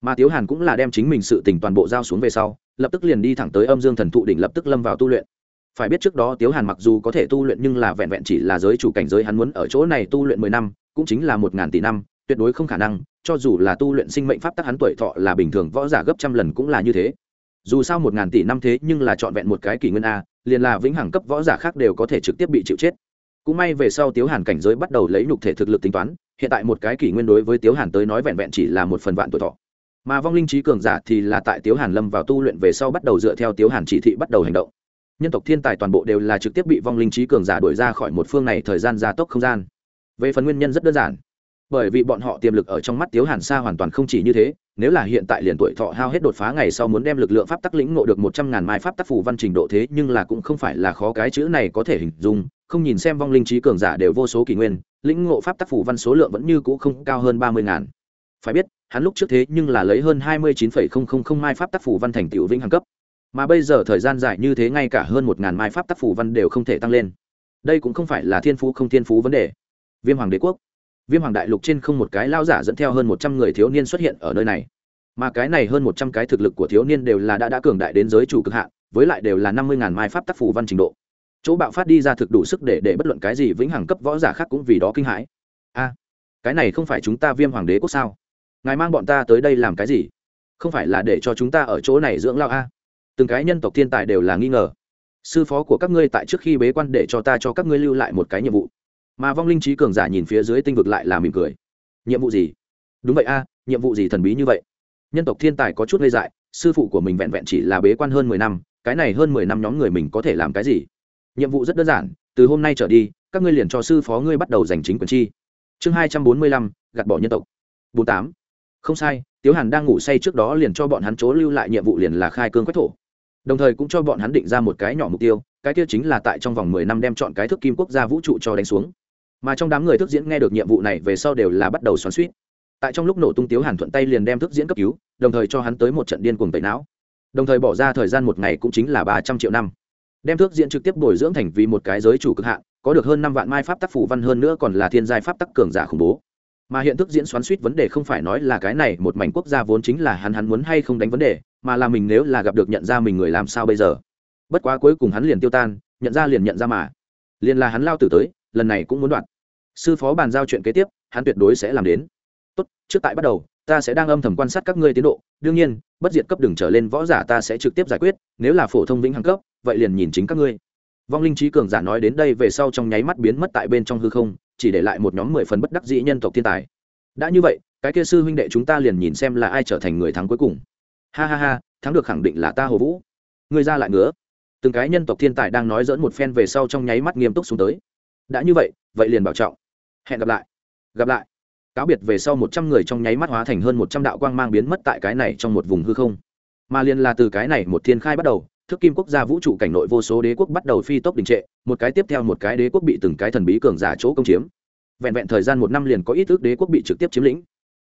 Mà tiếu hàn cũng là đem chính mình sự tình toàn bộ giao xuống về sau, lập tức liền đi thẳng tới âm dương thần thụ đỉnh lập tức lâm vào tu luyện. Phải biết trước đó tiếu hàn mặc dù có thể tu luyện nhưng là vẹn vẹn chỉ là giới chủ cảnh giới hắn muốn ở chỗ này tu luyện mười năm, cũng chính là một ngàn tỷ năm, tuyệt đối không khả năng, cho dù là tu luyện sinh mệnh pháp tắc hắn tuổi thọ là bình thường, võ giả gấp trăm lần cũng là như thế. Dù sao một ngàn tỷ năm thế nhưng là trọn vẹn một cái kỷ nguyên a, liền là vĩnh hằng cấp võ giả khác đều có thể trực tiếp bị chịu chết cũng may về sau tiếu hàn cảnh giới bắt đầu lấy nhục thể thực lực tính toán, hiện tại một cái kỷ nguyên đối với tiếu hàn tới nói vẹn vẹn chỉ là một phần vạn tuổi thọ. Mà vong linh trí cường giả thì là tại tiếu hàn lâm vào tu luyện về sau bắt đầu dựa theo tiếu hàn chỉ thị bắt đầu hành động. Nhân tộc thiên tài toàn bộ đều là trực tiếp bị vong linh trí cường giả đuổi ra khỏi một phương này thời gian gia tốc không gian. Về phần nguyên nhân rất đơn giản. Bởi vì bọn họ tiềm lực ở trong mắt tiếu hàn xa hoàn toàn không chỉ như thế, nếu là hiện tại liền tuổi thọ hao hết đột phá ngày sau muốn đem lực lượng pháp tắc lĩnh ngộ được một trăm ngàn mai pháp tắc phủ văn trình độ thế nhưng là cũng không phải là khó cái chữ này có thể hình dung không nhìn xem vong linh trí cường giả đều vô số kỷ nguyên, lĩnh ngộ pháp tác phủ văn số lượng vẫn như cũ không cao hơn ba mươi ngàn. Phải biết, hắn lúc trước thế nhưng là lấy hơn hai mươi chín phẩy không không không mai pháp tác phủ văn thành tựu vĩnh hằng cấp. Mà bây giờ thời gian dài như thế ngay cả hơn một ngàn mai pháp tác phủ văn đều không thể tăng lên. Đây cũng không phải là thiên phú không thiên phú vấn đề. Viêm hoàng đế quốc. Viêm hoàng đại lục trên không một cái lao giả dẫn theo hơn một trăm người thiếu niên xuất hiện ở nơi này. Mà cái này hơn một trăm cái thực lực của thiếu niên đều là đã đã cường đại đến giới chủ cực hạn, với lại đều là năm mươi ngàn mai pháp tác phủ văn trình độ chỗ bạo phát đi ra thực đủ sức để để bất luận cái gì vĩnh hằng cấp võ giả khác cũng vì đó kinh hãi. A, cái này không phải chúng ta viêm hoàng đế quốc sao? Ngài mang bọn ta tới đây làm cái gì? Không phải là để cho chúng ta ở chỗ này dưỡng lao a? Từng cái nhân tộc thiên tài đều là nghi ngờ. Sư phó của các ngươi tại trước khi bế quan để cho ta cho các ngươi lưu lại một cái nhiệm vụ. Mà vong linh trí cường giả nhìn phía dưới tinh vực lại là mỉm cười. Nhiệm vụ gì? Đúng vậy a, nhiệm vụ gì thần bí như vậy? Nhân tộc thiên tài có chút ngây dại, sư phụ của mình vẹn vẹn chỉ là bế quan hơn mười năm, cái này hơn mười năm nhóm người mình có thể làm cái gì? Nhiệm vụ rất đơn giản, từ hôm nay trở đi, các ngươi liền cho sư phó ngươi bắt đầu giành chính quyền chi. Chương hai trăm bốn mươi lăm, gạt bỏ nhân tộc. Bốn tám. Không sai, tiếu hàn đang ngủ say trước đó liền cho bọn hắn chỗ lưu lại nhiệm vụ liền là khai cương quách thổ. Đồng thời cũng cho bọn hắn định ra một cái nhỏ mục tiêu, cái kia chính là tại trong vòng mười năm đem chọn cái thước kim quốc gia vũ trụ cho đánh xuống. Mà trong đám người thức diễn nghe được nhiệm vụ này về sau đều là bắt đầu xoắn suýt tại trong lúc nổ tung tiếu hàn thuận tay liền đem thức diễn cấp cứu, đồng thời cho hắn tới một trận điên cuồng tẩy não. Đồng thời bỏ ra thời gian một ngày cũng chính là ba trăm triệu năm đem thước diễn trực tiếp bồi dưỡng thành vì một cái giới chủ cực hạn, có được hơn năm vạn mai pháp tác phủ văn hơn nữa còn là thiên giai pháp tắc cường giả khủng bố. Mà hiện thức diễn xoắn suýt vấn đề không phải nói là cái này một mảnh quốc gia vốn chính là hắn hắn muốn hay không đánh vấn đề, mà là mình nếu là gặp được nhận ra mình người làm sao bây giờ. Bất quá cuối cùng hắn liền tiêu tan, nhận ra liền nhận ra mà. Liền là hắn lao tử tới, lần này cũng muốn đoạt sư phó bàn giao chuyện kế tiếp, hắn tuyệt đối sẽ làm đến. Tốt, trước tại bắt đầu, ta sẽ đang âm thầm quan sát các ngươi tiến độ, đương nhiên, bất diệt cấp đừng trở lên võ giả ta sẽ trực tiếp giải quyết, nếu là phổ thông vĩnh hằng cấp vậy liền nhìn chính các ngươi. Vong linh trí cường giả nói đến đây về sau trong nháy mắt biến mất tại bên trong hư không, chỉ để lại một nhóm mười phần bất đắc dĩ nhân tộc thiên tài. Đã như vậy, cái kia sư huynh đệ chúng ta liền nhìn xem là ai trở thành người thắng cuối cùng. Ha ha ha, thắng được khẳng định là ta hồ vũ. Người ra lại ngứa. Từng cái nhân tộc thiên tài đang nói dỡn một phen về sau trong nháy mắt nghiêm túc xuống tới. Đã như vậy vậy liền bảo trọng. Hẹn gặp lại. Gặp lại. Cáo biệt về sau một trăm người trong nháy mắt hóa thành hơn một trăm đạo quang mang biến mất tại cái này trong một vùng hư không. Mà liền là từ cái này một thiên khai bắt đầu thức kim quốc gia vũ trụ cảnh nội vô số đế quốc bắt đầu phi tốc đình trệ, một cái tiếp theo một cái đế quốc bị từng cái thần bí cường giả chỗ công chiếm. Vẹn vẹn thời gian một năm liền có ít ước đế quốc bị trực tiếp chiếm lĩnh.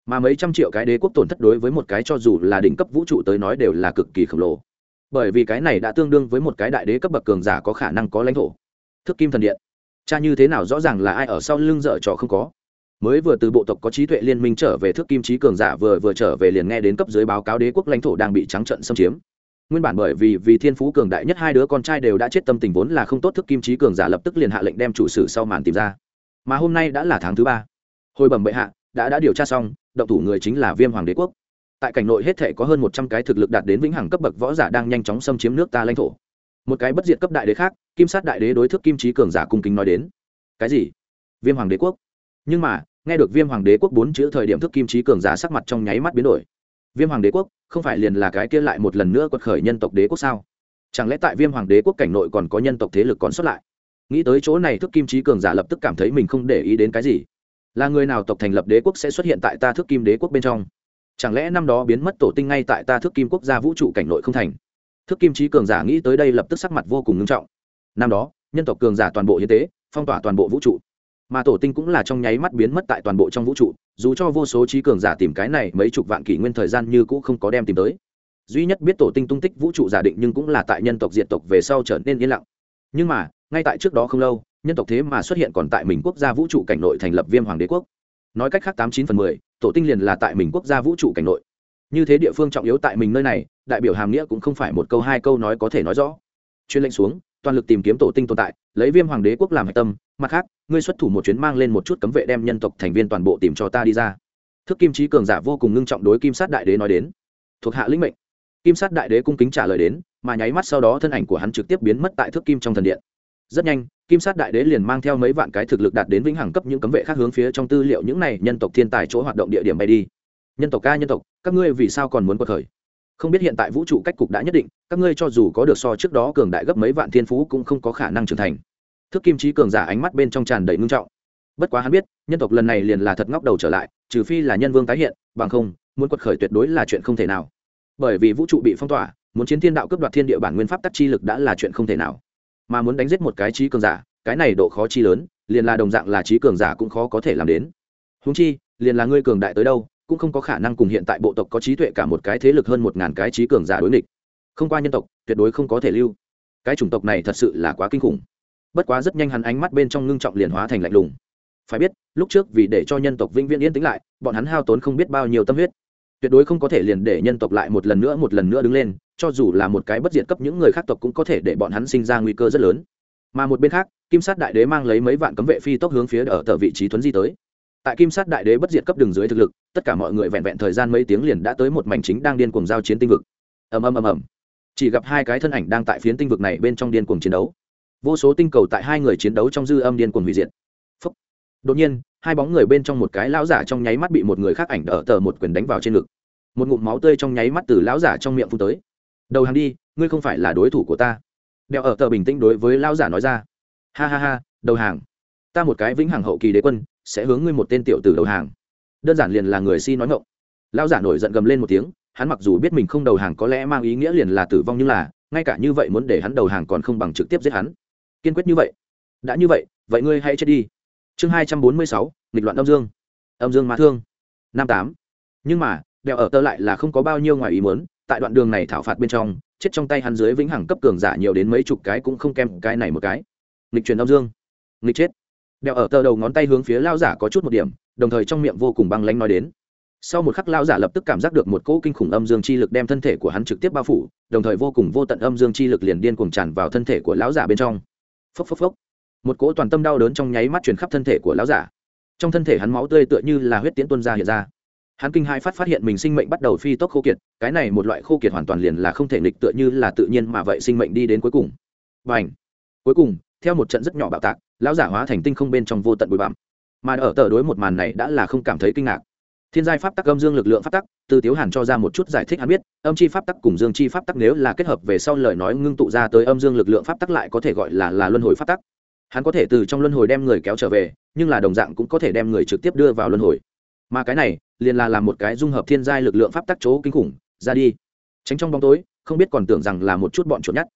Mà mấy trăm triệu cái đế quốc tổn thất đối với một cái cho dù là đỉnh cấp vũ trụ tới nói đều là cực kỳ khổng lồ. Bởi vì cái này đã tương đương với một cái đại đế cấp bậc cường giả có khả năng có lãnh thổ. Thức kim thần điện. Cha như thế nào rõ ràng là ai ở sau lưng dở trò không có. Mới vừa từ bộ tộc có trí tuệ liên minh trở về thước kim trí cường giả vừa vừa trở về liền nghe đến cấp dưới báo cáo đế quốc lãnh thổ đang bị trắng trận xâm chiếm nguyên bản bởi vì vì thiên phú cường đại nhất hai đứa con trai đều đã chết tâm tình vốn là không tốt, thức kim trí cường giả lập tức liền hạ lệnh đem chủ sử sau màn tìm ra. Mà hôm nay đã là tháng thứ ba. Hồi bẩm bệ hạ, đã đã điều tra xong, động thủ người chính là viêm hoàng đế quốc. Tại cảnh nội hết thể có hơn một trăm cái thực lực đạt đến vĩnh hằng cấp bậc võ giả đang nhanh chóng xâm chiếm nước ta lãnh thổ. Một cái bất diệt cấp đại đế khác, kim sát đại đế đối thức kim trí cường giả cung kính nói đến. Cái gì? Viêm hoàng đế quốc? Nhưng mà, nghe được viêm hoàng đế quốc bốn chữ thời điểm thức kim trí cường giả sắc mặt trong nháy mắt biến đổi viêm hoàng đế quốc, không phải liền là cái kia lại một lần nữa quật khởi nhân tộc đế quốc sao? Chẳng lẽ tại viêm hoàng đế quốc cảnh nội còn có nhân tộc thế lực còn xuất lại? Nghĩ tới chỗ này, thức kim trí cường giả lập tức cảm thấy mình không để ý đến cái gì. Là người nào tộc thành lập đế quốc sẽ xuất hiện tại ta thức kim đế quốc bên trong? Chẳng lẽ năm đó biến mất tổ tinh ngay tại ta thức kim quốc gia vũ trụ cảnh nội không thành? Thức kim trí cường giả nghĩ tới đây lập tức sắc mặt vô cùng nghiêm trọng. Năm đó, nhân tộc cường giả toàn bộ hiến tế, phong tỏa toàn bộ vũ trụ. Mà tổ tinh cũng là trong nháy mắt biến mất tại toàn bộ trong vũ trụ dù cho vô số trí cường giả tìm cái này mấy chục vạn kỷ nguyên thời gian như cũ không có đem tìm tới. Duy nhất biết tổ tinh tung tích vũ trụ giả định nhưng cũng là tại nhân tộc diện tộc về sau trở nên yên lặng. Nhưng mà, ngay tại trước đó không lâu, nhân tộc thế mà xuất hiện còn tại mình quốc gia vũ trụ cảnh nội thành lập viêm hoàng đế quốc. Nói cách khác tám chín phần mười, tổ tinh liền là tại mình quốc gia vũ trụ cảnh nội. Như thế địa phương trọng yếu tại mình nơi này, đại biểu hàm nghĩa cũng không phải một câu hai câu nói có thể nói rõ. Chuyên lệnh xuống toàn lực tìm kiếm tổ tinh tồn tại, lấy viêm hoàng đế quốc làm hạch tâm, mặt khác, ngươi xuất thủ một chuyến mang lên một chút cấm vệ đem nhân tộc thành viên toàn bộ tìm cho ta đi ra. Thức kim trí cường giả vô cùng ngưng trọng đối kim sát đại đế nói đến. Thuộc hạ lĩnh mệnh. Kim sát đại đế cung kính trả lời đến, mà nháy mắt sau đó thân ảnh của hắn trực tiếp biến mất tại thước kim trong thần điện. Rất nhanh, kim sát đại đế liền mang theo mấy vạn cái thực lực đạt đến vĩnh hằng cấp những cấm vệ khác hướng phía trong tư liệu những này nhân tộc thiên tài chỗ hoạt động địa điểm bay đi. Nhân tộc ca, nhân tộc, các ngươi vì sao còn muốn cuộc khởi? Không biết hiện tại vũ trụ cách cục đã nhất định, các ngươi cho dù có được so trước đó cường đại gấp mấy vạn thiên phú cũng không có khả năng trưởng thành. Thức kim trí cường giả ánh mắt bên trong tràn đầy ngưng trọng. Bất quá hắn biết, nhân tộc lần này liền là thật ngóc đầu trở lại, trừ phi là nhân vương tái hiện, bằng không, muốn quật khởi tuyệt đối là chuyện không thể nào. Bởi vì vũ trụ bị phong tỏa, muốn chiến thiên đạo cướp đoạt thiên địa bản nguyên pháp tắc chi lực đã là chuyện không thể nào. Mà muốn đánh giết một cái trí cường giả, cái này độ khó chi lớn, liền là đồng dạng là trí cường giả cũng khó có thể làm đến. Húng chi, liền là ngươi cường đại tới đâu cũng không có khả năng cùng hiện tại bộ tộc có trí tuệ cả một cái thế lực hơn một ngàn cái trí cường giả đối nghịch. Không qua nhân tộc, tuyệt đối không có thể lưu. Cái chủng tộc này thật sự là quá kinh khủng. Bất quá rất nhanh hắn ánh mắt bên trong ngưng trọng liền hóa thành lạnh lùng. Phải biết, lúc trước vì để cho nhân tộc vĩnh viễn yên tĩnh lại, bọn hắn hao tốn không biết bao nhiêu tâm huyết. Tuyệt đối không có thể liền để nhân tộc lại một lần nữa một lần nữa đứng lên, cho dù là một cái bất diệt cấp những người khác tộc cũng có thể để bọn hắn sinh ra nguy cơ rất lớn. Mà một bên khác, kim sát đại đế mang lấy mấy vạn cấm vệ phi tốc hướng phía ở tờ vị trí thuấn di tới tại kim sát đại đế bất diệt cấp đường dưới thực lực, tất cả mọi người vẹn vẹn thời gian mấy tiếng liền đã tới một mảnh chính đang điên cuồng giao chiến tinh vực. Ầm ầm ầm ầm. Chỉ gặp hai cái thân ảnh đang tại phiến tinh vực này bên trong điên cuồng chiến đấu. Vô số tinh cầu tại hai người chiến đấu trong dư âm điên cuồng hủy diệt. Phúc. đột nhiên, hai bóng người bên trong một cái lão giả trong nháy mắt bị một người khác ảnh đỡ tờ một quyền đánh vào trên ngực. Một ngụm máu tươi trong nháy mắt từ lão giả trong miệng phun tới. Đầu hàng đi, ngươi không phải là đối thủ của ta. Đeo ở tờ bình tĩnh đối với lão giả nói ra. Ha ha ha, đầu hàng. Ta một cái vĩnh hằng hậu kỳ đế quân sẽ hướng ngươi một tên tiểu tử đầu hàng. Đơn giản liền là người si nói ngộng lão giả nổi giận gầm lên một tiếng, hắn mặc dù biết mình không đầu hàng có lẽ mang ý nghĩa liền là tử vong nhưng là, ngay cả như vậy muốn để hắn đầu hàng còn không bằng trực tiếp giết hắn. Kiên quyết như vậy. Đã như vậy vậy ngươi hãy chết đi. Chương hai trăm bốn mươi sáu, nghịch loạn âm dương. Âm dương ma thương. Năm tám. Nhưng mà, đèo ở tơ lại là không có bao nhiêu ngoài ý muốn, tại đoạn đường này thảo phạt bên trong, chết trong tay hắn dưới vĩnh hằng cấp cường giả nhiều đến mấy chục cái cũng không kèm cái này một cái. Nghịch truyền âm dương. Nghịch chết đèo ở tơ đầu ngón tay hướng phía lao giả có chút một điểm, đồng thời trong miệng vô cùng băng lanh nói đến. Sau một khắc lao giả lập tức cảm giác được một cỗ kinh khủng âm dương chi lực đem thân thể của hắn trực tiếp bao phủ, đồng thời vô cùng vô tận âm dương chi lực liền điên cuồng tràn vào thân thể của lão giả bên trong. Phốc phốc phốc. Một cỗ toàn tâm đau đớn trong nháy mắt chuyển khắp thân thể của lão giả. Trong thân thể hắn máu tươi tựa như là huyết tiễn tuân ra hiện ra. Hắn kinh hai phát phát hiện mình sinh mệnh bắt đầu phi tốc khô kiệt, cái này một loại khô kiệt hoàn toàn liền là không thể nghịch tựa như là tự nhiên mà vậy sinh mệnh đi đến cuối cùng. Và ảnh cuối cùng, theo một trận rất nhỏ bạo tạc lão giả hóa thành tinh không bên trong vô tận bụi bặm. Mà ở tờ đối một màn này đã là không cảm thấy kinh ngạc. Thiên giai pháp tắc âm dương lực lượng pháp tắc từ tiếu hàn cho ra một chút giải thích hắn biết âm chi pháp tắc cùng dương chi pháp tắc nếu là kết hợp về sau lời nói ngưng tụ ra tới âm dương lực lượng pháp tắc lại có thể gọi là là luân hồi pháp tắc. Hắn có thể từ trong luân hồi đem người kéo trở về nhưng là đồng dạng cũng có thể đem người trực tiếp đưa vào luân hồi. Mà cái này liền là làm một cái dung hợp thiên giai lực lượng pháp tắc chỗ kinh khủng ra đi. Tránh trong bóng tối không biết còn tưởng rằng là một chút bọn chuột nhát,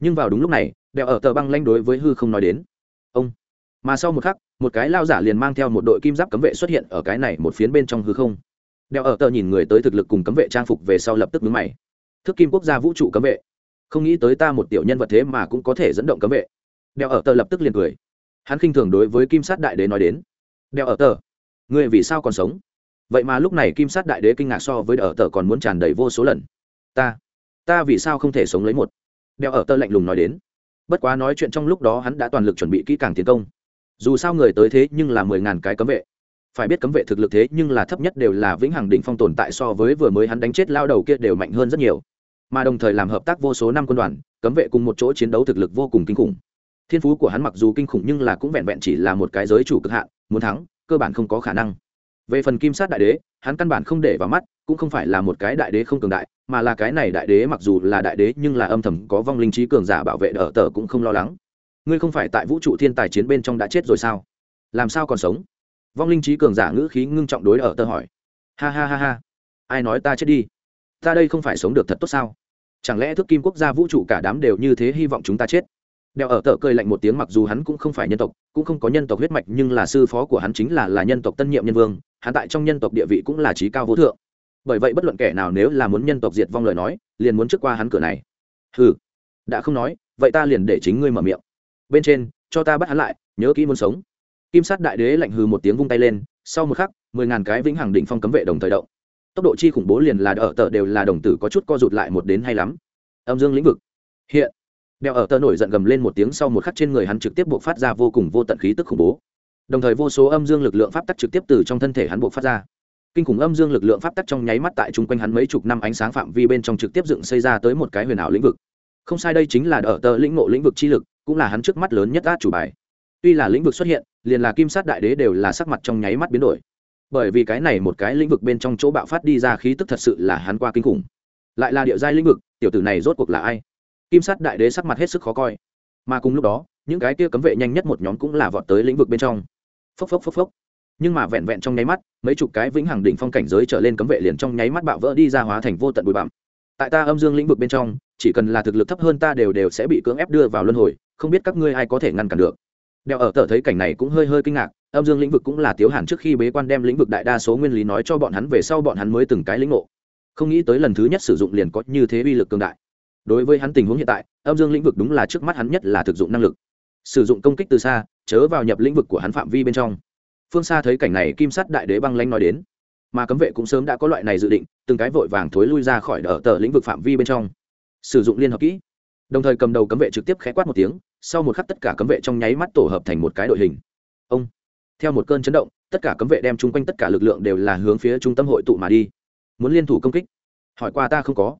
nhưng vào đúng lúc này đèo ở tờ băng lanh đối với hư không nói đến mà sau một khắc, một cái lao giả liền mang theo một đội kim giáp cấm vệ xuất hiện ở cái này một phiến bên trong hư không. Đeo ở tờ nhìn người tới thực lực cùng cấm vệ trang phục về sau lập tức mướn mày. Thức kim quốc gia vũ trụ cấm vệ. Không nghĩ tới ta một tiểu nhân vật thế mà cũng có thể dẫn động cấm vệ. Đeo ở tờ lập tức liền cười. Hắn khinh thường đối với kim sát đại đế nói đến. Đeo ở tờ người vì sao còn sống? Vậy mà lúc này kim sát đại đế kinh ngạc so với ở tờ còn muốn tràn đầy vô số lần. Ta ta vì sao không thể sống lấy một? Đeo ở tờ lạnh lùng nói đến. Bất quá nói chuyện trong lúc đó hắn đã toàn lực chuẩn bị kỹ càng tiến công dù sao người tới thế nhưng là mười ngàn cái cấm vệ. Phải biết cấm vệ thực lực thế nhưng là thấp nhất đều là vĩnh hằng đỉnh phong tồn tại so với vừa mới hắn đánh chết lao đầu kia đều mạnh hơn rất nhiều. Mà đồng thời làm hợp tác vô số năm quân đoàn, cấm vệ cùng một chỗ chiến đấu thực lực vô cùng kinh khủng. Thiên phú của hắn mặc dù kinh khủng nhưng là cũng vẹn vẹn chỉ là một cái giới chủ cực hạn, muốn thắng, cơ bản không có khả năng. Về phần kim sát đại đế, hắn căn bản không để vào mắt, cũng không phải là một cái đại đế không cường đại, mà là cái này đại đế mặc dù là đại đế nhưng là âm thầm có vong linh trí cường giả bảo vệ ở tờ cũng không lo lắng ngươi không phải tại vũ trụ thiên tài chiến bên trong đã chết rồi sao? Làm sao còn sống? Vong linh trí cường giả ngữ khí ngưng trọng đối ở tơ hỏi. Ha ha ha ha. Ai nói ta chết đi? Ta đây không phải sống được thật tốt sao? Chẳng lẽ thức kim quốc gia vũ trụ cả đám đều như thế hy vọng chúng ta chết? Đeo ở tờ cười lạnh một tiếng mặc dù hắn cũng không phải nhân tộc cũng không có nhân tộc huyết mạch nhưng là sư phó của hắn chính là là nhân tộc tân nhiệm nhân vương hắn tại trong nhân tộc địa vị cũng là trí cao vô thượng. Bởi vậy bất luận kẻ nào nếu là muốn nhân tộc diệt vong lời nói liền muốn trước qua hắn cửa này. Hừ, đã không nói vậy ta liền để chính ngươi mở miệng bên trên, cho ta bắt hắn lại, nhớ kỹ muốn sống. Kim sát đại đế lạnh hừ một tiếng vung tay lên, sau một khắc, mười ngàn cái vĩnh hằng đỉnh phong cấm vệ đồng thời động. Tốc độ chi khủng bố liền là ở tờ đều là đồng tử có chút co rụt lại một đến hay lắm. Âm dương lĩnh vực. Hiện đeo ở tờ nổi giận gầm lên một tiếng sau một khắc trên người hắn trực tiếp buộc phát ra vô cùng vô tận khí tức khủng bố. Đồng thời vô số âm dương lực lượng pháp tắc trực tiếp từ trong thân thể hắn buộc phát ra. Kinh khủng âm dương lực lượng pháp tắc trong nháy mắt tại chung quanh hắn mấy chục năm ánh sáng phạm vi bên trong trực tiếp dựng xây ra tới một cái huyền ảo lĩnh vực. Không sai đây chính là ở tờ lĩnh ngộ lĩnh vực chi lực cũng là hắn trước mắt lớn nhất át chủ bài. Tuy là lĩnh vực xuất hiện, liền là kim sát đại đế đều là sắc mặt trong nháy mắt biến đổi. Bởi vì cái này một cái lĩnh vực bên trong chỗ bạo phát đi ra khí tức thật sự là hắn qua kinh khủng. Lại là địa giai lĩnh vực, tiểu tử này rốt cuộc là ai? Kim sát đại đế sắc mặt hết sức khó coi. Mà cùng lúc đó, những cái kia cấm vệ nhanh nhất một nhóm cũng là vọt tới lĩnh vực bên trong. Phốc phốc phốc phốc. Nhưng mà vẹn vẹn trong nháy mắt, mấy chục cái vĩnh hằng đỉnh phong cảnh giới trở lên cấm vệ liền trong nháy mắt bạo vỡ đi ra hóa thành vô tận bụi bặm. Tại ta âm dương lĩnh vực bên trong, chỉ cần là thực lực thấp hơn ta đều đều sẽ bị cưỡng ép đưa vào luân hồi không biết các ngươi ai có thể ngăn cản được. Đeo ở tờ thấy cảnh này cũng hơi hơi kinh ngạc, âm dương lĩnh vực cũng là tiếu hàn trước khi bế quan đem lĩnh vực đại đa số nguyên lý nói cho bọn hắn về sau bọn hắn mới từng cái lĩnh ngộ. Không nghĩ tới lần thứ nhất sử dụng liền có như thế uy lực cường đại. Đối với hắn tình huống hiện tại, âm dương lĩnh vực đúng là trước mắt hắn nhất là thực dụng năng lực. Sử dụng công kích từ xa, chớ vào nhập lĩnh vực của hắn phạm vi bên trong. Phương xa thấy cảnh này kim sắt đại đế băng lanh nói đến. Mà cấm vệ cũng sớm đã có loại này dự định, từng cái vội vàng thối lui ra khỏi đỡ tờ lĩnh vực phạm vi bên trong. Sử dụng liên hợp kỹ. Đồng thời cầm đầu cấm vệ trực tiếp khẽ quát một tiếng sau một khắc tất cả cấm vệ trong nháy mắt tổ hợp thành một cái đội hình. Ông, theo một cơn chấn động, tất cả cấm vệ đem chung quanh tất cả lực lượng đều là hướng phía trung tâm hội tụ mà đi. Muốn liên thủ công kích? Hỏi qua ta không có.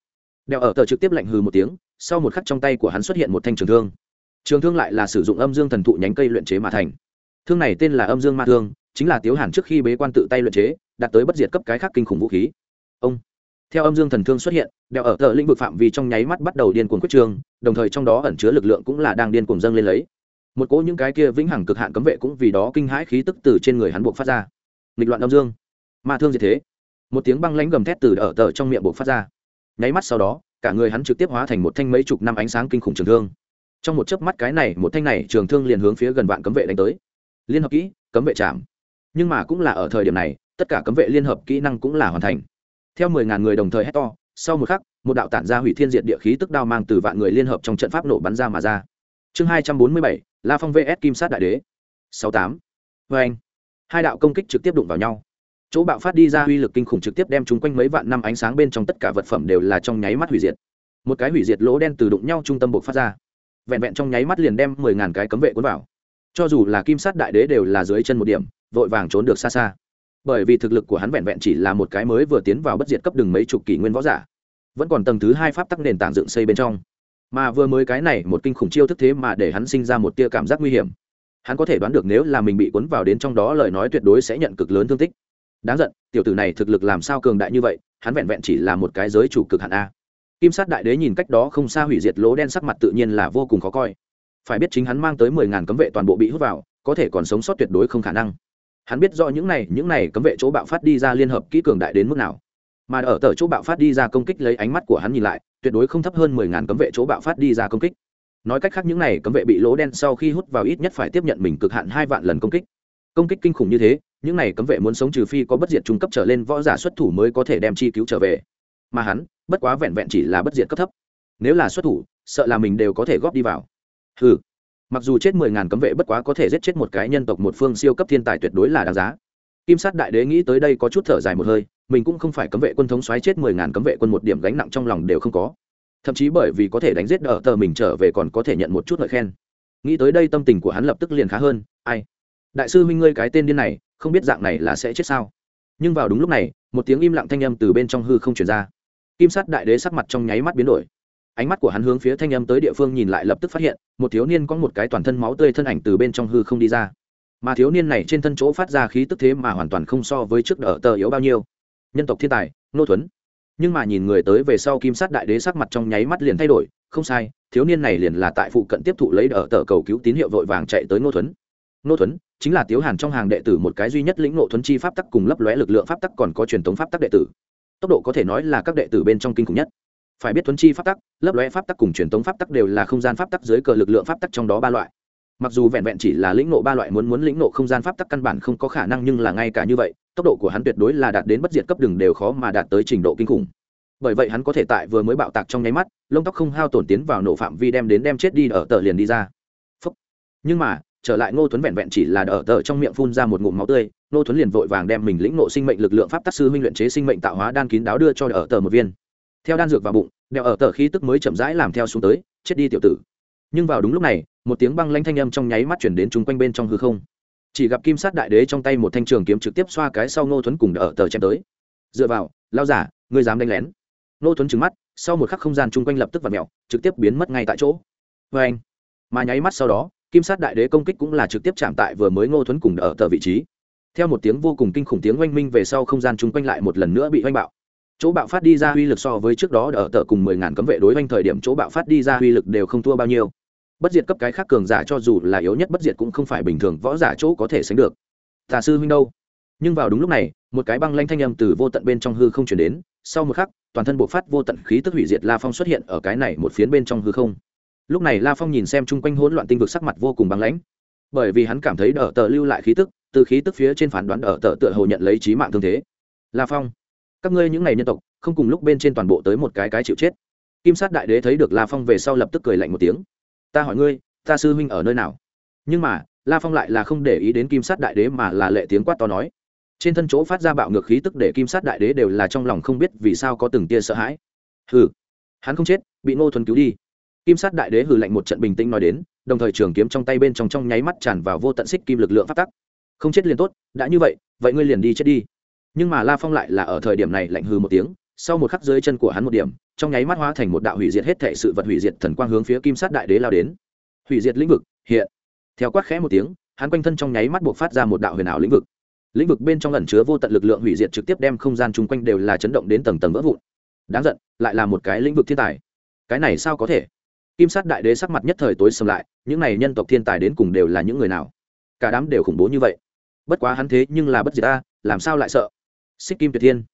Đeo ở tờ trực tiếp lạnh hừ một tiếng, sau một khắc trong tay của hắn xuất hiện một thanh trường thương. Trường thương lại là sử dụng âm dương thần thụ nhánh cây luyện chế mà thành. Thương này tên là âm dương ma thương, chính là tiếu hàn trước khi bế quan tự tay luyện chế, đạt tới bất diệt cấp cái khác kinh khủng vũ khí. Ông theo âm dương thần thương xuất hiện đeo ở tờ lĩnh vực phạm vi trong nháy mắt bắt đầu điên cuồng quyết trường, đồng thời trong đó ẩn chứa lực lượng cũng là đang điên cuồng dâng lên lấy. Một cỗ những cái kia vĩnh hằng cực hạn cấm vệ cũng vì đó kinh hãi khí tức từ trên người hắn buộc phát ra. Nghịch loạn âm dương. Ma thương gì thế. Một tiếng băng lãnh gầm thét từ ở tờ trong miệng buộc phát ra. Nháy mắt sau đó, cả người hắn trực tiếp hóa thành một thanh mấy chục năm ánh sáng kinh khủng trường thương. Trong một chớp mắt cái này, một thanh này trường thương liền hướng phía gần vạn cấm vệ đánh tới. Liên hợp kỹ, cấm vệ chạm. Nhưng mà cũng là ở thời điểm này, tất cả cấm vệ liên hợp kỹ năng cũng là hoàn thành theo mười ngàn người đồng thời hét to, sau một khắc, một đạo tản ra hủy thiên diệt địa khí tức đao mang từ vạn người liên hợp trong trận pháp nổ bắn ra mà ra. Chương hai trăm bốn mươi bảy, la phong vs kim sát đại đế. Sáu tám. Vê anh, hai đạo công kích trực tiếp đụng vào nhau. Chỗ bạo phát đi ra uy lực kinh khủng trực tiếp đem chúng quanh mấy vạn năm ánh sáng bên trong tất cả vật phẩm đều là trong nháy mắt hủy diệt. Một cái hủy diệt lỗ đen từ đụng nhau trung tâm buộc phát ra. Vẹn vẹn trong nháy mắt liền đem mười ngàn cái cấm vệ cuốn vào. Cho dù là kim sát đại đế đều là dưới chân một điểm, vội vàng trốn được xa xa bởi vì thực lực của hắn vẹn vẹn chỉ là một cái mới vừa tiến vào bất diệt cấp đường mấy chục kỷ nguyên võ giả, vẫn còn tầng thứ hai pháp tắc nền tảng dựng xây bên trong. Mà vừa mới cái này một kinh khủng chiêu thức thế mà để hắn sinh ra một tia cảm giác nguy hiểm. Hắn có thể đoán được nếu là mình bị cuốn vào đến trong đó lời nói tuyệt đối sẽ nhận cực lớn thương tích. Đáng giận, tiểu tử này thực lực làm sao cường đại như vậy, hắn vẹn vẹn chỉ là một cái giới chủ cực hạn a. Kim sát đại đế nhìn cách đó không xa hủy diệt lỗ đen sắc mặt tự nhiên là vô cùng khó coi. Phải biết chính hắn mang tới mười ngàn cấm vệ toàn bộ bị hút vào, có thể còn sống sót tuyệt đối không khả năng hắn biết rõ những này những này cấm vệ chỗ bạo phát đi ra liên hợp kỹ cường đại đến mức nào. Mà ở tờ chỗ bạo phát đi ra công kích lấy ánh mắt của hắn nhìn lại, tuyệt đối không thấp hơn mười ngàn cấm vệ chỗ bạo phát đi ra công kích. Nói cách khác những này cấm vệ bị lỗ đen sau khi hút vào ít nhất phải tiếp nhận mình cực hạn hai vạn lần công kích. Công kích kinh khủng như thế, những này cấm vệ muốn sống trừ phi có bất diệt trung cấp trở lên võ giả xuất thủ mới có thể đem chi cứu trở về. Mà hắn, bất quá vẹn vẹn chỉ là bất diệt cấp thấp. Nếu là xuất thủ, sợ là mình đều có thể góp đi vào. Ừ mặc dù chết mười ngàn cấm vệ bất quá có thể giết chết một cái nhân tộc một phương siêu cấp thiên tài tuyệt đối là đáng giá. Kim sát đại đế nghĩ tới đây có chút thở dài một hơi, mình cũng không phải cấm vệ quân thống xoáy chết mười ngàn cấm vệ quân một điểm gánh nặng trong lòng đều không có. Thậm chí bởi vì có thể đánh giết đỡ tờ mình trở về còn có thể nhận một chút lời khen. Nghĩ tới đây tâm tình của hắn lập tức liền khá hơn, ai? Đại sư huynh ngươi cái tên điên này, không biết dạng này là sẽ chết sao? Nhưng vào đúng lúc này, một tiếng im lặng thanh âm từ bên trong hư không chuyển ra. Kim sát đại đế sắc mặt trong nháy mắt biến đổi ánh mắt của hắn hướng phía thanh âm tới địa phương nhìn lại lập tức phát hiện, một thiếu niên có một cái toàn thân máu tươi thân ảnh từ bên trong hư không đi ra. Mà thiếu niên này trên thân chỗ phát ra khí tức thế mà hoàn toàn không so với trước đỡ tờ yếu bao nhiêu. Nhân tộc thiên tài, nô thuấn. Nhưng mà nhìn người tới về sau kim sát đại đế sắc mặt trong nháy mắt liền thay đổi, không sai, thiếu niên này liền là tại phụ cận tiếp thụ lấy đỡ tờ cầu cứu tín hiệu vội vàng chạy tới nô thuấn. Nô thuấn chính là tiếu hàn trong hàng đệ tử một cái duy nhất lĩnh nộ thuấn chi pháp tắc cùng lấp lóe lực lượng pháp tắc còn có truyền thống pháp tắc đệ tử. Tốc độ có thể nói là các đệ tử bên trong kinh khủng nhất phải biết thuấn chi pháp tắc lấp lóe pháp tắc cùng truyền tống pháp tắc đều là không gian pháp tắc dưới cờ lực lượng pháp tắc trong đó ba loại. Mặc dù vẹn vẹn chỉ là lĩnh nộ ba loại muốn muốn lĩnh nộ không gian pháp tắc căn bản không có khả năng nhưng là ngay cả như vậy, tốc độ của hắn tuyệt đối là đạt đến bất diệt cấp đường đều khó mà đạt tới trình độ kinh khủng. Bởi vậy hắn có thể tại vừa mới bạo tạc trong nháy mắt, lông tóc không hao tổn tiến vào nổ phạm vi đem đến đem chết đi ở tờ liền đi ra. Phúc. nhưng mà, trở lại ngô tuấn vẹn vẹn chỉ là ở tờ trong miệng phun ra một ngụm máu tươi, ngô tuấn liền vội vàng đem mình lĩnh nộ sinh mệnh lực lượng pháp tắc sư huynh luyện chế sinh mệnh tạo hóa đan kín đáo đưa cho ở tờ một viên theo đan dược vào bụng, đeo ở tờ khí tức mới chậm rãi làm theo xuống tới, chết đi tiểu tử. Nhưng vào đúng lúc này, một tiếng băng lanh thanh âm trong nháy mắt chuyển đến chung quanh bên trong hư không. Chỉ gặp kim sát đại đế trong tay một thanh trường kiếm trực tiếp xoa cái sau ngô thuấn cùng ở tờ chém tới. Dựa vào, lao giả, ngươi dám đánh lén. Ngô thuấn trứng mắt, sau một khắc không gian chung quanh lập tức v ặ mẹo trực tiếp biến mất ngay tại chỗ. Vê anh, mà nháy mắt sau đó, kim sát đại đế công kích cũng là trực tiếp chạm tại vừa mới ngô thuấn cùng ở tờ vị trí. Theo một tiếng vô cùng kinh khủng tiếng oanh minh về sau không gian chung quanh lại một lần nữa bị oanh bạo chỗ bạo phát đi ra uy lực so với trước đó ở tờ cùng mười ngàn cấm vệ đối với thời điểm chỗ bạo phát đi ra uy lực đều không thua bao nhiêu. Bất diệt cấp cái khác cường giả cho dù là yếu nhất bất diệt cũng không phải bình thường võ giả chỗ có thể sánh được. Tà sư huynh đâu? Nhưng vào đúng lúc này, một cái băng lanh thanh âm từ vô tận bên trong hư không chuyển đến. Sau một khắc, toàn thân bộ phát vô tận khí tức hủy diệt la phong xuất hiện ở cái này một phiến bên trong hư không. Lúc này la phong nhìn xem chung quanh hỗn loạn tinh vực sắc mặt vô cùng băng lãnh. Bởi vì hắn cảm thấy đỡ tờ lưu lại khí tức, từ khí tức phía trên phán đoán đỡ tờ tựa hồ nhận lấy trí mạng thương thế. La phong các ngươi những ngày nhân tộc, không cùng lúc bên trên toàn bộ tới một cái cái chịu chết. Kim sát đại đế thấy được la phong về sau lập tức cười lạnh một tiếng. Ta hỏi ngươi, ta sư huynh ở nơi nào? Nhưng mà, la phong lại là không để ý đến kim sát đại đế mà là lệ tiếng quát to nói. Trên thân chỗ phát ra bạo ngược khí tức để kim sát đại đế đều là trong lòng không biết vì sao có từng tia sợ hãi. Hừ, hắn không chết, bị ngô thuần cứu đi. Kim sát đại đế hừ lạnh một trận bình tĩnh nói đến, đồng thời trường kiếm trong tay bên trong trong nháy mắt tràn vào vô tận xích kim lực lượng phát tắc. Không chết liền tốt, đã như vậy vậy ngươi liền đi chết đi nhưng mà la phong lại là ở thời điểm này lạnh hư một tiếng, sau một khắc dưới chân của hắn một điểm, trong nháy mắt hóa thành một đạo hủy diệt hết thể sự vật hủy diệt thần quang hướng phía kim sát đại đế lao đến. Hủy diệt lĩnh vực, hiện. Theo quát khẽ một tiếng, hắn quanh thân trong nháy mắt buộc phát ra một đạo huyền ảo lĩnh vực. Lĩnh vực bên trong ẩn chứa vô tận lực lượng hủy diệt trực tiếp đem không gian chung quanh đều là chấn động đến tầng tầng vỡ vụn. Đáng giận, lại là một cái lĩnh vực thiên tài. Cái này sao có thể? Kim sát đại đế sắc mặt nhất thời tối sầm lại, những này nhân tộc thiên tài đến cùng đều là những người nào? Cả đám đều khủng bố như vậy. Bất quá hắn thế nhưng là bất diệt ta làm sao lại sợ? Xích kim tuyệt thiên.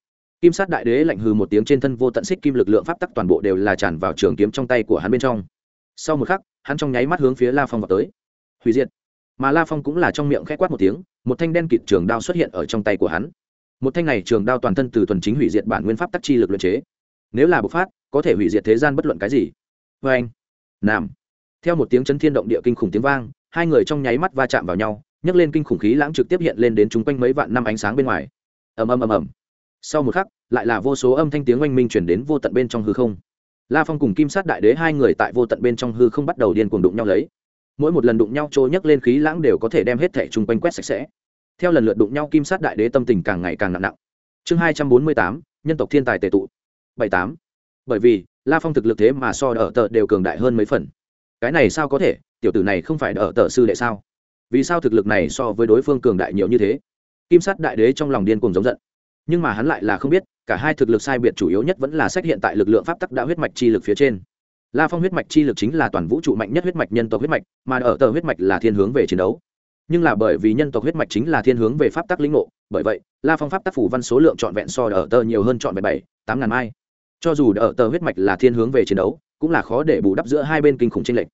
Kim sát đại đế lạnh hừ một tiếng trên thân vô tận xích kim lực lượng pháp tắc toàn bộ đều là tràn vào trường kiếm trong tay của hắn bên trong. Sau một khắc, hắn trong nháy mắt hướng phía la phong vào tới. Hủy diệt. Mà la phong cũng là trong miệng k h ẽ quát một tiếng, một thanh đen kịt trường đao xuất hiện ở trong tay của hắn. Một thanh này trường đao toàn thân từ thuần chính hủy diệt bản nguyên pháp tắc chi lực luyện chế. Nếu là bộc phát, có thể hủy diệt thế gian bất luận cái gì. Vê anh nam theo một tiếng chấn thiên động địa kinh khủng tiếng vang, hai người trong nháy mắt va chạm vào nhau, nhấc lên kinh khủng khí lãng trực tiếp hiện lên đến chung quanh mấy vạn năm ánh sáng bên ngoài ầm ầm ầm ầm. Sau một khắc, lại là vô số âm thanh tiếng oanh minh chuyển đến vô tận bên trong hư không. La phong cùng kim sát đại đế hai người tại vô tận bên trong hư không bắt đầu điên cuồng đụng nhau lấy. Mỗi một lần đụng nhau trôi nhấc lên khí lãng đều có thể đem hết thẻ chung quanh quét sạch sẽ. Theo lần lượt đụng nhau, kim sát đại đế tâm tình càng ngày càng nặng nặng. Chương hai trăm bốn mươi tám, nhân tộc thiên tài tề tụ. Bảy tám. Bởi vì, la phong thực lực thế mà so ở tờ đều cường đại hơn mấy phần. Cái này sao có thể? Tiểu tử này không phải ở tờ sư đệ sao? Vì sao thực lực này so với đối phương cường đại nhiều như thế? Kim sát đại đế trong lòng điên cuồng giống giận. Nhưng mà hắn lại là không biết, cả hai thực lực sai biệt chủ yếu nhất vẫn là sách hiện tại lực lượng pháp tắc đã huyết mạch chi lực phía trên. La phong huyết mạch chi lực chính là toàn vũ trụ mạnh nhất huyết mạch nhân tộc huyết mạch, mà ở tờ huyết mạch là thiên hướng về chiến đấu. Nhưng là bởi vì nhân tộc huyết mạch chính là thiên hướng về pháp tắc lĩnh ngộ, bởi vậy, la phong pháp tắc phủ văn số lượng trọn vẹn so ở tờ nhiều hơn trọn vẹn bảy, tám ngàn mai. Cho dù ở tờ huyết mạch là thiên hướng về chiến đấu, cũng là khó để bù đắp giữa hai bên kinh khủng tranh lệch.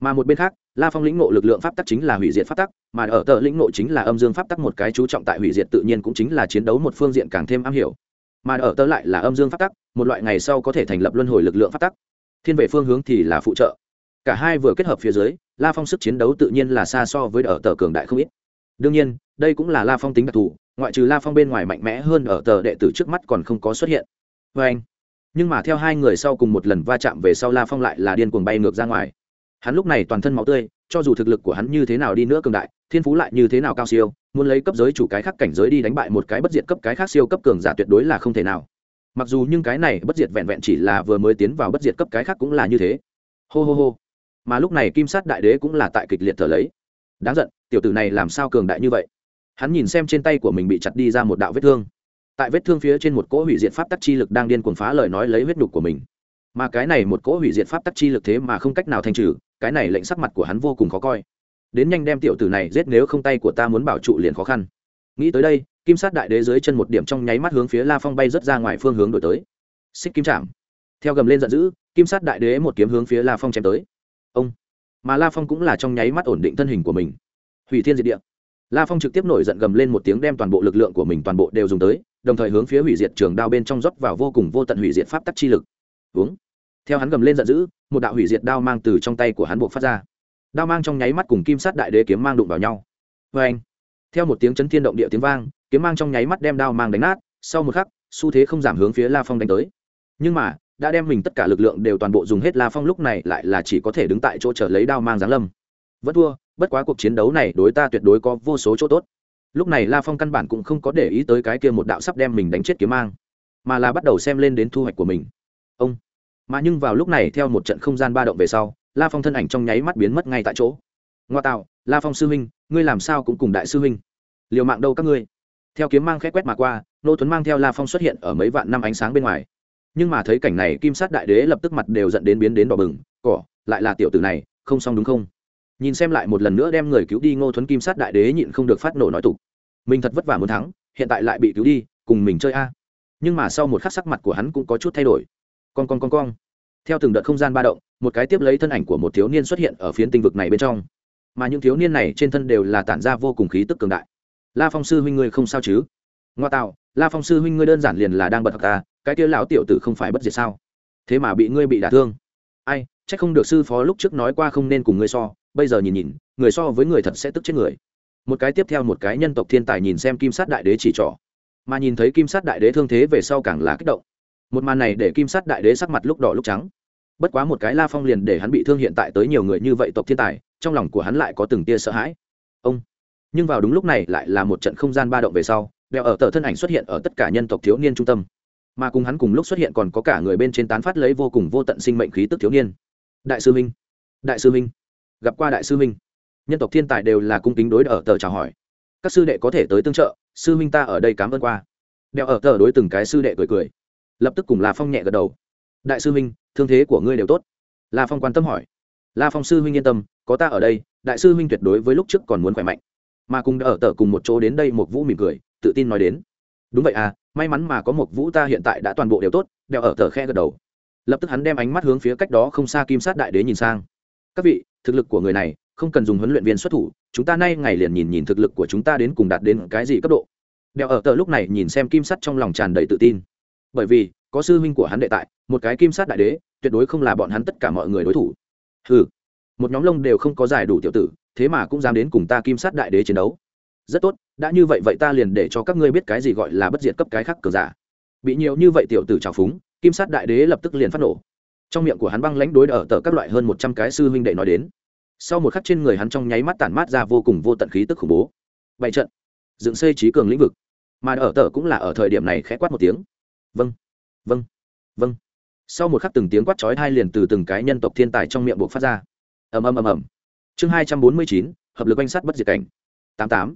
Mà một bên khác la phong lĩnh ngộ lực lượng pháp tắc chính là hủy diệt pháp tắc, mà ở tờ lĩnh ngộ chính là âm dương pháp tắc một cái chú trọng tại hủy diệt tự nhiên cũng chính là chiến đấu một phương diện càng thêm am hiểu. Mà ở tờ lại là âm dương pháp tắc, một loại ngày sau có thể thành lập luân hồi lực lượng pháp tắc. Thiên về phương hướng thì là phụ trợ. Cả hai vừa kết hợp phía dưới, la phong sức chiến đấu tự nhiên là xa so với ở tờ cường đại không ít. Đương nhiên, đây cũng là la phong tính đặc thù, ngoại trừ la phong bên ngoài mạnh mẽ hơn ở tờ đệ tử trước mắt còn không có xuất hiện. Vê anh nhưng mà theo hai người sau cùng một lần va chạm về sau la phong lại là điên cuồng bay ngược ra ngoài hắn lúc này toàn thân máu tươi, cho dù thực lực của hắn như thế nào đi nữa cường đại, thiên phú lại như thế nào cao siêu, muốn lấy cấp giới chủ cái khác cảnh giới đi đánh bại một cái bất diệt cấp cái khác siêu cấp cường giả tuyệt đối là không thể nào. Mặc dù nhưng cái này bất diệt vẹn vẹn chỉ là vừa mới tiến vào bất diệt cấp cái khác cũng là như thế. Hô hô hô. Mà lúc này kim sát đại đế cũng là tại kịch liệt thở lấy. Đáng giận, tiểu tử này làm sao cường đại như vậy? Hắn nhìn xem trên tay của mình bị chặt đi ra một đạo vết thương. Tại vết thương phía trên một cỗ hủy diệt pháp tắc chi lực đang điên cuồng phá lời nói lấy huyết nhục của mình. Mà cái này một cỗ hủy diệt pháp tắc chi lực thế mà không cách nào thanh trừ cái này lệnh sắc mặt của hắn vô cùng khó coi. Đến nhanh đem tiểu tử này giết nếu không tay của ta muốn bảo trụ liền khó khăn. Nghĩ tới đây, kim sát đại đế dưới chân một điểm trong nháy mắt hướng phía la phong bay rớt ra ngoài phương hướng đổi tới. Xích kim chạm. Theo gầm lên giận dữ, kim sát đại đế một kiếm hướng phía la phong chém tới. Ông. Mà la phong cũng là trong nháy mắt ổn định thân hình của mình. Hủy thiên diệt địa. La phong trực tiếp nổi giận gầm lên một tiếng đem toàn bộ lực lượng của mình toàn bộ đều dùng tới, đồng thời hướng phía hủy diệt trường đao bên trong rót vào vô cùng vô tận hủy diệt pháp tắc chi lực. Uống theo hắn gầm lên giận dữ, một đạo hủy diệt đao mang từ trong tay của hắn buộc phát ra. Đao mang trong nháy mắt cùng kim sát đại đế kiếm mang đụng vào nhau. Vê anh theo một tiếng chấn thiên động địa tiếng vang, kiếm mang trong nháy mắt đem đao mang đánh nát, sau một khắc, xu thế không giảm hướng phía la phong đánh tới. Nhưng mà, đã đem mình tất cả lực lượng đều toàn bộ dùng hết la phong lúc này lại là chỉ có thể đứng tại chỗ chờ lấy đao mang giáng lâm. Vẫn thua, bất quá cuộc chiến đấu này đối ta tuyệt đối có vô số chỗ tốt. Lúc này la phong căn bản cũng không có để ý tới cái kia một đạo sắp đem mình đánh chết kiếm mang, mà là bắt đầu xem lên đến thu hoạch của mình. Ông! Mà nhưng vào lúc này theo một trận không gian ba động về sau, la phong thân ảnh trong nháy mắt biến mất ngay tại chỗ. Ngoa tạo, la phong sư huynh, ngươi làm sao cũng cùng đại sư huynh. Liều mạng đâu các ngươi? Theo kiếm mang khẽ quét mà qua, nô tuấn mang theo la phong xuất hiện ở mấy vạn năm ánh sáng bên ngoài. Nhưng mà thấy cảnh này, kim sát đại đế lập tức mặt đều dẫn đến biến đến đỏ bừng, cỏ, lại là tiểu tử này, không xong đúng không? Nhìn xem lại một lần nữa đem người cứu đi, ngô thuấn kim sát đại đế nhịn không được phát nổ nói tục, mình thật vất vả muốn thắng, hiện tại lại bị cứu đi, cùng mình chơi a. Nhưng mà sau một khắc sắc mặt của hắn cũng có chút thay đổi con con con con theo từng đợt không gian ba động, một cái tiếp lấy thân ảnh của một thiếu niên xuất hiện ở phiến tinh vực này bên trong. Mà những thiếu niên này trên thân đều là tản ra vô cùng khí tức cường đại. La phong sư huynh ngươi không sao chứ? Ngoa tạo, la phong sư huynh ngươi đơn giản liền là đang bật ta, cái kia lão tiểu tử không phải bất diệt sao? Thế mà bị ngươi bị đả thương. Ai c h ắ c không được sư phó lúc trước nói qua không nên cùng ngươi so, bây giờ nhìn nhìn, người so với người thật sẽ tức chết người. Một cái tiếp theo một cái nhân tộc thiên tài nhìn xem kim sát đại đế chỉ trỏ. Mà nhìn thấy kim sát đại đế thương thế về sau càng là kích động một màn này để kim sát đại đế sắc mặt lúc đỏ lúc trắng. Bất quá một cái la phong liền để hắn bị thương hiện tại tới nhiều người như vậy tộc thiên tài, trong lòng của hắn lại có từng tia sợ hãi. Ông. Nhưng vào đúng lúc này lại là một trận không gian ba động về sau đèo ở tờ thân ảnh xuất hiện ở tất cả nhân tộc thiếu niên trung tâm. Mà cùng hắn cùng lúc xuất hiện còn có cả người bên trên tán phát lấy vô cùng vô tận sinh mệnh khí tức thiếu niên. Đại sư minh đại sư minh gặp qua đại sư minh nhân tộc thiên tài đều là cung kính đối ở tờ chào hỏi. Các sư đệ có thể tới tương trợ, sư minh ta ở đây cảm ơn qua. Đeo ở tờ đối từng cái sư đệ cười cười lập tức cùng la phong nhẹ gật đầu. Đại sư minh thương thế của ngươi đều tốt. La phong quan tâm hỏi. La phong sư huynh yên tâm, có ta ở đây, đại sư huynh tuyệt đối với lúc trước còn muốn khỏe mạnh. Mà cùng đã ở tờ cùng một chỗ đến đây một vũ mỉm cười, tự tin nói đến. Đúng vậy à may mắn mà có một vũ ta hiện tại đã toàn bộ đều tốt, đeo ở tờ khe gật đầu. Lập tức hắn đem ánh mắt hướng phía cách đó không xa kim sát đại đế nhìn sang. Các vị, thực lực của người này, không cần dùng huấn luyện viên xuất thủ, chúng ta nay ngày liền nhìn nhìn thực lực của chúng ta đến cùng đạt đến cái gì cấp độ. Đeo ở tờ lúc này nhìn xem kim sắt trong lòng tràn đầy tự tin bởi vì có sư huynh của hắn đệ tại, một cái kim sát đại đế, tuyệt đối không là bọn hắn tất cả mọi người đối thủ. Ừ một nhóm lông đều không có giải đủ tiểu tử, thế mà cũng dám đến cùng ta kim sát đại đế chiến đấu. Rất tốt, đã như vậy vậy ta liền để cho các ngươi biết cái gì gọi là bất diệt cấp cái khác cờ giả. Bị nhiều như vậy tiểu tử trào phúng, kim sát đại đế lập tức liền phát nổ. Trong miệng của hắn băng lãnh đối ở tờ các loại hơn một trăm cái sư huynh đệ nói đến. Sau một khắc trên người hắn trong nháy mắt tản mát ra vô cùng vô tận khí tức khủng bố. Bảy trận. Dựng xây trí cường lĩnh vực. Mà ở tờ cũng là ở thời điểm này khẽ quát một tiếng vâng. Vâng. Vâng. Sau một khắc từng tiếng quát chói hai liền từ từng cái nhân tộc thiên tài trong miệng buộc phát ra. Ầm ầm ầm ầm. Chương hai trăm bốn mươi chín, hợp lực oanh sát bất diệt cảnh. Tám tám.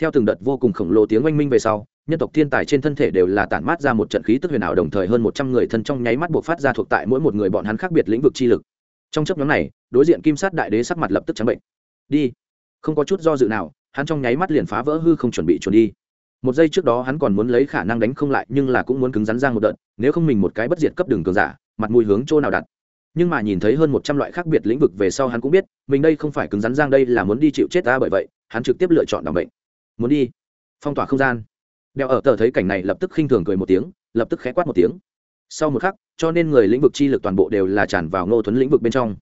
Theo từng đợt vô cùng khổng lồ tiếng oanh minh về sau, nhân tộc thiên tài trên thân thể đều là tản mát ra một trận khí tức huyền ảo đồng thời hơn một trăm người thân trong nháy mắt buộc phát ra thuộc tại mỗi một người bọn hắn khác biệt lĩnh vực chi lực. Trong chấp nhóm này, đối diện kim sát đại đế sắc mặt lập tức trắng bệnh. Đi. Không có chút do dự nào, hắn trong nháy mắt liền phá vỡ hư không chuẩn bị chuẩn đi một giây trước đó hắn còn muốn lấy khả năng đánh không lại, nhưng là cũng muốn cứng rắn giang một đợt, nếu không mình một cái bất diệt cấp đường cường giả, mặt mũi hướng chỗ nào đặt. Nhưng mà nhìn thấy hơn một trăm loại khác biệt lĩnh vực về sau hắn cũng biết, mình đây không phải cứng rắn giang đây là muốn đi chịu chết ta bởi vậy, hắn trực tiếp lựa chọn đ ỏ n bệnh muốn đi. Phong tỏa không gian. Đeo ở tờ thấy cảnh này lập tức khinh thường cười một tiếng, lập tức khé quát một tiếng. Sau một khắc, cho nên người lĩnh vực chi lực toàn bộ đều là tràn vào ngô thuấn lĩnh vực bên trong.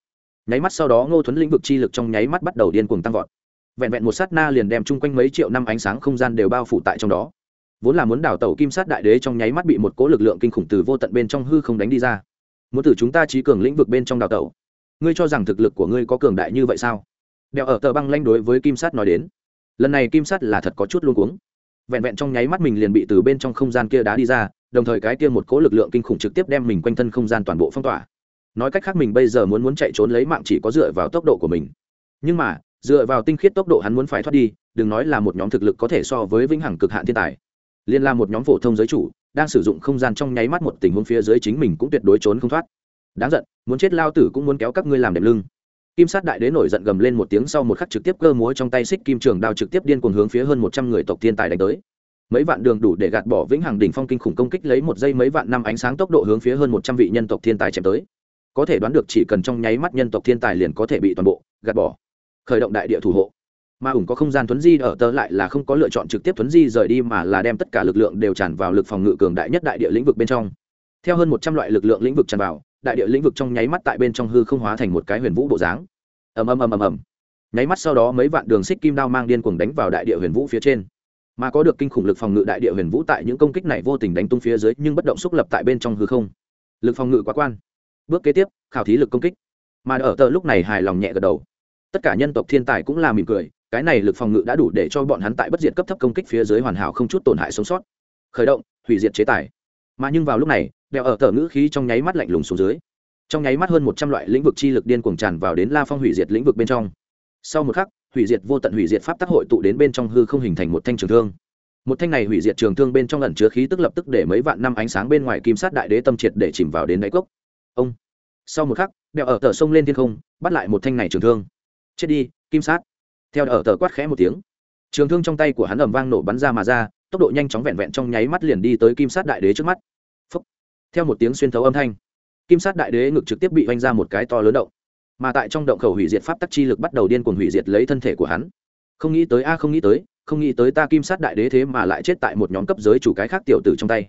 Nháy mắt sau đó ngô thuấn lĩnh vực chi lực trong nháy mắt bắt đầu điên cuồng tăng vọt vẹn vẹn một sát na liền đem chung quanh mấy triệu năm ánh sáng không gian đều bao phủ tại trong đó. Vốn là muốn đào tẩu kim sát đại đế trong nháy mắt bị một cỗ lực lượng kinh khủng từ vô tận bên trong hư không đánh đi ra. Muốn từ chúng ta trí cường lĩnh vực bên trong đào tẩu ngươi cho rằng thực lực của ngươi có cường đại như vậy sao? Đeo ở tờ băng lanh đối với kim sát nói đến. Lần này kim sát là thật có chút luôn cuống. Vẹn vẹn trong nháy mắt mình liền bị từ bên trong không gian kia đá đi ra, đồng thời cái kia một cỗ lực lượng kinh khủng trực tiếp đem mình quanh thân không gian toàn bộ phong tỏa. Nói cách khác mình bây giờ muốn muốn chạy trốn lấy mạng chỉ có dựa vào tốc độ của mình. Nhưng mà dựa vào tinh khiết tốc độ hắn muốn phải thoát đi, đừng nói là một nhóm thực lực có thể so với vĩnh hằng cực hạn thiên tài. Liên là một nhóm phổ thông giới chủ, đang sử dụng không gian trong nháy mắt một tình huống phía dưới chính mình cũng tuyệt đối trốn không thoát. Đáng giận, muốn chết lao tử cũng muốn kéo các ngươi làm đẹp lưng. Kim sát đại đế nổi giận gầm lên một tiếng sau một khắc trực tiếp cơ múa trong tay xích kim trường đao trực tiếp điên cuồng hướng phía hơn một trăm người tộc thiên tài đánh tới. Mấy vạn đường đủ để gạt bỏ vĩnh hằng đỉnh phong kinh khủng công kích lấy một giây mấy vạn năm ánh sáng tốc độ hướng phía hơn một trăm vị nhân tộc thiên tài chém tới. Có thể đoán được chỉ cần trong nháy mắt nhân tộc thiên tài liền có thể bị toàn bộ gạt bỏ khởi động đại địa thủ hộ. Mà ủng có không gian thuấn di ở tớ lại là không có lựa chọn trực tiếp thuấn di rời đi mà là đem tất cả lực lượng đều tràn vào lực phòng ngự cường đại nhất đại địa lĩnh vực bên trong. Theo hơn một trăm loại lực lượng lĩnh vực tràn vào, đại địa lĩnh vực trong nháy mắt tại bên trong hư không hóa thành một cái huyền vũ bộ dáng. Ầm ầm ầm ầm ầm. Nháy mắt sau đó mấy vạn đường xích kim đao mang điên cuồng đánh vào đại địa huyền vũ phía trên. Mà có được kinh khủng lực phòng ngự đại địa huyền vũ tại những công kích này vô tình đánh tung phía dưới nhưng bất động xúc lập tại bên trong hư không. Lực phòng ngự quá quan. Bước kế tiếp, khảo thí lực công kích. Mà ở tờ lúc này hài lòng nhẹ gật đầu tất cả nhân tộc thiên tài cũng là mỉm cười, cái này lực phòng ngự đã đủ để cho bọn hắn tại bất diệt cấp thấp công kích phía dưới hoàn hảo không chút tổn hại sống sót. Khởi động, hủy diệt chế tài. Mà nhưng vào lúc này đeo ở tờ ngữ khí trong nháy mắt lạnh lùng xuống dưới. Trong nháy mắt hơn một trăm loại lĩnh vực chi lực điên cuồng tràn vào đến la phong hủy diệt lĩnh vực bên trong. Sau một khắc, hủy diệt vô tận hủy diệt pháp tác hội tụ đến bên trong hư không hình thành một thanh trường thương. Một thanh này hủy diệt trường thương bên trong lần chứa khí tức lập tức để mấy vạn năm ánh sáng bên ngoài kim sát đại đế tâm triệt để chìm vào đến đáy cốc. Ông. Sau một khắc đeo ở tờ sông lên thiên không, bắt lại một thanh này trường thương chết đi, kim sát. Theo ở tờ quát khẽ một tiếng. Trường thương trong tay của hắn ầm vang nổ bắn ra mà ra, tốc độ nhanh chóng vẹn vẹn trong nháy mắt liền đi tới kim sát đại đế trước mắt. Phúc. theo một tiếng xuyên thấu âm thanh, kim sát đại đế ngực trực tiếp bị vanh ra một cái to lớn động. Mà tại trong động khẩu hủy diệt pháp tắc chi lực bắt đầu điên cuồng hủy diệt lấy thân thể của hắn. Không nghĩ tới a, không nghĩ tới, không nghĩ tới ta kim sát đại đế thế mà lại chết tại một nhóm cấp giới chủ cái khác tiểu tử trong tay.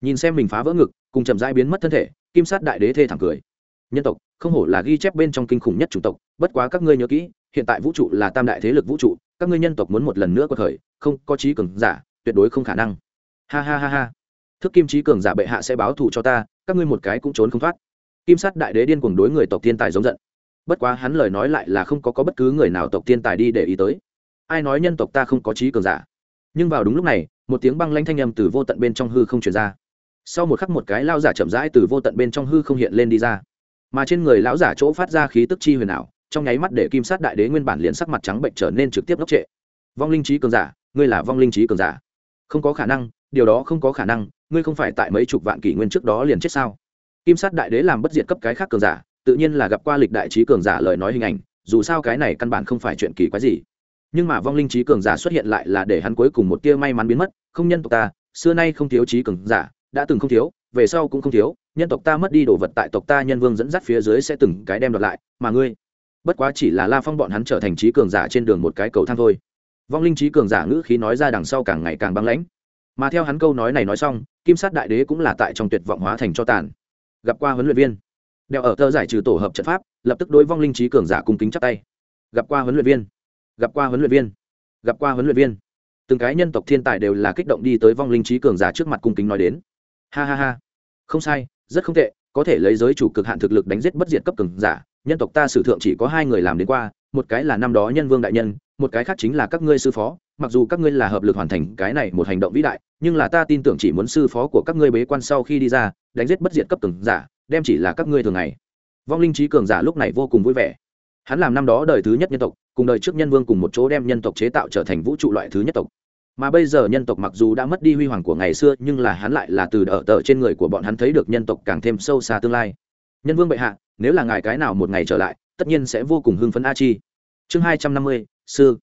Nhìn xem mình phá vỡ ngực, cùng chậm rãi biến mất thân thể, kim sát đại đế thê thẳng cười nhân tộc không hổ là ghi chép bên trong kinh khủng nhất chủng tộc bất quá các ngươi nhớ kỹ hiện tại vũ trụ là tam đại thế lực vũ trụ các ngươi nhân tộc muốn một lần nữa có thời không có trí cường giả tuyệt đối không khả năng. Ha ha ha ha. Thức kim trí cường giả bệ hạ sẽ báo thù cho ta các ngươi một cái cũng trốn không thoát. Kim sát đại đế điên cuồng đối người tộc thiên tài giống giận. Bất quá hắn lời nói lại là không có, có bất cứ người nào tộc thiên tài đi để ý tới. Ai nói nhân tộc ta không có trí cường giả? Nhưng vào đúng lúc này một tiếng băng lanh thanh â m từ vô tận bên trong hư không chuyển ra. Sau một khắc một cái lao giả chậm rãi từ vô tận bên trong hư không hiện lên đi ra mà trên người lão giả chỗ phát ra khí tức chi huyền ảo, trong nháy mắt để kim sát đại đế nguyên bản liền sắc mặt trắng bệnh trở nên trực tiếp ngốc trệ. Vong linh trí cường giả, ngươi là vong linh trí cường giả. Không có khả năng, điều đó không có khả năng, ngươi không phải tại mấy chục vạn kỷ nguyên trước đó liền chết sao? Kim sát đại đế làm bất diệt cấp cái khác cường giả, tự nhiên là gặp qua lịch đại trí cường giả lời nói hình ảnh, dù sao cái này căn bản không phải chuyện kỳ quái gì. Nhưng mà vong linh trí cường giả xuất hiện lại là để hắn cuối cùng một tia may mắn biến mất, không nhân tộc ta, xưa nay không thiếu trí cường giả, đã từng không thiếu, về sau cũng không thiếu nhân tộc ta mất đi đồ vật tại tộc ta nhân vương dẫn dắt phía dưới sẽ từng cái đem đoạt lại, mà ngươi, bất quá chỉ là la phong bọn hắn trở thành trí cường giả trên đường một cái cầu thang thôi. Vong linh trí cường giả ngữ khí nói ra đằng sau càng ngày càng băng lãnh. Mà theo hắn câu nói này nói xong, kim sát đại đế cũng là tại trong tuyệt vọng hóa thành cho tàn. Gặp qua huấn luyện viên, đeo ở tơ giải trừ tổ hợp trận pháp, lập tức đối vong linh trí cường giả cung kính chắp tay. Gặp qua huấn luyện viên, gặp qua huấn luyện viên, gặp qua huấn luyện viên. Từng cái nhân tộc thiên tài đều là kích động đi tới vong linh trí cường giả trước mặt cung kính nói đến. Ha ha ha. Không sai rất không tệ, có thể lấy giới chủ cực hạn thực lực đánh giết bất diệt cấp cường giả. Nhân tộc ta sử thượng chỉ có hai người làm đến qua, một cái là năm đó nhân vương đại nhân, một cái khác chính là các ngươi sư phó. Mặc dù các ngươi là hợp lực hoàn thành cái này một hành động vĩ đại, nhưng là ta tin tưởng chỉ muốn sư phó của các ngươi bế quan sau khi đi ra, đánh giết bất diệt cấp cường giả, đem chỉ là các ngươi thường ngày. Vong linh trí cường giả lúc này vô cùng vui vẻ. Hắn làm năm đó đời thứ nhất nhân tộc, cùng đời trước nhân vương cùng một chỗ đem nhân tộc chế tạo trở thành vũ trụ loại thứ nhất tộc mà bây giờ nhân tộc mặc dù đã mất đi huy hoàng của ngày xưa, nhưng là hắn lại là từ ở tờ trên người của bọn hắn thấy được nhân tộc càng thêm sâu xa tương lai. Nhân vương bệ hạ, nếu là ngài cái nào một ngày trở lại, tất nhiên sẽ vô cùng hưng phấn a chi. Chương hai trăm năm mươi, sư.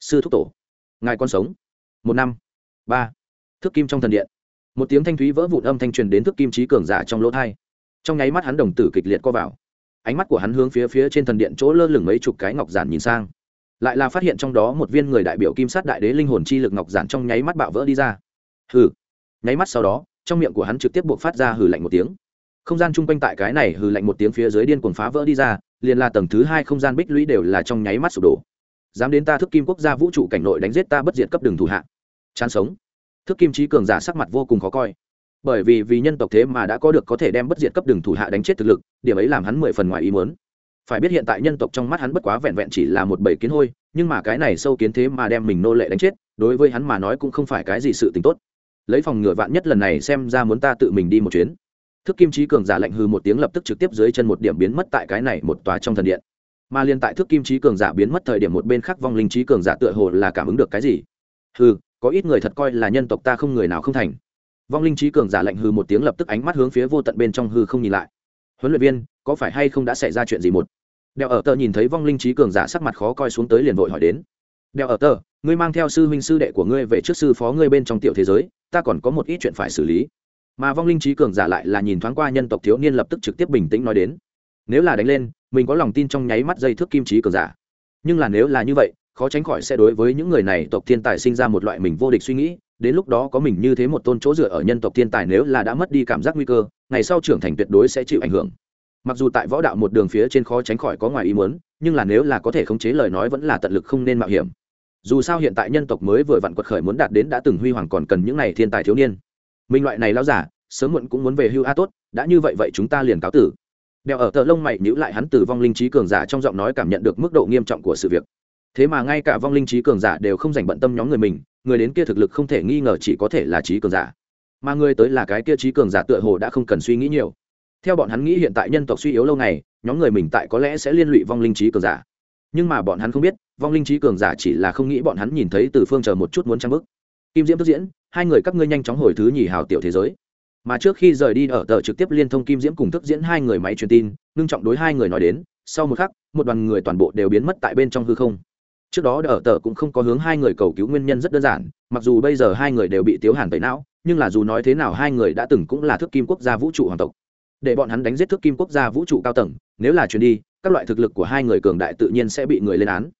Sư thúc tổ. Ngài con sống. Một năm. Ba. Thước kim trong thần điện. Một tiếng thanh thúy vỡ vụn âm thanh truyền đến thước kim trí cường giả trong lỗ thai. Trong nháy mắt hắn đồng tử kịch liệt co vào. Ánh mắt của hắn hướng phía phía trên thần điện chỗ lơ lửng mấy chục cái ngọc giản nhìn sang lại là phát hiện trong đó một viên người đại biểu kim sát đại đế linh hồn chi lực ngọc giản trong nháy mắt bạo vỡ đi ra. Hừ. Nháy mắt sau đó, trong miệng của hắn trực tiếp buộc phát ra hừ lạnh một tiếng. Không gian chung quanh tại cái này hừ lạnh một tiếng phía dưới điên cuồng phá vỡ đi ra, liền là tầng thứ hai không gian bích lũy đều là trong nháy mắt sụp đổ. Dám đến ta thức kim quốc gia vũ trụ cảnh nội đánh giết ta bất diệt cấp đường thủ hạ. Chán sống. Thức kim trí cường giả sắc mặt vô cùng khó coi. Bởi vì vì nhân tộc thế mà đã có được có thể đem bất diệt cấp đường thủ hạ đánh chết thực lực, điểm ấy làm hắn mười phần ngoài ý muốn phải biết hiện tại nhân tộc trong mắt hắn bất quá vẹn vẹn chỉ là một bầy kiến hôi, nhưng mà cái này sâu kiến thế mà đem mình nô lệ đánh chết, đối với hắn mà nói cũng không phải cái gì sự t ì n h tốt. Lấy phòng ngựa vạn nhất lần này xem ra muốn ta tự mình đi một chuyến. Thức kim trí cường giả lạnh hư một tiếng lập tức trực tiếp dưới chân một điểm biến mất tại cái này một tòa trong thần điện. Mà liên tại thức kim trí cường giả biến mất thời điểm một bên khác vong linh trí cường giả tựa hồ là cảm ứng được cái gì? Hư có ít người thật coi là nhân tộc ta không người nào không thành. Vong linh trí cường giả lạnh hư một tiếng lập tức ánh mắt hướng phía vô tận bên trong hư không nhìn lại. Huấn luyện viên, có phải hay không đã xảy ra chuyện gì một? Đèo ở tờ nhìn thấy vong linh trí cường giả sắc mặt khó coi xuống tới liền vội hỏi đến. Đèo ở tờ, ngươi mang theo sư huynh sư đệ của ngươi về trước sư phó ngươi bên trong tiểu thế giới, ta còn có một ít chuyện phải xử lý. Mà vong linh trí cường giả lại là nhìn thoáng qua nhân tộc thiếu niên lập tức trực tiếp bình tĩnh nói đến. Nếu là đánh lên, mình có lòng tin trong nháy mắt dây thước kim trí cường giả. Nhưng là nếu là như vậy, khó tránh khỏi sẽ đối với những người này tộc thiên tài sinh ra một loại mình vô địch suy nghĩ, đến lúc đó có mình như thế một tôn chỗ dựa ở nhân tộc thiên tài nếu là đã mất đi cảm giác nguy cơ, ngày sau trưởng thành tuyệt đối sẽ chịu ảnh hưởng mặc dù tại võ đạo một đường phía trên khó tránh khỏi có ngoài ý muốn, nhưng là nếu là có thể khống chế lời nói vẫn là tận lực không nên mạo hiểm. Dù sao hiện tại nhân tộc mới vừa vặn quật khởi muốn đạt đến đã từng huy hoàng còn cần những này thiên tài thiếu niên. Minh loại này lao giả, sớm muộn cũng muốn về hưu a tốt, đã như vậy vậy chúng ta liền cáo tử. Đeo ở tờ lông mày nhữ lại hắn từ vong linh trí cường giả trong giọng nói cảm nhận được mức độ nghiêm trọng của sự việc. Thế mà ngay cả vong linh trí cường giả đều không dành bận tâm nhóm người mình, người đến kia thực lực không thể nghi ngờ chỉ có thể là trí cường giả. Mà người tới là cái kia trí cường giả tựa hồ đã không cần suy nghĩ nhiều theo bọn hắn nghĩ hiện tại nhân tộc suy yếu lâu ngày, nhóm người mình tại có lẽ sẽ liên lụy vong linh trí cường giả. Nhưng mà bọn hắn không biết, vong linh trí cường giả chỉ là không nghĩ bọn hắn nhìn thấy từ phương chờ một chút muốn trang bức kim diễm thức diễn, hai người các ngươi nhanh chóng hồi thứ nhì hào tiểu thế giới. Mà trước khi rời đi ở tờ trực tiếp liên thông kim diễm cùng thức diễn hai người máy truyền tin, ngưng trọng đối hai người nói đến, sau một khắc, một đoàn người toàn bộ đều biến mất tại bên trong hư không. Trước đó ở tờ cũng không có hướng hai người cầu cứu nguyên nhân rất đơn giản, mặc dù bây giờ hai người đều bị tiếu hàn tẩy não, nhưng là dù nói thế nào hai người đã từng cũng là thức kim quốc gia vũ trụ hoàng tộc để bọn hắn đánh giết thức kim quốc gia vũ trụ cao tầng, nếu là chuyển đi, các loại thực lực của hai người cường đại tự nhiên sẽ bị người lên án.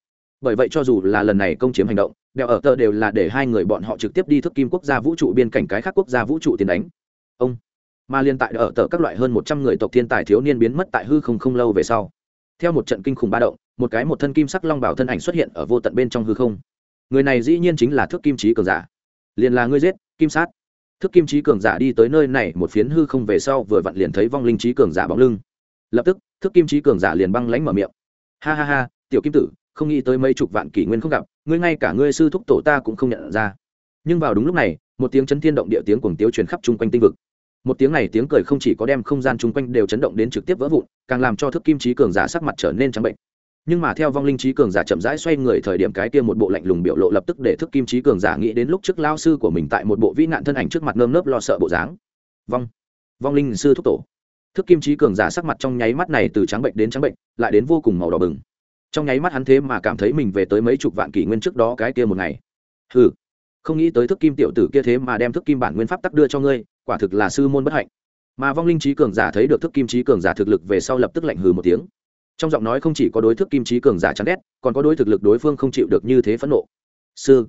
Bởi vậy cho dù là lần này công chiếm hành động, đèo ở tờ đều là để hai người bọn họ trực tiếp đi thức kim quốc gia vũ trụ biên cảnh cái khác quốc gia vũ trụ tiến đánh. Ông, mà liên tại ở tờ các loại hơn một trăm người tộc thiên tài thiếu niên biến mất tại hư không không lâu về sau. Theo một trận kinh khủng ba động, một cái một thân kim sắc long bảo thân ảnh xuất hiện ở vô tận bên trong hư không. Người này dĩ nhiên chính là thước kim trí cường giả. Liền là ngươi giết, kim sát thức kim trí cường giả đi tới nơi này, một phiến hư không về sau vừa vặn liền thấy vong linh trí cường giả bóng lưng. Lập tức, thức kim trí cường giả liền băng lánh mở miệng. Ha ha ha, tiểu kim tử, không nghĩ tới mấy chục vạn kỷ nguyên không gặp, ngươi ngay cả ngươi sư thúc tổ ta cũng không nhận ra. Nhưng vào đúng lúc này, một tiếng chấn thiên động địa tiếng cuồng tiếu truyền khắp chung quanh tinh vực. Một tiếng này tiếng cười không chỉ có đem không gian chung quanh đều chấn động đến trực tiếp vỡ vụn, càng làm cho thức kim trí cường giả sắc mặt trở nên trắng bệnh nhưng mà theo vong linh trí cường giả chậm rãi xoay người thời điểm cái kia một bộ lạnh lùng biểu lộ lập tức để thức kim trí cường giả nghĩ đến lúc trước lao sư của mình tại một bộ vĩ nạn thân ảnh trước mặt nơm nớp lo sợ bộ dáng. Vong. Vong linh sư thúc tổ. Thức kim trí cường giả sắc mặt trong nháy mắt này từ trắng bệnh đến trắng bệnh, lại đến vô cùng màu đỏ bừng. Trong nháy mắt hắn thế mà cảm thấy mình về tới mấy chục vạn kỷ nguyên trước đó cái kia một ngày. Ừ không nghĩ tới thức kim tiểu tử kia thế mà đem thức kim bản nguyên pháp tắc đưa cho ngươi, quả thực là sư môn bất hạnh. Mà vong linh trí cường giả thấy được thức kim trí cường giả thực lực về sau lập tức lạnh hừ một tiếng trong giọng nói không chỉ có đối thức kim trí cường giả chán ghét, còn có đối thực lực đối phương không chịu được như thế phẫn nộ. Sư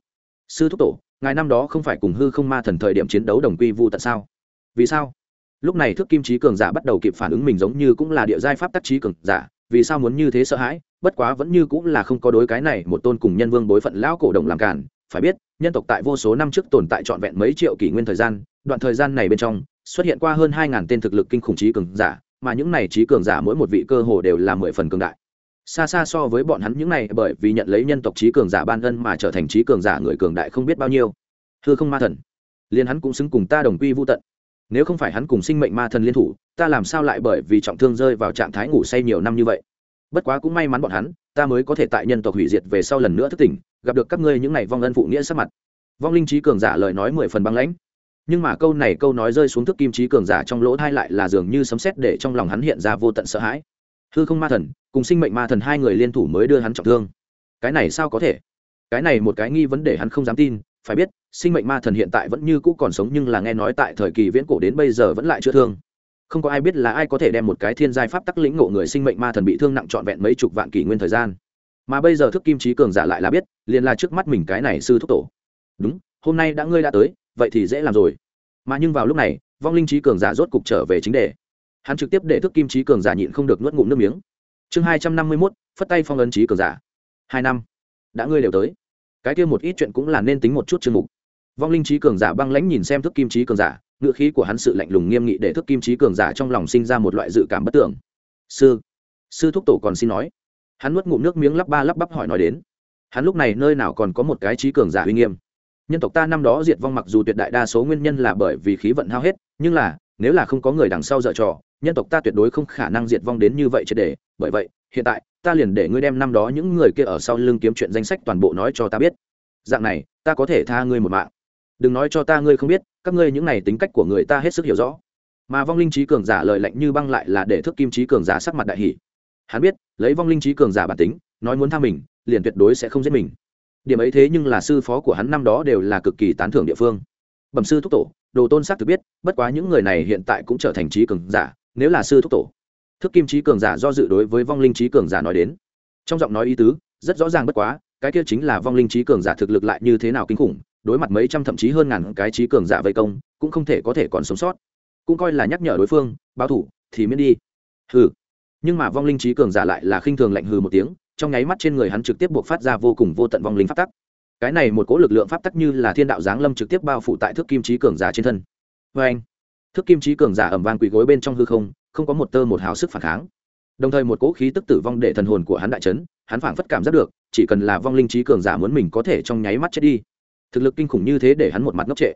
sư thúc tổ, ngài năm đó không phải cùng hư không ma thần thời điểm chiến đấu đồng quy vu tận sao? Vì sao? Lúc này thức kim trí cường giả bắt đầu kịp phản ứng mình giống như cũng là địa giai pháp tác trí cường giả, vì sao muốn như thế sợ hãi? Bất quá vẫn như cũng là không có đối cái này một tôn cùng nhân vương bối phận lão cổ đồng làm cản, phải biết, nhân tộc tại vô số năm trước tồn tại trọn vẹn mấy triệu kỷ nguyên thời gian, đoạn thời gian này bên trong, xuất hiện qua hơn hai ngàn tên thực lực kinh khủng trí cường giả mà những này trí cường giả mỗi một vị cơ hồ đều là mười phần cường đại. Xa xa so với bọn hắn những này, bởi vì nhận lấy nhân tộc trí cường giả ban ân mà trở thành trí cường giả người cường đại không biết bao nhiêu. Hư không ma thần. Liền hắn cũng xứng cùng ta đồng quy vô tận. Nếu không phải hắn cùng sinh mệnh ma thần liên thủ, ta làm sao lại bởi vì trọng thương rơi vào trạng thái ngủ say nhiều năm như vậy? Bất quá cũng may mắn bọn hắn, ta mới có thể tại nhân tộc hủy diệt về sau lần nữa thức tỉnh, gặp được các ngươi những n à y vong ân phụ nghĩa sắc mặt. Vong linh trí cường giả lời nói mười phần băng lãnh nhưng mà câu này câu nói rơi xuống thức kim trí cường giả trong lỗ thai lại là dường như sấm sét để trong lòng hắn hiện ra vô tận sợ hãi. Hư không ma thần, cùng sinh mệnh ma thần hai người liên thủ mới đưa hắn trọng thương. Cái này sao có thể? Cái này một cái nghi vấn đề hắn không dám tin. Phải biết, sinh mệnh ma thần hiện tại vẫn như cũ còn sống nhưng là nghe nói tại thời kỳ viễn cổ đến bây giờ vẫn lại chưa thương. Không có ai biết là ai có thể đem một cái thiên giai pháp tắc lĩnh ngộ người sinh mệnh ma thần bị thương nặng trọn vẹn mấy chục vạn kỷ nguyên thời gian. Mà bây giờ thức kim trí cường giả lại là biết, liền là trước mắt mình cái này sư thúc tổ. Đúng, hôm nay đã ngươi đã tới vậy thì dễ làm rồi. Mà nhưng vào lúc này, vong linh trí cường giả rốt cục trở về chính đề. Hắn trực tiếp để thức kim trí cường giả nhịn không được nuốt ngụm nước miếng. Chương hai trăm năm mươi mốt, phất tay phong ấn trí cường giả. Hai năm. Đã ngươi đều tới. Cái kia một ít chuyện cũng là nên tính một chút chương mục. Vong linh trí cường giả băng lãnh nhìn xem thức kim trí cường giả, ngựa khí của hắn sự lạnh lùng nghiêm nghị để thức kim trí cường giả trong lòng sinh ra một loại dự cảm bất tưởng sư sư thúc tổ còn xin nói. Hắn nuốt ngụm nước miếng lắp ba lắp bắp hỏi nói đến. Hắn lúc này nơi nào còn có một cái trí cường giả uy nghiêm? Nhân tộc ta năm đó diệt vong mặc dù tuyệt đại đa số nguyên nhân là bởi vì khí vận hao hết, nhưng là, nếu là không có người đằng sau dở trò, nhân tộc ta tuyệt đối không khả năng diệt vong đến như vậy triệt để. Bởi vậy, hiện tại, ta liền để ngươi đem năm đó những người kia ở sau lưng kiếm chuyện danh sách toàn bộ nói cho ta biết. Dạng này, ta có thể tha ngươi một mạng. Đừng nói cho ta ngươi không biết, các ngươi những này tính cách của người ta hết sức hiểu rõ. Mà vong linh trí cường giả lời lạnh như băng lại là để thức kim trí cường giả sắc mặt đại hỷ hắn biết, lấy vong linh trí cường giả bản tính, nói muốn tha mình, liền tuyệt đối sẽ không giết mình điểm ấy thế nhưng là sư phó của hắn năm đó đều là cực kỳ tán thưởng địa phương. Bẩm sư thúc tổ, đồ tôn sắc thực biết, bất quá những người này hiện tại cũng trở thành trí cường giả, nếu là sư thúc tổ. Thức kim trí cường giả do dự đối với vong linh trí cường giả nói đến. Trong giọng nói ý tứ, rất rõ ràng bất quá, cái kia chính là vong linh trí cường giả thực lực lại như thế nào kinh khủng, đối mặt mấy trăm thậm chí hơn ngàn cái trí cường giả vây công, cũng không thể có thể còn sống sót. Cũng coi là nhắc nhở đối phương, báo thủ, thì miễn đi. Hừ. Nhưng mà vong linh trí cường giả lại là khinh thường lạnh hừ một tiếng trong nháy mắt trên người hắn trực tiếp buộc phát ra vô cùng vô tận vong linh pháp tắc. Cái này một cỗ lực lượng pháp tắc như là thiên đạo giáng lâm trực tiếp bao phủ tại thước kim trí cường giả trên thân. Vê anh, thước kim trí cường giả ẩm vang quỳ gối bên trong hư không không có một tơ một hào sức phản kháng. Đồng thời một cỗ khí tức tử vong để thần hồn của hắn đại chấn, hắn phảng phất cảm giác được, chỉ cần là vong linh trí cường giả muốn mình có thể trong nháy mắt chết đi. Thực lực kinh khủng như thế để hắn một mặt ngốc trệ.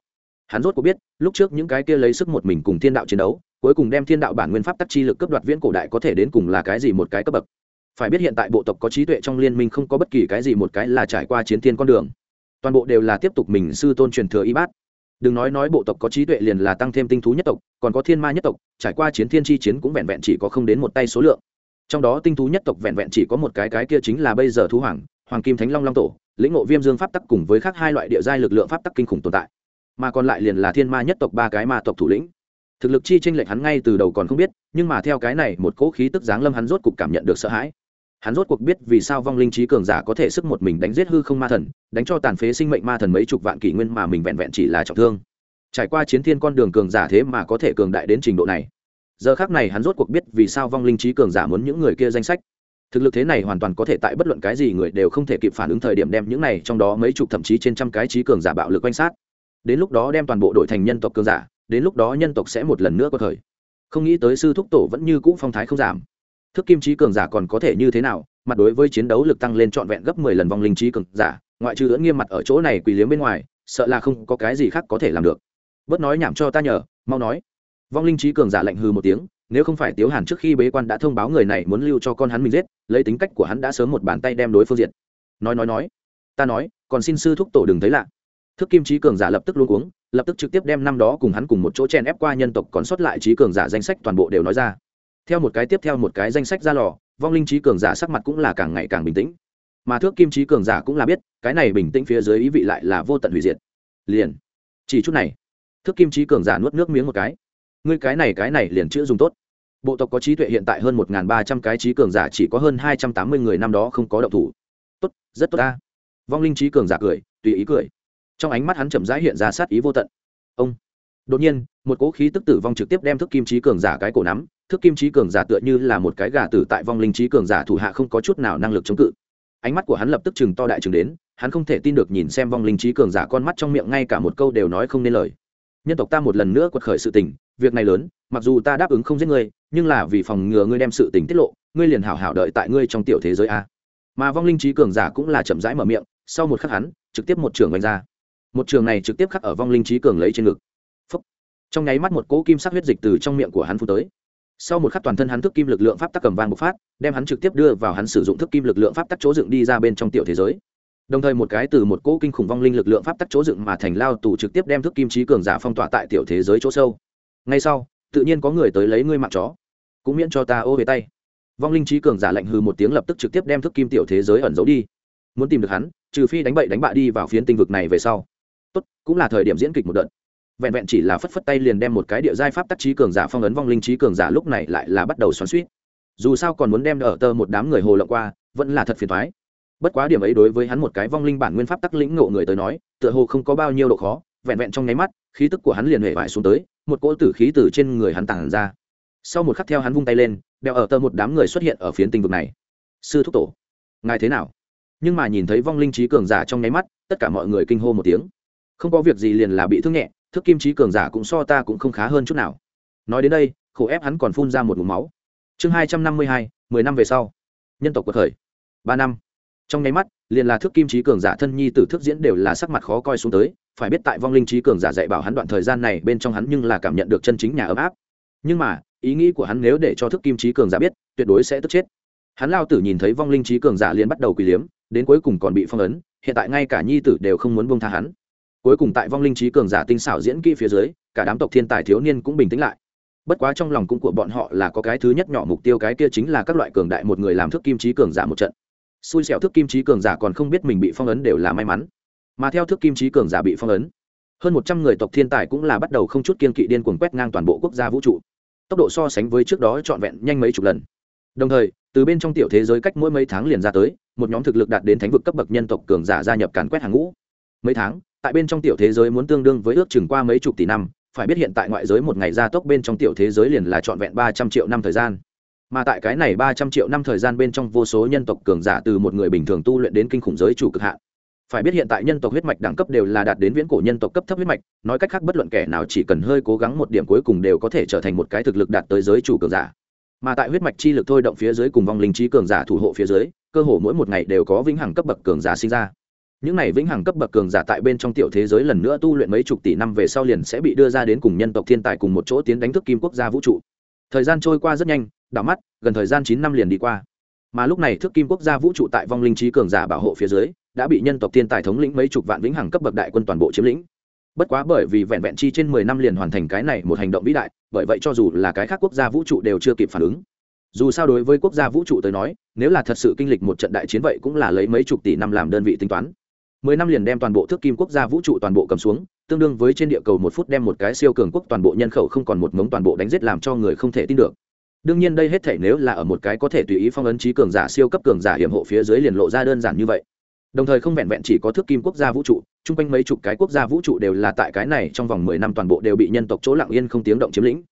Hắn rốt có biết, lúc trước những cái kia lấy sức một mình cùng thiên đạo chiến đấu, cuối cùng đem thiên đạo bản nguyên pháp tắc chi lực cấp đoạt viễn cổ đại có thể đến cùng là cái gì một cái cấp bậc phải biết hiện tại bộ tộc có trí tuệ trong liên minh không có bất kỳ cái gì, một cái là trải qua chiến thiên con đường. Toàn bộ đều là tiếp tục mình sư tôn truyền thừa y bát. Đừng nói nói bộ tộc có trí tuệ liền là tăng thêm tinh thú nhất tộc, còn có thiên ma nhất tộc, trải qua chiến thiên chi chiến cũng vẹn vẹn chỉ có không đến một tay số lượng. Trong đó tinh thú nhất tộc vẹn vẹn chỉ có một cái cái kia chính là bây giờ thú hoàng hoàng kim thánh long long tổ, lĩnh ngộ viêm dương pháp tắc cùng với khác hai loại địa giai lực lượng pháp tắc kinh khủng tồn tại. Mà còn lại liền là thiên ma nhất tộc ba cái ma tộc thủ lĩnh. Thực lực chi tranh lệch hắn ngay từ đầu còn không biết, nhưng mà theo cái này một cỗ khí tức giáng lâm hắn rốt cục cảm nhận được sợ hãi hắn rốt cuộc biết vì sao vong linh trí cường giả có thể sức một mình đánh giết hư không ma thần, đánh cho tàn phế sinh mệnh ma thần mấy chục vạn kỷ nguyên mà mình vẹn vẹn chỉ là trọng thương. Trải qua chiến thiên con đường cường giả thế mà có thể cường đại đến trình độ này. Giờ khác này hắn rốt cuộc biết vì sao vong linh trí cường giả muốn những người kia danh sách. Thực lực thế này hoàn toàn có thể tại bất luận cái gì người đều không thể kịp phản ứng thời điểm đem những này trong đó mấy chục thậm chí trên trăm cái trí cường giả bạo lực quanh sát. Đến lúc đó đem toàn bộ đội thành nhân tộc cường giả, đến lúc đó nhân tộc sẽ một lần nữa có thời. Không nghĩ tới sư thúc tổ vẫn như cũ phong thái không giảm thức kim trí cường giả còn có thể như thế nào? Mặt đối với chiến đấu lực tăng lên trọn vẹn gấp mười lần vong linh trí cường giả, ngoại trừ lưỡng nghiêm mặt ở chỗ này quỳ liếm bên ngoài, sợ là không có cái gì khác có thể làm được. Bớt nói nhảm cho ta nhờ, mau nói. Vong linh trí cường giả lạnh hừ một tiếng, nếu không phải tiếu hàn trước khi bế quan đã thông báo người này muốn lưu cho con hắn mình giết, lấy tính cách của hắn đã sớm một bàn tay đem đối phương diện nói nói nói, ta nói, còn xin sư thúc tổ đừng thấy lạ. Thức kim trí cường giả lập tức luôn cuống, lập tức trực tiếp đem năm đó cùng hắn cùng một chỗ chen ép qua nhân tộc còn sót lại trí cường giả danh sách toàn bộ đều nói ra theo một cái tiếp theo một cái danh sách ra lò, vong linh trí cường giả sắc mặt cũng là càng ngày càng bình tĩnh. Mà thước kim trí cường giả cũng là biết, cái này bình tĩnh phía dưới ý vị lại là vô tận hủy diệt. Liền, chỉ chút này, thước kim trí cường giả nuốt nước miếng một cái. Ngươi cái này cái này liền chữa dùng tốt. Bộ tộc có trí tuệ hiện tại hơn một ba trăm cái trí cường giả, chỉ có hơn hai trăm tám mươi người năm đó không có động thủ. Tốt, rất tốt ta. Vong linh trí cường giả cười, tùy ý cười. Trong ánh mắt hắn chậm rãi hiện ra sát ý vô tận. Ông đột nhiên, một cỗ khí tức tử vong trực tiếp đem thức kim trí cường giả cái cổ nắm, thức kim trí cường giả tựa như là một cái gà tử tại vong linh trí cường giả thủ hạ không có chút nào năng lực chống cự. Ánh mắt của hắn lập tức chừng to đại chừng đến, hắn không thể tin được nhìn xem vong linh trí cường giả con mắt trong miệng ngay cả một câu đều nói không nên lời. Nhân tộc ta một lần nữa quật khởi sự tình, việc này lớn, mặc dù ta đáp ứng không giết ngươi, nhưng là vì phòng ngừa ngươi đem sự tình tiết lộ, ngươi liền hảo hảo đợi tại ngươi trong tiểu thế giới a. Mà vong linh trí cường giả cũng là chậm rãi mở miệng, sau một khắc hắn, trực tiếp một trường đánh ra. Một trường này trực tiếp khắc ở vong linh trí cường lấy trên ngực trong nháy mắt một cỗ kim sắc huyết dịch từ trong miệng của hắn phun tới. Sau một khắc toàn thân hắn thức kim lực lượng pháp tắc cầm vang bộc phát, đem hắn trực tiếp đưa vào hắn sử dụng thức kim lực lượng pháp tắc chỗ dựng đi ra bên trong tiểu thế giới. Đồng thời một cái từ một cỗ kinh khủng vong linh lực lượng pháp tắc chỗ dựng mà thành lao tù trực tiếp đem thức kim trí cường giả phong tỏa tại tiểu thế giới chỗ sâu. Ngay sau, tự nhiên có người tới lấy ngươi mạng chó, cũng miễn cho ta ô về tay. Vong linh trí cường giả lạnh hư một tiếng lập tức trực tiếp đem thức kim tiểu thế giới ẩn giấu đi. Muốn tìm được hắn, trừ phi đánh bậy đánh bạ đi vào phiến tinh vực này về sau. Tốt, cũng là thời điểm diễn kịch một đợt vẹn vẹn chỉ là phất phất tay liền đem một cái địa giai pháp tắc trí cường giả phong ấn vong linh trí cường giả lúc này lại là bắt đầu xoắn suýt. Dù sao còn muốn đem ở tơ một đám người hồ lộng qua, vẫn là thật phiền thoái bất quá điểm ấy đối với hắn một cái vong linh bản nguyên pháp tắc lĩnh ngộ người tới nói, tựa hồ không có bao nhiêu độ khó, vẹn vẹn trong nháy mắt, khí tức của hắn liền hề vải xuống tới, một cỗ tử khí từ trên người hắn tàn ra. Sau một khắc theo hắn vung tay lên, đeo ở tơ một đám người xuất hiện ở phiến tinh vực này. Sư thúc tổ, ngài thế nào? Nhưng mà nhìn thấy vong linh trí cường giả trong nháy mắt, tất cả mọi người kinh hô một tiếng. Không có việc gì liền là bị thương nhẹ thức kim trí cường giả cũng so ta cũng không khá hơn chút nào. Nói đến đây, khổ ép hắn còn phun ra một mũ máu. Chương hai trăm năm mươi hai, mười năm về sau. Nhân tộc cuộc khởi ba năm. Trong nháy mắt, liền là thước kim trí cường giả thân nhi t ử thước diễn đều là sắc mặt khó coi xuống tới. Phải biết tại vong linh trí cường giả dạy bảo hắn đoạn thời gian này bên trong hắn nhưng là cảm nhận được chân chính nhà ấm áp. Nhưng mà, ý nghĩ của hắn nếu để cho thức kim trí cường giả biết, tuyệt đối sẽ tức chết. Hắn lao tử nhìn thấy vong linh trí cường giả liền bắt đầu quỳ liếm, đến cuối cùng còn bị phong ấn, hiện tại ngay cả nhi tử đều không muốn buông tha hắn cuối cùng tại vong linh trí cường giả tinh xảo diễn kỹ phía dưới, cả đám tộc thiên tài thiếu niên cũng bình tĩnh lại. Bất quá trong lòng cũng của bọn họ là có cái thứ nhất nhỏ mục tiêu cái kia chính là các loại cường đại một người làm thức kim trí cường giả một trận. Xui xẻo thức kim trí cường giả còn không biết mình bị phong ấn đều là may mắn. Mà theo thức kim trí cường giả bị phong ấn, hơn một trăm người tộc thiên tài cũng là bắt đầu không chút kiên kỵ điên cuồng quét ngang toàn bộ quốc gia vũ trụ. Tốc độ so sánh với trước đó trọn vẹn nhanh mấy chục lần. Đồng thời, từ bên trong tiểu thế giới cách mỗi mấy tháng liền ra tới, một nhóm thực lực đạt đến thánh vực cấp bậc nhân tộc cường giả gia nhập càn quét hàng ngũ. Mấy tháng tại bên trong tiểu thế giới muốn tương đương với ước chừng qua mấy chục tỷ năm, phải biết hiện tại ngoại giới một ngày gia tốc bên trong tiểu thế giới liền là trọn vẹn ba trăm triệu năm thời gian. Mà tại cái này ba trăm triệu năm thời gian bên trong vô số nhân tộc cường giả từ một người bình thường tu luyện đến kinh khủng giới chủ cực hạn. Phải biết hiện tại nhân tộc huyết mạch đẳng cấp đều là đạt đến viễn cổ nhân tộc cấp thấp huyết mạch, nói cách khác bất luận kẻ nào chỉ cần hơi cố gắng một điểm cuối cùng đều có thể trở thành một cái thực lực đạt tới giới chủ cường giả. Mà tại huyết mạch chi lực thôi động phía dưới cùng vong linh trí cường giả thủ hộ phía dưới, cơ hồ mỗi một ngày đều có vĩnh hằng cấp bậc cường giả sinh ra những này vĩnh hằng cấp bậc cường giả tại bên trong tiểu thế giới lần nữa tu luyện mấy chục tỷ năm về sau liền sẽ bị đưa ra đến cùng nhân tộc thiên tài cùng một chỗ tiến đánh thức kim quốc gia vũ trụ. Thời gian trôi qua rất nhanh, đảo mắt, gần thời gian chín năm liền đi qua. Mà lúc này thức kim quốc gia vũ trụ tại vong linh trí cường giả bảo hộ phía dưới, đã bị nhân tộc thiên tài thống lĩnh mấy chục vạn vĩnh hằng cấp bậc đại quân toàn bộ chiếm lĩnh. Bất quá bởi vì vẹn vẹn chi trên mười năm liền hoàn thành cái này một hành động vĩ đại, bởi vậy cho dù là cái khác quốc gia vũ trụ đều chưa kịp phản ứng. Dù sao đối với quốc gia vũ trụ tới nói, nếu là thật sự kinh lịch một trận đại chiến vậy cũng là lấy mấy chục tỷ năm làm đơn vị tính toán mười năm liền đem toàn bộ thước kim quốc gia vũ trụ toàn bộ cầm xuống, tương đương với trên địa cầu một phút đem một cái siêu cường quốc toàn bộ nhân khẩu không còn một mống toàn bộ đánh giết làm cho người không thể tin được. Đương nhiên đây hết thể nếu là ở một cái có thể tùy ý phong ấn trí cường giả, siêu cấp cường giả hiểm hộ phía dưới liền lộ ra đơn giản như vậy. Đồng thời không vẹn vẹn chỉ có thước kim quốc gia vũ trụ, chung quanh mấy chục cái quốc gia vũ trụ đều là tại cái này trong vòng mười năm toàn bộ đều bị nhân tộc chỗ lặng yên không tiếng động chiếm lĩnh.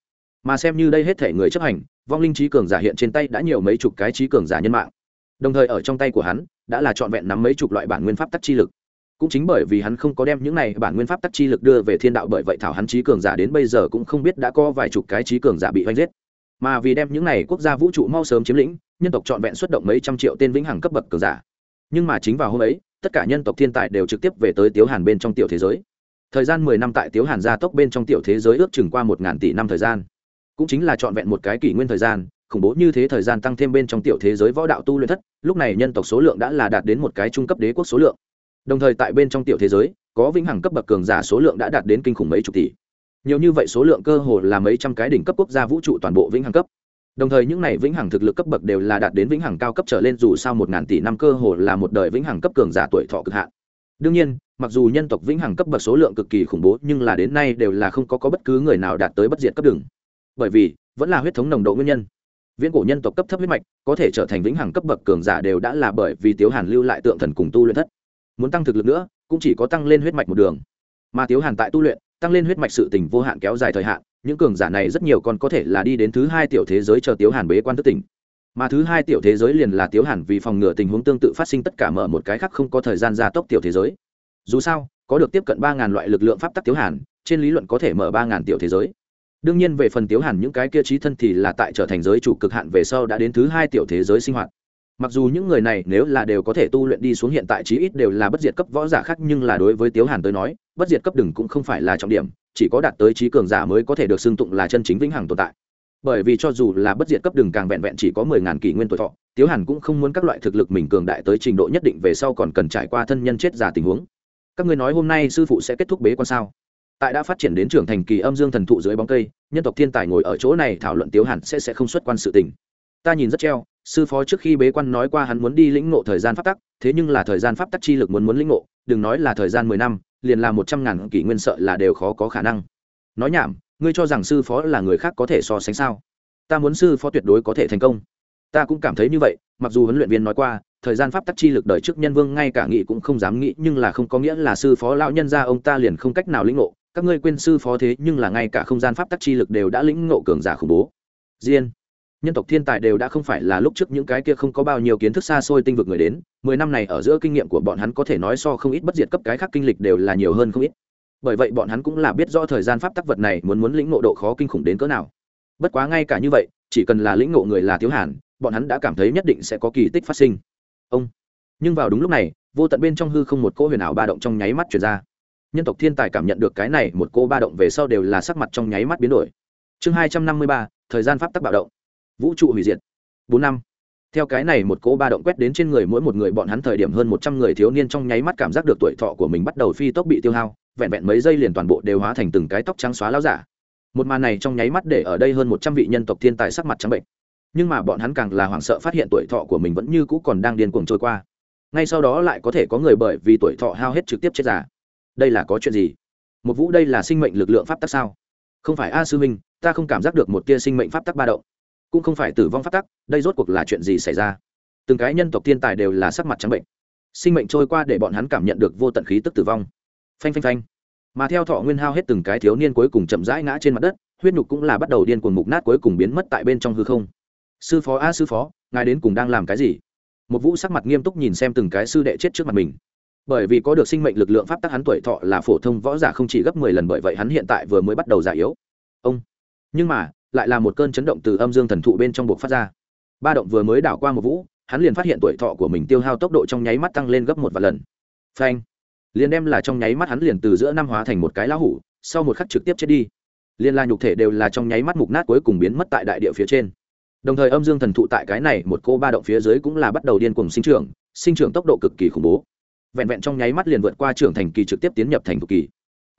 Mà xem như đây hết thể người chấp hành, vong linh trí cường giả hiện trên tay đã nhiều mấy chục cái trí cường giả nhân mạng. Đồng thời ở trong tay của hắn, đã là trọn vẹn nắm mấy chục loại bản nguyên pháp tắc chi lực cũng chính bởi vì hắn không có đem những này bản nguyên pháp tắc chi lực đưa về thiên đạo bởi vậy thảo hắn trí cường giả đến bây giờ cũng không biết đã có vài chục cái trí cường giả bị oanh giết. Mà vì đem những này quốc gia vũ trụ mau sớm chiếm lĩnh, nhân tộc trọn vẹn xuất động mấy trăm triệu tên vĩnh hằng cấp bậc cường giả. Nhưng mà chính vào hôm ấy, tất cả nhân tộc thiên tài đều trực tiếp về tới tiếu hàn bên trong tiểu thế giới. Thời gian mười năm tại tiếu hàn gia tốc bên trong tiểu thế giới ước chừng qua một ngàn tỷ năm thời gian. Cũng chính là trọn vẹn một cái kỷ nguyên thời gian, khủng bố như thế thời gian tăng thêm bên trong tiểu thế giới võ đạo tu luyện thất, lúc này nhân tộc số lượng đã là đạt đến một cái trung cấp đế quốc số lượng đồng thời tại bên trong tiểu thế giới có vĩnh hằng cấp bậc cường giả số lượng đã đạt đến kinh khủng mấy chục tỷ. Nhiều như vậy số lượng cơ hồ là mấy trăm cái đỉnh cấp quốc gia vũ trụ toàn bộ vĩnh hằng cấp. Đồng thời những này vĩnh hằng thực lực cấp bậc đều là đạt đến vĩnh hằng cao cấp trở lên dù sao một ngàn tỷ năm cơ hồ là một đời vĩnh hằng cấp cường giả tuổi thọ cực hạn. Đương nhiên mặc dù nhân tộc vĩnh hằng cấp bậc số lượng cực kỳ khủng bố nhưng là đến nay đều là không có, có bất cứ người nào đạt tới bất diệt cấp đường. Bởi vì vẫn là huyết thống nồng độ nguyên nhân. Viễn cổ nhân tộc cấp thấp huyết mạch có thể trở thành vĩnh hằng cấp bậc cường giả đều đã là bởi vì tiếu hàn lưu lại tượng thần cùng tu luyện thất muốn tăng thực lực nữa, cũng chỉ có tăng lên huyết mạch một đường. Mà tiếu hàn tại tu luyện, tăng lên huyết mạch sự tình vô hạn kéo dài thời hạn, những cường giả này rất nhiều còn có thể là đi đến thứ hai tiểu thế giới chờ tiếu hàn bế quan thức tỉnh. Mà thứ hai tiểu thế giới liền là tiếu hàn vì phòng ngừa tình huống tương tự phát sinh tất cả mở một cái khác không có thời gian gia tốc tiểu thế giới. Dù sao, có được tiếp cận ba ngàn loại lực lượng pháp tắc tiếu hàn, trên lý luận có thể mở ba ngàn tiểu thế giới. Đương nhiên về phần tiếu hàn những cái kia trí thân thì là tại trở thành giới chủ cực hạn về sau đã đến thứ hai tiểu thế giới sinh hoạt mặc dù những người này nếu là đều có thể tu luyện đi xuống hiện tại chí ít đều là bất diệt cấp võ giả khác, nhưng là đối với tiếu hàn tới nói, bất diệt cấp đừng cũng không phải là trọng điểm, chỉ có đạt tới trí cường giả mới có thể được xưng tụng là chân chính vĩnh hằng tồn tại. Bởi vì cho dù là bất diệt cấp đừng càng vẹn vẹn chỉ có mười ngàn kỷ nguyên tuổi thọ, tiếu hàn cũng không muốn các loại thực lực mình cường đại tới trình độ nhất định về sau còn cần trải qua thân nhân chết giả tình huống. Các người nói hôm nay sư phụ sẽ kết thúc bế quan sao? Tại đã phát triển đến trưởng thành kỳ âm dương thần thụ dưới bóng cây, nhân tộc thiên tài ngồi ở chỗ này thảo luận tiếu hàn sẽ sẽ không xuất quan sự tình ta nhìn rất treo, sư phó trước khi bế quan nói qua hắn muốn đi lĩnh ngộ thời gian pháp tắc, thế nhưng là thời gian pháp tắc chi lực muốn muốn lĩnh ngộ, đừng nói là thời gian mười năm, liền là một trăm ngàn kỷ nguyên sợ là đều khó có khả năng. Nói nhảm, ngươi cho rằng sư phó là người khác có thể so sánh sao? Ta muốn sư phó tuyệt đối có thể thành công. Ta cũng cảm thấy như vậy, mặc dù huấn luyện viên nói qua, thời gian pháp tắc chi lực đời trước nhân vương ngay cả nghĩ cũng không dám nghĩ, nhưng là không có nghĩa là sư phó lão nhân gia ông ta liền không cách nào lĩnh ngộ. Các ngươi quên sư phó thế, nhưng là ngay cả không gian pháp tắc chi lực đều đã lĩnh ngộ cường giả khủng bố. Diên nhân tộc thiên tài đều đã không phải là lúc trước những cái kia không có bao nhiêu kiến thức xa xôi tinh vực người đến, mười năm này ở giữa kinh nghiệm của bọn hắn có thể nói so không ít bất diệt cấp cái khác kinh lịch đều là nhiều hơn không ít. Bởi vậy bọn hắn cũng là biết rõ thời gian pháp tắc vật này muốn muốn lĩnh ngộ độ khó kinh khủng đến cỡ nào. Bất quá ngay cả như vậy, chỉ cần là lĩnh ngộ người là thiếu hàn, bọn hắn đã cảm thấy nhất định sẽ có kỳ tích phát sinh. Ông. Nhưng vào đúng lúc này, vô tận bên trong hư không một cỗ huyền ảo ba động trong nháy mắt chuyển ra. Nhân tộc thiên tài cảm nhận được cái này một cô ba động về sau đều là sắc mặt trong nháy mắt biến đổi. Chương hai trăm năm mươi ba, thời gian pháp tắc bạo động vũ trụ hủy diệt. Bốn năm. Theo cái này một cỗ ba động quét đến trên người mỗi một người bọn hắn thời điểm hơn một trăm người thiếu niên trong nháy mắt cảm giác được tuổi thọ của mình bắt đầu phi tốc bị tiêu hao, vẹn vẹn mấy giây liền toàn bộ đều hóa thành từng cái tóc trắng xóa láo giả. Một màn này trong nháy mắt để ở đây hơn một trăm vị nhân tộc thiên tài sắc mặt trắng bệnh. Nhưng mà bọn hắn càng là hoảng sợ phát hiện tuổi thọ của mình vẫn như cũ còn đang điên cuồng trôi qua. Ngay sau đó lại có thể có người bởi vì tuổi thọ hao hết trực tiếp chết già. Đây là có chuyện gì? Một vũ đây là sinh mệnh lực lượng pháp tắc sao? Không phải a sư minh, ta không cảm giác được một tia sinh mệnh pháp tắc ba động cũng không phải tử vong phát tắc, đây rốt cuộc là chuyện gì xảy ra? Từng cái nhân tộc thiên tài đều là sắc mặt trắng bệnh. Sinh mệnh trôi qua để bọn hắn cảm nhận được vô tận khí tức tử vong. Phanh phanh phanh. Mà theo thọ nguyên hao hết từng cái thiếu niên cuối cùng chậm rãi ngã trên mặt đất, huyết nhục cũng là bắt đầu điên cuồng mục nát cuối cùng biến mất tại bên trong hư không. Sư phó a, sư phó, ngài đến cùng đang làm cái gì? Một vũ sắc mặt nghiêm túc nhìn xem từng cái sư đệ chết trước mặt mình. Bởi vì có được sinh mệnh lực lượng pháp tắc hắn tuổi thọ là phổ thông võ giả không chỉ gấp mười lần, bởi vậy hắn hiện tại vừa mới bắt đầu già yếu. Ông. Nhưng mà lại là một cơn chấn động từ âm dương thần thụ bên trong buộc phát ra. Ba động vừa mới đảo qua một vũ, hắn liền phát hiện tuổi thọ của mình tiêu hao tốc độ trong nháy mắt tăng lên gấp một vài lần. Phanh! Liền đem là trong nháy mắt hắn liền từ giữa năm hóa thành một cái lão hủ, sau một khắc trực tiếp chết đi. Liền là nhục thể đều là trong nháy mắt mục nát cuối cùng biến mất tại đại địa phía trên. Đồng thời âm dương thần thụ tại cái này một cô ba động phía dưới cũng là bắt đầu điên cuồng sinh trưởng sinh trưởng tốc độ cực kỳ khủng bố. Vẹn vẹn trong nháy mắt liền vượt qua trưởng thành kỳ trực tiếp tiến nhập thành thục kỳ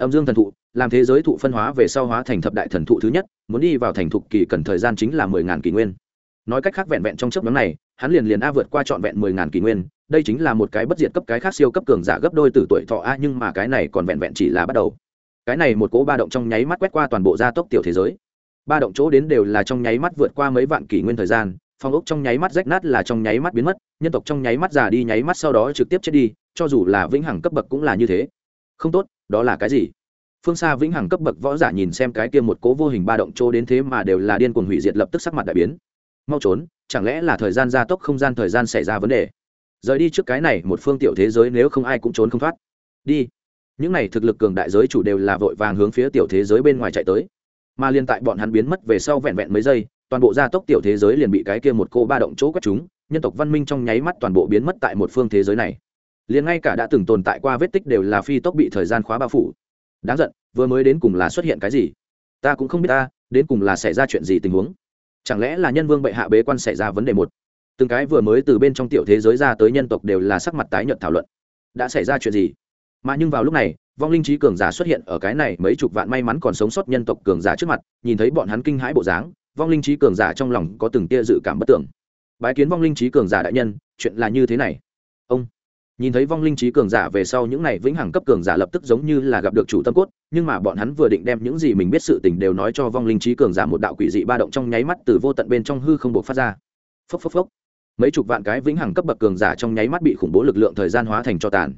âm dương thần thụ, làm thế giới thụ phân hóa về sau hóa thành thập đại thần thụ thứ nhất, muốn đi vào thành thụ kỳ cần thời gian chính là mười ngàn kỷ nguyên. Nói cách khác vẹn vẹn trong chấp nhóm này, hắn liền liền a vượt qua trọn vẹn mười ngàn kỷ nguyên, đây chính là một cái bất diệt cấp, cái khác siêu cấp cường giả gấp đôi từ tuổi thọ a, nhưng mà cái này còn vẹn vẹn chỉ là bắt đầu. Cái này một cỗ ba động trong nháy mắt quét qua toàn bộ gia tốc tiểu thế giới. Ba động chỗ đến đều là trong nháy mắt vượt qua mấy vạn kỷ nguyên thời gian, phong ốc trong nháy mắt rách nát là trong nháy mắt biến mất, nhân tộc trong nháy mắt già đi nháy mắt sau đó trực tiếp chết đi, cho dù là vĩnh hằng cấp bậc cũng là như thế. Không tốt đó là cái gì? Phương xa vĩnh hằng cấp bậc võ giả nhìn xem cái kia một cố vô hình ba động chỗ đến thế mà đều là điên cuồng hủy diệt lập tức sắc mặt đại biến. Mau trốn, chẳng lẽ là thời gian gia tốc không gian thời gian xảy ra vấn đề? Rời đi trước cái này, một phương tiểu thế giới nếu không ai cũng trốn không thoát. Đi. Những này thực lực cường đại giới chủ đều là vội vàng hướng phía tiểu thế giới bên ngoài chạy tới. Mà liên tại bọn hắn biến mất về sau vẹn vẹn mấy giây, toàn bộ gia tốc tiểu thế giới liền bị cái kia một cô ba động chỗ quét chúng, nhân tộc văn minh trong nháy mắt toàn bộ biến mất tại một phương thế giới này liền ngay cả đã từng tồn tại qua vết tích đều là phi tốc bị thời gian khóa bao phủ. Đáng giận, vừa mới đến cùng là xuất hiện cái gì? Ta cũng không biết ta, đến cùng là xảy ra chuyện gì tình huống? Chẳng lẽ là nhân vương bệ hạ bế quan xảy ra vấn đề một? Từng cái vừa mới từ bên trong tiểu thế giới ra tới nhân tộc đều là sắc mặt tái nhợt thảo luận. Đã xảy ra chuyện gì? Mà nhưng vào lúc này, vong linh trí cường giả xuất hiện ở cái này mấy chục vạn may mắn còn sống sót nhân tộc cường giả trước mặt, nhìn thấy bọn hắn kinh hãi bộ dáng, vong linh trí cường giả trong lòng có từng tia dự cảm bất tưởng bái kiến vong linh trí cường giả đại nhân, chuyện là như thế này nhìn thấy vong linh trí cường giả về sau những này vĩnh hằng cấp cường giả lập tức giống như là gặp được chủ tâm cốt, nhưng mà bọn hắn vừa định đem những gì mình biết sự tình đều nói cho vong linh trí cường giả một đạo quỷ dị ba động trong nháy mắt từ vô tận bên trong hư không buộc phát ra. Phốc phốc phốc. Mấy chục vạn cái vĩnh hằng cấp bậc cường giả trong nháy mắt bị khủng bố lực lượng thời gian hóa thành cho tàn.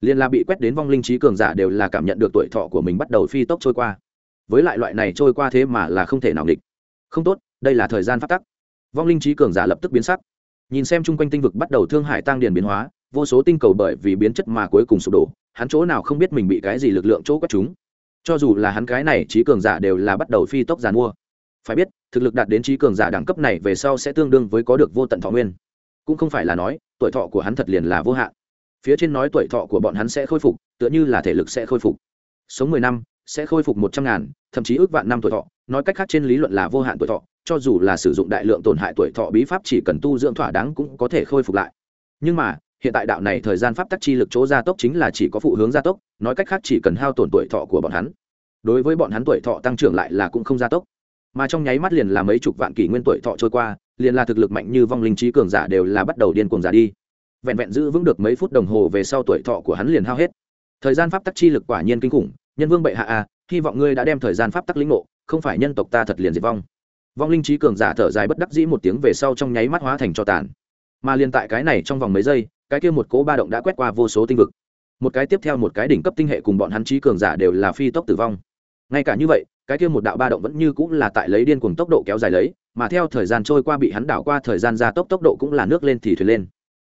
Liên la bị quét đến vong linh trí cường giả đều là cảm nhận được tuổi thọ của mình bắt đầu phi tốc trôi qua. Với lại loại này trôi qua thế mà là không thể nào địch không tốt, đây là thời gian phát tắc. Vong linh trí cường giả lập tức biến sắc. Nhìn xem chung quanh tinh vực bắt đầu thương hải tăng điền biến hóa vô số tinh cầu bởi vì biến chất mà cuối cùng sụp đổ, hắn chỗ nào không biết mình bị cái gì lực lượng chỗ quét chúng. Cho dù là hắn cái này trí cường giả đều là bắt đầu phi tốc giàn mua. Phải biết, thực lực đạt đến trí cường giả đẳng cấp này về sau sẽ tương đương với có được vô tận thọ nguyên. Cũng không phải là nói, tuổi thọ của hắn thật liền là vô hạn. Phía trên nói tuổi thọ của bọn hắn sẽ khôi phục, tựa như là thể lực sẽ khôi phục. Sống mười năm, sẽ khôi phục một trăm ngàn, thậm chí ước vạn năm tuổi thọ. Nói cách khác trên lý luận là vô hạn tuổi thọ, cho dù là sử dụng đại lượng tổn hại tuổi thọ bí pháp chỉ cần tu dưỡng thỏa đáng cũng có thể khôi phục lại. Nhưng mà hiện tại đạo này thời gian pháp tắc chi lực chỗ gia tốc chính là chỉ có phụ hướng gia tốc, nói cách khác chỉ cần hao tổn tuổi thọ của bọn hắn. Đối với bọn hắn tuổi thọ tăng trưởng lại là cũng không gia tốc. Mà trong nháy mắt liền là mấy chục vạn kỷ nguyên tuổi thọ trôi qua, liền là thực lực mạnh như vong linh trí cường giả đều là bắt đầu điên cuồng giả đi. Vẹn vẹn giữ vững được mấy phút đồng hồ về sau tuổi thọ của hắn liền hao hết. Thời gian pháp tắc chi lực quả nhiên kinh khủng, nhân vương bệ hạ à hy vọng ngươi đã đem thời gian pháp tắc lĩnh ngộ, không phải nhân tộc ta thật liền diệt vong. Vong linh trí cường giả thở dài bất đắc dĩ một tiếng về sau trong nháy mắt hóa thành cho tàn. Mà liền tại cái này trong vòng mấy giây cái kia một cố ba động đã quét qua vô số tinh vực. Một cái tiếp theo một cái đỉnh cấp tinh hệ cùng bọn hắn trí cường giả đều là phi tốc tử vong. Ngay cả như vậy, cái kia một đạo ba động vẫn như cũng là tại lấy điên cùng tốc độ kéo dài lấy, mà theo thời gian trôi qua bị hắn đảo qua thời gian gia tốc tốc độ cũng là nước lên thì thuyền lên.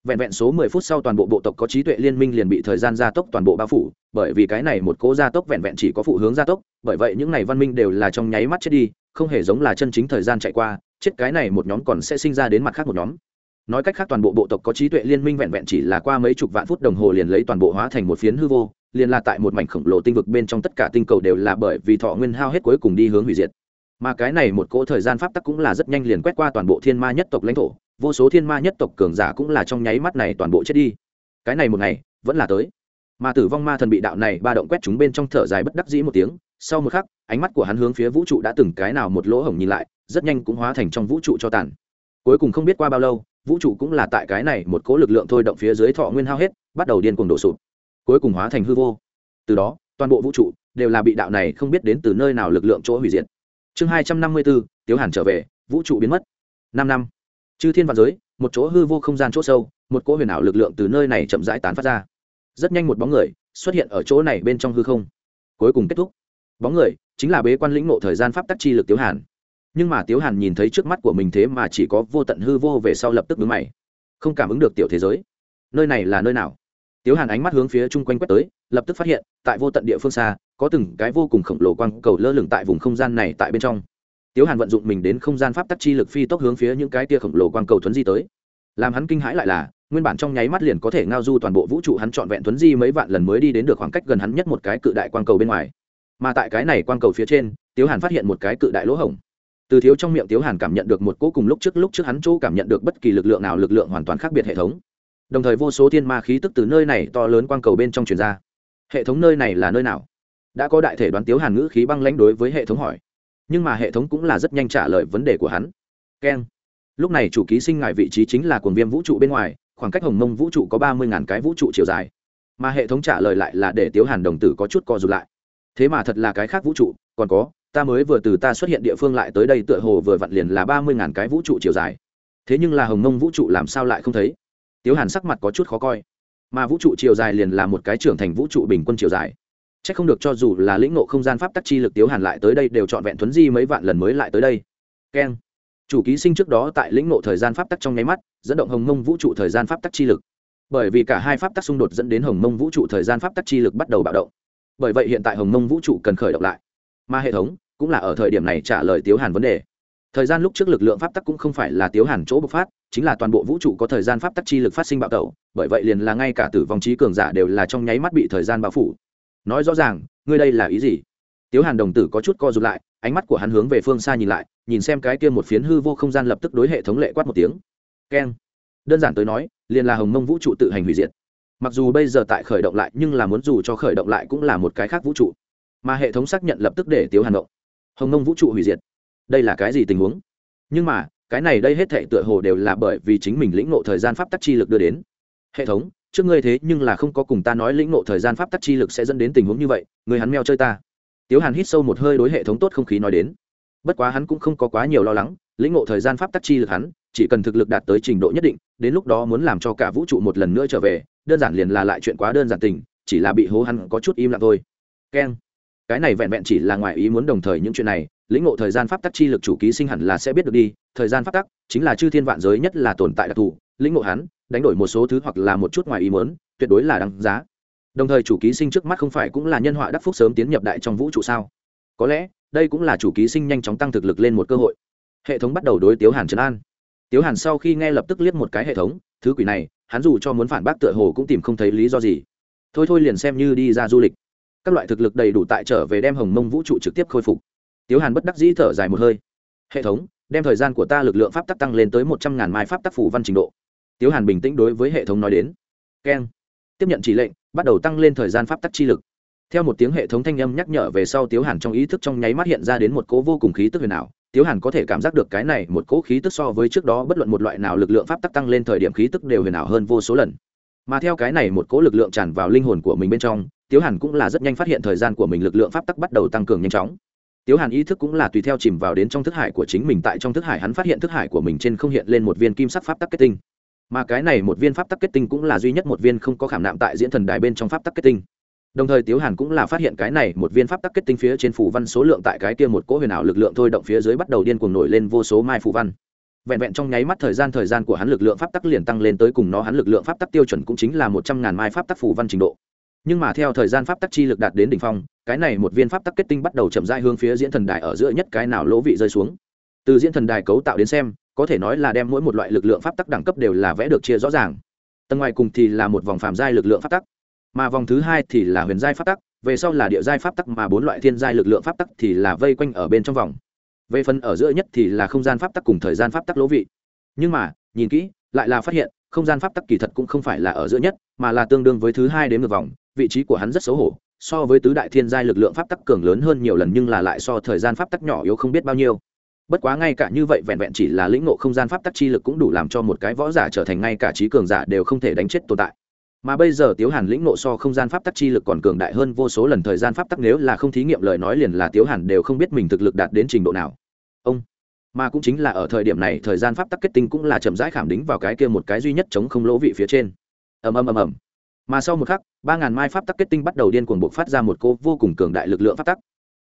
Vẹn vẹn số mười phút sau toàn bộ bộ tộc có trí tuệ liên minh liền bị thời gian gia tốc toàn bộ bao phủ, bởi vì cái này một cố gia tốc vẹn vẹn chỉ có phụ hướng gia tốc, bởi vậy những này văn minh đều là trong nháy mắt chết đi, không hề giống là chân chính thời gian chạy qua, chết cái này một nhóm còn sẽ sinh ra đến mặt khác một nhóm nói cách khác toàn bộ bộ tộc có trí tuệ liên minh vẹn vẹn chỉ là qua mấy chục vạn phút đồng hồ liền lấy toàn bộ hóa thành một phiến hư vô, liền là tại một mảnh khổng lồ tinh vực bên trong tất cả tinh cầu đều là bởi vì thọ nguyên hao hết cuối cùng đi hướng hủy diệt. Mà cái này một cỗ thời gian pháp tắc cũng là rất nhanh liền quét qua toàn bộ thiên ma nhất tộc lãnh thổ, vô số thiên ma nhất tộc cường giả cũng là trong nháy mắt này toàn bộ chết đi. Cái này một ngày, vẫn là tới. Mà tử vong ma thần bị đạo này ba động quét chúng bên trong thở dài bất đắc dĩ một tiếng, sau một khắc, ánh mắt của hắn hướng phía vũ trụ đã từng cái nào một lỗ hổng nhìn lại, rất nhanh cũng hóa thành trong vũ trụ cho tàn cuối cùng không biết qua bao lâu, vũ trụ cũng là tại cái này một cỗ lực lượng thôi động phía dưới thọ nguyên hao hết, bắt đầu điên cuồng đổ sụp. Cuối cùng hóa thành hư vô. Từ đó, toàn bộ vũ trụ đều là bị đạo này không biết đến từ nơi nào lực lượng chỗ hủy diệt. Chương hai trăm năm mươi bốn tiếu hàn trở về, vũ trụ biến mất. Năm năm. Chư thiên và giới, một chỗ hư vô không gian chỗ sâu, một cỗ huyền ảo lực lượng từ nơi này chậm rãi tán phát ra. Rất nhanh một bóng người xuất hiện ở chỗ này bên trong hư không. Cuối cùng kết thúc. Bóng người chính là bế quan lĩnh nộ thời gian pháp tắc chi lực tiếu hàn nhưng mà tiếu hàn nhìn thấy trước mắt của mình thế mà chỉ có vô tận hư vô về sau lập tức đứng mày. Không cảm ứng được tiểu thế giới. Nơi này là nơi nào? Tiếu hàn ánh mắt hướng phía chung quanh quét tới, lập tức phát hiện, tại vô tận địa phương xa, có từng cái vô cùng khổng lồ quang cầu lơ lửng tại vùng không gian này tại bên trong. Tiếu hàn vận dụng mình đến không gian pháp tắc chi lực phi tốc hướng phía những cái tia khổng lồ quang cầu thuấn di tới. Làm hắn kinh hãi lại là, nguyên bản trong nháy mắt liền có thể ngao du toàn bộ vũ trụ hắn trọn vẹn thuấn di mấy vạn lần mới đi đến được khoảng cách gần hắn nhất một cái cự đại quang cầu bên ngoài. Mà tại cái này quang cầu phía trên, tiếu hàn phát hiện một cái cự đại lỗ hổng từ thiếu trong miệng tiếu hàn cảm nhận được một cỗ cùng lúc trước lúc trước hắn chỗ cảm nhận được bất kỳ lực lượng nào, lực lượng hoàn toàn khác biệt hệ thống. Đồng thời vô số thiên ma khí tức từ nơi này to lớn quang cầu bên trong truyền ra. Hệ thống nơi này là nơi nào? Đã có đại thể đoán tiếu hàn ngữ khí băng lãnh đối với hệ thống hỏi. Nhưng mà hệ thống cũng là rất nhanh trả lời vấn đề của hắn. Keng lúc này chủ ký sinh ngài vị trí chính là cuồng viêm vũ trụ bên ngoài, khoảng cách hồng mông vũ trụ có ba mươi ngàn cái vũ trụ chiều dài. Mà hệ thống trả lời lại là để tiếu hàn đồng tử có chút co rụt lại. Thế mà thật là cái khác vũ trụ, còn có ta mới vừa từ ta xuất hiện địa phương lại tới đây tựa hồ vừa vặn liền là ba mươi ngàn cái vũ trụ chiều dài. Thế nhưng là hồng mông vũ trụ làm sao lại không thấy? Tiếu hàn sắc mặt có chút khó coi. Mà vũ trụ chiều dài liền là một cái trưởng thành vũ trụ bình quân chiều dài. C h ắ c không được cho dù là lĩnh ngộ không gian pháp tắc chi lực tiếu hàn lại tới đây đều trọn vẹn thuấn di mấy vạn lần mới lại tới đây. Keng. Chủ ký sinh trước đó tại lĩnh ngộ thời gian pháp tắc trong nháy mắt, dẫn động hồng mông vũ trụ thời gian pháp tắc chi lực. Bởi vì cả hai pháp tắc xung đột dẫn đến hồng mông vũ trụ thời gian pháp tắc chi lực bắt đầu bạo động. Bởi vậy hiện tại hồng mông vũ trụ cần khởi động lại mà hệ thống cũng là ở thời điểm này trả lời tiếu hàn vấn đề. Thời gian lúc trước lực lượng pháp tắc cũng không phải là tiếu hàn chỗ bộc phát, chính là toàn bộ vũ trụ có thời gian pháp tắc chi lực phát sinh bạo tẩu, bởi vậy liền là ngay cả tử vong trí cường giả đều là trong nháy mắt bị thời gian bao phủ. Nói rõ ràng, ngươi đây là ý gì? Tiếu hàn đồng tử có chút co rụt lại, ánh mắt của hắn hướng về phương xa nhìn lại, nhìn xem cái kia một phiến hư vô không gian lập tức đối hệ thống lệ quát một tiếng. Keng. Đơn giản tới nói, liền là hồng mông vũ trụ tự hành hủy diệt. Mặc dù bây giờ tại khởi động lại, nhưng là muốn dù cho khởi động lại cũng là một cái khác vũ trụ mà hệ thống xác nhận lập tức để tiếu hàn động hồng nông vũ trụ hủy diệt. Đây là cái gì tình huống? Nhưng mà, cái này đây hết thệ tựa hồ đều là bởi vì chính mình lĩnh ngộ thời gian pháp tắc chi lực đưa đến. Hệ thống, trước ngươi thế nhưng là không có cùng ta nói lĩnh ngộ thời gian pháp tắc chi lực sẽ dẫn đến tình huống như vậy người hắn meo chơi ta. Tiếu hàn hít sâu một hơi đối hệ thống tốt không khí nói đến. Bất quá hắn cũng không có quá nhiều lo lắng, lĩnh ngộ thời gian pháp tắc chi lực hắn, chỉ cần thực lực đạt tới trình độ nhất định, đến lúc đó muốn làm cho cả vũ trụ một lần nữa trở về, đơn giản liền là lại chuyện quá đơn giản tình, chỉ là bị hố hắn có chút im lặng thôi. Keng cái này vẹn vẹn chỉ là ngoài ý muốn đồng thời những chuyện này, lĩnh ngộ thời gian pháp tắc chi lực chủ ký sinh hẳn là sẽ biết được đi, thời gian pháp tắc chính là chư thiên vạn giới nhất là tồn tại đặc thù, lĩnh ngộ hắn, đánh đổi một số thứ hoặc là một chút ngoài ý muốn, tuyệt đối là đáng giá. Đồng thời chủ ký sinh trước mắt không phải cũng là nhân họa đắc phúc sớm tiến nhập đại trong vũ trụ sao? Có lẽ, đây cũng là chủ ký sinh nhanh chóng tăng thực lực lên một cơ hội. Hệ thống bắt đầu đối tiếu hàn trấn an. Tiếu hàn sau khi nghe lập tức liếc một cái hệ thống, thứ quỷ này, hắn dù cho muốn phản bác tựa hồ cũng tìm không thấy lý do gì. Thôi thôi liền xem như đi ra du lịch các loại thực lực đầy đủ tại trở về đem hồng mông vũ trụ trực tiếp khôi phục. Tiếu hàn bất đắc dĩ thở dài một hơi. Hệ thống, đem thời gian của ta lực lượng pháp tắc tăng lên tới một trăm ngàn mai pháp tắc phủ văn trình độ. Tiếu hàn bình tĩnh đối với hệ thống nói đến. Keng. Tiếp nhận chỉ lệnh, bắt đầu tăng lên thời gian pháp tắc chi lực. Theo một tiếng hệ thống thanh âm nhắc nhở về sau tiếu hàn trong ý thức trong nháy mắt hiện ra đến một cố vô cùng khí tức huyền ảo. Tiếu hàn có thể cảm giác được cái này một cỗ khí tức so với trước đó bất luận một loại nào lực lượng pháp tắc tăng lên thời điểm khí tức đều huyền ảo hơn vô số lần. Mà theo cái này một cỗ lực lượng tràn vào linh hồn của mình bên trong tiếu hàn cũng là rất nhanh phát hiện thời gian của mình lực lượng pháp tắc bắt đầu tăng cường nhanh chóng. Tiếu hàn ý thức cũng là tùy theo chìm vào đến trong thức hải của chính mình, tại trong thức hải hắn phát hiện thức hải của mình trên không hiện lên một viên kim sắc pháp tắc kết tinh. Mà cái này một viên pháp tắc kết tinh cũng là duy nhất một viên không có khảm nạm tại diễn thần đài bên trong pháp tắc kết tinh. Đồng thời tiếu hàn cũng là phát hiện cái này một viên pháp tắc kết tinh phía trên phủ văn số lượng tại cái kia một cỗ huyền ảo lực lượng thôi động phía dưới bắt đầu điên cuồng nổi lên vô số mai phủ văn. Vẹn vẹn trong nháy mắt thời gian thời gian của hắn lực lượng pháp tắc liền tăng lên tới cùng nó, hắn lực lượng pháp tắc tiêu chuẩn cũng chính là một trăm ngàn mai pháp tắc phủ văn trình độ nhưng mà theo thời gian pháp tắc chi lực đạt đến đỉnh phong, cái này một viên pháp tắc kết tinh bắt đầu chậm rãi hướng phía diễn thần đài ở giữa nhất cái nào lỗ vị rơi xuống. Từ diễn thần đài cấu tạo đến xem, có thể nói là đem mỗi một loại lực lượng pháp tắc đẳng cấp đều là vẽ được chia rõ ràng. Tầng ngoài cùng thì là một vòng phàm giai lực lượng pháp tắc, mà vòng thứ hai thì là huyền giai pháp tắc, về sau là địa giai pháp tắc mà bốn loại thiên giai lực lượng pháp tắc thì là vây quanh ở bên trong vòng. Về phần ở giữa nhất thì là không gian pháp tắc cùng thời gian pháp tắc lỗ vị. Nhưng mà, nhìn kỹ, lại là phát hiện, không gian pháp tắc kỳ thật cũng không phải là ở giữa nhất, mà là tương đương với thứ hai đến ngược vòng vị trí của hắn rất xấu hổ, so với tứ đại thiên giai lực lượng pháp tắc cường lớn hơn nhiều lần nhưng là lại so thời gian pháp tắc nhỏ yếu không biết bao nhiêu. Bất quá ngay cả như vậy vẹn vẹn chỉ là lĩnh ngộ không gian pháp tắc chi lực cũng đủ làm cho một cái võ giả trở thành ngay cả trí cường giả đều không thể đánh chết tồn tại. Mà bây giờ tiếu hàn lĩnh ngộ so không gian pháp tắc chi lực còn cường đại hơn vô số lần, thời gian pháp tắc nếu là không thí nghiệm lời nói liền là tiếu hàn đều không biết mình thực lực đạt đến trình độ nào. Ông, mà cũng chính là ở thời điểm này, thời gian pháp tắc kết tinh cũng là chậm rãi khảm đính vào cái kia một cái duy nhất chống không lỗ vị phía trên. Ầm ầm ầm ầm mà sau một khắc, ba ngàn mai pháp tắc kết tinh bắt đầu điên cuồng bộc phát ra một cô vô cùng cường đại lực lượng pháp tắc.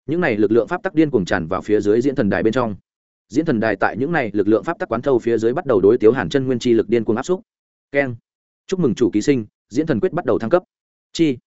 Những này lực lượng pháp tắc điên cuồng tràn vào phía dưới diễn thần đài bên trong. Diễn thần đài tại những này lực lượng pháp tắc quán thâu phía dưới bắt đầu đối tiếu hàn chân nguyên chi lực điên cuồng áp xúc. Keng. Chúc mừng chủ ký sinh, diễn thần quyết bắt đầu thăng cấp. Chi.